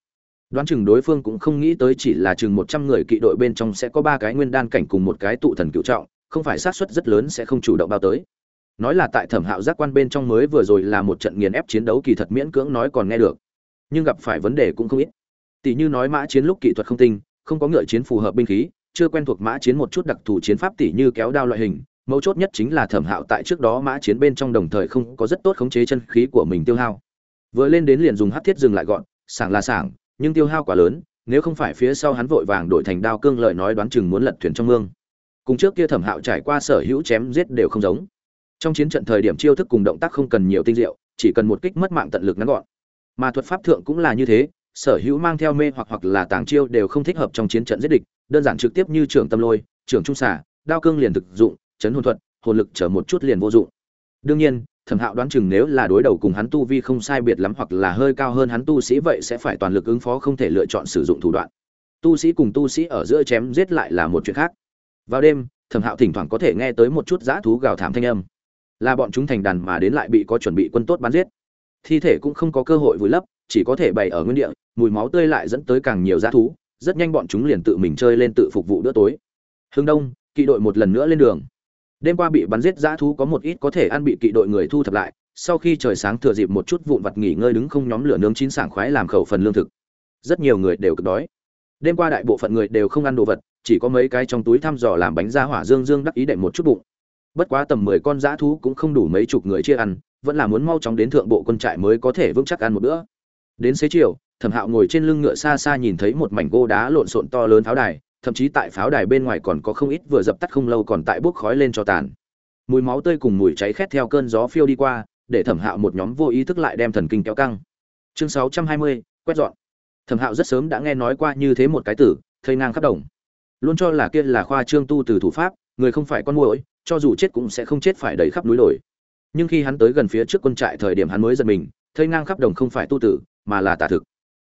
Đoán chừng đối phương cũng không nghĩ tới chỉ là chừng một trăm người kỵ đội bên trong sẽ có ba cái nguyên đan cảnh cùng một cái tụ thần cựu trọng, không phải xác suất rất lớn sẽ không chủ động bao tới. Nói là tại thẩm hạo giác quan bên trong mới vừa rồi là một trận nghiền ép chiến đấu kỳ thật miễn cưỡng nói còn nghe được, nhưng gặp phải vấn đề cũng không ít. Tỷ như nói mã chiến lúc kỹ thuật không tinh, không có ngựa chiến phù hợp binh khí, chưa quen thuộc mã chiến một chút đặc thù chiến pháp tỷ như kéo đao loại hình, mấu chốt nhất chính là thẩm hạo tại trước đó mã chiến bên trong đồng thời không có rất tốt khống chế chân khí của mình tiêu hao vừa lên đến liền dùng hắc thiết dừng lại gọn, sảng là sảng, nhưng tiêu hao quá lớn, nếu không phải phía sau hắn vội vàng đổi thành đao cương lợi nói đoán chừng muốn lật thuyền trong mương. Cùng trước kia thẩm hạo trải qua sở hữu chém giết đều không giống. Trong chiến trận thời điểm chiêu thức cùng động tác không cần nhiều tinh diệu, chỉ cần một kích mất mạng tận lực ngắn gọn. Mà thuật pháp thượng cũng là như thế, sở hữu mang theo mê hoặc hoặc là tàng chiêu đều không thích hợp trong chiến trận giết địch, đơn giản trực tiếp như trưởng tâm lôi, trưởng trung xả đao cương liền thực dụng, chấn hồn thuật, hồn lực chở một chút liền vô dụng. Đương nhiên thẩm hạo đoán chừng nếu là đối đầu cùng hắn tu vi không sai biệt lắm hoặc là hơi cao hơn hắn tu sĩ vậy sẽ phải toàn lực ứng phó không thể lựa chọn sử dụng thủ đoạn. Tu sĩ cùng tu sĩ ở giữa chém giết lại là một chuyện khác. Vào đêm, thẩm hạo thỉnh thoảng có thể nghe tới một chút dã thú gào thảm thanh âm. Là bọn chúng thành đàn mà đến lại bị có chuẩn bị quân tốt bắn giết. Thi thể cũng không có cơ hội vùi lấp, chỉ có thể bày ở nguyên địa, mùi máu tươi lại dẫn tới càng nhiều dã thú, rất nhanh bọn chúng liền tự mình chơi lên tự phục vụ bữa tối. Hương đông, kỵ đội một lần nữa lên đường đêm qua bị bắn giết dã thú có một ít có thể ăn bị kỵ đội người thu thập lại, sau khi trời sáng thừa dịp một chút vụn vặt nghỉ ngơi đứng không nhóm lửa nướng chín sảng khoái làm khẩu phần lương thực. Rất nhiều người đều cực đói. Đêm qua đại bộ phận người đều không ăn đồ vật, chỉ có mấy cái trong túi thăm dò làm bánh ra hỏa dương dương đắc ý đệm một chút bụng. Bất quá tầm mười con dã thú cũng không đủ mấy chục người chia ăn, vẫn là muốn mau chóng đến thượng bộ quân trại mới có thể vững chắc ăn một bữa. Đến xế chiều, thẩm hạo ngồi trên lưng ngựa xa xa nhìn thấy một mảnh gô đá lộn xộn to lớn pháo đài thậm chí tại pháo đài bên ngoài còn có không ít vừa dập tắt không lâu còn tại bốc khói lên cho tàn. Mùi máu tươi cùng mùi cháy khét theo cơn gió phiêu đi qua, để thẩm hạo một nhóm vô ý thức lại đem thần kinh kéo căng. Chương sáu trăm hai mươi, quét dọn. Thẩm hạo rất sớm đã nghe nói qua như thế một cái tử, thây ngang khắp đồng. Luôn cho là kia là khoa trương tu từ thủ pháp, người không phải con muỗi, cho dù chết cũng sẽ không chết phải đầy khắp núi đồi. Nhưng khi hắn tới gần phía trước quân trại thời điểm hắn mới giật mình, thây ngang khắp đồng không phải tu tử, mà là tà thực.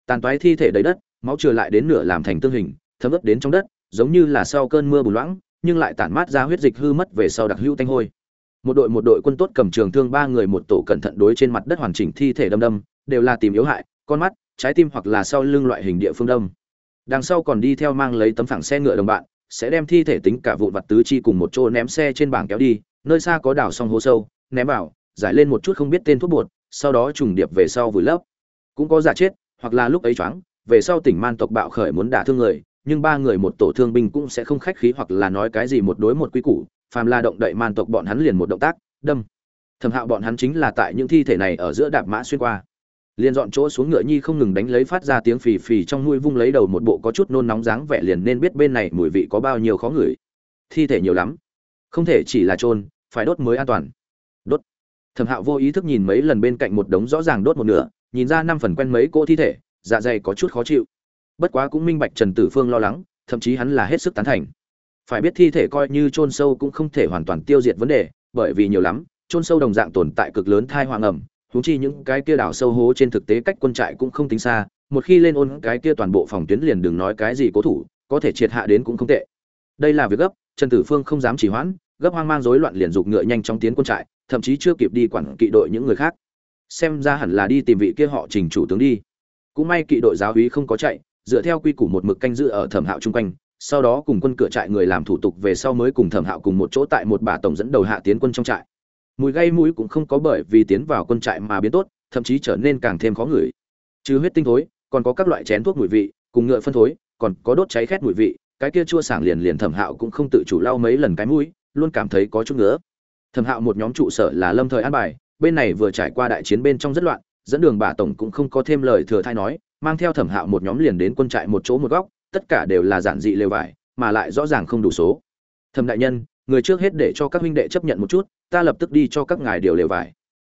Tàn toái thi thể đầy đất, máu trừ lại đến nửa làm thành tương hình thấm ướt đến trong đất, giống như là sau cơn mưa bùn loãng, nhưng lại tản mát ra huyết dịch hư mất về sau đặc hữu tanh hôi. Một đội một đội quân tốt cầm trường thương, ba người một tổ cẩn thận đối trên mặt đất hoàn chỉnh thi thể đâm đâm, đều là tìm yếu hại, con mắt, trái tim hoặc là sau lưng loại hình địa phương đâm. Đằng sau còn đi theo mang lấy tấm phẳng xe ngựa đồng bạn, sẽ đem thi thể tính cả vụn vặt tứ chi cùng một chỗ ném xe trên bảng kéo đi, nơi xa có đảo song hố sâu, ném vào, giải lên một chút không biết tên thuốc bột, sau đó trùng điệp về sau vùi lấp. Cũng có giả chết, hoặc là lúc ấy choáng, về sau tỉnh man tộc bạo khởi muốn đả thương người nhưng ba người một tổ thương binh cũng sẽ không khách khí hoặc là nói cái gì một đối một quý củ, phàm la động đậy man tộc bọn hắn liền một động tác, đâm. Thẩm hạo bọn hắn chính là tại những thi thể này ở giữa đạp mã xuyên qua. Liền dọn chỗ xuống ngựa nhi không ngừng đánh lấy phát ra tiếng phì phì trong nuôi vung lấy đầu một bộ có chút nôn nóng dáng vẻ liền nên biết bên này mùi vị có bao nhiêu khó ngửi. Thi thể nhiều lắm. Không thể chỉ là trôn phải đốt mới an toàn. Đốt. Thẩm hạo vô ý thức nhìn mấy lần bên cạnh một đống rõ ràng đốt một nửa, nhìn ra năm phần quen mấy cỗ thi thể dạ dày có chút khó chịu bất quá cũng minh bạch trần tử phương lo lắng, thậm chí hắn là hết sức tán thành. Phải biết thi thể coi như chôn sâu cũng không thể hoàn toàn tiêu diệt vấn đề, bởi vì nhiều lắm, chôn sâu đồng dạng tồn tại cực lớn thai hoàng ẩm, huống chi những cái kia đảo sâu hố trên thực tế cách quân trại cũng không tính xa, một khi lên ôn cái kia toàn bộ phòng tuyến liền đừng nói cái gì cố thủ, có thể triệt hạ đến cũng không tệ. Đây là việc gấp, trần tử phương không dám chỉ hoãn, gấp hoang mang rối loạn liền dục ngựa nhanh trong tiến quân trại, thậm chí chưa kịp đi quản kỵ đội những người khác. Xem ra hẳn là đi tìm vị kia họ trình chủ tướng đi. Cũng may kỵ đội giáo úy không có chạy dựa theo quy củ một mực canh giữ ở thẩm hạo chung quanh, sau đó cùng quân cửa trại người làm thủ tục về sau mới cùng thẩm hạo cùng một chỗ tại một bà tổng dẫn đầu hạ tiến quân trong trại. Mùi gây mũi cũng không có bởi vì tiến vào quân trại mà biến tốt, thậm chí trở nên càng thêm khó ngửi. Trừ huyết tinh thối, còn có các loại chén thuốc mùi vị, cùng ngựa phân thối, còn có đốt cháy khét mùi vị, cái kia chua sảng liền liền thẩm hạo cũng không tự chủ lau mấy lần cái mũi, luôn cảm thấy có chút nữa thẩm hạo một nhóm trụ sở là lâm thời an bài, bên này vừa trải qua đại chiến bên trong rất loạn, dẫn đường bà tổng cũng không có thêm lời thừa thai nói mang theo thẩm hạo một nhóm liền đến quân trại một chỗ một góc, tất cả đều là giản dị lều vải, mà lại rõ ràng không đủ số. Thẩm đại nhân, người trước hết để cho các huynh đệ chấp nhận một chút, ta lập tức đi cho các ngài điều lều vải.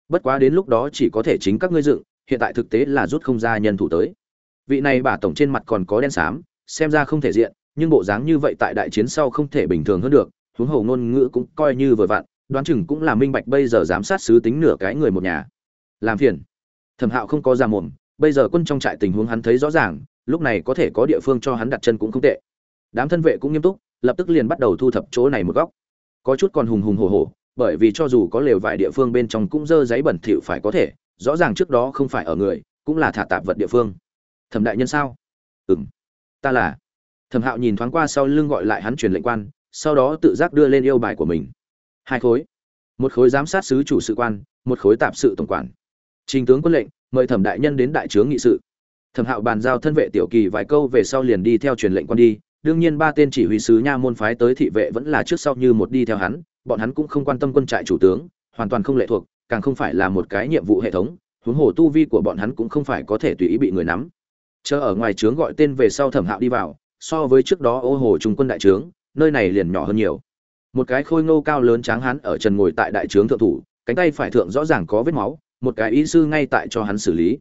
Bất quá đến lúc đó chỉ có thể chính các ngươi dựng, hiện tại thực tế là rút không ra nhân thủ tới. Vị này bà tổng trên mặt còn có đen xám, xem ra không thể diện, nhưng bộ dáng như vậy tại đại chiến sau không thể bình thường hơn được, huống hồ ngôn ngữ cũng coi như vừa vặn, đoán chừng cũng là minh bạch bây giờ giám sát sứ tính nửa cái người một nhà. Làm phiền. Thẩm hạo không có ra mồm bây giờ quân trong trại tình huống hắn thấy rõ ràng, lúc này có thể có địa phương cho hắn đặt chân cũng không tệ. Đám thân vệ cũng nghiêm túc, lập tức liền bắt đầu thu thập chỗ này một góc. Có chút còn hùng hùng hổ hổ, bởi vì cho dù có lều vài địa phương bên trong cũng dơ giấy bẩn thỉu phải có thể, rõ ràng trước đó không phải ở người, cũng là thả tạp vật địa phương. Thẩm đại nhân sao? Ừ m ta là. Thẩm hạo nhìn thoáng qua sau lưng gọi lại hắn truyền lệnh quan, sau đó tự giác đưa lên yêu bài của mình. Hai khối. Một khối giám sát sứ chủ sự quan, một khối tạp sự tổng quản. Trình tướng quân lệnh mời thẩm đại nhân đến đại trướng nghị sự. Thẩm hạo bàn giao thân vệ tiểu kỳ vài câu về sau liền đi theo truyền lệnh quan đi. Đương nhiên ba tên chỉ huy sứ nha môn phái tới thị vệ vẫn là trước sau như một đi theo hắn. Bọn hắn cũng không quan tâm quân trại chủ tướng, hoàn toàn không lệ thuộc, càng không phải là một cái nhiệm vụ hệ thống. Huống hồ tu vi của bọn hắn cũng không phải có thể tùy ý bị người nắm. Chờ ở ngoài trướng gọi tên về sau thẩm hạo đi vào, so với trước đó ô hồ trung quân đại trướng nơi này liền nhỏ hơn nhiều. Một cái khôi ngô cao lớn tráng hắn ở trần ngồi tại đại trướng thượng thủ, cánh tay phải thượng rõ ràng có vết máu một cái y sư ngay tại cho hắn xử lý.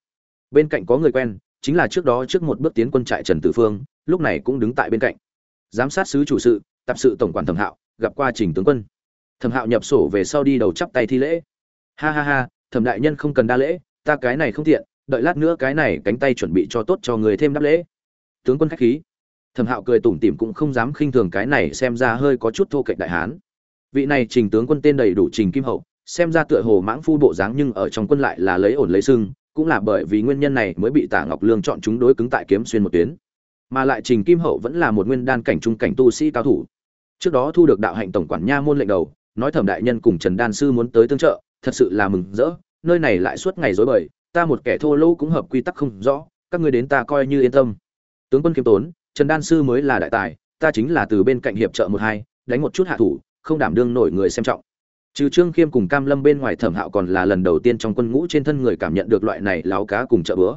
Bên cạnh có người quen, chính là trước đó trước một bước tiến quân trại trần tử phương, lúc này cũng đứng tại bên cạnh. Giám sát sứ chủ sự tập sự tổng quản thẩm hạo, gặp qua trình tướng quân. Thẩm hạo nhập sổ về sau đi đầu chắp tay thi lễ. Ha ha ha, thẩm đại nhân không cần đa lễ, ta cái này không tiện, đợi lát nữa cái này cánh tay chuẩn bị cho tốt cho người thêm đáp lễ. Tướng quân khách khí. Thẩm hạo cười tủm tỉm cũng không dám khinh thường cái này xem ra hơi có chút thô kệch đại hán. Vị này trình tướng quân tên đầy đủ trình kim hậu xem ra tựa hồ mãng phu bộ dáng nhưng ở trong quân lại là lấy ổn lấy sưng, cũng là bởi vì nguyên nhân này mới bị tả ngọc lương chọn chúng đối cứng tại kiếm xuyên một tuyến. Mà lại trình kim hậu vẫn là một nguyên đan cảnh trung cảnh tu sĩ cao thủ. Trước đó thu được đạo hạnh tổng quản nha môn lệnh đầu, nói thẩm đại nhân cùng trần đan sư muốn tới tương trợ, thật sự là mừng rỡ, nơi này lại suốt ngày dối bời, ta một kẻ thô lỗ cũng hợp quy tắc không rõ, các ngươi đến ta coi như yên tâm. Tướng quân kiêm tốn, trần đan sư mới là đại tài, ta chính là từ bên cạnh hiệp trợ một hai, đánh một chút hạ thủ, không đảm đương nổi người xem trọng trừ trương khiêm cùng cam lâm bên ngoài thẩm hạo còn là lần đầu tiên trong quân ngũ trên thân người cảm nhận được loại này láo cá cùng chợ bữa.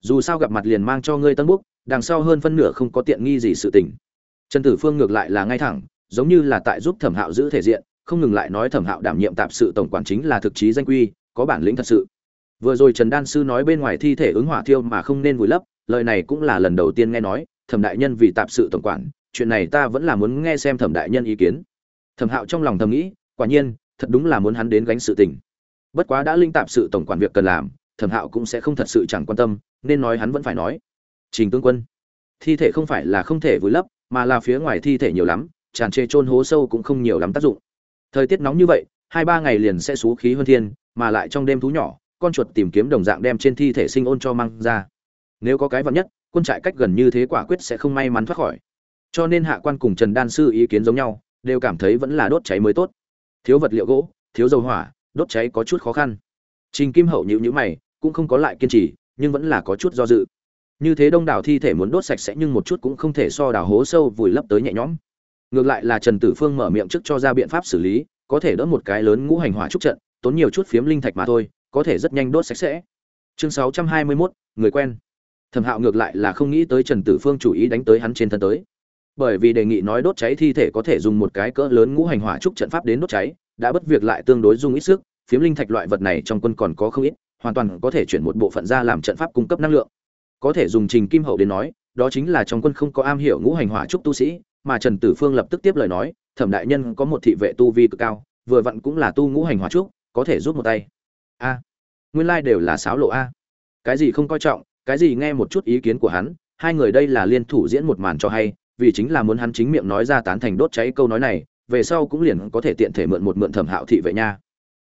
Dù sao gặp mặt liền mang cho ngươi tân búc, đằng sau hơn phân nửa không có tiện nghi gì sự tình. Trần tử phương ngược lại là ngay thẳng, giống như là tại giúp thẩm hạo giữ thể diện, không ngừng lại nói thẩm hạo đảm nhiệm tạp sự tổng quản chính là thực chí danh quy, có bản lĩnh thật sự. Vừa rồi trần đan sư nói bên ngoài thi thể ứng hỏa thiêu mà không nên vùi lấp, lời này cũng là lần đầu tiên nghe nói, thẩm đại nhân vì tạp sự tổng quản, chuyện này ta vẫn là muốn nghe xem thẩm đại nhân ý kiến. Thẩm hạo trong lòng thầm nghĩ, quả nhiên thật đúng là muốn hắn đến gánh sự tình. Bất quá đã linh tạp sự tổng quản việc cần làm, thẩm hạo cũng sẽ không thật sự chẳng quan tâm, nên nói hắn vẫn phải nói. Trình tướng quân, thi thể không phải là không thể vùi lấp, mà là phía ngoài thi thể nhiều lắm, tràn trề trôn hố sâu cũng không nhiều lắm tác dụng. Thời tiết nóng như vậy, hai ba ngày liền sẽ xú khí hơn thiên, mà lại trong đêm thú nhỏ, con chuột tìm kiếm đồng dạng đem trên thi thể sinh ôn cho mang ra. Nếu có cái vật nhất, quân trại cách gần như thế quả quyết sẽ không may mắn thoát khỏi. Cho nên hạ quan cùng trần đan sư ý kiến giống nhau, đều cảm thấy vẫn là đốt cháy mới tốt thiếu vật liệu gỗ thiếu dầu hỏa đốt cháy có chút khó khăn. Trình kim hậu nhịu nhữ mày cũng không có lại kiên trì nhưng vẫn là có chút do dự. Như thế đông đảo thi thể muốn đốt sạch sẽ nhưng một chút cũng không thể so đào hố sâu vùi lấp tới nhẹ nhõm. Ngược lại là trần tử phương mở miệng trước cho ra biện pháp xử lý có thể đỡ một cái lớn ngũ hành hỏa trúc trận tốn nhiều chút phiếm linh thạch mà thôi có thể rất nhanh đốt sạch sẽ. Chương 621, người quen. Thẩm hạo ngược lại là không nghĩ tới trần tử phương chủ ý đánh tới hắn trên thân tới bởi vì đề nghị nói đốt cháy thi thể có thể dùng một cái cỡ lớn ngũ hành hỏa trúc trận pháp đến đốt cháy, đã bất việc lại tương đối dung ít sức, phiếm linh thạch loại vật này trong quân còn có không ít, hoàn toàn có thể chuyển một bộ phận ra làm trận pháp cung cấp năng lượng. Có thể dùng trình kim hậu đến nói, đó chính là trong quân không có am hiểu ngũ hành hỏa trúc tu sĩ, mà trần tử phương lập tức tiếp lời nói, thẩm đại nhân có một thị vệ tu vi cực cao, vừa vặn cũng là tu ngũ hành hỏa trúc, có thể giúp một tay. A. Nguyên lai đều là sáo lộ a. Cái gì không coi trọng, cái gì nghe một chút ý kiến của hắn, hai người đây là liên thủ diễn một màn cho hay vì chính là muốn hắn chính miệng nói ra tán thành đốt cháy câu nói này, về sau cũng liền có thể tiện thể mượn một mượn thẩm hạo thị vệ nha.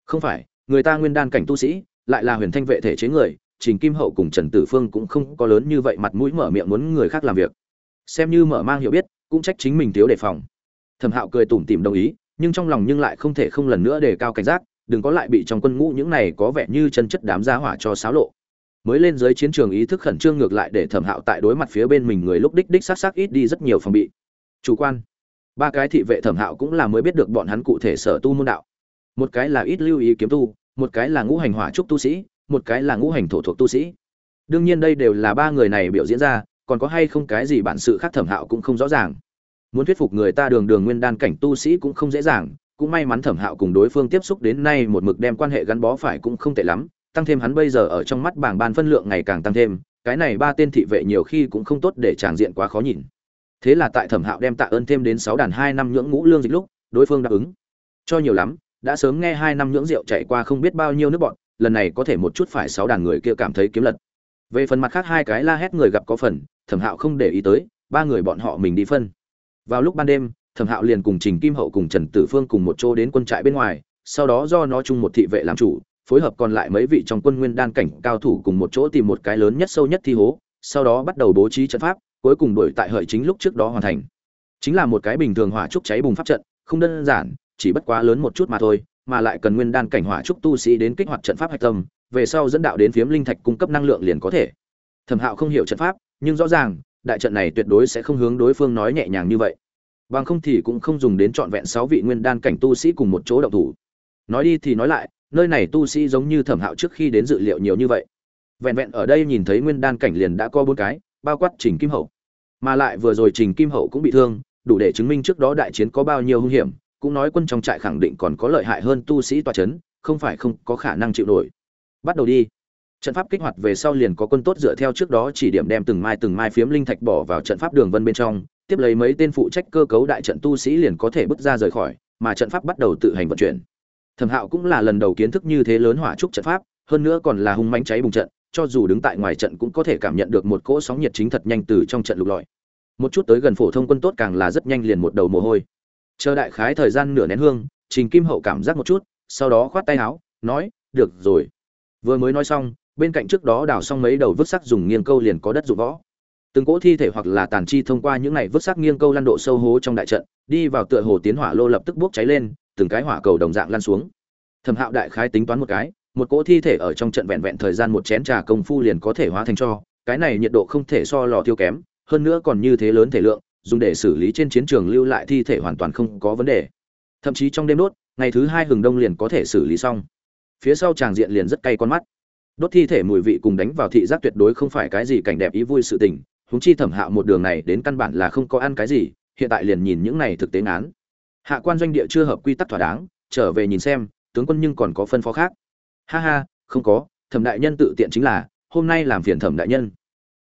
Không phải, người ta nguyên đan cảnh tu sĩ, lại là huyền thanh vệ thể chế người, trình kim hậu cùng trần tử phương cũng không có lớn như vậy mặt mũi mở miệng muốn người khác làm việc. Xem như mở mang hiểu biết, cũng trách chính mình thiếu đề phòng. Thẩm hạo cười tủm tỉm đồng ý, nhưng trong lòng nhưng lại không thể không lần nữa đề cao cảnh giác, đừng có lại bị trong quân ngũ những này có vẻ như chân chất đám gia hỏa cho xáo lộ mới lên dưới chiến trường ý thức khẩn trương ngược lại để thẩm hạo tại đối mặt phía bên mình người lúc đích đích s á ít đi rất nhiều phòng bị. Chủ quan. Ba cái thị vệ thẩm hạo cũng là mới biết được bọn hắn cụ thể sở tu môn đạo. Một cái là ít lưu ý kiếm tu, một cái là ngũ hành hỏa trúc tu sĩ, một cái là ngũ hành thổ thuộc tu sĩ. Đương nhiên đây đều là ba người này biểu diễn ra, còn có hay không cái gì bản sự khác thẩm hạo cũng không rõ ràng. Muốn thuyết phục người ta đường đường nguyên đan cảnh tu sĩ cũng không dễ dàng, cũng may mắn thẩm hạo cùng đối phương tiếp xúc đến nay một mực đem quan hệ gắn bó phải cũng không tệ lắm tăng thêm hắn bây giờ ở trong mắt bảng ban phân lượng ngày càng tăng thêm, cái này ba tên thị vệ nhiều khi cũng không tốt để tràng diện quá khó nhìn. Thế là tại thẩm hạo đem tạ ơn thêm đến sáu đàn hai năm nhưỡng ngũ lương dịch lúc, đối phương đáp ứng. Cho nhiều lắm, đã sớm nghe hai năm nhưỡng rượu chạy qua không biết bao nhiêu nước bọn, lần này có thể một chút phải sáu đàn người kia cảm thấy kiếm lật. Về phần mặt khác hai cái la hét người gặp có phần, thẩm hạo không để ý tới, ba người bọn họ mình đi phân. Vào lúc ban đêm, thẩm hạo liền cùng trình kim hậu cùng trần tử phương cùng một chỗ đến quân trại bên ngoài, sau đó do nó chung một thị vệ làm chủ phối hợp còn lại mấy vị trong quân nguyên đan cảnh cao thủ cùng một chỗ tìm một cái lớn nhất sâu nhất thi hố, sau đó bắt đầu bố trí trận pháp, cuối cùng đuổi tại hợi chính lúc trước đó hoàn thành. Chính là một cái bình thường hỏa trúc cháy bùng pháp trận, không đơn giản, chỉ bất quá lớn một chút mà thôi, mà lại cần nguyên đan cảnh hỏa trúc tu sĩ đến kích hoạt trận pháp hạch tâm, về sau dẫn đạo đến phiếm linh thạch cung cấp năng lượng liền có thể. Thẩm hạo không hiểu trận pháp, nhưng rõ ràng, đại trận này tuyệt đối sẽ không hướng đối phương nói nhẹ nhàng như vậy. Bằng không thì cũng không dùng đến trọn vẹn sáu vị nguyên đan cảnh tu sĩ cùng một chỗ động thủ. Nói đi thì nói lại nơi này tu sĩ giống như thẩm hạo trước khi đến dự liệu nhiều như vậy. Vẹn vẹn ở đây nhìn thấy nguyên đan cảnh liền đã có bốn cái, bao quát trình kim hậu. Mà lại vừa rồi trình kim hậu cũng bị thương, đủ để chứng minh trước đó đại chiến có bao nhiêu hung hiểm, cũng nói quân trong trại khẳng định còn có lợi hại hơn tu sĩ tòa c h ấ n không phải không có khả năng chịu nổi. Bắt đầu đi. Trận pháp kích hoạt về sau liền có quân tốt dựa theo trước đó chỉ điểm đem từng mai từng mai phiếm linh thạch bỏ vào trận pháp đường vân bên trong, tiếp lấy mấy tên phụ trách cơ cấu đại trận tu sĩ liền có thể bước ra rời khỏi, mà trận pháp bắt đầu tự hành vận chuyển thẩm hạo cũng là lần đầu kiến thức như thế lớn hỏa trúc trận pháp, hơn nữa còn là hung mánh cháy bùng trận, cho dù đứng tại ngoài trận cũng có thể cảm nhận được một cỗ sóng nhiệt chính thật nhanh từ trong trận lục lọi. Một chút tới gần phổ thông quân tốt càng là rất nhanh liền một đầu mồ hôi. Chờ đại khái thời gian nửa nén hương, trình kim hậu cảm giác một chút, sau đó khoát tay áo, nói, được rồi. Vừa mới nói xong, bên cạnh trước đó đào xong mấy đầu vứt sắc dùng nghiêng câu liền có đất dụng võ. Từng cỗ thi thể hoặc là tàn chi thông qua những này vứt sắc nghiêng câu lăn độ sâu hố trong đại trận, đi vào tựa hồ tiến hỏa lô lập tức bốc cháy lên từng cái hỏa cầu đồng dạng lăn xuống. Thẩm hạo đại khái tính toán một cái, một cỗ thi thể ở trong trận vẹn vẹn thời gian một chén trà công phu liền có thể hóa thành cho, cái này nhiệt độ không thể so lò tiêu kém, hơn nữa còn như thế lớn thể lượng, dùng để xử lý trên chiến trường lưu lại thi thể hoàn toàn không có vấn đề. Thậm chí trong đêm đốt, ngày thứ hai hừng đông liền có thể xử lý xong. Phía sau tràng diện liền rất cay con mắt. Đốt thi thể mùi vị cùng đánh vào thị giác tuyệt đối không phải cái gì cảnh đẹp ý vui sự tình húng chi thẩm hạo một đường này đến căn bản là không có ăn cái gì, hiện tại liền nhìn những này thực tế án hạ quan doanh địa chưa hợp quy tắc thỏa đáng, trở về nhìn xem, tướng quân nhưng còn có phân phó khác. Ha ha, không có, thẩm đại nhân tự tiện chính là, hôm nay làm phiền thẩm đại nhân.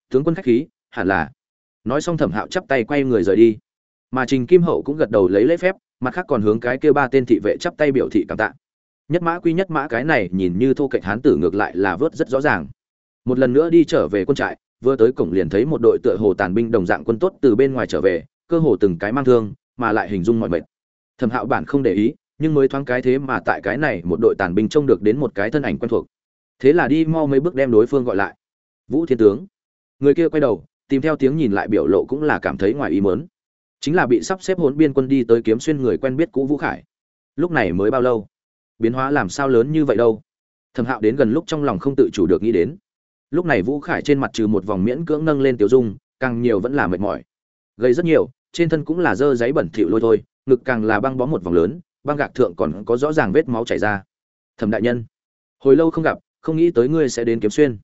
Tướng quân khách khí, hẳn là. Nói xong thẩm hạo chắp tay quay người rời đi. Mà trình kim hậu cũng gật đầu lấy lễ phép, mặt khác còn hướng cái kêu ba tên thị vệ chắp tay biểu thị cảm tạ. Nhất mã quy nhất mã cái này nhìn như thô cạnh hán tử ngược lại là vớt rất rõ ràng. Một lần nữa đi trở về quân trại, vừa tới cổng liền thấy một đội tựa hồ tàn binh đồng dạng quân tốt từ bên ngoài trở về, cơ hồ từng cái mang thương, mà lại hình dung mọi mệt thẩm hạo bản không để ý, nhưng mới thoáng cái thế mà tại cái này một đội tàn binh trông được đến một cái thân ảnh quen thuộc. Thế là đi mau mấy bước đem đối phương gọi lại. Vũ thiên tướng. Người kia quay đầu, tìm theo tiếng nhìn lại biểu lộ cũng là cảm thấy ngoài ý mớn chính là bị sắp xếp hỗn biên quân đi tới kiếm xuyên người quen biết cũ vũ khải. Lúc này mới bao lâu? Biến hóa làm sao lớn như vậy đâu? Thẩm hạo đến gần lúc trong lòng không tự chủ được nghĩ đến. Lúc này vũ khải trên mặt trừ một vòng miễn cưỡng nâng lên tiểu dung, càng nhiều vẫn là mệt mỏi. Gây rất nhiều, trên thân cũng là dơ giấy bẩn thỉu lôi thôi ngực càng là băng bó một vòng lớn, băng gạc thượng còn có rõ ràng vết máu chảy ra. Thẩm đại nhân, hồi lâu không gặp, không nghĩ tới ngươi sẽ đến kiếm xuyên.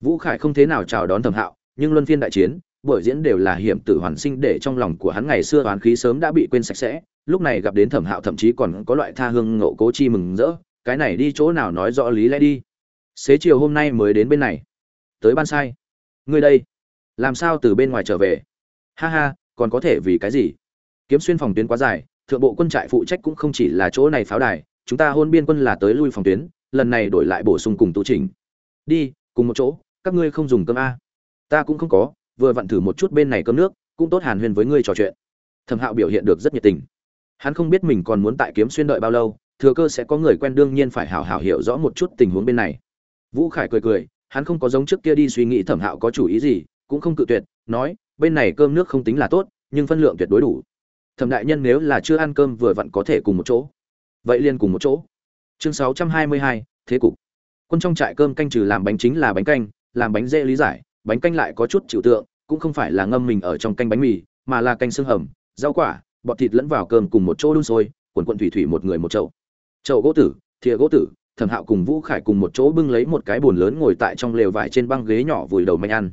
Vũ khải không thế nào chào đón thẩm hạo, nhưng luân phiên đại chiến, buổi diễn đều là hiểm tử hoàn sinh để trong lòng của hắn ngày xưa oán khí sớm đã bị quên sạch sẽ. Lúc này gặp đến thẩm hạo thậm chí còn có loại tha hương ngộ cố chi mừng rỡ, cái này đi chỗ nào nói rõ lý lẽ đi. Xế chiều hôm nay mới đến bên này. Tới ban sai. Ngươi đây, làm sao từ bên ngoài trở về? Ha ha, còn có thể vì cái gì? Kiếm xuyên phòng tuyến quá dài, thượng bộ quân trại phụ trách cũng không chỉ là chỗ này pháo đài, chúng ta hôn biên quân là tới lui phòng tuyến, lần này đổi lại bổ sung cùng tu trình đi, cùng một chỗ, các ngươi không dùng cơm a. Ta cũng không có, vừa vặn thử một chút bên này cơm nước, cũng tốt hàn huyên với ngươi trò chuyện. Thẩm hạo biểu hiện được rất nhiệt tình. Hắn không biết mình còn muốn tại kiếm xuyên đợi bao lâu, thừa cơ sẽ có người quen đương nhiên phải hảo hảo hiểu rõ một chút tình huống bên này. Vũ khải cười cười, hắn không có giống trước kia đi suy nghĩ thẩm hạo có chủ ý gì, cũng không cự tuyệt, nói, bên này cơm nước không tính là tốt, nhưng phân lượng tuyệt đối đủ thẩm đại nhân nếu là chưa ăn cơm vừa vặn có thể cùng một chỗ. Vậy liền cùng một chỗ. Chương sáu trăm hai mươi hai, thế cục. Quân trong trại cơm canh trừ làm bánh chính là bánh canh, làm bánh dễ lý giải, bánh canh lại có chút chịu tượng, cũng không phải là ngâm mình ở trong canh bánh mì, mà là canh xương hầm, rau quả, bọt thịt lẫn vào cơm cùng một chỗ đun sôi, quần quận thủy thủy một người một chậu. Chậu gỗ tử, thìa gỗ tử, thẩm hạo cùng vũ khải cùng một chỗ bưng lấy một cái bồn lớn ngồi tại trong lều vải trên băng ghế nhỏ vùi đầu manh ăn.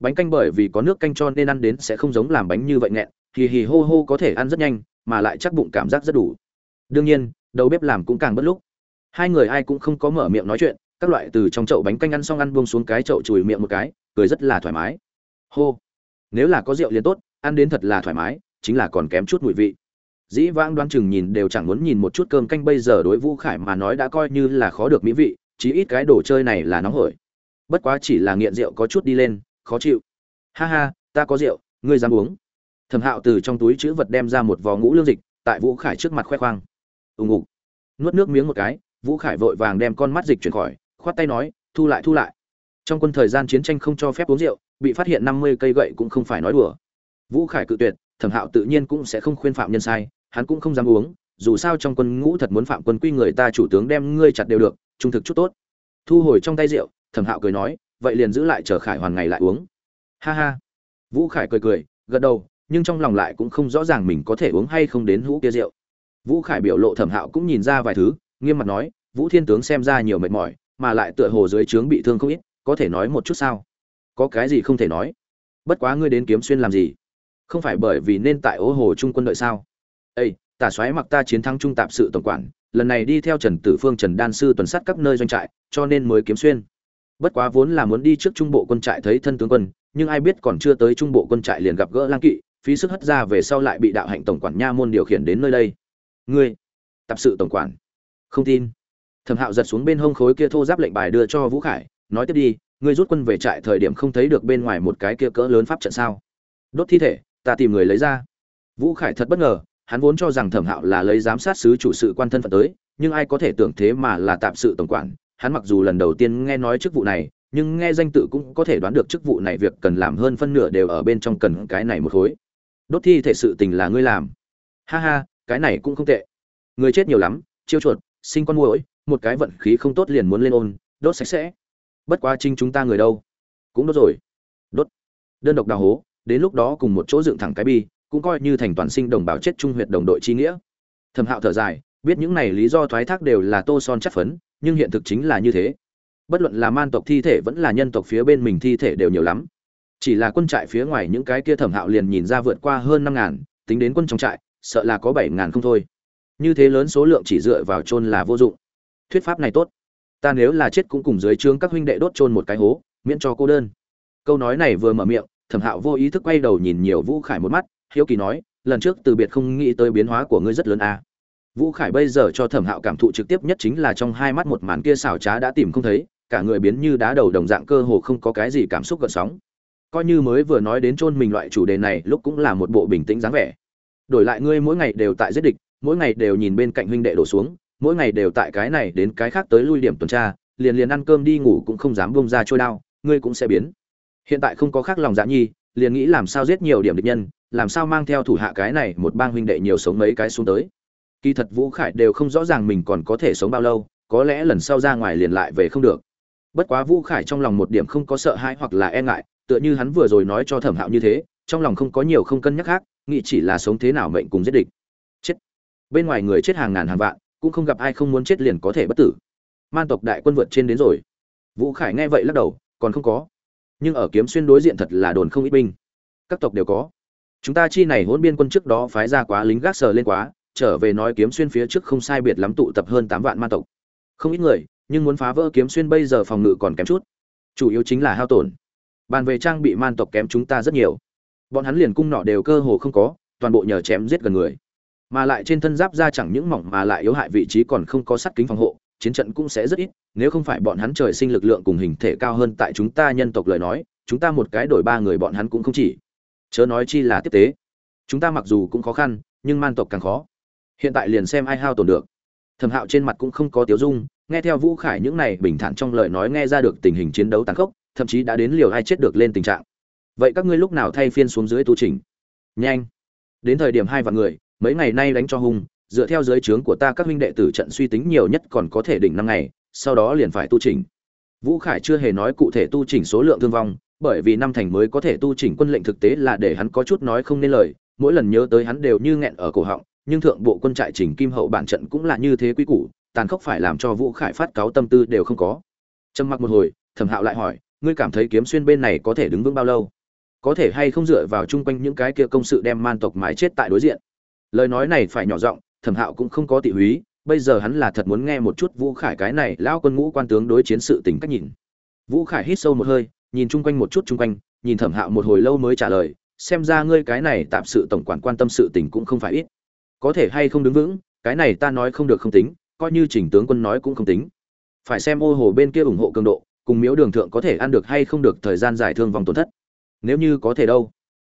Bánh canh bởi vì có nước canh cho nên ăn đến sẽ không giống làm bánh như vậy nghẹn hì hì hô hô có thể ăn rất nhanh, mà lại chắc bụng cảm giác rất đủ. Đương nhiên, đầu bếp làm cũng càng bất lúc. Hai người ai cũng không có mở miệng nói chuyện, các loại từ trong chậu bánh canh ăn xong ăn buông xuống cái chậu chùi miệng một cái, cười rất là thoải mái. Hô. Nếu là có rượu liền tốt, ăn đến thật là thoải mái, chính là còn kém chút mùi vị. Dĩ vãng đoán chừng nhìn đều chẳng muốn nhìn một chút cơm canh bây giờ đối vũ khải mà nói đã coi như là khó được mỹ vị, chí ít cái đồ chơi này là nóng hổi. Bất quá chỉ là nghiện rượu có chút đi lên, khó chịu. Ha ha, ta có rượu, ngươi dám uống thẩm hạo từ trong túi chữ vật đem ra một vò ngũ lương dịch, tại vũ khải trước mặt khoe khoang. Ùng ục nuốt nước miếng một cái, vũ khải vội vàng đem con mắt dịch chuyển khỏi, khoát tay nói, thu lại thu lại. Trong quân thời gian chiến tranh không cho phép uống rượu, bị phát hiện năm mươi cây gậy cũng không phải nói đùa. Vũ khải cự tuyệt, thẩm hạo tự nhiên cũng sẽ không khuyên phạm nhân sai, hắn cũng không dám uống, dù sao trong quân ngũ thật muốn phạm quân quy người ta chủ tướng đem ngươi chặt đều được, trung thực chút tốt. Thu hồi trong tay rượu, thẩm hạo cười nói, vậy liền giữ lại chờ khải hoàn ngày lại uống. Ha ha. Vũ khải cười cười, gật đầu nhưng trong lòng lại cũng không rõ ràng mình có thể uống hay không đến hũ kia rượu. Vũ khải biểu lộ thẩm hạo cũng nhìn ra vài thứ, nghiêm mặt nói, vũ thiên tướng xem ra nhiều mệt mỏi, mà lại tựa hồ dưới trướng bị thương không ít, có thể nói một chút sao? Có cái gì không thể nói. Bất quá ngươi đến kiếm xuyên làm gì? Không phải bởi vì nên tại ô hồ trung quân đội sao? Ây tả soái mặc ta chiến thắng trung tạp sự tổng quản, lần này đi theo trần tử phương, trần đan sư tuần sát các nơi doanh trại, cho nên mới kiếm xuyên. Bất quá vốn là muốn đi trước trung bộ quân trại thấy thân tướng quân, nhưng ai biết còn chưa tới trung bộ quân trại liền gặp gỡ lang kỵ phí sức hất ra về sau lại bị đạo hạnh tổng quản nha môn điều khiển đến nơi đây. Ngươi tập sự tổng quản. Không tin. Thẩm hạo giật xuống bên hông khối kia thô giáp lệnh bài đưa cho vũ khải, nói tiếp đi, ngươi rút quân về trại thời điểm không thấy được bên ngoài một cái kia cỡ lớn pháp trận sao? Đốt thi thể, ta tìm người lấy ra. Vũ khải thật bất ngờ, hắn vốn cho rằng thẩm hạo là lấy giám sát sứ chủ sự quan thân phận tới, nhưng ai có thể tưởng thế mà là tạm sự tổng quản. Hắn mặc dù lần đầu tiên nghe nói chức vụ này, nhưng nghe danh tự cũng có thể đoán được chức vụ này việc cần làm hơn phân nửa đều ở bên trong cần cái này một khối đốt thi thể sự tình là ngươi làm. Ha ha, cái này cũng không tệ. Người chết nhiều lắm, chiêu chuột, sinh con muỗi, một cái vận khí không tốt liền muốn lên ôn, đốt sạch sẽ. Bất quá trinh chúng ta người đâu? Cũng đốt rồi. Đốt. Đơn độc đào hố, đến lúc đó cùng một chỗ dựng thẳng cái bi, cũng coi như thành toàn sinh đồng bào chết trung huyệt đồng đội chi nghĩa. Thẩm hạo thở dài, biết những này lý do thoái thác đều là tô son chất phấn, nhưng hiện thực chính là như thế. Bất luận là man tộc thi thể vẫn là nhân tộc phía bên mình thi thể đều nhiều lắm chỉ là quân trại phía ngoài những cái kia thẩm hạo liền nhìn ra vượt qua hơn năm ngàn, tính đến quân trong trại, sợ là có bảy ngàn không thôi. Như thế lớn số lượng chỉ dựa vào chôn là vô dụng. Thuyết pháp này tốt. Ta nếu là chết cũng cùng dưới trướng các huynh đệ đốt chôn một cái hố, miễn cho cô đơn. Câu nói này vừa mở miệng, thẩm hạo vô ý thức quay đầu nhìn nhiều vũ khải một mắt, hiếu kỳ nói, lần trước từ biệt không nghĩ tới biến hóa của ngươi rất lớn à. vũ khải bây giờ cho thẩm hạo cảm thụ trực tiếp nhất chính là trong hai mắt một màn kia xảo trá đã tìm không thấy, cả người biến như đá đầu đồng dạng cơ hồ không có cái gì cảm xúc gợn sóng coi như mới vừa nói đến chôn mình loại chủ đề này, lúc cũng là một bộ bình tĩnh dáng vẻ. Đổi lại ngươi mỗi ngày đều tại giết địch, mỗi ngày đều nhìn bên cạnh huynh đệ đổ xuống, mỗi ngày đều tại cái này đến cái khác tới lui điểm tuần tra, liền liền ăn cơm đi ngủ cũng không dám bông ra trôi đao, ngươi cũng sẽ biến. Hiện tại không có khác lòng dạ nhi, liền nghĩ làm sao giết nhiều điểm địch nhân, làm sao mang theo thủ hạ cái này một bang huynh đệ nhiều sống mấy cái xuống tới. Kỳ thật vũ khải đều không rõ ràng mình còn có thể sống bao lâu, có lẽ lần sau ra ngoài liền lại về không được. Bất quá vũ khải trong lòng một điểm không có sợ hãi hoặc là e ngại tựa như hắn vừa rồi nói cho thẩm hạo như thế, trong lòng không có nhiều không cân nhắc khác, nghĩ chỉ là sống thế nào mệnh cùng giết địch. Chết. Bên ngoài người chết hàng ngàn hàng vạn, cũng không gặp ai không muốn chết liền có thể bất tử. Man tộc đại quân vượt trên đến rồi. Vũ khải nghe vậy lắc đầu, còn không có. Nhưng ở kiếm xuyên đối diện thật là đồn không ít binh. Các tộc đều có. Chúng ta chi này hỗn biên quân trước đó phái ra quá lính gác sờ lên quá, trở về nói kiếm xuyên phía trước không sai biệt lắm tụ tập hơn tám vạn man tộc. Không ít người, nhưng muốn phá vỡ kiếm xuyên bây giờ phòng ngự còn kém chút. Chủ yếu chính là hao tổn bàn về trang bị man tộc kém chúng ta rất nhiều. Bọn hắn liền cung nọ đều cơ hồ không có, toàn bộ nhờ chém giết gần người. Mà lại trên thân giáp ra chẳng những mỏng mà lại yếu hại vị trí còn không có sắt kính phòng hộ, chiến trận cũng sẽ rất ít, nếu không phải bọn hắn trời sinh lực lượng cùng hình thể cao hơn tại chúng ta nhân tộc lời nói, chúng ta một cái đổi ba người bọn hắn cũng không chỉ. Chớ nói chi là tiếp tế. Chúng ta mặc dù cũng khó khăn, nhưng man tộc càng khó. Hiện tại liền xem ai hao tổn được. Thẩm hạo trên mặt cũng không có tiếu dung, nghe theo vũ khải những này bình thản trong lời nói nghe ra được tình hình chiến đấu tàn khốc thậm chí đã đến liều ai chết được lên tình trạng. Vậy các ngươi lúc nào thay phiên xuống dưới tu trình nhanh. Đến thời điểm hai vạn người, mấy ngày nay đánh cho hung, dựa theo giới trướng của ta các huynh đệ tử trận suy tính nhiều nhất còn có thể đỉnh năm ngày, sau đó liền phải tu trình vũ khải chưa hề nói cụ thể tu chỉnh số lượng thương vong, bởi vì năm thành mới có thể tu chỉnh quân lệnh thực tế là để hắn có chút nói không nên lời, mỗi lần nhớ tới hắn đều như nghẹn ở cổ họng, nhưng thượng bộ quân trại chỉnh kim hậu bản trận cũng là như thế quý củ, tàn khốc phải làm cho vũ khải phát cáo tâm tư đều không có. Trầm mặc một hồi, thẩm hạo lại hỏi ngươi cảm thấy kiếm xuyên bên này có thể đứng vững bao lâu? Có thể hay không dựa vào chung quanh những cái kia công sự đem man tộc mái chết tại đối diện? Lời nói này phải nhỏ giọng, thẩm hạo cũng không có tị húy, bây giờ hắn là thật muốn nghe một chút vũ khải cái này lão quân ngũ quan tướng đối chiến sự tình cách nhìn. Vũ khải hít sâu một hơi, nhìn chung quanh một chút chung quanh, nhìn thẩm hạo một hồi lâu mới trả lời, xem ra ngươi cái này tạm sự tổng quản quan tâm sự tình cũng không phải ít. Có thể hay không đứng vững, cái này ta nói không được không tính, coi như chỉnh tướng quân nói cũng không tính. Phải xem ô hồ bên kia ủng hộ cường độ cùng miếu đường thượng có thể ăn được hay không được thời gian dài thương vòng tổn thất. Nếu như có thể đâu?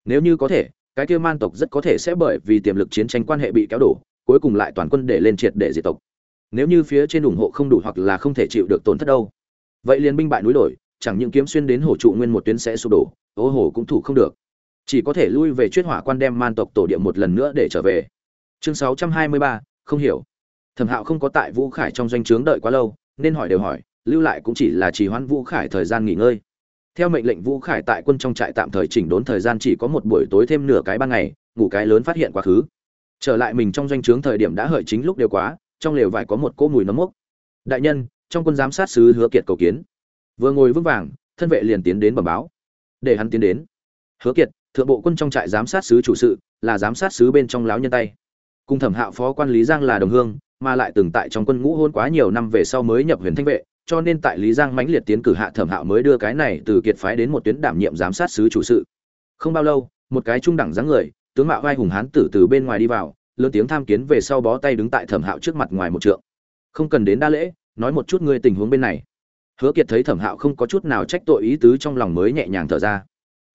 Nếu như có thể cái kia man tộc rất có thể sẽ bởi vì tiềm lực chiến tranh quan hệ bị kéo đổ cuối cùng lại toàn quân để lên triệt để diệt tộc. Nếu như phía trên ủng hộ không đủ hoặc là không thể chịu được tổn thất đâu? Vậy liền binh bại núi đổi chẳng những kiếm xuyên đến hổ trụ nguyên một tuyến sẽ sụp đổ ô hồ cũng thủ không được. Chỉ có thể lui về chuyết hỏa quan đem man tộc tổ địa một lần nữa để trở về. Chương 623, không hiểu. Thẩm hạo không có tại vũ khải trong doanh trướng đợi quá lâu nên hỏi đều hỏi lưu lại cũng chỉ là trì hoãn vũ khải thời gian nghỉ ngơi. Theo mệnh lệnh vũ khải tại quân trong trại tạm thời chỉnh đốn thời gian chỉ có một buổi tối thêm nửa cái ban ngày, ngủ cái lớn phát hiện quá khứ. Trở lại mình trong doanh trướng thời điểm đã hợi chính lúc đều quá, trong lều vải có một cỗ mùi nấm mốc. Đại nhân, trong quân giám sát sứ hứa kiệt cầu kiến. Vừa ngồi vững vàng, thân vệ liền tiến đến bẩm báo. Để hắn tiến đến. Hứa kiệt, thượng bộ quân trong trại giám sát sứ chủ sự, là giám sát sứ bên trong láo nhân tay. Cùng thẩm hạo phó quan lý giang là đồng hương, mà lại từng tại trong quân ngũ hôn quá nhiều năm về sau mới nhập huyền thanh vệ cho nên tại lý giang mãnh liệt tiến cử hạ thẩm hạo mới đưa cái này từ kiệt phái đến một tuyến đảm nhiệm giám sát sứ chủ sự. Không bao lâu, một cái trung đẳng dáng người, tướng mạo vai hùng hán tử từ bên ngoài đi vào, lớn tiếng tham kiến về sau bó tay đứng tại thẩm hạo trước mặt ngoài một trượng. Không cần đến đa lễ, nói một chút ngươi tình huống bên này. Hứa kiệt thấy thẩm hạo không có chút nào trách tội ý tứ trong lòng mới nhẹ nhàng thở ra.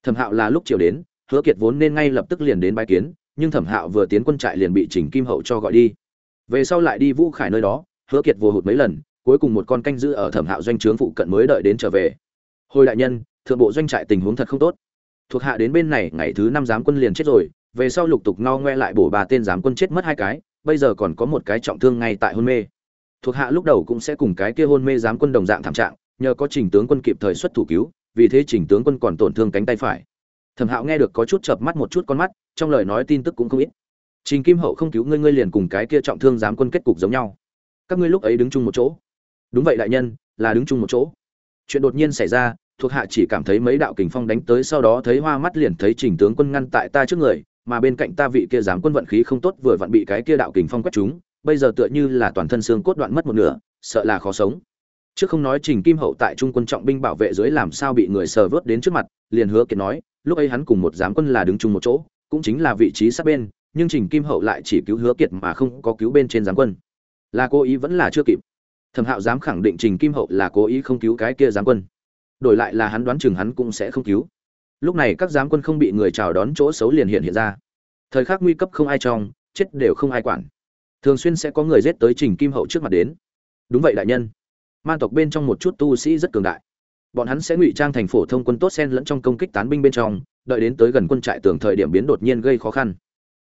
Thẩm hạo là lúc chiều đến, hứa kiệt vốn nên ngay lập tức liền đến bái kiến, nhưng thẩm hạo vừa tiến quân trại liền bị trình kim hậu cho gọi đi. Về sau lại đi vũ khải nơi đó, hứa kiệt vô hụt mấy lần cuối cùng một con canh giữ ở thẩm hạo doanh trướng phụ cận mới đợi đến trở về. Hồi đại nhân, thượng bộ doanh trại tình huống thật không tốt. Thuộc hạ đến bên này, ngày thứ năm giám quân liền chết rồi, về sau lục tục no ngoe lại bổ ba tên giám quân chết mất hai cái, bây giờ còn có một cái trọng thương ngay tại hôn mê. Thuộc hạ lúc đầu cũng sẽ cùng cái kia hôn mê giám quân đồng dạng thảm trạng, nhờ có trình tướng quân kịp thời xuất thủ cứu, vì thế trình tướng quân còn tổn thương cánh tay phải. Thẩm hạo nghe được có chút chợp mắt một chút con mắt, trong lời nói tin tức cũng không ít. Trình kim hậu không cứu ngươi ngươi liền cùng cái kia trọng thương giám quân kết cục giống nhau. Các ngươi lúc ấy đứng chung một chỗ đúng vậy đại nhân, là đứng chung một chỗ. Chuyện đột nhiên xảy ra, thuộc hạ chỉ cảm thấy mấy đạo kình phong đánh tới sau đó thấy hoa mắt liền thấy trình tướng quân ngăn tại ta trước người, mà bên cạnh ta vị kia giám quân vận khí không tốt vừa vặn bị cái kia đạo kình phong quét chúng bây giờ tựa như là toàn thân xương cốt đoạn mất một nửa, sợ là khó sống. Trước không nói trình kim hậu tại trung quân trọng binh bảo vệ dưới làm sao bị người sờ vớt đến trước mặt, liền hứa kiệt nói, lúc ấy hắn cùng một giám quân là đứng chung một chỗ, cũng chính là vị trí sát bên, nhưng trình kim hậu lại chỉ cứu hứa kiệt mà không có cứu bên trên giám quân. Là cố ý vẫn là chưa kịp thẩm hạo dám khẳng định trình kim hậu là cố ý không cứu cái kia giám quân. Đổi lại là hắn đoán chừng hắn cũng sẽ không cứu. Lúc này các giám quân không bị người chào đón chỗ xấu liền hiện hiện ra. Thời khắc nguy cấp không ai trong, chết đều không ai quản. Thường xuyên sẽ có người giết tới trình kim hậu trước mặt đến. Đúng vậy đại nhân. Man tộc bên trong một chút tu sĩ rất cường đại. Bọn hắn sẽ ngụy trang thành phổ thông quân tốt sen lẫn trong công kích tán binh bên trong, đợi đến tới gần quân trại tưởng thời điểm biến đột nhiên gây khó khăn.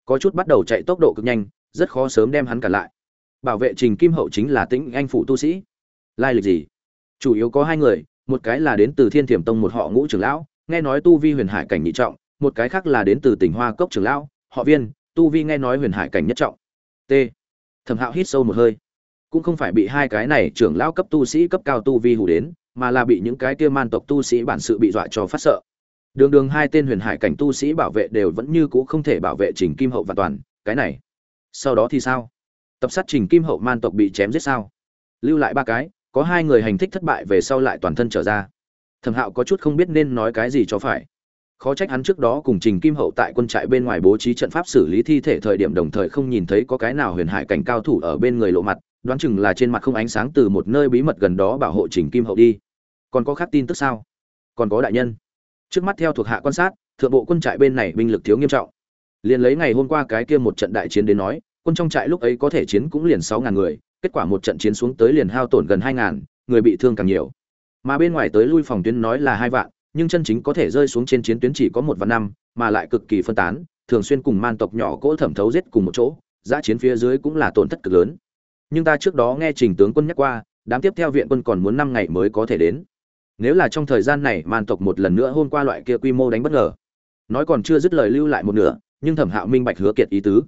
Có chút bắt đầu chạy tốc độ cực nhanh, rất khó sớm đem hắn cản lại bảo vệ trình kim hậu chính là tĩnh anh phụ tu sĩ. Lai lịch gì? Chủ yếu có hai người, một cái là đến từ thiên thiểm tông một họ ngũ trưởng lão, nghe nói tu vi huyền hải cảnh nhị trọng, một cái khác là đến từ tỉnh hoa cốc trưởng lão, họ viên, tu vi nghe nói huyền hải cảnh nhất trọng. T. Thẩm hạo hít sâu một hơi. Cũng không phải bị hai cái này trưởng lão cấp tu sĩ cấp cao tu vi hủ đến, mà là bị những cái kia man tộc tu sĩ bản sự bị dọa cho phát sợ. Đường đường hai tên huyền hải cảnh tu sĩ bảo vệ đều vẫn như cũ không thể bảo vệ trình kim hậu và toàn, cái này. Sau đó thì sao? Tập sát trình kim hậu man tộc bị chém giết sao? Lưu lại ba cái, có hai người hành thích thất bại về sau lại toàn thân trở ra. Thẩm hạo có chút không biết nên nói cái gì cho phải. Khó trách hắn trước đó cùng trình kim hậu tại quân trại bên ngoài bố trí trận pháp xử lý thi thể thời điểm đồng thời không nhìn thấy có cái nào huyền hải cảnh cao thủ ở bên người lộ mặt, đoán chừng là trên mặt không ánh sáng từ một nơi bí mật gần đó bảo hộ trình kim hậu đi. Còn có khác tin tức sao? Còn có đại nhân. Trước mắt theo thuộc hạ quan sát, thượng bộ quân trại bên này binh lực thiếu nghiêm trọng. Liền lấy ngày hôm qua cái kia một trận đại chiến đến nói quân trong trại lúc ấy có thể chiến cũng liền sáu ngàn người, kết quả một trận chiến xuống tới liền hao tổn gần hai ngàn, người bị thương càng nhiều. Mà bên ngoài tới lui phòng tuyến nói là hai vạn, nhưng chân chính có thể rơi xuống trên chiến tuyến chỉ có một vạn năm, mà lại cực kỳ phân tán, thường xuyên cùng man tộc nhỏ cỗ thẩm thấu giết cùng một chỗ, giã chiến phía dưới cũng là tổn thất cực lớn. Nhưng ta trước đó nghe trình tướng quân nhắc qua, đám tiếp theo viện quân còn muốn năm ngày mới có thể đến. Nếu là trong thời gian này man tộc một lần nữa hôm qua loại kia quy mô đánh bất ngờ. Nói còn chưa dứt lời lưu lại một nửa, nhưng thẩm hạo minh bạch hứa kiệt ý tứ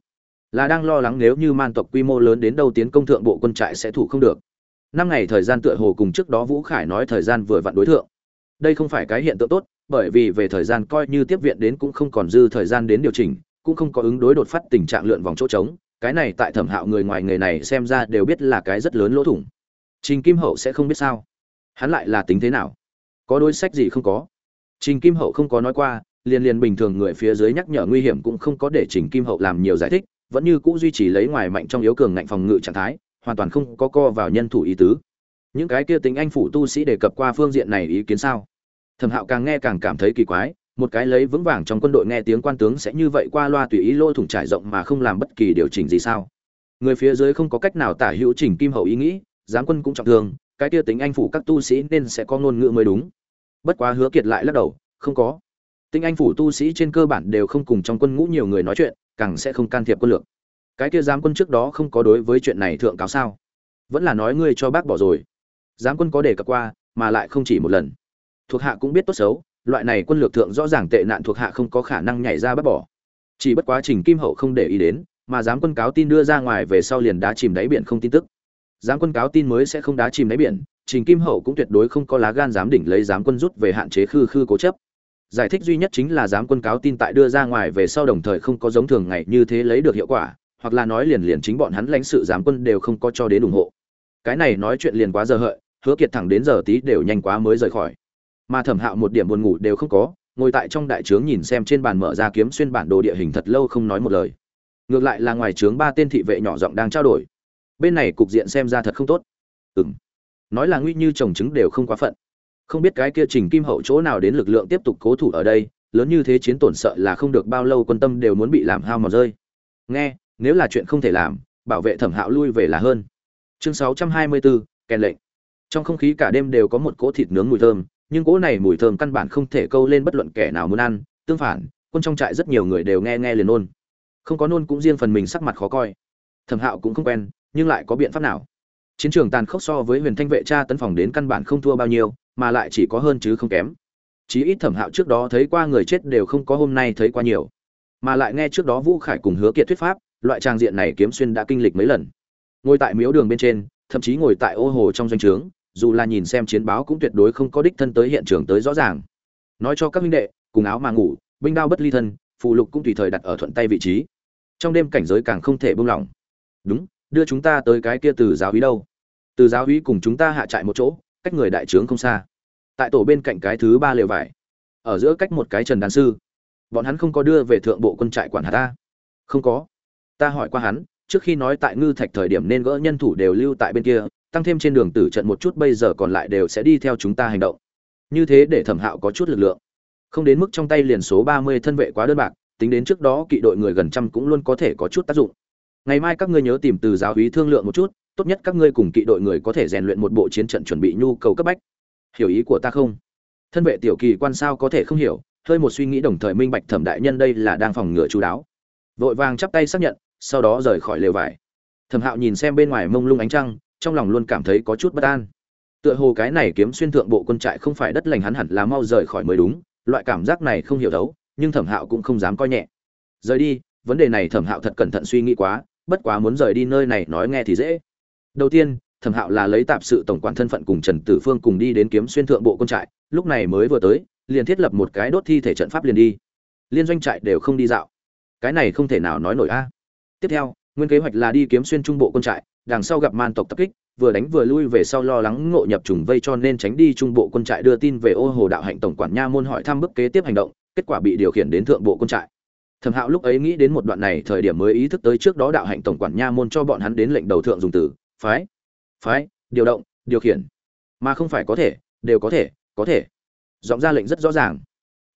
là đang lo lắng nếu như man tộc quy mô lớn đến đâu tiến công thượng bộ quân trại sẽ thủ không được. Năm ngày thời gian tựa hồ cùng trước đó vũ khải nói thời gian vừa vặn đối tượng đây không phải cái hiện tượng tốt, bởi vì về thời gian coi như tiếp viện đến cũng không còn dư thời gian đến điều chỉnh, cũng không có ứng đối đột phát tình trạng lượn vòng chỗ trống. Cái này tại thẩm hạo người ngoài người này xem ra đều biết là cái rất lớn lỗ thủng. Trình kim hậu sẽ không biết sao? Hắn lại là tính thế nào? Có đối sách gì không có? Trình kim hậu không có nói qua, liền liền bình thường người phía dưới nhắc nhở nguy hiểm cũng không có để trình kim hậu làm nhiều giải thích vẫn như cũ duy trì lấy ngoài mạnh trong yếu cường ngạnh phòng ngự trạng thái, hoàn toàn không có co vào nhân thủ ý tứ. Những cái kia tính anh phủ tu sĩ đề cập qua phương diện này ý kiến sao? Thẩm hạo càng nghe càng cảm thấy kỳ quái, một cái lấy vững vàng trong quân đội nghe tiếng quan tướng sẽ như vậy qua loa tùy ý lôi thủng trải rộng mà không làm bất kỳ điều chỉnh gì sao? Người phía dưới không có cách nào tả hữu trình kim hậu ý nghĩ giáng quân cũng trọng thương, cái kia tính anh phủ các tu sĩ nên sẽ có ngôn ngữ mới đúng. Bất quá hứa kiệt lại lắc đầu, không có. Tinh anh phủ tu sĩ trên cơ bản đều không cùng trong quân ngũ nhiều người nói chuyện càng sẽ không can thiệp quân lược. Cái kia giám quân trước đó không có đối với chuyện này thượng cáo sao? Vẫn là nói ngươi cho bác bỏ rồi. Giám quân có đề cập qua, mà lại không chỉ một lần. Thuộc hạ cũng biết tốt xấu, loại này quân lược thượng rõ ràng tệ nạn thuộc hạ không có khả năng nhảy ra bác bỏ. Chỉ bất quá trình kim hậu không để ý đến, mà giám quân cáo tin đưa ra ngoài về sau liền đá chìm đáy biển không tin tức. Giám quân cáo tin mới sẽ không đá chìm đáy biển, trình kim hậu cũng tuyệt đối không có lá gan dám đỉnh lấy giám quân rút về hạn chế khư khư cố chấp giải thích duy nhất chính là giám quân cáo tin tại đưa ra ngoài về sau đồng thời không có giống thường ngày như thế lấy được hiệu quả, hoặc là nói liền liền chính bọn hắn lãnh sự giám quân đều không có cho đến ủng hộ. Cái này nói chuyện liền quá giờ hợi, hứa kiệt thẳng đến giờ tí đều nhanh quá mới rời khỏi. Mà thẩm hạo một điểm buồn ngủ đều không có, ngồi tại trong đại trướng nhìn xem trên bàn mở ra kiếm xuyên bản đồ địa hình thật lâu không nói một lời. Ngược lại là ngoài trướng ba tên thị vệ nhỏ giọng đang trao đổi. Bên này cục diện xem ra thật không tốt. Ừng nói là nguy như trồng trứng đều không quá phận không biết cái kia trình kim hậu chỗ nào đến lực lượng tiếp tục cố thủ ở đây lớn như thế chiến tổn sợ là không được bao lâu quân tâm đều muốn bị làm hao mòn rơi. Nghe nếu là chuyện không thể làm bảo vệ thẩm hạo lui về là hơn. Chương 624, kèn lệnh. Trong không khí cả đêm đều có một cỗ thịt nướng mùi thơm nhưng cỗ này mùi thơm căn bản không thể câu lên bất luận kẻ nào muốn ăn tương phản quân trong trại rất nhiều người đều nghe nghe liền nôn. Không có nôn cũng riêng phần mình sắc mặt khó coi. Thẩm hạo cũng không quen nhưng lại có biện pháp nào? Chiến trường tàn khốc so với huyền thanh vệ tra tấn phòng đến căn bản không thua bao nhiêu, mà lại chỉ có hơn chứ không kém. Chí ít thẩm hạo trước đó thấy qua người chết đều không có hôm nay thấy qua nhiều. Mà lại nghe trước đó vũ khải cùng hứa kiệt thuyết pháp, loại trang diện này kiếm xuyên đã kinh lịch mấy lần. Ngồi tại miếu đường bên trên, thậm chí ngồi tại ô hồ trong doanh trướng, dù là nhìn xem chiến báo cũng tuyệt đối không có đích thân tới hiện trường tới rõ ràng. Nói cho các minh đệ, cùng áo mà ngủ, binh đao bất ly thân, phụ lục cũng tùy thời đặt ở thuận tay vị trí. Trong đêm cảnh giới càng không thể buông lỏng. Đúng đưa chúng ta tới cái kia từ giáo úy đâu? Từ giáo úy cùng chúng ta hạ trại một chỗ, cách người đại trướng không xa. Tại tổ bên cạnh cái thứ ba lều vải. Ở giữa cách một cái trần đàn sư. Bọn hắn không có đưa về thượng bộ quân trại quản hạt ta. Không có. Ta hỏi qua hắn, trước khi nói tại ngư thạch thời điểm nên gỡ nhân thủ đều lưu tại bên kia, tăng thêm trên đường tử trận một chút bây giờ còn lại đều sẽ đi theo chúng ta hành động. Như thế để thẩm hạo có chút lực lượng. Không đến mức trong tay liền số ba mươi thân vệ quá đơn bạc, tính đến trước đó kỵ đội người gần trăm cũng luôn có thể có chút tác dụng ngày mai các ngươi nhớ tìm từ giáo úy thương lượng một chút, tốt nhất các ngươi cùng kỵ đội người có thể rèn luyện một bộ chiến trận chuẩn bị nhu cầu cấp bách. Hiểu ý của ta không? Thân vệ tiểu kỳ quan sao có thể không hiểu, hơi một suy nghĩ đồng thời minh bạch thẩm đại nhân đây là đang phòng ngừa chú đáo. Vội vàng chắp tay xác nhận, sau đó rời khỏi lều vải. Thẩm hạo nhìn xem bên ngoài mông lung ánh trăng, trong lòng luôn cảm thấy có chút bất an. Tựa hồ cái này kiếm xuyên thượng bộ quân trại không phải đất lành hắn hẳn là mau rời khỏi mới đúng, loại cảm giác này không hiểu đấu nhưng thẩm hạo cũng không dám coi nhẹ. Rời đi, vấn đề này thẩm hạo thật cẩn thận suy nghĩ quá bất quá muốn rời đi nơi này nói nghe thì dễ. Đầu tiên, thẩm hạo là lấy tạp sự tổng quản thân phận cùng trần tử phương cùng đi đến kiếm xuyên thượng bộ quân trại, lúc này mới vừa tới, liền thiết lập một cái đốt thi thể trận pháp liền đi. Liên doanh trại đều không đi dạo. Cái này không thể nào nói nổi a. Tiếp theo, nguyên kế hoạch là đi kiếm xuyên trung bộ quân trại, đằng sau gặp man tộc tập kích, vừa đánh vừa lui về sau lo lắng ngộ nhập trùng vây cho nên tránh đi trung bộ quân trại đưa tin về ô hồ đạo hạnh tổng quản nha môn hỏi thăm bước kế tiếp hành động, kết quả bị điều khiển đến thượng bộ quân trại thẩm hạo lúc ấy nghĩ đến một đoạn này thời điểm mới ý thức tới trước đó đạo hạnh tổng quản nha môn cho bọn hắn đến lệnh đầu thượng dùng từ, phái phái, điều động, điều khiển. Mà không phải có thể, đều có thể có thể. Giọng ra lệnh rất rõ ràng.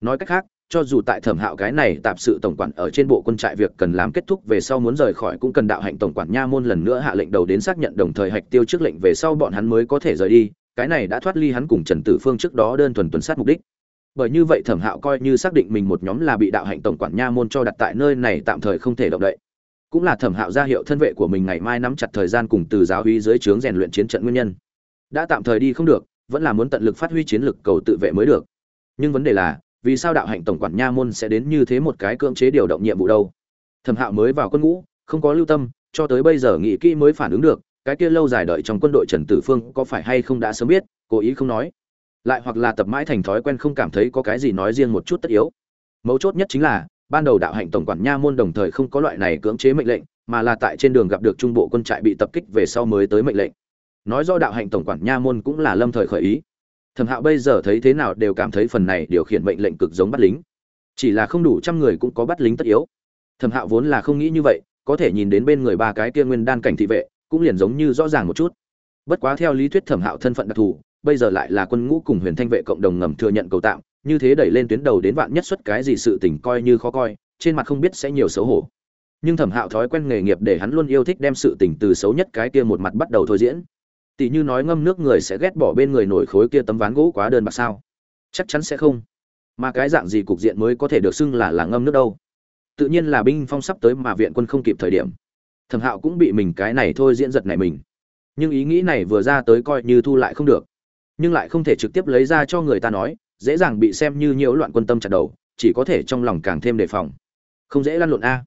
Nói cách khác, cho dù tại thẩm hạo cái này tạp sự tổng quản ở trên bộ quân trại việc cần làm kết thúc về sau muốn rời khỏi cũng cần đạo hạnh tổng quản nha môn lần nữa hạ lệnh đầu đến xác nhận đồng thời hạch tiêu trước lệnh về sau bọn hắn mới có thể rời đi. Cái này đã thoát ly hắn cùng trần tử phương trước đó đơn thuần tuần sát mục đích bởi như vậy thẩm hạo coi như xác định mình một nhóm là bị đạo hạnh tổng quản nha môn cho đặt tại nơi này tạm thời không thể động đậy. Cũng là thẩm hạo ra hiệu thân vệ của mình ngày mai nắm chặt thời gian cùng từ giáo uy dưới trướng rèn luyện chiến trận nguyên nhân. Đã tạm thời đi không được, vẫn là muốn tận lực phát huy chiến lực cầu tự vệ mới được. Nhưng vấn đề là, vì sao đạo hạnh tổng quản nha môn sẽ đến như thế một cái cưỡng chế điều động nhiệm vụ đâu? Thẩm hạo mới vào quân ngũ, không có lưu tâm, cho tới bây giờ nghĩ kỹ mới phản ứng được, cái kia lâu dài đợi trong quân đội trần tử phương có phải hay không đã sớm biết, cố ý không nói lại hoặc là tập mãi thành thói quen không cảm thấy có cái gì nói riêng một chút tất yếu. Mấu chốt nhất chính là, ban đầu đạo hạnh tổng quản nha môn đồng thời không có loại này cưỡng chế mệnh lệnh, mà là tại trên đường gặp được trung bộ quân trại bị tập kích về sau mới tới mệnh lệnh. Nói do đạo hạnh tổng quản nha môn cũng là lâm thời khởi ý. Thẩm hạo bây giờ thấy thế nào đều cảm thấy phần này điều khiển mệnh lệnh cực giống bắt lính. Chỉ là không đủ trăm người cũng có bắt lính tất yếu. Thẩm hạo vốn là không nghĩ như vậy, có thể nhìn đến bên người ba cái kia nguyên đan cảnh thị vệ, cũng liền giống như rõ ràng một chút. Bất quá theo lý thuyết thẩm hạo thân phận đặc thù bây giờ lại là quân ngũ cùng huyền thanh vệ cộng đồng ngầm thừa nhận cầu tạm, như thế đẩy lên tuyến đầu đến vạn nhất xuất cái gì sự tình coi như khó coi, trên mặt không biết sẽ nhiều xấu hổ. Nhưng thẩm hạo thói quen nghề nghiệp để hắn luôn yêu thích đem sự tình từ xấu nhất cái kia một mặt bắt đầu thôi diễn. Tỷ như nói ngâm nước người sẽ ghét bỏ bên người nổi khối kia tấm ván gỗ quá đơn bạc sao? Chắc chắn sẽ không. Mà cái dạng gì cục diện mới có thể được xưng là là ngâm nước đâu? Tự nhiên là binh phong sắp tới mà viện quân không kịp thời điểm. Thẩm hạo cũng bị mình cái này thôi diễn giật này mình. Nhưng ý nghĩ này vừa ra tới coi như thu lại không được nhưng lại không thể trực tiếp lấy ra cho người ta nói, dễ dàng bị xem như nhiễu loạn quân tâm chặt đầu, chỉ có thể trong lòng càng thêm đề phòng. Không dễ lăn lộn a.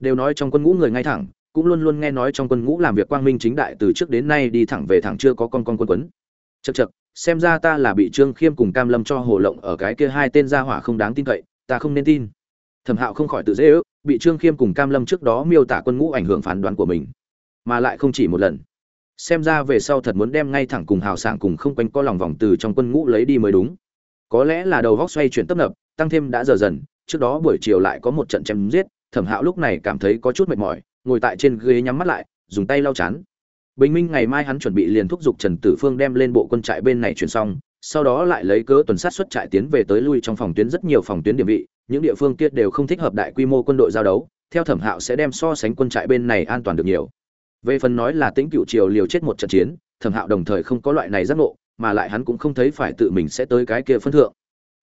Đều nói trong quân ngũ người ngay thẳng, cũng luôn luôn nghe nói trong quân ngũ làm việc quang minh chính đại từ trước đến nay đi thẳng về thẳng chưa có con con quân quấn. Chật chật xem ra ta là bị trương khiêm cùng cam lâm cho hồ lộng ở cái kia hai tên gia hỏa không đáng tin cậy, ta không nên tin. Thẩm hạo không khỏi tự dễ ước, bị trương khiêm cùng cam lâm trước đó miêu tả quân ngũ ảnh hưởng phán đoán của mình, mà lại không chỉ một lần xem ra về sau thật muốn đem ngay thẳng cùng hào sảng cùng không quanh co lòng vòng từ trong quân ngũ lấy đi mới đúng. Có lẽ là đầu vóc xoay chuyển tấp nập, tăng thêm đã giờ dần, trước đó buổi chiều lại có một trận chém giết, thẩm hạo lúc này cảm thấy có chút mệt mỏi, ngồi tại trên ghế nhắm mắt lại, dùng tay lau chán. Bình minh ngày mai hắn chuẩn bị liền thúc giục trần tử phương đem lên bộ quân trại bên này chuyển xong, sau đó lại lấy cớ tuần sát xuất trại tiến về tới lui trong phòng tuyến rất nhiều phòng tuyến địa vị, những địa phương kia đều không thích hợp đại quy mô quân đội giao đấu, theo thẩm hạo sẽ đem so sánh quân trại bên này an toàn được nhiều về phần nói là tính cựu triều liều chết một trận chiến, thẩm hạo đồng thời không có loại này giác ngộ, mà lại hắn cũng không thấy phải tự mình sẽ tới cái kia phân thượng.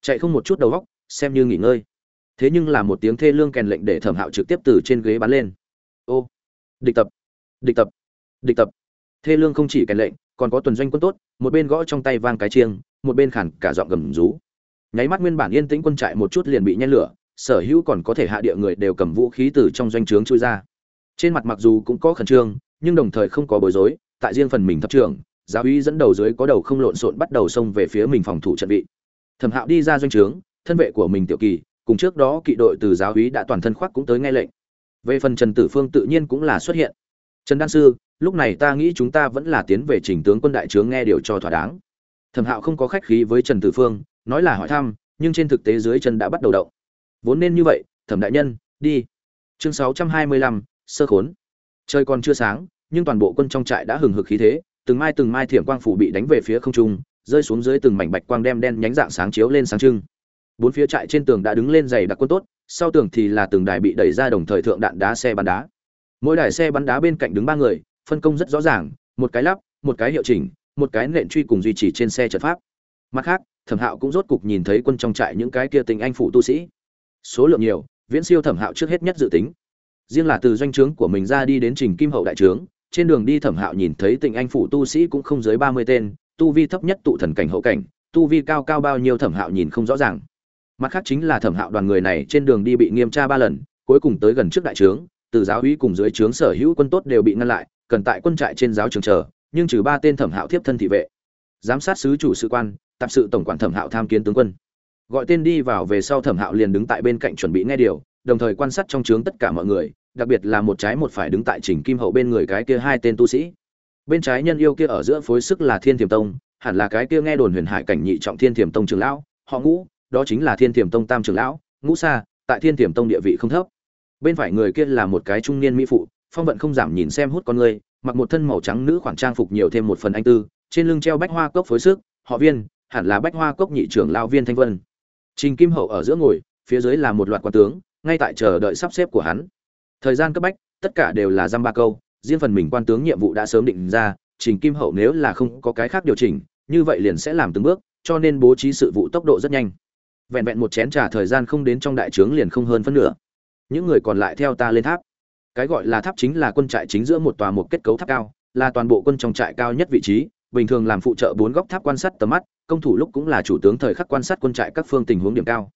Chạy không một chút đầu góc xem như nghỉ ngơi. Thế nhưng là một tiếng thê lương kèn lệnh để thẩm hạo trực tiếp từ trên ghế bắn lên. Ô, địch tập địch tập địch tập. Thê lương không chỉ kèn lệnh, còn có tuần doanh quân tốt, một bên gõ trong tay vang cái chiêng, một bên khản cả giọng gầm rú. Nháy mắt nguyên bản yên tĩnh quân trại một chút liền bị nhen lửa, sở hữu còn có thể hạ địa người đều cầm vũ khí từ trong doanh trướng chui ra. Trên mặt mặc dù cũng có khẩn trương nhưng đồng thời không có bối rối, tại riêng phần mình thập trường giáo uy dẫn đầu dưới có đầu không lộn xộn bắt đầu xông về phía mình phòng thủ trận vị. Thẩm hạo đi ra doanh trướng, thân vệ của mình tiểu kỳ, cùng trước đó kỵ đội từ giáo uy đã toàn thân khoác cũng tới nghe lệnh. Về phần trần tử phương tự nhiên cũng là xuất hiện. Trần đan sư, lúc này ta nghĩ chúng ta vẫn là tiến về chỉnh tướng quân đại trướng nghe điều cho thỏa đáng. Thẩm hạo không có khách khí với trần tử phương, nói là hỏi thăm, nhưng trên thực tế dưới chân đã bắt đầu động. Vốn nên như vậy, thẩm đại nhân, đi. Chương sáu trăm hai mươi lăm, sơ khốn trời còn chưa sáng, nhưng toàn bộ quân trong trại đã hừng hực khí thế, từng mai từng mai thiểm quang phủ bị đánh về phía không trung, rơi xuống dưới từng mảnh bạch quang đem đen nhánh dạng sáng chiếu lên sáng trưng. Bốn phía trại trên tường đã đứng lên dày đặc quân tốt, sau tường thì là từng đài bị đẩy ra đồng thời thượng đạn đá xe bắn đá. Mỗi đài xe bắn đá bên cạnh đứng ba người, phân công rất rõ ràng, một cái lắp, một cái hiệu chỉnh, một cái nện truy cùng duy trì trên xe trận pháp. Mặt khác, thẩm hạo cũng rốt cục nhìn thấy quân trong trại những cái kia tình anh phụ tu sĩ. Số lượng nhiều, viễn siêu thẩm hạo trước hết nhất dự tính riêng là từ doanh trướng của mình ra đi đến trình kim hậu đại trướng, trên đường đi thẩm hạo nhìn thấy tình anh phụ tu sĩ cũng không dưới ba mươi tên, tu vi thấp nhất tụ thần cảnh hậu cảnh, tu vi cao cao bao nhiêu thẩm hạo nhìn không rõ ràng. Mặt khác chính là thẩm hạo đoàn người này trên đường đi bị nghiêm tra ba lần, cuối cùng tới gần trước đại trướng, từ giáo uy cùng dưới trướng sở hữu quân tốt đều bị ngăn lại, cần tại quân trại trên giáo trường chờ, nhưng trừ ba tên thẩm hạo thiếp thân thị vệ. Giám sát sứ chủ sự quan, tạp sự tổng quản thẩm hạo tham kiến tướng quân. Gọi tên đi vào về sau thẩm hạo liền đứng tại bên cạnh chuẩn bị nghe điều, đồng thời quan sát trong trướng tất cả mọi người đặc biệt là một trái một phải đứng tại trình kim hậu bên người cái kia hai tên tu sĩ. Bên trái nhân yêu kia ở giữa phối sức là thiên thiềm tông, hẳn là cái kia nghe đồn huyền hải cảnh nhị trọng thiên thiềm tông trưởng lão, họ ngũ, đó chính là thiên thiềm tông tam trưởng lão, ngũ sa, tại thiên thiềm tông địa vị không thấp. Bên phải người kia là một cái trung niên mỹ phụ, phong vận không giảm nhìn xem hút con người, mặc một thân màu trắng nữ khoản trang phục nhiều thêm một phần anh tư, trên lưng treo bách hoa cốc phối sức, họ viên, hẳn là bách hoa cốc nhị trưởng lão viên thanh vân. Trình kim hậu ở giữa ngồi, phía dưới là một loạt quan tướng, ngay tại chờ đợi sắp xếp của hắn thời gian cấp bách, tất cả đều là giam ba câu, riêng phần mình quan tướng nhiệm vụ đã sớm định ra, trình kim hậu nếu là không có cái khác điều chỉnh, như vậy liền sẽ làm từng bước, cho nên bố trí sự vụ tốc độ rất nhanh. Vẹn vẹn một chén trà thời gian không đến trong đại trướng liền không hơn phân nửa. Những người còn lại theo ta lên tháp. Cái gọi là tháp chính là quân trại chính giữa một tòa một kết cấu tháp cao, là toàn bộ quân trong trại cao nhất vị trí, bình thường làm phụ trợ bốn góc tháp quan sát tầm mắt, công thủ lúc cũng là chủ tướng thời khắc quan sát quân trại các phương tình huống điểm cao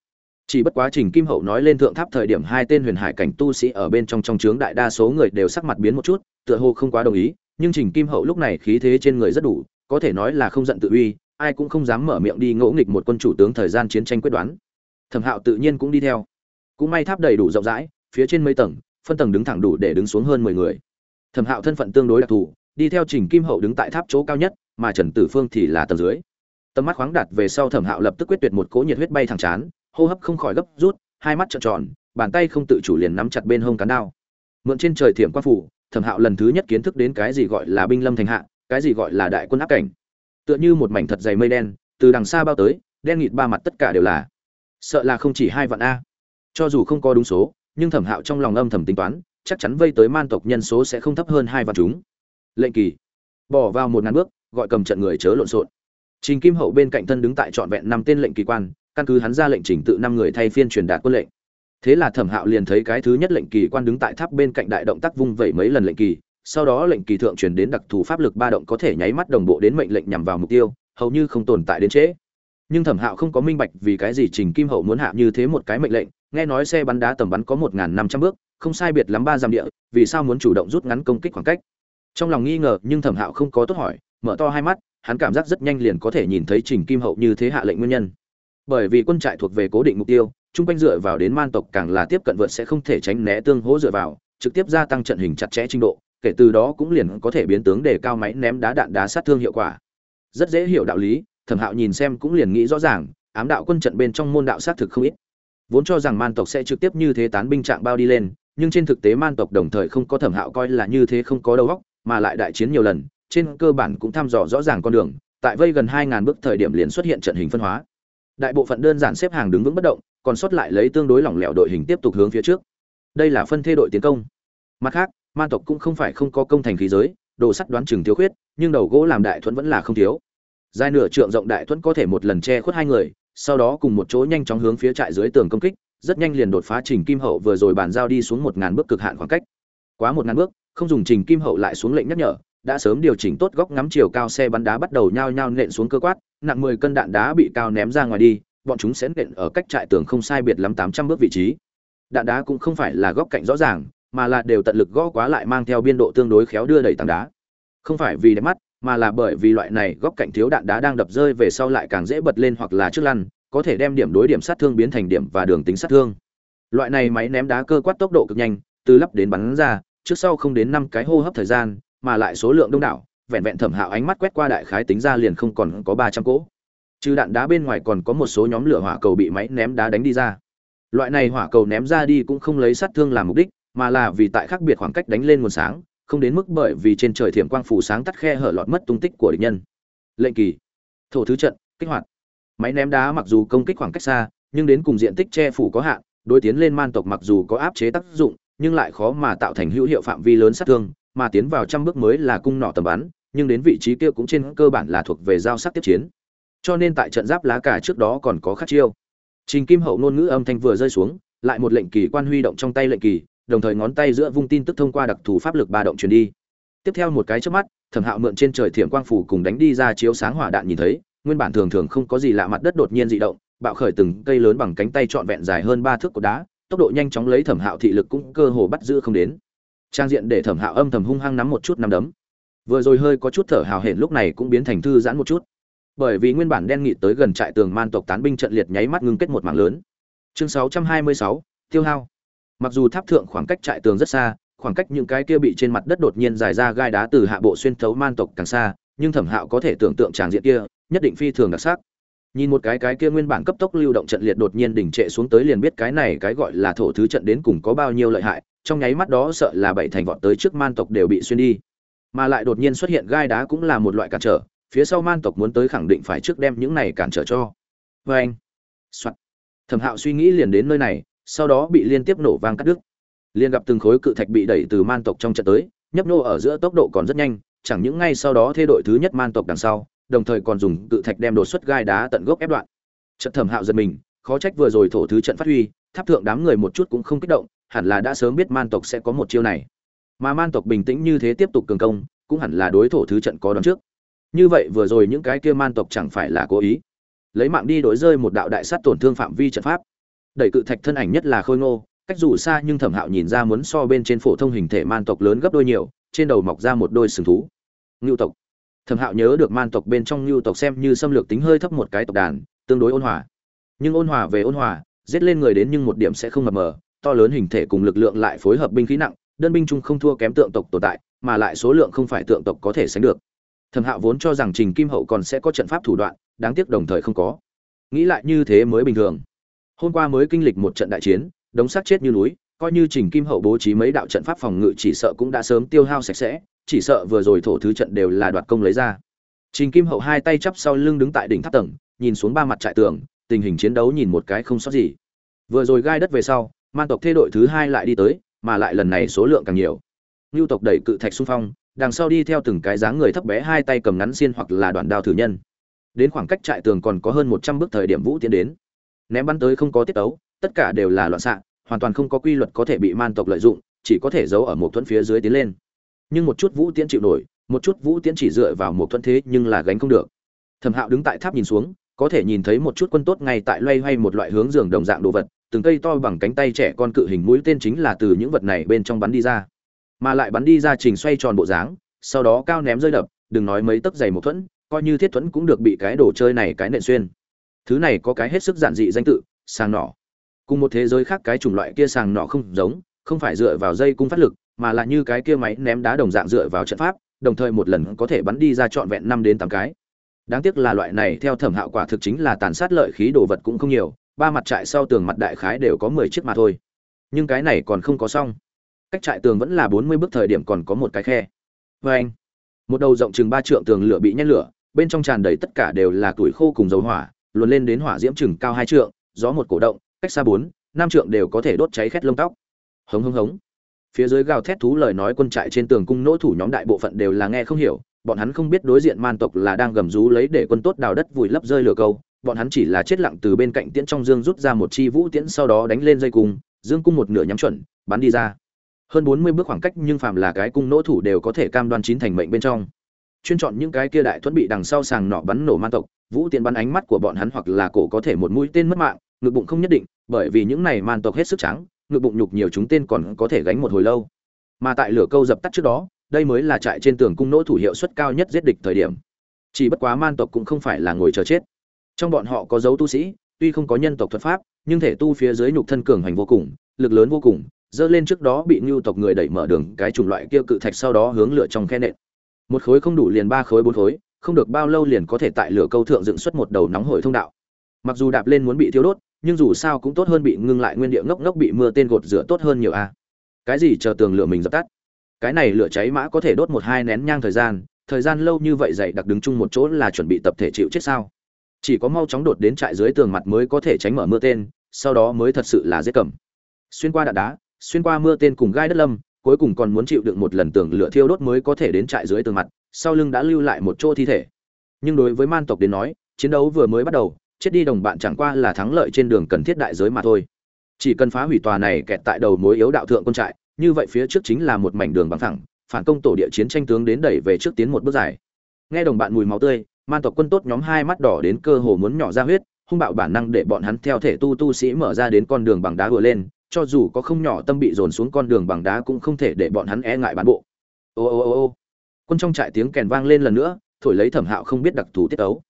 chỉ bất quá trình kim hậu nói lên thượng tháp thời điểm hai tên huyền hải cảnh tu sĩ ở bên trong trong trướng đại đa số người đều sắc mặt biến một chút, tựa hồ không quá đồng ý, nhưng trình kim hậu lúc này khí thế trên người rất đủ, có thể nói là không giận tự uy, ai cũng không dám mở miệng đi ngỗ nghịch một quân chủ tướng thời gian chiến tranh quyết đoán. Thẩm hạo tự nhiên cũng đi theo. Cũng may tháp đầy đủ rộng rãi, phía trên mấy tầng, phân tầng đứng thẳng đủ để đứng xuống hơn mười người. Thẩm hạo thân phận tương đối đặc thù, đi theo trình kim hậu đứng tại tháp chỗ cao nhất, mà trần tử phương thì là tầng dưới. Tầm mắt khoáng đạt về sau thẩm hạo lập tức quyết tuyệt một cỗ nhiệt huyết bay thẳng chán hô hấp không khỏi gấp rút, hai mắt trợn tròn, bàn tay không tự chủ liền nắm chặt bên hông cán đao. Mượn trên trời thiểm quan phủ, thẩm hạo lần thứ nhất kiến thức đến cái gì gọi là binh lâm thành hạ, cái gì gọi là đại quân áp cảnh. Tựa như một mảnh thật dày mây đen, từ đằng xa bao tới, đen nghịt ba mặt tất cả đều là. Sợ là không chỉ hai vạn a. Cho dù không có đúng số, nhưng thẩm hạo trong lòng âm thầm tính toán, chắc chắn vây tới man tộc nhân số sẽ không thấp hơn hai vạn chúng. Lệnh kỳ. Bỏ vào một ngàn bước, gọi cầm trận người chớ lộn xộn. Trình kim hậu bên cạnh thân đứng tại trọn vẹn năm tên lệnh kỳ quan căn cứ hắn ra lệnh trình tự năm người thay phiên truyền đạt quân lệnh. Thế là thẩm hạo liền thấy cái thứ nhất lệnh kỳ quan đứng tại tháp bên cạnh đại động tác vung vẩy mấy lần lệnh kỳ, sau đó lệnh kỳ thượng truyền đến đặc thù pháp lực ba động có thể nháy mắt đồng bộ đến mệnh lệnh nhằm vào mục tiêu, hầu như không tồn tại đến trễ. Nhưng thẩm hạo không có minh bạch vì cái gì trình kim hậu muốn hạ như thế một cái mệnh lệnh, nghe nói xe bắn đá tầm bắn có một năm trăm bước, không sai biệt lắm ba dặm địa, vì sao muốn chủ động rút ngắn công kích khoảng cách? Trong lòng nghi ngờ, nhưng thẩm hạo không có tốt hỏi, mở to hai mắt, hắn cảm giác rất nhanh liền có thể nhìn thấy trình kim hậu như thế hạ lệnh nguyên nhân bởi vì quân trại thuộc về cố định mục tiêu, chung quanh dựa vào đến man tộc càng là tiếp cận vượt sẽ không thể tránh né tương hỗ dựa vào, trực tiếp gia tăng trận hình chặt chẽ trình độ, kể từ đó cũng liền có thể biến tướng để cao máy ném đá đạn đá sát thương hiệu quả. Rất dễ hiểu đạo lý, thẩm hạo nhìn xem cũng liền nghĩ rõ ràng, ám đạo quân trận bên trong môn đạo sát thực không ít. Vốn cho rằng man tộc sẽ trực tiếp như thế tán binh trạng bao đi lên, nhưng trên thực tế man tộc đồng thời không có thẩm hạo coi là như thế không có đầu óc, mà lại đại chiến nhiều lần, trên cơ bản cũng thăm dò rõ ràng con đường, tại vây gần hai ngàn bước thời điểm liền xuất hiện trận hình phân hóa đại bộ phận đơn giản xếp hàng đứng vững bất động, còn sót lại lấy tương đối lỏng lẻo đội hình tiếp tục hướng phía trước. Đây là phân thê đội tiến công. Mặt khác man tộc cũng không phải không có công thành khí giới, đồ sắt đoán chừng thiếu khuyết, nhưng đầu gỗ làm đại thuẫn vẫn là không thiếu. Dài nửa trượng rộng đại thuẫn có thể một lần che khuất hai người, sau đó cùng một chỗ nhanh chóng hướng phía trại dưới tường công kích, rất nhanh liền đột phá trình kim hậu vừa rồi bàn giao đi xuống một ngàn bước cực hạn khoảng cách. Quá một ngàn bước, không dùng trình kim hậu lại xuống lệnh nhắc nhở, đã sớm điều chỉnh tốt góc ngắm chiều cao xe bắn đá bắt đầu nhao nhao nện xuống cơ quát nặng mười cân đạn đá bị cao ném ra ngoài đi, bọn chúng sẽ nện ở cách trại tường không sai biệt lắm tám trăm bước vị trí. Đạn đá cũng không phải là góc cạnh rõ ràng, mà là đều tận lực gõ quá lại mang theo biên độ tương đối khéo đưa đẩy tảng đá. Không phải vì đẹp mắt, mà là bởi vì loại này góc cạnh thiếu đạn đá đang đập rơi về sau lại càng dễ bật lên hoặc là trước lăn, có thể đem điểm đối điểm sát thương biến thành điểm và đường tính sát thương. Loại này máy ném đá cơ quát tốc độ cực nhanh, từ lắp đến bắn ra, trước sau không đến năm cái hô hấp thời gian, mà lại số lượng đông đảo vẹn vẹn thẩm hạo ánh mắt quét qua đại khái tính ra liền không còn có ba trăm cỗ. Trừ đạn đá bên ngoài còn có một số nhóm lửa hỏa cầu bị máy ném đá đánh đi ra. Loại này hỏa cầu ném ra đi cũng không lấy sát thương làm mục đích, mà là vì tại khác biệt khoảng cách đánh lên nguồn sáng, không đến mức bởi vì trên trời thiểm quang phủ sáng tắt khe hở lọt mất tung tích của địch nhân. Lệnh kỳ. Thổ thứ trận, kích hoạt. Máy ném đá mặc dù công kích khoảng cách xa, nhưng đến cùng diện tích che phủ có hạn, đối tiến lên man tộc mặc dù có áp chế tác dụng, nhưng lại khó mà tạo thành hữu hiệu phạm vi lớn sát thương, mà tiến vào trăm bước mới là cung nỏ tầm bắn nhưng đến vị trí kia cũng trên cơ bản là thuộc về giao sắc tiếp chiến. Cho nên tại trận giáp lá cả trước đó còn có khắc chiêu. Trình kim hậu ngôn ngữ âm thanh vừa rơi xuống, lại một lệnh kỳ quan huy động trong tay lệnh kỳ, đồng thời ngón tay giữa vung tin tức thông qua đặc thù pháp lực ba động truyền đi. Tiếp theo một cái trước mắt, thẩm hạo mượn trên trời thiểm quang phủ cùng đánh đi ra chiếu sáng hỏa đạn nhìn thấy, nguyên bản thường thường không có gì lạ mặt đất đột nhiên dị động, bạo khởi từng cây lớn bằng cánh tay trọn vẹn dài hơn ba thước của đá, tốc độ nhanh chóng lấy thẩm hạo thị lực cũng cơ hồ bắt giữ không đến. Trang diện để thẩm hạo âm thầm hung hăng nắm một chút nắm đấm vừa rồi hơi có chút thở hào hển lúc này cũng biến thành thư giãn một chút. Bởi vì nguyên bản đen nghị tới gần trại tường man tộc tán binh trận liệt nháy mắt ngưng kết một mảng lớn. Chương 626, tiêu hao. Mặc dù tháp thượng khoảng cách trại tường rất xa khoảng cách những cái kia bị trên mặt đất đột nhiên dài ra gai đá từ hạ bộ xuyên thấu man tộc càng xa nhưng thẩm hạo có thể tưởng tượng tràng diện kia nhất định phi thường đặc sắc. Nhìn một cái cái kia nguyên bản cấp tốc lưu động trận liệt đột nhiên đỉnh trệ xuống tới liền biết cái này cái gọi là thổ thứ trận đến cùng có bao nhiêu lợi hại trong nháy mắt đó sợ là bảy thành vọt tới trước man tộc đều bị xuyên đi mà lại đột nhiên xuất hiện gai đá cũng là một loại cản trở, phía sau man tộc muốn tới khẳng định phải trước đem những này cản trở cho. Vê anh thẩm hạo suy nghĩ liền đến nơi này, sau đó bị liên tiếp nổ vang cắt đứt. Liền gặp từng khối cự thạch bị đẩy từ man tộc trong trận tới, nhấp nô ở giữa tốc độ còn rất nhanh, chẳng những ngay sau đó thay đội thứ nhất man tộc đằng sau, đồng thời còn dùng cự thạch đem đột xuất gai đá tận gốc ép đoạn. Trận thẩm hạo giật mình, khó trách vừa rồi thổ thứ trận phát huy, tháp thượng đám người một chút cũng không kích động, hẳn là đã sớm biết man tộc sẽ có một chiêu này mà man tộc bình tĩnh như thế tiếp tục cường công, cũng hẳn là đối thủ thứ trận có đón trước. Như vậy vừa rồi những cái kia man tộc chẳng phải là cố ý. Lấy mạng đi đổi rơi một đạo đại sát tổn thương phạm vi trận pháp. Đẩy cự thạch thân ảnh nhất là khôi ngô, cách dù xa nhưng thẩm hạo nhìn ra muốn so bên trên phổ thông hình thể man tộc lớn gấp đôi nhiều, trên đầu mọc ra một đôi sừng thú. Ngưu tộc. Thẩm hạo nhớ được man tộc bên trong ngưu tộc xem như xâm lược tính hơi thấp một cái tộc đàn, tương đối ôn hòa. Nhưng ôn hòa về ôn hòa, giết lên người đến nhưng một điểm sẽ không mập mờ, to lớn hình thể cùng lực lượng lại phối hợp binh khí nặng đơn binh chung không thua kém tượng tộc tồn tại, mà lại số lượng không phải tượng tộc có thể sánh được. Thẩm hạo vốn cho rằng trình kim hậu còn sẽ có trận pháp thủ đoạn, đáng tiếc đồng thời không có. Nghĩ lại như thế mới bình thường. Hôm qua mới kinh lịch một trận đại chiến, đống xác chết như núi, coi như trình kim hậu bố trí mấy đạo trận pháp phòng ngự chỉ sợ cũng đã sớm tiêu hao sạch sẽ, chỉ sợ vừa rồi thổ thứ trận đều là đoạt công lấy ra. Trình kim hậu hai tay chắp sau lưng đứng tại đỉnh tháp tầng, nhìn xuống ba mặt trại tường, tình hình chiến đấu nhìn một cái không sót gì. Vừa rồi gai đất về sau, man tộc thê đội thứ hai lại đi tới mà lại lần này số lượng càng nhiều. Ngưu tộc đẩy cự thạch xung phong, đằng sau đi theo từng cái dáng người thấp bé hai tay cầm ngắn xiên hoặc là đoạn đao thử nhân. Đến khoảng cách trại tường còn có hơn một trăm bước thời điểm vũ tiến đến. Ném bắn tới không có tiết tấu, tất cả đều là loạn xạ, hoàn toàn không có quy luật có thể bị man tộc lợi dụng, chỉ có thể giấu ở một thuẫn phía dưới tiến lên. Nhưng một chút vũ tiễn chịu nổi, một chút vũ tiễn chỉ dựa vào một thuẫn thế nhưng là gánh không được. Thẩm hạo đứng tại tháp nhìn xuống, có thể nhìn thấy một chút quân tốt ngay tại loay hoay một loại hướng giường đồng dạng đồ vật từng cây to bằng cánh tay trẻ con cự hình mũi tên chính là từ những vật này bên trong bắn đi ra. Mà lại bắn đi ra trình xoay tròn bộ dáng, sau đó cao ném rơi đập, đừng nói mấy tấc dày một thuẫn, coi như thiết thuẫn cũng được bị cái đồ chơi này cái nện xuyên. Thứ này có cái hết sức giản dị danh tự, sàng nỏ. Cùng một thế giới khác cái chủng loại kia sàng nỏ không giống, không phải dựa vào dây cung phát lực, mà là như cái kia máy ném đá đồng dạng dựa vào trận pháp, đồng thời một lần có thể bắn đi ra trọn vẹn năm đến tám cái. Đáng tiếc là loại này theo thẩm hạo quả thực chính là tàn sát lợi khí đồ vật cũng không nhiều ba mặt trại sau tường mặt đại khái đều có mười chiếc mà thôi. Nhưng cái này còn không có xong. Cách trại tường vẫn là bốn mươi bước, thời điểm còn có một cái khe. Vê anh, một đầu rộng chừng ba trượng tường lửa bị nhét lửa, bên trong tràn đầy tất cả đều là tuổi khô cùng dầu hỏa, luồn lên đến hỏa diễm chừng cao hai trượng, gió một cổ động, cách xa bốn, năm trượng đều có thể đốt cháy khét lông tóc. Hống hống hống. Phía dưới gào thét thú lời nói quân trại trên tường cung nỗ thủ nhóm đại bộ phận đều là nghe không hiểu, bọn hắn không biết đối diện man tộc là đang gầm rú lấy để quân tốt đào đất vùi lấp rơi lửa câu bọn hắn chỉ là chết lặng từ bên cạnh tiễn trong dương rút ra một chi vũ tiễn sau đó đánh lên dây cung, dương cung một nửa nhắm chuẩn, bắn đi ra. Hơn bốn mươi bước khoảng cách nhưng phàm là cái cung nỗ thủ đều có thể cam đoan chín thành mệnh bên trong. Chuyên chọn những cái kia đại thuẫn bị đằng sau sàng nọ bắn nổ man tộc, vũ tiễn bắn ánh mắt của bọn hắn hoặc là cổ có thể một mũi tên mất mạng, ngực bụng không nhất định, bởi vì những này man tộc hết sức trắng, ngực bụng nhục nhiều chúng tên còn có thể gánh một hồi lâu. Mà tại lửa câu dập tắt trước đó, đây mới là trại trên tường cung nỗ thủ hiệu suất cao nhất giết địch thời điểm. Chỉ bất quá man tộc cũng không phải là ngồi chờ chết trong bọn họ có dấu tu sĩ, tuy không có nhân tộc thuật pháp, nhưng thể tu phía dưới nhục thân cường hành vô cùng, lực lớn vô cùng, dơ lên trước đó bị ngưu tộc người đẩy mở đường, cái chủng loại kia cự thạch sau đó hướng lửa trong khe nện. Một khối không đủ liền ba khối bốn khối, không được bao lâu liền có thể tại lửa câu thượng dựng xuất một đầu nóng hổi thông đạo. Mặc dù đạp lên muốn bị thiêu đốt, nhưng dù sao cũng tốt hơn bị ngưng lại nguyên địa ngốc ngốc bị mưa tên gột rửa tốt hơn nhiều a. Cái gì chờ tường lửa mình dập tắt? Cái này lửa cháy mã có thể đốt một hai nén nhang thời gian thời gian lâu như vậy dậy đặc đứng chung một chỗ là chuẩn bị tập thể chịu chết sao? Chỉ có mau chóng đột đến trại dưới tường mặt mới có thể tránh mở mưa tên, sau đó mới thật sự là dễ cầm. Xuyên qua đạn đá, xuyên qua mưa tên cùng gai đất lâm, cuối cùng còn muốn chịu đựng một lần tường lửa thiêu đốt mới có thể đến trại dưới tường mặt, sau lưng đã lưu lại một chỗ thi thể. Nhưng đối với man tộc đến nói, chiến đấu vừa mới bắt đầu, chết đi đồng bạn chẳng qua là thắng lợi trên đường cần thiết đại giới mà thôi. Chỉ cần phá hủy tòa này kẹt tại đầu mối yếu đạo thượng quân trại, như vậy phía trước chính là một mảnh đường bằng thẳng phản công tổ địa chiến tranh tướng đến đẩy về trước tiến một bước dài. Nghe đồng bạn mùi máu tươi man tộc quân tốt nhóm hai mắt đỏ đến cơ hồ muốn nhỏ ra huyết, hung bạo bản năng để bọn hắn theo thể tu tu sĩ mở ra đến con đường bằng đá vừa lên, cho dù có không nhỏ tâm bị dồn xuống con đường bằng đá cũng không thể để bọn hắn e ngại bán bộ. Ô ô ô ô. Quân trong trại tiếng kèn vang lên lần nữa, thổi lấy thẩm hạo không biết đặc thù tiết ấu.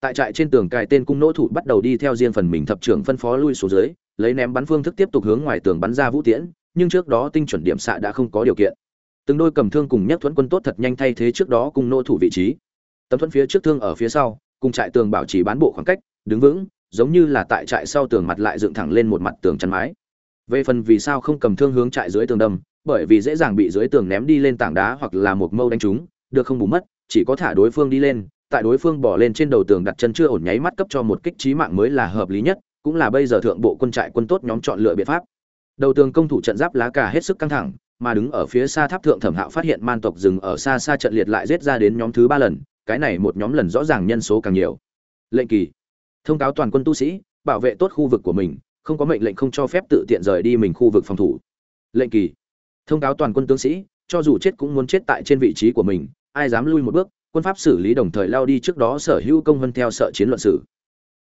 Tại trại trên tường cài tên cung nỗ thủ bắt đầu đi theo riêng phần mình thập trưởng phân phó lui xuống dưới, lấy ném bắn phương thức tiếp tục hướng ngoài tường bắn ra vũ tiễn, nhưng trước đó tinh chuẩn điểm xạ đã không có điều kiện. Từng đôi cầm thương cùng nhất thuẫn quân tốt thật nhanh thay thế trước đó cung nỗ thủ vị trí tấm thuẫn phía trước thương ở phía sau, cùng trại tường bảo trì bán bộ khoảng cách, đứng vững, giống như là tại trại sau tường mặt lại dựng thẳng lên một mặt tường chắn mái. Về phần vì sao không cầm thương hướng trại dưới tường đâm, bởi vì dễ dàng bị dưới tường ném đi lên tảng đá hoặc là một mâu đánh trúng, được không bù mất, chỉ có thả đối phương đi lên, tại đối phương bỏ lên trên đầu tường đặt chân chưa ổn nháy mắt cấp cho một kích trí mạng mới là hợp lý nhất, cũng là bây giờ thượng bộ quân trại quân tốt nhóm chọn lựa biện pháp. Đầu tường công thủ trận giáp lá cà hết sức căng thẳng, mà đứng ở phía xa tháp thượng thẩm hạo phát hiện man tộc dừng ở xa xa trận liệt lại giết ra đến nhóm thứ ba lần cái này một nhóm lần rõ ràng nhân số càng nhiều. Lệnh kỳ. Thông cáo toàn quân tu sĩ, bảo vệ tốt khu vực của mình, không có mệnh lệnh không cho phép tự tiện rời đi mình khu vực phòng thủ. Lệnh kỳ. Thông cáo toàn quân tướng sĩ, cho dù chết cũng muốn chết tại trên vị trí của mình, ai dám lui một bước, quân pháp xử lý đồng thời lao đi trước đó sở hữu công hơn theo sợ chiến luận sử